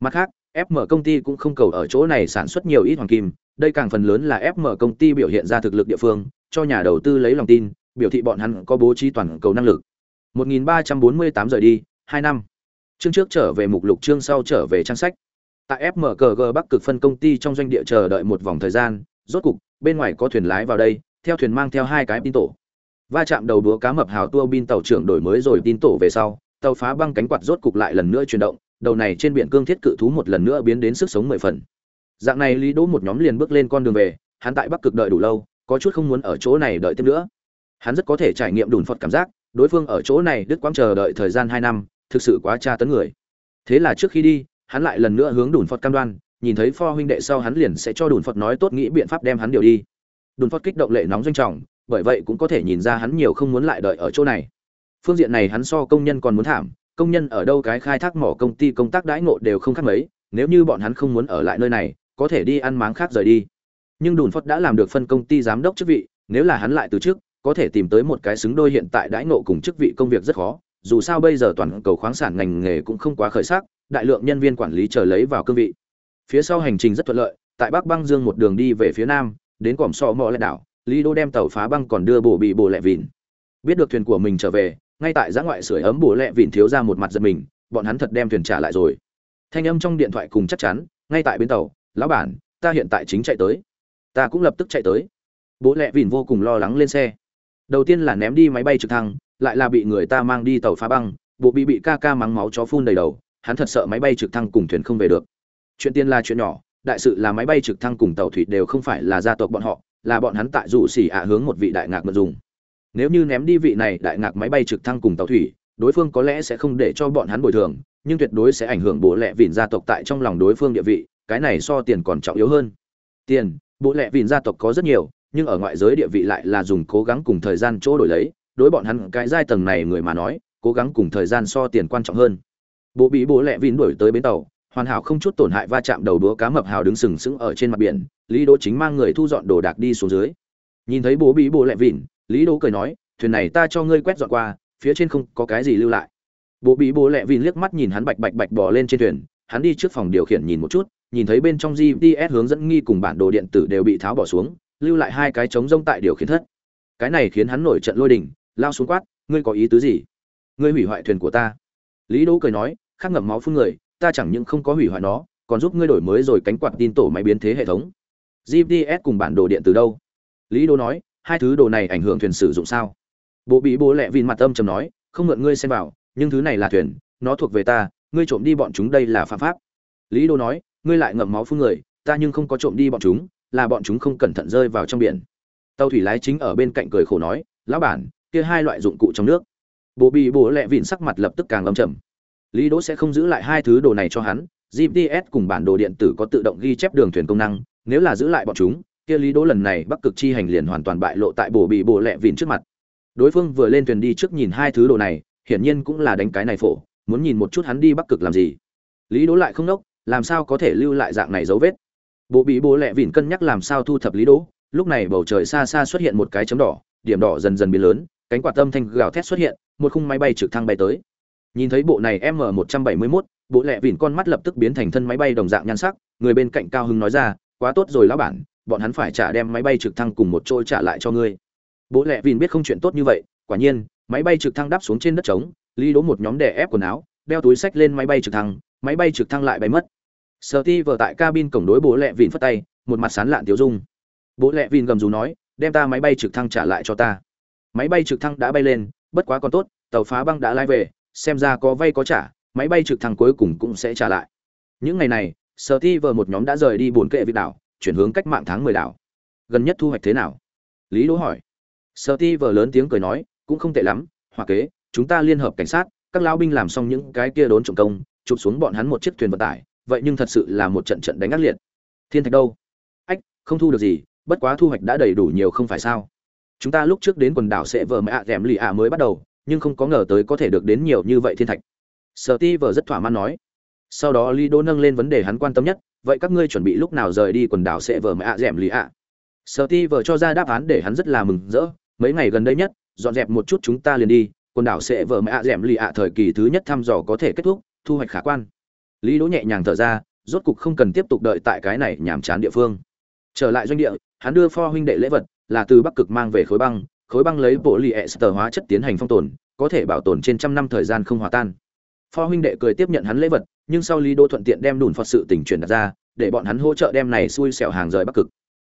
mặt khác fm công ty cũng không cầu ở chỗ này sản xuất nhiều ít hoàng kim đây càng phần lớn là fm công ty biểu hiện ra thực lực địa phương cho nhà đầu tư lấy lòng tin, biểu thị bọn hắn có bố trí toàn cầu năng lực. 1348 giờ đi 2 năm. Chương trước trở về mục lục, chương sau trở về trang sách. Tại FMCG bắc cực phân công ty trong doanh địa chờ đợi một vòng thời gian, rốt cục, bên ngoài có thuyền lái vào đây, theo thuyền mang theo hai cái tin tổ. Va chạm đầu đúa cá mập hào tua bin tàu trưởng đổi mới rồi tin tổ về sau, tàu phá băng cánh quạt rốt cục lại lần nữa chuyển động, đầu này trên biển cương thiết cự thú một lần nữa biến đến sức sống mười phần. Dạng này lý đỗ một nhóm liền bước lên con đường về, hắn tại bắc cực đợi đủ lâu có chút không muốn ở chỗ này đợi tiếp nữa. Hắn rất có thể trải nghiệm đùn phật cảm giác, đối phương ở chỗ này đứt quãng chờ đợi thời gian hai năm, thực sự quá tra tấn người. Thế là trước khi đi, hắn lại lần nữa hướng đùn phật cam đoan, nhìn thấy pho huynh đệ sau hắn liền sẽ cho đùn phật nói tốt nghĩ biện pháp đem hắn điều đi. Đùn phật kích động lệ nóng doanh trọng, bởi vậy cũng có thể nhìn ra hắn nhiều không muốn lại đợi ở chỗ này. Phương diện này hắn so công nhân còn muốn thảm, công nhân ở đâu cái khai thác mỏ công ty công tác đãi ngộ đều không khác mấy, nếu như bọn hắn không muốn ở lại nơi này, có thể đi ăn máng khác rời đi nhưng đùn phật đã làm được phân công ty giám đốc chức vị, nếu là hắn lại từ chức, có thể tìm tới một cái xứng đôi hiện tại đãi ngộ cùng chức vị công việc rất khó. Dù sao bây giờ toàn cầu khoáng sản ngành nghề cũng không quá khởi sắc, đại lượng nhân viên quản lý chờ lấy vào cương vị. Phía sau hành trình rất thuận lợi, tại bắc băng dương một đường đi về phía nam, đến quảng so mò lại đảo, lý đô đem tàu phá băng còn đưa bổ bị bổ lẹ vìn biết được thuyền của mình trở về, ngay tại giã ngoại sưởi ấm bổ lẹ vìn thiếu ra một mặt giật mình, bọn hắn thật đem thuyền trả lại rồi. Thanh âm trong điện thoại cùng chắc chắn, ngay tại bến tàu, lão bản, ta hiện tại chính chạy tới ta cũng lập tức chạy tới. Bố lẹ vìn vô cùng lo lắng lên xe. Đầu tiên là ném đi máy bay trực thăng, lại là bị người ta mang đi tàu phá băng, bộ bị bị ca ca mắng máu chó phun đầy đầu, hắn thật sợ máy bay trực thăng cùng thuyền không về được. Chuyện tiên là chuyện nhỏ, đại sự là máy bay trực thăng cùng tàu thủy đều không phải là gia tộc bọn họ, là bọn hắn tại rủ xỉ ạ hướng một vị đại ngạc mật dùng. Nếu như ném đi vị này đại ngạc máy bay trực thăng cùng tàu thủy, đối phương có lẽ sẽ không để cho bọn hắn bồi thường, nhưng tuyệt đối sẽ ảnh hưởng bố lẹ vìn gia tộc tại trong lòng đối phương địa vị, cái này so tiền còn trọng yếu hơn. Tiền bố lẹ vịn gia tộc có rất nhiều, nhưng ở ngoại giới địa vị lại là dùng cố gắng cùng thời gian chỗ đổi lấy. Đối bọn hắn, cái giai tầng này người mà nói, cố gắng cùng thời gian so tiền quan trọng hơn. Bộ bị bố lẹ vịn đuổi tới bến tàu, hoàn hảo không chút tổn hại va chạm đầu đũa cá mập hào đứng sừng sững ở trên mặt biển, lý đỗ chính mang người thu dọn đồ đạc đi xuống dưới. Nhìn thấy bố bị bố lẹ vịn, lý đỗ cười nói, thuyền này ta cho ngươi quét dọn qua, phía trên không có cái gì lưu lại. Bố bị bố lẹ vịn liếc mắt nhìn hắn bạch bạch bạch bỏ lên trên thuyền, hắn đi trước phòng điều khiển nhìn một chút nhìn thấy bên trong gps hướng dẫn nghi cùng bản đồ điện tử đều bị tháo bỏ xuống, lưu lại hai cái trống rông tại điều khiển thất. Cái này khiến hắn nổi trận lôi đình, lao xuống quát, ngươi có ý tứ gì? Ngươi hủy hoại thuyền của ta. Lý đỗ cười nói, khắc ngậm máu phun người, ta chẳng những không có hủy hoại nó, còn giúp ngươi đổi mới rồi cánh quạt tin tổ máy biến thế hệ thống. Gps cùng bản đồ điện tử đâu? Lý đỗ nói, hai thứ đồ này ảnh hưởng thuyền sử dụng sao? Bộ bị bố lẹ vịn mặt âm trầm nói, không mượn ngươi xem vào, nhưng thứ này là thuyền, nó thuộc về ta, ngươi trộm đi bọn chúng đây là phạm pháp. Lý Đỗ nói ngươi lại ngậm máu phun người, ta nhưng không có trộm đi bọn chúng, là bọn chúng không cẩn thận rơi vào trong biển. Tàu thủy lái chính ở bên cạnh cười khổ nói, lão bản, kia hai loại dụng cụ trong nước. Bộ bị bố lẹ vịn sắc mặt lập tức càng lâm trầm. Lý đỗ sẽ không giữ lại hai thứ đồ này cho hắn gps cùng bản đồ điện tử có tự động ghi chép đường thuyền công năng, nếu là giữ lại bọn chúng, kia lý đỗ lần này bắc cực chi hành liền hoàn toàn bại lộ tại bổ bị bổ lẹ vịn trước mặt. Đối phương vừa lên thuyền đi trước nhìn hai thứ đồ này, hiển nhiên cũng là đánh cái này phổ, muốn nhìn một chút hắn đi bắc cực làm gì. Lý đỗ lại không nốc làm sao có thể lưu lại dạng này dấu vết? Bộ bị bố lẹ vỉn cân nhắc làm sao thu thập lý đỗ, lúc này bầu trời xa xa xuất hiện một cái chấm đỏ, điểm đỏ dần dần biến lớn, cánh quạt tâm thanh gào thét xuất hiện, một khung máy bay trực thăng bay tới. Nhìn thấy bộ này m 171 bộ lẹ vỉn con mắt lập tức biến thành thân máy bay đồng dạng nhan sắc, người bên cạnh cao hưng nói ra, quá tốt rồi lão bản, bọn hắn phải trả đem máy bay trực thăng cùng một chỗ trả lại cho ngươi. Bố lẹ vìn biết không chuyện tốt như vậy, quả nhiên, máy bay trực thăng đáp xuống trên đất trống, lý đỗ một nhóm đè ép quần áo, đeo túi sách lên máy bay trực thăng, máy bay trực thăng lại bay mất. Sở ti vừa tại cabin cổng đối bố lẹ vịn phất tay, một mặt sán lạn tiểu dung. Bố lẹ vịn gầm rú nói, đem ta máy bay trực thăng trả lại cho ta. Máy bay trực thăng đã bay lên, bất quá còn tốt, tàu phá băng đã lai về, xem ra có vay có trả, máy bay trực thăng cuối cùng cũng sẽ trả lại. Những ngày này, sở ti vừa một nhóm đã rời đi bốn kệ vị đảo, chuyển hướng cách mạng tháng mười đảo. Gần nhất thu hoạch thế nào? Lý đỗ hỏi. Sở ti vừa lớn tiếng cười nói, cũng không tệ lắm hòa kế, chúng ta liên hợp cảnh sát, các lão binh làm xong những cái kia đốn trộm công, chụp xuống bọn hắn một chiếc thuyền vận tải vậy nhưng thật sự là một trận trận đánh ác liệt. Thiên thạch đâu? Ách, không thu được gì, bất quá thu hoạch đã đầy đủ nhiều không phải sao? Chúng ta lúc trước đến quần đảo sẽ vờ mẹ ạ à lì ạ mới bắt đầu, nhưng không có ngờ tới có thể được đến nhiều như vậy thiên thạch. Sở ti vờ rất thỏa mãn nói. Sau đó lý đô nâng lên vấn đề hắn quan tâm nhất, vậy các ngươi chuẩn bị lúc nào rời đi quần đảo sẽ vờ mẹ ạ dẻm lì ạ? Sở ti vờ cho ra đáp án để hắn rất là mừng rỡ. Mấy ngày gần đây nhất, dọn dẹp một chút chúng ta liền đi, quần đảo sẽ vờ mẹ ạ dẻm lì ạ thời kỳ thứ nhất thăm dò có thể kết thúc, thu hoạch khả quan lý đỗ nhẹ nhàng thở ra, rốt cục không cần tiếp tục đợi tại cái này nhàm chán địa phương. Trở lại doanh địa, hắn đưa pho huynh đệ lễ vật, là từ bắc cực mang về khối băng khối băng lấy bộ lì ester hóa chất tiến hành phong tồn, có thể bảo tồn trên trăm năm thời gian không hòa tan. Pho huynh đệ cười tiếp nhận hắn lễ vật, nhưng sau lý đỗ thuận tiện đem đùn phật sự tình chuyển đặt ra, để bọn hắn hỗ trợ đem này xui xẻo hàng rời bắc cực.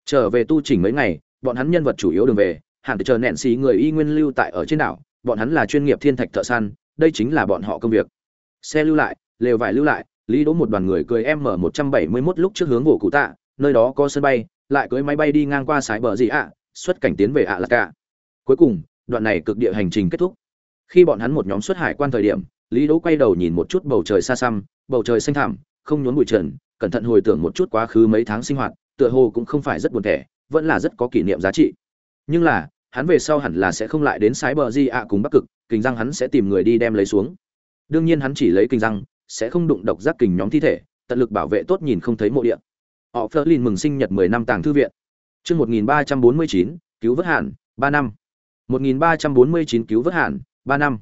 Trở về tu chỉnh mấy ngày, bọn hắn nhân vật chủ yếu đường về, hẳn chờ nẹn xí người y nguyên lưu tại ở trên đảo, bọn hắn là chuyên nghiệp thiên thạch thợ săn, đây chính là bọn họ công việc. Xe lưu lại, lều vải lưu lại lý đỗ một đoàn người cười em mở một trăm bảy mươi 171 lúc trước hướng vụ cụ tạ, nơi đó có sân bay, lại cưới máy bay đi ngang qua Sải bờ gì ạ, xuất cảnh tiến về ạ là cả. Cuối cùng, đoạn này cực địa hành trình kết thúc. Khi bọn hắn một nhóm xuất hải quan thời điểm, lý đỗ quay đầu nhìn một chút bầu trời xa xăm, bầu trời xanh thẳm, không nhốn bụi trần, cẩn thận hồi tưởng một chút quá khứ mấy tháng sinh hoạt, tựa hồ cũng không phải rất buồn tẻ vẫn là rất có kỷ niệm giá trị. Nhưng là, hắn về sau hẳn là sẽ không lại đến sái bờ di ạ cùng bắc cực kình răng hắn sẽ tìm người đi đem lấy xuống. Đương nhiên hắn chỉ lấy kình răng sẽ không đụng độc giác kình nhóm thi thể tận lực bảo vệ tốt nhìn không thấy mộ địa. Họ phớt lên mừng sinh nhật 10 năm tàng thư viện. Chương 1349, cứu vớt hạn 3 năm. 1349 cứu vớt hạn 3 năm.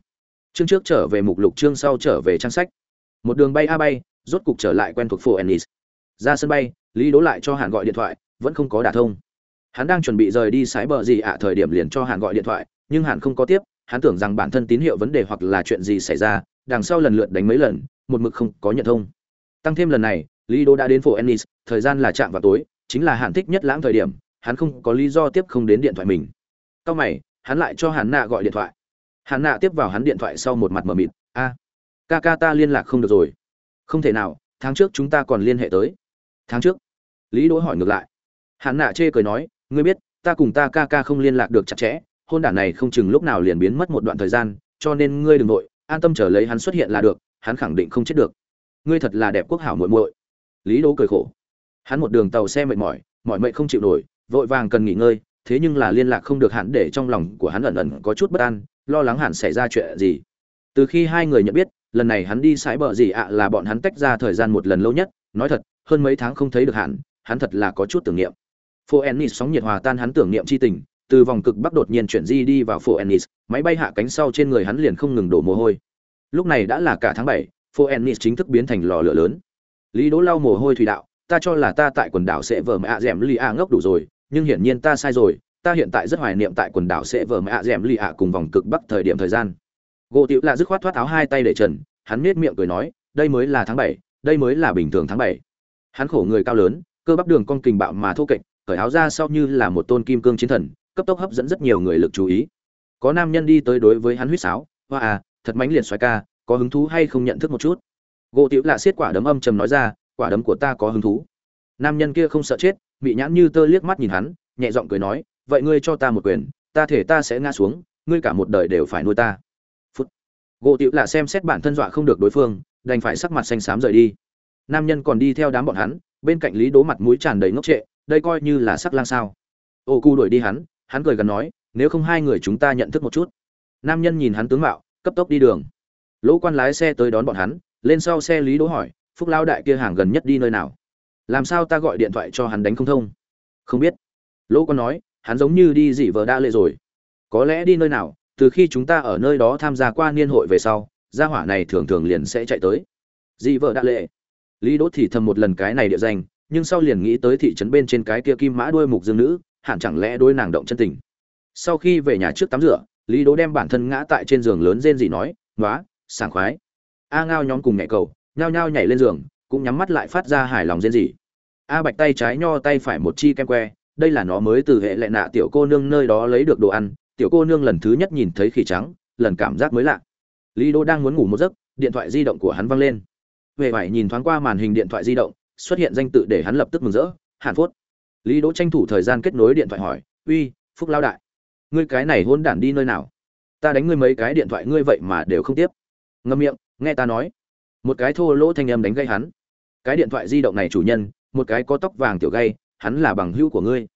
Chương trước trở về mục lục chương sau trở về trang sách. Một đường bay a bay rốt cục trở lại quen thuộc phố ennis. Ra sân bay lý đố lại cho hàn gọi điện thoại vẫn không có đả thông. Hắn đang chuẩn bị rời đi sái bờ gì ạ à, thời điểm liền cho hàn gọi điện thoại nhưng hàn không có tiếp. Hắn tưởng rằng bản thân tín hiệu vấn đề hoặc là chuyện gì xảy ra đằng sau lần lượt đánh mấy lần một mực không có nhận thông. Tăng thêm lần này, lý đô đã đến phố ennis, thời gian là chạm vào tối, chính là hạn thích nhất lãng thời điểm, hắn không có lý do tiếp không đến điện thoại mình. Cao mày, hắn lại cho hàn nạ gọi điện thoại. Hàn nạ tiếp vào hắn điện thoại sau một mặt mờ mịt, a, ca ca ta liên lạc không được rồi. Không thể nào, tháng trước chúng ta còn liên hệ tới. Tháng trước? Lý đỗ hỏi ngược lại. Hàn nạ chê cười nói, ngươi biết, ta cùng ta ca ca không liên lạc được chặt chẽ, hôn đản này không chừng lúc nào liền biến mất một đoạn thời gian, cho nên ngươi đừng nội an tâm chờ lấy hắn xuất hiện là được hắn khẳng định không chết được. Ngươi thật là đẹp quốc hảo muội muội. Lý đỗ cười khổ. Hắn một đường tàu xe mệt mỏi mỏi mệt không chịu nổi, vội vàng cần nghỉ ngơi, thế nhưng là liên lạc không được hắn để trong lòng của hắn ẩn ẩn có chút bất an, lo lắng hẳn xảy ra chuyện gì. Từ khi hai người nhận biết, lần này hắn đi sải bờ gì ạ là bọn hắn tách ra thời gian một lần lâu nhất, nói thật, hơn mấy tháng không thấy được hắn hắn thật là có chút tưởng niệm. Phố ennis sóng nhiệt hòa tan hắn tưởng niệm chi tình, từ vòng cực bắc đột nhiên chuyển di đi vào phố ennis, máy bay hạ cánh sau trên người hắn liền không ngừng đổ mồ hôi lúc này đã là cả tháng bảy phố ennis chính thức biến thành lò lửa lớn. Lý đỗ lau mồ hôi thủy đạo, ta cho là ta tại quần đảo sẽ vờ mẹ ạ dẻm lì ạ ngốc đủ rồi, nhưng hiển nhiên ta sai rồi, ta hiện tại rất hoài niệm tại quần đảo sẽ vờ mẹ ạ dẻm lì ạ cùng vòng cực bắc thời điểm thời gian. Gỗ tiểu là dứt khoát thoát áo hai tay để trần, hắn nết miệng cười nói, đây mới là tháng bảy, đây mới là bình thường tháng bảy. Hắn khổ người cao lớn, cơ bắp đường con kình bạo mà thô kệch, cởi áo ra sau như là một tôn kim cương chiến thần, cấp tốc hấp dẫn rất nhiều người lực chú ý. Có nam nhân đi tới đối với hắn huýt sáo, hoa à thật mãnh liệt xoài ca, có hứng thú hay không nhận thức một chút? Gỗ tiểu lạ xiết quả đấm âm trầm nói ra, quả đấm của ta có hứng thú. Nam nhân kia không sợ chết bị nhãn như tơ liếc mắt nhìn hắn, nhẹ giọng cười nói, vậy ngươi cho ta một quyền, ta thể ta sẽ ngã xuống, ngươi cả một đời đều phải nuôi ta. Phút. Gỗ tiểu lạ xem xét bản thân dọa không được đối phương, đành phải sắc mặt xanh xám rời đi. Nam nhân còn đi theo đám bọn hắn, bên cạnh lý đố mặt mũi tràn đầy ngốc trệ, đây coi như là sắc lang sao. Ô cu đuổi đi hắn hắn cười gần nói, nếu không hai người chúng ta nhận thức một chút. Nam nhân nhìn hắn tướng mạo cấp tốc đi đường. Lỗ quan lái xe tới đón bọn hắn, lên sau xe lý đỗ hỏi, phúc lao đại kia hàng gần nhất đi nơi nào? Làm sao ta gọi điện thoại cho hắn đánh không thông? Không biết. Lỗ quan nói, hắn giống như đi dị vợ đa lệ rồi. Có lẽ đi nơi nào, từ khi chúng ta ở nơi đó tham gia qua niên hội về sau, gia hỏa này thường thường liền sẽ chạy tới. Dị vợ đa lệ. Lý đỗ thì thầm một lần cái này địa danh, nhưng sau liền nghĩ tới thị trấn bên trên cái kia kim mã đuôi mục dương nữ, hẳn chẳng lẽ đôi nàng động chân tình. Sau khi về nhà trước tắm rửa lý đỗ đem bản thân ngã tại trên giường lớn rên gì nói nói sảng khoái. A ngao nhóm cùng nhảy cầu, nhao nhao nhảy lên giường, cũng nhắm mắt lại phát ra hài lòng rên gì a bạch tay trái nho tay phải một chi kem que, đây là nó mới từ hệ lệ nạ tiểu cô nương nơi đó lấy được đồ ăn, tiểu cô nương lần thứ nhất nhìn thấy khỉ trắng, lần cảm giác mới lạ. Lý đỗ đang muốn ngủ một giấc, điện thoại di động của hắn văng lên. Huệ vải nhìn thoáng qua màn hình điện thoại di động, xuất hiện danh tự để hắn lập tức mừng rỡ, hàn phốt. Lý đỗ tranh thủ thời gian kết nối điện thoại hỏi, uy, phúc lao đại ngươi cái này hôn đản đi nơi nào? Ta đánh ngươi mấy cái điện thoại ngươi vậy mà đều không tiếp. Ngâm miệng, nghe ta nói. Một cái thô lỗ thanh âm đánh gây hắn. Cái điện thoại di động này chủ nhân, một cái có tóc vàng tiểu gay, hắn là bằng hữu của ngươi.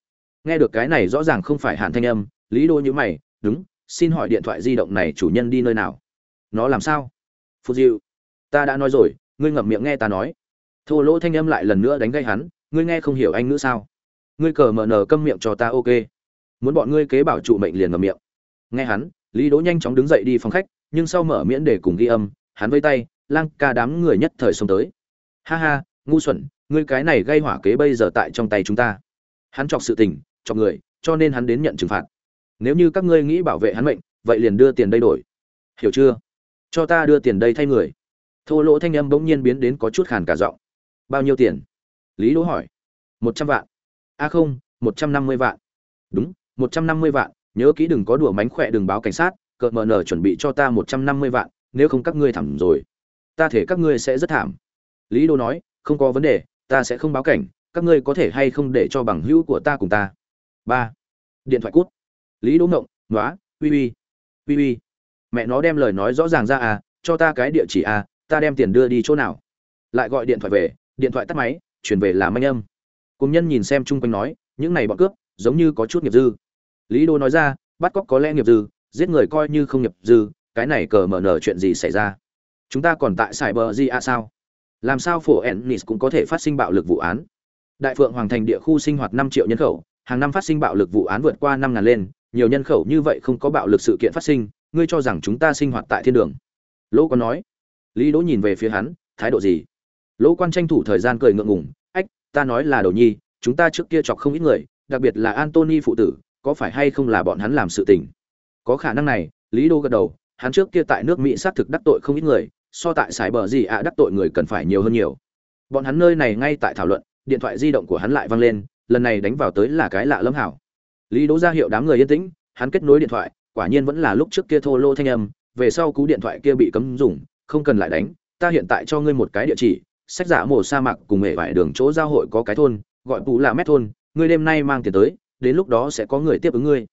Nghe được cái này rõ ràng không phải hàn thanh âm, lý đô như mày, đúng, xin hỏi điện thoại di động này chủ nhân đi nơi nào? Nó làm sao? Phù diệu, ta đã nói rồi, ngươi ngậm miệng nghe ta nói. Thô lỗ thanh âm lại lần nữa đánh gây hắn, ngươi nghe không hiểu anh nữa sao? Ngươi cờ mờ nờ câm miệng cho ta, ok muốn bọn ngươi kế bảo trụ mệnh liền ngậm miệng. Nghe hắn, lý đỗ nhanh chóng đứng dậy đi phòng khách, nhưng sau mở miễn để cùng ghi âm, hắn vây tay, lang ca đám người nhất thời xông tới. Ha ha, ngu xuẩn, ngươi cái này gây hỏa kế bây giờ tại trong tay chúng ta. Hắn chọc sự tình, chọc người, cho nên hắn đến nhận trừng phạt. Nếu như các ngươi nghĩ bảo vệ hắn mệnh, vậy liền đưa tiền đây đổi. Hiểu chưa? Cho ta đưa tiền đây thay người. Thô lỗ thanh âm bỗng nhiên biến đến có chút khàn cả giọng. Bao nhiêu tiền? Lý đỗ hỏi. Một trăm vạn. A không, một trăm năm mươi vạn. Đúng một trăm năm mươi vạn, nhớ kỹ đừng có đùa mánh khỏe, đừng báo cảnh sát cợt mờ nở chuẩn bị cho ta một trăm năm mươi vạn, nếu không các ngươi thảm rồi. Ta thể các ngươi sẽ rất thảm. Lý đô nói, không có vấn đề, ta sẽ không báo cảnh, các ngươi có thể hay không để cho bằng hữu của ta cùng ta. Ba. Điện thoại cút. Lý đỗ ngộng nói uy uy uy uy. Mẹ nó đem lời nói rõ ràng ra à cho ta cái địa chỉ à ta đem tiền đưa đi chỗ nào. Lại gọi điện thoại về, điện thoại tắt máy, chuyển về làm anh âm. Cùng nhân nhìn xem chung quanh nói, những này bọn cướp, giống như có chút nghiệp dư lý đô nói ra, bắt cóc có lẽ nghiệp dư, giết người coi như không nghiệp dư, cái này cờ mở nở chuyện gì xảy ra? Chúng ta còn tại sài bờ gì à sao? Làm sao phổ ennis cũng có thể phát sinh bạo lực vụ án? Đại phượng hoàng thành địa khu sinh hoạt năm triệu nhân khẩu, hàng năm phát sinh bạo lực vụ án vượt qua năm ngàn lên, nhiều nhân khẩu như vậy không có bạo lực sự kiện phát sinh, ngươi cho rằng chúng ta sinh hoạt tại thiên đường? Lỗ có nói. Lý đỗ nhìn về phía hắn, thái độ gì? Lỗ quan tranh thủ thời gian cười ngượng ngùng, ách, ta nói là đồ nhi, chúng ta trước kia chọc không ít người, đặc biệt là antony phụ tử có phải hay không là bọn hắn làm sự tình? Có khả năng này, lý đô gật đầu, hắn trước kia tại nước mỹ xác thực đắc tội không ít người, so tại sài bờ gì ạ đắc tội người cần phải nhiều hơn nhiều. Bọn hắn nơi này ngay tại thảo luận, điện thoại di động của hắn lại vang lên, lần này đánh vào tới là cái lạ lâm hảo. Lý đỗ ra hiệu đám người yên tĩnh, hắn kết nối điện thoại, quả nhiên vẫn là lúc trước kia thô lô thanh âm, về sau cú điện thoại kia bị cấm dùng, không cần lại đánh, ta hiện tại cho ngươi một cái địa chỉ, sách giả mổ sa mạc cùng hệ vải đường chỗ giao hội có cái thôn, gọi tụ là mét thôn, ngươi đêm nay mang tiền tới đến lúc đó sẽ có người tiếp ứng ngươi.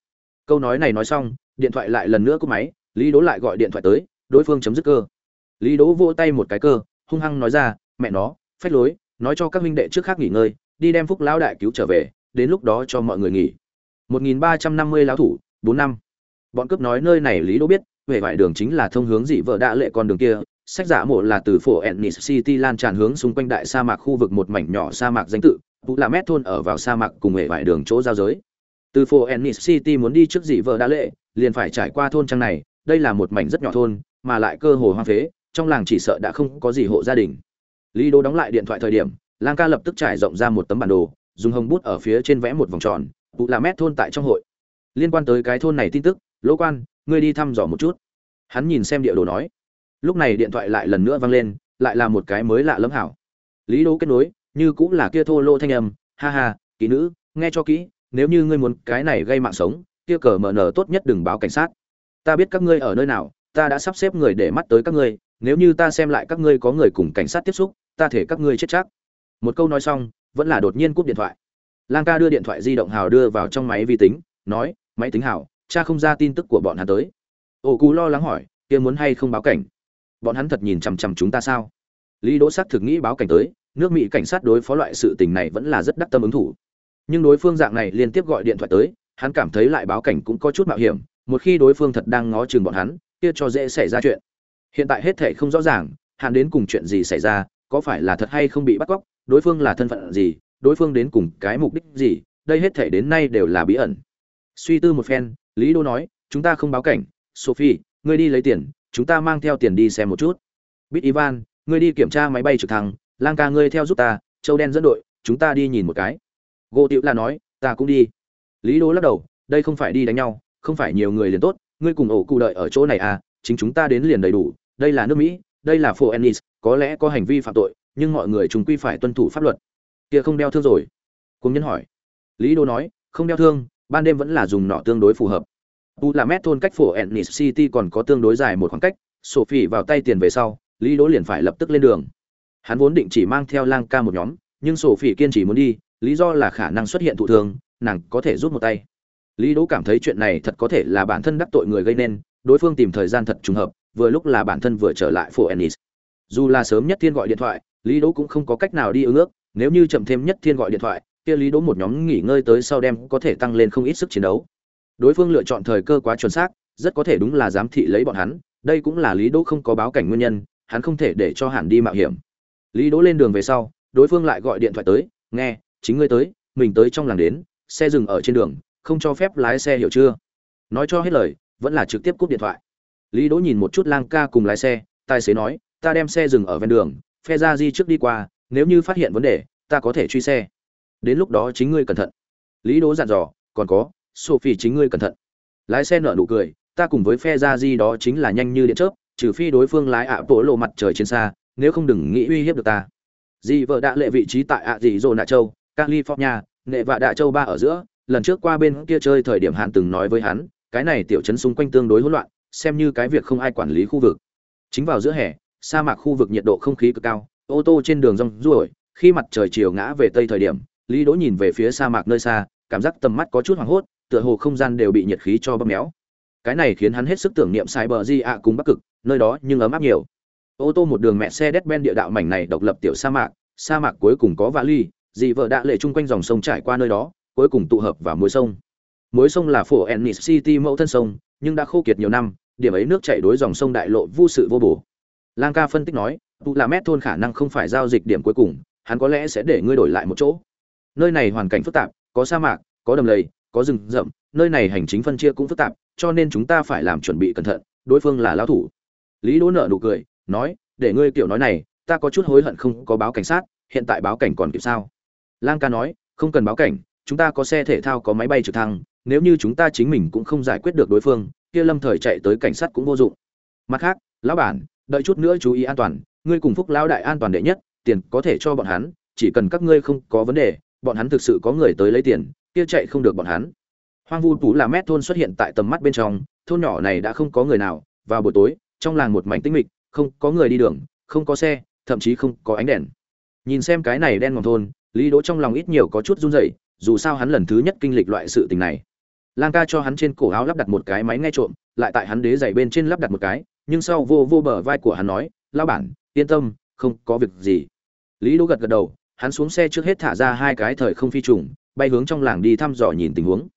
Câu nói này nói xong, điện thoại lại lần nữa cúp máy, lý đỗ lại gọi điện thoại tới, đối phương chấm dứt cơ. Lý đỗ vỗ tay một cái cơ, hung hăng nói ra, mẹ nó, phách lối, nói cho các huynh đệ trước khác nghỉ ngơi, đi đem phúc lão đại cứu trở về, đến lúc đó cho mọi người nghỉ. 1350 lão thủ 4 năm. Bọn cướp nói nơi này lý đỗ biết về vải đường chính là thông hướng dị vợ đã lệ con đường kia, sách giả mộ là từ phổ ennis city lan tràn hướng xung quanh đại sa mạc khu vực một mảnh nhỏ sa mạc danh tự vụ là mét thôn ở vào sa mạc cùng hệ vải đường chỗ giao giới. Từ phố ennis city muốn đi trước dị vợ đã lệ, liền phải trải qua thôn trang này, đây là một mảnh rất nhỏ thôn, mà lại cơ hồ hoang phế, trong làng chỉ sợ đã không có gì hộ gia đình. Lý đô đóng lại điện thoại thời điểm, lang ca lập tức trải rộng ra một tấm bản đồ, dùng hồng bút ở phía trên vẽ một vòng tròn vụ là mét thôn tại trong hội. Liên quan tới cái thôn này tin tức lỗ quan, ngươi đi thăm dò một chút. Hắn nhìn xem địa đồ nói. Lúc này điện thoại lại lần nữa vang lên, lại là một cái mới lạ lẫm hảo. Lý đô kết nối như cũng là kia thô lô thanh âm, ha ha, kỹ nữ, nghe cho kỹ, nếu như ngươi muốn cái này gây mạng sống, kia cờ mở nở tốt nhất đừng báo cảnh sát. Ta biết các ngươi ở nơi nào, ta đã sắp xếp người để mắt tới các ngươi, nếu như ta xem lại các ngươi có người cùng cảnh sát tiếp xúc, ta thể các ngươi chết chắc. Một câu nói xong, vẫn là đột nhiên cúp điện thoại. Lang ca đưa điện thoại di động hào đưa vào trong máy vi tính, nói, máy tính hào, cha không ra tin tức của bọn hắn tới. Ô cú lo lắng hỏi, kia muốn hay không báo cảnh? Bọn hắn thật nhìn chằm chằm chúng ta sao? Lý đỗ xác thực nghĩ báo cảnh tới nước mỹ cảnh sát đối phó loại sự tình này vẫn là rất đắc tâm ứng thủ. Nhưng đối phương dạng này liên tiếp gọi điện thoại tới, hắn cảm thấy lại báo cảnh cũng có chút mạo hiểm, một khi đối phương thật đang ngó chừng bọn hắn, kia cho dễ xảy ra chuyện. Hiện tại hết thể không rõ ràng, hắn đến cùng chuyện gì xảy ra, có phải là thật hay không bị bắt cóc, đối phương là thân phận gì, đối phương đến cùng cái mục đích gì, đây hết thể đến nay đều là bí ẩn. Suy tư một phen, lý đô nói, chúng ta không báo cảnh, sophie, ngươi đi lấy tiền, chúng ta mang theo tiền đi xem một chút. Bít ivan, ngươi đi kiểm tra máy bay trực thăng lang ca ngươi theo giúp ta, châu đen dẫn đội, chúng ta đi nhìn một cái. Gỗ tiểu là nói, ta cũng đi. Lý đô lắc đầu, đây không phải đi đánh nhau, không phải nhiều người liền tốt, ngươi cùng ổ cụ đợi ở chỗ này à chính chúng ta đến liền đầy đủ, đây là nước mỹ, đây là phố ennis, có lẽ có hành vi phạm tội, nhưng mọi người chúng quy phải tuân thủ pháp luật. Kia không đeo thương rồi. Cùng nhân hỏi. Lý đô nói, không đeo thương, ban đêm vẫn là dùng nọ tương đối phù hợp. Tu là mét thôn cách phố ennis city còn có tương đối dài một khoảng cách, sophie vào tay tiền về sau, lý Đô liền phải lập tức lên đường hắn vốn định chỉ mang theo lang ca một nhóm, nhưng sophie kiên trì muốn đi, lý do là khả năng xuất hiện thụ thương, nàng có thể rút một tay. Lý đỗ cảm thấy chuyện này thật có thể là bản thân đắc tội người gây nên, đối phương tìm thời gian thật trùng hợp, vừa lúc là bản thân vừa trở lại phố ennis. Dù là sớm nhất thiên gọi điện thoại, lý đỗ cũng không có cách nào đi ứng ước, nếu như chậm thêm nhất thiên gọi điện thoại, kia lý đỗ một nhóm nghỉ ngơi tới sau đêm có thể tăng lên không ít sức chiến đấu. Đối phương lựa chọn thời cơ quá chuẩn xác, rất có thể đúng là giám thị lấy bọn hắn, đây cũng là lý đỗ không có báo cảnh nguyên nhân, hắn không thể để cho hẳn đi mạo hiểm lý đỗ lên đường về sau, đối phương lại gọi điện thoại tới, nghe, chính ngươi tới, mình tới trong làng đến, xe dừng ở trên đường, không cho phép lái xe hiểu chưa? Nói cho hết lời, vẫn là trực tiếp cúp điện thoại. Lý đỗ nhìn một chút lang ca cùng lái xe, tài xế nói, ta đem xe dừng ở ven đường, phe ra di trước đi qua, nếu như phát hiện vấn đề, ta có thể truy xe. Đến lúc đó chính ngươi cẩn thận. Lý đỗ dặn dò, còn có, sophie chính ngươi cẩn thận. Lái xe nở nụ cười, ta cùng với phe ra di đó chính là nhanh như điện chớp, trừ phi đối phương lái ạ bộ lộ mặt trời trên xa nếu không đừng nghĩ uy hiếp được ta. Dì vợ đã lệ vị trí tại ạ dì dỗ nạ châu, california, nệ vạ đạ châu ba ở giữa, lần trước qua bên kia chơi thời điểm hạn từng nói với hắn, cái này tiểu trấn xung quanh tương đối hỗn loạn, xem như cái việc không ai quản lý khu vực. Chính vào giữa hè, sa mạc khu vực nhiệt độ không khí cực cao, ô tô trên đường rong ruổi, khi mặt trời chiều ngã về tây thời điểm, lý đỗ nhìn về phía sa mạc nơi xa, cảm giác tầm mắt có chút hoảng hốt, tựa hồ không gian đều bị nhiệt khí cho bóp méo. Cái này khiến hắn hết sức tưởng niệm sai bờ di ạ cùng bắc cực, nơi đó nhưng ấm áp nhiều ô tô một đường mẹ xe đét ben địa đạo mảnh này độc lập tiểu sa mạc sa mạc cuối cùng có vali, dị vợ đã lệ chung quanh dòng sông trải qua nơi đó, cuối cùng tụ hợp vào muối sông. Muối sông là phổ ennis city mẫu thân sông, nhưng đã khô kiệt nhiều năm, điểm ấy nước chảy đối dòng sông đại lộ vô sự vô bổ. Lang ca phân tích nói, tụ là mét thôn khả năng không phải giao dịch điểm cuối cùng, hắn có lẽ sẽ để ngươi đổi lại một chỗ. Nơi này hoàn cảnh phức tạp, có sa mạc, có đầm lầy, có rừng rậm, nơi này hành chính phân chia cũng phức tạp, cho nên chúng ta phải làm chuẩn bị cẩn thận, đối phương là lão thủ. Lý đỗ nợ nụ cười nói, để ngươi kiểu nói này, ta có chút hối hận không có báo cảnh sát, hiện tại báo cảnh còn kịp sao? Lang ca nói, không cần báo cảnh, chúng ta có xe thể thao có máy bay trực thăng, nếu như chúng ta chính mình cũng không giải quyết được đối phương, kia lâm thời chạy tới cảnh sát cũng vô dụng. Mặt khác, lão bản, đợi chút nữa chú ý an toàn, ngươi cùng phúc lão đại an toàn đệ nhất, tiền có thể cho bọn hắn, chỉ cần các ngươi không có vấn đề, bọn hắn thực sự có người tới lấy tiền, kia chạy không được bọn hắn. Hoang vu tú là mét thôn xuất hiện tại tầm mắt bên trong, thôn nhỏ này đã không có người nào, vào buổi tối, trong làng một mảnh tĩnh mịch không có người đi đường, không có xe, thậm chí không có ánh đèn. Nhìn xem cái này đen ngòm thôn, lý đỗ trong lòng ít nhiều có chút run rẩy, dù sao hắn lần thứ nhất kinh lịch loại sự tình này. Lang ca cho hắn trên cổ áo lắp đặt một cái máy nghe trộm, lại tại hắn đế giày bên trên lắp đặt một cái, nhưng sau vô vô bờ vai của hắn nói lao bản, yên tâm, không có việc gì. Lý đỗ gật gật đầu, hắn xuống xe trước hết thả ra hai cái thời không phi trùng, bay hướng trong làng đi thăm dò nhìn tình huống.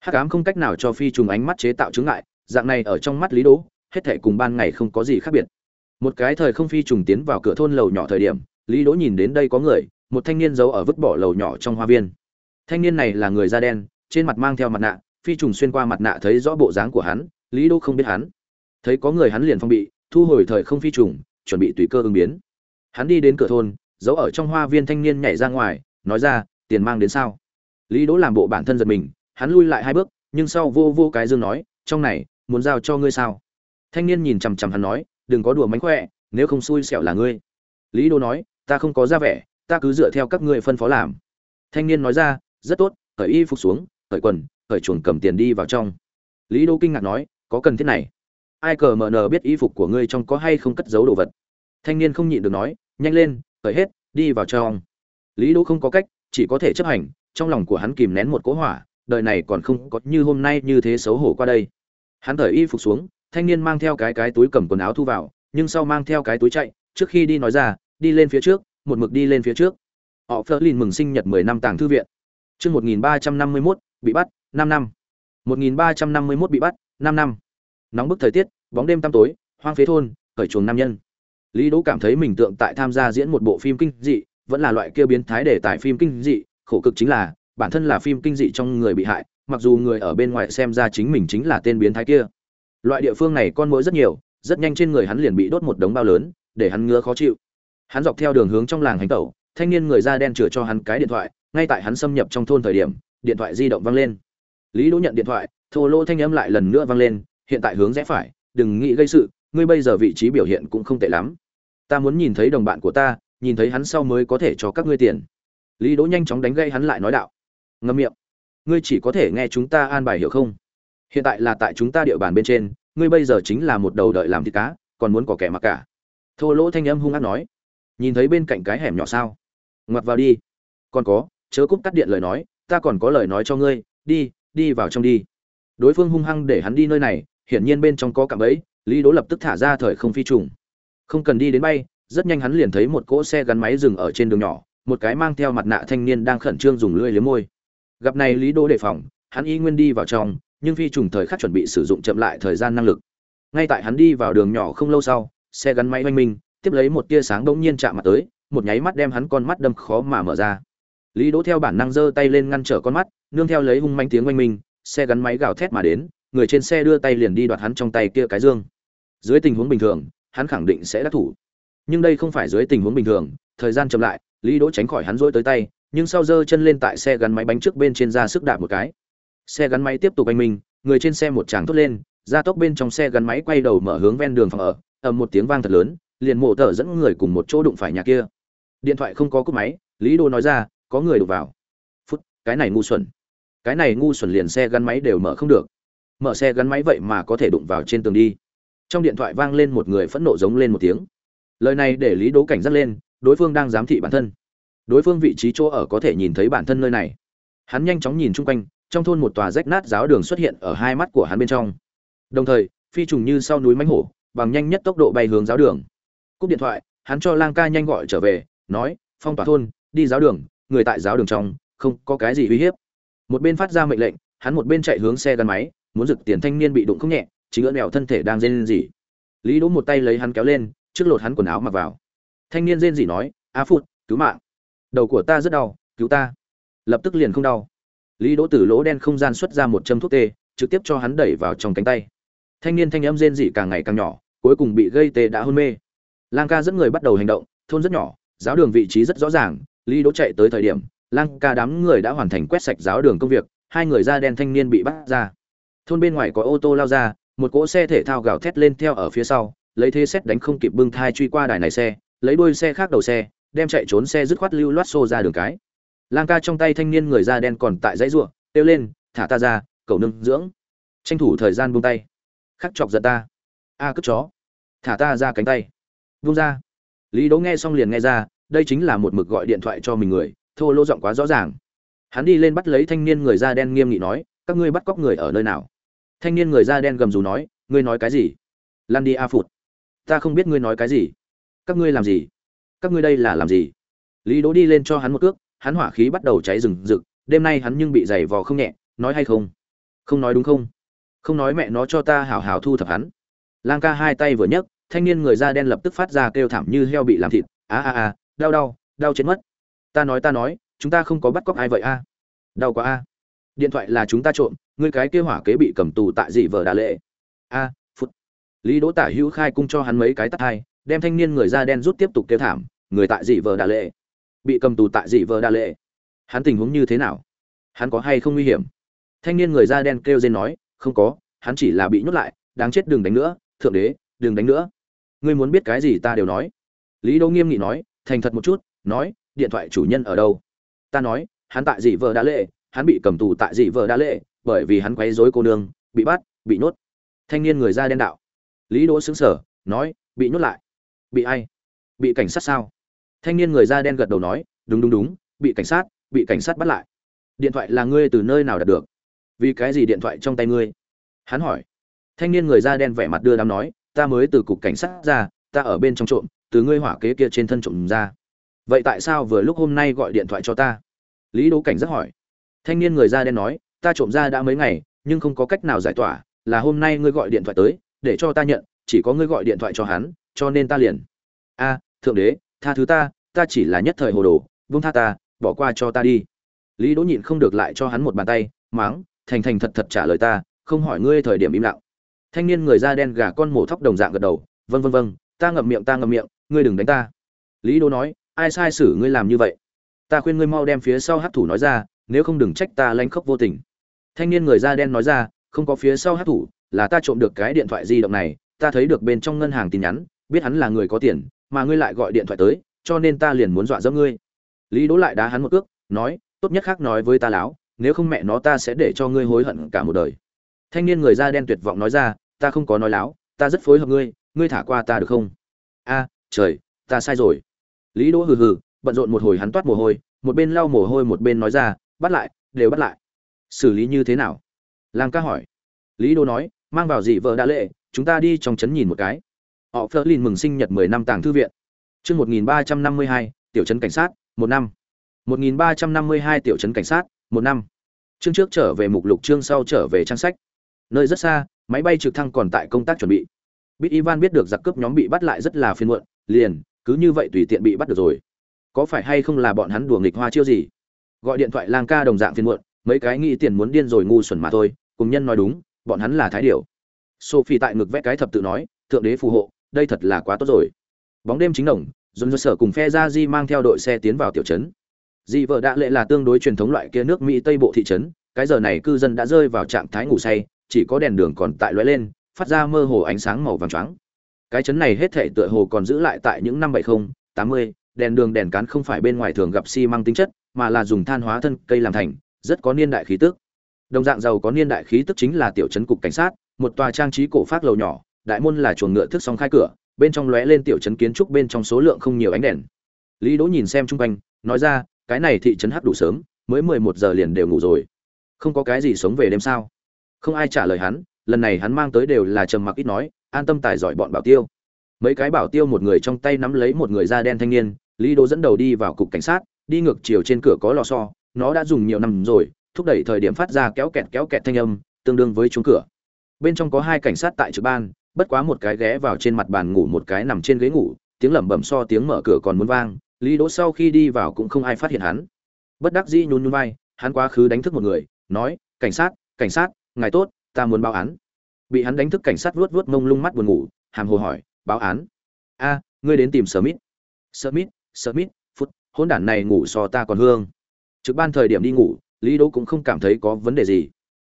Hắc ám không cách nào cho phi trùng ánh mắt chế tạo chứng ngại, dạng này ở trong mắt lý đỗ, hết thể cùng ban ngày không có gì khác biệt một cái thời không phi trùng tiến vào cửa thôn lầu nhỏ thời điểm, lý đỗ nhìn đến đây có người, một thanh niên giấu ở vứt bỏ lầu nhỏ trong hoa viên. Thanh niên này là người da đen, trên mặt mang theo mặt nạ, phi trùng xuyên qua mặt nạ thấy rõ bộ dáng của hắn, lý đỗ không biết hắn. Thấy có người hắn liền phong bị, thu hồi thời không phi trùng, chuẩn bị tùy cơ ứng biến. Hắn đi đến cửa thôn, giấu ở trong hoa viên thanh niên nhảy ra ngoài, nói ra, tiền mang đến sao? Lý đỗ làm bộ bản thân giật mình, hắn lui lại hai bước, nhưng sau vô vô cái dương nói, trong này, muốn giao cho ngươi sao? Thanh niên nhìn chằm chằm hắn nói đừng có đùa mánh khỏe, nếu không xui xẻo là ngươi. Lý đỗ nói, ta không có ra vẻ, ta cứ dựa theo các ngươi phân phó làm. Thanh niên nói ra, rất tốt, cởi y phục xuống, cởi quần, cởi chuồng cầm tiền đi vào trong. Lý đỗ kinh ngạc nói, có cần thiết này? Ai cờ mờ nờ biết y phục của ngươi trong có hay không cất giấu đồ vật? Thanh niên không nhịn được nói, nhanh lên, cởi hết, đi vào trong. Lý đỗ không có cách, chỉ có thể chấp hành, trong lòng của hắn kìm nén một cỗ hỏa, đời này còn không có như hôm nay như thế xấu hổ qua đây. Hắn cởi y phục xuống thanh niên mang theo cái cái túi cầm quần áo thu vào, nhưng sau mang theo cái túi chạy, trước khi đi nói ra, đi lên phía trước, một mực đi lên phía trước. Họ phớt lên mừng sinh nhật mười năm tàng thư viện. Chương một nghìn ba trăm năm mươi mốt, bị bắt, năm năm. Một nghìn ba trăm năm mươi mốt bị bắt, năm năm. Nóng bức thời tiết, bóng đêm tăm tối, hoang phế thôn, khởi chuồng nam nhân. Lý đỗ cảm thấy mình tượng tại tham gia diễn một bộ phim kinh dị, vẫn là loại kia biến thái để tải phim kinh dị, khổ cực chính là, bản thân là phim kinh dị trong người bị hại, mặc dù người ở bên ngoài xem ra chính mình chính là tên biến thái kia loại địa phương này con mũi rất nhiều, rất nhanh trên người hắn liền bị đốt một đống bao lớn, để hắn ngứa khó chịu. Hắn dọc theo đường hướng trong làng hành tẩu, thanh niên người da đen chừa cho hắn cái điện thoại, ngay tại hắn xâm nhập trong thôn thời điểm, điện thoại di động vang lên. Lý đỗ nhận điện thoại, thô lỗ thanh âm lại lần nữa vang lên, hiện tại hướng rẽ phải, đừng nghĩ gây sự, ngươi bây giờ vị trí biểu hiện cũng không tệ lắm. Ta muốn nhìn thấy đồng bạn của ta, nhìn thấy hắn sau mới có thể cho các ngươi tiền. Lý đỗ nhanh chóng đánh gây hắn lại nói đạo. Ngâm miệng. Ngươi chỉ có thể nghe chúng ta an bài hiểu không? Hiện tại là tại chúng ta địa bàn bên trên, ngươi bây giờ chính là một đầu đợi làm thịt cá, còn muốn có kẻ mặc cả. Thô lỗ thanh âm hung ác nói. Nhìn thấy bên cạnh cái hẻm nhỏ sao? Ngoặt vào đi. Còn có, chớ cúp cắt điện lời nói, ta còn có lời nói cho ngươi, đi đi vào trong đi. Đối phương hung hăng để hắn đi nơi này, hiển nhiên bên trong có cạm ấy. lý đỗ lập tức thả ra thời không phi trùng. Không cần đi đến bay, rất nhanh hắn liền thấy một cỗ xe gắn máy dừng ở trên đường nhỏ, một cái mang theo mặt nạ thanh niên đang khẩn trương dùng lưỡi liếm môi. Gặp này lý đỗ đề phòng, hắn y nguyên đi vào trong nhưng phi trùng thời khắc chuẩn bị sử dụng chậm lại thời gian năng lực. Ngay tại hắn đi vào đường nhỏ không lâu sau, xe gắn máy oanh minh, tiếp lấy một tia sáng bỗng nhiên chạm mặt tới, một nháy mắt đem hắn con mắt đâm khó mà mở ra. Lý đỗ theo bản năng giơ tay lên ngăn trở con mắt, nương theo lấy hung manh tiếng oanh minh, xe gắn máy gào thét mà đến, người trên xe đưa tay liền đi đoạt hắn trong tay kia cái dương. Dưới tình huống bình thường, hắn khẳng định sẽ đắc thủ. Nhưng đây không phải dưới tình huống bình thường, thời gian chậm lại, lý đỗ tránh khỏi hắn rỗi tới tay, nhưng sau giơ chân lên tại xe gắn máy bánh trước bên trên ra sức đạp một cái xe gắn máy tiếp tục anh minh, người trên xe một tràng thốt lên ra tốc bên trong xe gắn máy quay đầu mở hướng ven đường phòng ở, ầm một tiếng vang thật lớn, liền mộ tờ dẫn người cùng một chỗ đụng phải nhà kia. Điện thoại không có cúp máy, lý đô nói ra, có người đụng vào. Phút, cái này ngu xuẩn. Cái này ngu xuẩn liền xe gắn máy đều mở không được. Mở xe gắn máy vậy mà có thể đụng vào trên tường đi. Trong điện thoại vang lên một người phẫn nộ giống lên một tiếng. Lời này để lý đố cảnh giác lên, đối phương đang giám thị bản thân. Đối phương vị trí chỗ ở có thể nhìn thấy bản thân nơi này. Hắn nhanh chóng nhìn chung quanh trong thôn một tòa rách nát giáo đường xuất hiện ở hai mắt của hắn bên trong. Đồng thời, phi trùng như sau núi mánh hổ, bằng nhanh nhất tốc độ bay hướng giáo đường. Cúp điện thoại, hắn cho lang ca nhanh gọi trở về, nói, phong tỏa thôn, đi giáo đường, người tại giáo đường trong, không có cái gì uy hiếp. Một bên phát ra mệnh lệnh, hắn một bên chạy hướng xe gắn máy, muốn rực tiền thanh niên bị đụng không nhẹ chính ưỡn mèo thân thể đang rên rỉ. Lý đỗ một tay lấy hắn kéo lên, trước lột hắn quần áo mặc vào. Thanh niên rên rỉ nói, a phụt, cứu mạng. Đầu của ta rất đau, cứu ta. Lập tức liền không đau lý đỗ từ lỗ đen không gian xuất ra một châm thuốc tê, trực tiếp cho hắn đẩy vào trong cánh tay. Thanh niên thanh âm rên rỉ càng ngày càng nhỏ, cuối cùng bị gây tê đã hôn mê. Lang ca dẫn người bắt đầu hành động, thôn rất nhỏ, giáo đường vị trí rất rõ ràng. Lý đỗ chạy tới thời điểm, lang ca đám người đã hoàn thành quét sạch giáo đường công việc, hai người da đen thanh niên bị bắt ra. Thôn bên ngoài có ô tô lao ra, một cỗ xe thể thao gào thét lên theo ở phía sau, lấy thế xét đánh không kịp bưng thai truy qua đài này xe, lấy đuôi xe khác đầu xe, đem chạy trốn xe dứt khoát lưu loát xô ra đường cái lang ca trong tay thanh niên người da đen còn tại dãy ruộng, kêu lên, thả ta ra, cầu nương dưỡng. Tranh thủ thời gian buông tay. Khắc chọc giận ta. A cất chó, thả ta ra cánh tay. Buông ra. Lý đỗ nghe xong liền nghe ra, đây chính là một mực gọi điện thoại cho mình người, thô lỗ giọng quá rõ ràng. Hắn đi lên bắt lấy thanh niên người da đen nghiêm nghị nói, các ngươi bắt cóc người ở nơi nào? Thanh niên người da đen gầm dù nói, ngươi nói cái gì? Lan đi a phụt. Ta không biết ngươi nói cái gì. Các ngươi làm gì? Các ngươi đây là làm gì? Lý đỗ đi lên cho hắn một cước hắn hỏa khí bắt đầu cháy rừng rực, đêm nay hắn nhưng bị giày vò không nhẹ, nói hay không? Không nói đúng không? Không nói mẹ nó cho ta hảo hảo thu thập hắn. Lang ca hai tay vừa nhấc, thanh niên người da đen lập tức phát ra kêu thảm như heo bị làm thịt, a a a, đau đau đau chết mất. Ta nói ta nói, chúng ta không có bắt cóc ai vậy a? Đau quá a. Điện thoại là chúng ta trộm, ngươi cái kêu hỏa kế bị cầm tù tại dị vờ đà lệ. A phút lý đỗ tả hữu khai cung cho hắn mấy cái tắt hai, đem thanh niên người da đen rút tiếp tục kêu thảm, người tại dị vờ đà lệ bị cầm tù tại dị vợ đà lệ. Hắn tình huống như thế nào? Hắn có hay không nguy hiểm? Thanh niên người da đen kêu dên nói, không có, hắn chỉ là bị nhốt lại, đáng chết đừng đánh nữa, thượng đế, đừng đánh nữa. Ngươi muốn biết cái gì ta đều nói. Lý đỗ nghiêm nghị nói, thành thật một chút, nói, điện thoại chủ nhân ở đâu? Ta nói, hắn tại dị vợ đa lệ, hắn bị cầm tù tại dị vợ đa lệ, bởi vì hắn quấy rối cô nương, bị bắt, bị nhốt. Thanh niên người da đen đạo. Lý đỗ xứng sở nói, bị nhốt lại? Bị ai? Bị cảnh sát sao? Thanh niên người da đen gật đầu nói, đúng đúng đúng, bị cảnh sát, bị cảnh sát bắt lại. Điện thoại là ngươi từ nơi nào đạt được? Vì cái gì điện thoại trong tay ngươi? Hắn hỏi. Thanh niên người da đen vẻ mặt đưa đám nói, ta mới từ cục cảnh sát ra, ta ở bên trong trộm, từ ngươi hỏa kế kia trên thân trộm ra. Vậy tại sao vừa lúc hôm nay gọi điện thoại cho ta? Lý đỗ cảnh rất hỏi. Thanh niên người da đen nói, ta trộm ra đã mấy ngày, nhưng không có cách nào giải tỏa, là hôm nay ngươi gọi điện thoại tới, để cho ta nhận, chỉ có ngươi gọi điện thoại cho hắn, cho nên ta liền. A, thượng đế, tha thứ ta ta chỉ là nhất thời hồ đồ vung tha ta, bỏ qua cho ta đi. Lý đỗ nhịn không được lại cho hắn một bàn tay máng thành thành thật thật trả lời ta, không hỏi ngươi thời điểm im lặng. Thanh niên người da đen gà con mổ thóc đồng dạng gật đầu vân vân vân ta ngậm miệng, ta ngậm miệng, ngươi đừng đánh ta. Lý đỗ nói, ai sai xử ngươi làm như vậy? Ta khuyên ngươi mau đem phía sau hát thủ nói ra, nếu không đừng trách ta lanh khóc vô tình. Thanh niên người da đen nói ra, không có phía sau hát thủ, là ta trộm được cái điện thoại di động này, ta thấy được bên trong ngân hàng tin nhắn, biết hắn là người có tiền, mà ngươi lại gọi điện thoại tới cho nên ta liền muốn dọa dẫm ngươi. Lý đỗ lại đá hắn một cước, nói, tốt nhất khác nói với ta láo, nếu không mẹ nó ta sẽ để cho ngươi hối hận cả một đời. Thanh niên người da đen tuyệt vọng nói ra, ta không có nói láo, ta rất phối hợp ngươi ngươi thả qua ta được không? A, trời, ta sai rồi. Lý đỗ hừ hừ, bận rộn một hồi hắn toát mồ hôi, một bên lau mồ hôi một bên nói ra, bắt lại, đều bắt lại. Xử lý như thế nào? Lang ca hỏi. Lý đỗ nói, mang vào dị vợ đã lệ, chúng ta đi trong trấn nhìn một cái. Họ phớt lên mừng sinh nhật mười năm tàng thư viện chương một nghìn ba trăm năm mươi hai, tiểu trấn cảnh sát, một năm. một nghìn ba trăm năm mươi hai, tiểu trấn cảnh sát, một năm. Chương trước trở về mục lục, chương sau trở về trang sách. Nơi rất xa, máy bay trực thăng còn tại công tác chuẩn bị. Biết ivan biết được giặc cướp nhóm bị bắt lại rất là phiền muộn, liền, cứ như vậy tùy tiện bị bắt được rồi. Có phải hay không là bọn hắn đùa nghịch hoa chiêu gì? Gọi điện thoại lang ca đồng dạng phiền muộn, mấy cái nghĩ tiền muốn điên rồi ngu xuẩn mà thôi, cùng nhân nói đúng, bọn hắn là thái điểu. Sophie tại ngực vẽ cái thập tự nói, thượng đế phù hộ, đây thật là quá tốt rồi bóng đêm chính đồng dồn dơ sở cùng phe ra di mang theo đội xe tiến vào tiểu trấn. Di vợ đã lệ là tương đối truyền thống loại kia nước mỹ tây bộ thị trấn, cái giờ này cư dân đã rơi vào trạng thái ngủ say, chỉ có đèn đường còn tại lóe lên, phát ra mơ hồ ánh sáng màu vàng trắng cái trấn này hết thể tựa hồ còn giữ lại tại những năm bảy mươi tám mươi, đèn đường đèn cán không phải bên ngoài thường gặp xi măng tính chất, mà là dùng than hóa thân cây làm thành, rất có niên đại khí tức. Đồng dạng giàu có niên đại khí tức chính là tiểu trấn cục cảnh sát, một tòa trang trí cổ phát lầu nhỏ, đại môn là chuồng ngựa thức song khai cửa bên trong lóe lên tiểu trấn kiến trúc bên trong số lượng không nhiều ánh đèn. Lý đỗ nhìn xem chung quanh, nói ra, cái này thị trấn hắc đủ sớm, mới mười một giờ liền đều ngủ rồi. Không có cái gì sống về đêm sao? Không ai trả lời hắn, lần này hắn mang tới đều là trầm mặc ít nói, an tâm tài giỏi bọn bảo tiêu. Mấy cái bảo tiêu một người trong tay nắm lấy một người da đen thanh niên, lý đỗ dẫn đầu đi vào cục cảnh sát, đi ngược chiều trên cửa có lò xo, nó đã dùng nhiều năm rồi, thúc đẩy thời điểm phát ra kéo kẹt kéo kẹt thanh âm, tương đương với chuông cửa. Bên trong có hai cảnh sát tại trực ban bất quá một cái ghé vào trên mặt bàn ngủ, một cái nằm trên ghế ngủ, tiếng lẩm bẩm so tiếng mở cửa còn muốn vang, lý đỗ sau khi đi vào cũng không ai phát hiện hắn. Bất đắc dĩ nhún nhún vai, hắn quá khứ đánh thức một người, nói, cảnh sát cảnh sát, ngài tốt, ta muốn báo án. Bị hắn đánh thức, cảnh sát vuốt vuốt mông lung mắt buồn ngủ, hàm hồ hỏi, báo án? A, ngươi đến tìm smith. Smith smith, phút hôn đản này ngủ so ta còn hương. Trực ban thời điểm đi ngủ, lý đỗ cũng không cảm thấy có vấn đề gì.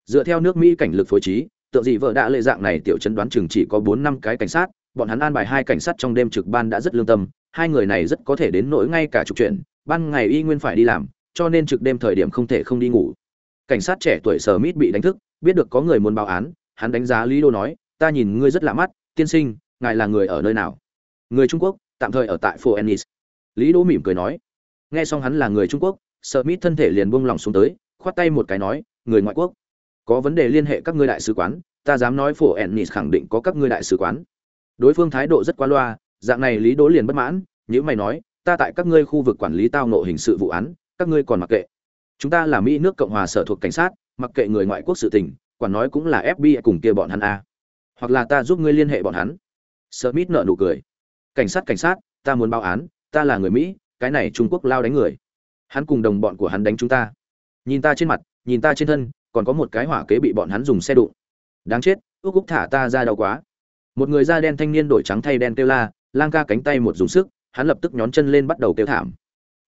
Dựa theo nước mỹ cảnh lực phối trí tượng gì vợ đã lệ dạng này, tiểu chấn đoán chừng chỉ có bốn năm cái cảnh sát, bọn hắn an bài hai cảnh sát trong đêm trực ban đã rất lương tâm, hai người này rất có thể đến nỗi ngay cả trục chuyện ban ngày y nguyên phải đi làm, cho nên trực đêm thời điểm không thể không đi ngủ. Cảnh sát trẻ tuổi sở mít bị đánh thức, biết được có người muốn báo án, hắn đánh giá lý đô nói, ta nhìn ngươi rất lạ mắt, tiên sinh, ngài là người ở nơi nào? Người trung quốc, tạm thời ở tại phố ennis lý đô mỉm cười nói. Nghe xong hắn là người trung quốc, sở mít thân thể liền buông lỏng xuống tới, khoát tay một cái nói, người ngoại quốc có vấn đề liên hệ các ngươi đại sứ quán, ta dám nói phố ennis khẳng định có các ngươi đại sứ quán. Đối phương thái độ rất quá loa, dạng này lý đỗ liền bất mãn nếu mày nói, ta tại các ngươi khu vực quản lý tao nộ hình sự vụ án, các ngươi còn mặc kệ. Chúng ta là mỹ nước cộng hòa sở thuộc cảnh sát, mặc kệ người ngoại quốc sự tình, quản nói cũng là fbi cùng kia bọn hắn a. Hoặc là ta giúp ngươi liên hệ bọn hắn. Smith nợ nụ cười. Cảnh sát cảnh sát, ta muốn báo án, ta là người mỹ, cái này trung quốc lao đánh người. Hắn cùng đồng bọn của hắn đánh chúng ta. Nhìn ta trên mặt, nhìn ta trên thân còn có một cái hỏa kế bị bọn hắn dùng xe đụng. Đáng chết, ước úc thả ta ra đau quá. Một người da đen thanh niên đổi trắng thay đen kêu la, lang ca cánh tay một dùng sức, hắn lập tức nhón chân lên bắt đầu kêu thảm.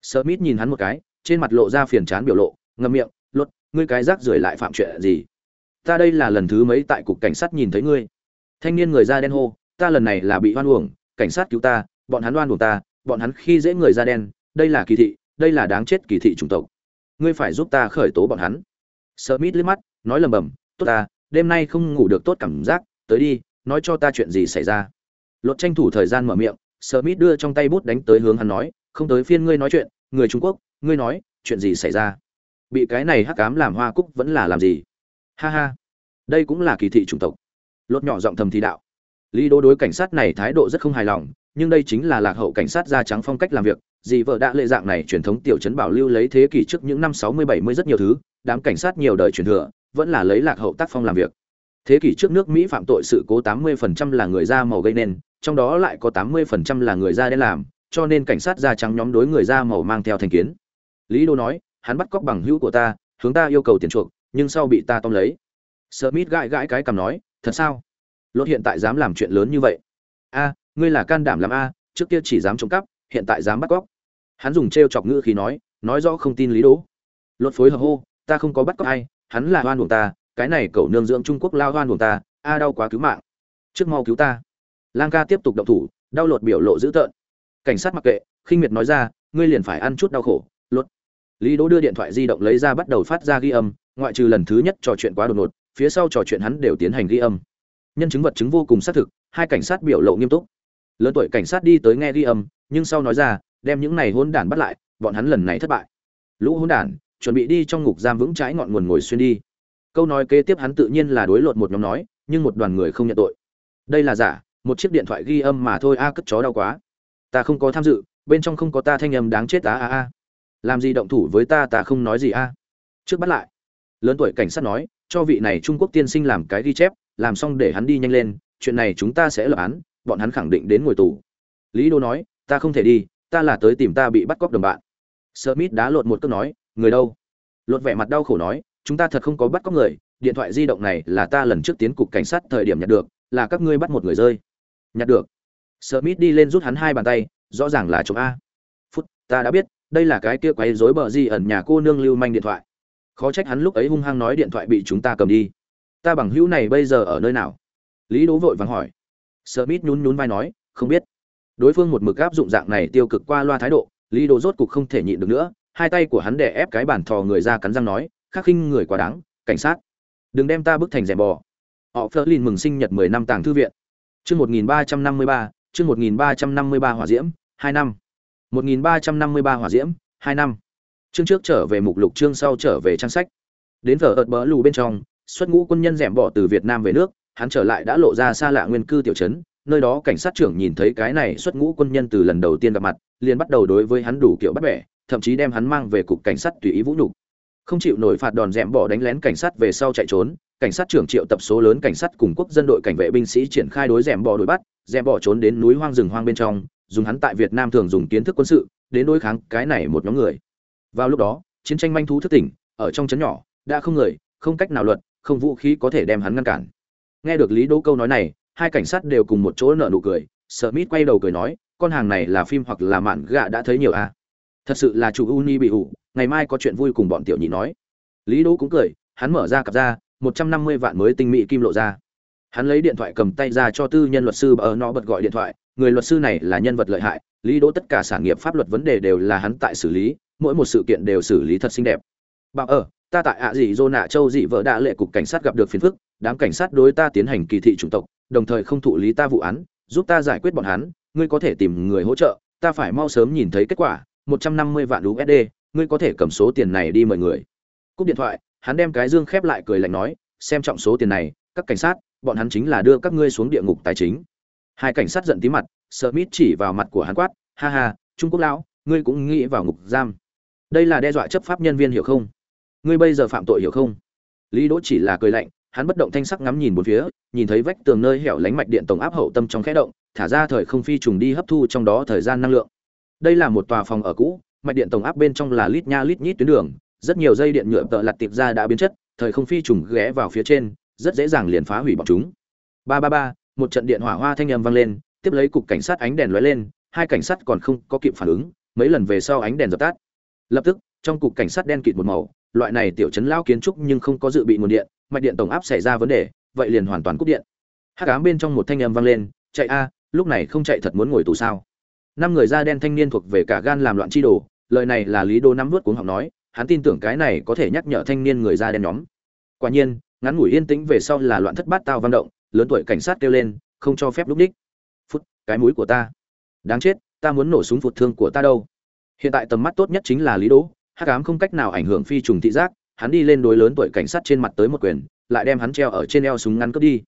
Smith nhìn hắn một cái, trên mặt lộ ra phiền chán biểu lộ, ngậm miệng lột ngươi cái rác rưởi lại phạm chuyện gì? Ta đây là lần thứ mấy tại cục cảnh sát nhìn thấy ngươi? Thanh niên người da đen hô, ta lần này là bị hoan uổng, cảnh sát cứu ta, bọn hắn oan uổng ta, bọn hắn khi dễ người da đen, đây là kỳ thị, đây là đáng chết kỳ thị chủng tộc. Ngươi phải giúp ta khởi tố bọn hắn. Smith liếc mắt, nói lầm bầm tốt ta, đêm nay không ngủ được tốt cảm giác, tới đi, nói cho ta chuyện gì xảy ra. Lột tranh thủ thời gian mở miệng smith đưa trong tay bút đánh tới hướng hắn nói, không tới phiên ngươi nói chuyện, người trung quốc, ngươi nói, chuyện gì xảy ra? Bị cái này hắc ám làm hoa cúc vẫn là làm gì? Ha ha, đây cũng là kỳ thị chủng tộc. Lột nhỏ giọng thầm thì đạo. Lý đô đối cảnh sát này thái độ rất không hài lòng, nhưng đây chính là lạc hậu cảnh sát da trắng phong cách làm việc dì vợ đã lệ dạng này truyền thống tiểu trấn bảo lưu lấy thế kỷ trước những năm sáu mươi bảy mươi rất nhiều thứ đám cảnh sát nhiều đời truyền thừa vẫn là lấy lạc hậu tác phong làm việc Thế kỷ trước nước Mỹ phạm tội sự cố 80% là người da màu gây nên, trong đó lại có 80% là người da đen làm, cho nên cảnh sát da trắng nhóm đối người da màu mang theo thành kiến. Lý Đô nói, hắn bắt cóc bằng hữu của ta, hướng ta yêu cầu tiền chuộc, nhưng sau bị ta tóm lấy. Smith gãi gãi cái cằm nói, thật sao? Lốt hiện tại dám làm chuyện lớn như vậy. A, ngươi là can đảm làm a, trước kia chỉ dám trộm cắp, hiện tại dám bắt cóc. Hắn dùng trêu chọc ngữ khí nói, nói rõ không tin Lý Đỗ. luật phối hợp hô, ta không có bắt cóc ai, hắn là oan uổng ta, cái này cậu nương dưỡng trung quốc lao hoan buồng ta a đau quá cứu mạng. Trước mau cứu ta. Lang ca tiếp tục động thủ đau lột biểu lộ dữ tợn. Cảnh sát mặc kệ khinh miệt nói ra ngươi liền phải ăn chút đau khổ lột lý đỗ đưa điện thoại di động lấy ra bắt đầu phát ra ghi âm ngoại trừ lần thứ nhất trò chuyện quá đột ngột phía sau trò chuyện hắn đều tiến hành ghi âm. Nhân chứng vật chứng vô cùng xác thực hai cảnh sát biểu lộ nghiêm túc. Lớn tuổi cảnh sát đi tới nghe ghi âm nhưng sau nói ra đem những này hỗn đản bắt lại, bọn hắn lần này thất bại. Lũ hỗn đản, chuẩn bị đi trong ngục giam vững trái ngọn nguồn ngồi xuyên đi. Câu nói kế tiếp hắn tự nhiên là đối lột một nhóm nói, nhưng một đoàn người không nhận tội. Đây là giả, một chiếc điện thoại ghi âm mà thôi, a, cất chó đau quá. Ta không có tham dự, bên trong không có ta thanh âm đáng chết á a a. Làm gì động thủ với ta ta không nói gì, a. Trước bắt lại. Lớn tuổi cảnh sát nói, cho vị này trung quốc tiên sinh làm cái ghi chép, làm xong để hắn đi nhanh lên, chuyện này chúng ta sẽ lập án, bọn hắn khẳng định đến ngồi tù. Lý đô nói, ta không thể đi ta là tới tìm ta bị bắt cóc đồng bạn. Smith đá lột một câu nói, người đâu? Lột vẻ mặt đau khổ nói, chúng ta thật không có bắt cóc người, điện thoại di động này là ta lần trước tiến cục cảnh sát thời điểm nhặt được, là các ngươi bắt một người rơi. Nhặt được. Smith đi lên rút hắn hai bàn tay, rõ ràng là chụp a. Phút, ta đã biết, đây là cái kia quấy rối bờ di ẩn nhà cô nương lưu manh điện thoại. Khó trách hắn lúc ấy hung hăng nói điện thoại bị chúng ta cầm đi. Ta bằng hữu này bây giờ ở nơi nào? Lý đố vội vàng hỏi. Smith nhún nhún vai nói, không biết đối phương một mực áp dụng dạng này tiêu cực qua loa thái độ, lý đồ rốt cục không thể nhịn được nữa, hai tay của hắn đè ép cái bản thò người ra cắn răng nói, khắc khinh người quá đáng, cảnh sát. Đừng đem ta bức thành rẻ bò. Họ phớt lên mừng sinh nhật mười năm tàng thư viện. Chương một nghìn ba trăm năm mươi ba, chương một nghìn ba trăm năm mươi ba hỏa diễm, hai năm. một nghìn ba trăm năm mươi ba hỏa diễm, hai năm. Chương trước trở về mục lục, chương sau trở về trang sách. Đến giờ ợt bỡ lù bên trong, xuất ngũ quân nhân rèm bỏ từ việt nam về nước, hắn trở lại đã lộ ra xa lạ nguyên cư tiểu trấn nơi đó cảnh sát trưởng nhìn thấy cái này xuất ngũ quân nhân từ lần đầu tiên gặp mặt, liền bắt đầu đối với hắn đủ kiểu bắt bẻ, thậm chí đem hắn mang về cục cảnh sát tùy ý vũ nhục. Không chịu nổi phạt đòn rẽm bỏ đánh lén cảnh sát về sau chạy trốn, cảnh sát trưởng triệu tập số lớn cảnh sát cùng quốc dân đội cảnh vệ binh sĩ triển khai đối rẽm bỏ đuổi bắt rẽm bỏ trốn đến núi hoang rừng hoang bên trong, dùng hắn tại việt nam thường dùng kiến thức quân sự, đến đối kháng cái này một nhóm người. Vào lúc đó, chiến tranh manh thú thức tỉnh, ở trong trấn nhỏ, đã không người, không cách nào luật, không vũ khí có thể đem hắn ngăn cản. Nghe được lý đỗ câu nói này hai cảnh sát đều cùng một chỗ nở nụ cười sợ mít quay đầu cười nói, con hàng này là phim hoặc là mạn gạ đã thấy nhiều à? Thật sự là chủ uni bị ủ ngày mai có chuyện vui cùng bọn tiểu nhị nói. Lý đỗ cũng cười, hắn mở ra cặp ra, một trăm năm mươi vạn mới tinh mỹ kim lộ ra. Hắn lấy điện thoại cầm tay ra cho tư nhân luật sư bờ nó bật gọi điện thoại, người luật sư này là nhân vật lợi hại, lý đỗ tất cả sản nghiệp pháp luật vấn đề đều là hắn tại xử lý, mỗi một sự kiện đều xử lý thật xinh đẹp. Bảo ở ta tại ạ dị dô nạ châu dị vợ đã lệ cục cảnh sát gặp được phiền phức, đám cảnh sát đối ta tiến hành kỳ thị chủng tộc đồng thời không thụ lý ta vụ án, giúp ta giải quyết bọn hắn, ngươi có thể tìm người hỗ trợ, ta phải mau sớm nhìn thấy kết quả, một trăm năm mươi vạn usd ngươi có thể cầm số tiền này đi mời người. Cúp điện thoại, hắn đem cái dương khép lại cười lạnh nói, xem trọng số tiền này, các cảnh sát, bọn hắn chính là đưa các ngươi xuống địa ngục tài chính. Hai cảnh sát giận tí mặt, smith chỉ vào mặt của hắn quát, ha ha, trung quốc lão, ngươi cũng nghĩ vào ngục giam. Đây là đe dọa chấp pháp nhân viên hiểu không? Ngươi bây giờ phạm tội hiểu không? Lý đỗ chỉ là cười lạnh, hắn bất động thanh sắc ngắm nhìn bốn phía nhìn thấy vách tường nơi hẻo lánh mạch điện tổng áp hậu tâm trong khẽ động, thả ra thời không phi trùng đi hấp thu trong đó thời gian năng lượng. Đây là một tòa phòng ở cũ, mạch điện tổng áp bên trong là lít nha lít nhít tuyến đường, rất nhiều dây điện nhựa tợ lật tiệp ra đã biến chất, thời không phi trùng ghé vào phía trên, rất dễ dàng liền phá hủy bọn chúng. Ba ba ba, một trận điện hỏa hoa thanh âm vang lên, tiếp lấy cục cảnh sát ánh đèn lóe lên, hai cảnh sát còn không có kịp phản ứng, mấy lần về sau ánh đèn dập tắt. Lập tức, trong cục cảnh sát đen kịt một màu, loại này tiểu trấn lao kiến trúc nhưng không có dự bị nguồn điện, mạch điện tổng áp xảy ra vấn đề vậy liền hoàn toàn cúp điện. Hát cám bên trong một thanh âm vang lên, chạy a, lúc này không chạy thật muốn ngồi tù sao? Năm người da đen thanh niên thuộc về cả gan làm loạn chi đồ, lời này là lý đô nắm vớt cuống học nói, hắn tin tưởng cái này có thể nhắc nhở thanh niên người da đen nhóm. Quả nhiên, ngắn ngủi yên tĩnh về sau là loạn thất bát tao văn động, lớn tuổi cảnh sát kêu lên, không cho phép lúc đích. Phút, cái mũi của ta. Đáng chết, ta muốn nổ súng phụt thương của ta đâu. Hiện tại tầm mắt tốt nhất chính là lý đỗ hát cám không cách nào ảnh hưởng phi trùng thị giác, hắn đi lên đối lớn tuổi cảnh sát trên mặt tới một quyền lại đem hắn treo ở trên eo súng ngắn cướp đi.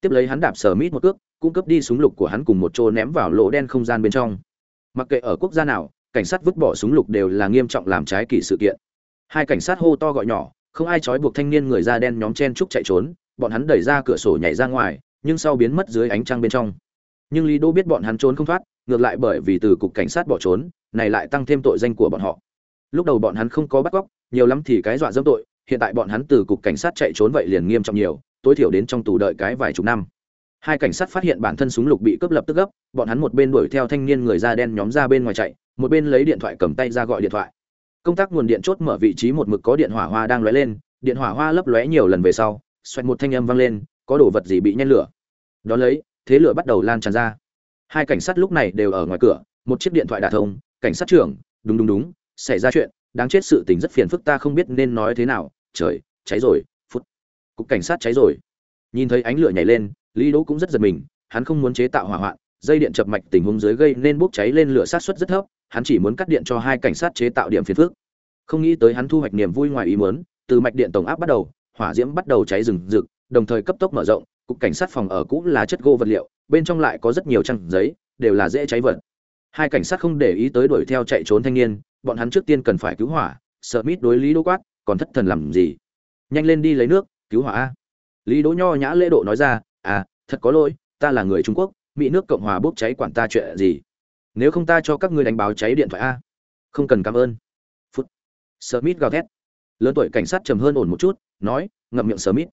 Tiếp lấy hắn đạp sở mít một cước cung cấp đi súng lục của hắn cùng một chỗ ném vào lỗ đen không gian bên trong. Mặc kệ ở quốc gia nào, cảnh sát vứt bỏ súng lục đều là nghiêm trọng làm trái kỷ sự kiện. Hai cảnh sát hô to gọi nhỏ, không ai trói buộc thanh niên người da đen nhóm chen trúc chạy trốn, bọn hắn đẩy ra cửa sổ nhảy ra ngoài, nhưng sau biến mất dưới ánh trăng bên trong. Nhưng lý đô biết bọn hắn trốn không thoát, ngược lại bởi vì từ cục cảnh sát bỏ trốn, này lại tăng thêm tội danh của bọn họ. Lúc đầu bọn hắn không có bắt cóc, nhiều lắm thì cái dọa dâm tội hiện tại bọn hắn từ cục cảnh sát chạy trốn vậy liền nghiêm trọng nhiều, tối thiểu đến trong tù đợi cái vài chục năm. Hai cảnh sát phát hiện bản thân súng lục bị cướp lập tức gấp, bọn hắn một bên đuổi theo thanh niên người da đen nhóm ra bên ngoài chạy, một bên lấy điện thoại cầm tay ra gọi điện thoại. Công tác nguồn điện chốt mở vị trí một mực có điện hỏa hoa đang lóe lên, điện hỏa hoa lấp lóe nhiều lần về sau, xoẹt một thanh âm vang lên, có đồ vật gì bị nhen lửa? Đón lấy, thế lửa bắt đầu lan tràn ra. Hai cảnh sát lúc này đều ở ngoài cửa, một chiếc điện thoại đà thông, cảnh sát trưởng, đúng đúng đúng xảy ra chuyện, đáng chết sự tình rất phiền phức ta không biết nên nói thế nào. Trời, cháy rồi, phút. Cục cảnh sát cháy rồi. Nhìn thấy ánh lửa nhảy lên, lý đỗ cũng rất giật mình, hắn không muốn chế tạo hỏa hoạn, dây điện chập mạch tình huống dưới gây nên bốc cháy lên lửa sát suất rất thấp, hắn chỉ muốn cắt điện cho hai cảnh sát chế tạo điểm phiền phức. Không nghĩ tới hắn thu hoạch niềm vui ngoài ý muốn, từ mạch điện tổng áp bắt đầu, hỏa diễm bắt đầu cháy rừng rực, đồng thời cấp tốc mở rộng, cục cảnh sát phòng ở cũ là chất gỗ vật liệu, bên trong lại có rất nhiều trang giấy, đều là dễ cháy vật. Hai cảnh sát không để ý tới đuổi theo chạy trốn thanh niên bọn hắn trước tiên cần phải cứu hỏa, sợ mít đối lý đỗ quát, còn thất thần làm gì? Nhanh lên đi lấy nước, cứu hỏa a. Lý đỗ nho nhã lễ độ nói ra à thật có lỗi, ta là người trung quốc bị nước cộng hòa bốc cháy quản ta chuyện gì? Nếu không ta cho các ngươi đánh báo cháy điện thoại a. Không cần cảm ơn. Phút. Smith gào thét. Lớn tuổi cảnh sát trầm hơn ổn một chút, nói, ngậm miệng sờ mít.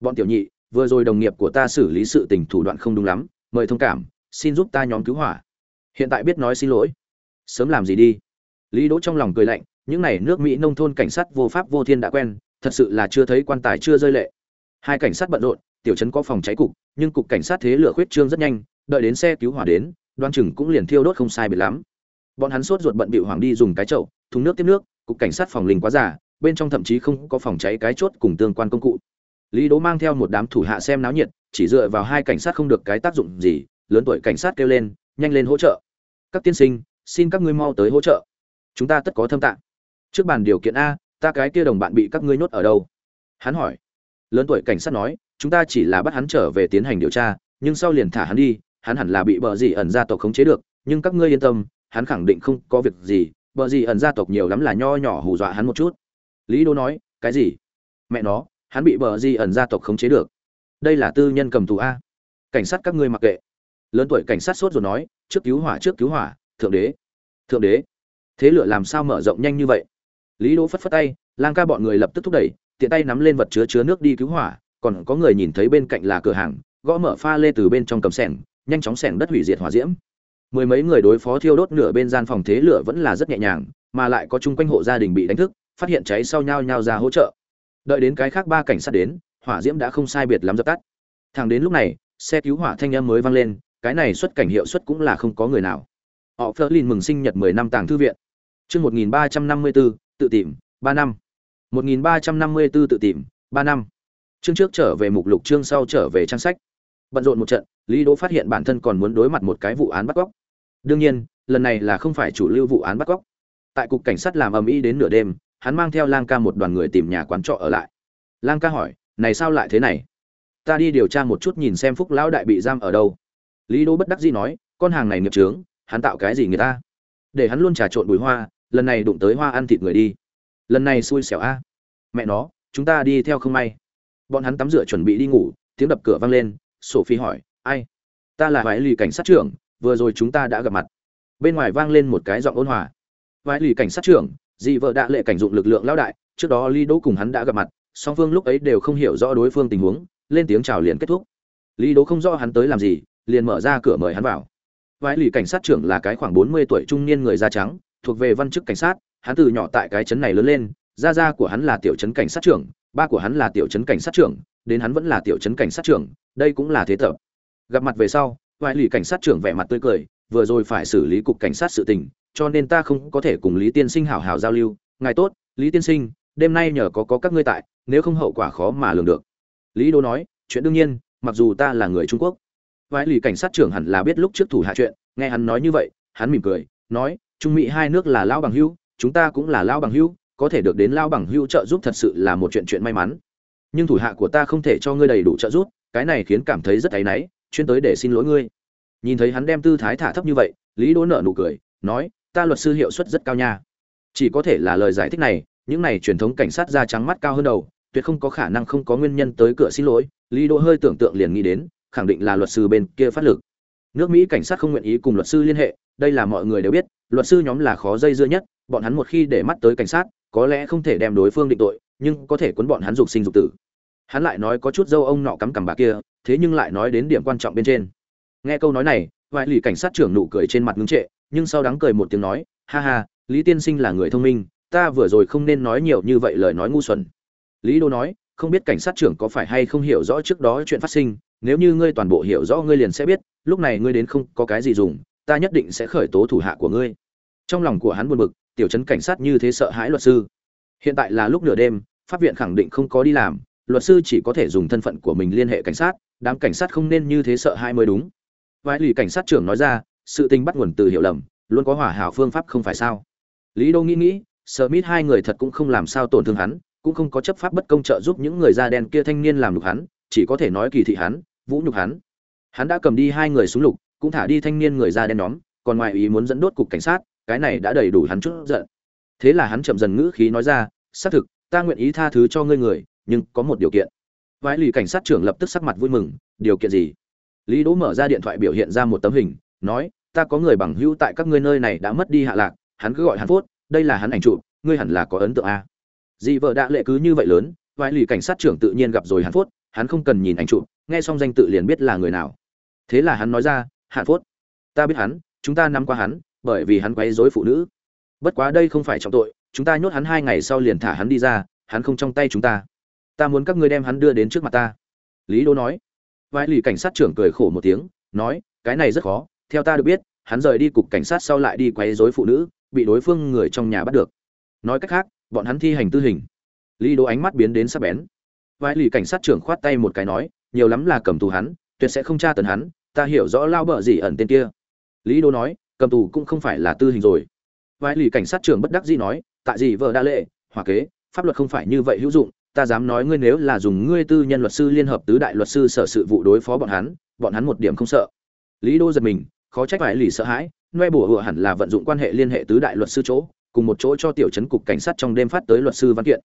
Bọn tiểu nhị, vừa rồi đồng nghiệp của ta xử lý sự tình thủ đoạn không đúng lắm, mời thông cảm, xin giúp ta nhóm cứu hỏa. Hiện tại biết nói xin lỗi. Sớm làm gì đi lý đỗ trong lòng cười lạnh những này nước mỹ nông thôn cảnh sát vô pháp vô thiên đã quen thật sự là chưa thấy quan tài chưa rơi lệ. Hai cảnh sát bận rộn tiểu trấn có phòng cháy cục nhưng cục cảnh sát thế lửa khuyết trương rất nhanh đợi đến xe cứu hỏa đến đoan chừng cũng liền thiêu đốt không sai biệt lắm. Bọn hắn sốt ruột bận bịu hoàng đi dùng cái chậu thùng nước tiếp nước cục cảnh sát phòng linh quá giả, bên trong thậm chí không có phòng cháy cái chốt cùng tương quan công cụ. Lý đỗ mang theo một đám thủ hạ xem náo nhiệt chỉ dựa vào hai cảnh sát không được cái tác dụng gì lớn tuổi cảnh sát kêu lên nhanh lên hỗ trợ. Các tiên sinh xin các ngươi mau tới hỗ trợ chúng ta tất có thâm tạng. Trước bàn điều kiện a, ta cái kia đồng bạn bị các ngươi nhốt ở đâu? Hắn hỏi. Lớn tuổi cảnh sát nói, chúng ta chỉ là bắt hắn trở về tiến hành điều tra, nhưng sau liền thả hắn đi, hắn hẳn là bị bờ gì ẩn gia tộc khống chế được, nhưng các ngươi yên tâm, hắn khẳng định không có việc gì, bờ gì ẩn gia tộc nhiều lắm là nho nhỏ hù dọa hắn một chút. Lý đô nói, cái gì? Mẹ nó, hắn bị bờ gì ẩn gia tộc khống chế được. Đây là tư nhân cầm tù a. Cảnh sát các ngươi mặc kệ. Lớn tuổi cảnh sát sốt rồi nói, trước cứu hỏa, trước cứu hỏa, thượng đế. Thượng đế thế lửa làm sao mở rộng nhanh như vậy? Lý đỗ phất phất tay, lang ca bọn người lập tức thúc đẩy, tiện tay nắm lên vật chứa chứa nước đi cứu hỏa, còn có người nhìn thấy bên cạnh là cửa hàng, gõ mở pha lê từ bên trong cầm sẻng, nhanh chóng sẻng đất hủy diệt hỏa diễm. Mười mấy người đối phó thiêu đốt nửa bên gian phòng thế lửa vẫn là rất nhẹ nhàng, mà lại có chung quanh hộ gia đình bị đánh thức, phát hiện cháy sau nhau nhau ra hỗ trợ. Đợi đến cái khác ba cảnh sát đến, hỏa diễm đã không sai biệt lắm dập tắt. Thẳng đến lúc này, xe cứu hỏa thanh âm mới vang lên, cái này xuất cảnh hiệu suất cũng là không có người nào. Họ phớt lên mừng sinh nhật 10 năm tàng thư viện chương 1354, tự tìm 3 năm. 1354 tự tìm 3 năm. Chương trước trở về mục lục chương sau trở về trang sách. Bận rộn một trận lý đỗ phát hiện bản thân còn muốn đối mặt một cái vụ án bắt cóc. Đương nhiên lần này là không phải chủ lưu vụ án bắt cóc. Tại cục cảnh sát làm ầm ĩ đến nửa đêm hắn mang theo lang ca một đoàn người tìm nhà quán trọ ở lại. Lang ca hỏi này sao lại thế này? Ta đi điều tra một chút nhìn xem phúc lão đại bị giam ở đâu. Lý đỗ bất đắc dĩ nói con hàng này nghiệp chướng, hắn tạo cái gì người ta? Để hắn luôn trà trộn bùi hoa lần này đụng tới hoa ăn thịt người đi. Lần này xui xẻo a. Mẹ nó, chúng ta đi theo không may. Bọn hắn tắm rửa chuẩn bị đi ngủ, tiếng đập cửa vang lên, sophie hỏi, ai? Ta là vải lì cảnh sát trưởng, vừa rồi chúng ta đã gặp mặt. Bên ngoài vang lên một cái giọng ôn hòa. Vải lì cảnh sát trưởng, dị vợ đã lệ cảnh dụng lực lượng lão đại, trước đó lý đỗ cùng hắn đã gặp mặt, song phương lúc ấy đều không hiểu rõ đối phương tình huống, lên tiếng chào liền kết thúc. Lý đỗ không rõ hắn tới làm gì, liền mở ra cửa mời hắn vào. Vải lì cảnh sát trưởng là cái khoảng bốn mươi tuổi trung niên người da trắng thuộc về văn chức cảnh sát, hắn từ nhỏ tại cái trấn này lớn lên, gia gia của hắn là tiểu trấn cảnh sát trưởng, ba của hắn là tiểu trấn cảnh sát trưởng, đến hắn vẫn là tiểu trấn cảnh sát trưởng, đây cũng là thế tập. Gặp mặt về sau vài lì cảnh sát trưởng vẻ mặt tươi cười, vừa rồi phải xử lý cục cảnh sát sự tình, cho nên ta không có thể cùng lý tiên sinh hảo hảo giao lưu. Ngài tốt, lý tiên sinh, đêm nay nhờ có có các ngươi tại, nếu không hậu quả khó mà lường được. Lý đô nói, chuyện đương nhiên, mặc dù ta là người trung quốc. Vài lì cảnh sát trưởng hẳn là biết lúc trước thủ hạ chuyện, nghe hắn nói như vậy, hắn mỉm cười, nói trung mỹ hai nước là lao bằng hữu, chúng ta cũng là lao bằng hữu, có thể được đến lao bằng hữu trợ giúp thật sự là một chuyện chuyện may mắn. Nhưng thủ hạ của ta không thể cho ngươi đầy đủ trợ giúp, cái này khiến cảm thấy rất áy náy, chuyên tới để xin lỗi ngươi. Nhìn thấy hắn đem tư thái thả thấp như vậy, lý đỗ nợ nụ cười, nói, ta luật sư hiệu suất rất cao nha. Chỉ có thể là lời giải thích này, những này truyền thống cảnh sát da trắng mắt cao hơn đầu, tuyệt không có khả năng không có nguyên nhân tới cửa xin lỗi. Lý đỗ hơi tưởng tượng liền nghĩ đến, khẳng định là luật sư bên kia phát lực nước mỹ cảnh sát không nguyện ý cùng luật sư liên hệ, đây là mọi người đều biết, luật sư nhóm là khó dây dưa nhất, bọn hắn một khi để mắt tới cảnh sát, có lẽ không thể đem đối phương định tội, nhưng có thể cuốn bọn hắn dục sinh dục tử. Hắn lại nói có chút dâu ông nọ cắm cằm bà kia, thế nhưng lại nói đến điểm quan trọng bên trên. Nghe câu nói này vài lì cảnh sát trưởng nụ cười trên mặt ngưng trệ, nhưng sau đáng cười một tiếng nói, ha ha, lý tiên sinh là người thông minh, ta vừa rồi không nên nói nhiều như vậy lời nói ngu xuẩn. Lý đô nói, không biết cảnh sát trưởng có phải hay không hiểu rõ trước đó chuyện phát sinh, nếu như ngươi toàn bộ hiểu rõ ngươi liền sẽ biết lúc này ngươi đến không có cái gì dùng, ta nhất định sẽ khởi tố thủ hạ của ngươi. Trong lòng của hắn buồn bực, tiểu trấn cảnh sát như thế sợ hãi luật sư. Hiện tại là lúc nửa đêm, pháp viện khẳng định không có đi làm, luật sư chỉ có thể dùng thân phận của mình liên hệ cảnh sát, đám cảnh sát không nên như thế sợ hãi mới đúng. Vài lì cảnh sát trưởng nói ra, sự tình bắt nguồn từ hiểu lầm, luôn có hỏa hảo phương pháp không phải sao? Lý đô nghĩ nghĩ, smith hai người thật cũng không làm sao tổn thương hắn, cũng không có chấp pháp bất công trợ giúp những người da đen kia thanh niên làm nhục hắn, chỉ có thể nói kỳ thị hắn, vũ nhục hắn hắn đã cầm đi hai người súng lục, cũng thả đi thanh niên người da đen nhóm, còn ngoài ý muốn dẫn đốt cục cảnh sát, cái này đã đầy đủ hắn chút giận. Thế là hắn chậm dần ngữ khí nói ra, xác thực, ta nguyện ý tha thứ cho ngươi người, nhưng có một điều kiện. Vãi lì cảnh sát trưởng lập tức sắc mặt vui mừng, điều kiện gì? Lý đỗ mở ra điện thoại biểu hiện ra một tấm hình, nói, ta có người bằng hữu tại các ngươi nơi này đã mất đi hạ lạc, hắn cứ gọi hắn phốt, đây là hắn ảnh chụp, ngươi hẳn là có ấn tượng a. Dị vợ đã lệ cứ như vậy lớn, vãi lì cảnh sát trưởng tự nhiên gặp rồi hắn phốt, hắn không cần nhìn ảnh chụp, nghe xong danh tự liền biết là người nào thế là hắn nói ra hạn phốt, ta biết hắn, chúng ta nắm qua hắn, bởi vì hắn quấy rối phụ nữ. Bất quá đây không phải trọng tội, chúng ta nhốt hắn hai ngày sau liền thả hắn đi ra, hắn không trong tay chúng ta. Ta muốn các ngươi đem hắn đưa đến trước mặt ta. Lý đô nói. Vai lì cảnh sát trưởng cười khổ một tiếng, nói, cái này rất khó, theo ta được biết, hắn rời đi cục cảnh sát sau lại đi quấy rối phụ nữ, bị đối phương người trong nhà bắt được. Nói cách khác, bọn hắn thi hành tư hình. Lý đô ánh mắt biến đến sắc bén. Vai lì cảnh sát trưởng khoát tay một cái nói, nhiều lắm là cầm tù hắn tuyệt sẽ không tra tấn hắn, ta hiểu rõ lao bờ gì ẩn tên kia. Lý đô nói, cầm tù cũng không phải là tư hình rồi. Vài lì cảnh sát trưởng bất đắc dĩ nói, tại gì vợ đa lệ, hòa kế, pháp luật không phải như vậy hữu dụng, ta dám nói ngươi nếu là dùng ngươi tư nhân luật sư liên hợp tứ đại luật sư sở sự vụ đối phó bọn hắn bọn hắn một điểm không sợ. Lý đô giật mình, khó trách vài lì sợ hãi, noe bùa hựa hẳn là vận dụng quan hệ liên hệ tứ đại luật sư chỗ, cùng một chỗ cho tiểu chấn cục cảnh sát trong đêm phát tới luật sư văn kiện.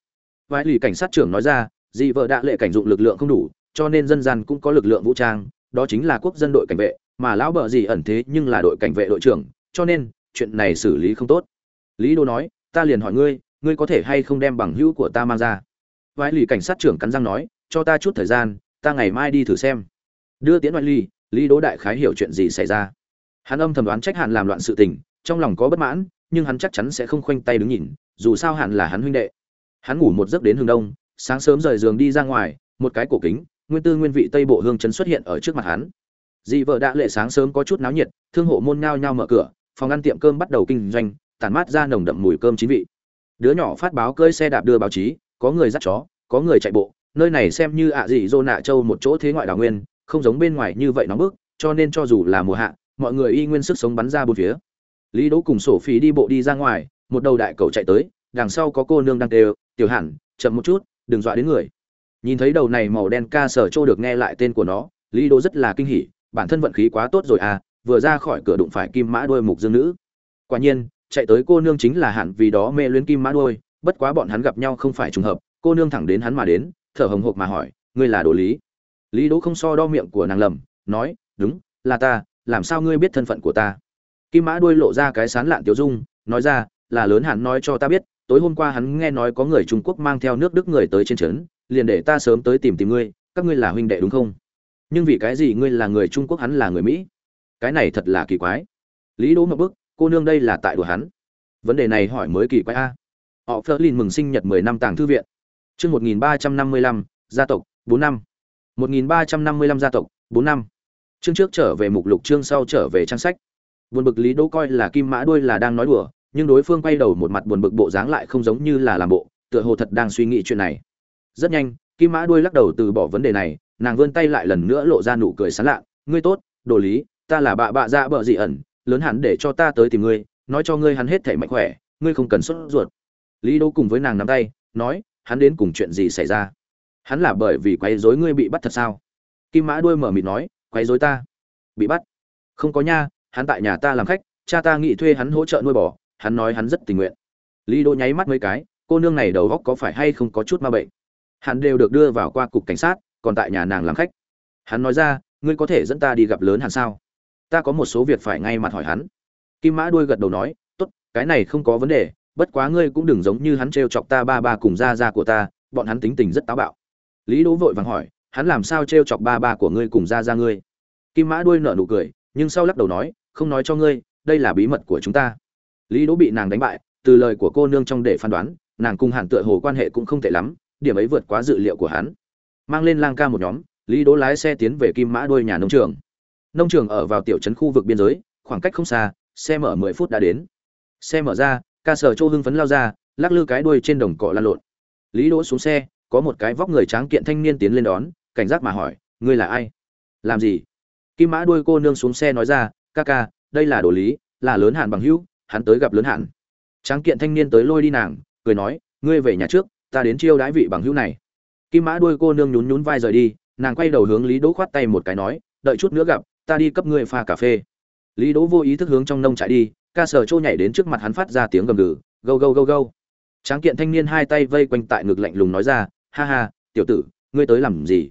Vài lì cảnh sát trưởng nói ra dị vợ đã lệ cảnh dụng lực lượng không đủ cho nên dân gian cũng có lực lượng vũ trang đó chính là quốc dân đội cảnh vệ mà lão bợ gì ẩn thế nhưng là đội cảnh vệ đội trưởng cho nên chuyện này xử lý không tốt. Lý đô nói ta liền hỏi ngươi ngươi có thể hay không đem bằng hữu của ta mang ra? Vãi lì cảnh sát trưởng cắn răng nói cho ta chút thời gian ta ngày mai đi thử xem. Đưa tiến ngoại lì, lý Đô đại khái hiểu chuyện gì xảy ra. Hắn âm thầm đoán trách hạn làm loạn sự tình trong lòng có bất mãn nhưng hắn chắc chắn sẽ không khoanh tay đứng nhìn dù sao hạn là hắn huynh đệ. Hắn ngủ một giấc đến hướng đông sáng sớm rời giường đi ra ngoài một cái cổ kính nguyên tư nguyên vị tây bộ hương chấn xuất hiện ở trước mặt hắn. Dị vợ đã lệ sáng sớm có chút náo nhiệt, thương hộ môn nhao nhao mở cửa, phòng ăn tiệm cơm bắt đầu kinh doanh, tản mát ra nồng đậm mùi cơm chín vị. Đứa nhỏ phát báo cơi xe đạp đưa báo chí, có người dắt chó, có người chạy bộ, nơi này xem như ạ dị dô nạ châu một chỗ thế ngoại đào nguyên, không giống bên ngoài như vậy nóng bức, cho nên cho dù là mùa hạ, mọi người y nguyên sức sống bắn ra bốn phía. Lý đỗ cùng sổ phí đi bộ đi ra ngoài, một đầu đại cầu chạy tới, đằng sau có cô nương đang đều tiểu hẳn chậm một chút, đừng dọa đến người nhìn thấy đầu này màu đen ca sở trô được nghe lại tên của nó, lý đô rất là kinh hỉ, bản thân vận khí quá tốt rồi à vừa ra khỏi cửa đụng phải kim mã đuôi mục dương nữ. Quả nhiên, chạy tới cô nương chính là hạn vì đó mê luyến kim mã đuôi, bất quá bọn hắn gặp nhau không phải trùng hợp, cô nương thẳng đến hắn mà đến, thở hồng hộc mà hỏi, ngươi là đồ lý? Lý đỗ không so đo miệng của nàng lầm, nói, đúng, là ta, làm sao ngươi biết thân phận của ta? Kim mã đuôi lộ ra cái sán lạn tiểu dung, nói ra, là lớn hẳn nói cho ta biết, tối hôm qua hắn nghe nói có người trung quốc mang theo nước đức người tới trên trấn liền để ta sớm tới tìm tìm ngươi, các ngươi là huynh đệ đúng không? Nhưng vì cái gì ngươi là người trung quốc, hắn là người mỹ? Cái này thật là kỳ quái. Lý đỗ mập bức, cô nương đây là tại đùa hắn. Vấn đề này hỏi mới kỳ quái a. Họ phơ lin mừng sinh nhật mười năm tàng thư viện. Chương một nghìn ba trăm năm mươi lăm, gia tộc, bốn năm. Một nghìn ba trăm năm mươi lăm gia tộc, bốn năm. Chương trước trở về mục lục, chương sau trở về trang sách. Buồn bực lý đỗ coi là kim mã đuôi là đang nói đùa, nhưng đối phương quay đầu một mặt buồn bực bộ dáng lại không giống như là làm bộ, tựa hồ thật đang suy nghĩ chuyện này rất nhanh, kim mã đuôi lắc đầu từ bỏ vấn đề này, nàng vươn tay lại lần nữa lộ ra nụ cười sán lạ. Ngươi tốt, đồ lý, ta là bạ bạ dạ bợ dị ẩn, lớn hẳn để cho ta tới tìm ngươi, nói cho ngươi hắn hết thể mạnh khỏe, ngươi không cần sốt ruột. Lý đô cùng với nàng nắm tay, nói, hắn đến cùng chuyện gì xảy ra? Hắn là bởi vì quấy rối ngươi bị bắt thật sao? Kim mã đuôi mở mịt nói, quấy rối ta? Bị bắt? Không có nha, hắn tại nhà ta làm khách, cha ta nghĩ thuê hắn hỗ trợ nuôi bò, hắn nói hắn rất tình nguyện. Lý đô nháy mắt mấy cái, cô nương này đầu góc có phải hay không có chút ma bệnh? Hắn đều được đưa vào qua cục cảnh sát, còn tại nhà nàng làm khách. Hắn nói ra, ngươi có thể dẫn ta đi gặp lớn hẳn sao? Ta có một số việc phải ngay mặt hỏi hắn. Kim mã đuôi gật đầu nói, tốt, cái này không có vấn đề, bất quá ngươi cũng đừng giống như hắn trêu chọc ta ba ba cùng gia gia của ta, bọn hắn tính tình rất táo bạo. Lý đỗ vội vàng hỏi, hắn làm sao trêu chọc ba ba của ngươi cùng gia gia ngươi? Kim mã đuôi nở nụ cười, nhưng sau lắc đầu nói, không nói cho ngươi, đây là bí mật của chúng ta. Lý đỗ bị nàng đánh bại, từ lời của cô nương trong để phán đoán, nàng cùng hàn tựa hồ quan hệ cũng không tệ lắm điểm ấy vượt quá dự liệu của hắn. Mang lên lang ca một nhóm, lý đỗ lái xe tiến về kim mã đuôi nhà nông trường. Nông trường ở vào tiểu trấn khu vực biên giới, khoảng cách không xa, xe mở mười phút đã đến. Xe mở ra, ca sở châu hưng phấn lao ra, lắc lư cái đuôi trên đồng cỏ lan lộn. Lý đỗ xuống xe, có một cái vóc người tráng kiện thanh niên tiến lên đón, cảnh giác mà hỏi, ngươi là ai? Làm gì? Kim mã đuôi cô nương xuống xe nói ra, ca ca, đây là đồ lý, là lớn hạn bằng hữu, hắn tới gặp lớn hạn. Tráng kiện thanh niên tới lôi đi nàng, cười nói, ngươi về nhà trước ta đến chiêu đãi vị bằng hữu này. Kim mã đuôi cô nương nhún nhún vai rời đi, nàng quay đầu hướng lý đỗ khoát tay một cái nói, đợi chút nữa gặp, ta đi cấp ngươi pha cà phê. Lý đỗ vô ý thức hướng trong nông trại đi, ca sở trô nhảy đến trước mặt hắn phát ra tiếng gầm gừ, gâu gâu gâu gâu. Tráng kiện thanh niên hai tay vây quanh tại ngực lạnh lùng nói ra, ha ha, tiểu tử, ngươi tới làm gì?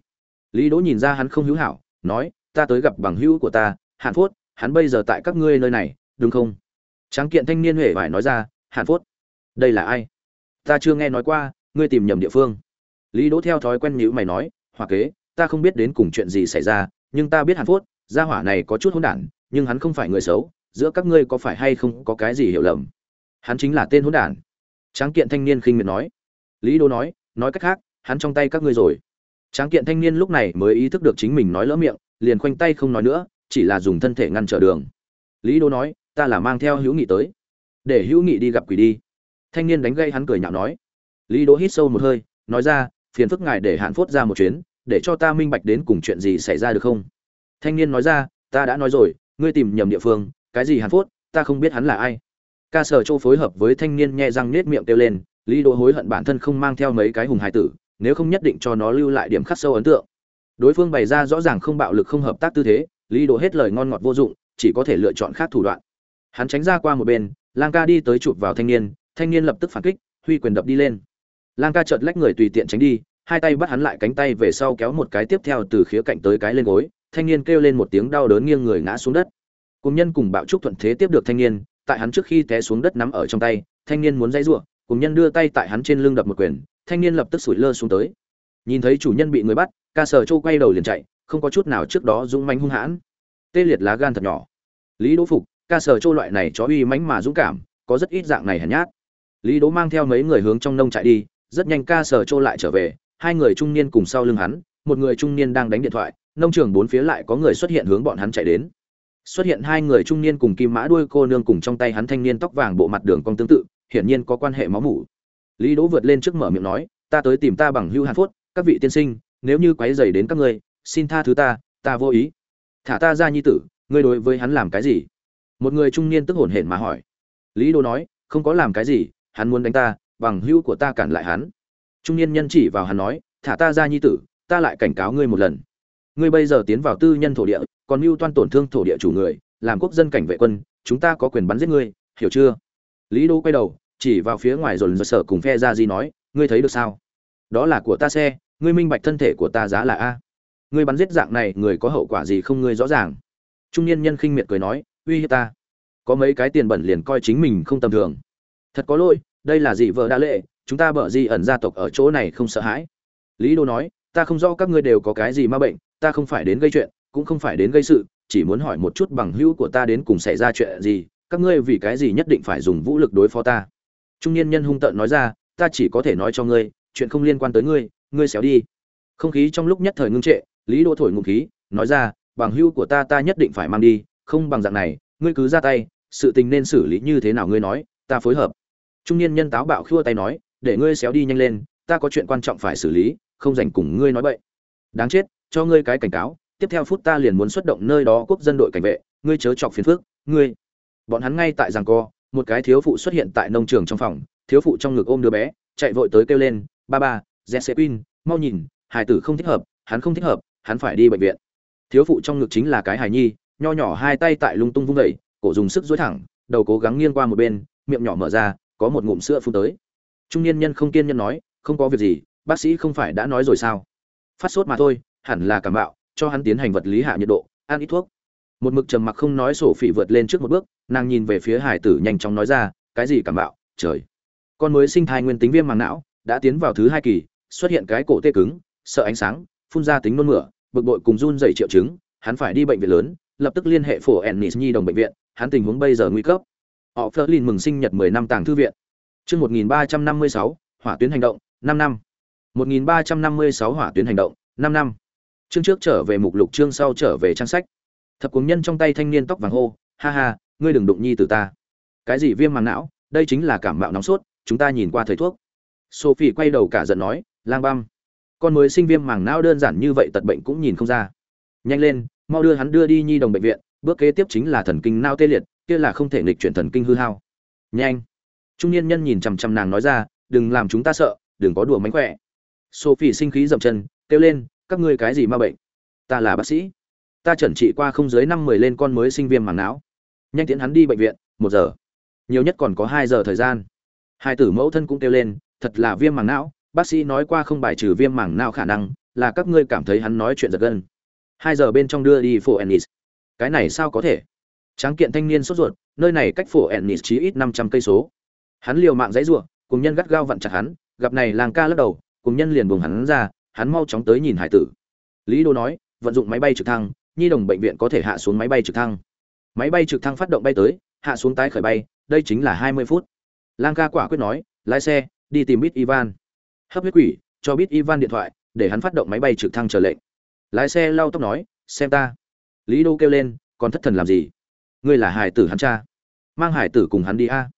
Lý đỗ nhìn ra hắn không hữu hảo, nói, ta tới gặp bằng hữu của ta, Hàn phốt, hắn bây giờ tại các ngươi nơi này, đúng không? Tráng kiện thanh niên huệ vải nói ra, Hàn phốt, đây là ai? Ta chưa nghe nói qua ngươi tìm nhầm địa phương. Lý đỗ theo thói quen nhữ mày nói hòa kế, ta không biết đến cùng chuyện gì xảy ra, nhưng ta biết hàn phốt, gia hỏa này có chút hỗn đản, nhưng hắn không phải người xấu, giữa các ngươi có phải hay không có cái gì hiểu lầm? Hắn chính là tên hỗn đản. Tráng kiện thanh niên khinh miệt nói. Lý đỗ nói nói cách khác, hắn trong tay các ngươi rồi. Tráng kiện thanh niên lúc này mới ý thức được chính mình nói lỡ miệng, liền khoanh tay không nói nữa, chỉ là dùng thân thể ngăn trở đường. Lý đỗ nói, ta là mang theo hữu nghị tới. Để hữu nghị đi gặp quỷ đi. Thanh niên đánh gây hắn cười nhạo nói lý đỗ hít sâu một hơi, nói ra, phiền phức ngài để hạn phốt ra một chuyến, để cho ta minh bạch đến cùng chuyện gì xảy ra được không? Thanh niên nói ra, ta đã nói rồi, ngươi tìm nhầm địa phương, cái gì hạn phốt, ta không biết hắn là ai. Ca sở châu phối hợp với thanh niên nhẹ răng nết miệng kêu lên, lý đỗ hối hận bản thân không mang theo mấy cái hùng hải tử, nếu không nhất định cho nó lưu lại điểm khắc sâu ấn tượng. Đối phương bày ra rõ ràng không bạo lực không hợp tác tư thế, lý đỗ hết lời ngon ngọt vô dụng, chỉ có thể lựa chọn khác thủ đoạn. Hắn tránh ra qua một bên, lang ca đi tới chụp vào thanh niên thanh niên lập tức phản kích, huy quyền đập đi lên lang ca chợt lách người tùy tiện tránh đi, hai tay bắt hắn lại cánh tay về sau kéo một cái tiếp theo từ khía cạnh tới cái lên gối, thanh niên kêu lên một tiếng đau đớn nghiêng người ngã xuống đất. Cùng nhân cùng bạo trúc thuận thế tiếp được thanh niên, tại hắn trước khi té xuống đất nắm ở trong tay, thanh niên muốn dãy rủa, cùng nhân đưa tay tại hắn trên lưng đập một quyền, thanh niên lập tức sủi lơ xuống tới. Nhìn thấy chủ nhân bị người bắt, ca sở châu quay đầu liền chạy, không có chút nào trước đó dũng mãnh hung hãn. Tê liệt lá gan thật nhỏ. Lý đỗ phục, ca sở châu loại này chó uy mãnh mà dũng cảm, có rất ít dạng này hèn nhát. Lý đỗ mang theo mấy người hướng trong nông trại đi rất nhanh ca sở trô lại trở về, hai người trung niên cùng sau lưng hắn, một người trung niên đang đánh điện thoại, nông trường bốn phía lại có người xuất hiện hướng bọn hắn chạy đến. Xuất hiện hai người trung niên cùng kim mã đuôi cô nương cùng trong tay hắn thanh niên tóc vàng bộ mặt đường cong tương tự, hiển nhiên có quan hệ máu mủ. Lý đỗ vượt lên trước mở miệng nói, ta tới tìm ta bằng hưu hàn phốt các vị tiên sinh, nếu như quấy dày đến các ngươi, xin tha thứ ta ta vô ý. Thả ta ra nhi tử, ngươi đối với hắn làm cái gì? Một người trung niên tức hổn hển mà hỏi. Lý đỗ nói, không có làm cái gì, hắn muốn đánh ta bằng hữu của ta cản lại hắn. Trung niên nhân chỉ vào hắn nói, thả ta ra nhi tử, ta lại cảnh cáo ngươi một lần. Ngươi bây giờ tiến vào tư nhân thổ địa, còn mưu toan tổn thương thổ địa chủ người, làm quốc dân cảnh vệ quân, chúng ta có quyền bắn giết ngươi, hiểu chưa? Lý đô quay đầu, chỉ vào phía ngoài rồi sở cùng phe ra di nói, ngươi thấy được sao? Đó là của ta xe, ngươi minh bạch thân thể của ta giá là a. Ngươi bắn giết dạng này, người có hậu quả gì không ngươi rõ ràng. Trung niên nhân khinh miệt cười nói, uy hiếp ta. Có mấy cái tiền bẩn liền coi chính mình không tầm thường. Thật có lỗi đây là gì vợ đã lệ, chúng ta bở gì ẩn gia tộc ở chỗ này không sợ hãi. Lý đô nói, ta không rõ các ngươi đều có cái gì ma bệnh, ta không phải đến gây chuyện, cũng không phải đến gây sự, chỉ muốn hỏi một chút bằng hữu của ta đến cùng xảy ra chuyện gì, các ngươi vì cái gì nhất định phải dùng vũ lực đối phó ta. Trung niên nhân hung tợn nói ra, ta chỉ có thể nói cho ngươi, chuyện không liên quan tới ngươi ngươi xéo đi. Không khí trong lúc nhất thời ngưng trệ, lý đô thổi ngụm khí, nói ra, bằng hữu của ta ta nhất định phải mang đi, không bằng dạng này, ngươi cứ ra tay, sự tình nên xử lý như thế nào ngươi nói, ta phối hợp trung niên nhân táo bạo khua tay nói, để ngươi xéo đi nhanh lên, ta có chuyện quan trọng phải xử lý, không dành cùng ngươi nói bậy. Đáng chết, cho ngươi cái cảnh cáo, tiếp theo phút ta liền muốn xuất động nơi đó quốc dân đội cảnh vệ, ngươi chớ chọc phiền phước ngươi. Bọn hắn ngay tại giằng co, một cái thiếu phụ xuất hiện tại nông trường trong phòng, thiếu phụ trong ngực ôm đứa bé, chạy vội tới kêu lên, ba ba jesse mau nhìn hải tử không thích hợp, hắn không thích hợp, hắn phải đi bệnh viện. Thiếu phụ trong ngực chính là cái hài nhi, nho nhỏ hai tay tại lung tung vung vẩy cổ dùng sức dối thẳng, đầu cố gắng nghiêng qua một bên, miệng nhỏ mở ra có một ngụm sữa phun tới. Trung niên nhân không kiên nhân nói, không có việc gì, bác sĩ không phải đã nói rồi sao? Phát sốt mà thôi, hẳn là cảm bạo, cho hắn tiến hành vật lý hạ nhiệt độ, ăn ít thuốc. Một mực trầm mặc không nói sổ phỉ vượt lên trước một bước, nàng nhìn về phía hải tử nhanh chóng nói ra, cái gì cảm bạo, trời. Con mới sinh thai nguyên tính viêm màng não, đã tiến vào thứ hai kỳ, xuất hiện cái cổ tê cứng, sợ ánh sáng, phun ra tính nôn mửa, bực bội cùng run dày triệu chứng, hắn phải đi bệnh viện lớn, lập tức liên hệ phổ ennis nhi đồng bệnh viện, hắn tình huống bây giờ nguy cấp họ phơ lin mừng sinh nhật mười năm tàng thư viện. Chương một nghìn ba trăm năm mươi sáu, hỏa tuyến hành động, năm năm. một nghìn ba trăm năm mươi sáu, hỏa tuyến hành động, năm năm. Chương trước trở về mục lục, chương sau trở về trang sách. Thập cuồng nhân trong tay thanh niên tóc vàng hô, ha ha, ngươi đừng đụng nhi từ ta. Cái gì viêm màng não? Đây chính là cảm mạo nóng sốt, chúng ta nhìn qua thầy thuốc. Sophie quay đầu cả giận nói, lang băm, con mới sinh viêm màng não đơn giản như vậy tật bệnh cũng nhìn không ra. Nhanh lên, mau đưa hắn đưa đi nhi đồng bệnh viện, bước kế tiếp chính là thần kinh nao tê liệt kia là không thể nghịch chuyển thần kinh hư hao. Nhanh. Trung niên nhân nhìn chằm chằm nàng nói ra, đừng làm chúng ta sợ, đừng có đùa mánh khỏe. Sophie sinh khí dậm chân, kêu lên, các ngươi cái gì ma bệnh? Ta là bác sĩ. Ta chẩn trị qua không dưới năm mười lên con mới sinh viêm màng não. Nhanh tiễn hắn đi bệnh viện, một giờ. Nhiều nhất còn có hai giờ thời gian. Hai tử mẫu thân cũng kêu lên, thật là viêm màng não, bác sĩ nói qua không bài trừ viêm màng não khả năng, là các ngươi cảm thấy hắn nói chuyện giật gân. Hai giờ bên trong đưa đi phổ ennis cái này sao có thể? Tráng kiện thanh niên sốt ruột, nơi này cách phổ ennis chí ít năm trăm cây số. Hắn liều mạng dãy ruộng cùng nhân gắt gao vặn chặt hắn, gặp này làng ca lắc đầu, cùng nhân liền buồng hắn ra, hắn mau chóng tới nhìn hải tử. Lý đô nói, vận dụng máy bay trực thăng, nhi đồng bệnh viện có thể hạ xuống máy bay trực thăng. Máy bay trực thăng phát động bay tới, hạ xuống tái khởi bay, đây chính là hai mươi phút. Lang ca quả quyết nói, lái xe, đi tìm bít ivan. Hấp huyết quỷ, cho bít ivan điện thoại, để hắn phát động máy bay trực thăng chờ lệnh. Lái xe lau tóc nói, xem ta. Lý đô kêu lên, còn thất thần làm gì? Ngươi là hải tử hắn cha, mang hải tử cùng hắn đi a.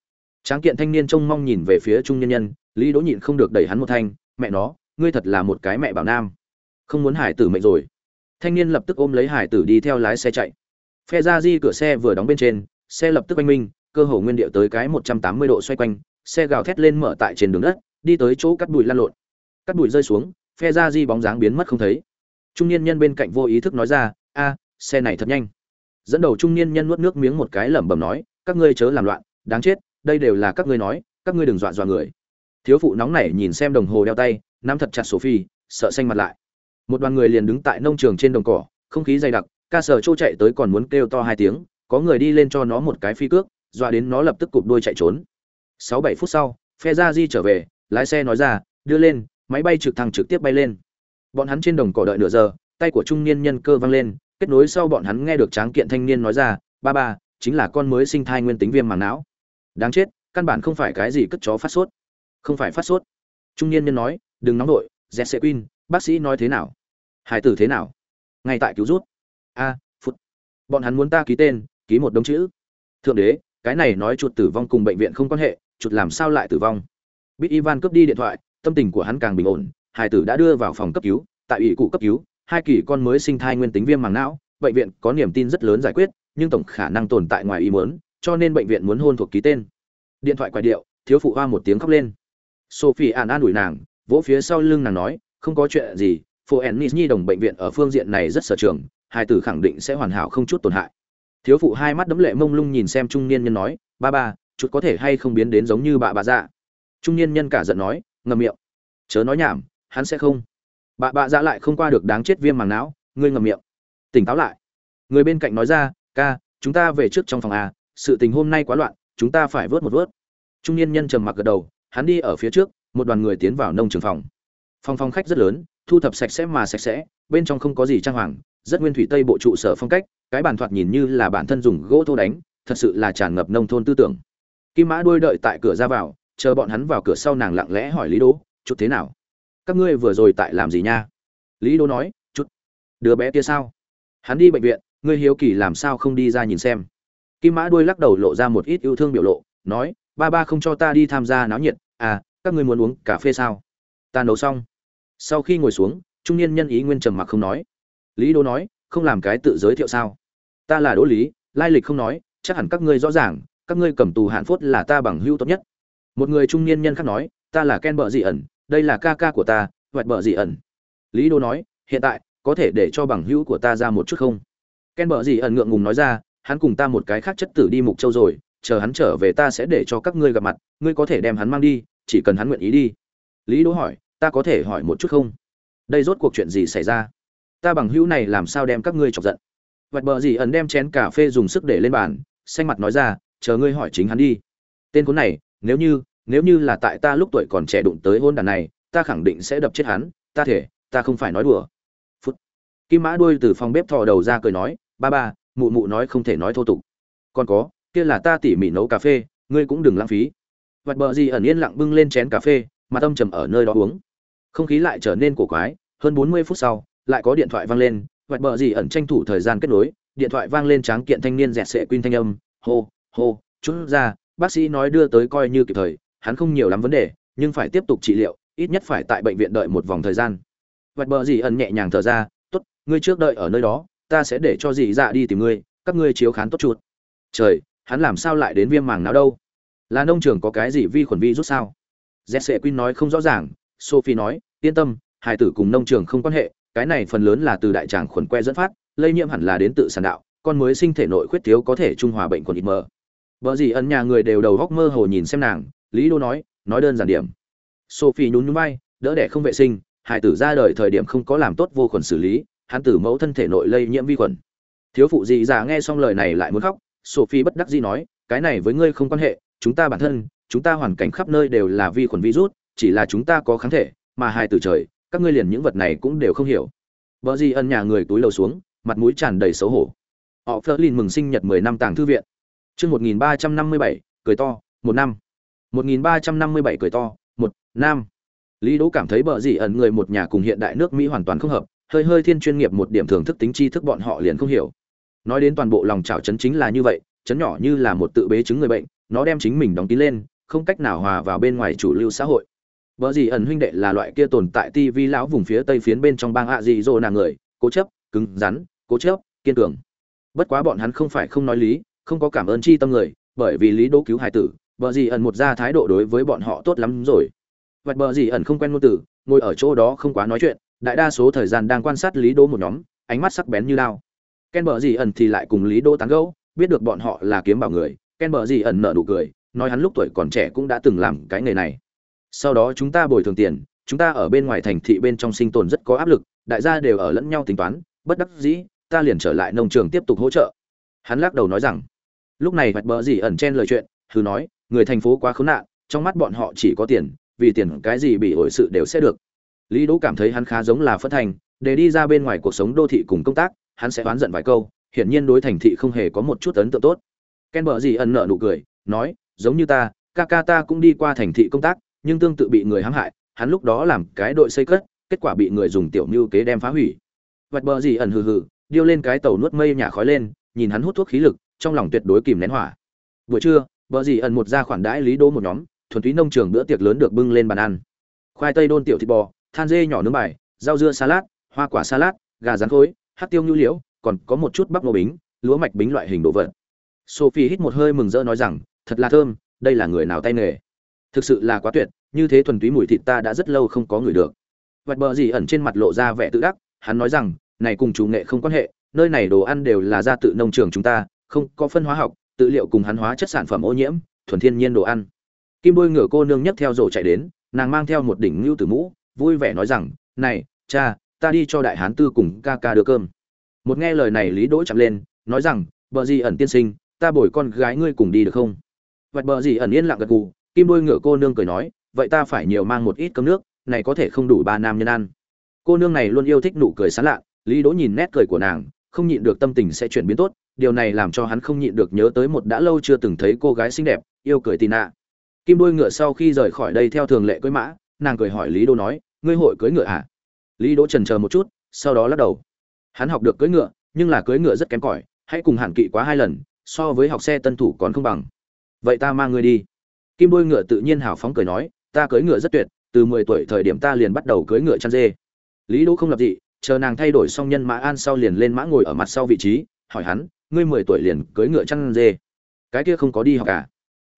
Tráng kiện thanh niên trông mong nhìn về phía trung nhân nhân, lý đỗ nhịn không được đẩy hắn một thanh, mẹ nó, ngươi thật là một cái mẹ bảo nam, không muốn hải tử mệnh rồi. Thanh niên lập tức ôm lấy hải tử đi theo lái xe chạy. Phe ra di cửa xe vừa đóng bên trên, xe lập tức oanh minh, cơ hồ nguyên điệu tới cái một trăm tám mươi độ xoay quanh, xe gào thét lên mở tại trên đường đất, đi tới chỗ cắt bụi lan lộn. Cắt bụi rơi xuống, phe ra di bóng dáng biến mất không thấy. Trung niên nhân bên cạnh vô ý thức nói ra, a, xe này thật nhanh dẫn đầu trung niên nhân nuốt nước miếng một cái lẩm bẩm nói, các ngươi chớ làm loạn, đáng chết, đây đều là các ngươi nói, các ngươi đừng dọa dọa người. Thiếu phụ nóng nảy nhìn xem đồng hồ đeo tay, nắm thật chặt sophie, sợ xanh mặt lại. Một đoàn người liền đứng tại nông trường trên đồng cỏ, không khí dày đặc, ca sở trô chạy tới còn muốn kêu to hai tiếng, có người đi lên cho nó một cái phi cước, dọa đến nó lập tức cụp đuôi chạy trốn. Sáu bảy phút sau, phe ra di trở về, lái xe nói ra, đưa lên, máy bay trực thăng trực tiếp bay lên. Bọn hắn trên đồng cỏ đợi nửa giờ, tay của trung niên nhân cơ văng lên kết nối sau bọn hắn nghe được tráng kiện thanh niên nói ra, ba ba, chính là con mới sinh thai nguyên tính viêm màng não. Đáng chết, căn bản không phải cái gì cất chó phát sốt. Không phải phát sốt. Trung niên nhân nói, đừng nóng đội jesse quin bác sĩ nói thế nào? Hải tử thế nào? Ngay tại cứu rút a phút bọn hắn muốn ta ký tên, ký một đống chữ. Thượng đế, cái này nói chuột tử vong cùng bệnh viện không quan hệ, chuột làm sao lại tử vong? Bít ivan cướp đi điện thoại, tâm tình của hắn càng bình ổn, hải tử đã đưa vào phòng cấp cứu, tại ủy cụ cấp cứu hai kỳ con mới sinh thai nguyên tính viêm màng não, bệnh viện có niềm tin rất lớn giải quyết, nhưng tổng khả năng tồn tại ngoài ý muốn, cho nên bệnh viện muốn hôn thuộc ký tên. Điện thoại quay điệu, thiếu phụ hoa một tiếng khóc lên. Sophie an an ủi nàng, vỗ phía sau lưng nàng nói, không có chuyện gì phụ ennis nhi đồng bệnh viện ở phương diện này rất sở trường, hai tử khẳng định sẽ hoàn hảo không chút tổn hại. Thiếu phụ hai mắt đấm lệ mông lung nhìn xem trung niên nhân nói, ba ba, chút có thể hay không biến đến giống như bà bà dạ? Trung niên nhân cả giận nói ngầm miệng. Chớ nói nhảm, hắn sẽ không bà bà dạ lại không qua được đáng chết viêm màng não, ngươi ngầm miệng. Tỉnh táo lại. Người bên cạnh nói ra, ca, chúng ta về trước trong phòng a sự tình hôm nay quá loạn, chúng ta phải vớt một vớt. Trung niên nhân trầm mặc gật đầu, hắn đi ở phía trước, một đoàn người tiến vào nông trường phòng. Phòng phòng khách rất lớn, thu thập sạch sẽ mà sạch sẽ, bên trong không có gì trang hoàng, rất nguyên thủy tây bộ trụ sở phong cách, cái bàn thoạt nhìn như là bản thân dùng gỗ thô đánh, thật sự là tràn ngập nông thôn tư tưởng. Kim mã đuôi đợi tại cửa ra vào, chờ bọn hắn vào cửa sau nàng lặng lẽ hỏi lý đỗ, chút thế nào? Các ngươi vừa rồi tại làm gì nha? Lý đô nói, chút, đứa bé kia sao? Hắn đi bệnh viện, ngươi hiếu kỳ làm sao không đi ra nhìn xem? Kim mã đuôi lắc đầu lộ ra một ít yêu thương biểu lộ, nói, ba ba không cho ta đi tham gia náo nhiệt à các ngươi muốn uống cà phê sao? Ta nấu xong. Sau khi ngồi xuống, trung niên nhân ý nguyên trầm mặc không nói. Lý đô nói, không làm cái tự giới thiệu sao? Ta là đỗ lý, lai lịch không nói, chắc hẳn các ngươi rõ ràng, các ngươi cầm tù hạn phốt là ta bằng hữu tốt nhất. Một người trung niên nhân khác nói, ta là ken bợ dị ẩn đây là ca ca của ta, hoạch bợ dị ẩn. Lý đô nói, hiện tại, có thể để cho bằng hữu của ta ra một chút không? Ken bợ dị ẩn ngượng ngùng nói ra, hắn cùng ta một cái khác chất tử đi mục châu rồi, chờ hắn trở về ta sẽ để cho các ngươi gặp mặt, ngươi có thể đem hắn mang đi, chỉ cần hắn nguyện ý đi. Lý đỗ hỏi, ta có thể hỏi một chút không? Đây rốt cuộc chuyện gì xảy ra? Ta bằng hữu này làm sao đem các ngươi chọc giận? Vạch bờ gì ẩn đem chén cà phê dùng sức để lên bàn, xanh mặt nói ra, chờ ngươi hỏi chính hắn đi. Tên cuốn này, nếu như nếu như là tại ta lúc tuổi còn trẻ đụng tới hôn đàn này, ta khẳng định sẽ đập chết hắn, ta thể, ta không phải nói đùa. Phút. Kim mã đuôi từ phòng bếp thò đầu ra cười nói, ba ba, mụ mụ nói không thể nói thô tục. Còn có, kia là ta tỉ mỉ nấu cà phê, ngươi cũng đừng lãng phí. Vặt bờ gì ẩn yên lặng bưng lên chén cà phê mà tâm trầm ở nơi đó uống. Không khí lại trở nên cổ quái, hơn bốn mươi phút sau, lại có điện thoại vang lên, vặt bờ gì ẩn tranh thủ thời gian kết nối, điện thoại vang lên tráng kiện thanh niên dẹt sệ quyên thanh âm, hô hô, chút ra, bác sĩ nói đưa tới coi như kịp thời hắn không nhiều lắm vấn đề, nhưng phải tiếp tục trị liệu, ít nhất phải tại bệnh viện đợi một vòng thời gian. Vạch bờ gì ẩn nhẹ nhàng thở ra, tốt, ngươi trước đợi ở nơi đó, ta sẽ để cho dì dạ đi tìm ngươi, các ngươi chiếu khán tốt chuột. Trời, hắn làm sao lại đến viêm màng não đâu? Là nông trường có cái gì vi khuẩn vi rút sao jesse quinn nói không rõ ràng, sophie nói, yên tâm hải tử cùng nông trường không quan hệ, cái này phần lớn là từ đại tràng khuẩn que dẫn phát, lây nhiễm hẳn là đến tự sản đạo, con mới sinh thể nội khuyết thiếu có thể trung hòa bệnh khuẩn ít mờ. Vợ gì ẩn nhà người đều đầu góc mơ hồ nhìn xem nàng lý đô nói nói đơn giản điểm. Sophie nhún nhún bay đỡ đẻ không vệ sinh, hải tử ra đời thời điểm không có làm tốt vô khuẩn xử lý, hắn tử mẫu thân thể nội lây nhiễm vi khuẩn. Thiếu phụ dị già nghe xong lời này lại muốn khóc, sophie bất đắc dĩ nói, cái này với ngươi không quan hệ, chúng ta bản thân, chúng ta hoàn cảnh khắp nơi đều là vi khuẩn virus, chỉ là chúng ta có kháng thể, mà hài từ trời, các ngươi liền những vật này cũng đều không hiểu. Vợ gì ân nhà người túi lầu xuống, mặt mũi tràn đầy xấu hổ. Họ phớt lên mừng sinh nhật mười năm tàng thư viện. Chương một nghìn ba trăm năm mươi bảy, cười to, một năm một nghìn ba trăm năm mươi bảy cười to một nam. Lý đỗ cảm thấy bợ gì ẩn người một nhà cùng hiện đại nước mỹ hoàn toàn không hợp hơi hơi thiên chuyên nghiệp một điểm thưởng thức tính tri thức bọn họ liền không hiểu. Nói đến toàn bộ lòng chảo chấn chính là như vậy chấn nhỏ như là một tự bế chứng người bệnh nó đem chính mình đóng kín lên không cách nào hòa vào bên ngoài chủ lưu xã hội. Bở gì ẩn huynh đệ là loại kia tồn tại TV lão vùng phía tây phiến bên trong bang ạ gì rồi nàng người, cố chấp, cứng rắn, cố chấp, kiên cường. Bất quá bọn hắn không phải không nói lý, không có cảm ơn chi tâm người, bởi vì lý đỗ cứu hài tử, bờ gì ẩn một ra thái độ đối với bọn họ tốt lắm rồi. Vật bờ gì ẩn không quen ngôn từ, ngồi ở chỗ đó không quá nói chuyện, đại đa số thời gian đang quan sát lý đỗ một nhóm, ánh mắt sắc bén như lao. Ken bờ gì ẩn thì lại cùng lý đỗ tán gẫu, biết được bọn họ là kiếm bảo người, Ken bờ gì ẩn nở nụ cười, nói hắn lúc tuổi còn trẻ cũng đã từng làm cái nghề này sau đó chúng ta bồi thường tiền chúng ta ở bên ngoài thành thị bên trong sinh tồn rất có áp lực đại gia đều ở lẫn nhau tính toán bất đắc dĩ ta liền trở lại nông trường tiếp tục hỗ trợ hắn lắc đầu nói rằng lúc này vạch bờ gì ẩn chen lời chuyện thứ nói người thành phố quá khốn nạn, trong mắt bọn họ chỉ có tiền, vì tiền cái gì bị ổi sự đều sẽ được. Lý đỗ cảm thấy hắn khá giống là phất thành, để đi ra bên ngoài cuộc sống đô thị cùng công tác, hắn sẽ oán giận vài câu, hiển nhiên đối thành thị không hề có một chút ấn tượng tốt. Ken bờ gì ẩn nợ nụ cười, nói, giống như ta, ca ca ta cũng đi qua thành thị công tác, nhưng tương tự bị người hãm hại, hắn lúc đó làm cái đội xây cất, kết quả bị người dùng tiểu mưu kế đem phá hủy. Vạch bờ gì ẩn hừ hừ, điêu lên cái tàu nuốt mây nhả khói lên, nhìn hắn hút thuốc khí lực, trong lòng tuyệt đối kìm nén hỏa. Buổi trưa vợ gì ẩn một ra khoản đãi lý đô một nhóm, thuần túy nông trường bữa tiệc lớn được bưng lên bàn ăn. Khoai tây đôn tiểu thịt bò, than dê nhỏ nướng bài, rau dưa salad, hoa quả salad, gà rán khối hát tiêu nhu liễu, còn có một chút bắp nô bính, lúa mạch bính loại hình đồ vật. Sophie hít một hơi mừng rỡ nói rằng, thật là thơm, đây là người nào tay nghề? Thực sự là quá tuyệt, như thế thuần túy mùi thịt ta đã rất lâu không có người được. Vạch bờ gì ẩn trên mặt lộ ra vẻ tự đắc, hắn nói rằng, này cùng chủ nghệ không quan hệ, nơi này đồ ăn đều là ra tự nông trường chúng ta, không có phân hóa học tự liệu cùng hắn hóa chất sản phẩm ô nhiễm, thuần thiên nhiên đồ ăn. Kim bôi ngựa cô nương nhấc theo rổ chạy đến, nàng mang theo một đỉnh ngưu tử mũ, vui vẻ nói rằng, này, cha, ta đi cho đại hán tư cùng ca ca đưa cơm. Một nghe lời này lý đỗ chạm lên, nói rằng bờ gì ẩn tiên sinh, ta bồi con gái ngươi cùng đi được không? Vật bờ gì ẩn yên lặng gật gù, kim đôi ngựa cô nương cười nói, vậy ta phải nhiều mang một ít cơm nước, này có thể không đủ ba nam nhân ăn. Cô nương này luôn yêu thích nụ cười sáng lạ, lý đỗ nhìn nét cười của nàng, không nhịn được tâm tình sẽ chuyển biến tốt điều này làm cho hắn không nhịn được nhớ tới một đã lâu chưa từng thấy cô gái xinh đẹp, yêu cười tì nạ. Kim đôi ngựa sau khi rời khỏi đây theo thường lệ cưới mã, nàng cười hỏi lý đỗ nói, ngươi hội cưới ngựa à? Lý đỗ trần chờ một chút, sau đó lắc đầu. Hắn học được cưỡi ngựa, nhưng là cưỡi ngựa rất kém cỏi, hãy cùng hẳn kỵ quá hai lần, so với học xe tân thủ còn không bằng. Vậy ta mang ngươi đi. Kim đôi ngựa tự nhiên hào phóng cười nói, ta cưỡi ngựa rất tuyệt, từ mười tuổi thời điểm ta liền bắt đầu cưỡi ngựa chăn dê. Lý đỗ không lập dị, chờ nàng thay đổi xong nhân mã an sau liền lên mã ngồi ở mặt sau vị trí hỏi hắn, ngươi mười tuổi liền cưới ngựa chăn dê? Cái kia không có đi học cả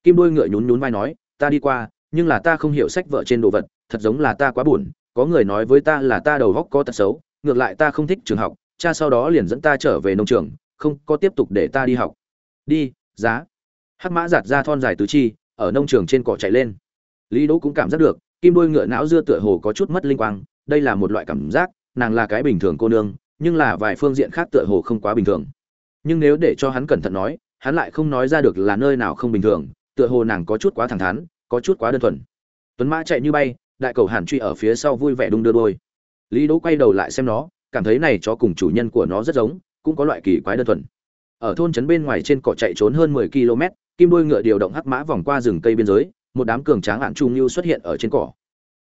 kim đôi ngựa nhún nhún vai nói, ta đi qua, nhưng là ta không hiểu sách vợ trên đồ vật, thật giống là ta quá buồn, có người nói với ta là ta đầu góc có tật xấu, ngược lại ta không thích trường học, cha sau đó liền dẫn ta trở về nông trường, không có tiếp tục để ta đi học. Đi, giá. Hắc mã giạt ra thon dài tứ chi, ở nông trường trên cỏ chạy lên. Lý đỗ cũng cảm giác được, kim đôi ngựa não dưa tựa hồ có chút mất linh quang, đây là một loại cảm giác, nàng là cái bình thường cô nương, nhưng là vài phương diện khác tựa hồ không quá bình thường nhưng nếu để cho hắn cẩn thận nói, hắn lại không nói ra được là nơi nào không bình thường, tựa hồ nàng có chút quá thẳng thắn, có chút quá đơn thuần. Tuấn mã chạy như bay, đại cầu hàn truy ở phía sau vui vẻ đung đưa đôi. Lý đỗ quay đầu lại xem nó, cảm thấy này chó cùng chủ nhân của nó rất giống, cũng có loại kỳ quái đơn thuần. Ở thôn trấn bên ngoài trên cỏ chạy trốn hơn 10 km, kim đôi ngựa điều động hắc mã vòng qua rừng cây biên giới, một đám cường tráng hạn trung lưu xuất hiện ở trên cỏ.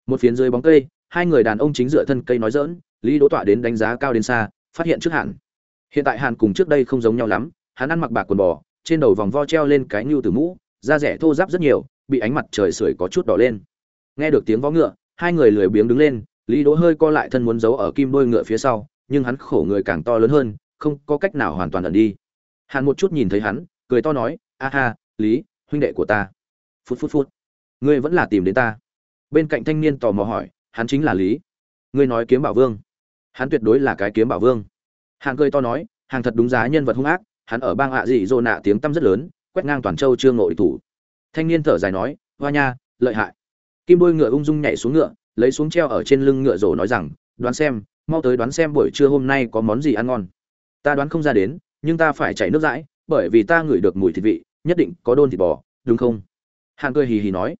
Một phiến dưới bóng cây, hai người đàn ông chính dựa thân cây nói dỡn lý đỗ tọa đến đánh giá cao đến xa, phát hiện trước hạn hiện tại Hàn cùng trước đây không giống nhau lắm, hắn ăn mặc bạc quần bò, trên đầu vòng vo treo lên cái ngưu từ mũ, da rẻ thô ráp rất nhiều, bị ánh mặt trời sưởi có chút đỏ lên. Nghe được tiếng vó ngựa, hai người lười biếng đứng lên, lý đỗ hơi co lại thân muốn giấu ở kim đôi ngựa phía sau, nhưng hắn khổ người càng to lớn hơn, không có cách nào hoàn toàn ẩn đi. Hàn một chút nhìn thấy hắn, cười to nói, a ha, lý, huynh đệ của ta. Phút phút phút. Ngươi vẫn là tìm đến ta. Bên cạnh thanh niên tò mò hỏi, hắn chính là lý? Ngươi nói kiếm bảo vương. Hắn tuyệt đối là cái kiếm bảo vương hàng cười to nói, hàng thật đúng giá nhân vật hung ác, hắn ở bang ạ dị dô nạ tiếng tăm rất lớn, quét ngang toàn châu trương nội thủ. Thanh niên thở dài nói, hoa nha, lợi hại. Kim đôi ngựa ung dung nhảy xuống ngựa, lấy xuống treo ở trên lưng ngựa rổ nói rằng, đoán xem, mau tới đoán xem buổi trưa hôm nay có món gì ăn ngon. Ta đoán không ra đến, nhưng ta phải chảy nước dãi, bởi vì ta ngửi được mùi thịt vị, nhất định có đôn thịt bò, đúng không? Hàng cười hì hì nói.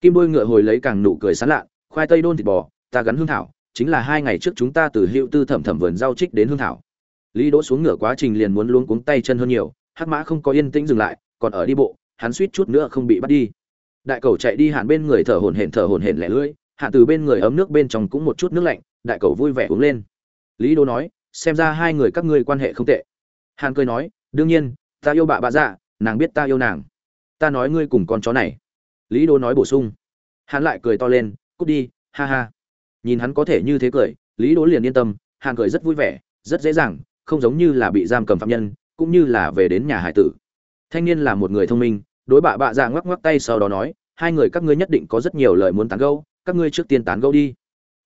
Kim đôi ngựa hồi lấy càng nụ cười sán lạ khoai tây đôn thịt bò, ta gắn hương thảo, chính là hai ngày trước chúng ta từ hiệu tư thẩm thẩm vườn rau trích đến hương thảo lý đỗ xuống ngựa quá trình liền muốn luống cuống tay chân hơn nhiều, hắc mã không có yên tĩnh dừng lại, còn ở đi bộ, hắn suýt chút nữa không bị bắt đi. Đại cầu chạy đi hạn bên người thở hổn hển thở hổn hển lẻ lưỡi, hạn từ bên người ấm nước bên trong cũng một chút nước lạnh, đại cầu vui vẻ uống lên. Lý đỗ nói, xem ra hai người các ngươi quan hệ không tệ. Hàn cười nói, đương nhiên, ta yêu bà bà dạ nàng biết ta yêu nàng. Ta nói ngươi cùng con chó này. Lý đỗ nói bổ sung. Hắn lại cười to lên, cút đi, ha ha. Nhìn hắn có thể như thế cười, lý đỗ liền yên tâm, hàn cười rất vui vẻ, rất dễ dàng không giống như là bị giam cầm phạm nhân, cũng như là về đến nhà hải tử. Thanh niên là một người thông minh, đối bạ bạ dạ ngoắc ngoắc tay sau đó nói, hai người các ngươi nhất định có rất nhiều lời muốn tán gẫu, các ngươi trước tiên tán gẫu đi.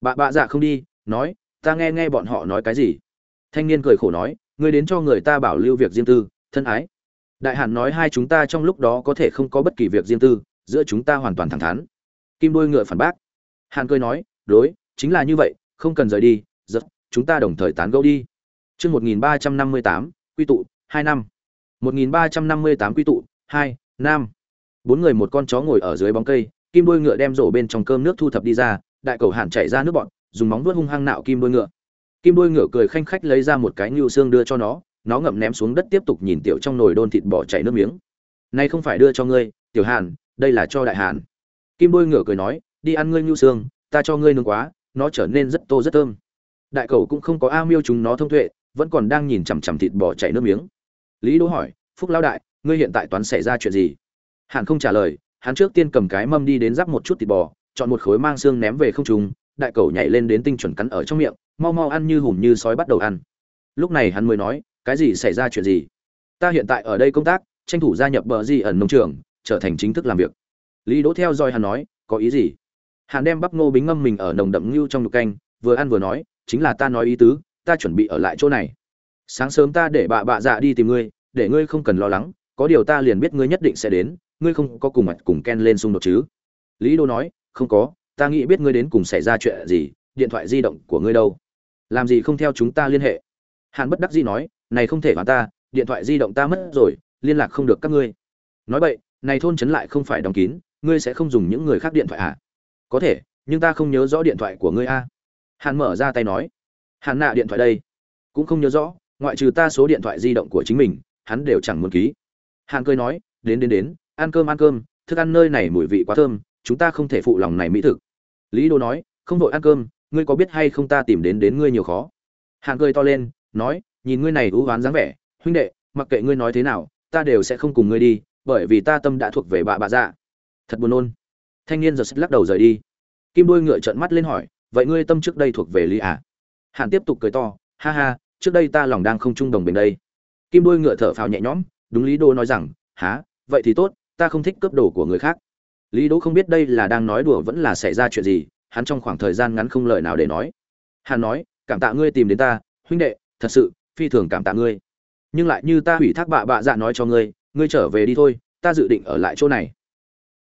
Bạ bạ dạ không đi, nói, ta nghe nghe bọn họ nói cái gì? Thanh niên cười khổ nói, ngươi đến cho người ta bảo lưu việc riêng tư, thân ái. Đại hàn nói, hai chúng ta trong lúc đó có thể không có bất kỳ việc riêng tư, giữa chúng ta hoàn toàn thẳng thắn. Kim đôi ngựa phản bác. Hàn cười nói, đối, chính là như vậy, không cần rời đi, giật, chúng ta đồng thời tán gẫu đi. Chương 1358, quy tụ, 2 năm. 1358 quy tụ, 2, năm. Bốn người một con chó ngồi ở dưới bóng cây, kim đuôi ngựa đem rổ bên trong cơm nước thu thập đi ra, đại cầu hạn chảy ra nước bọn, dùng móng vuốt hung hăng nạo kim đuôi ngựa. Kim đuôi ngựa cười khanh khách lấy ra một cái nhũ xương đưa cho nó, nó ngậm ném xuống đất tiếp tục nhìn tiểu trong nồi đôn thịt bò chảy nước miếng. "Này không phải đưa cho ngươi, tiểu Hàn, đây là cho đại Hàn." Kim đuôi ngựa cười nói, "Đi ăn ngươi nhũ xương, ta cho ngươi nướng quá, nó trở nên rất tô rất thơm." Đại cầu cũng không có a miêu chúng nó thông tuệ, vẫn còn đang nhìn chằm chằm thịt bò chảy nước miếng. Lý đỗ hỏi, phúc lão đại, ngươi hiện tại toán xảy ra chuyện gì? Hàn không trả lời, hắn trước tiên cầm cái mâm đi đến giáp một chút thịt bò, chọn một khối mang xương ném về không trung, đại cầu nhảy lên đến tinh chuẩn cắn ở trong miệng, mau mau ăn như hùm như sói bắt đầu ăn. Lúc này hắn mới nói, cái gì xảy ra chuyện gì? Ta hiện tại ở đây công tác, tranh thủ gia nhập bờ di ẩn nông trường, trở thành chính thức làm việc. Lý đỗ theo dõi hắn nói, có ý gì? Hàn đem bắp ngô bính ngâm mình ở nồng đậm ngưu trong nụ canh, vừa ăn vừa nói, chính là ta nói ý tứ ta chuẩn bị ở lại chỗ này. Sáng sớm ta để bà bạ dạ đi tìm ngươi, để ngươi không cần lo lắng, có điều ta liền biết ngươi nhất định sẽ đến, ngươi không có cùng mặt cùng ken lên xung đột chứ. Lý đô nói, không có, ta nghĩ biết ngươi đến cùng xảy ra chuyện gì, điện thoại di động của ngươi đâu. Làm gì không theo chúng ta liên hệ. Hàn bất đắc dĩ nói, này không thể vào ta, điện thoại di động ta mất rồi, liên lạc không được các ngươi. Nói vậy này thôn trấn lại không phải đóng kín, ngươi sẽ không dùng những người khác điện thoại à? Có thể, nhưng ta không nhớ rõ điện thoại của ngươi a hàn mở ra tay nói hắn nạ điện thoại đây. Cũng không nhớ rõ, ngoại trừ ta số điện thoại di động của chính mình, hắn đều chẳng muốn ký. Hàn cười nói, đến đến đến, ăn cơm ăn cơm, thức ăn nơi này mùi vị quá thơm, chúng ta không thể phụ lòng này mỹ thực. Lý đô nói, không vội ăn cơm, ngươi có biết hay không ta tìm đến đến ngươi nhiều khó? Hàn cười to lên, nói, nhìn ngươi này ưu oán dáng vẻ, huynh đệ, mặc kệ ngươi nói thế nào, ta đều sẽ không cùng ngươi đi, bởi vì ta tâm đã thuộc về bà bà dạ. Thật buồn nôn. Thanh niên giật lắc đầu rời đi. Kim đôi ngựa trợn mắt lên hỏi, vậy ngươi tâm trước đây thuộc về lý à? Hàn tiếp tục cười to, ha ha, trước đây ta lòng đang không trung đồng bình đây. Kim đôi ngựa thở phào nhẹ nhõm, đúng lý đô nói rằng há vậy thì tốt, ta không thích cướp đồ của người khác. Lý đỗ không biết đây là đang nói đùa vẫn là xảy ra chuyện gì, hắn trong khoảng thời gian ngắn không lời nào để nói. Hàn nói, cảm tạ ngươi tìm đến ta, huynh đệ, thật sự, phi thường cảm tạ ngươi. Nhưng lại như ta hủy thác bạ bạ dạ nói cho ngươi ngươi trở về đi thôi, ta dự định ở lại chỗ này.